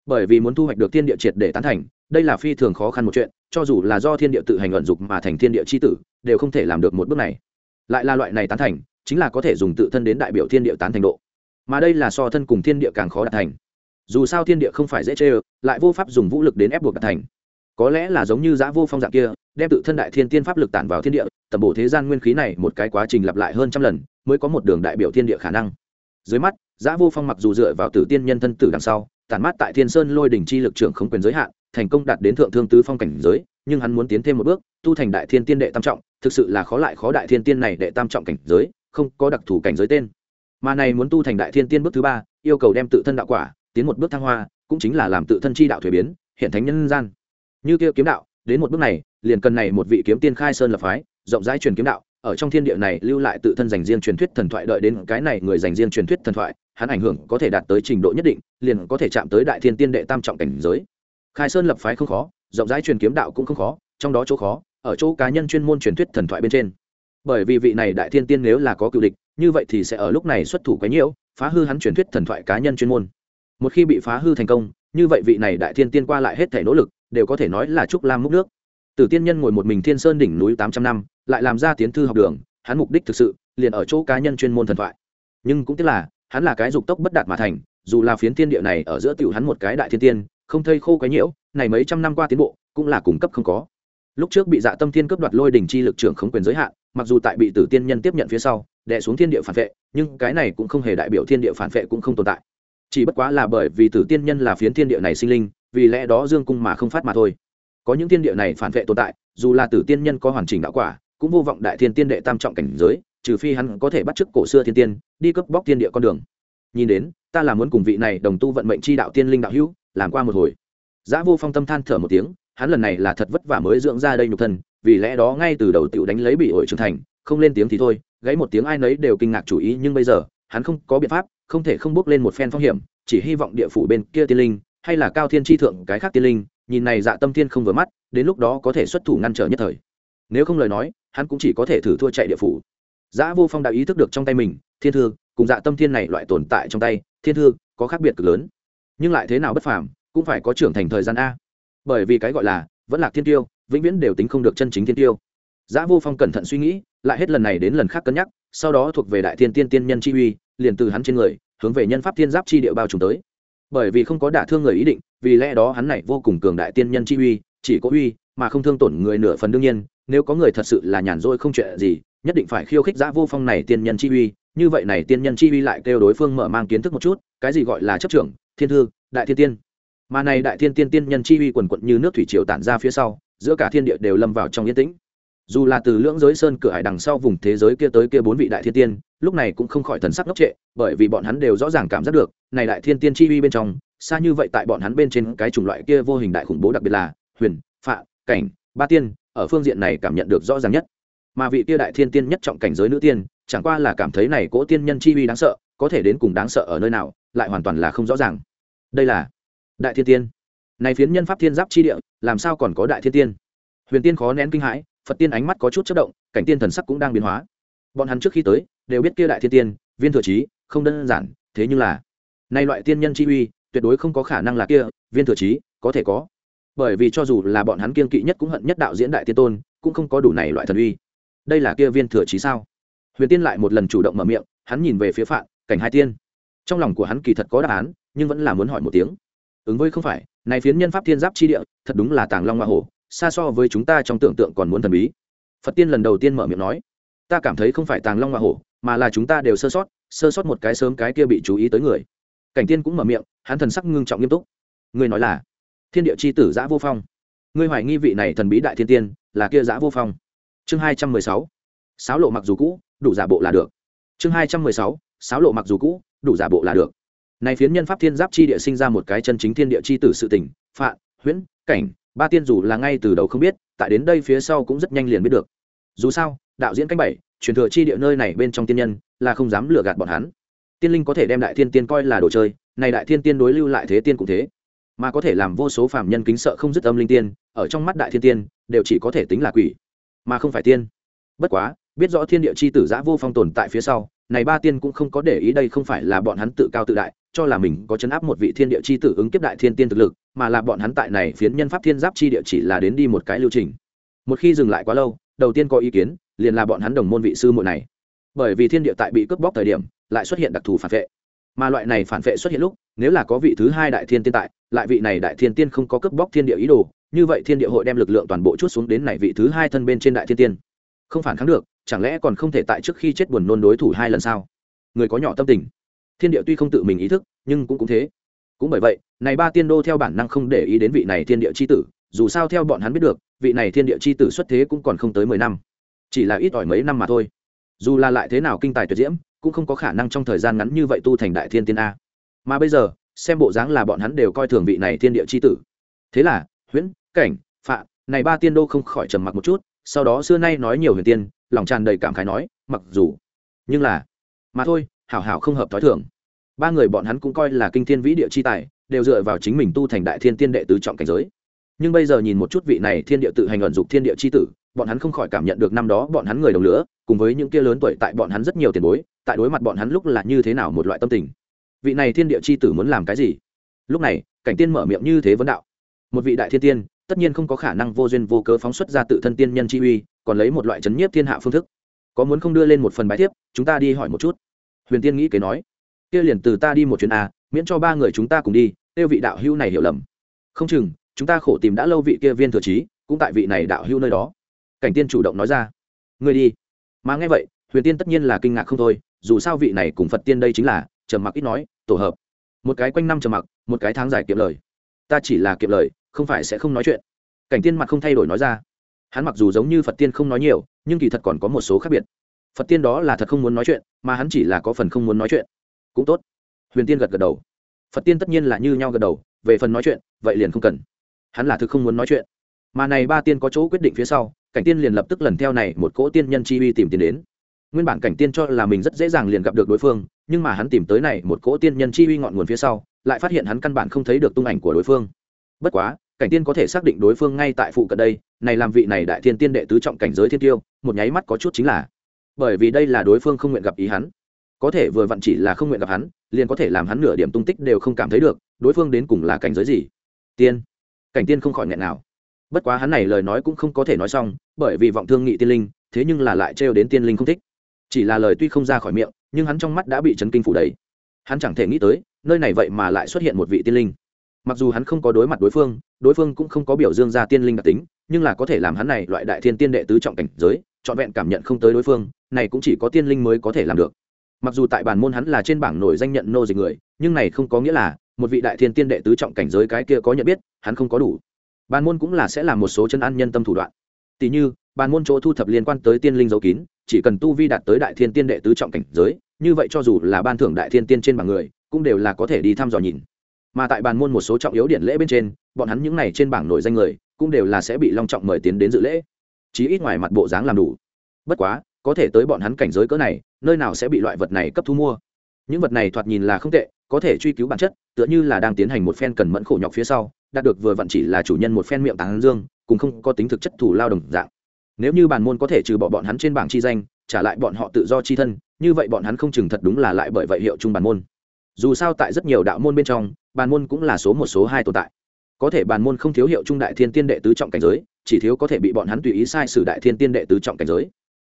Bởi vì muốn thu hoạch được thiên địa triệt để tán thành, đây là phi thường khó khăn một chuyện, cho dù là do thiên địa tự hành luận dục mà thành thiên địa c h i tử, đều không thể làm được một bước này. Lại là loại này tán thành, chính là có thể dùng tự thân đến đại biểu thiên địa tán thành độ. Mà đây là so thân cùng thiên địa càng khó đạt thành dù sao thiên địa không phải dễ chê ơ lại vô pháp dùng vũ lực đến ép buộc đạt thành. Có lẽ là giống như giã vô phong dạng kia, đem tự thân đại thiên tiên pháp lực tản vào thiên địa, tầm bổ thế gian nguyên khí này một cái quá trình lặp lại hơn trăm lần, mới có một đường đại biểu thiên địa khả năng. Dưới mắt, giã vô phong mặc dù dựa vào tử tiên nhân thân tử đằng sau, tản mát tại thiên sơn lôi đỉnh chi lực trưởng không quyền giới hạn, thành công đạt đến thượng thương tứ phong cảnh giới, nhưng hắn muốn tiến thêm một bước, tu thành đại thiên tiên đệ tam trọng, thực sự là khó lại khó đại thiên tiên này đệ tam trọng cảnh giới, không có đặc thù cảnh giới tên. Mà này muốn tu thành đại thiên tiên bước thứ ba, yêu cầu đem tự thân đạo quả tiến một bước thăng hoa, cũng chính là làm tự thân chi đạo thuế biến, hiện thánh nhân gian. Như kia kiếm đạo, đến một bước này, liền cần này một vị kiếm tiên khai sơn lập phái, rộng rãi truyền kiếm đạo, ở trong thiên địa này lưu lại tự thân dành riêng truyền thuyết thần thoại đợi đến cái này người dành riêng truyền thuyết thần thoại, hắn ảnh hưởng có thể đạt tới trình độ nhất định, liền có thể chạm tới đại thiên tiên đệ tam trọng cảnh giới. Khai sơn lập phái không khó, rộng rãi truyền kiếm đạo cũng không khó, trong đó chỗ khó, ở chỗ cá nhân chuyên môn truyền thuyết thần thoại bên trên. Bởi vì vị này đại thiên tiên nếu là có cựu địch, như vậy thì sẽ ở lúc này xuất thủ quấy nhiễu, phá hư hắn truyền thuyết thần thoại cá nhân chuyên môn một khi bị phá hư thành công, như vậy vị này đại thiên tiên qua lại hết thể nỗ lực, đều có thể nói là trúc lam múc nước. Tử tiên nhân ngồi một mình thiên sơn đỉnh núi tám trăm năm, lại làm ra tiến thư học đường, hắn mục đích thực sự, liền ở chỗ cá nhân chuyên môn thần thoại. Nhưng cũng tức là, hắn là cái dục tốc bất đạt mà thành, dù là phiến thiên địa này ở giữa tiểu hắn một cái đại thiên tiên, không thây khô cái nhiễu, này mấy trăm năm qua tiến bộ, cũng là cung cấp không có. Lúc trước bị dạ tâm thiên cướp đoạt lôi đỉnh chi lực trưởng không quyền giới hạn, mặc dù tại bị tử tiên nhân tiếp nhận phía sau, đè xuống thiên địa phản vệ, nhưng cái này cũng không hề đại biểu thiên địa phản vệ cũng không tồn tại chỉ bất quá là bởi vì tử tiên nhân là phiến thiên địa này sinh linh, vì lẽ đó dương cung mà không phát mà thôi. Có những thiên địa này phản vệ tồn tại, dù là tử tiên nhân có hoàn chỉnh đạo quả, cũng vô vọng đại thiên tiên đệ tam trọng cảnh giới, trừ phi hắn có thể bắt chước cổ xưa thiên tiên, đi cướp bóc thiên địa con đường. Nhìn đến, ta là muốn cùng vị này đồng tu vận mệnh chi đạo tiên linh đạo hữu, làm qua một hồi. Giã vô phong tâm than thở một tiếng, hắn lần này là thật vất vả mới dưỡng ra đây nhục thân, vì lẽ đó ngay từ đầu tiểu đánh lấy bị ổi trưởng thành, không lên tiếng thì thôi, gãy một tiếng ai nấy đều kinh ngạc chủ ý, nhưng bây giờ, hắn không có biện pháp không thể không bước lên một phen phong hiểm, chỉ hy vọng địa phủ bên kia tiên linh, hay là cao thiên tri thượng cái khác tiên linh, nhìn này dạ tâm thiên không vừa mắt, đến lúc đó có thể xuất thủ ngăn trở nhất thời. Nếu không lời nói, hắn cũng chỉ có thể thử thua chạy địa phủ. Giã vô phong đã ý thức được trong tay mình, thiên thư, cùng dạ tâm thiên này loại tồn tại trong tay, thiên thư, có khác biệt cực lớn. Nhưng lại thế nào bất phàm, cũng phải có trưởng thành thời gian a. Bởi vì cái gọi là vẫn là thiên tiêu, vĩnh viễn đều tính không được chân chính thiên tiêu giã vô phong cẩn thận suy nghĩ, lại hết lần này đến lần khác cân nhắc, sau đó thuộc về đại thiên tiên tiên nhân chi uy, liền từ hắn trên người, hướng về nhân pháp thiên giáp chi địa bao trùm tới. Bởi vì không có đả thương người ý định, vì lẽ đó hắn này vô cùng cường đại tiên nhân chi uy, chỉ có uy, mà không thương tổn người nửa phần đương nhiên, nếu có người thật sự là nhàn rỗi không chuyện gì, nhất định phải khiêu khích giã vô phong này tiên nhân chi uy. Như vậy này tiên nhân chi uy lại kêu đối phương mở mang kiến thức một chút, cái gì gọi là chấp trưởng, thiên thư, đại thiên tiên. Mà này đại thiên tiên tiên nhân chi uy quần quận như nước thủy triều tản ra phía sau, giữa cả thiên địa đều lâm vào trong yên tĩnh dù là từ lưỡng giới sơn cửa hải đằng sau vùng thế giới kia tới kia bốn vị đại thiên tiên, lúc này cũng không khỏi thần sắc ngốc trệ, bởi vì bọn hắn đều rõ ràng cảm giác được, này đại thiên tiên chi uy bên trong, xa như vậy tại bọn hắn bên trên cái chủng loại kia vô hình đại khủng bố đặc biệt là huyền, phạ, cảnh, ba tiên, ở phương diện này cảm nhận được rõ ràng nhất. Mà vị kia đại thiên tiên nhất trọng cảnh giới nữ tiên, chẳng qua là cảm thấy này cỗ tiên nhân chi uy đáng sợ, có thể đến cùng đáng sợ ở nơi nào, lại hoàn toàn là không rõ ràng. Đây là đại thiên tiên. Này phiến nhân pháp thiên giáp chi địa, làm sao còn có đại thiên tiên? Huyền tiên khó nén kinh hãi phật tiên ánh mắt có chút chất động, cảnh tiên thần sắc cũng đang biến hóa. Bọn hắn trước khi tới, đều biết kia đại thiên tiên, viên thừa trí, không đơn giản, thế nhưng là, nay loại tiên nhân chi uy, tuyệt đối không có khả năng là kia, viên thừa trí, có thể có. Bởi vì cho dù là bọn hắn kiên kỵ nhất cũng hận nhất đạo diễn đại tiên tôn, cũng không có đủ này loại thần uy. Đây là kia viên thừa trí sao? Huyền tiên lại một lần chủ động mở miệng, hắn nhìn về phía phạm cảnh hai tiên. Trong lòng của hắn kỳ thật có đáp án, nhưng vẫn là muốn hỏi một tiếng. Ứng với không phải, này phiến nhân pháp thiên giáp chi địa, thật đúng là tàng long hoa hổ xa so với chúng ta trong tưởng tượng còn muốn thần bí. Phật tiên lần đầu tiên mở miệng nói, ta cảm thấy không phải tàng long hoa hổ, mà là chúng ta đều sơ sót sơ sót một cái sớm cái kia bị chú ý tới người. Cảnh tiên cũng mở miệng, hắn thần sắc ngưng trọng nghiêm túc. Người nói là thiên địa c h i tử giã vô phong. Ngươi hoài nghi vị này thần bí đại thiên tiên là kia giã vô phong. Chương hai trăm mười sáu, sáo lộ mặc dù cũ, đủ giả bộ là được. Chương hai trăm mười sáu, sáo lộ mặc dù cũ, đủ giả bộ là được. Này phiến nhân pháp thiên giáp chi địa sinh ra một cái chân chính thiên địa chi tử sự tỉnh phạ huyễn, cảnh ba tiên dù là ngay từ đầu không biết, tại đến đây phía sau cũng rất nhanh liền biết được. Dù sao, đạo diễn canh bảy, truyền thừa chi địa nơi này bên trong tiên nhân, là không dám lừa gạt bọn hắn. Tiên linh có thể đem đại thiên tiên coi là đồ chơi, này đại thiên tiên đối lưu lại thế tiên cũng thế. Mà có thể làm vô số phàm nhân kính sợ không dứt âm linh tiên, ở trong mắt đại thiên tiên, đều chỉ có thể tính là quỷ, mà không phải tiên. Bất quá, biết rõ thiên địa chi tử giã vô phong tồn tại phía sau, này ba tiên cũng không có để ý đây không phải là bọn hắn tự cao tự đại cho là mình có chấn áp một vị thiên địa chi tử ứng kiếp đại thiên tiên thực lực, mà là bọn hắn tại này phiến nhân pháp thiên giáp chi địa chỉ là đến đi một cái lưu trình. Một khi dừng lại quá lâu, đầu tiên có ý kiến, liền là bọn hắn đồng môn vị sư muội này. Bởi vì thiên địa tại bị cướp bóc thời điểm, lại xuất hiện đặc thù phản vệ. Mà loại này phản vệ xuất hiện lúc, nếu là có vị thứ hai đại thiên tiên tại, lại vị này đại thiên tiên không có cướp bóc thiên địa ý đồ, như vậy thiên địa hội đem lực lượng toàn bộ chút xuống đến này vị thứ hai thân bên trên đại thiên tiên. Không phản kháng được, chẳng lẽ còn không thể tại trước khi chết buồn nôn đối thủ hai lần sao? Người có nhỏ tâm tình thiên địa tuy không tự mình ý thức, nhưng cũng cũng thế. Cũng bởi vậy, này ba tiên đô theo bản năng không để ý đến vị này thiên địa c h i tử, dù sao theo bọn hắn biết được, vị này thiên địa c h i tử xuất thế cũng còn không tới mười năm. Chỉ là ít ỏi mấy năm mà thôi. Dù là lại thế nào kinh tài tuyệt diễm, cũng không có khả năng trong thời gian ngắn như vậy tu thành đại thiên tiên a. Mà bây giờ, xem bộ dáng là bọn hắn đều coi thường vị này thiên địa c h i tử. Thế là, huyễn, cảnh, phạ, này ba tiên đô không khỏi trầm mặc một chút, sau đó xưa nay nói nhiều huyền tiên, lòng tràn đầy cảm khái nói, mặc dù. Nhưng là, mà thôi, hảo hảo không hợp t h ó i thường ba người bọn hắn cũng coi là kinh thiên vĩ địa chi tài, đều dựa vào chính mình tu thành đại thiên tiên đệ tứ trọng cảnh giới. Nhưng bây giờ nhìn một chút vị này thiên địa tự hành ẩn dục thiên địa chi tử, bọn hắn không khỏi cảm nhận được năm đó bọn hắn người đồng lửa, cùng với những kia lớn tuổi tại bọn hắn rất nhiều tiền bối, tại đối mặt bọn hắn lúc là như thế nào một loại tâm tình. Vị này thiên địa chi tử muốn làm cái gì? Lúc này, cảnh tiên mở miệng như thế vấn đạo. Một vị đại thiên tiên, tất nhiên không có khả năng vô duyên vô cớ phóng xuất ra tự thân tiên nhân chi uy, còn lấy một loại chấn nhiếp thiên hạ phương thức. Có muốn không đưa lên một phần bài thiếp, chúng ta đi hỏi một chút. Huyền tiên nghĩ kế nói kia liền từ ta đi một chuyến a, miễn cho ba người chúng ta cùng đi, tiêu vị đạo hữu này hiểu lầm. Không chừng, chúng ta khổ tìm đã lâu vị kia viên thừa trí, cũng tại vị này đạo hữu nơi đó. Cảnh tiên chủ động nói ra. Ngươi đi. Mà nghe vậy, huyền tiên tất nhiên là kinh ngạc không thôi, dù sao vị này cùng phật tiên đây chính là, trầm mặc ít nói, tổ hợp. Một cái quanh năm trầm mặc, một cái tháng dài kiệm lời. Ta chỉ là kiệm lời, không phải sẽ không nói chuyện. Cảnh tiên mặt không thay đổi nói ra. Hắn mặc dù giống như phật tiên không nói nhiều, nhưng kỳ thật còn có một số khác biệt. Phật tiên đó là thật không muốn nói chuyện, mà hắn chỉ là có phần không muốn nói chuyện cũng tốt. Huyền tiên gật gật đầu. Phật tiên tất nhiên là như nhau gật đầu, về phần nói chuyện, vậy liền không cần. Hắn là thực không muốn nói chuyện. Mà này ba tiên có chỗ quyết định phía sau, cảnh tiên liền lập tức lần theo này một cỗ tiên nhân chi uy tìm tiền đến. Nguyên bản cảnh tiên cho là mình rất dễ dàng liền gặp được đối phương, nhưng mà hắn tìm tới này một cỗ tiên nhân chi uy ngọn nguồn phía sau, lại phát hiện hắn căn bản không thấy được tung ảnh của đối phương. Bất quá, cảnh tiên có thể xác định đối phương ngay tại phụ cận đây, này làm vị này đại thiên tiên đệ tứ trọng cảnh giới thiên tiêu, một nháy mắt có chút chính là. Bởi vì đây là đối phương không nguyện gặp ý hắn có thể vừa vặn chỉ là không nguyện gặp hắn, liền có thể làm hắn nửa điểm tung tích đều không cảm thấy được, đối phương đến cùng là cảnh giới gì? Tiên. Cảnh tiên không khỏi nghẹn nào. Bất quá hắn này lời nói cũng không có thể nói xong, bởi vì vọng thương nghị tiên linh, thế nhưng là lại trêu đến tiên linh không thích. Chỉ là lời tuy không ra khỏi miệng, nhưng hắn trong mắt đã bị chấn kinh phủ đầy. Hắn chẳng thể nghĩ tới, nơi này vậy mà lại xuất hiện một vị tiên linh. Mặc dù hắn không có đối mặt đối phương đối phương cũng không có biểu dương ra tiên linh đặc tính, nhưng là có thể làm hắn này loại đại thiên tiên đệ tứ trọng cảnh giới, trọn vẹn cảm nhận không tới đối phương, này cũng chỉ có tiên linh mới có thể làm được mặc dù tại bản môn hắn là trên bảng nổi danh nhận nô dịch người, nhưng này không có nghĩa là một vị đại thiên tiên đệ tứ trọng cảnh giới cái kia có nhận biết, hắn không có đủ. Bản môn cũng là sẽ làm một số chân ăn nhân tâm thủ đoạn. Tỷ như, bản môn chỗ thu thập liên quan tới tiên linh dấu kín, chỉ cần tu vi đạt tới đại thiên tiên đệ tứ trọng cảnh giới, như vậy cho dù là ban thưởng đại thiên tiên trên bảng người, cũng đều là có thể đi thăm dò nhìn. Mà tại bản môn một số trọng yếu điện lễ bên trên, bọn hắn những này trên bảng nổi danh người, cũng đều là sẽ bị long trọng mời tiến đến dự lễ. Chí ít ngoài mặt bộ dáng làm đủ. Bất quá, có thể tới bọn hắn cảnh giới cỡ này nơi nào sẽ bị loại vật này cấp thu mua. Những vật này thoạt nhìn là không tệ, có thể truy cứu bản chất, tựa như là đang tiến hành một phen cần mẫn khổ nhọc phía sau, đạt được vừa vặn chỉ là chủ nhân một phen miệng tán dương, cùng không có tính thực chất thủ lao đồng dạng. Nếu như bản môn có thể trừ bỏ bọn hắn trên bảng chi danh, trả lại bọn họ tự do chi thân, như vậy bọn hắn không chừng thật đúng là lại bởi vậy hiệu chung bản môn. Dù sao tại rất nhiều đạo môn bên trong, bản môn cũng là số một, số hai tồn tại. Có thể bản môn không thiếu hiệu trung đại thiên tiên đệ tứ trọng cảnh giới, chỉ thiếu có thể bị bọn hắn tùy ý sai sử đại thiên tiên đệ tứ trọng cảnh giới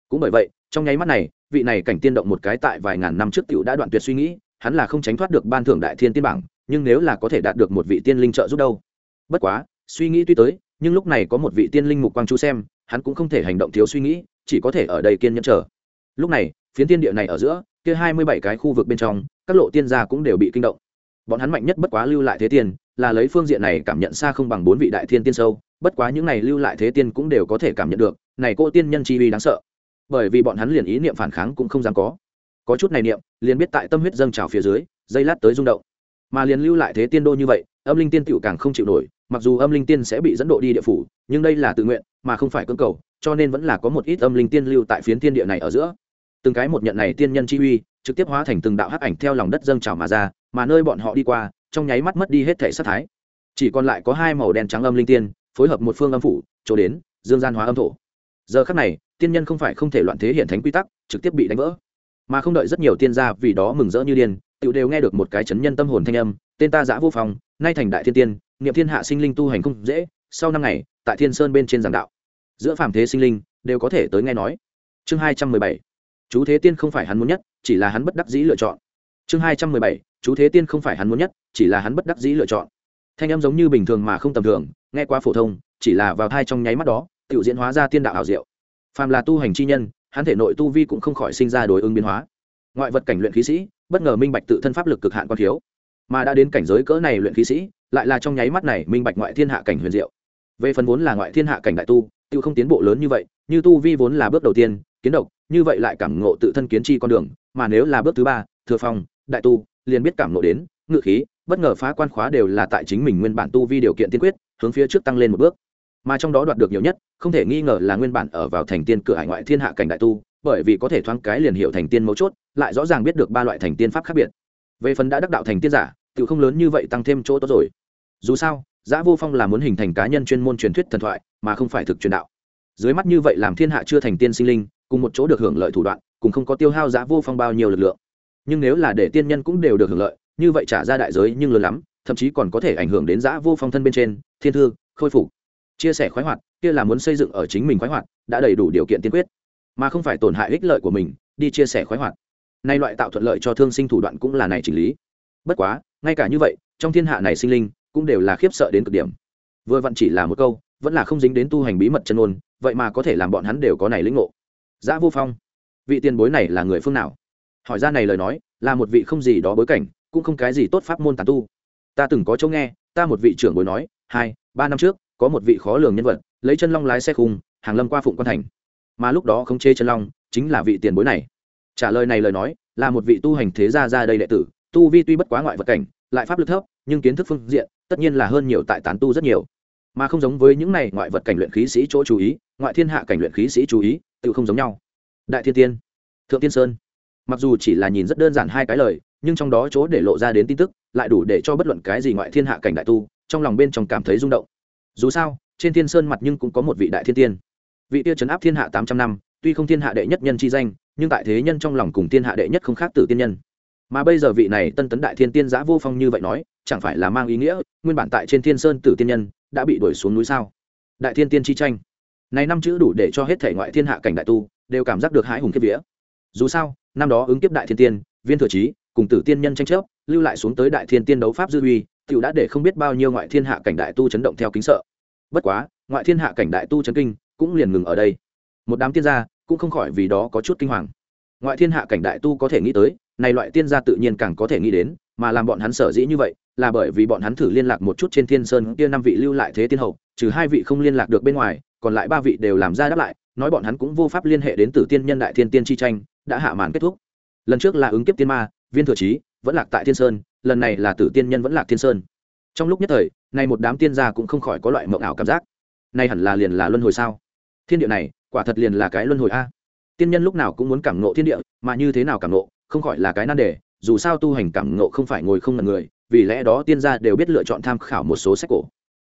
cũng bởi vậy, trong nháy mắt này, vị này cảnh tiên động một cái tại vài ngàn năm trước tiểu đã đoạn tuyệt suy nghĩ, hắn là không tránh thoát được ban thưởng đại thiên tiên bảng, nhưng nếu là có thể đạt được một vị tiên linh trợ giúp đâu? Bất quá, suy nghĩ tuy tới, nhưng lúc này có một vị tiên linh mục quang chú xem, hắn cũng không thể hành động thiếu suy nghĩ, chỉ có thể ở đây kiên nhẫn chờ. Lúc này, phiến tiên địa này ở giữa, kia hai mươi bảy cái khu vực bên trong, các lộ tiên gia cũng đều bị kinh động. Bọn hắn mạnh nhất bất quá lưu lại thế tiên, là lấy phương diện này cảm nhận xa không bằng bốn vị đại thiên tiên sâu, bất quá những này lưu lại thế tiên cũng đều có thể cảm nhận được, này cô tiên nhân chi uy đáng sợ bởi vì bọn hắn liền ý niệm phản kháng cũng không dám có. Có chút này niệm, liền biết tại tâm huyết dâng trào phía dưới, dây lát tới rung động. Mà liền lưu lại thế tiên đô như vậy, âm linh tiên tiểu càng không chịu nổi, mặc dù âm linh tiên sẽ bị dẫn độ đi địa phủ, nhưng đây là tự nguyện, mà không phải cưỡng cầu, cho nên vẫn là có một ít âm linh tiên lưu tại phiến tiên địa này ở giữa. Từng cái một nhận này tiên nhân chi uy, trực tiếp hóa thành từng đạo hắc ảnh theo lòng đất dâng trào mà ra, mà nơi bọn họ đi qua, trong nháy mắt mất đi hết thể sát thái. Chỉ còn lại có hai màu đen trắng âm linh tiên, phối hợp một phương âm phủ, chỗ đến, dương gian hóa âm thổ. Giờ khắc này tiên nhân không phải không thể loạn thế hiện thánh quy tắc, trực tiếp bị đánh vỡ. Mà không đợi rất nhiều tiên gia vì đó mừng rỡ như điên tự đều nghe được một cái chấn nhân tâm hồn thanh âm, tên ta giã vô phòng nay thành đại thiên tiên, niệm thiên hạ sinh linh tu hành không dễ, sau năm ngày, tại thiên sơn bên trên giảng đạo. Giữa phàm thế sinh linh, đều có thể tới nghe nói. Chương hai trăm mười bảy, chú thế tiên không phải hắn muốn nhất, chỉ là hắn bất đắc dĩ lựa chọn. Chương hai trăm mười bảy, chú thế tiên không phải hắn muốn nhất, chỉ là hắn bất đắc dĩ lựa chọn. Thanh âm giống như bình thường mà không tầm thường, nghe qua phổ thông, chỉ là vào thai trong nháy mắt đó tự diễn hóa ra tiên đạo ảo diệu phàm là tu hành chi nhân, hắn thể nội tu vi cũng không khỏi sinh ra đối ứng biến hóa. Ngoại vật cảnh luyện khí sĩ, bất ngờ minh bạch tự thân pháp lực cực hạn quan thiếu. Mà đã đến cảnh giới cỡ này luyện khí sĩ, lại là trong nháy mắt này minh bạch ngoại thiên hạ cảnh huyền diệu. Về phần vốn là ngoại thiên hạ cảnh đại tu tự không tiến bộ lớn như vậy, như tu vi vốn là bước đầu tiên, kiến độc, như vậy lại cảm ngộ tự thân kiến chi con đường, mà nếu là bước thứ ba, thừa phong, đại tu, liền biết cảm ngộ đến, ngự khí, bất ngờ phá quan khóa đều là tại chính mình nguyên bản tu vi điều kiện tiên quyết, hướng phía trước tăng lên một bước mà trong đó đoạt được nhiều nhất, không thể nghi ngờ là nguyên bản ở vào thành tiên cửa hải ngoại thiên hạ cảnh đại tu, bởi vì có thể thoáng cái liền hiệu thành tiên mấu chốt, lại rõ ràng biết được ba loại thành tiên pháp khác biệt. Về phần đã đắc đạo thành tiên giả tự không lớn như vậy tăng thêm chỗ tốt rồi. Dù sao, giã vô phong là muốn hình thành cá nhân chuyên môn truyền thuyết thần thoại, mà không phải thực truyền đạo. Dưới mắt như vậy làm thiên hạ chưa thành tiên sinh linh, cùng một chỗ được hưởng lợi thủ đoạn, cùng không có tiêu hao giã vô phong bao nhiêu lực lượng. Nhưng nếu là để tiên nhân cũng đều được hưởng lợi, như vậy trả ra đại giới nhưng lớn lắm, thậm chí còn có thể ảnh hưởng đến giã vô phong thân bên trên, thiên thư, khôi phục chia sẻ khoái hoạt, kia là muốn xây dựng ở chính mình khoái hoạt, đã đầy đủ điều kiện tiên quyết, mà không phải tổn hại ích lợi của mình, đi chia sẻ khoái hoạt. Nay loại tạo thuận lợi cho thương sinh thủ đoạn cũng là này chỉnh lý. Bất quá, ngay cả như vậy, trong thiên hạ này sinh linh cũng đều là khiếp sợ đến cực điểm. Vừa vặn chỉ là một câu, vẫn là không dính đến tu hành bí mật chân ôn vậy mà có thể làm bọn hắn đều có này lĩnh ngộ. Giã vô phong, vị tiền bối này là người phương nào? Hỏi ra này lời nói, là một vị không gì đó bối cảnh, cũng không cái gì tốt pháp môn tàn tu. Ta từng có chỗ nghe, ta một vị trưởng bối nói, hai, ba năm trước có một vị khó lường nhân vật, lấy chân long lái xe khung, hàng lâm qua phụng quan thành. Mà lúc đó không chê chân long chính là vị tiền bối này. Trả lời này lời nói, là một vị tu hành thế gia ra đây đệ tử, tu vi tuy bất quá ngoại vật cảnh, lại pháp lực thấp, nhưng kiến thức phương diện, tất nhiên là hơn nhiều tại tán tu rất nhiều. Mà không giống với những này ngoại vật cảnh luyện khí sĩ chỗ chú ý, ngoại thiên hạ cảnh luyện khí sĩ chú ý, tự không giống nhau. Đại thiên tiên, thượng tiên sơn. Mặc dù chỉ là nhìn rất đơn giản hai cái lời, nhưng trong đó chỗ để lộ ra đến tin tức, lại đủ để cho bất luận cái gì ngoại thiên hạ cảnh đại tu, trong lòng bên trong cảm thấy rung động dù sao, trên thiên sơn mặt nhưng cũng có một vị đại thiên tiên. Vị tiêu chấn áp thiên hạ tám trăm năm, tuy không thiên hạ đệ nhất nhân chi danh, nhưng tại thế nhân trong lòng cùng thiên hạ đệ nhất không khác tử tiên nhân. Mà bây giờ vị này tân tấn đại thiên tiên giã vô phong như vậy nói, chẳng phải là mang ý nghĩa, nguyên bản tại trên thiên sơn tử tiên nhân, đã bị đuổi xuống núi sao? Đại thiên tiên chi tranh. Này năm chữ đủ để cho hết thể ngoại thiên hạ cảnh đại tu, đều cảm giác được hãi hùng kiếp vía. Dù sao, năm đó ứng kiếp đại thiên tiên, viên thừa trí, cùng tử tiên nhân tranh chấp, lưu lại xuống tới đại thiên tiên đấu pháp dư uy Tiểu đã để không biết bao nhiêu ngoại thiên hạ cảnh đại tu chấn động theo kính sợ. Bất quá, ngoại thiên hạ cảnh đại tu chấn kinh, cũng liền ngừng ở đây. Một đám tiên gia cũng không khỏi vì đó có chút kinh hoàng. Ngoại thiên hạ cảnh đại tu có thể nghĩ tới, này loại tiên gia tự nhiên càng có thể nghĩ đến, mà làm bọn hắn sở dĩ như vậy, là bởi vì bọn hắn thử liên lạc một chút trên thiên sơn kia năm vị lưu lại thế tiên hậu, trừ hai vị không liên lạc được bên ngoài, còn lại ba vị đều làm ra đáp lại, nói bọn hắn cũng vô pháp liên hệ đến tử tiên nhân đại thiên tiên chi tranh, đã hạ màn kết thúc. Lần trước là ứng kiếp tiên ma, viên thừa trí vẫn lạc tại thiên sơn lần này là tử tiên nhân vẫn lạc thiên sơn. Trong lúc nhất thời này một đám tiên gia cũng không khỏi có loại mộng ảo cảm giác. Nay hẳn là liền là luân hồi sao? Thiên địa này, quả thật liền là cái luân hồi a. Tiên nhân lúc nào cũng muốn cảm nộ thiên địa, mà như thế nào cảm nộ không khỏi là cái nan đề. Dù sao tu hành cảm nộ không phải ngồi không ngần người, vì lẽ đó tiên gia đều biết lựa chọn tham khảo một số sách cổ.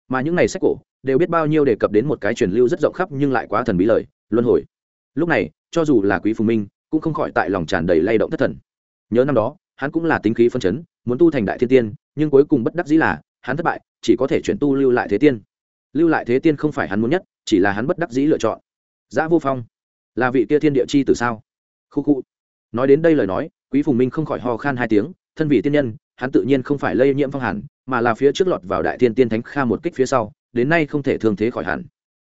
Mà những này sách cổ, đều biết bao nhiêu đề cập đến một cái truyền lưu rất rộng khắp nhưng lại quá thần bí lời, luân hồi. Lúc này, cho dù là quý phùng minh, cũng không khỏi tại lòng tràn đầy lay động thất thần. Nhớ năm đó hắn cũng là tính khí phân chấn, muốn tu thành đại thiên tiên, nhưng cuối cùng bất đắc dĩ là, hắn thất bại, chỉ có thể chuyển tu lưu lại thế tiên. Lưu lại thế tiên không phải hắn muốn nhất, chỉ là hắn bất đắc dĩ lựa chọn. Giã vô phong, là vị kia thiên địa chi từ sao? Khu khu. Nói đến đây lời nói, quý phùng minh không khỏi ho khan hai tiếng, thân vị tiên nhân, hắn tự nhiên không phải lây nhiễm phong hàn, mà là phía trước lọt vào đại thiên tiên thánh kha một kích phía sau, đến nay không thể thương thế khỏi hẳn.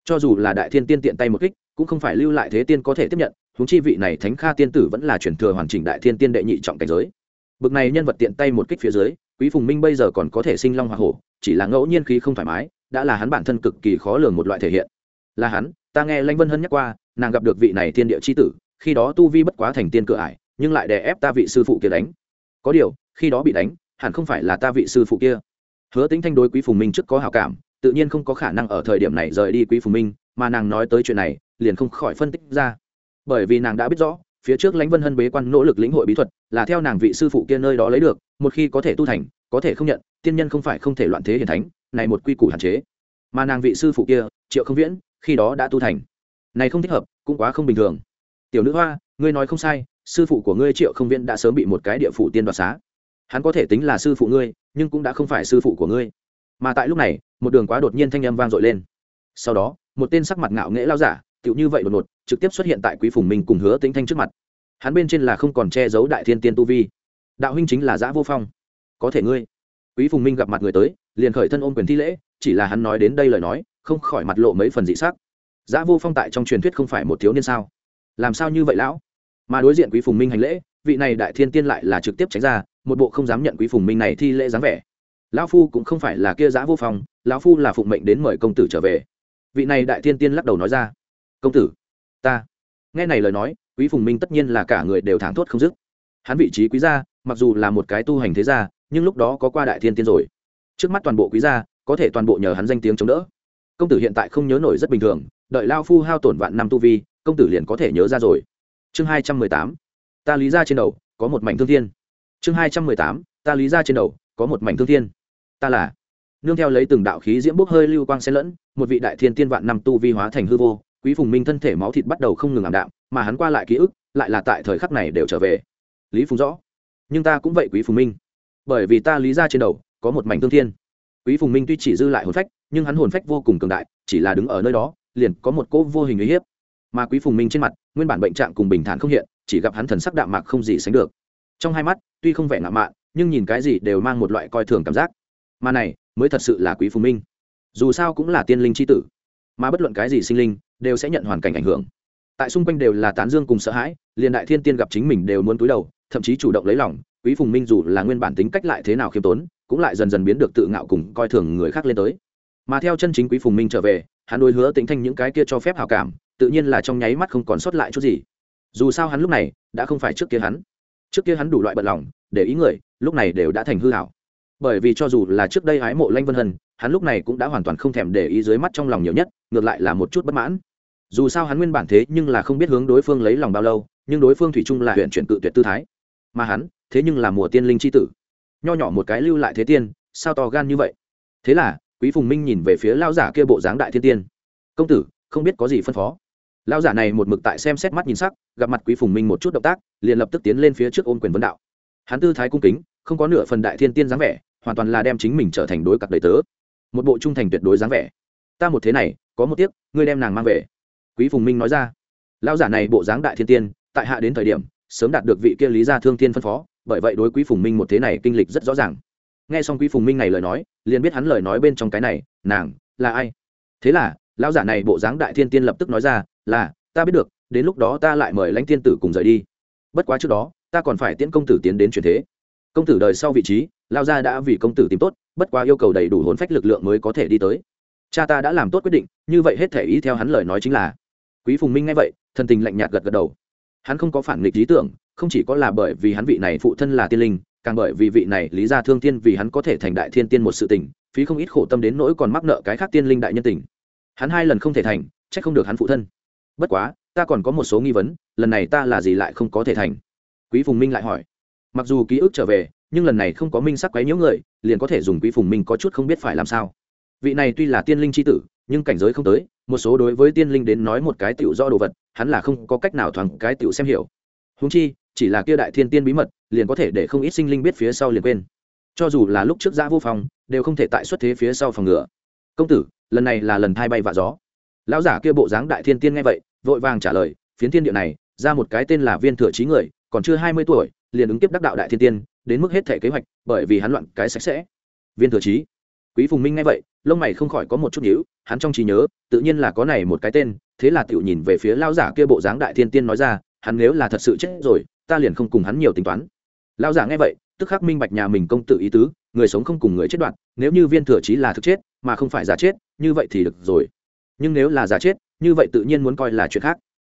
Cho dù là đại thiên tiên tiện tay một kích, cũng không phải lưu lại thế tiên có thể tiếp nhận, huống chi vị này thánh kha tiên tử vẫn là chuyển thừa hoàn chỉnh đại thiên tiên đệ nhị trọng cảnh giới bực này nhân vật tiện tay một kích phía dưới, quý phùng minh bây giờ còn có thể sinh long hoa hổ, chỉ là ngẫu nhiên khí không thoải mái, đã là hắn bản thân cực kỳ khó lường một loại thể hiện. Là hắn, ta nghe lanh vân hân nhắc qua, nàng gặp được vị này thiên địa c h i tử, khi đó tu vi bất quá thành tiên cửa ải, nhưng lại đè ép ta vị sư phụ kia đánh. Có điều, khi đó bị đánh, hẳn không phải là ta vị sư phụ kia. Hứa tính thanh đối quý phùng minh trước có hào cảm, tự nhiên không có khả năng ở thời điểm này rời đi quý phùng minh, mà nàng nói tới chuyện này, liền không khỏi phân tích ra. Bởi vì nàng đã biết rõ phía trước lãnh vân hân bế quan nỗ lực lĩnh hội bí thuật, là theo nàng vị sư phụ kia nơi đó lấy được, một khi có thể tu thành, có thể không nhận, tiên nhân không phải không thể loạn thế hiền thánh, này một quy củ hạn chế. Mà nàng vị sư phụ kia, triệu không viễn, khi đó đã tu thành. Này không thích hợp, cũng quá không bình thường. Tiểu nữ hoa, ngươi nói không sai, sư phụ của ngươi triệu không viễn đã sớm bị một cái địa phủ tiên đoạt xá. Hắn có thể tính là sư phụ ngươi, nhưng cũng đã không phải sư phụ của ngươi. Mà tại lúc này, một đường quá đột nhiên thanh âm vang dội lên. Sau đó, một tên sắc mặt ngạo nghễ lao giả tựu như vậy đột ngột trực tiếp xuất hiện tại quý phùng minh cùng hứa tính thanh trước mặt. Hắn bên trên là không còn che giấu đại thiên tiên tu vi. Đạo huynh chính là giã vô phong. Có thể ngươi. Quý phùng minh gặp mặt người tới liền khởi thân ôm quyền thi lễ chỉ là hắn nói đến đây lời nói không khỏi mặt lộ mấy phần dị sắc. Giã vô phong tại trong truyền thuyết không phải một thiếu niên sao? Làm sao như vậy lão? Mà đối diện quý phùng minh hành lễ vị này đại thiên tiên lại là trực tiếp tránh ra một bộ không dám nhận quý phùng minh này thi lễ dáng vẻ. Lão phu cũng không phải là kia giã vô Phong, lão phu là phụng mệnh đến mời công tử trở về. Vị này đại thiên tiên lắc đầu nói ra công tử, ta. Nghe này lời nói, quý phùng minh tất nhiên là cả người đều thảng thốt không dứt. Hắn vị trí quý gia, mặc dù là một cái tu hành thế gia, nhưng lúc đó có qua đại thiên tiên rồi. Trước mắt toàn bộ quý gia, có thể toàn bộ nhờ hắn danh tiếng chống đỡ. Công tử hiện tại không nhớ nổi rất bình thường, đợi lao phu hao tổn vạn năm tu vi, công tử liền có thể nhớ ra rồi. Chương hai trăm mười tám, ta lý ra trên đầu, có một mảnh thương thiên. Chương hai trăm mười tám, ta lý ra trên đầu, có một mảnh thương thiên. Ta là, nương theo lấy từng đạo khí diễm bốc hơi lưu quang xen lẫn, một vị đại thiên tiên vạn năm tu vi hóa thành hư vô quý phùng minh thân thể máu thịt bắt đầu không ngừng ảm đạm, mà hắn qua lại ký ức, lại là tại thời khắc này đều trở về. Lý phùng rõ. Nhưng ta cũng vậy quý phùng minh. Bởi vì ta lý ra trên đầu, có một mảnh thương thiên. Quý phùng minh tuy chỉ dư lại hồn phách, nhưng hắn hồn phách vô cùng cường đại, chỉ là đứng ở nơi đó, liền có một cô vô hình uy hiếp. Mà quý phùng minh trên mặt, nguyên bản bệnh trạng cùng bình thản không hiện, chỉ gặp hắn thần sắc đạm mạc không gì sánh được. Trong hai mắt, tuy không vẻ ngạo mạn, nhưng nhìn cái gì đều mang một loại coi thường cảm giác. Mà này, mới thật sự là quý phùng minh. Dù sao cũng là tiên linh c h i tử. Mà bất luận cái gì sinh linh đều sẽ nhận hoàn cảnh ảnh hưởng. Tại xung quanh đều là tán dương cùng sợ hãi, liền đại thiên tiên gặp chính mình đều muốn túi đầu, thậm chí chủ động lấy lòng, quý phùng minh dù là nguyên bản tính cách lại thế nào khiêm tốn, cũng lại dần dần biến được tự ngạo cùng coi thường người khác lên tới. Mà theo chân chính quý phùng minh trở về, hắn đối hứa tính thanh những cái kia cho phép hào cảm, tự nhiên là trong nháy mắt không còn sót lại chút gì. Dù sao hắn lúc này đã không phải trước kia hắn. Trước kia hắn đủ loại bận lòng, để ý người, lúc này đều đã thành hư hảo. Bởi vì cho dù là trước đây hái mộ lanh vân hân, hắn lúc này cũng đã hoàn toàn không thèm để ý dưới mắt trong lòng nhiều nhất, ngược lại là một chút bất mãn dù sao hắn nguyên bản thế nhưng là không biết hướng đối phương lấy lòng bao lâu, nhưng đối phương thủy chung là huyện chuyển cự tuyệt tư thái. Mà hắn, thế nhưng là mùa tiên linh c h i tử. Nho nhỏ một cái lưu lại thế tiên, sao to gan như vậy? Thế là, quý phùng minh nhìn về phía lao giả kia bộ dáng đại thiên tiên. Công tử, không biết có gì phân phó. Lao giả này một mực tại xem xét mắt nhìn sắc, gặp mặt quý phùng minh một chút động tác, liền lập tức tiến lên phía trước ôm quyền vấn đạo. Hắn tư thái cung kính, không có nửa phần đại thiên tiên dáng vẻ, hoàn toàn là đem chính mình trở thành đối cặp đầy tớ. Một bộ trung thành tuyệt đối dáng vẻ. Ta một thế này, có một tiếc, ngươi đem nàng mang về quý phùng minh nói ra. Lão giả này bộ dáng đại thiên tiên, tại hạ đến thời điểm, sớm đạt được vị kia lý gia thương tiên phân phó, bởi vậy đối quý phùng minh một thế này kinh lịch rất rõ ràng. Nghe xong quý phùng minh này lời nói, liền biết hắn lời nói bên trong cái này, nàng, là ai? Thế là, lão giả này bộ dáng đại thiên tiên lập tức nói ra, là, ta biết được, đến lúc đó ta lại mời lãnh tiên tử cùng rời đi. Bất quá trước đó, ta còn phải tiễn công tử tiến đến truyền thế. Công tử đời sau vị trí lao gia đã vì công tử tìm tốt, bất quá yêu cầu đầy đủ hồn phách lực lượng mới có thể đi tới. Cha ta đã làm tốt quyết định, như vậy hết thể ý theo hắn lời nói chính là quý phùng minh nghe vậy thân tình lạnh nhạt gật gật đầu. Hắn không có phản nghịch lý tưởng, không chỉ có là bởi vì hắn vị này phụ thân là tiên linh, càng bởi vì vị này lý ra thương tiên vì hắn có thể thành đại thiên tiên một sự tình, phí không ít khổ tâm đến nỗi còn mắc nợ cái khác tiên linh đại nhân tình. Hắn hai lần không thể thành c h ắ c không được hắn phụ thân. Bất quá, ta còn có một số nghi vấn, lần này ta là gì lại không có thể thành? Quý phùng minh lại hỏi. Mặc dù ký ức trở về, nhưng lần này không có minh sắc quấy nhiễu người, liền có thể dùng quý phùng minh có chút không biết phải làm sao. Vị này tuy là tiên linh c h i tử nhưng cảnh giới không tới, một số đối với tiên linh đến nói một cái tựu do đồ vật, hắn là không có cách nào thoáng cái tựu xem hiểu. Húng chi, chỉ là kia đại thiên tiên bí mật, liền có thể để không ít sinh linh biết phía sau liền quên. Cho dù là lúc trước giã vô phòng đều không thể tại xuất thế phía sau phòng ngựa công tử, lần này là lần thai bay vạ gió. Lão giả kia bộ dáng đại thiên tiên nghe vậy, vội vàng trả lời, phiến thiên địa này, ra một cái tên là viên thừa trí người, còn chưa hai mươi tuổi, liền ứng tiếp đắc đạo đại thiên tiên, đến mức hết thể kế hoạch, bởi vì hắn loạn cái sạch sẽ. Viên thừa trí quý phùng minh nghe vậy, lông mày không khỏi có một chút nhíu, hắn trong trí nhớ, tự nhiên là có này một cái tên, thế là tiểu nhìn về phía lão giả kia bộ dáng đại thiên tiên nói ra, hắn nếu là thật sự chết rồi, ta liền không cùng hắn nhiều tính toán. Lão giả nghe vậy, tức khắc minh bạch nhà mình công tử ý tứ, người sống không cùng người chết đoạn, nếu như viên thừa chí là thực chết, mà không phải giả chết, như vậy thì được rồi. Nhưng nếu là giả chết, như vậy tự nhiên muốn coi là chuyện khác.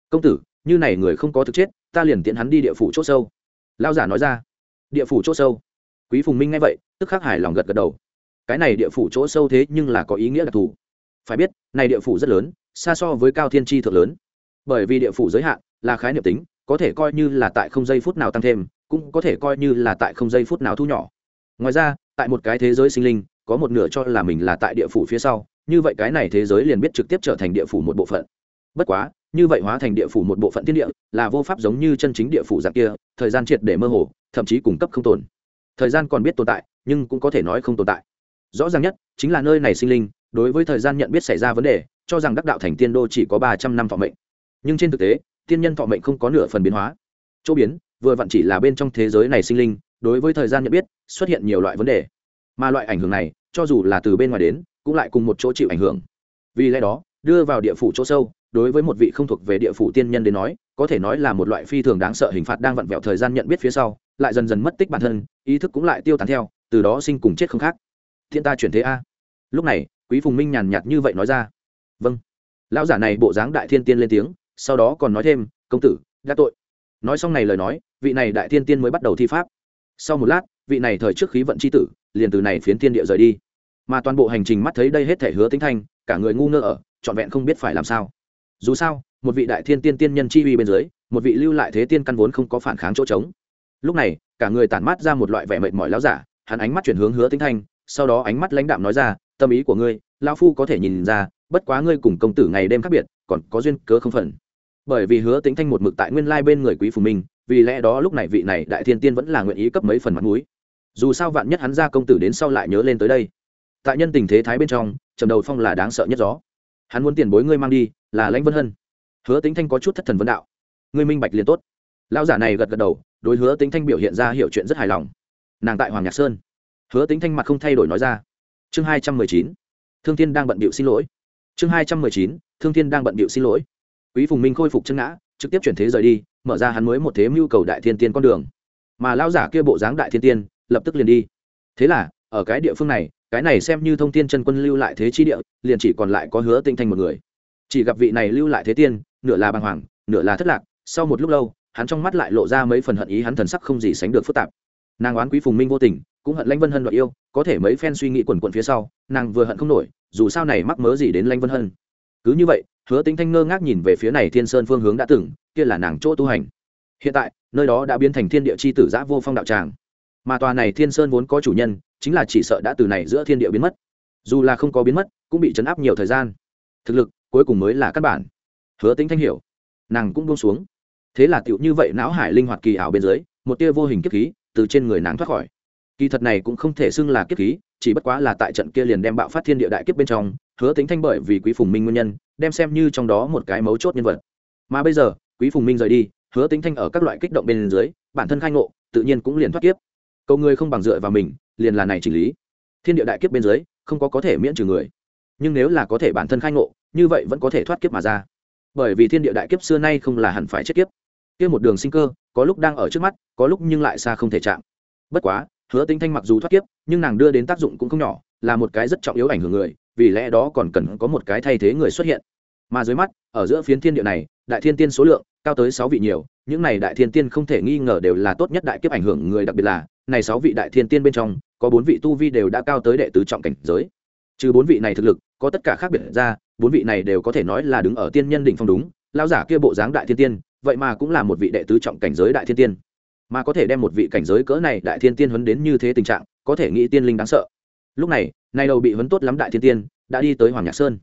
Công tử, như này người không có thực chết, ta liền tiện hắn đi địa phủ c h ỗ sâu. Lao giả nói ra. Địa phủ c h ỗ sâu. Quý phùng minh nghe vậy, tức khắc hài lòng gật gật đầu cái này địa phủ chỗ sâu thế nhưng là có ý nghĩa đặc thù. Phải biết, này địa phủ rất lớn, xa so với cao thiên tri thượng lớn. Bởi vì địa phủ giới hạn, là khái niệm tính, có thể coi như là tại không giây phút nào tăng thêm, cũng có thể coi như là tại không giây phút nào thu nhỏ. Ngoài ra, tại một cái thế giới sinh linh, có một nửa cho là mình là tại địa phủ phía sau, như vậy cái này thế giới liền biết trực tiếp trở thành địa phủ một bộ phận. Bất quá, như vậy hóa thành địa phủ một bộ phận thiên địa, là vô pháp giống như chân chính địa phủ dạng kia, thời gian triệt để mơ hồ, thậm chí cung cấp không tồn. Thời gian còn biết tồn tại, nhưng cũng có thể nói không tồn tại rõ ràng nhất chính là nơi này sinh linh, đối với thời gian nhận biết xảy ra vấn đề, cho rằng đắc đạo thành tiên đô chỉ có ba trăm năm thọ mệnh. Nhưng trên thực tế, tiên nhân thọ mệnh không có nửa phần biến hóa. Chỗ biến, vừa vặn chỉ là bên trong thế giới này sinh linh, đối với thời gian nhận biết, xuất hiện nhiều loại vấn đề. Mà loại ảnh hưởng này, cho dù là từ bên ngoài đến, cũng lại cùng một chỗ chịu ảnh hưởng. Vì lẽ đó, đưa vào địa phủ chỗ sâu, đối với một vị không thuộc về địa phủ tiên nhân đến nói, có thể nói là một loại phi thường đáng sợ hình phạt đang vặn vẹo thời gian nhận biết phía sau, lại dần dần mất tích bản thân, ý thức cũng lại tiêu tán theo, từ đó sinh cùng chết không khác thiên ta chuyển thế a. Lúc này, quý phùng minh nhàn nhạt như vậy nói ra. Vâng. Lão giả này bộ dáng đại thiên tiên lên tiếng, sau đó còn nói thêm, công tử, đã tội. Nói xong này lời nói, vị này đại thiên tiên mới bắt đầu thi pháp. Sau một lát, vị này thời trước khí vận c h i tử, liền từ này phiến thiên địa rời đi. Mà toàn bộ hành trình mắt thấy đây hết thể hứa tính thanh, cả người ngu ngơ ở, trọn vẹn không biết phải làm sao. Dù sao, một vị đại thiên tiên tiên nhân chi uy bên dưới, một vị lưu lại thế tiên căn vốn không có phản kháng chỗ trống. Lúc này, cả người tản mát ra một loại vẻ mệt mỏi láo giả, hắn ánh mắt chuyển hướng hứa tính thanh sau đó ánh mắt lãnh đạm nói ra, tâm ý của ngươi lao phu có thể nhìn ra, bất quá ngươi cùng công tử ngày đêm khác biệt, còn có duyên cớ không phần bởi vì hứa tính thanh một mực tại nguyên lai bên người quý phù minh vì lẽ đó lúc này vị này đại thiên tiên vẫn là nguyện ý cấp mấy phần mặt mũi. Dù sao vạn nhất hắn ra công tử đến sau lại nhớ lên tới đây. Tại nhân tình thế thái bên trong, trầm đầu phong là đáng sợ nhất gió. Hắn muốn tiền bối ngươi mang đi, là lãnh vân hân. Hứa tính thanh có chút thất thần vấn đạo. Ngươi minh bạch liền tốt. Lão giả này gật gật đầu, đối hứa tính thanh biểu hiện ra hiểu chuyện rất hài lòng. Nàng tại hoàng nhạc sơn hứa tính thanh mặt không thay đổi nói ra. Chương hai trăm mười chín, thương thiên đang bận bịu xin lỗi. Chương hai trăm mười chín, thương thiên đang bận bịu xin lỗi. Quý phùng minh khôi phục chân ngã, trực tiếp chuyển thế rời đi, mở ra hắn mới một thế mưu cầu đại thiên tiên con đường. Mà lão giả kia bộ dáng đại thiên tiên, lập tức liền đi. Thế là, ở cái địa phương này, cái này xem như thông tin chân quân lưu lại thế chi địa, liền chỉ còn lại có hứa tinh thanh một người. Chỉ gặp vị này lưu lại thế tiên, nửa là bàng hoàng, nửa là thất lạc, sau một lúc lâu, hắn trong mắt lại lộ ra mấy phần hận ý, hắn thần sắc không gì sánh được phức tạp. Nàng oán quý phùng minh vô tình cũng hận lãnh vân hân loại yêu, có thể mấy phen suy nghĩ quần quận phía sau, nàng vừa hận không nổi, dù sao này mắc mớ gì đến lãnh vân hân. Cứ như vậy, hứa tính thanh ngơ ngác nhìn về phía này thiên sơn phương hướng đã từng, kia là nàng chỗ tu hành. Hiện tại, nơi đó đã biến thành thiên địa c h i tử giã vô phong đạo tràng. Mà tòa này thiên sơn vốn có chủ nhân, chính là chỉ sợ đã từ này giữa thiên địa biến mất. Dù là không có biến mất, cũng bị chấn áp nhiều thời gian. Thực lực, cuối cùng mới là căn bản. Hứa tính thanh hiểu. Nàng cũng buông xuống. Thế là tựu như vậy não hải linh hoạt kỳ ảo bên dưới, một tia vô hình kiếp khí từ trên người nàng thoát khỏi kỳ thật này cũng không thể xưng là kiếp khí, chỉ bất quá là tại trận kia liền đem bạo phát thiên địa đại kiếp bên trong, hứa tính thanh bởi vì quý phùng minh nguyên nhân, đem xem như trong đó một cái mấu chốt nhân vật. Mà bây giờ, quý phùng minh rời đi, hứa tính thanh ở các loại kích động bên dưới, bản thân khai ngộ, tự nhiên cũng liền thoát kiếp. Câu người không bằng dựa vào mình, liền là này chỉnh lý. Thiên địa đại kiếp bên dưới, không có có thể miễn trừ người. Nhưng nếu là có thể bản thân khai ngộ, như vậy vẫn có thể thoát kiếp mà ra. Bởi vì thiên địa đại kiếp xưa nay không là hẳn phải chết kiếp. Kiếp một đường sinh cơ, có lúc đang ở trước mắt, có lúc nhưng lại xa không thể chạm. Bất quá hứa tinh thanh mặc dù thoát kiếp, nhưng nàng đưa đến tác dụng cũng không nhỏ, là một cái rất trọng yếu ảnh hưởng người, vì lẽ đó còn cần có một cái thay thế người xuất hiện. Mà dưới mắt, ở giữa phiến thiên địa này, đại thiên tiên số lượng cao tới sáu vị nhiều, những này đại thiên tiên không thể nghi ngờ đều là tốt nhất đại kiếp ảnh hưởng người đặc biệt là, này sáu vị đại thiên tiên bên trong, có bốn vị tu vi đều đã cao tới đệ tứ trọng cảnh giới. Trừ bốn vị này thực lực, có tất cả khác biệt ra, bốn vị này đều có thể nói là đứng ở tiên nhân đỉnh phong đúng lao giả kia bộ dáng đại thiên tiên, vậy mà cũng là một vị đệ tứ trọng cảnh giới đại thiên tiên mà có thể đem một vị cảnh giới cỡ này đại thiên tiên huấn đến như thế tình trạng, có thể nghĩ tiên linh đáng sợ. Lúc này, nay đầu bị huấn tốt lắm đại thiên tiên, đã đi tới hoàng nhạc sơn.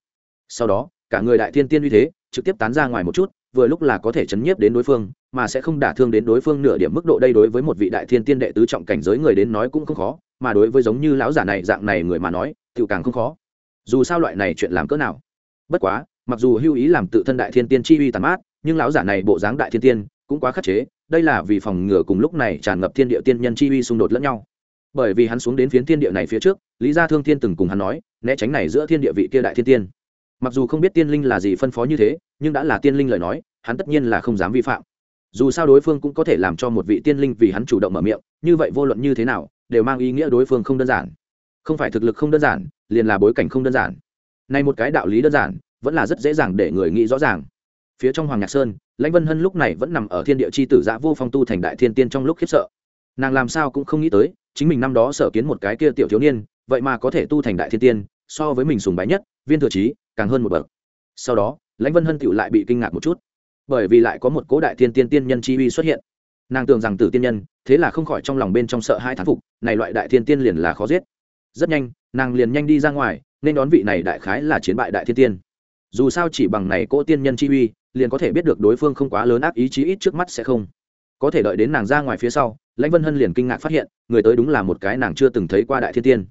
Sau đó, cả người đại thiên tiên uy thế, trực tiếp tán ra ngoài một chút, vừa lúc là có thể chấn nhiếp đến đối phương, mà sẽ không đả thương đến đối phương nửa điểm mức độ đây đối với một vị đại thiên tiên đệ tứ trọng cảnh giới người đến nói cũng không khó, mà đối với giống như lão giả này dạng này người mà nói tự càng không khó. Dù sao loại này chuyện làm cỡ nào? Bất quá, mặc dù hưu ý làm tự thân đại thiên tiên chi uy tàn mát, nhưng lão giả này bộ dáng đại thiên tiên cũng quá khắc chế đây là vì phòng ngừa cùng lúc này tràn ngập thiên địa tiên nhân chi uy xung đột lẫn nhau. Bởi vì hắn xuống đến phiến thiên địa này phía trước, lý gia thương thiên từng cùng hắn nói, né tránh này giữa thiên địa vị kia đại thiên tiên. Mặc dù không biết tiên linh là gì phân phó như thế, nhưng đã là tiên linh lời nói, hắn tất nhiên là không dám vi phạm. Dù sao đối phương cũng có thể làm cho một vị tiên linh vì hắn chủ động mở miệng, như vậy vô luận như thế nào, đều mang ý nghĩa đối phương không đơn giản. Không phải thực lực không đơn giản, liền là bối cảnh không đơn giản. Này một cái đạo lý đơn giản, vẫn là rất dễ dàng để người nghĩ rõ ràng phía trong hoàng nhạc sơn, lãnh vân hân lúc này vẫn nằm ở thiên địa c h i tử giã vô phong tu thành đại thiên tiên trong lúc khiếp sợ. Nàng làm sao cũng không nghĩ tới, chính mình năm đó sở kiến một cái kia tiểu thiếu niên, vậy mà có thể tu thành đại thiên tiên, so với mình sùng bái nhất, viên thừa trí càng hơn một bậc. Sau đó, lãnh vân hân tựu lại bị kinh ngạc một chút. Bởi vì lại có một cố đại thiên tiên tiên nhân chi uy xuất hiện. Nàng tưởng rằng tử tiên nhân, thế là không khỏi trong lòng bên trong sợ hai thán phục, này loại đại thiên tiên liền là khó giết. Rất nhanh, nàng liền nhanh đi ra ngoài, nên đón vị này đại khái là chiến bại đại thiên tiên dù sao chỉ bằng này cô tiên nhân chi uy, liền có thể biết được đối phương không quá lớn ác ý chí ít trước mắt sẽ không. Có thể đợi đến nàng ra ngoài phía sau, lãnh vân hân liền kinh ngạc phát hiện, người tới đúng là một cái nàng chưa từng thấy qua đại thiên tiên.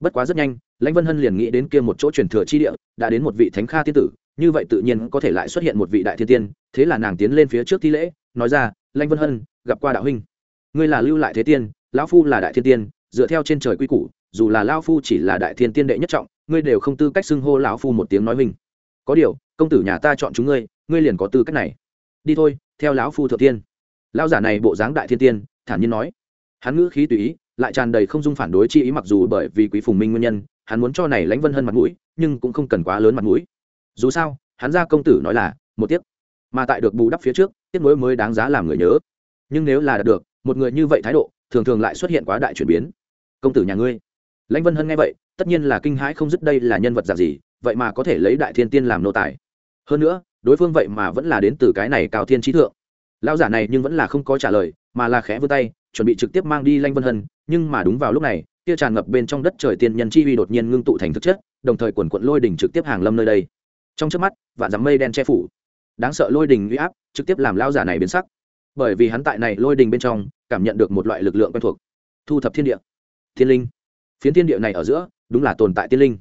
Bất quá rất nhanh, lãnh vân hân liền nghĩ đến kia một chỗ truyền thừa chi địa, đã đến một vị thánh kha tiên tử, như vậy tự nhiên có thể lại xuất hiện một vị đại thiên tiên, thế là nàng tiến lên phía trước thi lễ, nói ra, lãnh vân hân, gặp qua đạo huynh. Ngươi là lưu lại thế tiên, lão phu là đại thiên tiên, dựa theo trên trời quy củ, dù là lão phu chỉ là đại thiên tiên đệ nhất trọng, ngươi đều không tư cách xưng hô lão phu một tiếng nói huynh có điều, công tử nhà ta chọn chúng ngươi ngươi liền có tư cách này. Đi thôi, theo lão phu thượng tiên. Lão giả này bộ dáng đại thiên tiên, thản nhiên nói. Hắn ngữ khí tùy ý, lại tràn đầy không dung phản đối chi ý mặc dù bởi vì quý phùng minh nguyên nhân, hắn muốn cho này lãnh vân hơn mặt mũi, nhưng cũng không cần quá lớn mặt mũi. Dù sao, hắn ra công tử nói là, một tiếc. Mà tại được bù đắp phía trước, tiếc mối mới đáng giá làm người nhớ. Nhưng nếu là đạt được, một người như vậy thái độ, thường thường lại xuất hiện quá đại chuyển biến. Công tử nhà ngươi. Lãnh vân hân nghe vậy, tất nhiên là kinh hãi không dứt đây là nhân vật dạng gì vậy mà có thể lấy đại thiên tiên làm nô tài. Hơn nữa, đối phương vậy mà vẫn là đến từ cái này cao thiên trí thượng. Lão giả này nhưng vẫn là không có trả lời, mà là khẽ vươn tay, chuẩn bị trực tiếp mang đi lanh vân hân, nhưng mà đúng vào lúc này, kia tràn ngập bên trong đất trời tiên nhân chi uy đột nhiên ngưng tụ thành thực chất, đồng thời quần quận lôi đỉnh trực tiếp hàng lâm nơi đây. Trong trước mắt, vạn dắm mây đen che phủ. Đáng sợ lôi đỉnh uy áp trực tiếp làm lao giả này biến sắc. Bởi vì hắn tại này lôi đỉnh bên trong, cảm nhận được một loại lực lượng quen thuộc. Thu thập thiên địa. Thiên linh. Phiến thiên địa này ở giữa, đúng là tồn tại tiên linh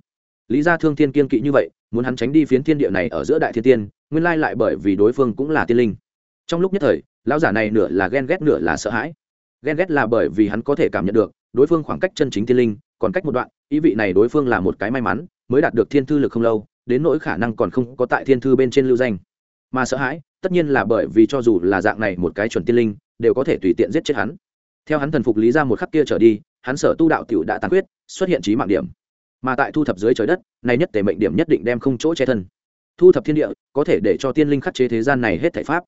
lý gia thương thiên kiên kỵ như vậy, muốn hắn tránh đi phiến thiên địa này ở giữa đại thiên tiên, nguyên lai lại bởi vì đối phương cũng là tiên linh. Trong lúc nhất thời, lão giả này nửa là ghen ghét nửa là sợ hãi. Ghen ghét là bởi vì hắn có thể cảm nhận được, đối phương khoảng cách chân chính tiên linh, còn cách một đoạn, ý vị này đối phương là một cái may mắn, mới đạt được thiên thư lực không lâu, đến nỗi khả năng còn không có tại thiên thư bên trên lưu danh. Mà sợ hãi, tất nhiên là bởi vì cho dù là dạng này một cái chuẩn tiên linh, đều có thể tùy tiện giết chết hắn. Theo hắn thần phục lý ra một khắc kia trở đi, hắn sở tu đạo t i ể u đã tàn quyết xuất hiện trí mạng điểm mà tại thu thập dưới trời đất, này nhất tề mệnh điểm nhất định đem không chỗ che thân. Thu thập thiên địa, có thể để cho tiên linh khắc chế thế gian này hết thể pháp.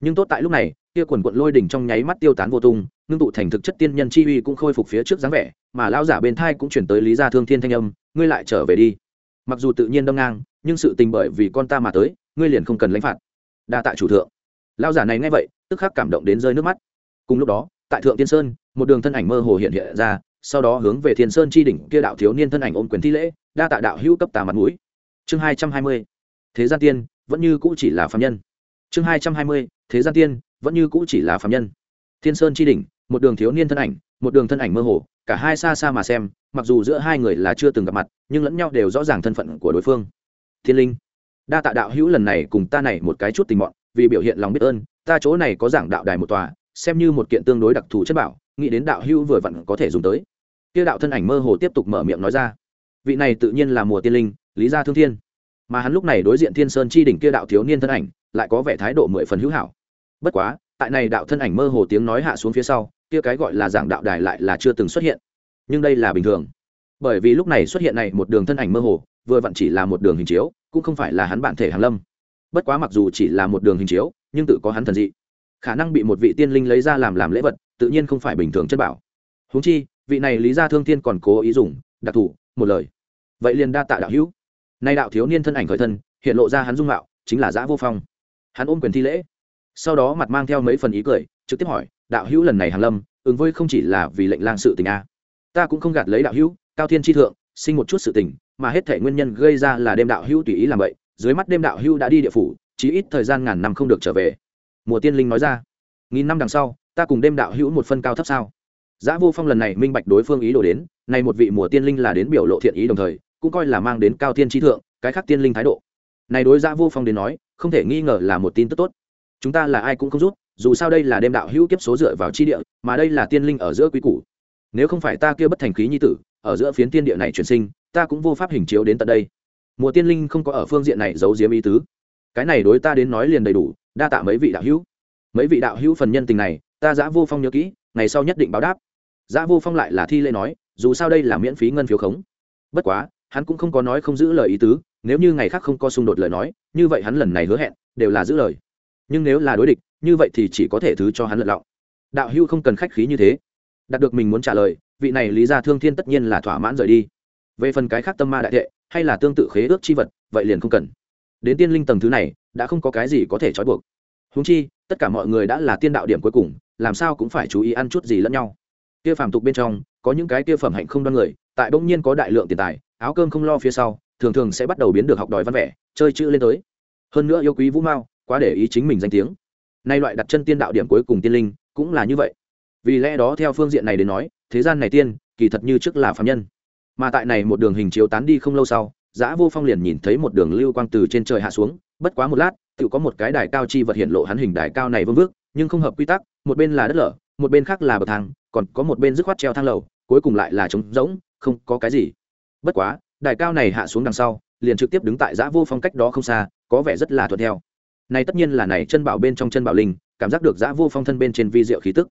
Nhưng tốt tại lúc này, kia quần quận lôi đỉnh trong nháy mắt tiêu tán vô tung, ngưng tụ thành thực chất tiên nhân chi uy cũng khôi phục phía trước dáng vẻ, mà lao giả bên thai cũng chuyển tới lý gia thương thiên thanh âm, ngươi lại trở về đi. Mặc dù tự nhiên đâm ngang, nhưng sự tình bởi vì con ta mà tới, ngươi liền không cần lãnh phạt. Đa tại chủ thượng. Lao giả này nghe vậy, tức khắc cảm động đến rơi nước mắt. Cùng lúc đó, tại thượng tiên sơn, một đường thân ảnh mơ hồ hiện hiện ra sau đó hướng về thiên sơn chi đỉnh kia đạo thiếu niên thân ảnh ôm quyền thi lễ, đa tạ đạo hữu cấp tà mặt mũi. Chương hai trăm hai mươi, thế gian tiên, vẫn như cũ chỉ là phạm nhân. Chương hai trăm hai mươi, thế gian tiên, vẫn như cũ chỉ là phạm nhân. Thiên sơn chi đỉnh, một đường thiếu niên thân ảnh, một đường thân ảnh mơ hồ, cả hai xa xa mà xem, mặc dù giữa hai người là chưa từng gặp mặt, nhưng lẫn nhau đều rõ ràng thân phận của đối phương. Thiên linh, đa tạ đạo hữu lần này cùng ta này một cái chút tình mọn, vì biểu hiện lòng biết ơn, ta chỗ này có giảng đạo đài một tòa, xem như một kiện tương đối đặc thù chất bảo nghĩ đến đạo hữu vừa vặn có thể dùng tới. Kia đạo thân ảnh mơ hồ tiếp tục mở miệng nói ra. Vị này tự nhiên là mùa tiên linh, lý gia thương thiên. Mà hắn lúc này đối diện thiên sơn chi đỉnh kia đạo thiếu niên thân ảnh, lại có vẻ thái độ mười phần hữu hảo. Bất quá, tại này đạo thân ảnh mơ hồ tiếng nói hạ xuống phía sau, kia cái gọi là giảng đạo đài lại là chưa từng xuất hiện. Nhưng đây là bình thường. Bởi vì lúc này xuất hiện này một đường thân ảnh mơ hồ, vừa vặn chỉ là một đường hình chiếu, cũng không phải là hắn bản thể hàn lâm. Bất quá mặc dù chỉ là một đường hình chiếu, nhưng tự có hắn thần dị khả năng bị một vị tiên linh lấy ra làm làm lễ vật, tự nhiên không phải bình thường chất bảo. Huống chi, vị này lý gia thương thiên còn cố ý dùng, đặc thù, một lời. Vậy liền đa tạ đạo hữu. Nay đạo thiếu niên thân ảnh khởi thân, hiện lộ ra hắn dung mạo, chính là giã vô phong. Hắn ôm quyền thi lễ. Sau đó mặt mang theo mấy phần ý cười, trực tiếp hỏi, đạo hữu lần này hàn lâm, ứng với không chỉ là vì lệnh lang sự tình a? Ta cũng không gạt lấy đạo hữu, cao thiên tri thượng, sinh một chút sự tình, mà hết thể nguyên nhân gây ra là đêm đạo hữu tùy ý làm vậy, dưới mắt đêm đạo hữu đã đi địa phủ, chí ít thời gian ngàn năm không được trở về mùa tiên linh nói ra nghìn năm đằng sau ta cùng đêm đạo hữu một phân cao thấp sao Giá Vô Phong lần này minh bạch đối phương ý đồ đến, này một vị mùa tiên linh là đến biểu lộ thiện ý đồng thời, cũng coi là mang đến cao tiên trí thượng, cái khác tiên linh thái độ. Này đối Giá Vô Phong đến nói, không thể nghi ngờ là một tin tức tốt. Chúng ta là ai cũng không rút, dù sao đây là đêm đạo hữu kiếp số dựa vào chi địa, mà đây là tiên linh ở giữa quý củ. Nếu không phải ta kia bất thành khí nhi tử, ở giữa phiến tiên địa này chuyển sinh, ta cũng vô pháp hình chiếu đến tận đây. Mùa tiên linh không có ở phương diện này giấu diếm ý tứ. Cái này đối ta đến nói liền đầy đủ, đa tạ mấy vị đạo hữu. Mấy vị đạo hữu phần nhân tình này, ta giã Vô Phong nhớ kỹ, ngày sau nhất định báo đáp giã Vô Phong lại là thi lễ nói, dù sao đây là miễn phí ngân phiếu khống. Bất quá, hắn cũng không có nói không giữ lời ý tứ, nếu như ngày khác không có xung đột lời nói, như vậy hắn lần này hứa hẹn đều là giữ lời. Nhưng nếu là đối địch, như vậy thì chỉ có thể thứ cho hắn lật lọng. Đạo hữu không cần khách khí như thế. Đạt được mình muốn trả lời, vị này Lý Gia Thương Thiên tất nhiên là thỏa mãn rời đi. Về phần cái khác tâm ma đại thệ, hay là tương tự khế ước chi vật, vậy liền không cần. Đến tiên linh tầng thứ này, đã không có cái gì có thể trói buộc. Huống chi, tất cả mọi người đã là tiên đạo điểm cuối cùng, làm sao cũng phải chú ý ăn chút gì lẫn nhau. Kia phàm tục bên trong có những cái kia phẩm hạnh không đoan người tại bỗng nhiên có đại lượng tiền tài áo cơm không lo phía sau thường thường sẽ bắt đầu biến được học đòi văn vẻ chơi chữ lên tới. Hơn nữa yêu quý vũ mao quá để ý chính mình danh tiếng. Nay loại đặt chân tiên đạo điểm cuối cùng tiên linh cũng là như vậy. Vì lẽ đó theo phương diện này đến nói thế gian này tiên kỳ thật như trước là phạm nhân. Mà tại này một đường hình chiếu tán đi không lâu sau giã vô phong liền nhìn thấy một đường lưu quang từ trên trời hạ xuống, bất quá một lát tự có một cái đài cao chi vật hiện lộ hắn hình đài cao này vương vước, nhưng không hợp quy tắc, một bên là đất lở, một bên khác là bậc thang, còn có một bên dứt khoát treo thang lầu, cuối cùng lại là trống rỗng, không có cái gì. Bất quá, đài cao này hạ xuống đằng sau, liền trực tiếp đứng tại giã vô phong cách đó không xa, có vẻ rất là thuận theo. Này tất nhiên là này chân bảo bên trong chân bảo linh, cảm giác được giã vô phong thân bên trên vi diệu khí tức.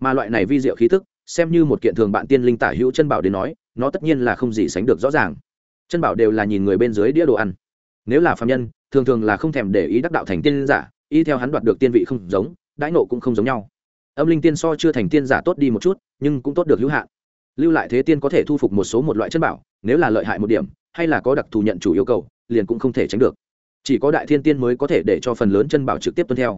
Mà loại này vi diệu khí tức, xem như một kiện thường bạn tiên linh tả hữu chân bảo đến nói, nó tất nhiên là không gì sánh được rõ ràng chân bảo đều là nhìn người bên dưới đĩa đồ ăn. Nếu là phạm nhân, thường thường là không thèm để ý đắc đạo thành tiên giả, y theo hắn đoạt được tiên vị không giống, đãi nộ cũng không giống nhau. Âm linh tiên so chưa thành tiên giả tốt đi một chút, nhưng cũng tốt được hữu hạn. Lưu lại thế tiên có thể thu phục một số một loại chân bảo, nếu là lợi hại một điểm, hay là có đặc thù nhận chủ yêu cầu, liền cũng không thể tránh được. Chỉ có đại thiên tiên mới có thể để cho phần lớn chân bảo trực tiếp tuân theo.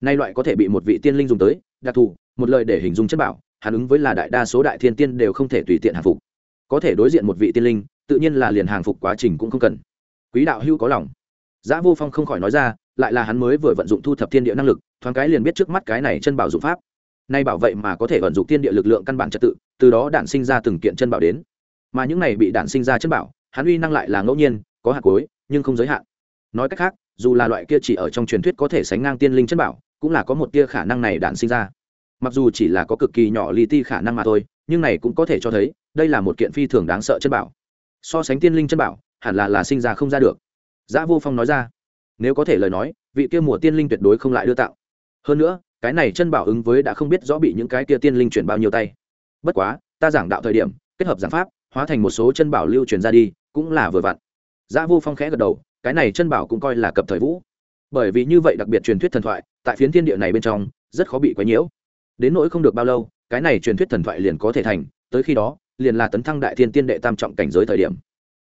Nay loại có thể bị một vị tiên linh dùng tới, đặc thù, một lời để hình dung chân bảo hàn ứng với là đại đa số đại thiên tiên đều không thể tùy tiện hạ phục. Có thể đối diện một vị tiên linh tự nhiên là liền hàng phục quá trình cũng không cần. Quý đạo hưu có lòng. Giã vô phong không khỏi nói ra, lại là hắn mới vừa vận dụng thu thập thiên địa năng lực, thoáng cái liền biết trước mắt cái này chân bảo dụng pháp. Nay bảo vậy mà có thể vận dụng thiên địa lực lượng căn bản trật tự, từ đó đản sinh ra từng kiện chân bảo đến. Mà những này bị đản sinh ra chân bảo, hắn uy năng lại là ngẫu nhiên, có hạt cối, nhưng không giới hạn. Nói cách khác, dù là loại kia chỉ ở trong truyền thuyết có thể sánh ngang tiên linh chân bảo, cũng là có một tia khả năng này đản sinh ra. Mặc dù chỉ là có cực kỳ nhỏ li ti khả năng mà thôi, nhưng này cũng có thể cho thấy, đây là một kiện phi thường đáng sợ chân bảo so sánh tiên linh chân bảo, hẳn là là sinh ra không ra được. Giã vô phong nói ra, nếu có thể lời nói, vị kia mùa tiên linh tuyệt đối không lại đưa tạo. Hơn nữa, cái này chân bảo ứng với đã không biết rõ bị những cái kia tiên linh chuyển bao nhiêu tay. Bất quá, ta giảng đạo thời điểm, kết hợp giảng pháp, hóa thành một số chân bảo lưu truyền ra đi, cũng là vừa vặn. Giã vô phong khẽ gật đầu, cái này chân bảo cũng coi là cập thời vũ. Bởi vì như vậy đặc biệt truyền thuyết thần thoại, tại phiến thiên địa này bên trong, rất khó bị quấy nhiễu. Đến nỗi không được bao lâu, cái này truyền thuyết thần thoại liền có thể thành, tới khi đó liền là tấn thăng đại thiên tiên đệ tam trọng cảnh giới thời điểm.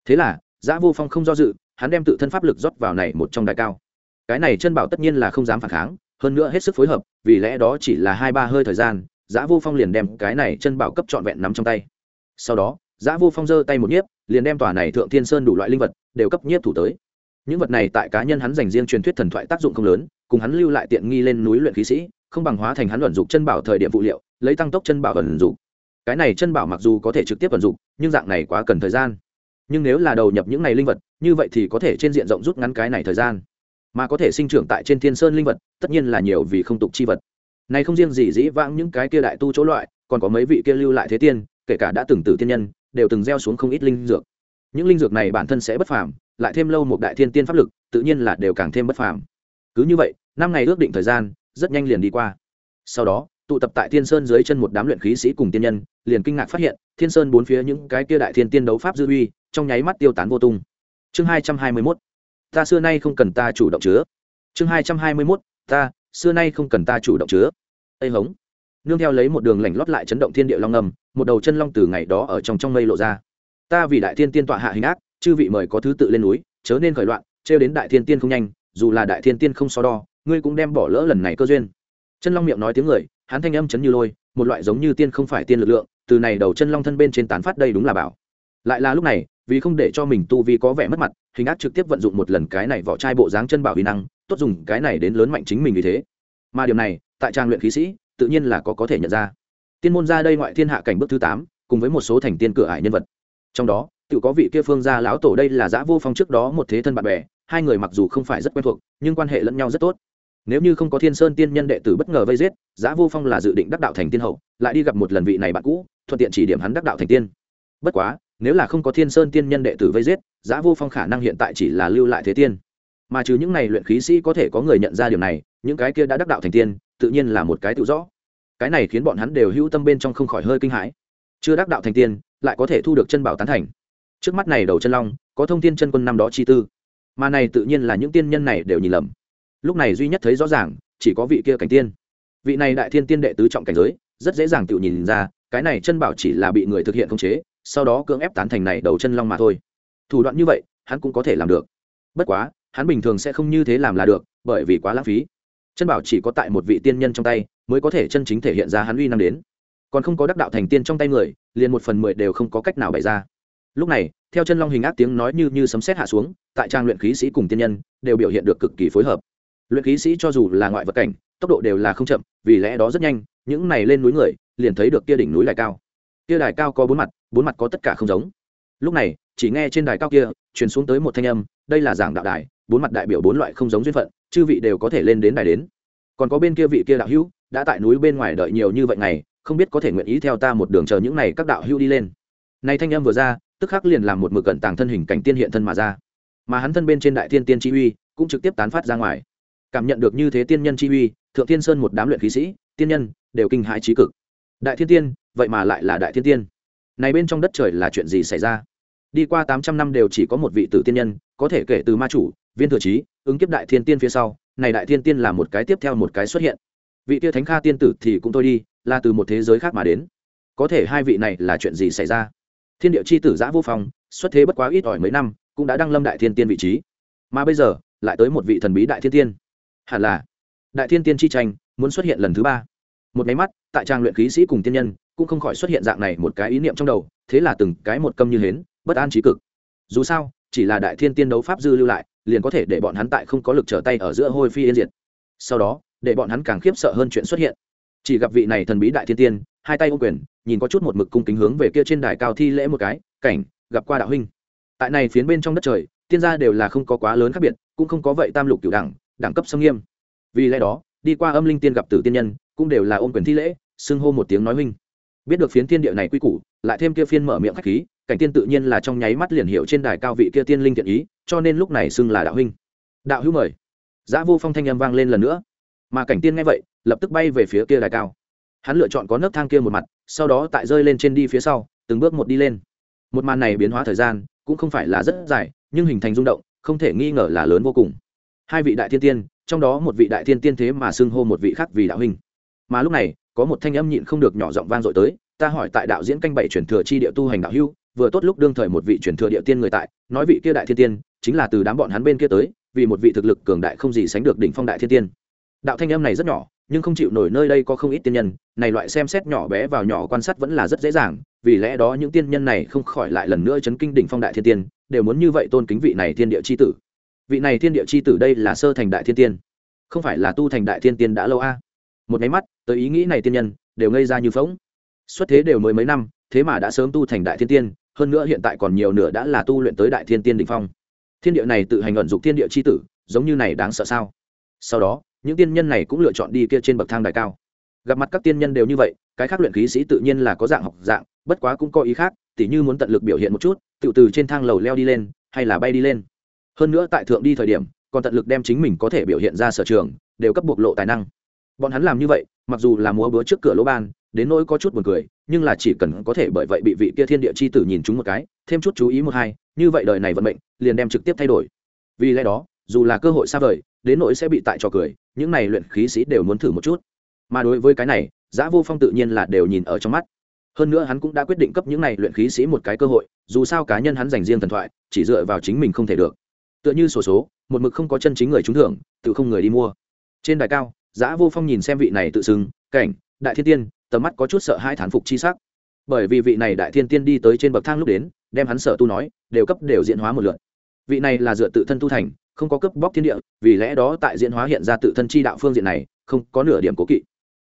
Thế là, giã vô phong không do dự, hắn đem tự thân pháp lực rót vào này một trong đại cao. Cái này chân bảo tất nhiên là không dám phản kháng, hơn nữa hết sức phối hợp, vì lẽ đó chỉ là hai ba hơi thời gian, giã vô phong liền đem cái này chân bảo cấp trọn vẹn nắm trong tay. Sau đó, giã vô phong giơ tay một nhiếp, liền đem tòa này thượng thiên sơn đủ loại linh vật đều cấp nhiếp thủ tới. Những vật này tại cá nhân hắn dành riêng truyền thuyết thần thoại tác dụng không lớn, cùng hắn lưu lại tiện nghi lên núi luyện khí sĩ, không bằng hóa thành hắn luận dục chân bảo thời điểm phụ liệu, lấy tăng tốc chân bảo ẩn dục cái này chân bảo mặc dù có thể trực tiếp vận dụng, nhưng dạng này quá cần thời gian. Nhưng nếu là đầu nhập những này linh vật, như vậy thì có thể trên diện rộng rút ngắn cái này thời gian. Mà có thể sinh trưởng tại trên thiên sơn linh vật, tất nhiên là nhiều vì không tục chi vật. Này không riêng gì dĩ vãng những cái kia đại tu chỗ loại, còn có mấy vị kia lưu lại thế tiên, kể cả đã từng tử tiên nhân, đều từng gieo xuống không ít linh dược. Những linh dược này bản thân sẽ bất phàm, lại thêm lâu một đại thiên tiên pháp lực, tự nhiên là đều càng thêm bất phàm. Cứ như vậy, năm ngày ước định thời gian, rất nhanh liền đi qua. Sau đó tụ tập tại thiên sơn dưới chân một đám luyện khí sĩ cùng tiên nhân, liền kinh ngạc phát hiện, thiên sơn bốn phía những cái kia đại thiên tiên đấu pháp dư uy, trong nháy mắt tiêu tán vô tung. Chương hai trăm hai mươi mốt. Ta xưa nay không cần ta chủ động chứa. Chương hai trăm hai mươi mốt. Ta xưa nay không cần ta chủ động chứa. Ây hống. Nương theo lấy một đường lảnh lót lại chấn động thiên địa long ngầm, một đầu chân long từ ngày đó ở trong trong mây lộ ra. Ta vì đại thiên tiên tọa hạ hình ác, chư vị mời có thứ tự lên núi, chớ nên khởi loạn, trêu đến đại thiên tiên không nhanh, dù là đại thiên tiên không so đo, ngươi cũng đem bỏ lỡ lần này cơ duyên. Chân long miệng nói tiếng người hắn thanh âm chấn như lôi, một loại giống như tiên không phải tiên lực lượng, từ này đầu chân long thân bên trên tán phát đây đúng là bảo. Lại là lúc này, vì không để cho mình tu vi có vẻ mất mặt, hình ác trực tiếp vận dụng một lần cái này vỏ chai bộ dáng chân bảo huy năng, tốt dùng cái này đến lớn mạnh chính mình vì thế. Mà điều này, tại trang luyện khí sĩ, tự nhiên là có có thể nhận ra. Tiên môn ra đây ngoại thiên hạ cảnh bước thứ tám, cùng với một số thành tiên cửa ải nhân vật. Trong đó, tự có vị kia phương gia lão tổ đây là giã vô phong trước đó một thế thân bạn bè, hai người mặc dù không phải rất quen thuộc, nhưng quan hệ lẫn nhau rất tốt nếu như không có thiên sơn tiên nhân đệ tử bất ngờ vây giết giã vô phong là dự định đắc đạo thành tiên hậu, lại đi gặp một lần vị này bạn cũ, thuận tiện chỉ điểm hắn đắc đạo thành tiên. Bất quá, nếu là không có thiên sơn tiên nhân đệ tử vây giết giã vô phong khả năng hiện tại chỉ là lưu lại thế tiên. Mà trừ những này luyện khí sĩ có thể có người nhận ra điều này, những cái kia đã đắc đạo thành tiên, tự nhiên là một cái tự rõ. Cái này khiến bọn hắn đều hữu tâm bên trong không khỏi hơi kinh hãi. Chưa đắc đạo thành tiên, lại có thể thu được chân bảo tán thành. Trước mắt này đầu chân long, có thông tin chân quân năm đó chi tư. Mà này tự nhiên là những tiên nhân này đều nhìn lầm lúc này duy nhất thấy rõ ràng, chỉ có vị kia cảnh tiên. Vị này đại thiên tiên đệ tứ trọng cảnh giới, rất dễ dàng tự nhìn ra, cái này chân bảo chỉ là bị người thực hiện khống chế, sau đó cưỡng ép tán thành này đầu chân long mà thôi. Thủ đoạn như vậy, hắn cũng có thể làm được. Bất quá, hắn bình thường sẽ không như thế làm là được, bởi vì quá lãng phí. Chân bảo chỉ có tại một vị tiên nhân trong tay, mới có thể chân chính thể hiện ra hắn uy năng đến. Còn không có đắc đạo thành tiên trong tay người, liền một phần mười đều không có cách nào bày ra. Lúc này, theo chân long hình ác tiếng nói như như sấm sét hạ xuống, tại trang luyện khí sĩ cùng tiên nhân, đều biểu hiện được cực kỳ phối hợp luyện khí sĩ cho dù là ngoại vật cảnh, tốc độ đều là không chậm, vì lẽ đó rất nhanh, những này lên núi người, liền thấy được kia đỉnh núi đài cao. Kia đài cao có bốn mặt bốn mặt có tất cả không giống. Lúc này, chỉ nghe trên đài cao kia, truyền xuống tới một thanh âm, đây là giảng đạo đài, bốn mặt đại biểu bốn loại không giống duyên phận, chư vị đều có thể lên đến đài đến. Còn có bên kia vị kia đạo hữu, đã tại núi bên ngoài đợi nhiều như vậy ngày, không biết có thể nguyện ý theo ta một đường chờ những này các đạo hữu đi lên. Này thanh âm vừa ra, tức khắc liền làm một mực cận tàng thân hình cảnh tiên hiện thân mà ra. Mà hắn thân bên trên đại thiên tiên chi uy, cũng trực tiếp tán phát ra ngoài cảm nhận được như thế tiên nhân chi uy, thượng tiên sơn một đám luyện khí sĩ, tiên nhân, đều kinh hãi trí cực. Đại thiên tiên, vậy mà lại là đại thiên tiên. Này bên trong đất trời là chuyện gì xảy ra? Đi qua tám trăm năm đều chỉ có một vị tử tiên nhân, có thể kể từ ma chủ, viên thừa trí, ứng kiếp đại thiên tiên phía sau, này đại thiên tiên là một cái tiếp theo một cái xuất hiện. Vị kia thánh kha tiên tử thì cũng thôi đi, là từ một thế giới khác mà đến. Có thể hai vị này là chuyện gì xảy ra? Thiên địa c h i tử giã vô phong, xuất thế bất quá ít ỏi mấy năm, cũng đã đăng lâm đại thiên tiên vị trí. Mà bây giờ, lại tới một vị thần bí đại thiên tiên hẳn là đại thiên tiên chi tranh muốn xuất hiện lần thứ ba. Một máy mắt, tại trang luyện khí sĩ cùng tiên nhân cũng không khỏi xuất hiện dạng này một cái ý niệm trong đầu, thế là từng cái một câm như hến, bất an trí cực. Dù sao, chỉ là đại thiên tiên đấu pháp dư lưu lại, liền có thể để bọn hắn tại không có lực trở tay ở giữa hôi phi yên diệt. Sau đó, để bọn hắn càng khiếp sợ hơn chuyện xuất hiện. Chỉ gặp vị này thần bí đại thiên tiên, hai tay ô quyền, nhìn có chút một mực cung kính hướng về kia trên đài cao thi lễ một cái, cảnh, gặp qua đạo huynh. Tại này phiến bên trong đất trời, tiên gia đều là không có quá lớn khác biệt, cũng không có vậy tam lục cửu đẳng đẳng cấp xâm nghiêm. Vì lẽ đó, đi qua âm linh tiên gặp tử tiên nhân, cũng đều là ôm quyền thi lễ, xưng hô một tiếng nói huynh. Biết được phiến thiên địa này quy củ, lại thêm kia phiên mở miệng khách khí, cảnh tiên tự nhiên là trong nháy mắt liền hiểu trên đài cao vị kia tiên linh thiện ý, cho nên lúc này xưng là đạo huynh. Đạo hữu mời. Giã vô phong thanh âm vang lên lần nữa. Mà cảnh tiên nghe vậy, lập tức bay về phía kia đài cao. Hắn lựa chọn có nấc thang kia một mặt, sau đó tại rơi lên trên đi phía sau, từng bước một đi lên. Một màn này biến hóa thời gian, cũng không phải là rất dài, nhưng hình thành rung động, không thể nghi ngờ là lớn vô cùng hai vị đại thiên tiên, trong đó một vị đại thiên tiên thế mà xưng hô một vị khác vì đạo huynh mà lúc này, có một thanh âm nhịn không được nhỏ giọng vang dội tới, ta hỏi tại đạo diễn canh bảy truyền thừa chi địa tu hành đạo hưu, vừa tốt lúc đương thời một vị truyền thừa địa tiên người tại, nói vị kia đại thiên tiên, chính là từ đám bọn hắn bên kia tới, vì một vị thực lực cường đại không gì sánh được đỉnh phong đại thiên tiên. Đạo thanh âm này rất nhỏ, nhưng không chịu nổi nơi đây có không ít tiên nhân, này loại xem xét nhỏ bé vào nhỏ quan sát vẫn là rất dễ dàng, vì lẽ đó những tiên nhân này không khỏi lại lần nữa chấn kinh đỉnh phong đại thiên tiên, đều muốn như vậy tôn kính vị này thiên địa c h i tử vị này thiên địa c h i tử đây là sơ thành đại thiên tiên. Không phải là tu thành đại thiên tiên đã lâu a. Một máy mắt, tới ý nghĩ này tiên nhân, đều ngây ra như phóng xuất thế đều mới mấy năm, thế mà đã sớm tu thành đại thiên tiên, hơn nữa hiện tại còn nhiều nửa đã là tu luyện tới đại thiên tiên đ ỉ n h phong. Thiên địa này tự hành ẩn dục thiên địa c h i tử, giống như này đáng sợ sao? Sau đó, những tiên nhân này cũng lựa chọn đi kia trên bậc thang đài cao. Gặp mặt các tiên nhân đều như vậy, cái khác luyện khí sĩ tự nhiên là có dạng học dạng, bất quá cũng có ý khác, tỉ như muốn tận lực biểu hiện một chút tự từ trên thang lầu leo đi lên, hay là bay đi lên hơn nữa tại thượng đi thời điểm, còn tận lực đem chính mình có thể biểu hiện ra sở trường, đều cấp bộc lộ tài năng. Bọn hắn làm như vậy, mặc dù là múa búa trước cửa lỗ ban, đến nỗi có chút buồn cười, nhưng là chỉ cần có thể bởi vậy bị vị kia thiên địa chi tử nhìn chúng một cái, thêm chút chú ý một hai, như vậy đời này vận mệnh, liền đem trực tiếp thay đổi. Vì lẽ đó, dù là cơ hội xa vời, đến nỗi sẽ bị tại trò cười, những này luyện khí sĩ đều muốn thử một chút. Mà đối với cái này, giã vô phong tự nhiên là đều nhìn ở trong mắt. Hơn nữa hắn cũng đã quyết định cấp những này luyện khí sĩ một cái cơ hội, dù sao cá nhân hắn dành riêng thần thoại, chỉ dựa vào chính mình không thể được tựa như sổ số, số một mực không có chân chính người trúng thưởng tự không người đi mua. Trên đài cao giã vô phong nhìn xem vị này tự xưng cảnh đại thiên tiên. Tầm mắt có chút sợ hai thán phục chi sắc. Bởi vì vị này đại thiên tiên đi tới trên bậc thang lúc đến đem hắn sợ tu nói đều cấp đều diễn hóa một lượt. Vị này là dựa tự thân tu thành không có cấp bóc thiên địa vì lẽ đó tại diễn hóa hiện ra tự thân chi đạo phương diện này không có nửa điểm cố kỵ.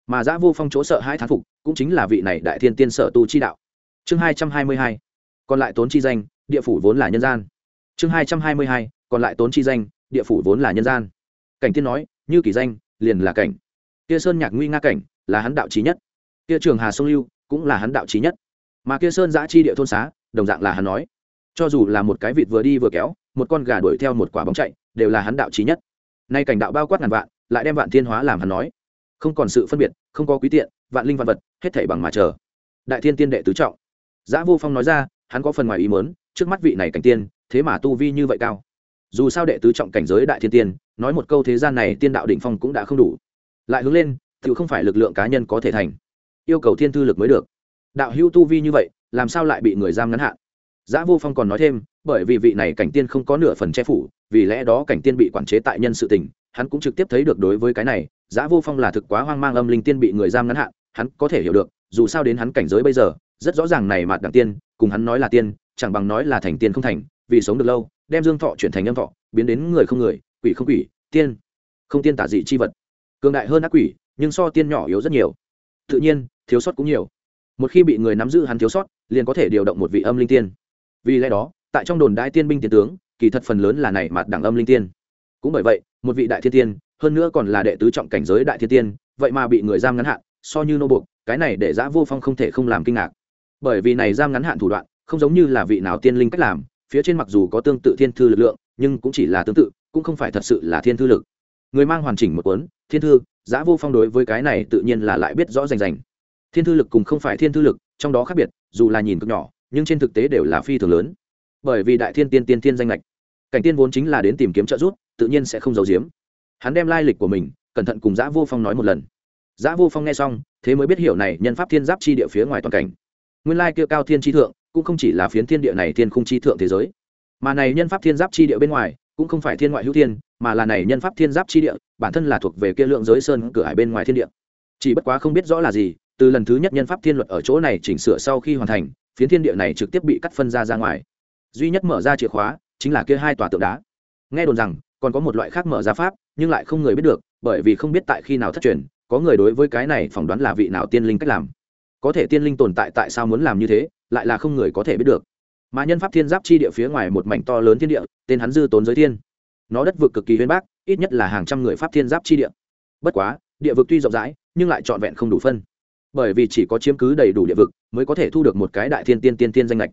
Mà giã vô phong chỗ sợ hai thán phục cũng chính là vị này đại thiên tiên sở tu chi đạo. Chương hai trăm hai mươi hai. Còn lại tốn chi danh địa phủ vốn là nhân gian chương hai trăm hai mươi hai, còn lại tốn chi danh, địa phủ vốn là nhân gian. Cảnh tiên nói, như kỳ danh, liền là cảnh. Kia sơn nhạc nguy nga cảnh, là hắn đạo trí nhất. Kia trường hà sông lưu, cũng là hắn đạo trí nhất. Mà kia sơn giã chi địa thôn xá, đồng dạng là hắn nói. Cho dù là một cái vịt vừa đi vừa kéo, một con gà đuổi theo một quả bóng chạy, đều là hắn đạo trí nhất. Nay cảnh đạo bao quát ngàn vạn, lại đem vạn thiên hóa làm hắn nói. Không còn sự phân biệt, không có quý tiện, vạn linh vạn vật, hết thảy bằng mà chờ. Đại thiên tiên đệ tứ trọng. Giã vô phong nói ra, hắn có phần ngoài ý mớn trước mắt vị này cảnh tiên thế mà tu vi như vậy cao. Dù sao đệ tứ trọng cảnh giới đại thiên tiên nói một câu thế gian này tiên đạo đỉnh phong cũng đã không đủ. Lại hướng lên tự không phải lực lượng cá nhân có thể thành. Yêu cầu thiên thư lực mới được. Đạo hữu tu vi như vậy làm sao lại bị người giam ngắn hạn? Giá Vô Phong còn nói thêm, bởi vì vị này cảnh tiên không có nửa phần che phủ, vì lẽ đó cảnh tiên bị quản chế tại nhân sự tình, hắn cũng trực tiếp thấy được đối với cái này, Giá Vô Phong là thực quá hoang mang âm linh tiên bị người giam ngắn hạn, hắn có thể hiểu được, dù sao đến hắn cảnh giới bây giờ, rất rõ ràng này mà đẳng tiên, cùng hắn nói là tiên, chẳng bằng nói là thành tiên không thành, vì sống được lâu, đem dương thọ chuyển thành âm thọ, biến đến người không người, quỷ không quỷ, tiên không tiên tả dị chi vật. Cường đại hơn ác quỷ nhưng so tiên nhỏ yếu rất nhiều. Tự nhiên thiếu sót cũng nhiều. Một khi bị người nắm giữ hắn thiếu sót liền có thể điều động một vị âm linh tiên. Vì lẽ đó tại trong đồn đại tiên binh tiền tướng kỳ thật phần lớn là này mặt đẳng âm linh tiên. Cũng bởi vậy một vị đại thiên tiên hơn nữa còn là đệ tứ trọng cảnh giới đại thiên tiên vậy mà bị người giam ngắn hạn so như nô buộc cái này để giã vô phong không thể không làm kinh ngạc. Bởi vì này giam ngắn hạn thủ đoạn không giống như là vị nào tiên linh cách làm, phía trên mặc dù có tương tự thiên thư lực lượng, nhưng cũng chỉ là tương tự, cũng không phải thật sự là thiên thư lực. Người mang hoàn chỉnh một cuốn, thiên thư, giã vô phong đối với cái này tự nhiên là lại biết rõ rành rành. Thiên thư lực cùng không phải thiên thư lực, trong đó khác biệt, dù là nhìn cực nhỏ, nhưng trên thực tế đều là phi thường lớn. Bởi vì đại thiên tiên tiên thiên danh lệch cảnh tiên vốn chính là đến tìm kiếm trợ giúp, tự nhiên sẽ không giấu giếm. Hắn đem lai lịch của mình, cẩn thận cùng giã vô phong nói một lần. Giã vô phong nghe xong, thế mới biết hiểu này nhân pháp thiên giáp chi địa phía ngoài toàn cảnh. Nguyên lai kia cao thiên chi thượng cũng không chỉ là phiến thiên địa này thiên khung chi thượng thế giới, mà này nhân pháp thiên giáp chi địa bên ngoài, cũng không phải thiên ngoại hữu thiên, mà là này nhân pháp thiên giáp chi địa, bản thân là thuộc về kia lượng giới sơn cửa hải bên ngoài thiên địa. Chỉ bất quá không biết rõ là gì, từ lần thứ nhất nhân pháp thiên luật ở chỗ này chỉnh sửa sau khi hoàn thành, phiến thiên địa này trực tiếp bị cắt phân ra ra ngoài. Duy nhất mở ra chìa khóa, chính là kia hai tòa tượng đá. Nghe đồn rằng, còn có một loại khác mở ra pháp, nhưng lại không người biết được, bởi vì không biết tại khi nào thất truyền, có người đối với cái này phỏng đoán là vị nào tiên linh cách làm. Có thể tiên linh tồn tại tại sao muốn làm như thế lại là không người có thể biết được. Mà nhân pháp thiên giáp chi địa phía ngoài một mảnh to lớn thiên địa, tên hắn dư tốn giới thiên. Nó đất vực cực kỳ huyên bác, ít nhất là hàng trăm người pháp thiên giáp chi địa. Bất quá, địa vực tuy rộng rãi, nhưng lại trọn vẹn không đủ phân. Bởi vì chỉ có chiếm cứ đầy đủ địa vực mới có thể thu được một cái đại thiên tiên tiên tiên danh lệch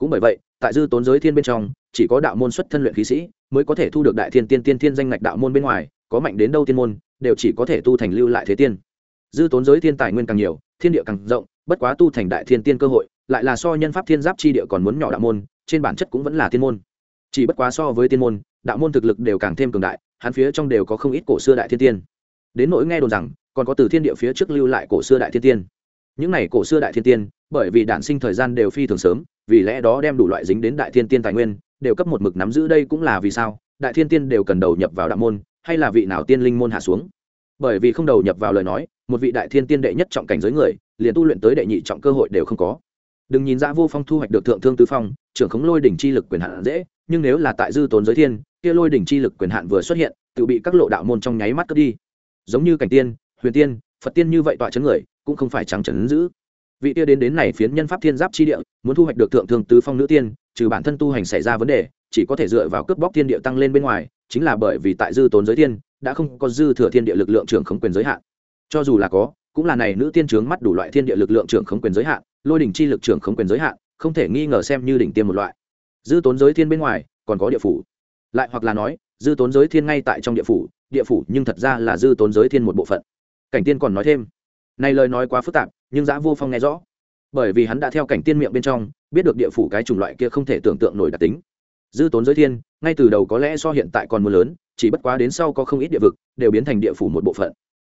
cũng bởi vậy, tại dư tốn giới thiên bên trong, chỉ có đạo môn xuất thân luyện khí sĩ mới có thể thu được đại thiên tiên tiên tiên danh ngạch đạo môn bên ngoài, có mạnh đến đâu tiên môn, đều chỉ có thể tu thành lưu lại thế tiên. Dư tốn giới thiên tài nguyên càng nhiều, thiên địa càng rộng, bất quá tu thành đại thiên tiên cơ hội lại là so nhân pháp thiên giáp chi địa còn muốn nhỏ đạo môn, trên bản chất cũng vẫn là tiên môn. Chỉ bất quá so với tiên môn, đạo môn thực lực đều càng thêm cường đại, hắn phía trong đều có không ít cổ xưa đại thiên tiên. Đến nỗi nghe đồn rằng, còn có từ thiên địa phía trước lưu lại cổ xưa đại thiên tiên. Những này cổ xưa đại thiên tiên, bởi vì đản sinh thời gian đều phi thường sớm, vì lẽ đó đem đủ loại dính đến đại thiên tiên tài nguyên, đều cấp một mực nắm giữ đây cũng là vì sao, đại thiên tiên đều cần đầu nhập vào đạo môn, hay là vị nào tiên linh môn hạ xuống. Bởi vì không đầu nhập vào lời nói, một vị đại thiên tiên đệ nhất trọng cảnh giới người, liền tu luyện tới đệ nhị trọng cơ hội đều không có đừng nhìn ra vô phong thu hoạch được thượng thương tứ phong, trưởng khống lôi đỉnh chi lực quyền hạn dễ, nhưng nếu là tại dư tốn giới thiên, kia lôi đỉnh chi lực quyền hạn vừa xuất hiện, tự bị các lộ đạo môn trong nháy mắt cướp đi. Giống như cảnh tiên, huyền tiên, phật tiên như vậy tọa chấn người, cũng không phải trắng trấn giữ vị tia đến đến này phiến nhân pháp thiên giáp chi địa, muốn thu hoạch được thượng thương tứ phong nữ tiên, trừ bản thân tu hành xảy ra vấn đề, chỉ có thể dựa vào cướp bóc thiên địa tăng lên bên ngoài, chính là bởi vì tại dư tốn giới thiên, đã không có dư thừa thiên địa lực lượng trưởng khống quyền giới hạn. Cho dù là có cũng là này nữ tiên trướng mắt đủ loại thiên địa lực lượng trưởng khống quyền giới hạn, lôi đỉnh chi lực trưởng khống quyền giới hạn, không thể nghi ngờ xem như đỉnh tiêm một loại. Dư tốn giới thiên bên ngoài, còn có địa phủ. Lại hoặc là nói, dư tốn giới thiên ngay tại trong địa phủ địa phủ nhưng thật ra là dư tốn giới thiên một bộ phận. Cảnh tiên còn nói thêm. Này lời nói quá phức tạp, nhưng giã vô phong nghe rõ. Bởi vì hắn đã theo cảnh tiên miệng bên trong, biết được địa phủ cái chủng loại kia không thể tưởng tượng nổi đặc tính. Dư tốn giới thiên, ngay từ đầu có lẽ do hiện tại còn mưa lớn, chỉ bất quá đến sau có không ít địa vực, đều biến thành địa phủ một bộ phận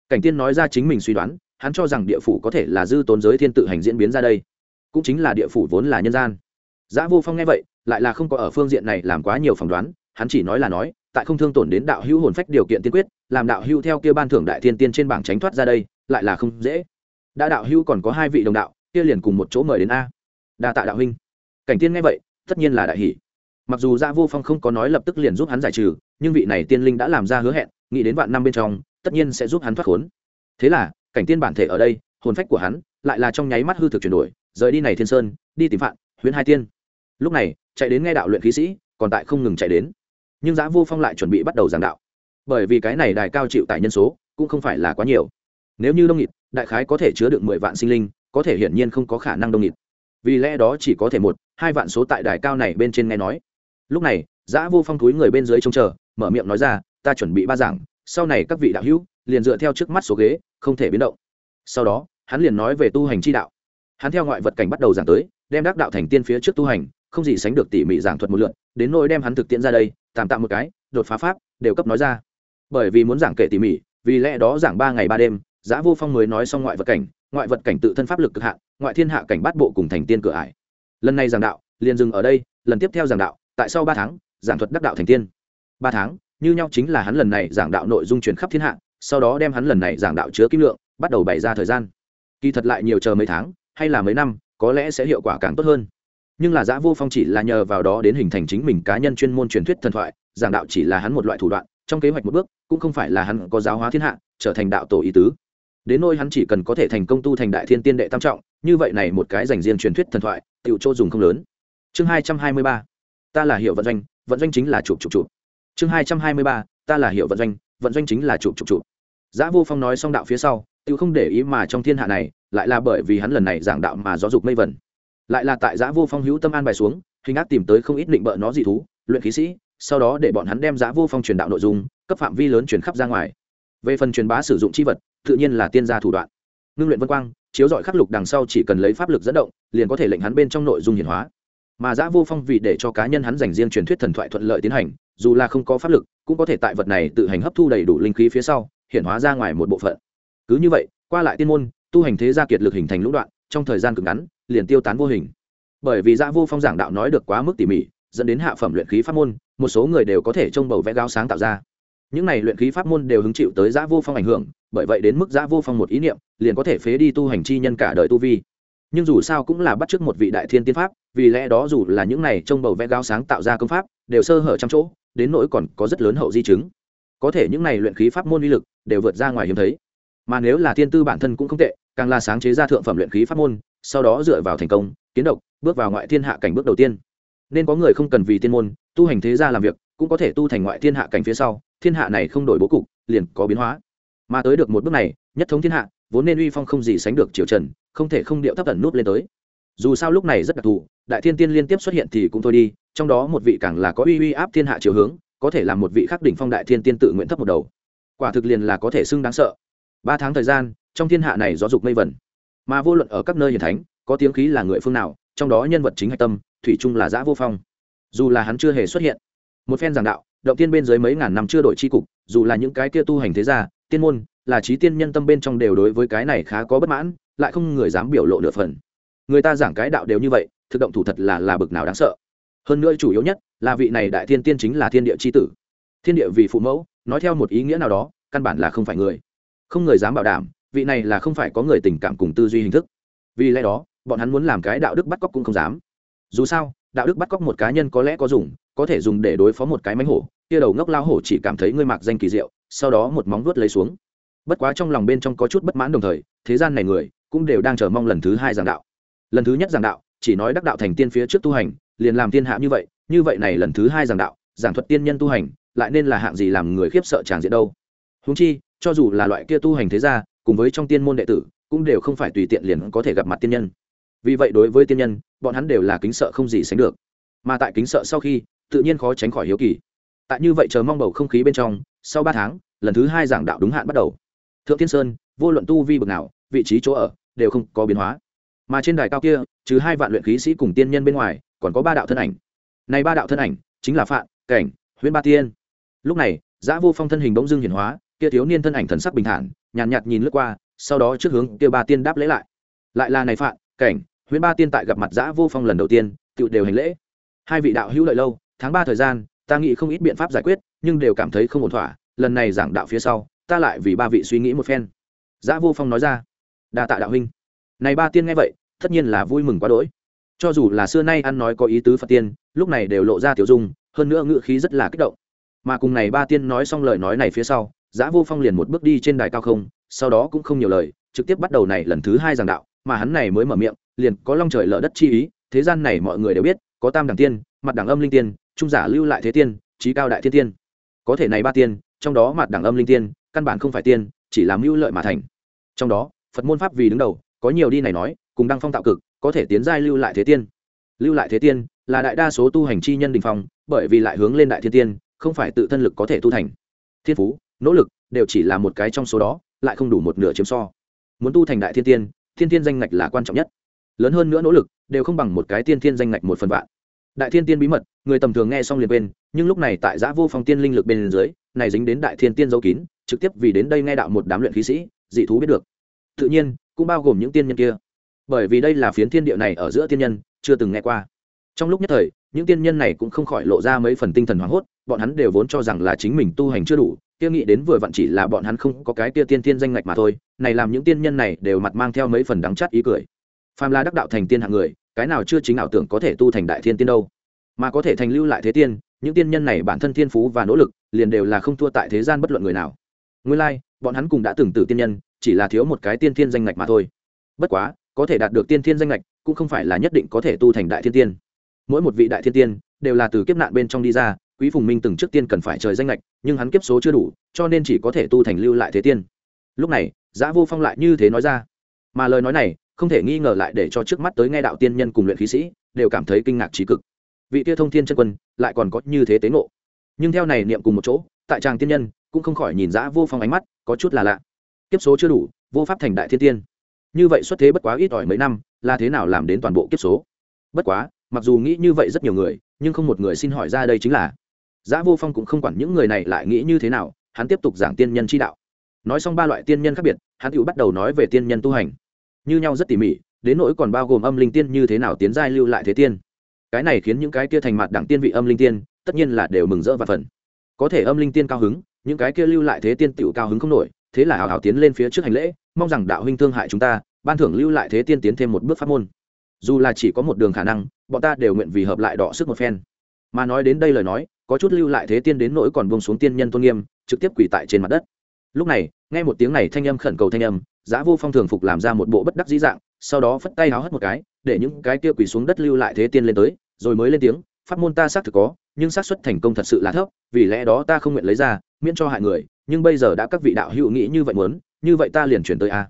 cảnh tiên nói ra chính mình suy đoán, hắn cho rằng địa phủ có thể là dư tốn giới thiên tự hành diễn biến ra đây. Cũng chính là địa phủ vốn là nhân gian. Giã vô phong nghe vậy, lại là không có ở phương diện này làm quá nhiều phỏng đoán, hắn chỉ nói là nói, tại không thương tổn đến đạo hữu hồn phách điều kiện tiên quyết, làm đạo hữu theo kia ban thưởng đại thiên tiên trên bảng tránh thoát ra đây, lại là không dễ. Đã đạo hữu còn có hai vị đồng đạo, kia liền cùng một chỗ mời đến a. Đa tạ đạo huynh. Cảnh tiên nghe vậy, tất nhiên là đại hỷ mặc dù gia vô phong không có nói lập tức liền giúp hắn giải trừ, nhưng vị này tiên linh đã làm ra hứa hẹn, nghĩ đến vạn năm bên trong tất nhiên sẽ giúp hắn thoát khốn. Thế là, cảnh tiên bản thể ở đây, hồn phách của hắn lại là trong nháy mắt hư thực chuyển đổi, rời đi này thiên sơn, đi tìm phạn, huyễn hai tiên. Lúc này, chạy đến nghe đạo luyện khí sĩ, còn tại không ngừng chạy đến. Nhưng giã vô phong lại chuẩn bị bắt đầu giảng đạo. Bởi vì cái này đài cao chịu tại nhân số cũng không phải là quá nhiều. Nếu như đông nghịt, đại khái có thể chứa được mười vạn sinh linh, có thể hiển nhiên không có khả năng đông nghịt. Vì lẽ đó chỉ có thể một, hai vạn số tại đài cao này bên trên nghe nói. Lúc này, giã vô phong túi người bên dưới trông chờ, mở miệng nói ra, ta chuẩn bị ba giảng sau này các vị đạo hữu liền dựa theo trước mắt số ghế, không thể biến động. Sau đó, hắn liền nói về tu hành chi đạo. Hắn theo ngoại vật cảnh bắt đầu giảng tới, đem đắc đạo thành tiên phía trước tu hành, không gì sánh được tỉ mỉ giảng thuật một lượn đến nỗi đem hắn thực tiễn ra đây, tạm tạm một cái, đột phá pháp, đều cấp nói ra. Bởi vì muốn giảng kể tỉ mỉ, vì lẽ đó giảng ba ngày ba đêm giã vô phong mới nói xong ngoại vật cảnh, ngoại vật cảnh tự thân pháp lực cực hạn, ngoại thiên hạ cảnh bắt bộ cùng thành tiên cửa ải. Lần này giảng đạo, liền dừng ở đây, lần tiếp theo giảng đạo, tại sau ba tháng, giảng thuật đắc đạo thành tiên. Ba tháng như nhau chính là hắn lần này giảng đạo nội dung truyền khắp thiên hạ, sau đó đem hắn lần này giảng đạo chứa kim lượng, bắt đầu bày ra thời gian. Kỳ thật lại nhiều chờ mấy tháng, hay là mấy năm, có lẽ sẽ hiệu quả càng tốt hơn. Nhưng là giã vô phong chỉ là nhờ vào đó đến hình thành chính mình cá nhân chuyên môn truyền thuyết thần thoại, giảng đạo chỉ là hắn một loại thủ đoạn, trong kế hoạch một bước, cũng không phải là hắn có giáo hóa thiên hạ, trở thành đạo tổ ý tứ. Đến nôi hắn chỉ cần có thể thành công tu thành đại thiên tiên đệ tam trọng, như vậy này một cái dành riêng truyền thuyết thần thoại tựu chỗ dùng không lớn. Chương hai trăm hai mươi ba. Ta là hiệu vận doanh vận doanh chính là chụp chụp chụp chương hai trăm hai mươi ba, ta là hiệu vận doanh vận doanh chính là chụp chụp chụp. Giã vô phong nói xong đạo phía sau, tự không để ý mà trong thiên hạ này, lại là bởi vì hắn lần này giảng đạo mà giáo dục mây vẩn lại là tại giã vô phong hữu tâm an bài xuống, hình ác tìm tới không ít định bợ nó dị thú, luyện khí sĩ, sau đó để bọn hắn đem giã vô phong truyền đạo nội dung, cấp phạm vi lớn truyền khắp ra ngoài. Về phần truyền bá sử dụng c h i vật, tự nhiên là tiên gia thủ đoạn. Ngưng luyện vân quang, chiếu dọi khắc lục đằng sau chỉ cần lấy pháp lực dẫn động, liền có thể lệnh hắn bên trong nội dung hiển hóa. Mà giã vô phong vì để cho cá nhân hắn dành riêng truyền thuyết thần thoại thuận lợi tiến hành dù là không có pháp lực, cũng có thể tại vật này tự hành hấp thu đầy đủ linh khí phía sau, hiển hóa ra ngoài một bộ phận. Cứ như vậy, qua lại tiên môn, tu hành thế gia kiệt lực hình thành lũng đoạn, trong thời gian cực ngắn, liền tiêu tán vô hình. Bởi vì dạ vô phong giảng đạo nói được quá mức tỉ mỉ, dẫn đến hạ phẩm luyện khí pháp môn, một số người đều có thể trông bầu vẽ gáo sáng tạo ra. Những này luyện khí pháp môn đều hứng chịu tới giã vô phong ảnh hưởng, bởi vậy đến mức giã vô phong một ý niệm, liền có thể phế đi tu hành chi nhân cả đời tu vi. Nhưng dù sao cũng là bắt chước một vị đại thiên tiên pháp, vì lẽ đó dù là những này trông bầu vẽ gáo sáng tạo ra công pháp, đều sơ hở trăm chỗ đến nỗi còn có rất lớn hậu di chứng. Có thể những này luyện khí pháp môn uy lực đều vượt ra ngoài hiếm thấy. Mà nếu là thiên tư bản thân cũng không tệ, càng là sáng chế ra thượng phẩm luyện khí pháp môn, sau đó dựa vào thành công, kiến độc, bước vào ngoại thiên hạ cảnh bước đầu tiên. Nên có người không cần vì tiên môn, tu hành thế gia làm việc, cũng có thể tu thành ngoại thiên hạ cảnh phía sau, thiên hạ này không đổi bố cục, liền có biến hóa. Mà tới được một bước này, nhất thống thiên hạ, vốn nên uy phong không gì sánh được triều trần, không thể không điệu thấp tẩn nút lên tới. Dù sao lúc này rất đặc thù, đại thiên tiên liên tiếp xuất hiện thì cũng thôi đi trong đó một vị càng là có uy uy áp thiên hạ chiều hướng, có thể làm một vị khắc đỉnh phong đại thiên tiên tự nguyện thấp một đầu. Quả thực liền là có thể xưng đáng sợ. Ba tháng thời gian, trong thiên hạ này gió dục mây vẩn mà vô luận ở các nơi hiền thánh, có tiếng khí là người phương nào, trong đó nhân vật chính hạch tâm, thủy chung là giã vô phong. Dù là hắn chưa hề xuất hiện, một phen giảng đạo, động tiên bên dưới mấy ngàn năm chưa đổi tri cục, dù là những cái kia tu hành thế gia, tiên môn, là trí tiên nhân tâm bên trong đều đối với cái này khá có bất mãn, lại không người dám biểu lộ nửa phần. Người ta giảng cái đạo đều như vậy, thực động thủ thật là là bực nào đáng sợ hơn nữa chủ yếu nhất là vị này đại thiên tiên chính là thiên địa c h i tử. Thiên địa vì phụ mẫu, nói theo một ý nghĩa nào đó, căn bản là không phải người. Không người dám bảo đảm, vị này là không phải có người tình cảm cùng tư duy hình thức. Vì lẽ đó, bọn hắn muốn làm cái đạo đức bắt cóc cũng không dám. Dù sao, đạo đức bắt cóc một cá nhân có lẽ có dùng, có thể dùng để đối phó một cái mánh hổ. Kia đầu ngốc lao hổ chỉ cảm thấy ngươi mạc danh kỳ diệu, sau đó một móng vuốt lấy xuống. Bất quá trong lòng bên trong có chút bất mãn đồng thời, thế gian này người cũng đều đang chờ mong lần thứ hai giảng đạo. Lần thứ nhất giảng đạo chỉ nói đắc đạo thành tiên phía trước tu hành, liền làm thiên hạ như vậy như vậy này lần thứ hai giảng đạo, giảng thuật tiên nhân tu hành, lại nên là hạng gì làm người khiếp sợ tràng diện đâu. Húng chi, cho dù là loại kia tu hành thế gia, cùng với trong tiên môn đệ tử, cũng đều không phải tùy tiện liền có thể gặp mặt tiên nhân. Vì vậy đối với tiên nhân, bọn hắn đều là kính sợ không gì sánh được. Mà tại kính sợ sau khi, tự nhiên khó tránh khỏi hiếu kỳ. Tại như vậy chờ mong bầu không khí bên trong, sau ba tháng, lần thứ hai giảng đạo đúng hạn bắt đầu. Thượng thiên sơn, vô luận tu vi bực nào, vị trí chỗ ở, đều không có biến hóa mà trên đài cao kia trừ hai vạn luyện khí sĩ cùng tiên nhân bên ngoài còn có ba đạo thân ảnh. Này ba đạo thân ảnh chính là phạn cảnh huyễn ba tiên. Lúc này giã vô phong thân hình bỗng dưng hiển hóa kia thiếu niên thân ảnh thần sắc bình thản nhàn nhạt, nhạt nhìn lướt qua sau đó trước hướng kia ba tiên đáp lễ lại. Lại là này phạn cảnh huyễn ba tiên tại gặp mặt giã vô phong lần đầu tiên tự đều hành lễ. Hai vị đạo hữu lợi lâu tháng ba thời gian ta nghĩ không ít biện pháp giải quyết nhưng đều cảm thấy không ổn thỏa lần này giảng đạo phía sau ta lại vì ba vị suy nghĩ một phen. Giã vô phong nói ra đa tạ đạo huynh này ba tiên nghe vậy, tất nhiên là vui mừng quá đỗi. Cho dù là xưa nay ăn nói có ý tứ phật tiên, lúc này đều lộ ra tiểu dung, hơn nữa ngự khí rất là kích động. Mà cùng này ba tiên nói xong lời nói này phía sau, giã vô phong liền một bước đi trên đài cao không, sau đó cũng không nhiều lời, trực tiếp bắt đầu này lần thứ hai giảng đạo, mà hắn này mới mở miệng, liền có long trời lở đất chi ý, thế gian này mọi người đều biết, có tam đẳng tiên, mặt đẳng âm linh tiên, trung giả lưu lại thế tiên trí cao đại thiên tiên. Có thể này ba tiên, trong đó mặt đẳng âm linh tiên, căn bản không phải tiên, chỉ làm mưu lợi mà thành. Trong đó, phật môn pháp vì đứng đầu có nhiều đi này nói, cùng đăng phong tạo cực, có thể tiến giai lưu lại thế tiên. Lưu lại thế tiên là đại đa số tu hành chi nhân đình phong, bởi vì lại hướng lên đại thiên tiên, không phải tự thân lực có thể tu thành. Thiên phú, nỗ lực đều chỉ là một cái trong số đó, lại không đủ một nửa chiếm so. Muốn tu thành đại thiên tiên thiên tiên danh ngạch là quan trọng nhất. Lớn hơn nữa nỗ lực đều không bằng một cái tiên thiên danh ngạch một phần vạn. Đại thiên tiên bí mật, người tầm thường nghe xong liền quên, nhưng lúc này tại giã vô phong tiên linh lực bên dưới, này dính đến đại thiên tiên dấu kín, trực tiếp vì đến đây nghe đạo một đám luyện khí sĩ, dị thú biết được. Tự nhiên cũng bao gồm những tiên nhân kia. Bởi vì đây là phiến thiên địa này ở giữa tiên nhân, chưa từng nghe qua. Trong lúc nhất thời, những tiên nhân này cũng không khỏi lộ ra mấy phần tinh thần hoảng hốt, bọn hắn đều vốn cho rằng là chính mình tu hành chưa đủ, kia nghĩ đến vừa vặn chỉ là bọn hắn không có cái kia tiên tiên danh ngạch mà thôi, này làm những tiên nhân này đều mặt mang theo mấy phần đắng chắt ý cười. Phàm là đắc đạo thành tiên hạng người, cái nào chưa chính ảo tưởng có thể tu thành đại thiên tiên đâu. Mà có thể thành lưu lại thế tiên, những tiên nhân này bản thân thiên phú và nỗ lực, liền đều là không thua tại thế gian bất luận người nào. Nguyên lai bọn hắn cùng đã từng tử tiên nhân, chỉ là thiếu một cái tiên thiên danh ngạch mà thôi. Bất quá, có thể đạt được tiên thiên danh ngạch, cũng không phải là nhất định có thể tu thành đại thiên tiên. Mỗi một vị đại thiên tiên, đều là từ kiếp nạn bên trong đi ra, quý phùng minh từng trước tiên cần phải trời danh lệch nhưng hắn kiếp số chưa đủ, cho nên chỉ có thể tu thành lưu lại thế tiên. Lúc này giã vô phong lại như thế nói ra. Mà lời nói này, không thể nghi ngờ lại để cho trước mắt tới nghe đạo tiên nhân cùng luyện khí sĩ, đều cảm thấy kinh ngạc trí cực. Vị tia thông thiên chân quân, lại còn có như thế tế ngộ. Nhưng theo này niệm cùng một chỗ, tại tràng tiên nhân cũng không khỏi nhìn dã vô phong ánh mắt có chút là lạ kiếp số chưa đủ vô pháp thành đại thiên tiên như vậy xuất thế bất quá ít ỏi mấy năm là thế nào làm đến toàn bộ kiếp số bất quá mặc dù nghĩ như vậy rất nhiều người nhưng không một người xin hỏi ra đây chính là dã Vô Phong cũng không quản những người này lại nghĩ như thế nào, hắn tiếp tục giảng tiên nhân chi đạo. Nói xong ba loại tiên nhân khác biệt, hắn tự bắt đầu nói về tiên nhân tu hành. Như nhau rất tỉ mỉ, đến nỗi còn bao gồm âm linh tiên như thế nào tiến giai lưu lại thế tiên. Cái này khiến những cái kia thành mặt đẳng tiên vị âm linh tiên, tất nhiên là đều mừng rỡ và phần. Có thể âm linh tiên cao hứng, những cái kia lưu lại thế tiên tiểu cao hứng không nổi, thế là hào hào tiến lên phía trước hành lễ, mong rằng đạo huynh thương hại chúng ta, ban thưởng lưu lại thế tiên tiến thêm một bước pháp môn. Dù là chỉ có một đường khả năng, bọn ta đều nguyện vì hợp lại đọ sức một phen. Mà nói đến đây lời nói, có chút lưu lại thế tiên đến nỗi còn buông xuống tiên nhân tôn nghiêm trực tiếp quỳ tại trên mặt đất lúc này nghe một tiếng này thanh âm khẩn cầu thanh âm giá vô phong thường phục làm ra một bộ bất đắc dĩ dạng sau đó phất tay háo hất một cái để những cái kia quỳ xuống đất lưu lại thế tiên lên tới rồi mới lên tiếng pháp môn ta xác thực có nhưng xác suất thành công thật sự là thấp vì lẽ đó ta không nguyện lấy ra miễn cho hại người, nhưng bây giờ đã các vị đạo hữu nghĩ như vậy muốn, như vậy ta liền chuyển tới a.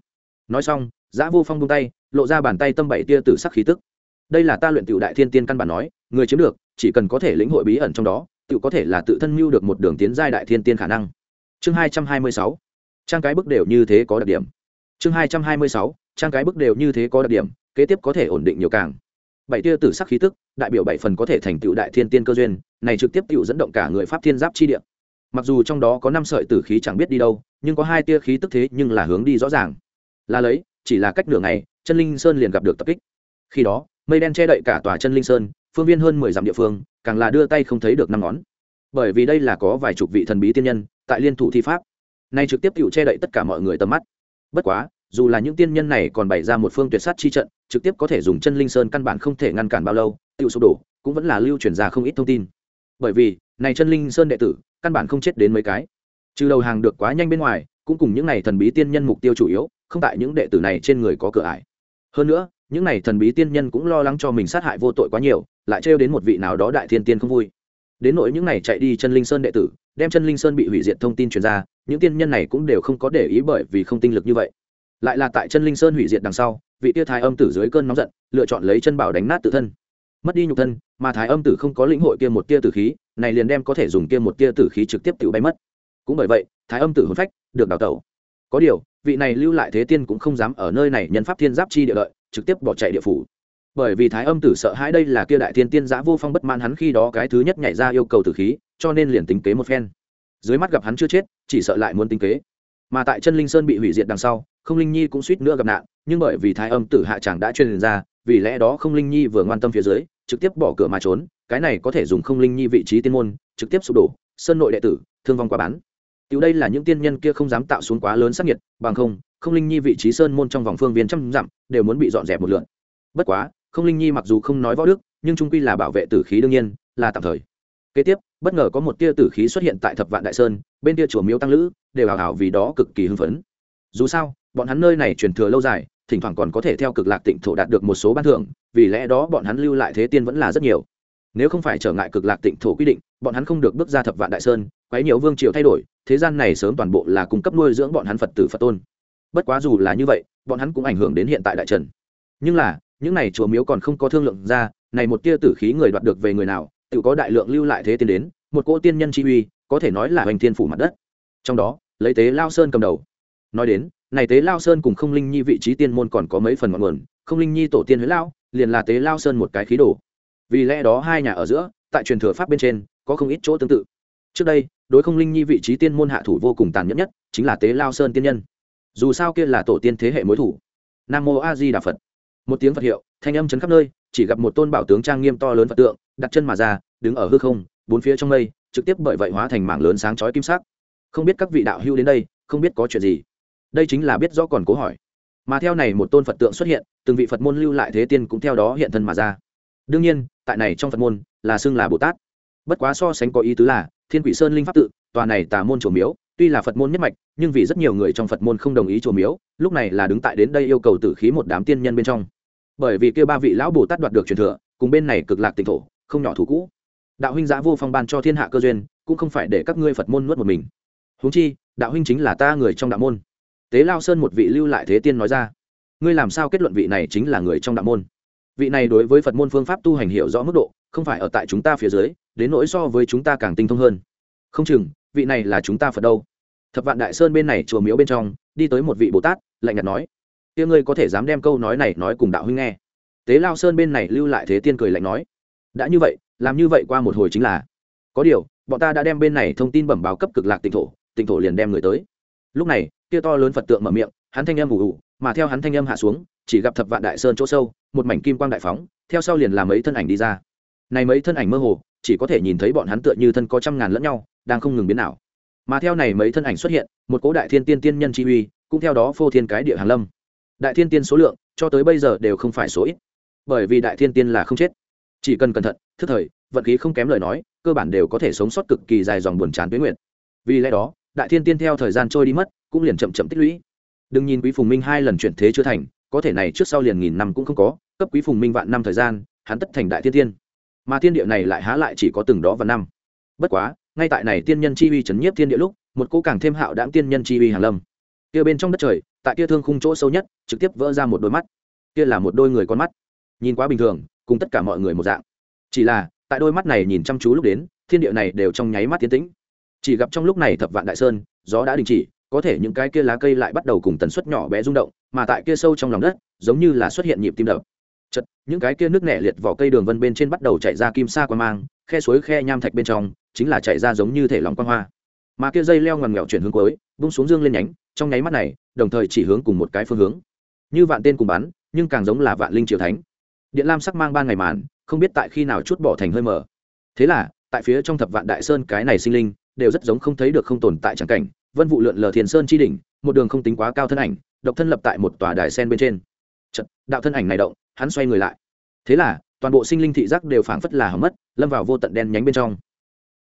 Nói xong, giã vô phong buông tay, lộ ra bàn tay tâm bảy tia tử sắc khí tức. Đây là ta luyện tiểu đại thiên tiên căn bản nói, người chiếm được, chỉ cần có thể lĩnh hội bí ẩn trong đó tự có thể là tự thân mưu được một đường tiến giai đại thiên tiên khả năng. Chương hai trăm hai mươi sáu. Trang cái bức đều như thế có đặc điểm. Chương hai trăm hai mươi sáu. Trang cái bức đều như thế có đặc điểm, kế tiếp có thể ổn định nhiều càng. Bảy tia tử sắc khí tức, đại biểu bảy phần có thể thành tựu đại thiên tiên cơ duyên, này trực tiếp tựu dẫn động cả người pháp thiên giáp chi địa mặc dù trong đó có năm sợi tử khí chẳng biết đi đâu, nhưng có hai tia khí tức thế nhưng là hướng đi rõ ràng. Là lấy, chỉ là cách nửa ngày, chân linh sơn liền gặp được tập kích. Khi đó, mây đen che đậy cả tòa chân linh sơn, phương viên hơn mười dặm địa phương, càng là đưa tay không thấy được năm ngón. Bởi vì đây là có vài chục vị thần bí tiên nhân, tại liên thủ thi pháp. Nay trực tiếp tự che đậy tất cả mọi người tầm mắt. Bất quá, dù là những tiên nhân này còn bày ra một phương tuyệt sát chi trận, trực tiếp có thể dùng chân linh sơn căn bản không thể ngăn cản bao lâu tự sụp đổ, cũng vẫn là lưu truyền ra không ít thông tin. Bởi vì này chân linh sơn đệ tử, căn bản không chết đến mấy cái. Trừ đầu hàng được quá nhanh bên ngoài, cũng cùng những này thần bí tiên nhân mục tiêu chủ yếu, không tại những đệ tử này trên người có cửa ải. Hơn nữa, những này thần bí tiên nhân cũng lo lắng cho mình sát hại vô tội quá nhiều, lại trêu đến một vị nào đó đại thiên tiên không vui. Đến nỗi những này chạy đi chân linh sơn đệ tử, đem chân linh sơn bị hủy diệt thông tin truyền ra, những tiên nhân này cũng đều không có để ý bởi vì không tinh lực như vậy. Lại là tại chân linh sơn hủy diệt đằng sau, vị tia thái âm tử dưới cơn nóng giận, lựa chọn lấy chân bảo đánh nát tự thân. Mất đi nhục thân, mà thái âm tử không có lĩnh hội kia một tia tử khí này liền đem có thể dùng kia một tia tử khí trực tiếp tự bay mất. Cũng bởi vậy, thái âm tử hồn phách được đào tẩu. Có điều, vị này lưu lại thế tiên cũng không dám ở nơi này nhân pháp thiên giáp chi địa lợi trực tiếp bỏ chạy địa phủ. Bởi vì thái âm tử sợ hãi đây là kia đại tiên tiên giã vô phong bất mãn hắn khi đó cái thứ nhất nhảy ra yêu cầu tử khí, cho nên liền tính kế một phen. Dưới mắt gặp hắn chưa chết, chỉ sợ lại muốn tính kế. Mà tại chân linh sơn bị hủy diệt đằng sau, không linh nhi cũng suýt nữa gặp nạn, nhưng bởi vì thái âm tử hạ chẳng đã truyền ra, vì lẽ đó không linh nhi vừa ngoan tâm phía dưới, trực tiếp bỏ cửa mà trốn cái này có thể dùng không linh nhi vị trí tiên môn trực tiếp sụp đổ sơn nội đệ tử thương vong quá bán Tiểu đây là những tiên nhân kia không dám tạo xuống quá lớn sắc nhiệt, bằng không, không linh nhi vị trí sơn môn trong vòng phương viên trăm dặm đều muốn bị dọn dẹp một lượt. Bất quá, không linh nhi mặc dù không nói võ đức, nhưng trung quy là bảo vệ tử khí đương nhiên, là tạm thời. Kế tiếp, bất ngờ có một tia tử khí xuất hiện tại Thập Vạn Đại Sơn, bên tia chùa Miếu Tăng Lữ, đều hào hào vì đó cực kỳ hưng phấn. Dù sao, bọn hắn nơi này truyền thừa lâu dài, thỉnh thoảng còn có thể theo cực lạc tịnh thổ đạt được một số ban thưởng, vì lẽ đó bọn hắn lưu lại thế tiên vẫn là rất nhiều. Nếu không phải trở ngại cực lạc tịnh thổ quy định, bọn hắn không được bước ra Thập Vạn Đại Sơn, quấy nhiều vương triều thay đổi, thế gian này sớm toàn bộ là cung cấp nuôi dưỡng bọn hắn phật tử phật tôn. Bất quá dù là như vậy bọn hắn cũng ảnh hưởng đến hiện tại đại trần. Nhưng là những này chùa miếu còn không có thương lượng ra này một tia tử khí người đoạt được về người nào tự có đại lượng lưu lại thế tiên đến một cỗ tiên nhân chi uy có thể nói là hoành thiên phủ mặt đất. Trong đó lấy tế lao sơn cầm đầu. Nói đến này tế lao sơn cùng không linh nhi vị trí tiên môn còn có mấy phần ngọn nguồn không linh nhi tổ tiên huyết lao liền là tế lao sơn một cái khí đồ vì lẽ đó hai nhà ở giữa, tại truyền thừa pháp bên trên, có không ít chỗ tương tự. Trước đây, đối không linh nhi vị trí tiên môn hạ thủ vô cùng tàn nhẫn nhất, chính là tế lao sơn tiên nhân. Dù sao kia là tổ tiên thế hệ mối thủ. Nam mô a di đà phật. Một tiếng phật hiệu, thanh âm chấn khắp nơi, chỉ gặp một tôn bảo tướng trang nghiêm to lớn phật tượng, đặt chân mà ra, đứng ở hư không, bốn phía trong mây, trực tiếp bởi vậy hóa thành mảng lớn sáng chói kim sắc. Không biết các vị đạo hữu đến đây, không biết có chuyện gì? Đây chính là biết rõ còn cố hỏi. Mà theo này một tôn phật tượng xuất hiện, từng vị phật môn lưu lại thế tiên cũng theo đó hiện thân mà ra. Đương nhiên tại này trong phật môn, là xưng là bồ tát. Bất quá so sánh có ý tứ là, thiên quỷ sơn linh pháp tự, tòa này tà môn chùa miếu, tuy là phật môn nhất mạch, nhưng vì rất nhiều người trong phật môn không đồng ý chùa miếu, lúc này là đứng tại đến đây yêu cầu tử khí một đám tiên nhân bên trong. Bởi vì kêu ba vị lão bồ tát đoạt được truyền thừa, cùng bên này cực lạc tỉnh thổ, không nhỏ thủ cũ. Đạo huynh giã vô phong ban cho thiên hạ cơ duyên, cũng không phải để các ngươi phật môn nuốt một mình. Huống chi, đạo huynh chính là ta người trong đạo môn. Tế lao sơn một vị lưu lại thế tiên nói ra, ngươi làm sao kết luận vị này chính là người trong đạo môn? Vị này đối với phật môn phương pháp tu hành hiểu rõ mức độ, không phải ở tại chúng ta phía dưới, đến nỗi so với chúng ta càng tinh thông hơn. Không chừng, vị này là chúng ta phật đâu. Thập vạn đại sơn bên này chùa miếu bên trong, đi tới một vị bồ tát, lạnh nhạt nói, kia ngươi có thể dám đem câu nói này nói cùng đạo huynh nghe? Tế lao sơn bên này lưu lại thế tiên cười lạnh nói, đã như vậy, làm như vậy qua một hồi chính là, có điều, bọn ta đã đem bên này thông tin bẩm báo cấp cực lạc tịnh thổ tịnh thổ liền đem người tới. Lúc này, kia to lớn phật tượng mở miệng, hắn thanh âm ủ ủ mà theo hắn thanh âm hạ xuống, chỉ gặp thập vạn đại sơn chỗ sâu, một mảnh kim quang đại phóng, theo sau liền làm mấy thân ảnh đi ra. Này mấy thân ảnh mơ hồ, chỉ có thể nhìn thấy bọn hắn tựa như thân có trăm ngàn lẫn nhau, đang không ngừng biến ảo. mà theo này mấy thân ảnh xuất hiện, một cố đại thiên tiên tiên nhân chi uy, cũng theo đó phô thiên cái địa hàn lâm. Đại thiên tiên số lượng, cho tới bây giờ đều không phải số ít. Bởi vì đại thiên tiên là không chết. Chỉ cần cẩn thận, thức thời, vận khí không kém lời nói, cơ bản đều có thể sống sót cực kỳ dài dòng buồn chán tuyến nguyện vì lẽ đó, đại thiên tiên theo thời gian trôi đi mất, cũng liền chậm chậm tích lũy đừng nhìn quý phùng minh hai lần chuyển thế chưa thành, có thể này trước sau liền nghìn năm cũng không có, cấp quý phùng minh vạn năm thời gian, hắn tất thành đại thiên tiên. Mà thiên địa này lại há lại chỉ có từng đó và năm. Bất quá, ngay tại này tiên nhân chi uy chấn nhiếp thiên địa lúc, một cô càng thêm hạo đáng tiên nhân chi uy hàn lâm. Kia bên trong đất trời, tại kia thương khung chỗ sâu nhất, trực tiếp vỡ ra một đôi mắt. Kia là một đôi người con mắt. Nhìn quá bình thường, cùng tất cả mọi người một dạng. Chỉ là, tại đôi mắt này nhìn chăm chú lúc đến, thiên địa này đều trong nháy mắt tiến tĩnh. Chỉ gặp trong lúc này thập vạn đại sơn, gió đã đình chỉ có thể những cái kia lá cây lại bắt đầu cùng tần suất nhỏ bé rung động, mà tại kia sâu trong lòng đất, giống như là xuất hiện nhịp tim đập. Chật những cái kia nước nẻ liệt vỏ cây đường vân bên trên bắt đầu chạy ra kim sa qua mang, khe suối khe nham thạch bên trong, chính là chạy ra giống như thể lòng quang hoa. Mà kia dây leo ngoằn nghèo chuyển hướng cuối bung xuống dương lên nhánh, trong nháy mắt này, đồng thời chỉ hướng cùng một cái phương hướng. Như vạn tên cùng bắn, nhưng càng giống là vạn linh triều thánh. Điện lam sắc mang ban ngày màn, không biết tại khi nào chút bỏ thành hơi mở. thế là, tại phía trong thập vạn đại sơn cái này sinh linh, đều rất giống không thấy được không tồn tại trắng cảnh vân vụ lượn lờ thiền sơn chi đỉnh một đường không tính quá cao thân ảnh độc thân lập tại một tòa đài sen bên trên. Chật, đạo thân ảnh này động hắn xoay người lại. Thế là toàn bộ sinh linh thị giác đều phảng phất là hầm mất lâm vào vô tận đen nhánh bên trong.